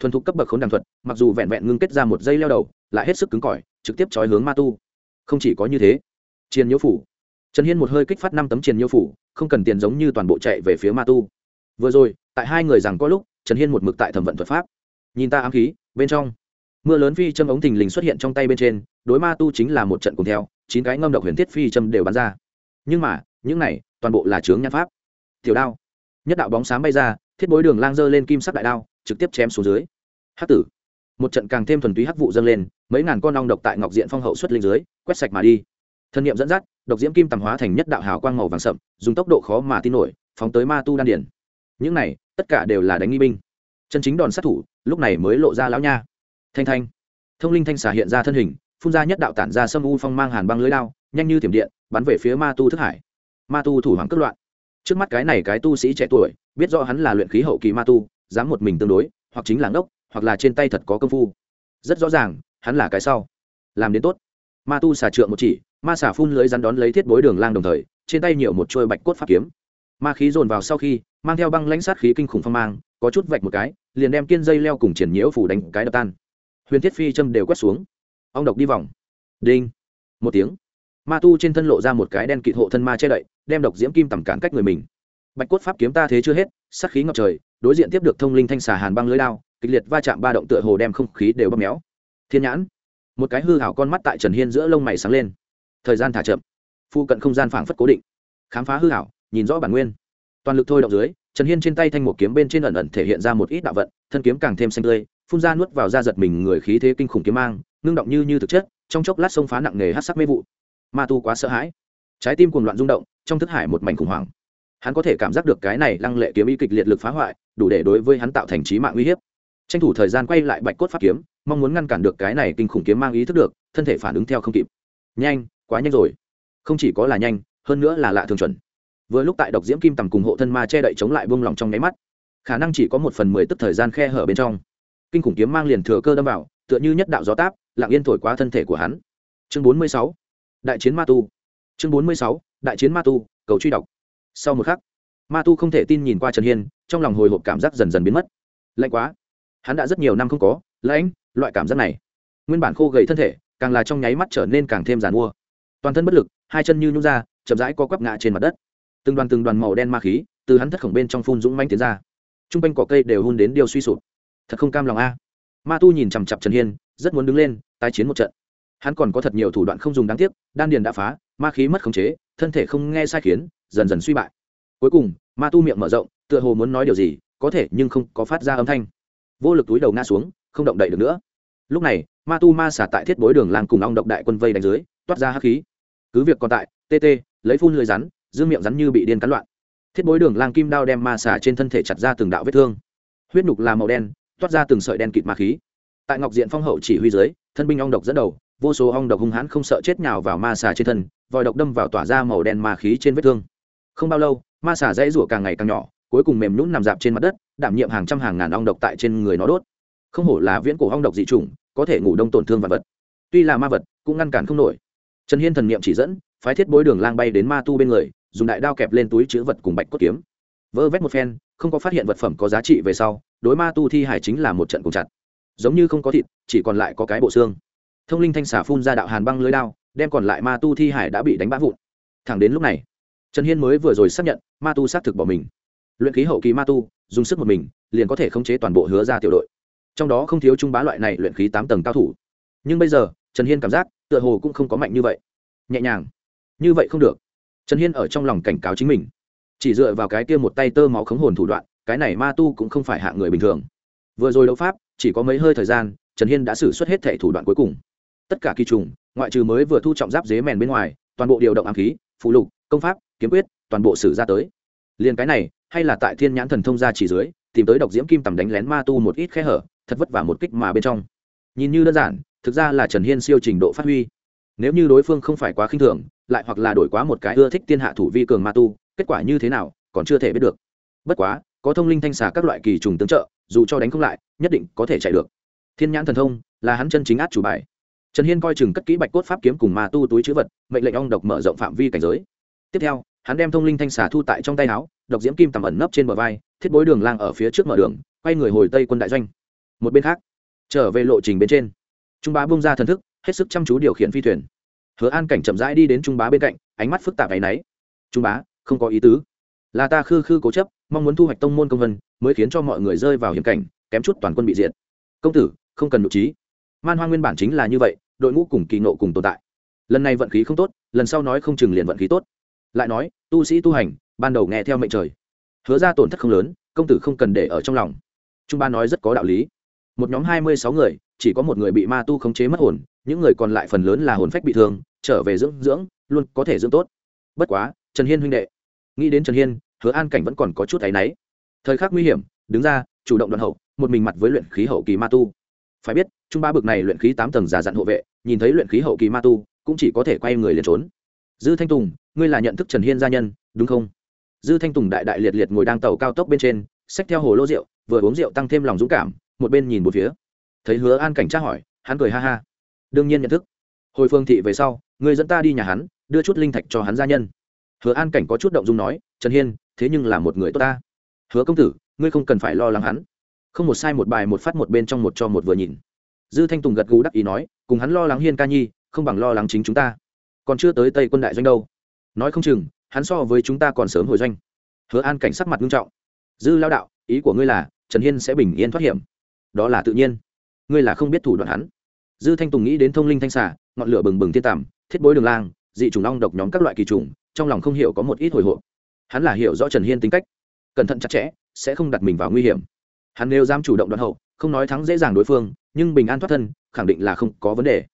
thuần thục cấp bậc khốn đàng thuật, mặc dù vẹn vẹn ngưng kết ra một dây leo đầu, lại hết sức cứng cỏi, trực tiếp trói hướng ma tu. Không chỉ có như thế chiến nhiễu phủ, trần hiên một hơi kích phát năm tấm chiến nhiễu phủ, không cần tiền giống như toàn bộ chạy về phía ma tu. Vừa rồi, tại hai người rằng có lúc, trần hiên một mực tại thẩm vận thuật pháp. Nhìn ta ám khí, bên trong, mưa lớn phi châm ống thình lình xuất hiện trong tay bên trên, đối ma tu chính là một trận cùng theo, chín cái ngâm độc huyền thiết phi châm đều bắn ra. Nhưng mà, những này, toàn bộ là chướng nhan pháp. Tiểu đao, nhất đạo bóng sáng bay ra, thiết bối đường lang dơ lên kim sắc đại đao trực tiếp chém xuống dưới. Hắc tử. Một trận càng thêm thuần túy hắc vụ dâng lên, mấy ngàn con ong độc tại ngọc diện phong hậu xuất linh dưới, quét sạch mà đi. Thân nhiệm dẫn dắt, độc diễm kim tầm hóa thành nhất đạo hào quang màu vàng sậm, dùng tốc độ khó mà tin nổi, phóng tới ma tu đan điển những này, tất cả đều là đánh nghi binh. Chân chính đòn sát thủ, lúc này mới lộ ra lão nha. Thanh thanh. Thông linh thanh xà hiện ra thân hình, phun ra nhất đạo tản ra sâm u phong mang hàn băng lưới lao nhanh như thiểm điện, bắn về phía ma tu thức hải. Ma tu thủ hoàng cất loạn. Trước mắt cái này cái tu sĩ trẻ tuổi, biết rõ hắn là luyện khí hậu kỳ ma tu dám một mình tương đối, hoặc chính là ngốc, hoặc là trên tay thật có công phu. Rất rõ ràng, hắn là cái sau. Làm đến tốt. Ma tu xà trượng một chỉ, ma xà phun lưới rắn đón lấy thiết bối đường lang đồng thời, trên tay nhiều một trôi bạch cốt pháp kiếm. Ma khí dồn vào sau khi, mang theo băng lãnh sát khí kinh khủng phong mang, có chút vạch một cái, liền đem kiên dây leo cùng triển nhiễu phủ đánh cái đập tan. Huyền thiết phi châm đều quét xuống. Ông độc đi vòng. Đinh. Một tiếng. Ma tu trên thân lộ ra một cái đen kịt hộ thân ma che đậy, đem độc diễm kim tầm cản cách người mình bạch cốt pháp kiếm ta thế chưa hết sắc khí ngập trời, đối diện tiếp được thông linh thanh xà hàn băng lưới lao kịch liệt va chạm ba động tựa hồ đem không khí đều bóp méo. Thiên nhãn. Một cái hư hảo con mắt tại trần hiên giữa lông mày sáng lên. Thời gian thả chậm. Phu cận không gian phảng phất cố định. Khám phá hư hảo, nhìn rõ bản nguyên. Toàn lực thôi động dưới, trần hiên trên tay thanh một kiếm bên trên ẩn ẩn thể hiện ra một ít đạo vận, thân kiếm càng thêm xanh tươi, phun ra nuốt vào da giật mình người khí thế kinh khủng kiếm mang, ngưng động như như thực chất, trong chốc lát sông phá nặng nề hát sắc mê vụ. Ma tu quá sợ hãi. Trái tim cuồng loạn rung động, trong thức hải một mảnh khủng hoảng hắn có thể cảm giác được cái này lăng lệ kiếm ý kịch liệt lực phá hoại, đủ để đối với hắn tạo thành trí mạng uy hiếp. Tranh thủ thời gian quay lại bạch cốt pháp kiếm, mong muốn ngăn cản được cái này kinh khủng kiếm mang ý thức được, thân thể phản ứng theo không kịp. Nhanh, quá nhanh rồi. Không chỉ có là nhanh, hơn nữa là lạ thường chuẩn. Vừa lúc tại độc diễm kim tầm cùng hộ thân ma che đậy chống lại buông lỏng trong nháy mắt, khả năng chỉ có một phần mười tức thời gian khe hở bên trong. Kinh khủng kiếm mang liền thừa cơ đâm vào, tựa như nhất đạo gió táp, lặng yên thổi qua thân thể của hắn. Chương bốn mươi sáu, đại chiến ma tu. Chương bốn mươi sáu, đại chiến ma tu, cầu truy đọc sau một khắc, ma tu không thể tin nhìn qua trần hiên, trong lòng hồi hộp cảm giác dần dần biến mất. Lạnh quá. Hắn đã rất nhiều năm không có, lãnh, loại cảm giác này. Nguyên bản khô gầy thân thể, càng là trong nháy mắt trở nên càng thêm giàn mua. Toàn thân bất lực, hai chân như nhung ra, chậm rãi co quắp ngã trên mặt đất. Từng đoàn từng đoàn màu đen ma khí, từ hắn thất khổng bên trong phun dũng manh tiến ra. T r u n g quanh cỏ cây đều hun đến điều suy sụp. Thật không cam lòng a. Ma tu nhìn chằm chặp trần hiên, rất muốn đứng lên, tái chiến một trận. Hắn còn có thật nhiều thủ đoạn không dùng đáng tiếc, đan điền đã phá, ma khí mất khống chế, thân thể không nghe sai khiến dần dần suy bại. Cuối cùng, ma tu miệng mở rộng, tựa hồ muốn nói điều gì, có thể nhưng không có phát ra âm thanh. Vô lực túi đầu ngã xuống, không động đậy được nữa. Lúc này, ma tu ma xả tại thiết bối đường làng cùng ong độc đại quân vây đánh dưới, toát ra hắc khí. Cứ việc còn tại tt lấy phun lưới rắn, dương miệng rắn như bị điên cắn loạn. Thiết bối đường lang kim đao đem ma xả trên thân thể chặt ra từng đạo vết thương. Huyết nhục là màu đen, toát ra từng sợi đen kịt ma khí. Tại ngọc diện phong hậu chỉ huy dưới, thân binh ong độc dẫn đầu, vô số ong độc hung hãn không sợ chết nào vào ma xà trên thân, vòi độc đâm vào tỏa ra màu đen ma khí trên vết thương không bao lâu, ma xà dãy rủa càng ngày càng nhỏ, cuối cùng mềm nhũn nằm dạp trên mặt đất, đảm nhiệm hàng trăm hàng ngàn ong độc tại trên người nó đốt. Không hổ là viễn cổ ong độc dị chủng, có thể ngủ đông tổn thương vật vật. Tuy là ma vật, cũng ngăn cản không nổi. Trần hiên thần niệm chỉ dẫn, phái thiết bối đường lang bay đến ma tu bên người, dùng đại đao kẹp lên túi chữ vật cùng bạch cốt kiếm. Vơ vét một phen, không có phát hiện vật phẩm có giá trị về sau, đối ma tu thi hải chính là một trận cùng chặt. Giống như không có thịt, chỉ còn lại có cái bộ xương. Thông linh thanh xả phun ra đạo hàn băng lưới đao, đem còn lại ma tu thi hải đã bị đánh bã vụn. Thẳng đến lúc này trần hiên mới vừa rồi xác nhận, ma tu xác thực bỏ mình. Luyện khí hậu kỳ ma tu, dùng sức một mình, liền có thể khống chế toàn bộ hứa ra tiểu đội. Trong đó không thiếu trung bá loại này luyện khí tám tầng cao thủ. Nhưng bây giờ, trần hiên cảm giác, tựa hồ cũng không có mạnh như vậy. Nhẹ nhàng. Như vậy không được. Trần hiên ở trong lòng cảnh cáo chính mình. Chỉ dựa vào cái kia một tay tơ máu khống hồn thủ đoạn, cái này ma tu cũng không phải hạ người bình thường. Vừa rồi đấu pháp, chỉ có mấy hơi thời gian, trần hiên đã xử suất hết thẻ thủ đoạn cuối cùng. Tất cả kỳ trùng, ngoại trừ mới vừa thu trọng giáp dế mèn bên ngoài, toàn bộ điều động ám khí phụ lục công pháp, kiếm quyết, toàn bộ sử ra tới. Liền cái này, hay là tại thiên nhãn thần thông ra chỉ dưới, tìm tới độc diễm kim tầm đánh lén ma tu một ít khe hở, thật vất vả một kích mà bên trong. Nhìn như đơn giản, thực ra là trần hiên siêu trình độ phát huy. Nếu như đối phương không phải quá khinh thường, lại hoặc là đổi quá một cái ưa thích tiên hạ thủ vi cường ma tu, kết quả như thế nào, còn chưa thể biết được. Bất quá, có thông linh thanh xà các loại kỳ trùng tương trợ, dù cho đánh không lại, nhất định có thể chạy được. Thiên nhãn thần thông, là hắn chân chính át chủ bài. Trần hiên coi chừng cất kỹ bạch cốt pháp kiếm cùng ma tu túi chữ vật, mệnh lệnh ong độc mở rộng phạm vi cảnh giới tiếp theo, hắn đem thông linh thanh xà thu tại trong tay áo, độc diễm kim tầm ẩn nấp trên bờ vai, thiết bối đường lang ở phía trước mở đường, quay người hồi tây quân đại doanh. Một bên khác, trở về lộ trình bên trên. Trung bá bung ra thần thức, hết sức chăm chú điều khiển phi thuyền. Hứa an cảnh chậm rãi đi đến trung bá bên cạnh, ánh mắt phức tạp áy náy trung bá, không có ý tứ. Là ta khư khư cố chấp, mong muốn thu hoạch tông môn công vân, mới khiến cho mọi người rơi vào hiểm cảnh, kém chút toàn quân bị diệt. Công tử, không cần nội trí. Man hoa nguyên bản chính là như vậy, đội ngũ cùng kỳ nộ cùng tồn tại. Lần này vận khí không tốt, lần sau nói không chừng liền vận khí tốt lại nói, tu sĩ tu hành, ban đầu nghe theo mệnh trời. Hứa ra tổn thất không lớn, công tử không cần để ở trong lòng. Trung ba nói rất có đạo lý. Một nhóm hai mươi sáu người, chỉ có một người bị ma tu khống chế mất hồn, những người còn lại phần lớn là hồn phách bị thương, trở về dưỡng dưỡng, luôn có thể dưỡng tốt. Bất quá, trần hiên huynh đệ. Nghĩ đến trần hiên, hứa an cảnh vẫn còn có chút áy náy. Thời khắc nguy hiểm, đứng ra, chủ động đoạn hậu, một mình mặt với luyện khí hậu kỳ ma tu. Phải biết, trung ba bực này luyện khí tám tầng giả dặn hộ vệ, nhìn thấy luyện khí hậu kỳ ma tu, cũng chỉ có thể quay người liền trốn dư thanh tùng, ngươi là nhận thức trần hiên gia nhân, đúng không? Dư thanh tùng đại đại liệt liệt ngồi đang tàu cao tốc bên trên, xách theo hồ lô rượu, vừa uống rượu tăng thêm lòng dũng cảm, một bên nhìn một phía. Thấy hứa an cảnh tra hỏi, hắn cười ha ha. Đương nhiên nhận thức. Hồi phương thị về sau người dẫn ta đi nhà hắn, đưa chút linh thạch cho hắn gia nhân. Hứa an cảnh có chút động dung nói, trần hiên, thế nhưng là một người tốt ta. Hứa công tử, ngươi không cần phải lo lắng hắn. Không một sai một bài một phát một bên trong một cho một vừa nhìn. Dư thanh tùng gật gù đắc ý nói, cùng hắn lo lắng hiên ca nhi, không bằng lo lắng chính chúng ta còn chưa tới tây quân đại doanh đâu. Nói không chừng, hắn so với chúng ta còn sớm hồi doanh. Hứa an cảnh sắc mặt nghiêm trọng. Dư lao đạo, ý của ngươi là, trần hiên sẽ bình yên thoát hiểm. Đó là tự nhiên. Ngươi là không biết thủ đoạn hắn. Dư thanh tùng nghĩ đến thông linh thanh xả ngọn lửa bừng bừng thiên tảm thiết bối đường lang, dị trùng long độc nhóm các loại kỳ trùng trong lòng không hiểu có một ít hồi hộp. Hắn là hiểu rõ trần hiên tính cách, cẩn thận chặt chẽ, sẽ không đặt mình vào nguy hiểm. Hắn nếu dám chủ động đoạn hậu, không nói thắng dễ dàng đối phương, nhưng bình an thoát thân, khẳng định là không có vấn đề.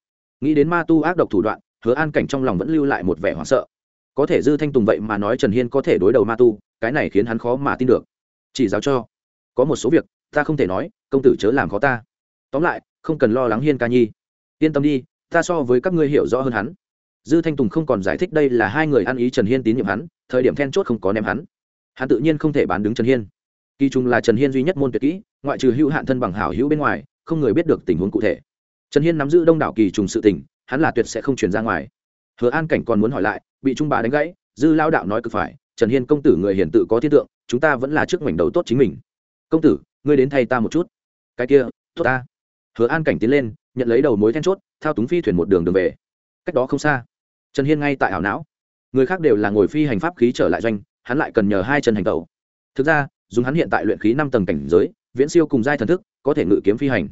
Nghĩ đến ma tu ác độc thủ đoạn hứa an cảnh trong lòng vẫn lưu lại một vẻ hoảng sợ. Có thể dư thanh tùng vậy mà nói trần hiên có thể đối đầu ma tu, cái này khiến hắn khó mà tin được. Chỉ giáo cho, có một số việc, ta không thể nói, công tử chớ làm khó ta. Tóm lại, không cần lo lắng hiên ca nhi. Yên tâm đi, ta so với các ngươi hiểu rõ hơn hắn. Dư thanh tùng không còn giải thích đây là hai người ăn ý trần hiên tín nhiệm hắn, thời điểm then chốt không có ném hắn. Hắn tự nhiên không thể bán đứng trần hiên. Kỳ trung là trần hiên duy nhất môn tuyệt kỹ, ngoại trừ hữu hạn thân bằng hảo hữu bên ngoài, không người biết được tình huống cụ thể. Trần hiên nắm giữ đông đảo kỳ trùng sự tình hắn là tuyệt sẽ không chuyển ra ngoài. Hứa an cảnh còn muốn hỏi lại, bị trung bá đánh gãy, dư lao đạo nói cực phải, trần hiên công tử người hiển tự có thiên tượng, chúng ta vẫn là trước mảnh đầu tốt chính mình. Công tử, ngươi đến thay ta một chút. Cái kia, tốt ta. Hứa an cảnh tiến lên, nhận lấy đầu mối then chốt, thao túng phi thuyền một đường đường về. Cách đó không xa, trần hiên ngay tại ảo não. Người khác đều là ngồi phi hành pháp khí trở lại doanh, hắn lại cần nhờ hai chân hành tẩu. Thực ra, dùng hắn hiện tại luyện khí năm tầng cảnh giới, viễn siêu cùng giai thần thức, có thể ngự kiếm phi hành.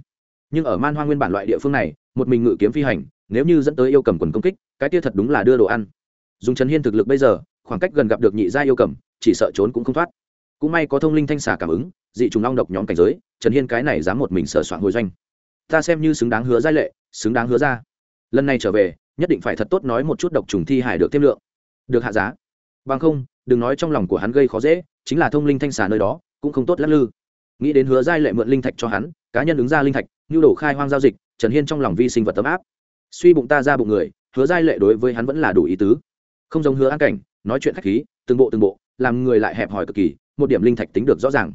Nhưng ở man hoa nguyên bản loại địa phương này, một mình ngự kiếm phi hành nếu như dẫn tới yêu cầm quần công kích, cái kia thật đúng là đưa đồ ăn. Dùng trần hiên thực lực bây giờ, khoảng cách gần gặp được nhị gia yêu cầm, chỉ sợ trốn cũng không thoát. Cũng may có thông linh thanh xà cảm ứng, dị trùng long độc nhóm cảnh giới, trần hiên cái này dám một mình sở soạn hồi doanh. Ta xem như xứng đáng hứa giai lệ, xứng đáng hứa ra. Lần này trở về, nhất định phải thật tốt nói một chút độc trùng thi hải được thêm lượng. Được hạ giá. Bằng không, đừng nói trong lòng của hắn gây khó dễ, chính là thông linh thanh xà nơi đó, cũng không tốt lắc lư. Nghĩ đến hứa giai lệ mượn linh thạch cho hắn, cá nhân ứng ra linh thạch, nhu đổ khai hoang giao dịch, trần hiên trong lòng vi sinh vật tấm áp suy bụng ta ra bụng người, hứa giai lệ đối với hắn vẫn là đủ ý tứ. Không giống hứa an cảnh, nói chuyện khách khí, từng bộ từng bộ, làm người lại hẹp hòi cực kỳ, một điểm linh thạch tính được rõ ràng.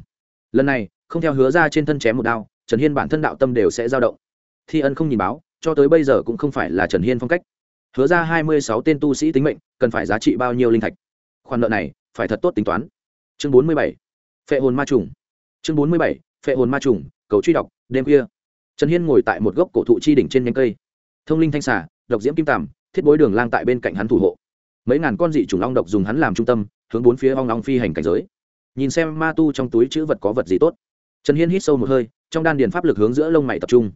Lần này, không theo hứa ra trên thân chém một đao, trần hiên bản thân đạo tâm đều sẽ dao động. Thi ân không nhìn báo, cho tới bây giờ cũng không phải là trần hiên phong cách. Hứa ra hai mươi sáu tên tu sĩ tính mệnh, cần phải giá trị bao nhiêu linh thạch? Khoản nợ này, phải thật tốt tính toán. Chương bốn mươi bảy, phệ hồn ma trùng. Chương bốn mươi bảy, phệ hồn ma trùng, cầu truy đọc, đêm khuya. Trần hiên ngồi tại một gốc cổ thụ chi đỉnh trên nhánh cây thông linh thanh xà, độc diễm kim tàm, thiết bối đường lang tại bên cạnh hắn thủ hộ. Mấy ngàn con dị trùng long độc dùng hắn làm trung tâm, hướng bốn phía ong long phi hành cảnh giới. Nhìn xem ma tu trong túi chữ vật có vật gì tốt. Trần hiên hít sâu một hơi, trong đan điền pháp lực hướng giữa lông mày tập trung.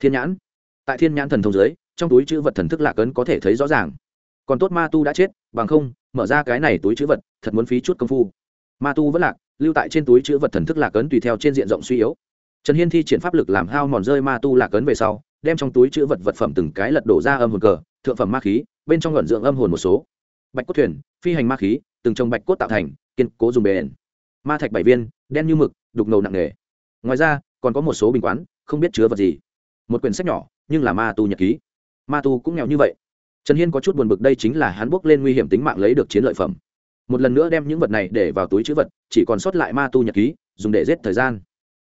Thiên nhãn. Tại thiên nhãn thần thông giới trong túi chữ vật thần thức lạc ấn có thể thấy rõ ràng. Còn tốt ma tu đã chết, bằng không, mở ra cái này túi chữ vật, thật muốn phí chút công phu. Ma tu vẫn lạc, lưu tại trên túi chữ vật thần thức lạc ấn tùy theo trên diện rộng suy yếu. Trần hiên thi triển pháp lực làm hao mòn rơi ma tu lạc ấn về sau đem trong túi chữ vật vật phẩm từng cái lật đổ ra âm hồn cờ thượng phẩm ma khí bên trong luận dưỡng âm hồn một số. Bạch cốt thuyền phi hành ma khí từng trồng bạch cốt tạo thành kiên cố dùng bền. Ma thạch bảy viên đen như mực đục ngầu nặng nề. Ngoài ra còn có một số bình quán không biết chứa vật gì. Một quyển sách nhỏ nhưng là ma tu nhật ký. Ma tu cũng nghèo như vậy. Trần hiên có chút buồn bực đây chính là hắn bốc lên nguy hiểm tính mạng lấy được chiến lợi phẩm. Một lần nữa đem những vật này để vào túi chữ vật chỉ còn sót lại ma tu nhật ký dùng để giết thời gian.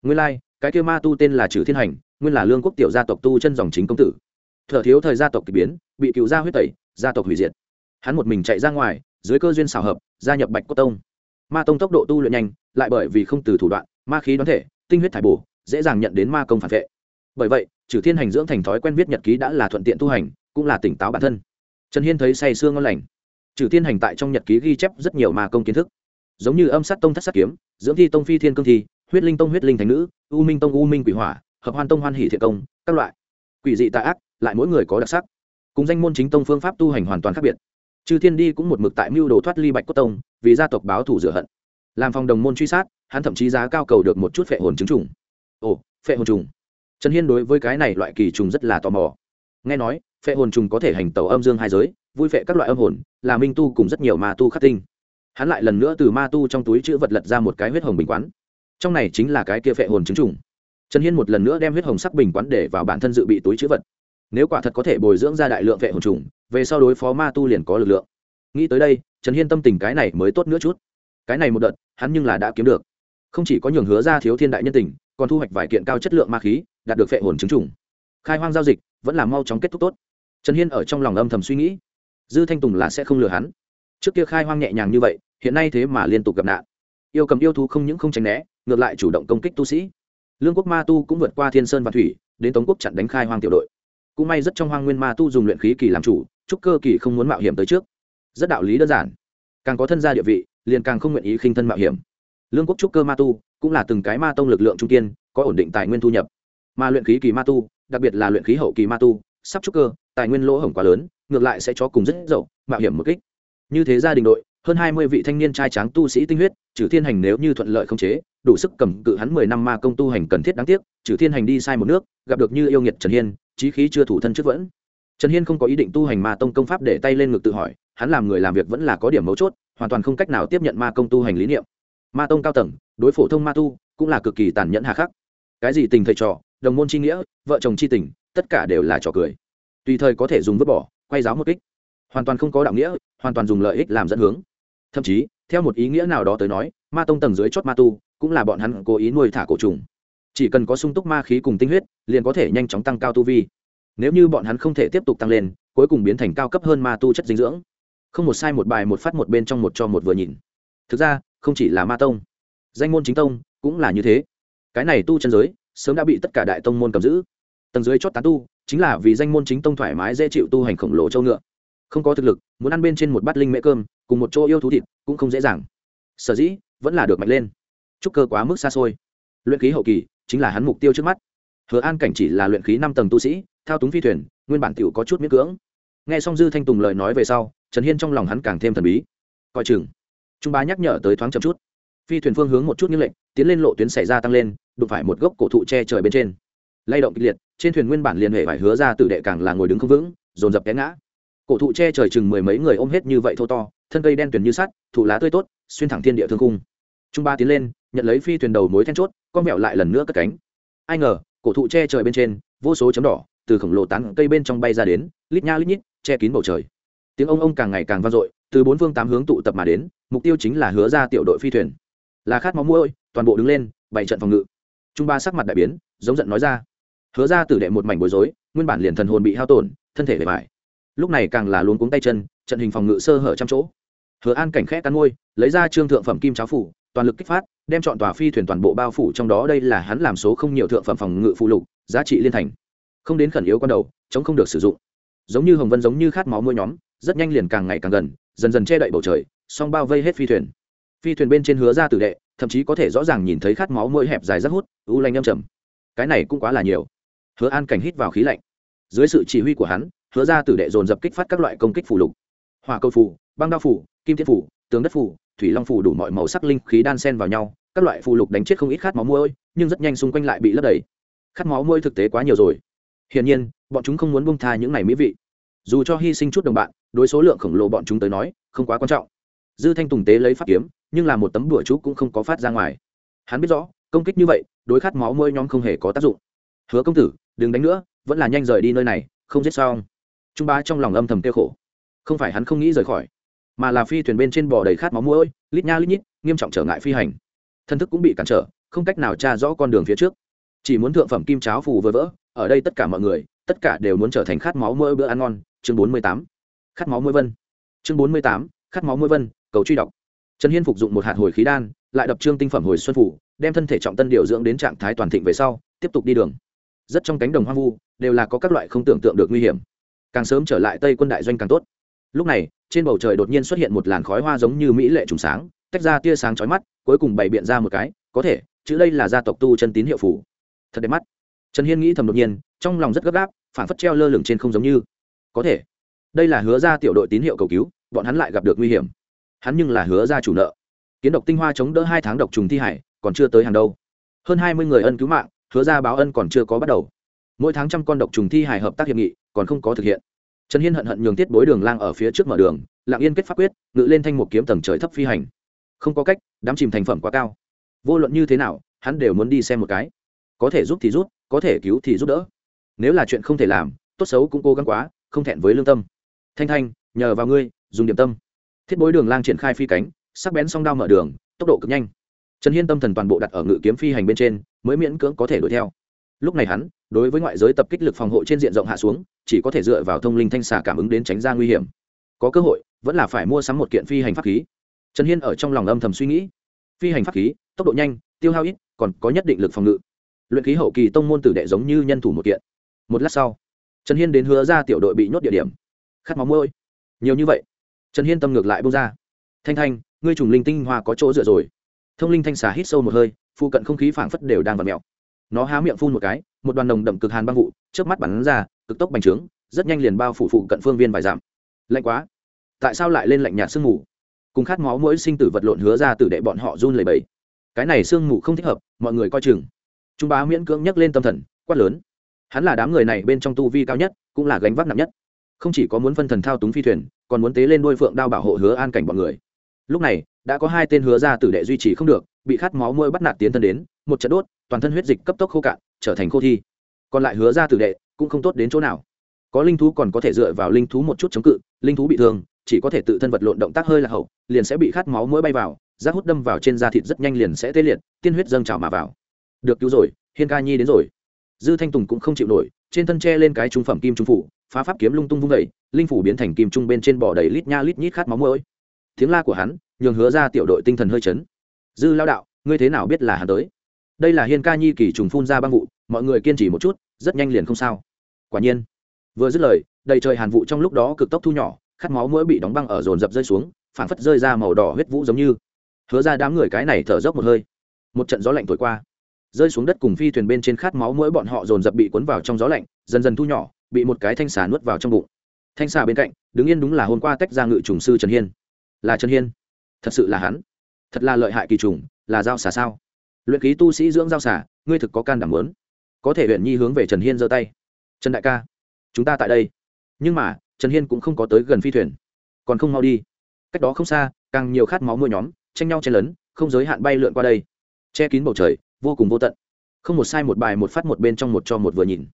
Nguyên lai、like, cái kêu ma tu tên là trừ thiên hành nguyên là lương quốc tiểu gia tộc tu chân dòng chính công tử. Thợ thiếu thời gia tộc k ỳ biến, bị cựu gia huyết tẩy, gia tộc hủy diệt. Hắn một mình chạy ra ngoài, dưới cơ duyên xảo hợp, gia nhập bạch cốt tông. Ma tông tốc độ tu luyện nhanh, lại bởi vì không từ thủ đoạn, ma khí đoán thể, tinh huyết thải bổ, dễ dàng nhận đến ma công phản vệ. Bởi vậy, trừ thiên hành dưỡng thành thói quen viết nhật ký đã là thuận tiện tu hành, cũng là tỉnh táo bản thân. Trần hiên thấy say sương ngon lành. Trừ thiên hành tại trong nhật ký ghi chép rất nhiều ma công kiến thức. Giống như âm sát tông thất sát kiếm, dưỡng thi tông phi thiên cương thi, huyết linh tông huyết linh thành nữ, u minh tông u minh quỷ hỏa hợp hoan tông hoan hỷ thiện công, các loại. Quỷ dị tạ ác, lại mỗi người có đặc sắc. Cùng danh môn chính tông phương pháp tu hành hoàn toàn khác biệt. Chư thiên đi cũng một mực tại mưu đồ thoát ly bạch cốt tông, vì gia tộc báo thủ rửa hận. Làm phòng đồng môn truy sát, hắn thậm chí giá cao cầu được một chút phệ hồn chứng trùng. Ồ, phệ hồn trùng. Trần hiên đối với cái này loại kỳ trùng rất là tò mò. Nghe nói, phệ hồn trùng có thể hành tàu âm dương hai giới, vui phệ các loại âm hồn, là minh tu cùng rất nhiều ma tu khắc tinh. Hắn lại lần nữa từ ma tu trong túi chữ vật lật ra một cái huyết hồng bình quán. Trong này chính là cái kia phệ hồn chứng trùng trần hiên một lần nữa đem huyết hồng sắc bình quán để vào bản thân dự bị túi chữ vật. Nếu quả thật có thể bồi dưỡng ra đại lượng vệ hồn trùng, về sau đối phó ma tu liền có lực lượng. Nghĩ tới đây, trần hiên tâm tình cái này mới tốt nữa chút. Cái này một đợt, hắn nhưng là đã kiếm được. Không chỉ có nhường hứa ra thiếu thiên đại nhân tình, còn thu hoạch vài kiện cao chất lượng ma khí, đạt được vệ hồn chứng trùng. Khai hoang giao dịch, vẫn là mau chóng kết thúc tốt. Trần hiên ở trong lòng âm thầm suy nghĩ. Dư thanh tùng là sẽ không lừa hắn. Trước kia khai hoang nhẹ nhàng như vậy, hiện nay thế mà liên tục gặp nạn. Yêu cầm yêu thú không những không tránh né, ngược lại chủ động công kích tu sĩ lương quốc ma tu cũng vượt qua thiên sơn và thủy, đến tống quốc chặn đánh khai hoang tiểu đội. Cũng may rất trong hoang nguyên ma tu dùng luyện khí kỳ làm chủ, trúc cơ kỳ không muốn mạo hiểm tới trước. Rất đạo lý đơn giản. Càng có thân gia địa vị, liền càng không nguyện ý khinh thân mạo hiểm. Lương quốc trúc cơ ma tu cũng là từng cái ma tông lực lượng trung kiên, có ổn định tài nguyên thu nhập. Mà luyện khí kỳ ma tu, đặc biệt là luyện khí hậu kỳ ma tu, sắp trúc cơ, tài nguyên lỗ hổng quá lớn, ngược lại sẽ cho cùng rất dậu, mạo hiểm một kích. Như thế gia đình đội hơn hai mươi vị thanh niên trai tráng tu sĩ tinh huyết trừ thiên hành nếu như thuận lợi không chế, đủ sức cầm cự hắn mười năm ma công tu hành cần thiết đáng tiếc trừ thiên hành đi sai một nước, gặp được như yêu nghiệt trần hiên trí khí chưa thủ thân trước vẫn. Trần hiên không có ý định tu hành ma tông công pháp để tay lên ngực tự hỏi, hắn làm người làm việc vẫn là có điểm mấu chốt, hoàn toàn không cách nào tiếp nhận ma công tu hành lý niệm. Ma tông cao tầng, đối phổ thông ma tu, cũng là cực kỳ tàn nhẫn hà khắc. Cái gì tình thầy trò, đồng môn c h i nghĩa, vợ chồng c h i tình, tất cả đều là trò cười. Tùy thời có thể dùng vứt bỏ, quay giáo một kích. Hoàn toàn không có đạo nghĩa, hoàn toàn dùng lợi ích làm dẫn hướng thậm chí, theo một ý nghĩa nào đó tới nói, ma tông tầng dưới chót ma tu cũng là bọn hắn cố ý nuôi thả cổ trùng. Chỉ cần có sung túc ma khí cùng tinh huyết, liền có thể nhanh chóng tăng cao tu vi. Nếu như bọn hắn không thể tiếp tục tăng lên, cuối cùng biến thành cao cấp hơn ma tu chất dinh dưỡng. Không một sai một bài một phát một bên trong một cho một vừa nhìn. Thực ra, không chỉ là ma tông, danh môn chính tông cũng là như thế. Cái này tu chân giới, sớm đã bị tất cả đại tông môn cầm giữ. Tầng dưới chót tán tu, chính là vì danh môn chính tông thoải mái dễ chịu tu hành khổng lồ châu ngựa không có thực lực, muốn ăn bên trên một bát linh mễ cơm, cùng một chỗ yêu thú thịt, cũng không dễ dàng. Sở dĩ, vẫn là được mạnh lên. Chúc cơ quá mức xa xôi. Luyện khí hậu kỳ, chính là hắn mục tiêu trước mắt. Hứa an cảnh chỉ là luyện khí năm tầng tu sĩ, thao túng phi thuyền, nguyên bản t có chút miễn cưỡng. Nghe xong dư thanh tùng lời nói về sau, trần hiên trong lòng hắn càng thêm thần bí. Coi chừng. Trung bá nhắc nhở tới thoáng chậm chút. Phi thuyền phương hướng một chút như lệnh tiến lên lộ tuyến xảy ra tăng lên, đụng phải một gốc cổ thụ che trời bên trên. Lay động kịch liệt, trên thuyền nguyên bản liền hệ phải hứa ra tử đệ càng là ngồi đứng không vững, dồn dập té ngã cổ thụ che trời chừng mười mấy người ôm hết như vậy thô to, thân cây đen tuyền như sắt, thụ lá tươi tốt, xuyên thẳng thiên địa thương cung trung ba tiến lên, nhận lấy phi thuyền đầu mối then chốt, con mẹo lại lần nữa cất cánh. Ai ngờ, cổ thụ che trời bên trên, vô số chấm đỏ, từ khổng lồ tán cây bên trong bay ra đến, lít nha lít nhít, che kín bầu trời. Tiếng ông ông càng ngày càng vang dội, từ bốn phương tám hướng tụ tập mà đến, mục tiêu chính là hứa ra tiểu đội phi thuyền. Là khát máu mũi toàn bộ đứng lên bảy trận phòng ngự. Trung ba sắc mặt đại biến, giống giận nói ra. Hứa ra tử đệ một mảnh bối rối, nguyên bản liền thần hồn bị hao tổn, thân thể bề mại lúc này càng là luôn cuống tay chân, trận hình phòng ngự sơ hở trăm chỗ. Hứa an cảnh khẽ cắn ngôi lấy ra trương thượng phẩm kim cháo phủ, toàn lực kích phát, đem chọn tòa phi thuyền toàn bộ bao phủ trong đó, đây là hắn làm số không nhiều thượng phẩm phòng ngự phụ lục, giá trị liên thành. Không đến khẩn yếu con đầu, chống không được sử dụng. Giống như hồng vân giống như khát máu môi nhóm, rất nhanh liền càng ngày càng gần, dần dần che đậy bầu trời, song bao vây hết phi thuyền. Phi thuyền bên trên hứa ra tử đệ, thậm chí có thể rõ ràng nhìn thấy khát máu môi hẹp dài rất hút, u lanh âm trầm. Cái này cũng quá là nhiều. Hứa an cảnh hít vào khí lạnh. Dưới sự chỉ huy của hắn hứa ra tử đệ dồn dập kích phát các loại công kích phù lục. Hỏa cầu phù, băng đao phù, kim thiết phù tướng đất phù, thủy long phù đủ mọi màu sắc linh khí đan sen vào nhau, các loại phù lục đánh chết không ít khát máu môi nhưng rất nhanh xung quanh lại bị lấp đầy. Khát máu môi thực tế quá nhiều rồi. Hiển nhiên, bọn chúng không muốn bông tha những này mỹ vị. Dù cho hy sinh chút đồng bạn, đối số lượng khổng lồ bọn chúng tới nói, không quá quan trọng. Dư thanh tùng tế lấy pháp kiếm, nhưng là một tấm đùa chú cũng không có phát ra ngoài. Hắn biết rõ, công kích như vậy, đối khát máu môi nhóm không hề có tác dụng. Hứa công tử, đừng đánh nữa, vẫn là nhanh rời đi nơi này, không giết sao trung bá trong lòng âm thầm tiêu khổ. Không phải hắn không nghĩ rời khỏi, mà là phi thuyền bên trên bò đầy khát máu mũi lít nha lít nhít, nghiêm trọng trở ngại phi hành. Thân thức cũng bị cản trở, không cách nào tra rõ con đường phía trước. Chỉ muốn thượng phẩm kim cháo phù vỡ vỡ, ở đây tất cả mọi người, tất cả đều muốn trở thành khát máu mỗi bữa ăn ngon. Chương bốn mươi tám. Khát máu mỗi vân. Chương bốn mươi tám. Khát máu mỗi vân, cầu truy đọc. Trần hiên phục dụng một hạt hồi khí đan, lại đập trương tinh phẩm hồi xuân phủ đem thân thể trọng tân điều dưỡng đến trạng thái toàn thịnh về sau, tiếp tục đi đường. Rất trong cánh đồng hoang vu, đều là có các loại không tưởng tượng được nguy hiểm càng sớm trở lại tây quân đại doanh càng tốt. Lúc này, trên bầu trời đột nhiên xuất hiện một làn khói hoa giống như mỹ lệ trùng sáng, tách ra tia sáng chói mắt, cuối cùng bày biện ra một cái, có thể, chữ đây là gia tộc tu chân tín hiệu phủ thật đẹp mắt. Trần hiên nghĩ thầm đột nhiên, trong lòng rất gấp gáp, phản phất treo lơ lửng trên không giống như. Có thể. Đây là hứa ra tiểu đội tín hiệu cầu cứu, bọn hắn lại gặp được nguy hiểm. Hắn nhưng là hứa ra chủ nợ. Kiến độc tinh hoa chống đỡ hai tháng độc trùng thi hải, còn chưa tới hàng đâu. Hơn hai mươi người ân cứu mạng, hứa ra báo ân còn chưa có bắt đầu mỗi tháng trăm con độc trùng thi hài hợp tác hiệp nghị, còn không có thực hiện. Trần hiên hận hận nhường tiết bối đường lang ở phía trước mở đường lạng yên kết pháp quyết, ngự lên thanh một kiếm tầng trời thấp phi hành. Không có cách, đám chìm thành phẩm quá cao. Vô luận như thế nào, hắn đều muốn đi xem một cái. Có thể giúp thì giúp, có thể cứu thì giúp đỡ. Nếu là chuyện không thể làm, tốt xấu cũng cố gắng quá, không thẹn với lương tâm. Thanh thanh, nhờ vào ngươi, dùng điểm tâm. Thiết bối đường lang triển khai phi cánh, sắc bén song đao mở đường, tốc độ cực nhanh. Trần hiên tâm thần toàn bộ đặt ở ngự kiếm phi hành bên trên, mới miễn cưỡng có thể đuổi theo. Lúc này hắn đối với ngoại giới tập kích lực phòng hộ trên diện rộng hạ xuống, chỉ có thể dựa vào thông linh thanh xà cảm ứng đến tránh ra nguy hiểm. Có cơ hội, vẫn là phải mua sắm một kiện phi hành pháp khí. Trần hiên ở trong lòng âm thầm suy nghĩ. Phi hành pháp khí, tốc độ nhanh, tiêu hao ít, còn có nhất định lực phòng ngự. Luyện khí hậu kỳ tông môn tử đệ giống như nhân thủ một kiện. Một lát sau, trần hiên đến hứa ra tiểu đội bị nhốt địa điểm. Khát máu môi. Nhiều như vậy, trần hiên tâm ngược lại bông ra. Thanh thanh, ngươi trùng linh tinh hoa có chỗ dựa rồi. Thông linh thanh xà hít sâu một hơi, phụ cận không khí phảng phất đều đang vặt mẹo nó há miệng phun một cái, một đoàn nồng đậm cực hàn băng vụ trước mắt bắn ra, cực tốc bành trướng, rất nhanh liền bao phủ phụ cận phương viên vài dặm. Lạnh quá. Tại sao lại lên lạnh nhạt sương mù? Cùng khát máu mỗi sinh tử vật lộn hứa ra từ đệ bọn họ run lầy bẩy. cái này sương mù không thích hợp, mọi người coi chừng. Trung bá miễn cưỡng nhắc lên tâm thần, quát lớn. Hắn là đám người này bên trong tu vi cao nhất, cũng là gánh vác nặng nhất. Không chỉ có muốn phân thần thao túng phi thuyền, còn muốn tế lên đôi phượng đao bảo hộ hứa an cảnh bọn người. Lúc này, đã có hai tên hứa ra tử đệ duy trì không được, bị khát máu môi bắt nạt tiến thân đến một trận đốt, toàn thân huyết dịch cấp tốc khô cạn, trở thành khô thi. Còn lại hứa ra tử đệ cũng không tốt đến chỗ nào. Có linh thú còn có thể dựa vào linh thú một chút chống cự, linh thú bị thương, chỉ có thể tự thân vật lộn động tác hơi là hậu, liền sẽ bị khát máu mũi bay vào, rác hút đâm vào trên da thịt rất nhanh liền sẽ tê liệt, tiên huyết dâng trào mà vào. Được cứu rồi, hiên ca nhi đến rồi. Dư thanh tùng cũng không chịu nổi, trên thân tre lên cái trung phẩm kim trung phủ, phá pháp kiếm lung tung vung vẩy linh phủ biến thành kim trung bên trên bò đầy lít nha lít nhít khát máu mũi tiếng la của hắn nhường hứa ra tiểu đội tinh thần hơi chấn. Dư lao đạo, ngươi thế nào biết là hắn tới? Đây là hiên ca nhi kỳ trùng phun ra băng vụ, mọi người kiên trì một chút, rất nhanh liền không sao. Quả nhiên, vừa dứt lời, đầy trời hàn vụ trong lúc đó cực tốc thu nhỏ, khát máu mũi bị đóng băng ở dồn dập rơi xuống, phảng phất rơi ra màu đỏ huyết vũ giống như. Hứa ra đám người cái này thở dốc một hơi. Một trận gió lạnh thổi qua. Rơi xuống đất cùng phi thuyền bên trên khát máu mũi bọn họ dồn dập bị cuốn vào trong gió lạnh, dần dần thu nhỏ, bị một cái thanh xà nuốt vào trong bụng. Thanh xà bên cạnh, đứng yên đúng là hôm qua tách ra ngự trùng sư trần hiên. Là trần hiên. Thật sự là hắn. Thật là lợi hại kỳ trùng, là dao xà sao luyện ký tu sĩ dưỡng giao xả, ngươi thực có can đảm lớn có thể huyện nhi hướng về trần hiên giơ tay. Trần đại ca, chúng ta tại đây. Nhưng mà, trần hiên cũng không có tới gần phi thuyền. Còn không mau đi. Cách đó không xa, càng nhiều khát máu mưa nhóm, tranh nhau chen lấn, không giới hạn bay lượn qua đây. Che kín bầu trời, vô cùng vô tận. Không một sai một bài một phát một bên trong một cho một vừa nhìn.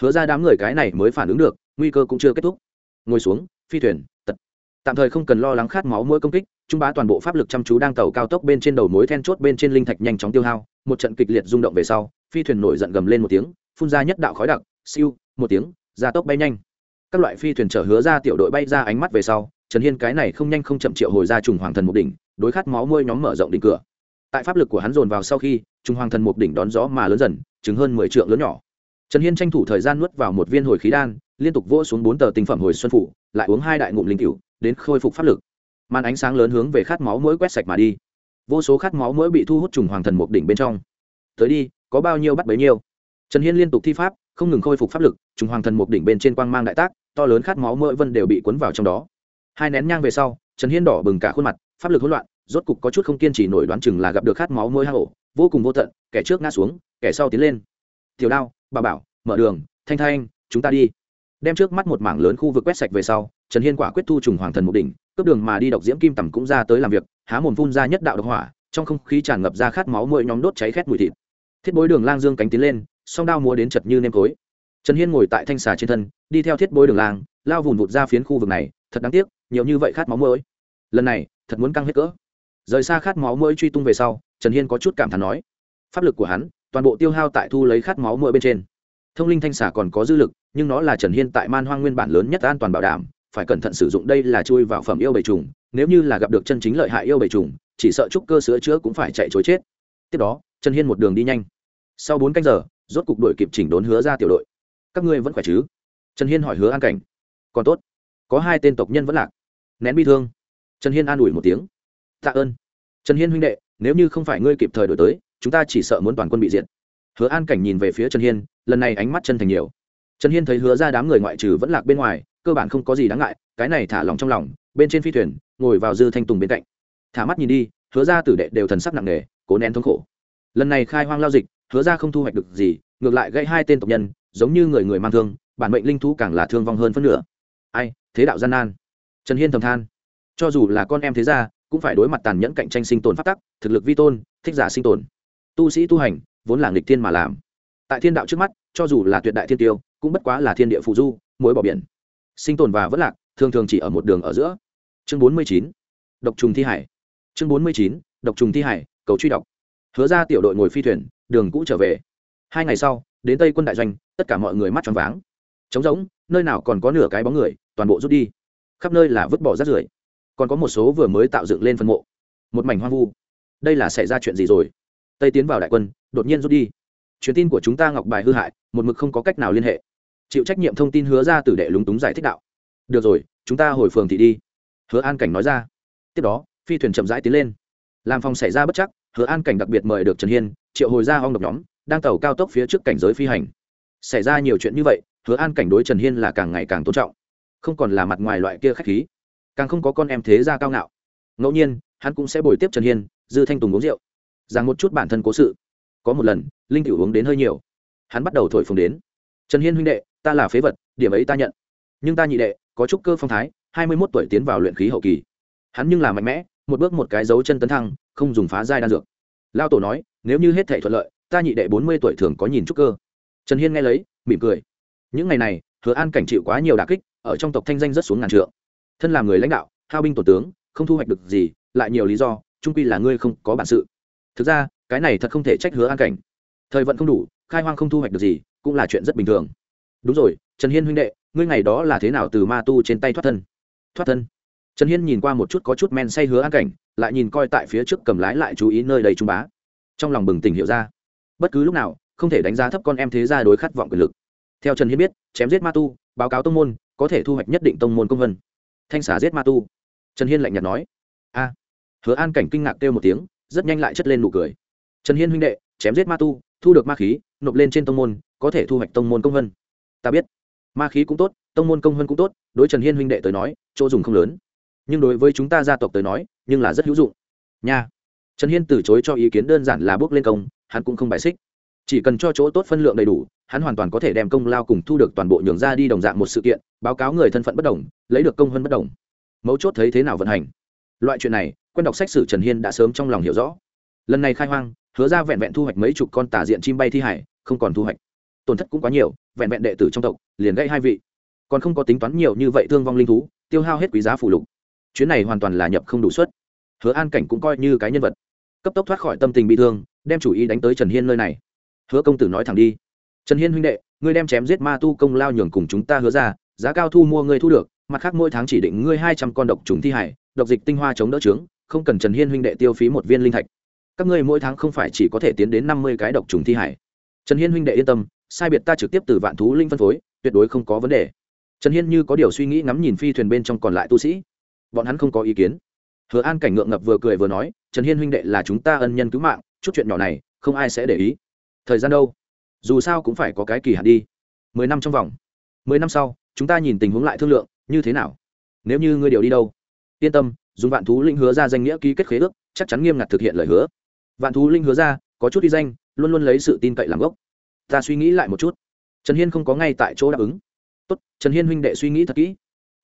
Hứa ra đám người cái này mới phản ứng được, nguy cơ cũng chưa kết thúc. Ngồi xuống, phi thuyền, tật. Tạm thời không cần lo lắng khát máu mỗi công kích trung bá toàn bộ pháp lực chăm chú đang tàu cao tốc bên trên đầu mối then chốt bên trên linh thạch nhanh chóng tiêu hao, một trận kịch liệt rung động về sau, phi thuyền nổi giận gầm lên một tiếng, phun ra nhất đạo khói đặc, siêu, một tiếng, gia tốc bay nhanh. Các loại phi thuyền chở hứa ra tiểu đội bay ra ánh mắt về sau, trần hiên cái này không nhanh không chậm triệu hồi ra trùng hoàng thần mục đỉnh, đối khát máu môi nhóm mở rộng đỉnh cửa. Tại pháp lực của hắn dồn vào sau khi, trùng hoàng thần mục đỉnh đón gió mà lớn dần chứng hơn mười trượng lớn nhỏ. Trần hiên tranh thủ thời gian nuốt vào một viên hồi khí đan, liên tục vỗ xuống bốn tờ tinh phẩm hồi xuân phủ, lại uống hai đại ngụm linh cựu đến khôi phục pháp lực màn ánh sáng lớn hướng về khát máu mũi quét sạch mà đi. Vô số khát máu mũi bị thu hút trùng hoàng thần mục đỉnh bên trong. Tới đi, có bao nhiêu bắt bấy nhiêu? Trần hiên liên tục thi pháp, không ngừng khôi phục pháp lực, trùng hoàng thần mục đỉnh bên trên quang mang đại tác, to lớn khát máu mỗi vân đều bị cuốn vào trong đó. Hai nén nhang về sau, trần hiên đỏ bừng cả khuôn mặt, pháp lực hỗn loạn, rốt cục có chút không kiên trì nổi đoán chừng là gặp được khát máu mũi hang ổ vô cùng vô tận, kẻ trước ngã xuống, kẻ sau tiến lên. Tiểu đao, bà bảo, mở đường, thanh thanh, chúng ta đi. Đem trước mắt một mảng lớn khu vực quét sạch về sau trần hiên quả quyết thu trùng hoàng thần mục đỉnh, cướp đường mà đi độc diễm kim tầm cũng ra tới làm việc, há mồm phun ra nhất đạo độc hỏa, trong không khí tràn ngập ra khát máu mỗi nhóm đốt cháy khét mùi thịt. Thiết bối đường lang dương cánh tiến lên, song đao múa đến chật như nêm cối. Trần hiên ngồi tại thanh xà trên thân, đi theo thiết bối đường lang, lao vùn vụt ra phiến khu vực này, thật đáng tiếc, nhiều như vậy khát máu mũi lần này, thật muốn căng hết cỡ. Rời xa khát máu mũi truy tung về sau, trần hiên có chút cảm thán nói, pháp lực của hắn, toàn bộ tiêu hao tại thu lấy khát máu mũi bên trên. Thông linh thanh xà còn có dư lực, nhưng nó là trần hiên tại man hoang nguyên bản lớn nhất an toàn bảo đảm phải cẩn thận sử dụng đây là chui vào phẩm yêu bầy trùng, nếu như là gặp được chân chính lợi hại yêu bầy trùng, chỉ sợ trúc cơ sữa chữa cũng phải chạy chối chết. Tiếp đó, trần hiên một đường đi nhanh. Sau bốn canh giờ, rốt cục đội kịp chỉnh đốn hứa ra tiểu đội. Các ngươi vẫn khỏe chứ? Trần hiên hỏi hứa an cảnh. Còn tốt. Có hai tên tộc nhân vẫn lạc. Nén bi thương. Trần hiên an ủi một tiếng. Tạ ơn. Trần hiên huynh đệ, nếu như không phải ngươi kịp thời đổi tới, chúng ta chỉ sợ muốn toàn quân bị diệt. Hứa an cảnh nhìn về phía trần hiên, lần này ánh mắt chân thành nhiều. Trần hiên thấy hứa ra đám người ngoại trừ vẫn lạc bên ngoài cơ bản không có gì đáng ngại, cái này thả lòng trong lòng, bên trên phi thuyền, ngồi vào dư thanh tùng bên cạnh. Thả mắt nhìn đi, hứa ra tử đệ đều thần sắc nặng nề, cố nén thống khổ. Lần này khai hoang lao dịch, hứa ra không thu hoạch được gì, ngược lại gây hai tên tộc nhân, giống như người người mang thương, bản mệnh linh thú càng là thương vong hơn phân nửa. Ai, thế đạo gian nan. Trần hiên thầm than. Cho dù là con em thế gia, cũng phải đối mặt tàn nhẫn cạnh tranh sinh tồn phát tắc, thực lực vi tôn, thích giả sinh tồn. Tu sĩ tu hành, vốn là nghịch thiên mà làm. Tại thiên đạo trước mắt, cho dù là tuyệt đại thiên tiêu, cũng bất quá là thiên địa phụ du mối bỏ biển sinh tồn và vất lạc, thường thường chỉ ở một đường ở giữa. Chương bốn mươi chín, độc trùng thi hải. Chương bốn mươi chín, độc trùng thi hải, cầu truy đọc hứa ra tiểu đội ngồi phi thuyền, đường cũ trở về. Hai ngày sau, đến tây quân đại doanh, tất cả mọi người mắt tròn váng. Trống rỗng, nơi nào còn có nửa cái bóng người, toàn bộ rút đi. Khắp nơi là vứt bỏ rác rưởi. Còn có một số vừa mới tạo dựng lên phân mộ. Một mảnh hoang vu. Đây là xảy ra chuyện gì rồi? Tây tiến vào đại quân, đột nhiên rút đi. Truyền tin của chúng ta ngọc bài hư hại, một mực không có cách nào liên hệ chịu trách nhiệm thông tin hứa ra tử đệ lúng túng giải thích đạo. Được rồi, chúng ta hồi phường thị đi. Hứa an cảnh nói ra. Tiếp đó, phi thuyền chậm rãi tiến lên. Làm phòng xảy ra bất chắc, hứa an cảnh đặc biệt mời được trần hiên, triệu hồi ra hong độc nhóm, đang tàu cao tốc phía trước cảnh giới phi hành. Xảy ra nhiều chuyện như vậy, hứa an cảnh đối trần hiên là càng ngày càng tôn trọng. Không còn là mặt ngoài loại kia khách khí. Càng không có con em thế gia cao ngạo. Ngẫu nhiên, hắn cũng sẽ bồi tiếp trần hiên, dư thanh tùng uống rượu. Rằng một chút bản thân cố sự. Có một lần, linh cựu uống đến hơi nhiều. Hắn bắt đầu thổi phồng đến. Trần hiên huynh đệ ta là phế vật, điểm ấy ta nhận. Nhưng ta nhị đệ, có chút cơ phong thái, hai mươi mốt tuổi tiến vào luyện khí hậu kỳ. Hắn nhưng là mạnh mẽ, một bước một cái dấu chân tấn thăng, không dùng phá giai đan dược. Lao tổ nói, nếu như hết thể thuận lợi, ta nhị đệ bốn mươi tuổi thường có nhìn chút cơ. Trần hiên nghe lấy, mỉm cười. Những ngày này, hứa an cảnh chịu quá nhiều đà kích, ở trong tộc thanh danh rất xuống ngàn trượng. Thân làm người lãnh đạo, hao binh tổ tướng, không thu hoạch được gì, lại nhiều lý do trung quy là ngươi không có bản sự. Thực ra, cái này thật không thể trách hứa an cảnh. Thời vận không đủ, khai hoang không thu hoạch được gì, cũng là chuyện rất bình thường đúng rồi, trần hiên huynh đệ, ngươi ngày đó là thế nào từ ma tu trên tay thoát thân? Thoát thân? Trần hiên nhìn qua một chút có chút men say hứa an cảnh, lại nhìn coi tại phía trước cầm lái lại chú ý nơi đầy trung bá. Trong lòng bừng tỉnh hiểu ra. Bất cứ lúc nào, không thể đánh giá thấp con em thế ra đối khát vọng quyền lực. Theo trần hiên biết, chém giết ma tu, báo cáo tông môn, có thể thu hoạch nhất định tông môn công vân. Thanh xả giết ma tu. Trần hiên lạnh nhạt nói. A. Hứa an cảnh kinh ngạc kêu một tiếng, rất nhanh lại chất lên nụ cười. Trần hiên huynh đệ, chém giết ma tu, thu được ma khí, nộp lên trên tông môn, có thể thu hoạch tông môn công vân ta biết. Ma khí cũng tốt, tông môn công hơn cũng tốt, đối trần hiên huynh đệ tới nói, chỗ dùng không lớn. Nhưng đối với chúng ta gia tộc tới nói, nhưng là rất hữu dụng. Nha. Trần hiên từ chối cho ý kiến đơn giản là bước lên công, hắn cũng không bài xích. Chỉ cần cho chỗ tốt phân lượng đầy đủ, hắn hoàn toàn có thể đem công lao cùng thu được toàn bộ nhường ra đi đồng dạng một sự kiện, báo cáo người thân phận bất đồng, lấy được công hơn bất đồng. Mấu chốt thấy thế nào vận hành? Loại chuyện này, quen đọc sách sử trần hiên đã sớm trong lòng hiểu rõ. Lần này khai hoang, hứa ra vẹn vẹn thu hoạch mấy chục con tả diện chim bay thi hải, không còn thu hoạch. Tổn thất cũng quá nhiều vẹn vẹn đệ tử trong tộc, liền gây hai vị. Còn không có tính toán nhiều như vậy thương vong linh thú, tiêu hao hết quý giá phụ lục. Chuyến này hoàn toàn là nhập không đủ suất. Hứa an cảnh cũng coi như cái nhân vật. Cấp tốc thoát khỏi tâm tình bị thương, đem chủ ý đánh tới trần hiên nơi này. Hứa công tử nói thẳng đi. Trần hiên huynh đệ, ngươi đem chém giết ma tu công lao nhường cùng chúng ta hứa ra, giá cao thu mua ngươi thu được, mặt khác mỗi tháng chỉ định ngươi hai trăm con độc trùng thi hải, độc dịch tinh hoa chống đỡ trướng, không cần trần hiên huynh đệ tiêu phí một viên linh thạch. Các ngươi mỗi tháng không phải chỉ có thể tiến đến năm mươi cái độc trùng thi hải. Trần hiên huynh đệ yên tâm sai biệt ta trực tiếp từ vạn thú linh phân phối, tuyệt đối không có vấn đề. Trần hiên như có điều suy nghĩ ngắm nhìn phi thuyền bên trong còn lại tu sĩ. Bọn hắn không có ý kiến. Hứa an cảnh ngượng ngập vừa cười vừa nói, trần hiên huynh đệ là chúng ta ân nhân cứu mạng, chút chuyện nhỏ này, không ai sẽ để ý. Thời gian đâu? Dù sao cũng phải có cái kỳ hạn đi. Mười năm trong vòng. Mười năm sau, chúng ta nhìn tình huống lại thương lượng, như thế nào? Nếu như ngươi điều đi đâu? Yên tâm, dùng vạn thú linh hứa ra danh nghĩa ký kết khế ước, chắc chắn nghiêm ngặt thực hiện lời hứa. Vạn thú linh hứa ra, có chút đi danh, luôn luôn lấy sự tin cậy làm gốc ta suy nghĩ lại một chút. Trần hiên không có ngay tại chỗ đáp ứng. Tốt, trần hiên huynh đệ suy nghĩ thật kỹ.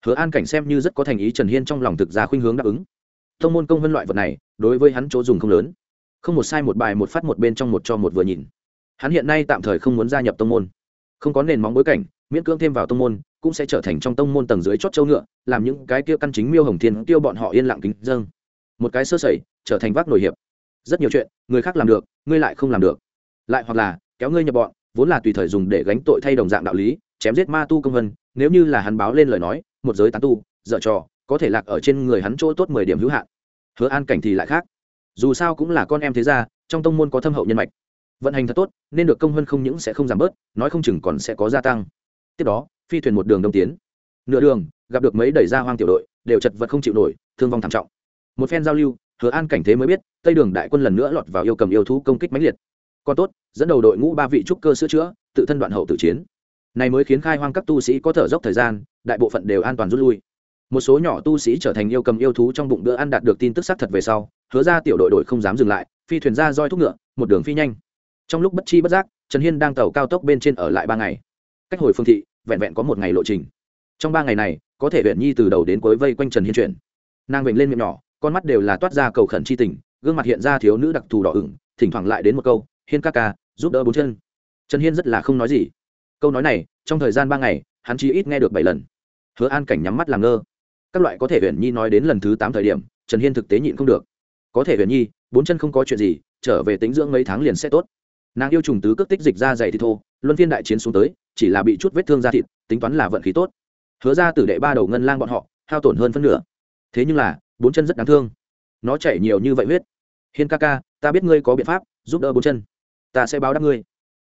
Hứa an cảnh xem như rất có thành ý trần hiên trong lòng thực ra khuynh hướng đáp ứng. Thông môn công vân loại vật này, đối với hắn chỗ dùng không lớn. Không một sai một bài một phát một bên trong một cho một vừa nhìn. Hắn hiện nay tạm thời không muốn gia nhập tông môn. Không có nền móng bối cảnh, miễn cưỡng thêm vào tông môn, cũng sẽ trở thành trong tông môn tầng dưới chót châu ngựa, làm những cái kia căn chính miêu hồng thiên tiêu bọn họ yên lặng kính dâng. Một cái sơ sẩy, trở thành vác nổi hiệp. Rất nhiều chuyện, người khác làm được, ngươi lại không làm được. Lại hoặc là, kéo ngươi nhập bọn vốn là tùy thời dùng để gánh tội thay đồng dạng đạo lý, chém giết ma tu công vân, nếu như là hắn báo lên lời nói, một giới tán tu, dở trò, có thể lạc ở trên người hắn chỗ tốt mười điểm hữu hạn. Hứa an cảnh thì lại khác. Dù sao cũng là con em thế gia, trong tông môn có thâm hậu nhân mạch. Vận hành thật tốt, nên được công hơn không những sẽ không giảm bớt, nói không chừng còn sẽ có gia tăng. Tiếp đó, phi thuyền một đường đông tiến. Nửa đường, gặp được mấy đẩy ra hoang tiểu đội, đều chật vật không chịu nổi, thương vong thảm trọng. Một phen giao lưu, hứa an cảnh thế mới biết, tây đường đại quân lần nữa lọt vào yêu cầm yêu thú công kích mãnh liệt còn tốt, dẫn đầu đội ngũ ba vị trúc cơ sửa chữa, tự thân đoạn hậu tự chiến. Này mới khiến khai hoang các tu sĩ có thở dốc thời gian, đại bộ phận đều an toàn rút lui. Một số nhỏ tu sĩ trở thành yêu cầm yêu thú trong bụng bữa ăn đạt được tin tức xác thật về sau, hứa ra tiểu đội đội không dám dừng lại, phi thuyền ra roi thúc ngựa, một đường phi nhanh. Trong lúc bất chi bất giác, trần hiên đang tàu cao tốc bên trên ở lại ba ngày. Cách hồi phương thị, vẹn vẹn có một ngày lộ trình. Trong ba ngày này, có thể huyện nhi từ đầu đến cuối vây quanh trần hiên chuyển. Nàng vểnh lên miệng nhỏ, con mắt đều là toát ra cầu khẩn c h i tình, gương mặt hiện ra thiếu nữ đặc thù đỏ ửng, thỉnh thoảng lại đến một câu hiên ca ca, giúp đỡ bốn chân. Trần hiên rất là không nói gì. Câu nói này, trong thời gian ba ngày, hắn chỉ ít nghe được bảy lần. Hứa an cảnh nhắm mắt làm ngơ. Các loại có thể huyền nhi nói đến lần thứ tám thời điểm, trần hiên thực tế nhịn không được. Có thể huyền nhi, bốn chân không có chuyện gì, trở về tính dưỡng mấy tháng liền sẽ tốt. Nàng yêu trùng tứ cước tích dịch ra dày thì thô, luân phiên đại chiến xuống tới, chỉ là bị chút vết thương da thịt, tính toán là vận khí tốt. Hứa ra tử đệ ba đầu ngân lang bọn họ, hao tổn hơn phân nửa. Thế nhưng là, bốn chân rất đáng thương. Nó chảy nhiều như vậy huyết. Hiên ca ca, ta biết ngươi có biện pháp, giúp đỡ bốn chân ta sẽ báo đáp ngươi.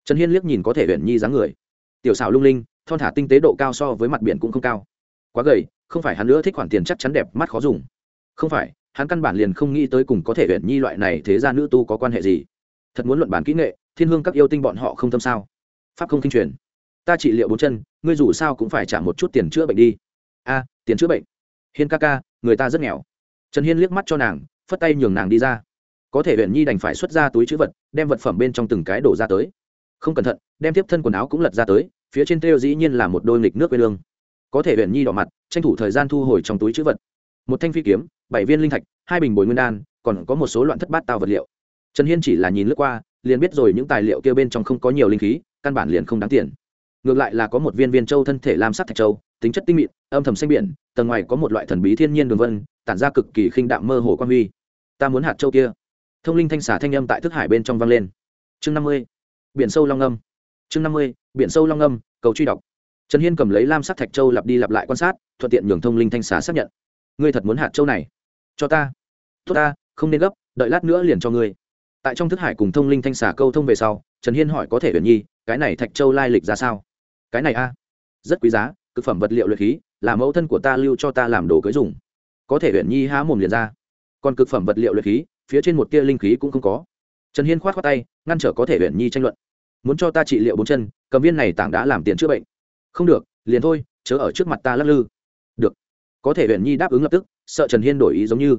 Trần hiên liếc nhìn có thể huyện nhi dáng người. Tiểu xảo lung linh, thon thả tinh tế độ cao so với mặt biển cũng không cao. Quá gầy, không phải hắn nữa thích khoản tiền chắc chắn đẹp mắt khó dùng. Không phải, hắn căn bản liền không nghĩ tới cùng có thể huyện nhi loại này thế ra nữ tu có quan hệ gì. Thật muốn luận bản kỹ nghệ, thiên hương các yêu tinh bọn họ không tâm sao? Pháp không kinh truyền. Ta trị liệu bốn chân, ngươi dù sao cũng phải trả một chút tiền chữa bệnh đi. A, tiền chữa bệnh. Hiên ca ca, người ta rất nghèo. Trần hiên liếc mắt cho nàng, phất tay nhường nàng đi ra có thể huyện nhi đành phải xuất ra túi chữ vật, đem vật phẩm bên trong từng cái đổ ra tới. Không cẩn thận, đem tiếp thân quần áo cũng lật ra tới, phía trên têu dĩ nhiên là một đôi nghịch nước quê lương. Có thể huyện nhi đỏ mặt, tranh thủ thời gian thu hồi trong túi chữ vật. Một thanh phi kiếm, bảy viên linh thạch, hai bình bồi nguyên đan, còn có một số loạn thất bát tao vật liệu. Trần hiên chỉ là nhìn lướt qua, liền biết rồi những tài liệu kia bên trong không có nhiều linh khí, căn bản liền không đáng tiền. Ngược lại là có một viên viên châu thân thể lam sắc thạch châu, tính chất tinh mịn, âm thầm xanh biển, tầng ngoài có một loại thần bí thiên nhiên đường vân, tản ra cực kỳ khinh đạm mơ hồ quan huy. Ta muốn hạt châu kia thông linh thanh xả thanh âm tại thức hải bên trong vang lên. Chương năm mươi, biển sâu long âm. Chương năm mươi, biển sâu long âm, cầu truy đọc. Trần hiên cầm lấy lam sắc thạch châu lặp đi lặp lại quan sát, thuận tiện nhường thông linh thanh xả xác nhận. Ngươi thật muốn hạt châu này? Cho ta. Tốt ta, không nên gấp, đợi lát nữa liền cho ngươi. Tại trong thức hải cùng thông linh thanh xả câu thông về sau, trần hiên hỏi có thể huyền nhi, cái này thạch châu lai lịch ra sao? Cái này a, rất quý giá, cực phẩm vật liệu luyện khí, là mẫu thân của ta lưu cho ta làm đồ cưới dùng. Có thể huyền nhi há mồm liền ra. Còn cực phẩm vật liệu luyện khí phía trên một tia linh khí cũng không có. Trần hiên khoát khoát tay, ngăn trở có thể huyền nhi tranh luận. Muốn cho ta trị liệu bốn chân, cầm viên này tảng đã làm tiền chữa bệnh. Không được, liền thôi, chớ ở trước mặt ta lắc lư. Được. Có thể huyền nhi đáp ứng lập tức, sợ trần hiên đổi ý giống như.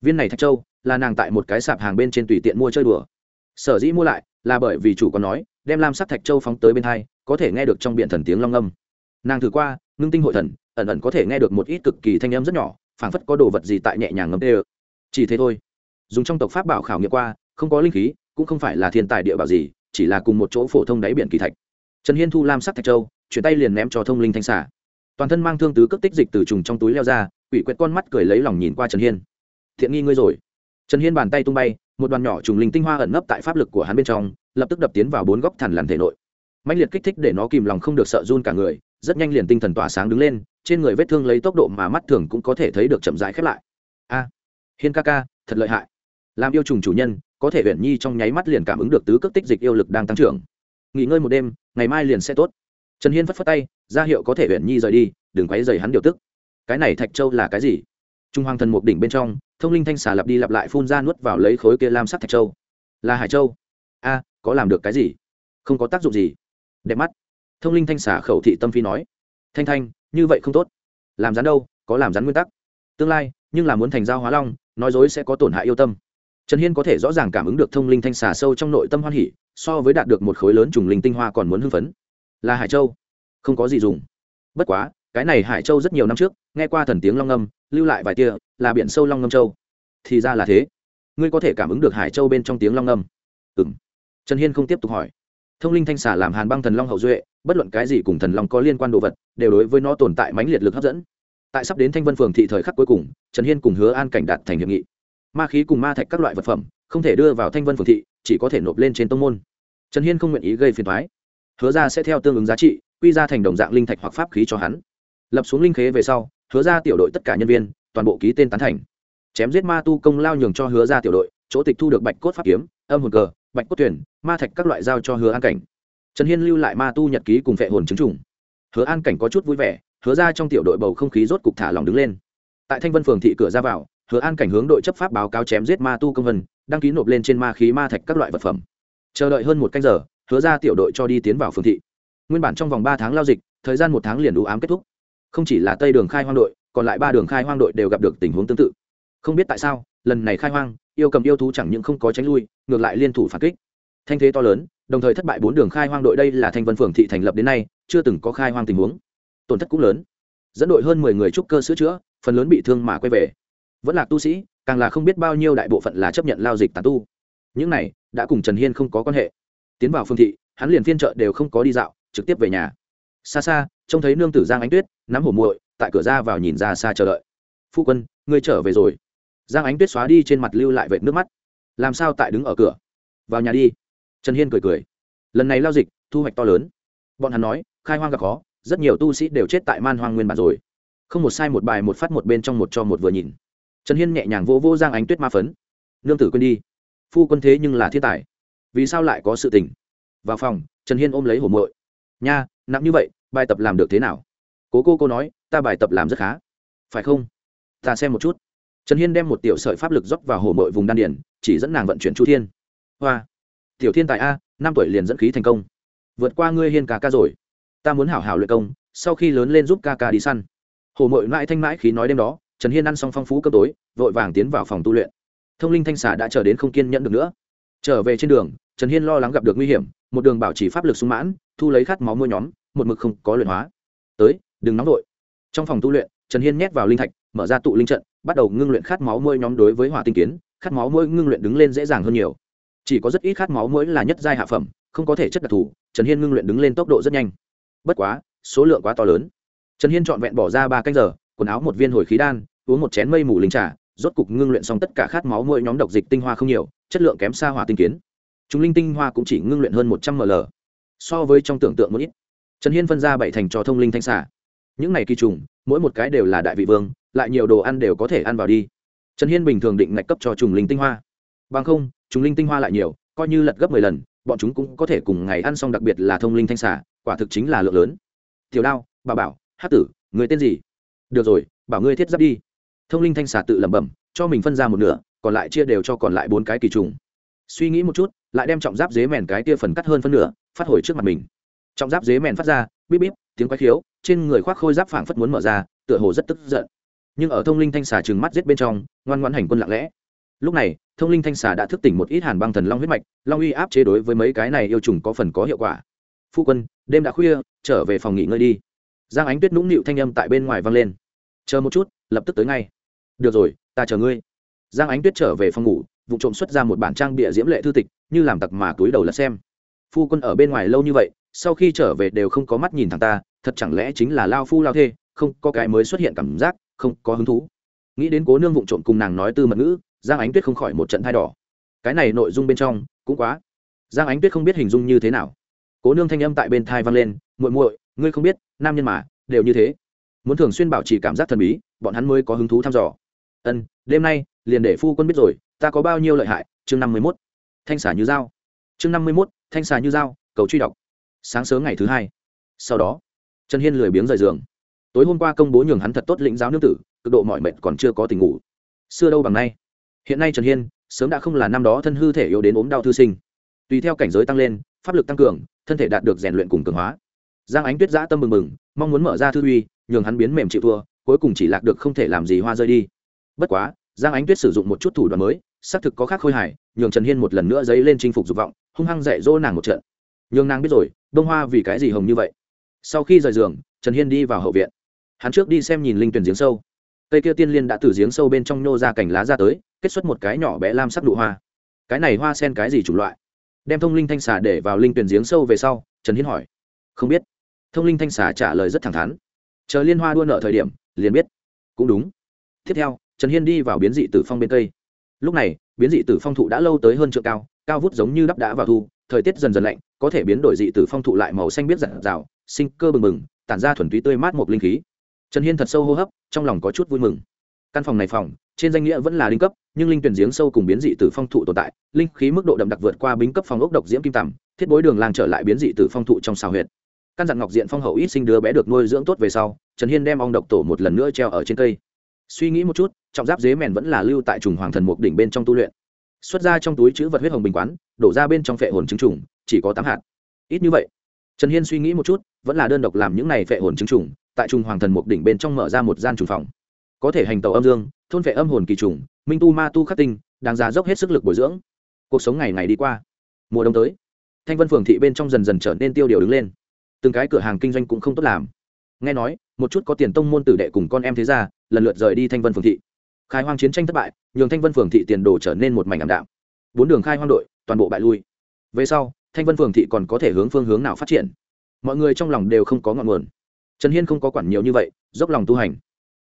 Viên này thạch châu, là nàng tại một cái sạp hàng bên trên tùy tiện mua chơi đùa. Sở dĩ mua lại, là bởi vì chủ có nói, đem lam sắc thạch châu phóng tới bên hai, có thể nghe được trong biển thần tiếng long âm. Nàng thử qua, ngưng tinh hội thần, ẩn ẩn có thể nghe được một ít cực kỳ thanh âm rất nhỏ, phảng phất có đồ vật gì tại nhẹ nhàng ngấm tê chỉ thế thôi dùng trong tộc pháp bảo khảo nghiệm qua, không có linh khí, cũng không phải là thiên tài địa bảo gì, chỉ là cùng một chỗ phổ thông đáy biển kỳ thạch. Trần hiên thu lam sắc thạch châu, chuyển tay liền ném cho thông linh thanh xả toàn thân mang thương tứ cước tích dịch từ trùng trong túi leo ra, quỷ quẹt con mắt cười lấy lòng nhìn qua trần hiên. Thiện nghi ngươi rồi. Trần hiên bàn tay tung bay, một đoàn nhỏ trùng linh tinh hoa ẩn nấp tại pháp lực của hắn bên trong, lập tức đập tiến vào bốn góc thằn lằn thể nội. Mạnh liệt kích thích để nó kìm lòng không được sợ run cả người, rất nhanh liền tinh thần tỏa sáng đứng lên, trên người vết thương lấy tốc độ mà mắt thường cũng có thể thấy được chậm rãi khép lại. A, hiên ca ca, thật lợi hại làm yêu trùng chủ nhân, có thể huyện nhi trong nháy mắt liền cảm ứng được tứ cước tích dịch yêu lực đang tăng trưởng. Nghỉ ngơi một đêm, ngày mai liền sẽ tốt. Trần hiên phất phất tay, ra hiệu có thể huyện nhi rời đi, đừng quấy dày hắn điều tức. Cái này thạch châu là cái gì? Trung hoàng thần mục đỉnh bên trong, thông linh thanh xà lặp đi lặp lại phun ra nuốt vào lấy khối kia lam sắc thạch châu. Là hải châu? A, có làm được cái gì? Không có tác dụng gì. Đẹp mắt. Thông linh thanh xà khẩu thị tâm phi nói. Thanh thanh, như vậy không tốt. Làm rắn đâu, có làm rắn nguyên tắc. Tương lai, nhưng là muốn thành giao hóa long, nói dối sẽ có tổn hại yêu tâm trần hiên có thể rõ ràng cảm ứng được thông linh thanh xà sâu trong nội tâm hoan hỉ, so với đạt được một khối lớn trùng linh tinh hoa còn muốn hưng phấn. Là hải châu. Không có gì dùng. Bất quá, cái này hải châu rất nhiều năm trước, nghe qua thần tiếng long ngâm, lưu lại vài tia, là biển sâu long ngâm châu. Thì ra là thế. Ngươi có thể cảm ứng được hải châu bên trong tiếng long ngâm. Ừ m trần hiên không tiếp tục hỏi. Thông linh thanh xà làm hàn băng thần long hậu duệ, bất luận cái gì cùng thần long có liên quan đồ vật, đều đối với nó tồn tại mãnh liệt lực hấp dẫn. Tại sắp đến thanh vân phường thị thời khắc cuối cùng, trần hiên cùng hứa an cảnh đạt thành hiệp nghị ma khí cùng ma thạch các loại vật phẩm, không thể đưa vào thanh vân phường thị, chỉ có thể nộp lên trên tông môn. Trần hiên không nguyện ý gây phiền thoái hứa ra sẽ theo tương ứng giá trị, quy ra thành đồng dạng linh thạch hoặc pháp khí cho hắn. Lập xuống linh khế về sau, hứa ra tiểu đội tất cả nhân viên, toàn bộ ký tên tán thành. Chém giết ma tu công lao nhường cho hứa ra tiểu đội, chỗ tịch thu được bạch cốt pháp kiếm, âm hồn cờ, bạch cốt tuyển, ma thạch các loại giao cho hứa an cảnh. Trần hiên lưu lại ma tu nhật ký cùng vệ hồn chứng trùng hứa an cảnh có chút vui vẻ, hứa ra trong tiểu đội bầu không khí rốt cục thả lòng đứng lên. Tại thanh vân phường thị cửa ra vào hứa an cảnh hướng đội chấp pháp báo cáo chém giết ma tu công vân, đăng ký nộp lên trên ma khí ma thạch các loại vật phẩm. Chờ đợi hơn một canh giờ, hứa ra tiểu đội cho đi tiến vào phường thị. Nguyên bản trong vòng ba tháng lao dịch, thời gian một tháng liền đủ ám kết thúc. Không chỉ là tây đường khai hoang đội, còn lại ba đường khai hoang đội đều gặp được tình huống tương tự. Không biết tại sao, lần này khai hoang, yêu cầm yêu thú chẳng những không có tránh lui, ngược lại liên thủ phản kích. Thanh thế to lớn, đồng thời thất bại bốn đường khai hoang đội đây là thanh vân phường thị thành lập đến nay, chưa từng có khai hoang tình huống. Tổn thất cũng lớn. Dẫn đội hơn mười người trúc cơ sửa chữa, phần lớn bị thương mà quay về vẫn là tu sĩ, càng là không biết bao nhiêu đại bộ phận là chấp nhận lao dịch tàn tu. Những này, đã cùng trần hiên không có quan hệ. Tiến vào phương thị, hắn liền phiên chợ đều không có đi dạo, trực tiếp về nhà. Xa xa, trông thấy nương tử giang ánh tuyết, nắm hổ muội, tại cửa ra vào nhìn ra xa chờ đợi. Phu quân, ngươi trở về rồi. Giang ánh tuyết xóa đi trên mặt lưu lại vệt nước mắt. Làm sao tại đứng ở cửa? Vào nhà đi. Trần hiên cười cười. Lần này lao dịch, thu hoạch to lớn. Bọn hắn nói, khai hoang gặp khó, rất nhiều tu sĩ đều chết tại man hoang nguyên bản rồi. Không một sai một bài một phát một bên trong một cho một vừa nhìn trần hiên nhẹ nhàng vô vô giang ánh tuyết ma phấn. Nương tử quên đi. Phu quân thế nhưng là thiên tài. Vì sao lại có sự tình? Vào phòng, trần hiên ôm lấy hổ muội. Nha, nặng như vậy, bài tập làm được thế nào? Cố cô cô nói, ta bài tập làm rất khá. Phải không? Ta xem một chút. Trần hiên đem một tiểu sợi pháp lực dốc vào hổ mội vùng đan điển chỉ dẫn nàng vận chuyển chu thiên. Hoa. Tiểu thiên tài a, năm tuổi liền dẫn khí thành công. Vượt qua ngươi hiên ca ca rồi. Ta muốn hảo hảo luyện công, sau khi lớn lên giúp ca ca đi săn. Hồ mội mãi thanh mãi khí nói đêm đó trần hiên ăn xong phong phú cơm tối, vội vàng tiến vào phòng tu luyện. Thông linh thanh xà đã chờ đến không kiên nhẫn được nữa. Trở về trên đường, trần hiên lo lắng gặp được nguy hiểm, một đường bảo trì pháp lực sung mãn, thu lấy khát máu mua nhóm, một mực không có luyện hóa. Tới, đừng nóng vội. Trong phòng tu luyện, trần hiên nhét vào linh thạch, mở ra tụ linh trận, bắt đầu ngưng luyện khát máu môi nhóm đối với hỏa tinh kiến, khát máu môi ngưng luyện đứng lên dễ dàng hơn nhiều. Chỉ có rất ít khát máu mũi là nhất giai hạ phẩm, không có thể chất đặc thù, trần hiên ngưng luyện đứng lên tốc độ rất nhanh. Bất quá, số lượng quá to lớn. Trần hiên trọn vẹn bỏ ra ba canh giờ, quần áo một viên hồi khí đan uống một chén mây mù linh trà, rốt cục ngưng luyện xong tất cả khát máu mỗi nhóm độc dịch tinh hoa không nhiều, chất lượng kém xa hỏa tinh kiến. Chúng linh tinh hoa cũng chỉ ngưng luyện hơn một trăm ml, so với trong tưởng tượng một ít. Trần hiên phân ra bảy thành cho thông linh thanh xả những này kỳ trùng, mỗi một cái đều là đại vị vương, lại nhiều đồ ăn đều có thể ăn vào đi. Trần hiên bình thường định ngạch cấp cho trùng linh tinh hoa. Bằng không, trùng linh tinh hoa lại nhiều, coi như lật gấp mười lần, bọn chúng cũng có thể cùng ngày ăn xong đặc biệt là thông linh thanh xả quả thực chính là lượng lớn. Tiểu đao bà bảo hát tử, người tên gì? Được rồi, bảo ngươi thiết giáp đi thông linh thanh xà tự lẩm bẩm, cho mình phân ra một nửa, còn lại chia đều cho còn lại bốn cái kỳ trùng. Suy nghĩ một chút, lại đem trọng giáp dế mèn cái tia phần cắt hơn phân nửa, phát hồi trước mặt mình. Trọng giáp dế mèn phát ra, bíp bíp, tiếng quái khiếu, trên người khoác khôi giáp phảng phất muốn mở ra, tựa hồ rất tức giận. Nhưng ở thông linh thanh xà trừng mắt giết bên trong, ngoan ngoãn hành quân lặng lẽ. Lúc này, thông linh thanh xà đã thức tỉnh một ít hàn băng thần long huyết mạch, long uy áp chế đối với mấy cái này yêu trùng có phần có hiệu quả. Phu quân, đêm đã khuya, trở về phòng nghỉ ngơi đi. Giang ánh tuyết nũng nịu thanh âm tại bên ngoài vang lên. Chờ một chút, lập tức tới ngay được rồi, ta chờ ngươi. Giang ánh tuyết trở về phòng ngủ, vụ trộm xuất ra một bản trang bịa diễm lệ thư tịch, như làm tặc mà túi đầu lật xem. Phu quân ở bên ngoài lâu như vậy, sau khi trở về đều không có mắt nhìn thằng ta, thật chẳng lẽ chính là lao phu lao thê, không có cái mới xuất hiện cảm giác, không có hứng thú. Nghĩ đến cố nương vụ trộm cùng nàng nói tư mật ngữ, giang ánh tuyết không khỏi một trận thai đỏ cái này nội dung bên trong, cũng quá. Giang ánh tuyết không biết hình dung như thế nào. Cố nương thanh âm tại bên thai vang lên, muội muội, ngươi không biết, nam nhân mà, đều như thế. Muốn thường xuyên bảo trì cảm giác thần bí, bọn hắn mới có hứng thú thăm dò ân, đêm nay, liền để phu quân biết rồi, ta có bao nhiêu lợi hại, chương năm mươi mốt. Thanh xả như dao. Chương năm mươi mốt, thanh xà như dao, cầu truy đọc. Sáng sớm ngày thứ hai. Sau đó, trần hiên lười biếng rời giường. Tối hôm qua công bố nhường hắn thật tốt lĩnh giáo nương tử, cực độ mọi mệt còn chưa có tình ngủ. Xưa đâu bằng nay. Hiện nay trần hiên, sớm đã không là năm đó thân hư thể yếu đến ốm đau thư sinh. Tùy theo cảnh giới tăng lên, pháp lực tăng cường, thân thể đạt được rèn luyện cùng cường hóa. Giang ánh tuyết giã tâm mừng mừng, mong muốn mở ra thư uy, nhường hắn biến mềm chịu thua, cuối cùng chỉ lạc được không thể làm gì hoa rơi đi bất quá, giang ánh tuyết sử dụng một chút thủ đoạn mới, xác thực có khác khôi hài, nhường trần hiên một lần nữa dấy lên chinh phục dục vọng, hung hăng dạy dỗ nàng một trận. Nhường nàng biết rồi bông hoa vì cái gì hồng như vậy? Sau khi rời giường, trần hiên đi vào hậu viện. Hắn trước đi xem nhìn linh tuyển giếng sâu. Cây kia tiên liên đã từ giếng sâu bên trong nhô ra cành lá ra tới, kết xuất một cái nhỏ bé lam sắc nụ hoa. Cái này hoa sen cái gì chủng loại? Đem thông linh thanh xà để vào linh tuyển giếng sâu về sau, trần hiên hỏi. Không biết. Thông linh thanh xà trả lời rất thẳng thắn. Chờ liên hoa đua nợ thời điểm, liền biết. Cũng đúng. Tiếp theo trần hiên đi vào biến dị tử phong bên cây. Lúc này, biến dị tử phong thụ đã lâu tới hơn trượng cao cao vút giống như đắp đã vào thu, thời tiết dần dần lạnh, có thể biến đổi dị tử phong thụ lại màu xanh biết rạng rào sinh cơ bừng bừng, tản ra thuần túy tươi mát một linh khí. Trần hiên thật sâu hô hấp, trong lòng có chút vui mừng. Căn phòng này phòng, trên danh nghĩa vẫn là linh cấp, nhưng linh tuyển giếng sâu cùng biến dị tử phong thụ tồn tại, linh khí mức độ đậm đặc vượt qua bính cấp phòng ốc độc diễm kim tằm thiết bối đường làng trở lại biến dị tử phong thụ trong xào huyệt. Căn dặn ngọc diện phong hậu ít sinh đứa bé được nuôi dưỡng tốt về sau, trần hiên đem ong độc tổ một lần nữa treo ở trên cây. Suy nghĩ một chút trọng giáp dế mèn vẫn là lưu tại trùng hoàng thần mục đỉnh bên trong tu luyện. Xuất ra trong túi chữ vật huyết hồng bình quán, đổ ra bên trong phệ hồn trứng trùng, chỉ có tám hạt. Ít như vậy, trần hiên suy nghĩ một chút, vẫn là đơn độc làm những này phệ hồn trứng trùng, tại trùng hoàng thần mục đỉnh bên trong mở ra một gian trùng phòng. Có thể hành tàu âm dương, thôn phệ âm hồn kỳ trùng, minh tu ma tu khắc tinh đang ra dốc hết sức lực bồi dưỡng. Cuộc sống ngày ngày đi qua, mùa đông tới, thanh vân phường thị bên trong dần dần trở nên tiêu điều đứng lên. Từng cái cửa hàng kinh doanh cũng không tốt làm. Nghe nói, một chút có tiền tông môn tử đệ cùng con em thế ra lần lượt rời đi thanh vân phường thị khai hoang chiến tranh thất bại, nhường thanh vân phường thị tiền đồ trở nên một mảnh ảm đạm. Bốn đường khai hoang đội, toàn bộ bại lui. Về sau, thanh vân phường thị còn có thể hướng phương hướng nào phát triển? Mọi người trong lòng đều không có ngọn nguồn. Trần hiên không có quản nhiều như vậy, dốc lòng tu hành.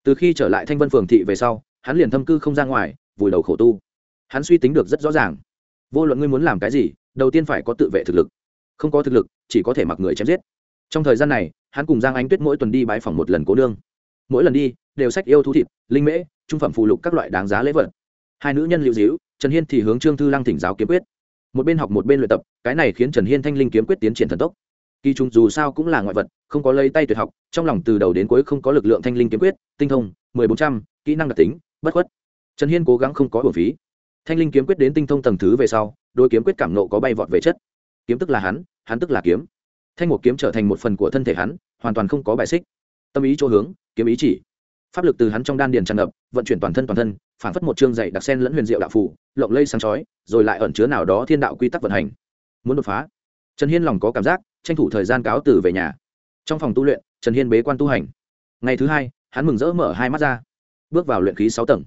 Từ khi trở lại thanh vân phường thị về sau, hắn liền thâm cư không ra ngoài, vùi đầu khổ tu. Hắn suy tính được rất rõ ràng. Vô luận ngươi muốn làm cái gì, đầu tiên phải có tự vệ thực lực. Không có thực lực, chỉ có thể mặc người chém giết. Trong thời gian này, hắn cùng giang ánh tuyết mỗi tuần đi bãi phòng một lần cố nương. Mỗi lần đi, đều sách yêu thú thịt, linh mễ trung phẩm phụ lục các loại đáng giá lễ vật. Hai nữ nhân lưu dĩu, trần hiên thì hướng trương thư lăng thỉnh giáo kiếm quyết. Một bên học một bên luyện tập, cái này khiến trần hiên thanh linh kiếm quyết tiến triển thần tốc. Kỳ trùng dù sao cũng là ngoại vật, không có lấy tay tuyệt học, trong lòng từ đầu đến cuối không có lực lượng thanh linh kiếm quyết, tinh thông, mười bốn trăm, kỹ năng đặc tính, bất khuất. Trần hiên cố gắng không có bổn phí. Thanh linh kiếm quyết đến tinh thông tầng thứ về sau đôi kiếm quyết cảm nộ có bay vọt về chất. Kiếm tức là hắn hắn tức là kiếm. Thanh một kiếm trở thành một phần của thân thể hắn, hoàn toàn không có bài xích. Tâm ý chỗ hướng, kiếm ý chỉ pháp lực từ hắn trong đan điền tràn ngập, vận chuyển toàn thân toàn thân, phản phất một chương dạy đặc sen lẫn huyền diệu đạo phủ lộng lây sáng chói, rồi lại ẩn chứa nào đó thiên đạo quy tắc vận hành. Muốn đột phá, trần hiên lòng có cảm giác, tranh thủ thời gian cáo từ về nhà. Trong phòng tu luyện, trần hiên bế quan tu hành. Ngày thứ hai, hắn mừng rỡ mở hai mắt ra, bước vào luyện khí sáu tầng.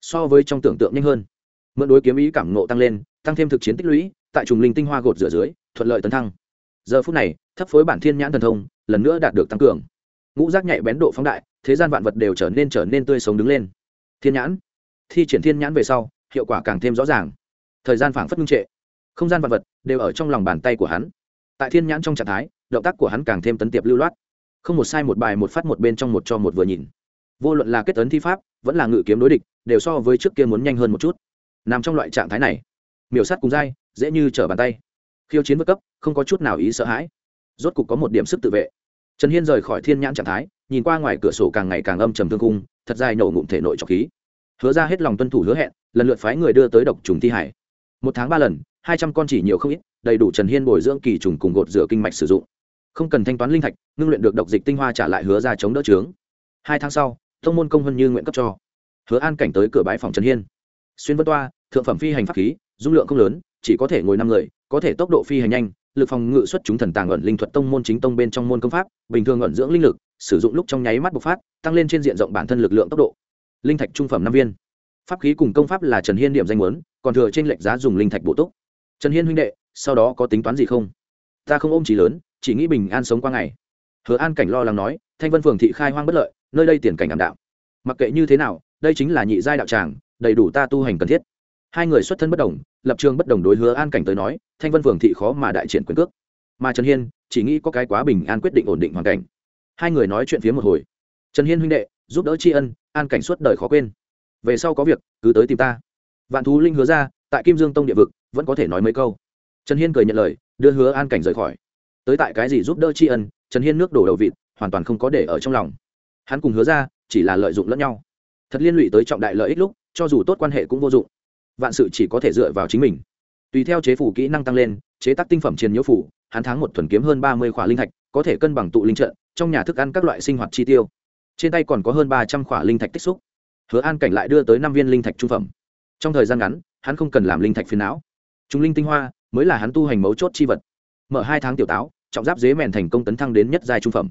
So với trong tưởng tượng nhanh hơn. Mượn đối kiếm ý cảm nộ tăng lên, tăng thêm thực chiến tích lũy, tại trùng linh tinh hoa gột rửa dưới, thuận lợi tấn thăng. Giờ phút này, thấp phối bản thiên nhãn thần thông, lần nữa đạt được tăng cường ngũ giác nhạy bén độ phóng đại, thế gian vạn vật đều trở nên trở nên tươi sống đứng lên. Thiên nhãn. Thi triển thiên nhãn về sau, hiệu quả càng thêm rõ ràng. Thời gian phảng phất ngưng trệ. Không gian vạn vật đều ở trong lòng bàn tay của hắn. Tại thiên nhãn trong trạng thái, động tác của hắn càng thêm tấn tiệp lưu loát. Không một sai một bài một phát một bên trong một cho một vừa nhìn. Vô luận là kết tấn thi pháp, vẫn là ngự kiếm đối địch, đều so với trước kia muốn nhanh hơn một chút. Nằm trong loại trạng thái này, miểu sát cùng dai, dễ như trở bàn tay. Khiêu chiến vượt cấp, không có chút nào ý sợ hãi. Rốt cục có một điểm sức tự vệ trần hiên rời khỏi thiên nhãn trạng thái, nhìn qua ngoài cửa sổ càng ngày càng âm trầm thương cung thật dài nổ ngụm thể nội trọc khí. Hứa ra hết lòng tuân thủ hứa hẹn, lần lượt phái người đưa tới độc trùng thi hải. Một tháng ba lần, hai trăm con chỉ nhiều không ít, đầy đủ trần hiên bồi dưỡng kỳ trùng cùng gột rửa kinh mạch sử dụng. Không cần thanh toán linh thạch, ngưng luyện được độc dịch tinh hoa trả lại hứa ra chống đỡ trướng hai tháng sau, thông môn công hơn như nguyện cấp cho. Hứa an cảnh tới cửa bãi phòng trần hiên. Xuyên vân toa, thượng phẩm phi hành pháp khí, dung lượng không lớn, chỉ có thể ngồi năm người, có thể tốc độ phi hành nhanh lực phòng ngự xuất chúng thần tàng ẩn linh thuật tông môn chính tông bên trong môn công pháp, bình thường ẩn dưỡng linh lực, sử dụng lúc trong nháy mắt bộc phát, tăng lên trên diện rộng bản thân lực lượng tốc độ. Linh thạch trung phẩm năm viên. Pháp khí cùng công pháp là trần hiên điểm danh muốn, còn thừa trên lệnh giá dùng linh thạch bổ túc. Trần hiên huynh đệ, sau đó có tính toán gì không? Ta không ôm trí lớn, chỉ nghĩ bình an sống qua ngày. Hứa an cảnh lo lắng nói, thanh vân phường thị khai hoang bất lợi, nơi đây tiền cảnh ảm đạo mặc kệ như thế nào, đây chính là nhị giai đạo tràng, đầy đủ ta tu hành cần thiết hai người xuất thân bất đồng, lập trường bất đồng đối hứa an cảnh tới nói, thanh vân phường thị khó mà đại triển quyền cước. Mà trần hiên, chỉ nghĩ có cái quá bình an quyết định ổn định hoàn cảnh. Hai người nói chuyện phía một hồi. Trần hiên huynh đệ, giúp đỡ tri ân, an cảnh suốt đời khó quên. Về sau có việc, cứ tới tìm ta. Vạn thú linh hứa ra, tại kim dương tông địa vực, vẫn có thể nói mấy câu. Trần hiên cười nhận lời, đưa hứa an cảnh rời khỏi. Tới tại cái gì giúp đỡ tri ân, trần hiên nước đổ đầu vịt, hoàn toàn không có để ở trong lòng. Hắn cùng hứa ra, chỉ là lợi dụng lẫn nhau. Thật liên lụy tới trọng đại lợi ích lúc, cho dù tốt quan hệ cũng vô dụng vạn sự chỉ có thể dựa vào chính mình. Tùy theo chế phủ kỹ năng tăng lên, chế tác tinh phẩm chiến nhiễu phủ, hắn tháng một thuần kiếm hơn ba mươi khỏa linh thạch, có thể cân bằng tụ linh trận, trong nhà thức ăn các loại sinh hoạt chi tiêu. Trên tay còn có hơn ba trăm khỏa linh thạch tích xúc. Hứa an cảnh lại đưa tới năm viên linh thạch trung phẩm. Trong thời gian ngắn, hắn không cần làm linh thạch phiền não. Chúng linh tinh hoa mới là hắn tu hành mấu chốt chi vật. Mở hai tháng tiểu táo, trọng giáp dế mèn thành công tấn thăng đến nhất giai trung phẩm.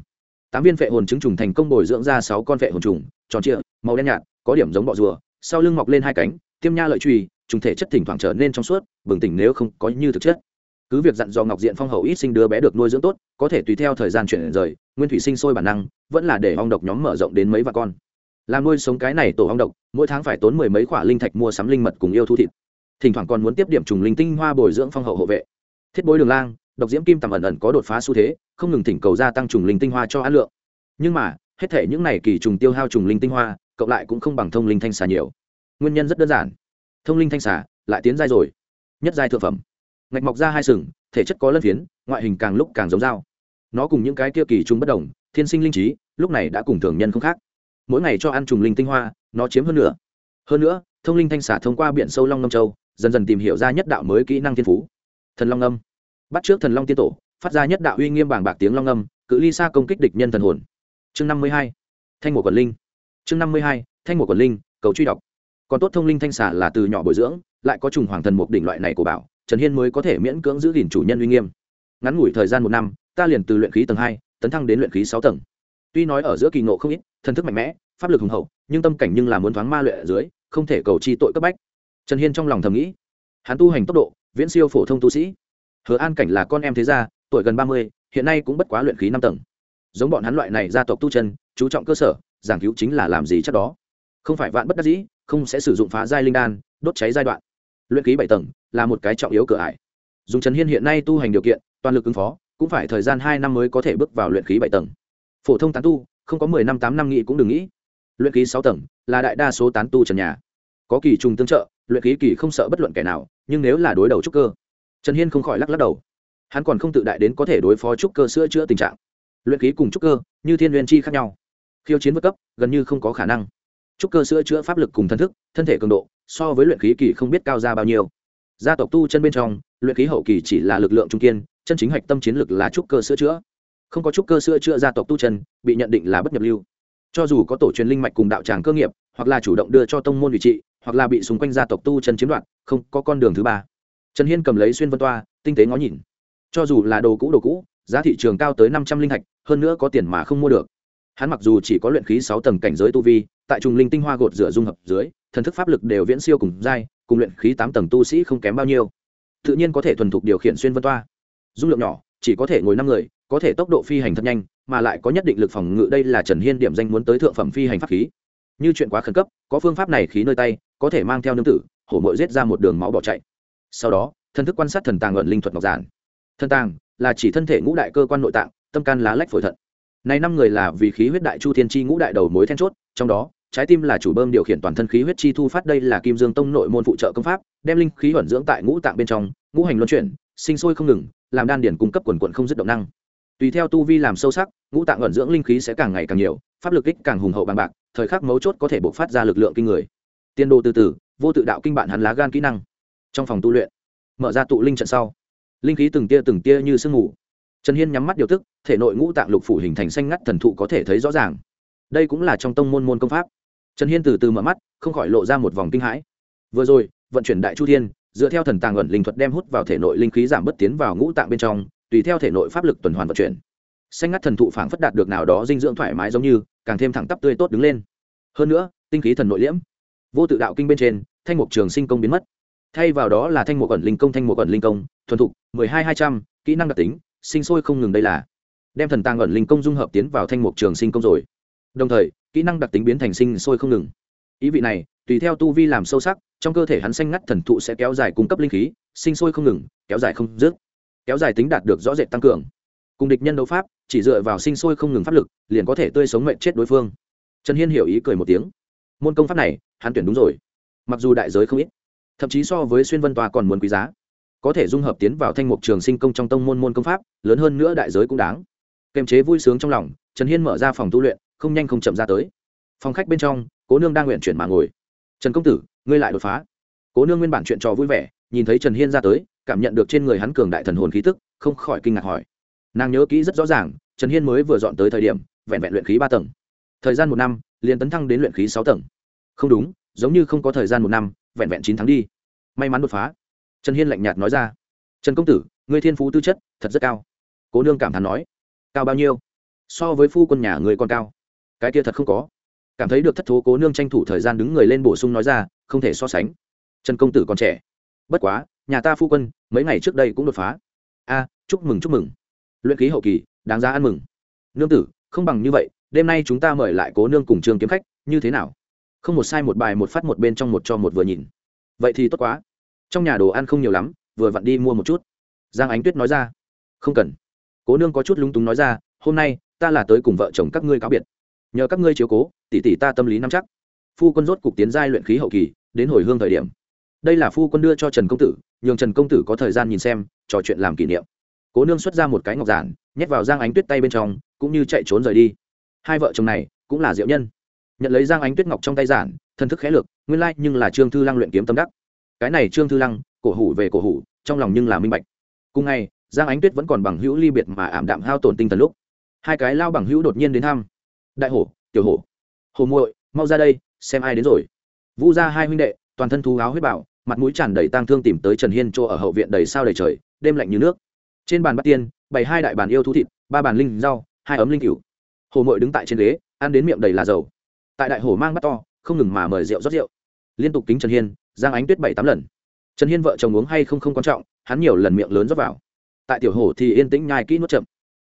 Tám viên phệ hồn trứng trùng thành công bồi dưỡng ra sáu con phệ hồn trùng, tròn trịa, màu đen nhạt, có điểm giống bọ rùa, sau lưng mọc lên hai cánh tiêm nha lợi truy trùng thể chất thỉnh thoảng trở nên trong suốt, bừng tỉnh nếu không có như thực chất. Cứ việc dặn dò ngọc diện phong hậu ít sinh đứa bé được nuôi dưỡng tốt, có thể tùy theo thời gian chuyển rời, nguyên thủy sinh sôi bản năng, vẫn là để ong độc nhóm mở rộng đến mấy vạn con. Làm nuôi sống cái này tổ ong độc, mỗi tháng phải tốn mười mấy khoả linh thạch mua sắm linh mật cùng yêu thu thịt. Thỉnh thoảng còn muốn tiếp điểm trùng linh tinh hoa bồi dưỡng phong hậu hộ vệ. Thiết bối đường lang, độc diễm kim tầm ẩn ẩn có đột phá xu thế, không ngừng thỉnh cầu gia tăng trùng linh tinh hoa cho ăn lượng. Nhưng mà, hết thể những này kỳ trùng tiêu hao trùng linh tinh hoa cộng lại cũng không bằng thông linh thanh xà nhiều nguyên nhân rất đơn giản. Thông linh thanh xà lại tiến giai rồi. Nhất giai thượng phẩm. Ngạch mọc ra hai sừng thể chất có lân phiến ngoại hình càng lúc càng giống dao. Nó cùng những cái kia kỳ trùng bất đồng thiên sinh linh trí lúc này đã cùng thường nhân không khác. Mỗi ngày cho ăn trùng linh tinh hoa nó chiếm hơn nữa hơn nữa thông linh thanh xả thông qua biển sâu long ngâm châu dần dần tìm hiểu ra nhất đạo mới kỹ năng thiên phú. Thần long âm, bắt trước thần long tiên tổ phát ra nhất đạo uy nghiêm bảng bạc tiếng long âm, cự ly xa công kích địch nhân thần hồn. Chương năm mươi hai thanh mùa quần linh. Chương năm mươi hai thanh mùa quần linh cầu truy đọc còn tốt thông linh thanh xà là từ nhỏ bồi dưỡng, lại có trùng hoàng thần một đỉnh loại này của bảo, trần hiên mới có thể miễn cưỡng giữ gìn chủ nhân uy nghiêm. Ngắn ngủi thời gian một năm, ta liền từ luyện khí tầng hai, tấn thăng đến luyện khí sáu tầng. Tuy nói ở giữa kỳ ngộ không ít, thần thức mạnh mẽ, pháp lực hùng hậu, nhưng tâm cảnh nhưng là muốn thoáng ma luyện ở dưới, không thể cầu chi tội cấp bách. Trần hiên trong lòng thầm nghĩ, hắn tu hành tốc độ, viễn siêu phổ thông tu sĩ. Hứa an cảnh là con em thế gia, tuổi gần ba mươi, hiện nay cũng bất quá luyện khí năm tầng. Giống bọn hắn loại này gia tộc tu chân, chú trọng cơ sở, giảng cứu chính là làm gì chắc đó. Không phải vạn bất đắc dĩ không sẽ sử dụng phá giai linh đan, đốt cháy giai đoạn. Luyện khí bảy tầng là một cái trọng yếu cửa ải. Dùng trần hiên hiện nay tu hành điều kiện, toàn lực ứng phó, cũng phải thời gian hai năm mới có thể bước vào luyện khí bảy tầng. Phổ thông tán tu, không có mười năm tám năm nghĩ cũng đừng nghĩ. Luyện khí sáu tầng là đại đa số tán tu trần nhà. Có kỳ trùng tương trợ, luyện khí kỳ không sợ bất luận kẻ nào, nhưng nếu là đối đầu trúc cơ, trần hiên không khỏi lắc lắc đầu. Hắn còn không tự đại đến có thể đối phó trúc cơ sữa chữa tình trạng. Luyện khí cùng trúc cơ, như thiên nguyên chi khác nhau. Khiêu chiến vượt cấp, gần như không có khả năng trúc cơ sữa chữa pháp lực cùng thân thức thân thể cường độ so với luyện khí kỳ không biết cao ra bao nhiêu. Gia tộc tu chân bên trong luyện khí hậu kỳ chỉ là lực lượng trung kiên chân chính hạch tâm chiến lực là trúc cơ sữa chữa. Không có trúc cơ sữa chữa gia tộc tu chân bị nhận định là bất nhập lưu. Cho dù có tổ truyền linh mạch cùng đạo tràng cơ nghiệp hoặc là chủ động đưa cho tông môn vị trị hoặc là bị xung quanh gia tộc tu chân chiếm đoạt không có con đường thứ ba. Trần hiên cầm lấy xuyên vân toa tinh tế ngó nhìn. Cho dù là đồ cũ đồ cũ giá thị trường cao tới năm trăm linh hạch, hơn nữa có tiền mà không mua được. Hắn mặc dù chỉ có luyện khí sáu tầng cảnh giới tu vi tại trùng linh tinh hoa gột rửa dung hợp dưới, thần thức pháp lực đều viễn siêu cùng giai, cùng luyện khí tám tầng tu sĩ không kém bao nhiêu. Tự nhiên có thể thuần thục điều khiển xuyên vân toa. Dung lượng nhỏ, chỉ có thể ngồi năm người, có thể tốc độ phi hành thật nhanh, mà lại có nhất định lực phòng ngự đây là trần hiên điểm danh muốn tới thượng phẩm phi hành pháp khí. Như chuyện quá khẩn cấp, có phương pháp này khí nơi tay, có thể mang theo nương tử, hổ mội giết ra một đường máu bỏ chạy. Sau đó thân thức quan sát thần tàng luận linh thuật ngọc giản. Thân tàng là chỉ thân thể ngũ đại cơ quan nội tạng, tâm can lá lách phổi thận. Này năm người là vì khí huyết đại chu thiên chi ngũ đại đầu mối then chốt, trong đó trái tim là chủ bơm điều khiển toàn thân khí huyết chi thu phát, đây là kim dương tông nội môn phụ trợ công pháp, đem linh khí ẩn dưỡng tại ngũ tạng bên trong, ngũ hành luân chuyển, sinh sôi không ngừng, làm đan điển cung cấp quần quận không dứt động năng. Tùy theo tu vi làm sâu sắc, ngũ tạng ẩn dưỡng linh khí sẽ càng ngày càng nhiều, pháp lực ích càng hùng hậu bằng bạc, thời khắc mấu chốt có thể bộc phát ra lực lượng kinh người. Tiên đồ từ từ vô tự đạo kinh bạn hắn lá gan kỹ năng. Trong phòng tu luyện, mở ra tụ linh trận sau. Linh khí từng tia từng tia như sương mù. Trần hiên nhắm mắt điều tức, thể nội ngũ tạng lục phủ hình thành xanh ngắt thần thụ có thể thấy rõ ràng. Đây cũng là trong tông môn môn công pháp trần hiên từ từ mở mắt, không khỏi lộ ra một vòng kinh hãi. Vừa rồi, vận chuyển đại chu thiên, dựa theo thần tàng ẩn linh thuật đem hút vào thể nội linh khí giảm bất tiến vào ngũ tạng bên trong, tùy theo thể nội pháp lực tuần hoàn vận chuyển. Xanh ngắt thần thụ phảng phất đạt được nào đó dinh dưỡng thoải mái giống như, càng thêm thẳng tắp tươi tốt đứng lên. Hơn nữa, tinh khí thần nội liễm. Vô tự đạo kinh bên trên, thanh mục trường sinh công biến mất. Thay vào đó là thanh mục ẩn linh công, thanh mục ẩn linh công, thuần thục, mười hai hai trăm, kỹ năng đặc tính, sinh sôi không ngừng đây là. Đem thần tàng ẩn linh công dung hợp tiến vào thanh mục trường sinh công rồi đồng thời, kỹ năng đặc tính biến thành sinh sôi không ngừng. Ý vị này, tùy theo tu vi làm sâu sắc, trong cơ thể hắn xanh ngắt thần thụ sẽ kéo dài cung cấp linh khí, sinh sôi không ngừng, kéo dài không dứt. Kéo dài tính đạt được rõ rệt tăng cường. Cùng địch nhân đấu pháp, chỉ dựa vào sinh sôi không ngừng pháp lực, liền có thể tươi sống mệnh chết đối phương. Trần hiên hiểu ý cười một tiếng. Môn công pháp này, hắn tuyển đúng rồi. Mặc dù đại giới không ít, thậm chí so với xuyên vân tòa còn muốn quý giá. Có thể dung hợp tiến vào thanh mục trường sinh công trong tông môn môn công pháp, lớn hơn nữa đại giới cũng đáng. Kềm chế vui sướng trong lòng, trần hiên mở ra phòng tu luyện không nhanh không chậm ra tới. Phòng khách bên trong, cố nương đang nguyện chuyển mà ngồi. Trần công tử, ngươi lại đột phá. Cố nương nguyên bản chuyện trò vui vẻ, nhìn thấy trần hiên ra tới, cảm nhận được trên người hắn cường đại thần hồn khí tức, không khỏi kinh ngạc hỏi. Nàng nhớ kỹ rất rõ ràng, trần hiên mới vừa dọn tới thời điểm, vẹn vẹn luyện khí ba tầng. Thời gian một năm, liền tấn thăng đến luyện khí sáu tầng. Không đúng, giống như không có thời gian một năm, vẹn vẹn chín tháng đi. May mắn đột phá. Trần hiên lạnh nhạt nói ra. Trần công tử người thiên phú tư chất thật rất cao. Cố nương cảm thán nói. Cao bao nhiêu? So với phu quân nhà người còn cao cái kia thật không có. Cảm thấy được thất thố cố nương tranh thủ thời gian đứng người lên bổ sung nói ra, không thể so sánh. Trần công tử còn trẻ. Bất quá, nhà ta phu quân, mấy ngày trước đây cũng đột phá. A, chúc mừng chúc mừng. Luyện ký hậu kỳ, đáng giá ăn mừng. Nương tử, không bằng như vậy, đêm nay chúng ta mời lại cố nương cùng trường kiếm khách, như thế nào? Không một sai một bài một phát một bên trong một cho một vừa nhìn. Vậy thì tốt quá. Trong nhà đồ ăn không nhiều lắm, vừa vặn đi mua một chút. Giang ánh tuyết nói ra. Không cần. Cố nương có chút lúng túng nói ra, hôm nay, ta là tới cùng vợ chồng các ngươi cáo biệt nhờ các ngươi chiếu cố tỷ tỷ ta tâm lý nắm chắc. Phu quân rốt cục tiến giai luyện khí hậu kỳ, đến hồi hương thời điểm. Đây là phu quân đưa cho trần công tử, nhường trần công tử có thời gian nhìn xem, trò chuyện làm kỷ niệm. Cố nương xuất ra một cái ngọc giản, nhét vào giang ánh tuyết tay bên trong, cũng như chạy trốn rời đi. Hai vợ chồng này, cũng là diệu nhân. Nhận lấy giang ánh tuyết ngọc trong tay giản thân thức khẽ lược, nguyên lai nhưng là trương thư lăng luyện kiếm tâm đắc. Cái này trương thư lăng, cổ hủ về cổ hủ, trong lòng nhưng là minh bạch. Cùng ngày, giang ánh tuyết vẫn còn bằng hữu ly biệt mà ảm đạm hao tổn tinh thần lúc. Hai cái lao bằng hữu đột nhiên đến thăm đại hổ, tiểu hổ. Hồ muội, mau ra đây, xem ai đến rồi. Vu ra hai huynh đệ, toàn thân thú áo huyết bảo, mặt mũi tràn đầy tang thương tìm tới trần hiên chỗ ở hậu viện đầy sao đầy trời, đêm lạnh như nước. Trên bàn bắt tiên, bày hai đại bàn yêu thú thịt, ba bàn linh rau, hai ấm linh cửu. Hồ muội đứng tại trên ghế, ăn đến miệng đầy là dầu. Tại đại hồ mang bắt to, không ngừng mà mời rượu rót rượu. Liên tục kính trần hiên, giang ánh tuyết bảy tám lần. Trần hiên vợ chồng uống hay không không quan trọng, hắn nhiều lần miệng lớn rót vào. Tại tiểu hồ thì yên tĩnh nhai kỹ nuốt chậm.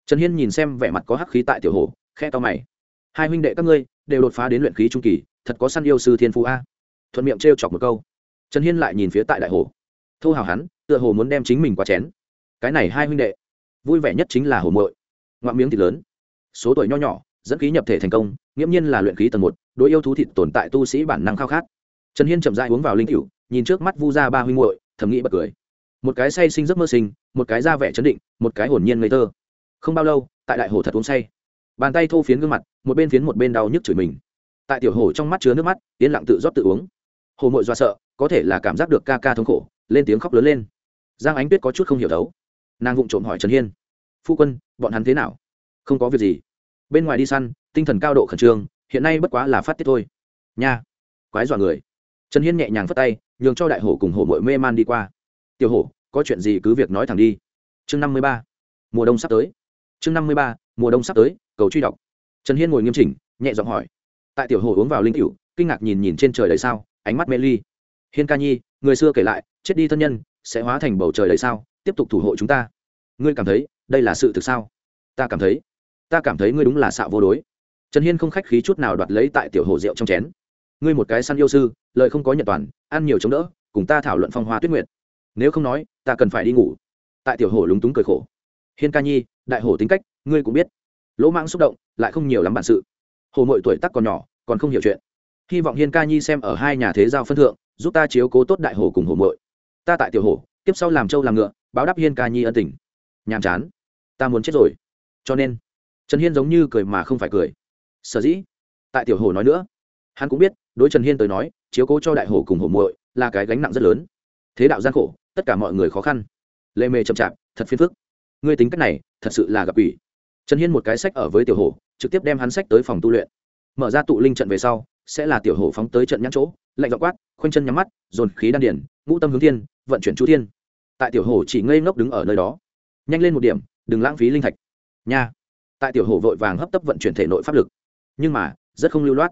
Trần hiên nhìn xem vẻ mặt có hắc khí tại tiểu hồ khe to mày hai huynh đệ các ngươi đều đột phá đến luyện khí trung kỳ, thật có săn yêu sư thiên phú a. Thuận miệng t chọc một câu. Trần hiên lại nhìn phía tại đại hồ. Thô hào hắn, tựa hồ muốn đem chính mình qua chén. Cái này hai huynh đệ, vui vẻ nhất chính là hồ mội ngoạm miếng thịt lớn. Số tuổi nho nhỏ, dẫn khí nhập thể thành công, nghiễm nhiên là luyện khí tầng một, đối yêu thú thịt tồn tại tu sĩ bản năng khao khát. Trần hiên chậm dại uống vào linh cựu nhìn trước mắt vu ra ba huynh muội, thầm nghĩ bật cười. Một cái say sinh giấc mơ sinh, một cái ra vẻ chấn định, một cái hồn nhiên ngây thơ. Không bao lâu, tại đại hồ thật uống say. Bàn tay thô phiến gương mặt một bên phiến một bên đau nhức chửi mình. Tại tiểu hồ trong mắt chứa nước mắt yên lặng tự rót tự uống. Hồ mội do sợ, có thể là cảm giác được ca ca thống khổ, lên tiếng khóc lớn lên. Giang ánh tuyết có chút không hiểu đấu. Nàng vụng trộm hỏi trần hiên, phu quân, bọn hắn thế nào? Không có việc gì. Bên ngoài đi săn, tinh thần cao độ khẩn trương, hiện nay bất quá là phát tiết thôi. Nha, quái dọa người. Trần hiên nhẹ nhàng phất tay, nhường cho đại hổ cùng hổ mội mê man đi qua. Tiểu hổ, có chuyện gì cứ việc nói thẳng đi. Chương năm mươi ba, mùa đông sắp tới. Chương năm mươi ba, mùa đông sắp tới, cầu truy đọc trần hiên ngồi nghiêm chỉnh, nhẹ giọng hỏi. Tại tiểu hổ uống vào linh cựu kinh ngạc nhìn nhìn trên trời đầy sao, ánh mắt mê ly. Hiên ca nhi, người xưa kể lại, chết đi thân nhân, sẽ hóa thành bầu trời đầy sao, tiếp tục thủ hộ chúng ta. Ngươi cảm thấy, đây là sự thực sao? Ta cảm thấy. Ta cảm thấy ngươi đúng là xạo vô đối. Trần hiên không khách khí chút nào đoạt lấy tại tiểu hồ rượu trong chén. Ngươi một cái săn yêu sư lợi không có nhật toàn, ăn nhiều chống đỡ, cùng ta thảo luận phong hoa tuyết nguyệt. Nếu không nói, ta cần phải đi ngủ. Tại tiểu hồ lúng túng cười khổ. Hiên ca nhi, đại hồ tính cách, ngươi cũng biết lỗ mãng xúc động, lại không nhiều lắm bản sự. Hồ mội tuổi tắc còn nhỏ, còn không hiểu chuyện. Hy vọng hiên ca nhi xem ở hai nhà thế giao phân thượng, giúp ta chiếu cố tốt đại hồ cùng hồ mội. Ta tại tiểu hồ tiếp sau làm trâu làm ngựa, báo đáp hiên ca nhi ân tình. Nhàm chán. Ta muốn chết rồi. Cho nên, trần hiên giống như cười mà không phải cười. Sở dĩ, tại tiểu hồ nói nữa. Hắn cũng biết, đối trần hiên tới nói, chiếu cố cho đại hồ cùng hồ muội là cái gánh nặng rất lớn. Thế đạo gian khổ, tất cả mọi người khó khăn. Lê mê chậm chạp, thật phiền phức. Ngươi tính cách này, thật sự là gặp ủy trần hiên một cái sách ở với tiểu hồ, trực tiếp đem hắn sách tới phòng tu luyện. Mở ra tụ linh trận về sau, sẽ là tiểu hồ phóng tới trận nhãn chỗ, lạnh dọ quát, khoanh chân nhắm mắt, dồn khí đan điển ngũ tâm hướng thiên, vận chuyển chú thiên. Tại tiểu hồ chỉ ngây ngốc đứng ở nơi đó. Nhanh lên một điểm, đừng lãng phí linh thạch. Nha. Tại tiểu hồ vội vàng hấp tấp vận chuyển thể nội pháp lực. Nhưng mà, rất không lưu loát.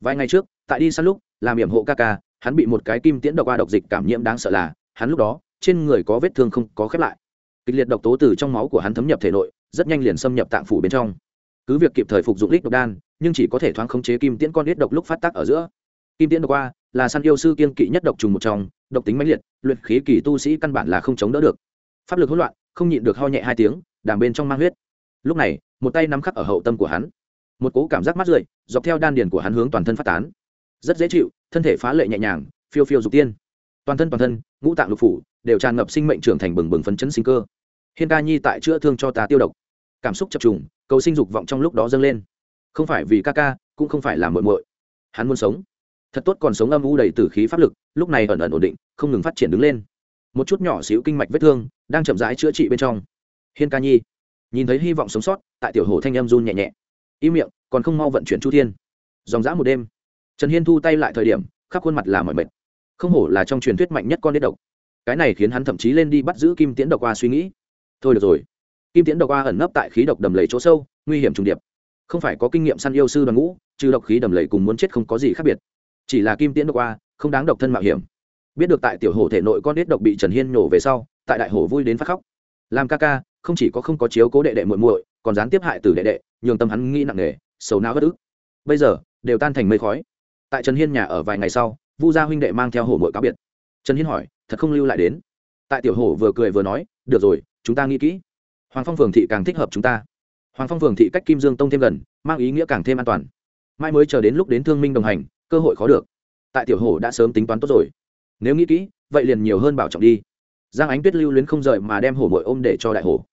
Vài ngày trước, tại đi săn lúc, làm hiểm hộ ca ca, hắn bị một cái kim tiễn độc qua độc dịch cảm nhiễm đáng sợ là, hắn lúc đó, trên người có vết thương không có khép lại. Kịch liệt độc tố từ trong máu của hắn thấm nhập thể nội rất nhanh liền xâm nhập tạng phủ bên trong. Cứ việc kịp thời phục dụng lít độc đan, nhưng chỉ có thể thoáng khống chế kim tiễn con ít độc lúc phát tác ở giữa. Kim tiễn độc qua, là săn yêu sư kiên kỵ nhất độc trùng một trong, độc tính mãnh liệt, luyện khí kỳ tu sĩ căn bản là không chống đỡ được. Pháp lực hỗn loạn, không nhịn được ho nhẹ hai tiếng, đàm bên trong mang huyết. Lúc này, một tay nắm khắc ở hậu tâm của hắn. Một cố cảm giác mát rượi, dọc theo đan điền của hắn hướng toàn thân phát tán. Rất dễ chịu, thân thể phá lệ nhẹ nhàng, phiêu phiêu dục tiên. Toàn thân toàn thân, ngũ tạng lục phủ, đều tràn ngập sinh mệnh trưởng thành bừng bừng phấn chấn sinh cơ hiên ca nhi tại chữa thương cho ta tiêu độc. Cảm xúc chập trùng, cầu sinh dục vọng trong lúc đó dâng lên. Không phải vì ca ca, cũng không phải là muội muội. Hắn muốn sống. Thật tốt còn sống âm u đầy tử khí pháp lực, lúc này ẩn ẩn ổn định, không ngừng phát triển đứng lên. Một chút nhỏ xíu kinh mạch vết thương đang chậm rãi chữa trị bên trong. Hiên ca nhi, nhìn thấy hy vọng sống sót, tại tiểu hồ thanh em run nhẹ nhẹ. Im miệng, còn không mau vận chuyển chu thiên. Dòng dã một đêm, trần hiên thu tay lại thời điểm, khắp khuôn mặt là mọi mệt. Không hổ là trong truyền thuyết mạnh nhất con đế độc. Cái này khiến hắn thậm chí lên đi bắt giữ kim tiễn độc qua suy nghĩ thôi được rồi. Kim tiễn độc a ẩn nấp tại khí độc đầm lầy chỗ sâu, nguy hiểm trùng điệp. Không phải có kinh nghiệm săn yêu sư đoàn ngũ, trừ độc khí đầm lầy cùng muốn chết không có gì khác biệt. Chỉ là kim tiễn độc a, không đáng độc thân mạo hiểm. Biết được tại tiểu hồ thể nội con đít độc bị trần hiên nhổ về sau, tại đại hồ vui đến phát khóc. Làm ca ca, không chỉ có không có chiếu cố đệ đệ muội muội, còn gián tiếp hại từ đệ đệ, nhường tâm hắn nghĩ nặng nề, sầu não bất ức. Bây giờ, đều tan thành mây khói. Tại trần hiên nhà ở vài ngày sau, vu gia huynh đệ mang theo hổ mội cáo biệt. Trần hiên hỏi, thật không lưu lại đến? Tại tiểu hổ vừa cười vừa nói, được rồi chúng ta nghĩ kỹ. Hoàng phong phường thị càng thích hợp chúng ta. Hoàng phong phường thị cách kim dương tông thêm gần, mang ý nghĩa càng thêm an toàn. Mai mới chờ đến lúc đến thương minh đồng hành, cơ hội khó được. Tại tiểu hổ đã sớm tính toán tốt rồi. Nếu nghĩ kỹ, vậy liền nhiều hơn bảo trọng đi. Giang ánh tuyết lưu luyến không rời mà đem hổ mội ôm để cho đại hổ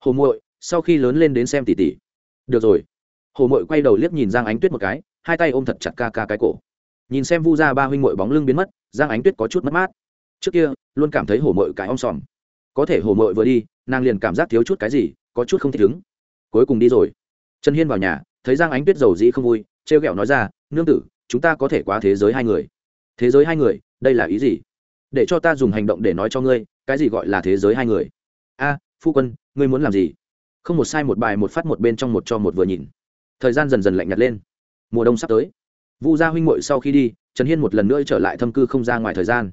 hổ muội, sau khi lớn lên đến xem tỉ tỉ được rồi. Hổ mội quay đầu liếc nhìn giang ánh tuyết một cái, hai tay ôm thật chặt ca ca cái cổ. Nhìn xem vu ra ba huynh mội bóng lưng biến mất, giang ánh tuyết có chút mất mát. Trước kia, luôn cảm thấy hổ mội cái om sòm có thể hồ mội vừa đi, nàng liền cảm giác thiếu chút cái gì, có chút không thích ứng. Cuối cùng đi rồi. Trần hiên vào nhà, thấy giang ánh tuyết dầu dĩ không vui t r e o g ẹ o nói ra, nương tử, chúng ta có thể quá thế giới hai người. Thế giới hai người? Đây là ý gì? Để cho ta dùng hành động để nói cho ngươi, cái gì gọi là thế giới hai người? A, phu quân, ngươi muốn làm gì? Không một sai một bài một phát một bên trong một cho một vừa nhìn. Thời gian dần dần lạnh nhạt lên. Mùa đông sắp tới. Vu gia huynh muội sau khi đi, trần hiên một lần nữa trở lại thâm cư không ra ngoài thời gian.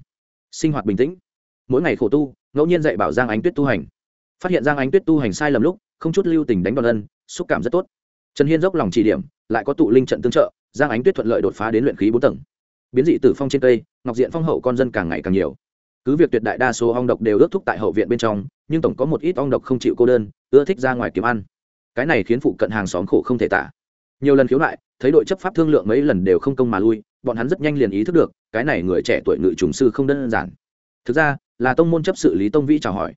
Sinh hoạt bình tĩnh. Mỗi ngày khổ tu ngẫu nhiên dạy bảo giang ánh tuyết tu hành. Phát hiện giang ánh tuyết tu hành sai lầm lúc, không chút lưu tình đánh đòn ân, xúc cảm rất tốt. Trần hiên dốc lòng chỉ điểm, lại có tụ linh trận tương trợ, giang ánh tuyết thuận lợi đột phá đến luyện khí bốn tầng. Biến dị tử phong trên cây, ngọc diện phong hậu con dân càng ngày càng nhiều. Cứ việc tuyệt đại đa số ong độc đều ước thúc tại hậu viện bên trong, nhưng tổng có một ít ong độc không chịu cô đơn, ưa thích ra ngoài kiếm ăn. Cái này khiến phụ cận hàng xóm khổ không thể tả. Nhiều lần khiếu nại, thấy đội chấp pháp thương lượng mấy lần đều không công mà lui, bọn hắn rất nhanh liền ý thức được, cái này người trẻ tuổi ngự trùng sư không đơn giản. Thực ra là tông môn chấp sự lý tông vĩ chào hỏi.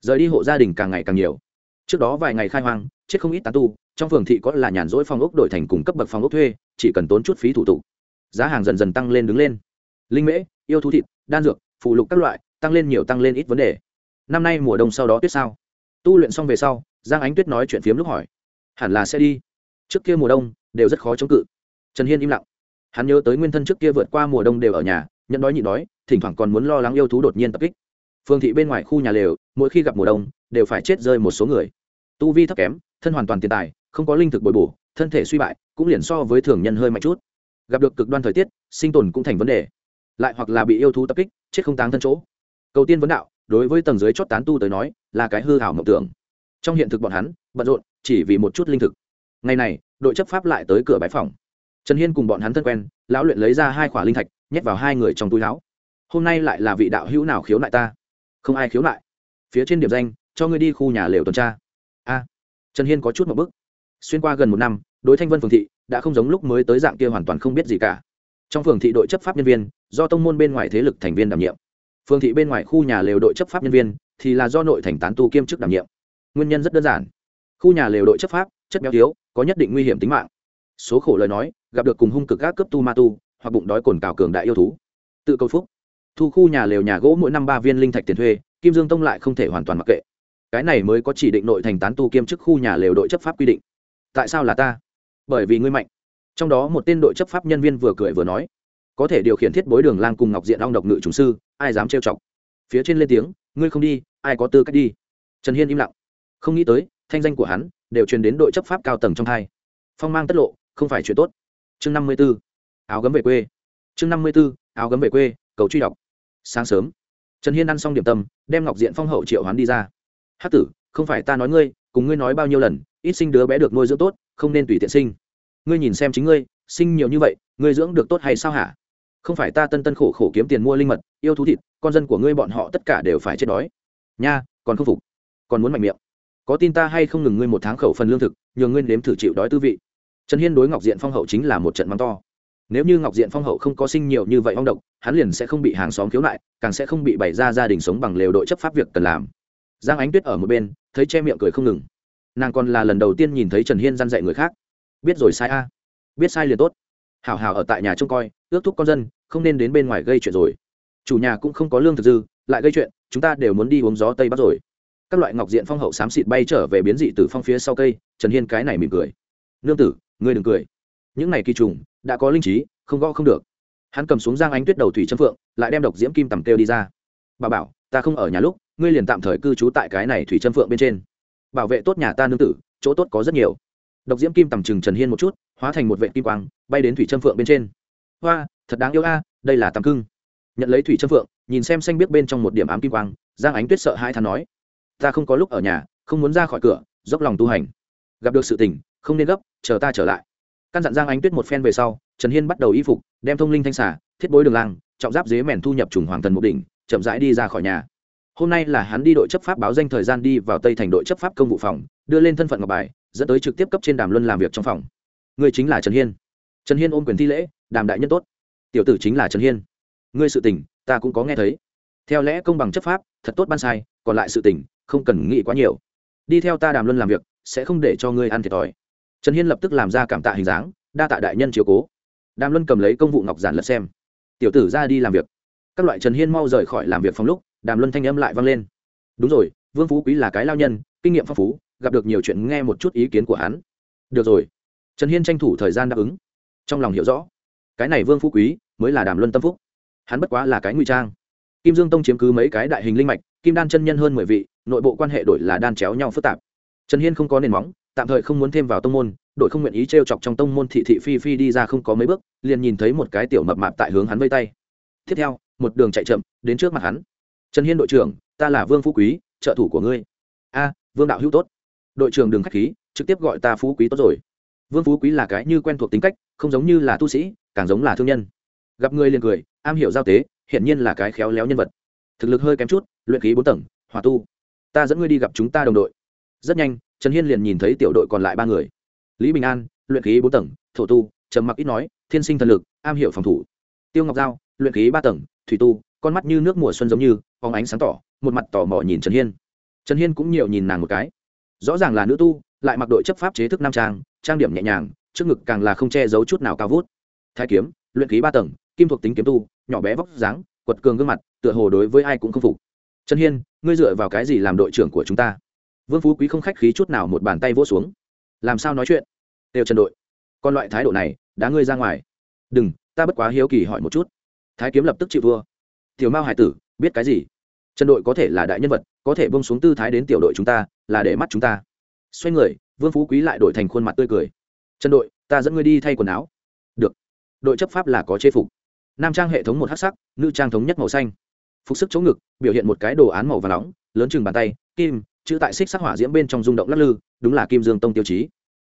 Rời đi hộ gia đình càng ngày càng nhiều. Trước đó vài ngày khai hoang, chết không ít tán tu, trong phường thị có là nhàn rỗi phong ốc đổi thành cùng cấp bậc phong ốc thuê, chỉ cần tốn chút phí thủ tục. Giá hàng dần dần tăng lên đứng lên. Linh mễ, yêu thú thịt, đan dược, phụ lục các loại, tăng lên nhiều tăng lên ít vấn đề. Năm nay mùa đông sau đó tuyết sao? Tu luyện xong về sau, giang ánh tuyết nói chuyện phiếm lúc hỏi. Hẳn là sẽ đi. Trước kia mùa đông, đều rất khó chống cự. Trần hiên im lặng. Hắn nhớ tới nguyên thân trước kia vượt qua mùa đông đều ở nhà nhận đói nhịn đói, thỉnh thoảng còn muốn lo lắng yêu thú đột nhiên tập kích phương thị bên ngoài khu nhà lều, mỗi khi gặp mùa đông, đều phải chết rơi một số người. Tu vi thấp kém, thân hoàn toàn tiền tài, không có linh thực bồi bổ, thân thể suy bại, cũng liền so với thường nhân hơi mạnh chút. Gặp được cực đoan thời tiết, sinh tồn cũng thành vấn đề. Lại hoặc là bị yêu thú tập kích, chết không táng thân chỗ. Cầu tiên vấn đạo, đối với tầng dưới chót tán tu tới nói, là cái hư hảo mộng tưởng. Trong hiện thực bọn hắn, bận rộn, chỉ vì một chút linh thực. Ngày này, đội chấp pháp lại tới cửa bãi phòng. Trần hiên cùng bọn hắn thân quen, lão luyện lấy ra hai khỏa linh thạch, nhét vào hai người trong túi láo hôm nay lại là vị đạo hữu nào khiếu nại ta? Không ai khiếu nại. Phía trên điểm danh, cho ngươi đi khu nhà lều tuần tra. A. Trần hiên có chút một bức. Xuyên qua gần một năm, đối thanh vân phường thị đã không giống lúc mới tới dạng kia hoàn toàn không biết gì cả. Trong phường thị đội chấp pháp nhân viên, do tông môn bên ngoài thế lực thành viên đảm nhiệm. Phường thị bên ngoài khu nhà lều đội chấp pháp nhân viên, thì là do nội thành tán tu kiêm chức đảm nhiệm. Nguyên nhân rất đơn giản. Khu nhà lều đội chấp pháp, chất béo thiếu, có nhất định nguy hiểm tính mạng. Số khổ lời nói, gặp được cùng hung cực các cấp tu ma tu, hoặc bụng đói cồn cào cường đại yêu thú. Tự cầu phúc thu khu nhà lều nhà gỗ mỗi năm ba viên linh thạch tiền thuê, kim dương tông lại không thể hoàn toàn mặc kệ. Cái này mới có chỉ định nội thành tán tu kiêm chức khu nhà lều đội chấp pháp quy định. Tại sao là ta? Bởi vì ngươi mạnh. Trong đó một tên đội chấp pháp nhân viên vừa cười vừa nói, có thể điều khiển thiết bối đường lang cùng ngọc diện long độc ngự trùng sư, ai dám trêu chọc? Phía trên lên tiếng, ngươi không đi, ai có tư cách đi? Trần hiên im lặng. Không nghĩ tới, thanh danh của hắn đều truyền đến đội chấp pháp cao tầng trong hai phong mang tất lộ, không phải chuyện tốt. Chương năm mươi b ố áo gấm về quê. Chương năm mươi b ố áo gấm về quê cầu truy đọc. Sáng sớm, trần hiên ăn xong điểm tâm, đem ngọc diện phong hậu triệu hoán đi ra. Hát tử, không phải ta nói ngươi, cùng ngươi nói bao nhiêu lần, ít sinh đứa bé được nuôi dưỡng tốt, không nên tùy tiện sinh. Ngươi nhìn xem chính ngươi, sinh nhiều như vậy, ngươi dưỡng được tốt hay sao hả? Không phải ta tân tân khổ khổ kiếm tiền mua linh mật, yêu thú thịt, con dân của ngươi bọn họ tất cả đều phải chết đói. Nha, còn không phục, còn muốn mạnh miệng. Có tin ta hay không ngừng ngươi một tháng khẩu phần lương thực nhường ngươi nếm thử chịu đói tư vị. Trần hiên đối ngọc diện phong hậu chính là một trận mắng to nếu như ngọc diện phong hậu không có sinh nhiều như vậy ong độc, hắn liền sẽ không bị hàng xóm khiếu nại, càng sẽ không bị bày ra gia đình sống bằng lều đội chấp pháp việc cần làm. Giang ánh tuyết ở một bên, thấy che miệng cười không ngừng. Nàng còn là lần đầu tiên nhìn thấy trần hiên g i a n dạy người khác. Biết rồi sai a. Biết sai liền tốt. Hảo hảo ở tại nhà trông coi, ước thúc con dân, không nên đến bên ngoài gây chuyện rồi. Chủ nhà cũng không có lương thực dư, lại gây chuyện, chúng ta đều muốn đi uống gió tây bắc rồi. Các loại ngọc diện phong hậu xám xịt bay trở về biến dị từ phong phía sau cây, trần hiên cái này mỉm cười. Nương tử, ngươi đừng cười. Những này kỳ trùng đã có linh trí, không gõ không được. Hắn cầm xuống giang ánh tuyết đầu thủy châm phượng, lại đem độc diễm kim tầm kêu đi ra. Bà bảo, ta không ở nhà lúc, ngươi liền tạm thời cư trú tại cái này thủy châm phượng bên trên. Bảo vệ tốt nhà ta nương tử, chỗ tốt có rất nhiều. Độc diễm kim tầm trừng trần hiên một chút, hóa thành một vệ kim quang, bay đến thủy châm phượng bên trên. Hoa, thật đáng yêu a, đây là tầm cưng. Nhận lấy thủy châm phượng, nhìn xem xanh biết bên trong một điểm ám kim quang, giang ánh tuyết sợ hai thằng nói, ta không có lúc ở nhà, không muốn ra khỏi cửa, dốc lòng tu hành. Gặp được sự tình, không nên gấp, chờ ta trở lại căn dặn giang ánh tuyết một phen về sau, trần hiên bắt đầu y phục, đem thông linh thanh xả thiết bối đường làng trọng giáp dế mèn thu nhập trùng hoàng thần mục đỉnh, chậm rãi đi ra khỏi nhà. Hôm nay là hắn đi đội chấp pháp báo danh thời gian đi vào tây thành đội chấp pháp công vụ phòng, đưa lên thân phận ngọc bài, dẫn tới trực tiếp cấp trên đàm luân làm việc trong phòng. Người chính là trần hiên. Trần hiên ôm quyền thi lễ, đàm đại nhân tốt. Tiểu tử chính là trần hiên. Ngươi sự tình, ta cũng có nghe thấy. Theo lẽ công bằng chấp pháp, thật tốt ban sai, còn lại sự tình, không cần nghĩ quá nhiều. Đi theo ta đàm luân làm việc, sẽ không để cho ngươi ăn thiệt thòi trần hiên lập tức làm ra cảm tạ hình dáng đa tạ đại nhân chiều cố đàm luân cầm lấy công vụ ngọc giản lật xem tiểu tử ra đi làm việc các loại trần hiên mau rời khỏi làm việc phòng lúc đàm luân thanh âm lại vang lên đúng rồi vương phú quý là cái lao nhân kinh nghiệm phong phú gặp được nhiều chuyện nghe một chút ý kiến của hắn được rồi trần hiên tranh thủ thời gian đáp ứng trong lòng hiểu rõ cái này vương phú quý mới là đàm luân tâm phúc hắn bất quá là cái nguy trang kim dương tông chiếm cứ mấy cái đại hình linh mạch kim đan chân nhân hơn mười vị nội bộ quan hệ đổi là đan chéo nhau phức tạp trần hiên không có nền móng tạm thời không muốn thêm vào tông môn, đội không nguyện ý t r e o chọc trong tông môn thị thị phi phi đi ra không có mấy bước, liền nhìn thấy một cái tiểu mập mạp tại hướng hắn vây tay. Tiếp theo, một đường chạy chậm, đến trước mặt hắn. Trần hiên đội trưởng, ta là vương phú quý, trợ thủ của ngươi. A, vương đạo hữu tốt. Đội trưởng đừng k h á c h khí, trực tiếp gọi ta phú quý tốt rồi. Vương phú quý là cái như quen thuộc tính cách, không giống như là tu sĩ, càng giống là thương nhân. Gặp người liền cười, am hiểu giao tế hiện nhiên là cái khéo léo nhân vật. Thực lực hơi kém chút, luyện khí bốn tầng hòa tu. Ta dẫn ngươi đi gặp chúng ta đồng đội rất nhanh, trần hiên liền nhìn thấy tiểu đội còn lại ba người. Lý bình an, luyện khí bốn tầng, thổ tu, trầm mặc ít nói, thiên sinh thần lực, am hiểu phòng thủ. Tiêu ngọc giao, luyện khí ba tầng, thủy tu, con mắt như nước mùa xuân giống như phóng ánh sáng tỏ, một mặt tò mò nhìn trần hiên. Trần hiên cũng nhiều nhìn nàng một cái. Rõ ràng là nữ tu, lại mặc đội chấp pháp chế thức nam trang trang điểm nhẹ nhàng, trước ngực càng là không che giấu chút nào cao vút. Thái kiếm, luyện khí ba tầng, kim thuộc tính kiếm tu, nhỏ bé vóc dáng, quật cường gương mặt, tựa hồ đối với ai cũng không phục. Trần hiên, ngươi dựa vào cái gì làm đội trưởng của chúng ta? Vương phú quý không khách khí chút nào một bàn tay vỗ xuống. Làm sao nói chuyện? Đều trần đội còn loại thái độ này, đã ngươi ra ngoài. Đừng, ta bất quá hiếu kỳ hỏi một chút. Thái kiếm lập tức chịu thua tiểu mao hải tử, biết cái gì? Trần đội có thể là đại nhân vật, có thể bông xuống tư thái đến tiểu đội chúng ta, là để mắt chúng ta. Xoay người, vương phú quý lại đổi thành khuôn mặt tươi cười. Trần đội, ta dẫn ngươi đi thay quần áo. Được. Đội chấp pháp là có chế phục. Nam trang hệ thống một hát sắc, nữ trang thống nhất màu xanh. Phục sức chống ngực, biểu hiện một cái đồ án màu và nóng, lớn chừng bàn tay, kim chữ tại xích sắc hỏa diễm bên trong rung động lắc lư, đúng là kim dương tông tiêu chí.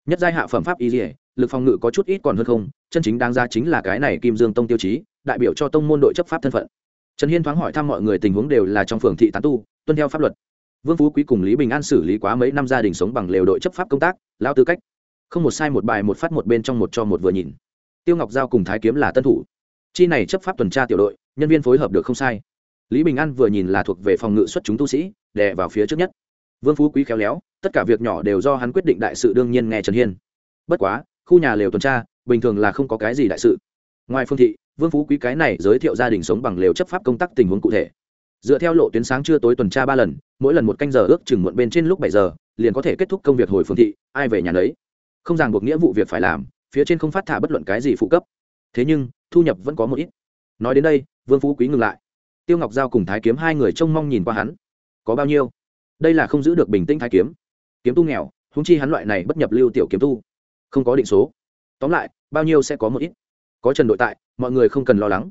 Nhất giai hạ phẩm pháp y dỉa lực phòng ngự có chút ít còn hơn không, chân chính đáng ra chính là cái này kim dương tông tiêu chí, đại biểu cho tông môn đội chấp pháp thân phận. Trần hiên thoáng hỏi thăm mọi người tình huống đều là trong phường thị tán tu, tuân theo pháp luật. Vương phú quý cùng lý bình an xử lý quá mấy năm gia đình sống bằng lều đội chấp pháp công tác lao tư cách. Không một sai một bài một phát một bên trong một cho một vừa nhìn. Tiêu ngọc giao cùng thái kiếm là tân thủ. Chi này chấp pháp tuần tra tiểu đội, nhân viên phối hợp được không sai. Lý bình an vừa nhìn là thuộc về phòng ngự xuất chúng tu sĩ, đè vào phía trước nhất vương phú quý khéo léo, tất cả việc nhỏ đều do hắn quyết định đại sự đương nhiên nghe trần hiên. Bất quá, khu nhà lều tuần tra, bình thường là không có cái gì đại sự. Ngoài phương thị, vương phú quý cái này giới thiệu gia đình sống bằng lều chấp pháp công tác tình huống cụ thể. Dựa theo lộ tuyến sáng trưa tối tuần tra ba lần, mỗi lần một canh giờ ước chừng muộn bên trên lúc bảy giờ, liền có thể kết thúc công việc hồi phương thị, ai về nhà lấy không ràng buộc nghĩa vụ việc phải làm, phía trên không phát thả bất luận cái gì phụ cấp. Thế nhưng, thu nhập vẫn có một ít. Nói đến đây, vương phú quý ngừng lại. Tiêu ngọc giao cùng thái kiếm hai người trông mong nhìn qua hắn. Có bao nhiêu? Đây là không giữ được bình tĩnh thái kiếm. Kiếm tu nghèo húng chi hắn loại này bất nhập lưu tiểu kiếm tu. Không có định số. Tóm lại, bao nhiêu sẽ có một ít. Có trần đội tại, mọi người không cần lo lắng.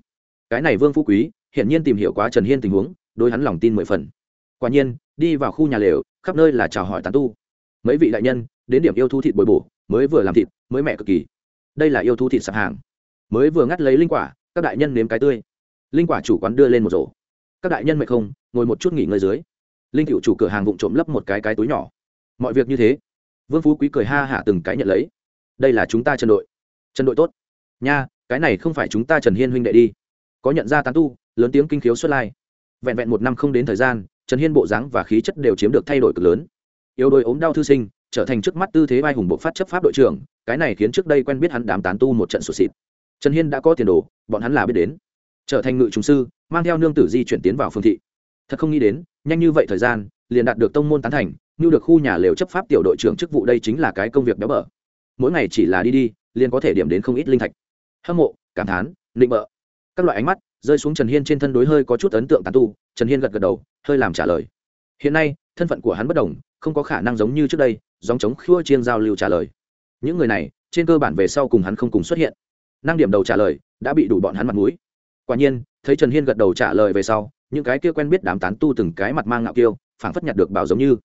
Cái này vương phú quý, hiển nhiên tìm hiểu quá trần hiên tình huống, đối hắn lòng tin mười phần. Quả nhiên, đi vào khu nhà lều, khắp nơi là chào hỏi tán tu. Mấy vị đại nhân, đến điểm yêu thu thịt bồi bổ, mới vừa làm thịt, mới mẹ cực kỳ. Đây là yêu thu thịt sạp hàng. Mới vừa ngắt lấy linh quả, các đại nhân nếm cái tươi. Linh quả chủ quán đưa lên một rổ. Các đại nhân mệt không, ngồi một chút nghỉ ngơi dưới linh cựu chủ cửa hàng vụng trộm lấp một cái cái túi nhỏ. Mọi việc như thế, vương phú quý cười ha hả từng cái nhận lấy. Đây là chúng ta trần đội. Trần đội tốt. Nha, cái này không phải chúng ta trần hiên huynh đệ đi. Có nhận ra tán tu, lớn tiếng kinh khiếu xuất lai. Vẹn vẹn một năm không đến thời gian, trần hiên bộ dáng và khí chất đều chiếm được thay đổi cực lớn. Yếu đôi ốm đau thư sinh, trở thành trước mắt tư thế vai hùng bộ phát chấp pháp đội trưởng, cái này khiến trước đây quen biết hắn đám tán tu một trận sụt xịt trần hiên đã có tiền đồ, bọn hắn là biết đến. Trở thành ngự trùng sư, mang theo nương tử di chuyển tiến vào phương thị thật không nghĩ đến, nhanh như vậy thời gian, liền đạt được tông môn tán thành, như được khu nhà lều chấp pháp tiểu đội trưởng chức vụ đây chính là cái công việc béo bở. Mỗi ngày chỉ là đi đi, liền có thể điểm đến không ít linh thạch. Hâm mộ, cảm thán, nịnh bợ. Các loại ánh mắt rơi xuống trần hiên trên thân đối hơi có chút ấn tượng tán tu, trần hiên gật gật đầu, hơi làm trả lời. Hiện nay, thân phận của hắn bất đồng, không có khả năng giống như trước đây dòng chống khua chiên giao lưu trả lời. Những người này, trên cơ bản về sau cùng hắn không cùng xuất hiện. Năng điểm đầu trả lời, đã bị đủ bọn hắn mặt mũi. Quả nhiên, thấy trần hiên gật đầu trả lời về sau những cái kia quen biết đám tán tu từng cái mặt mang ngạo kiêu, phảng phất nhặt được bảo giống như.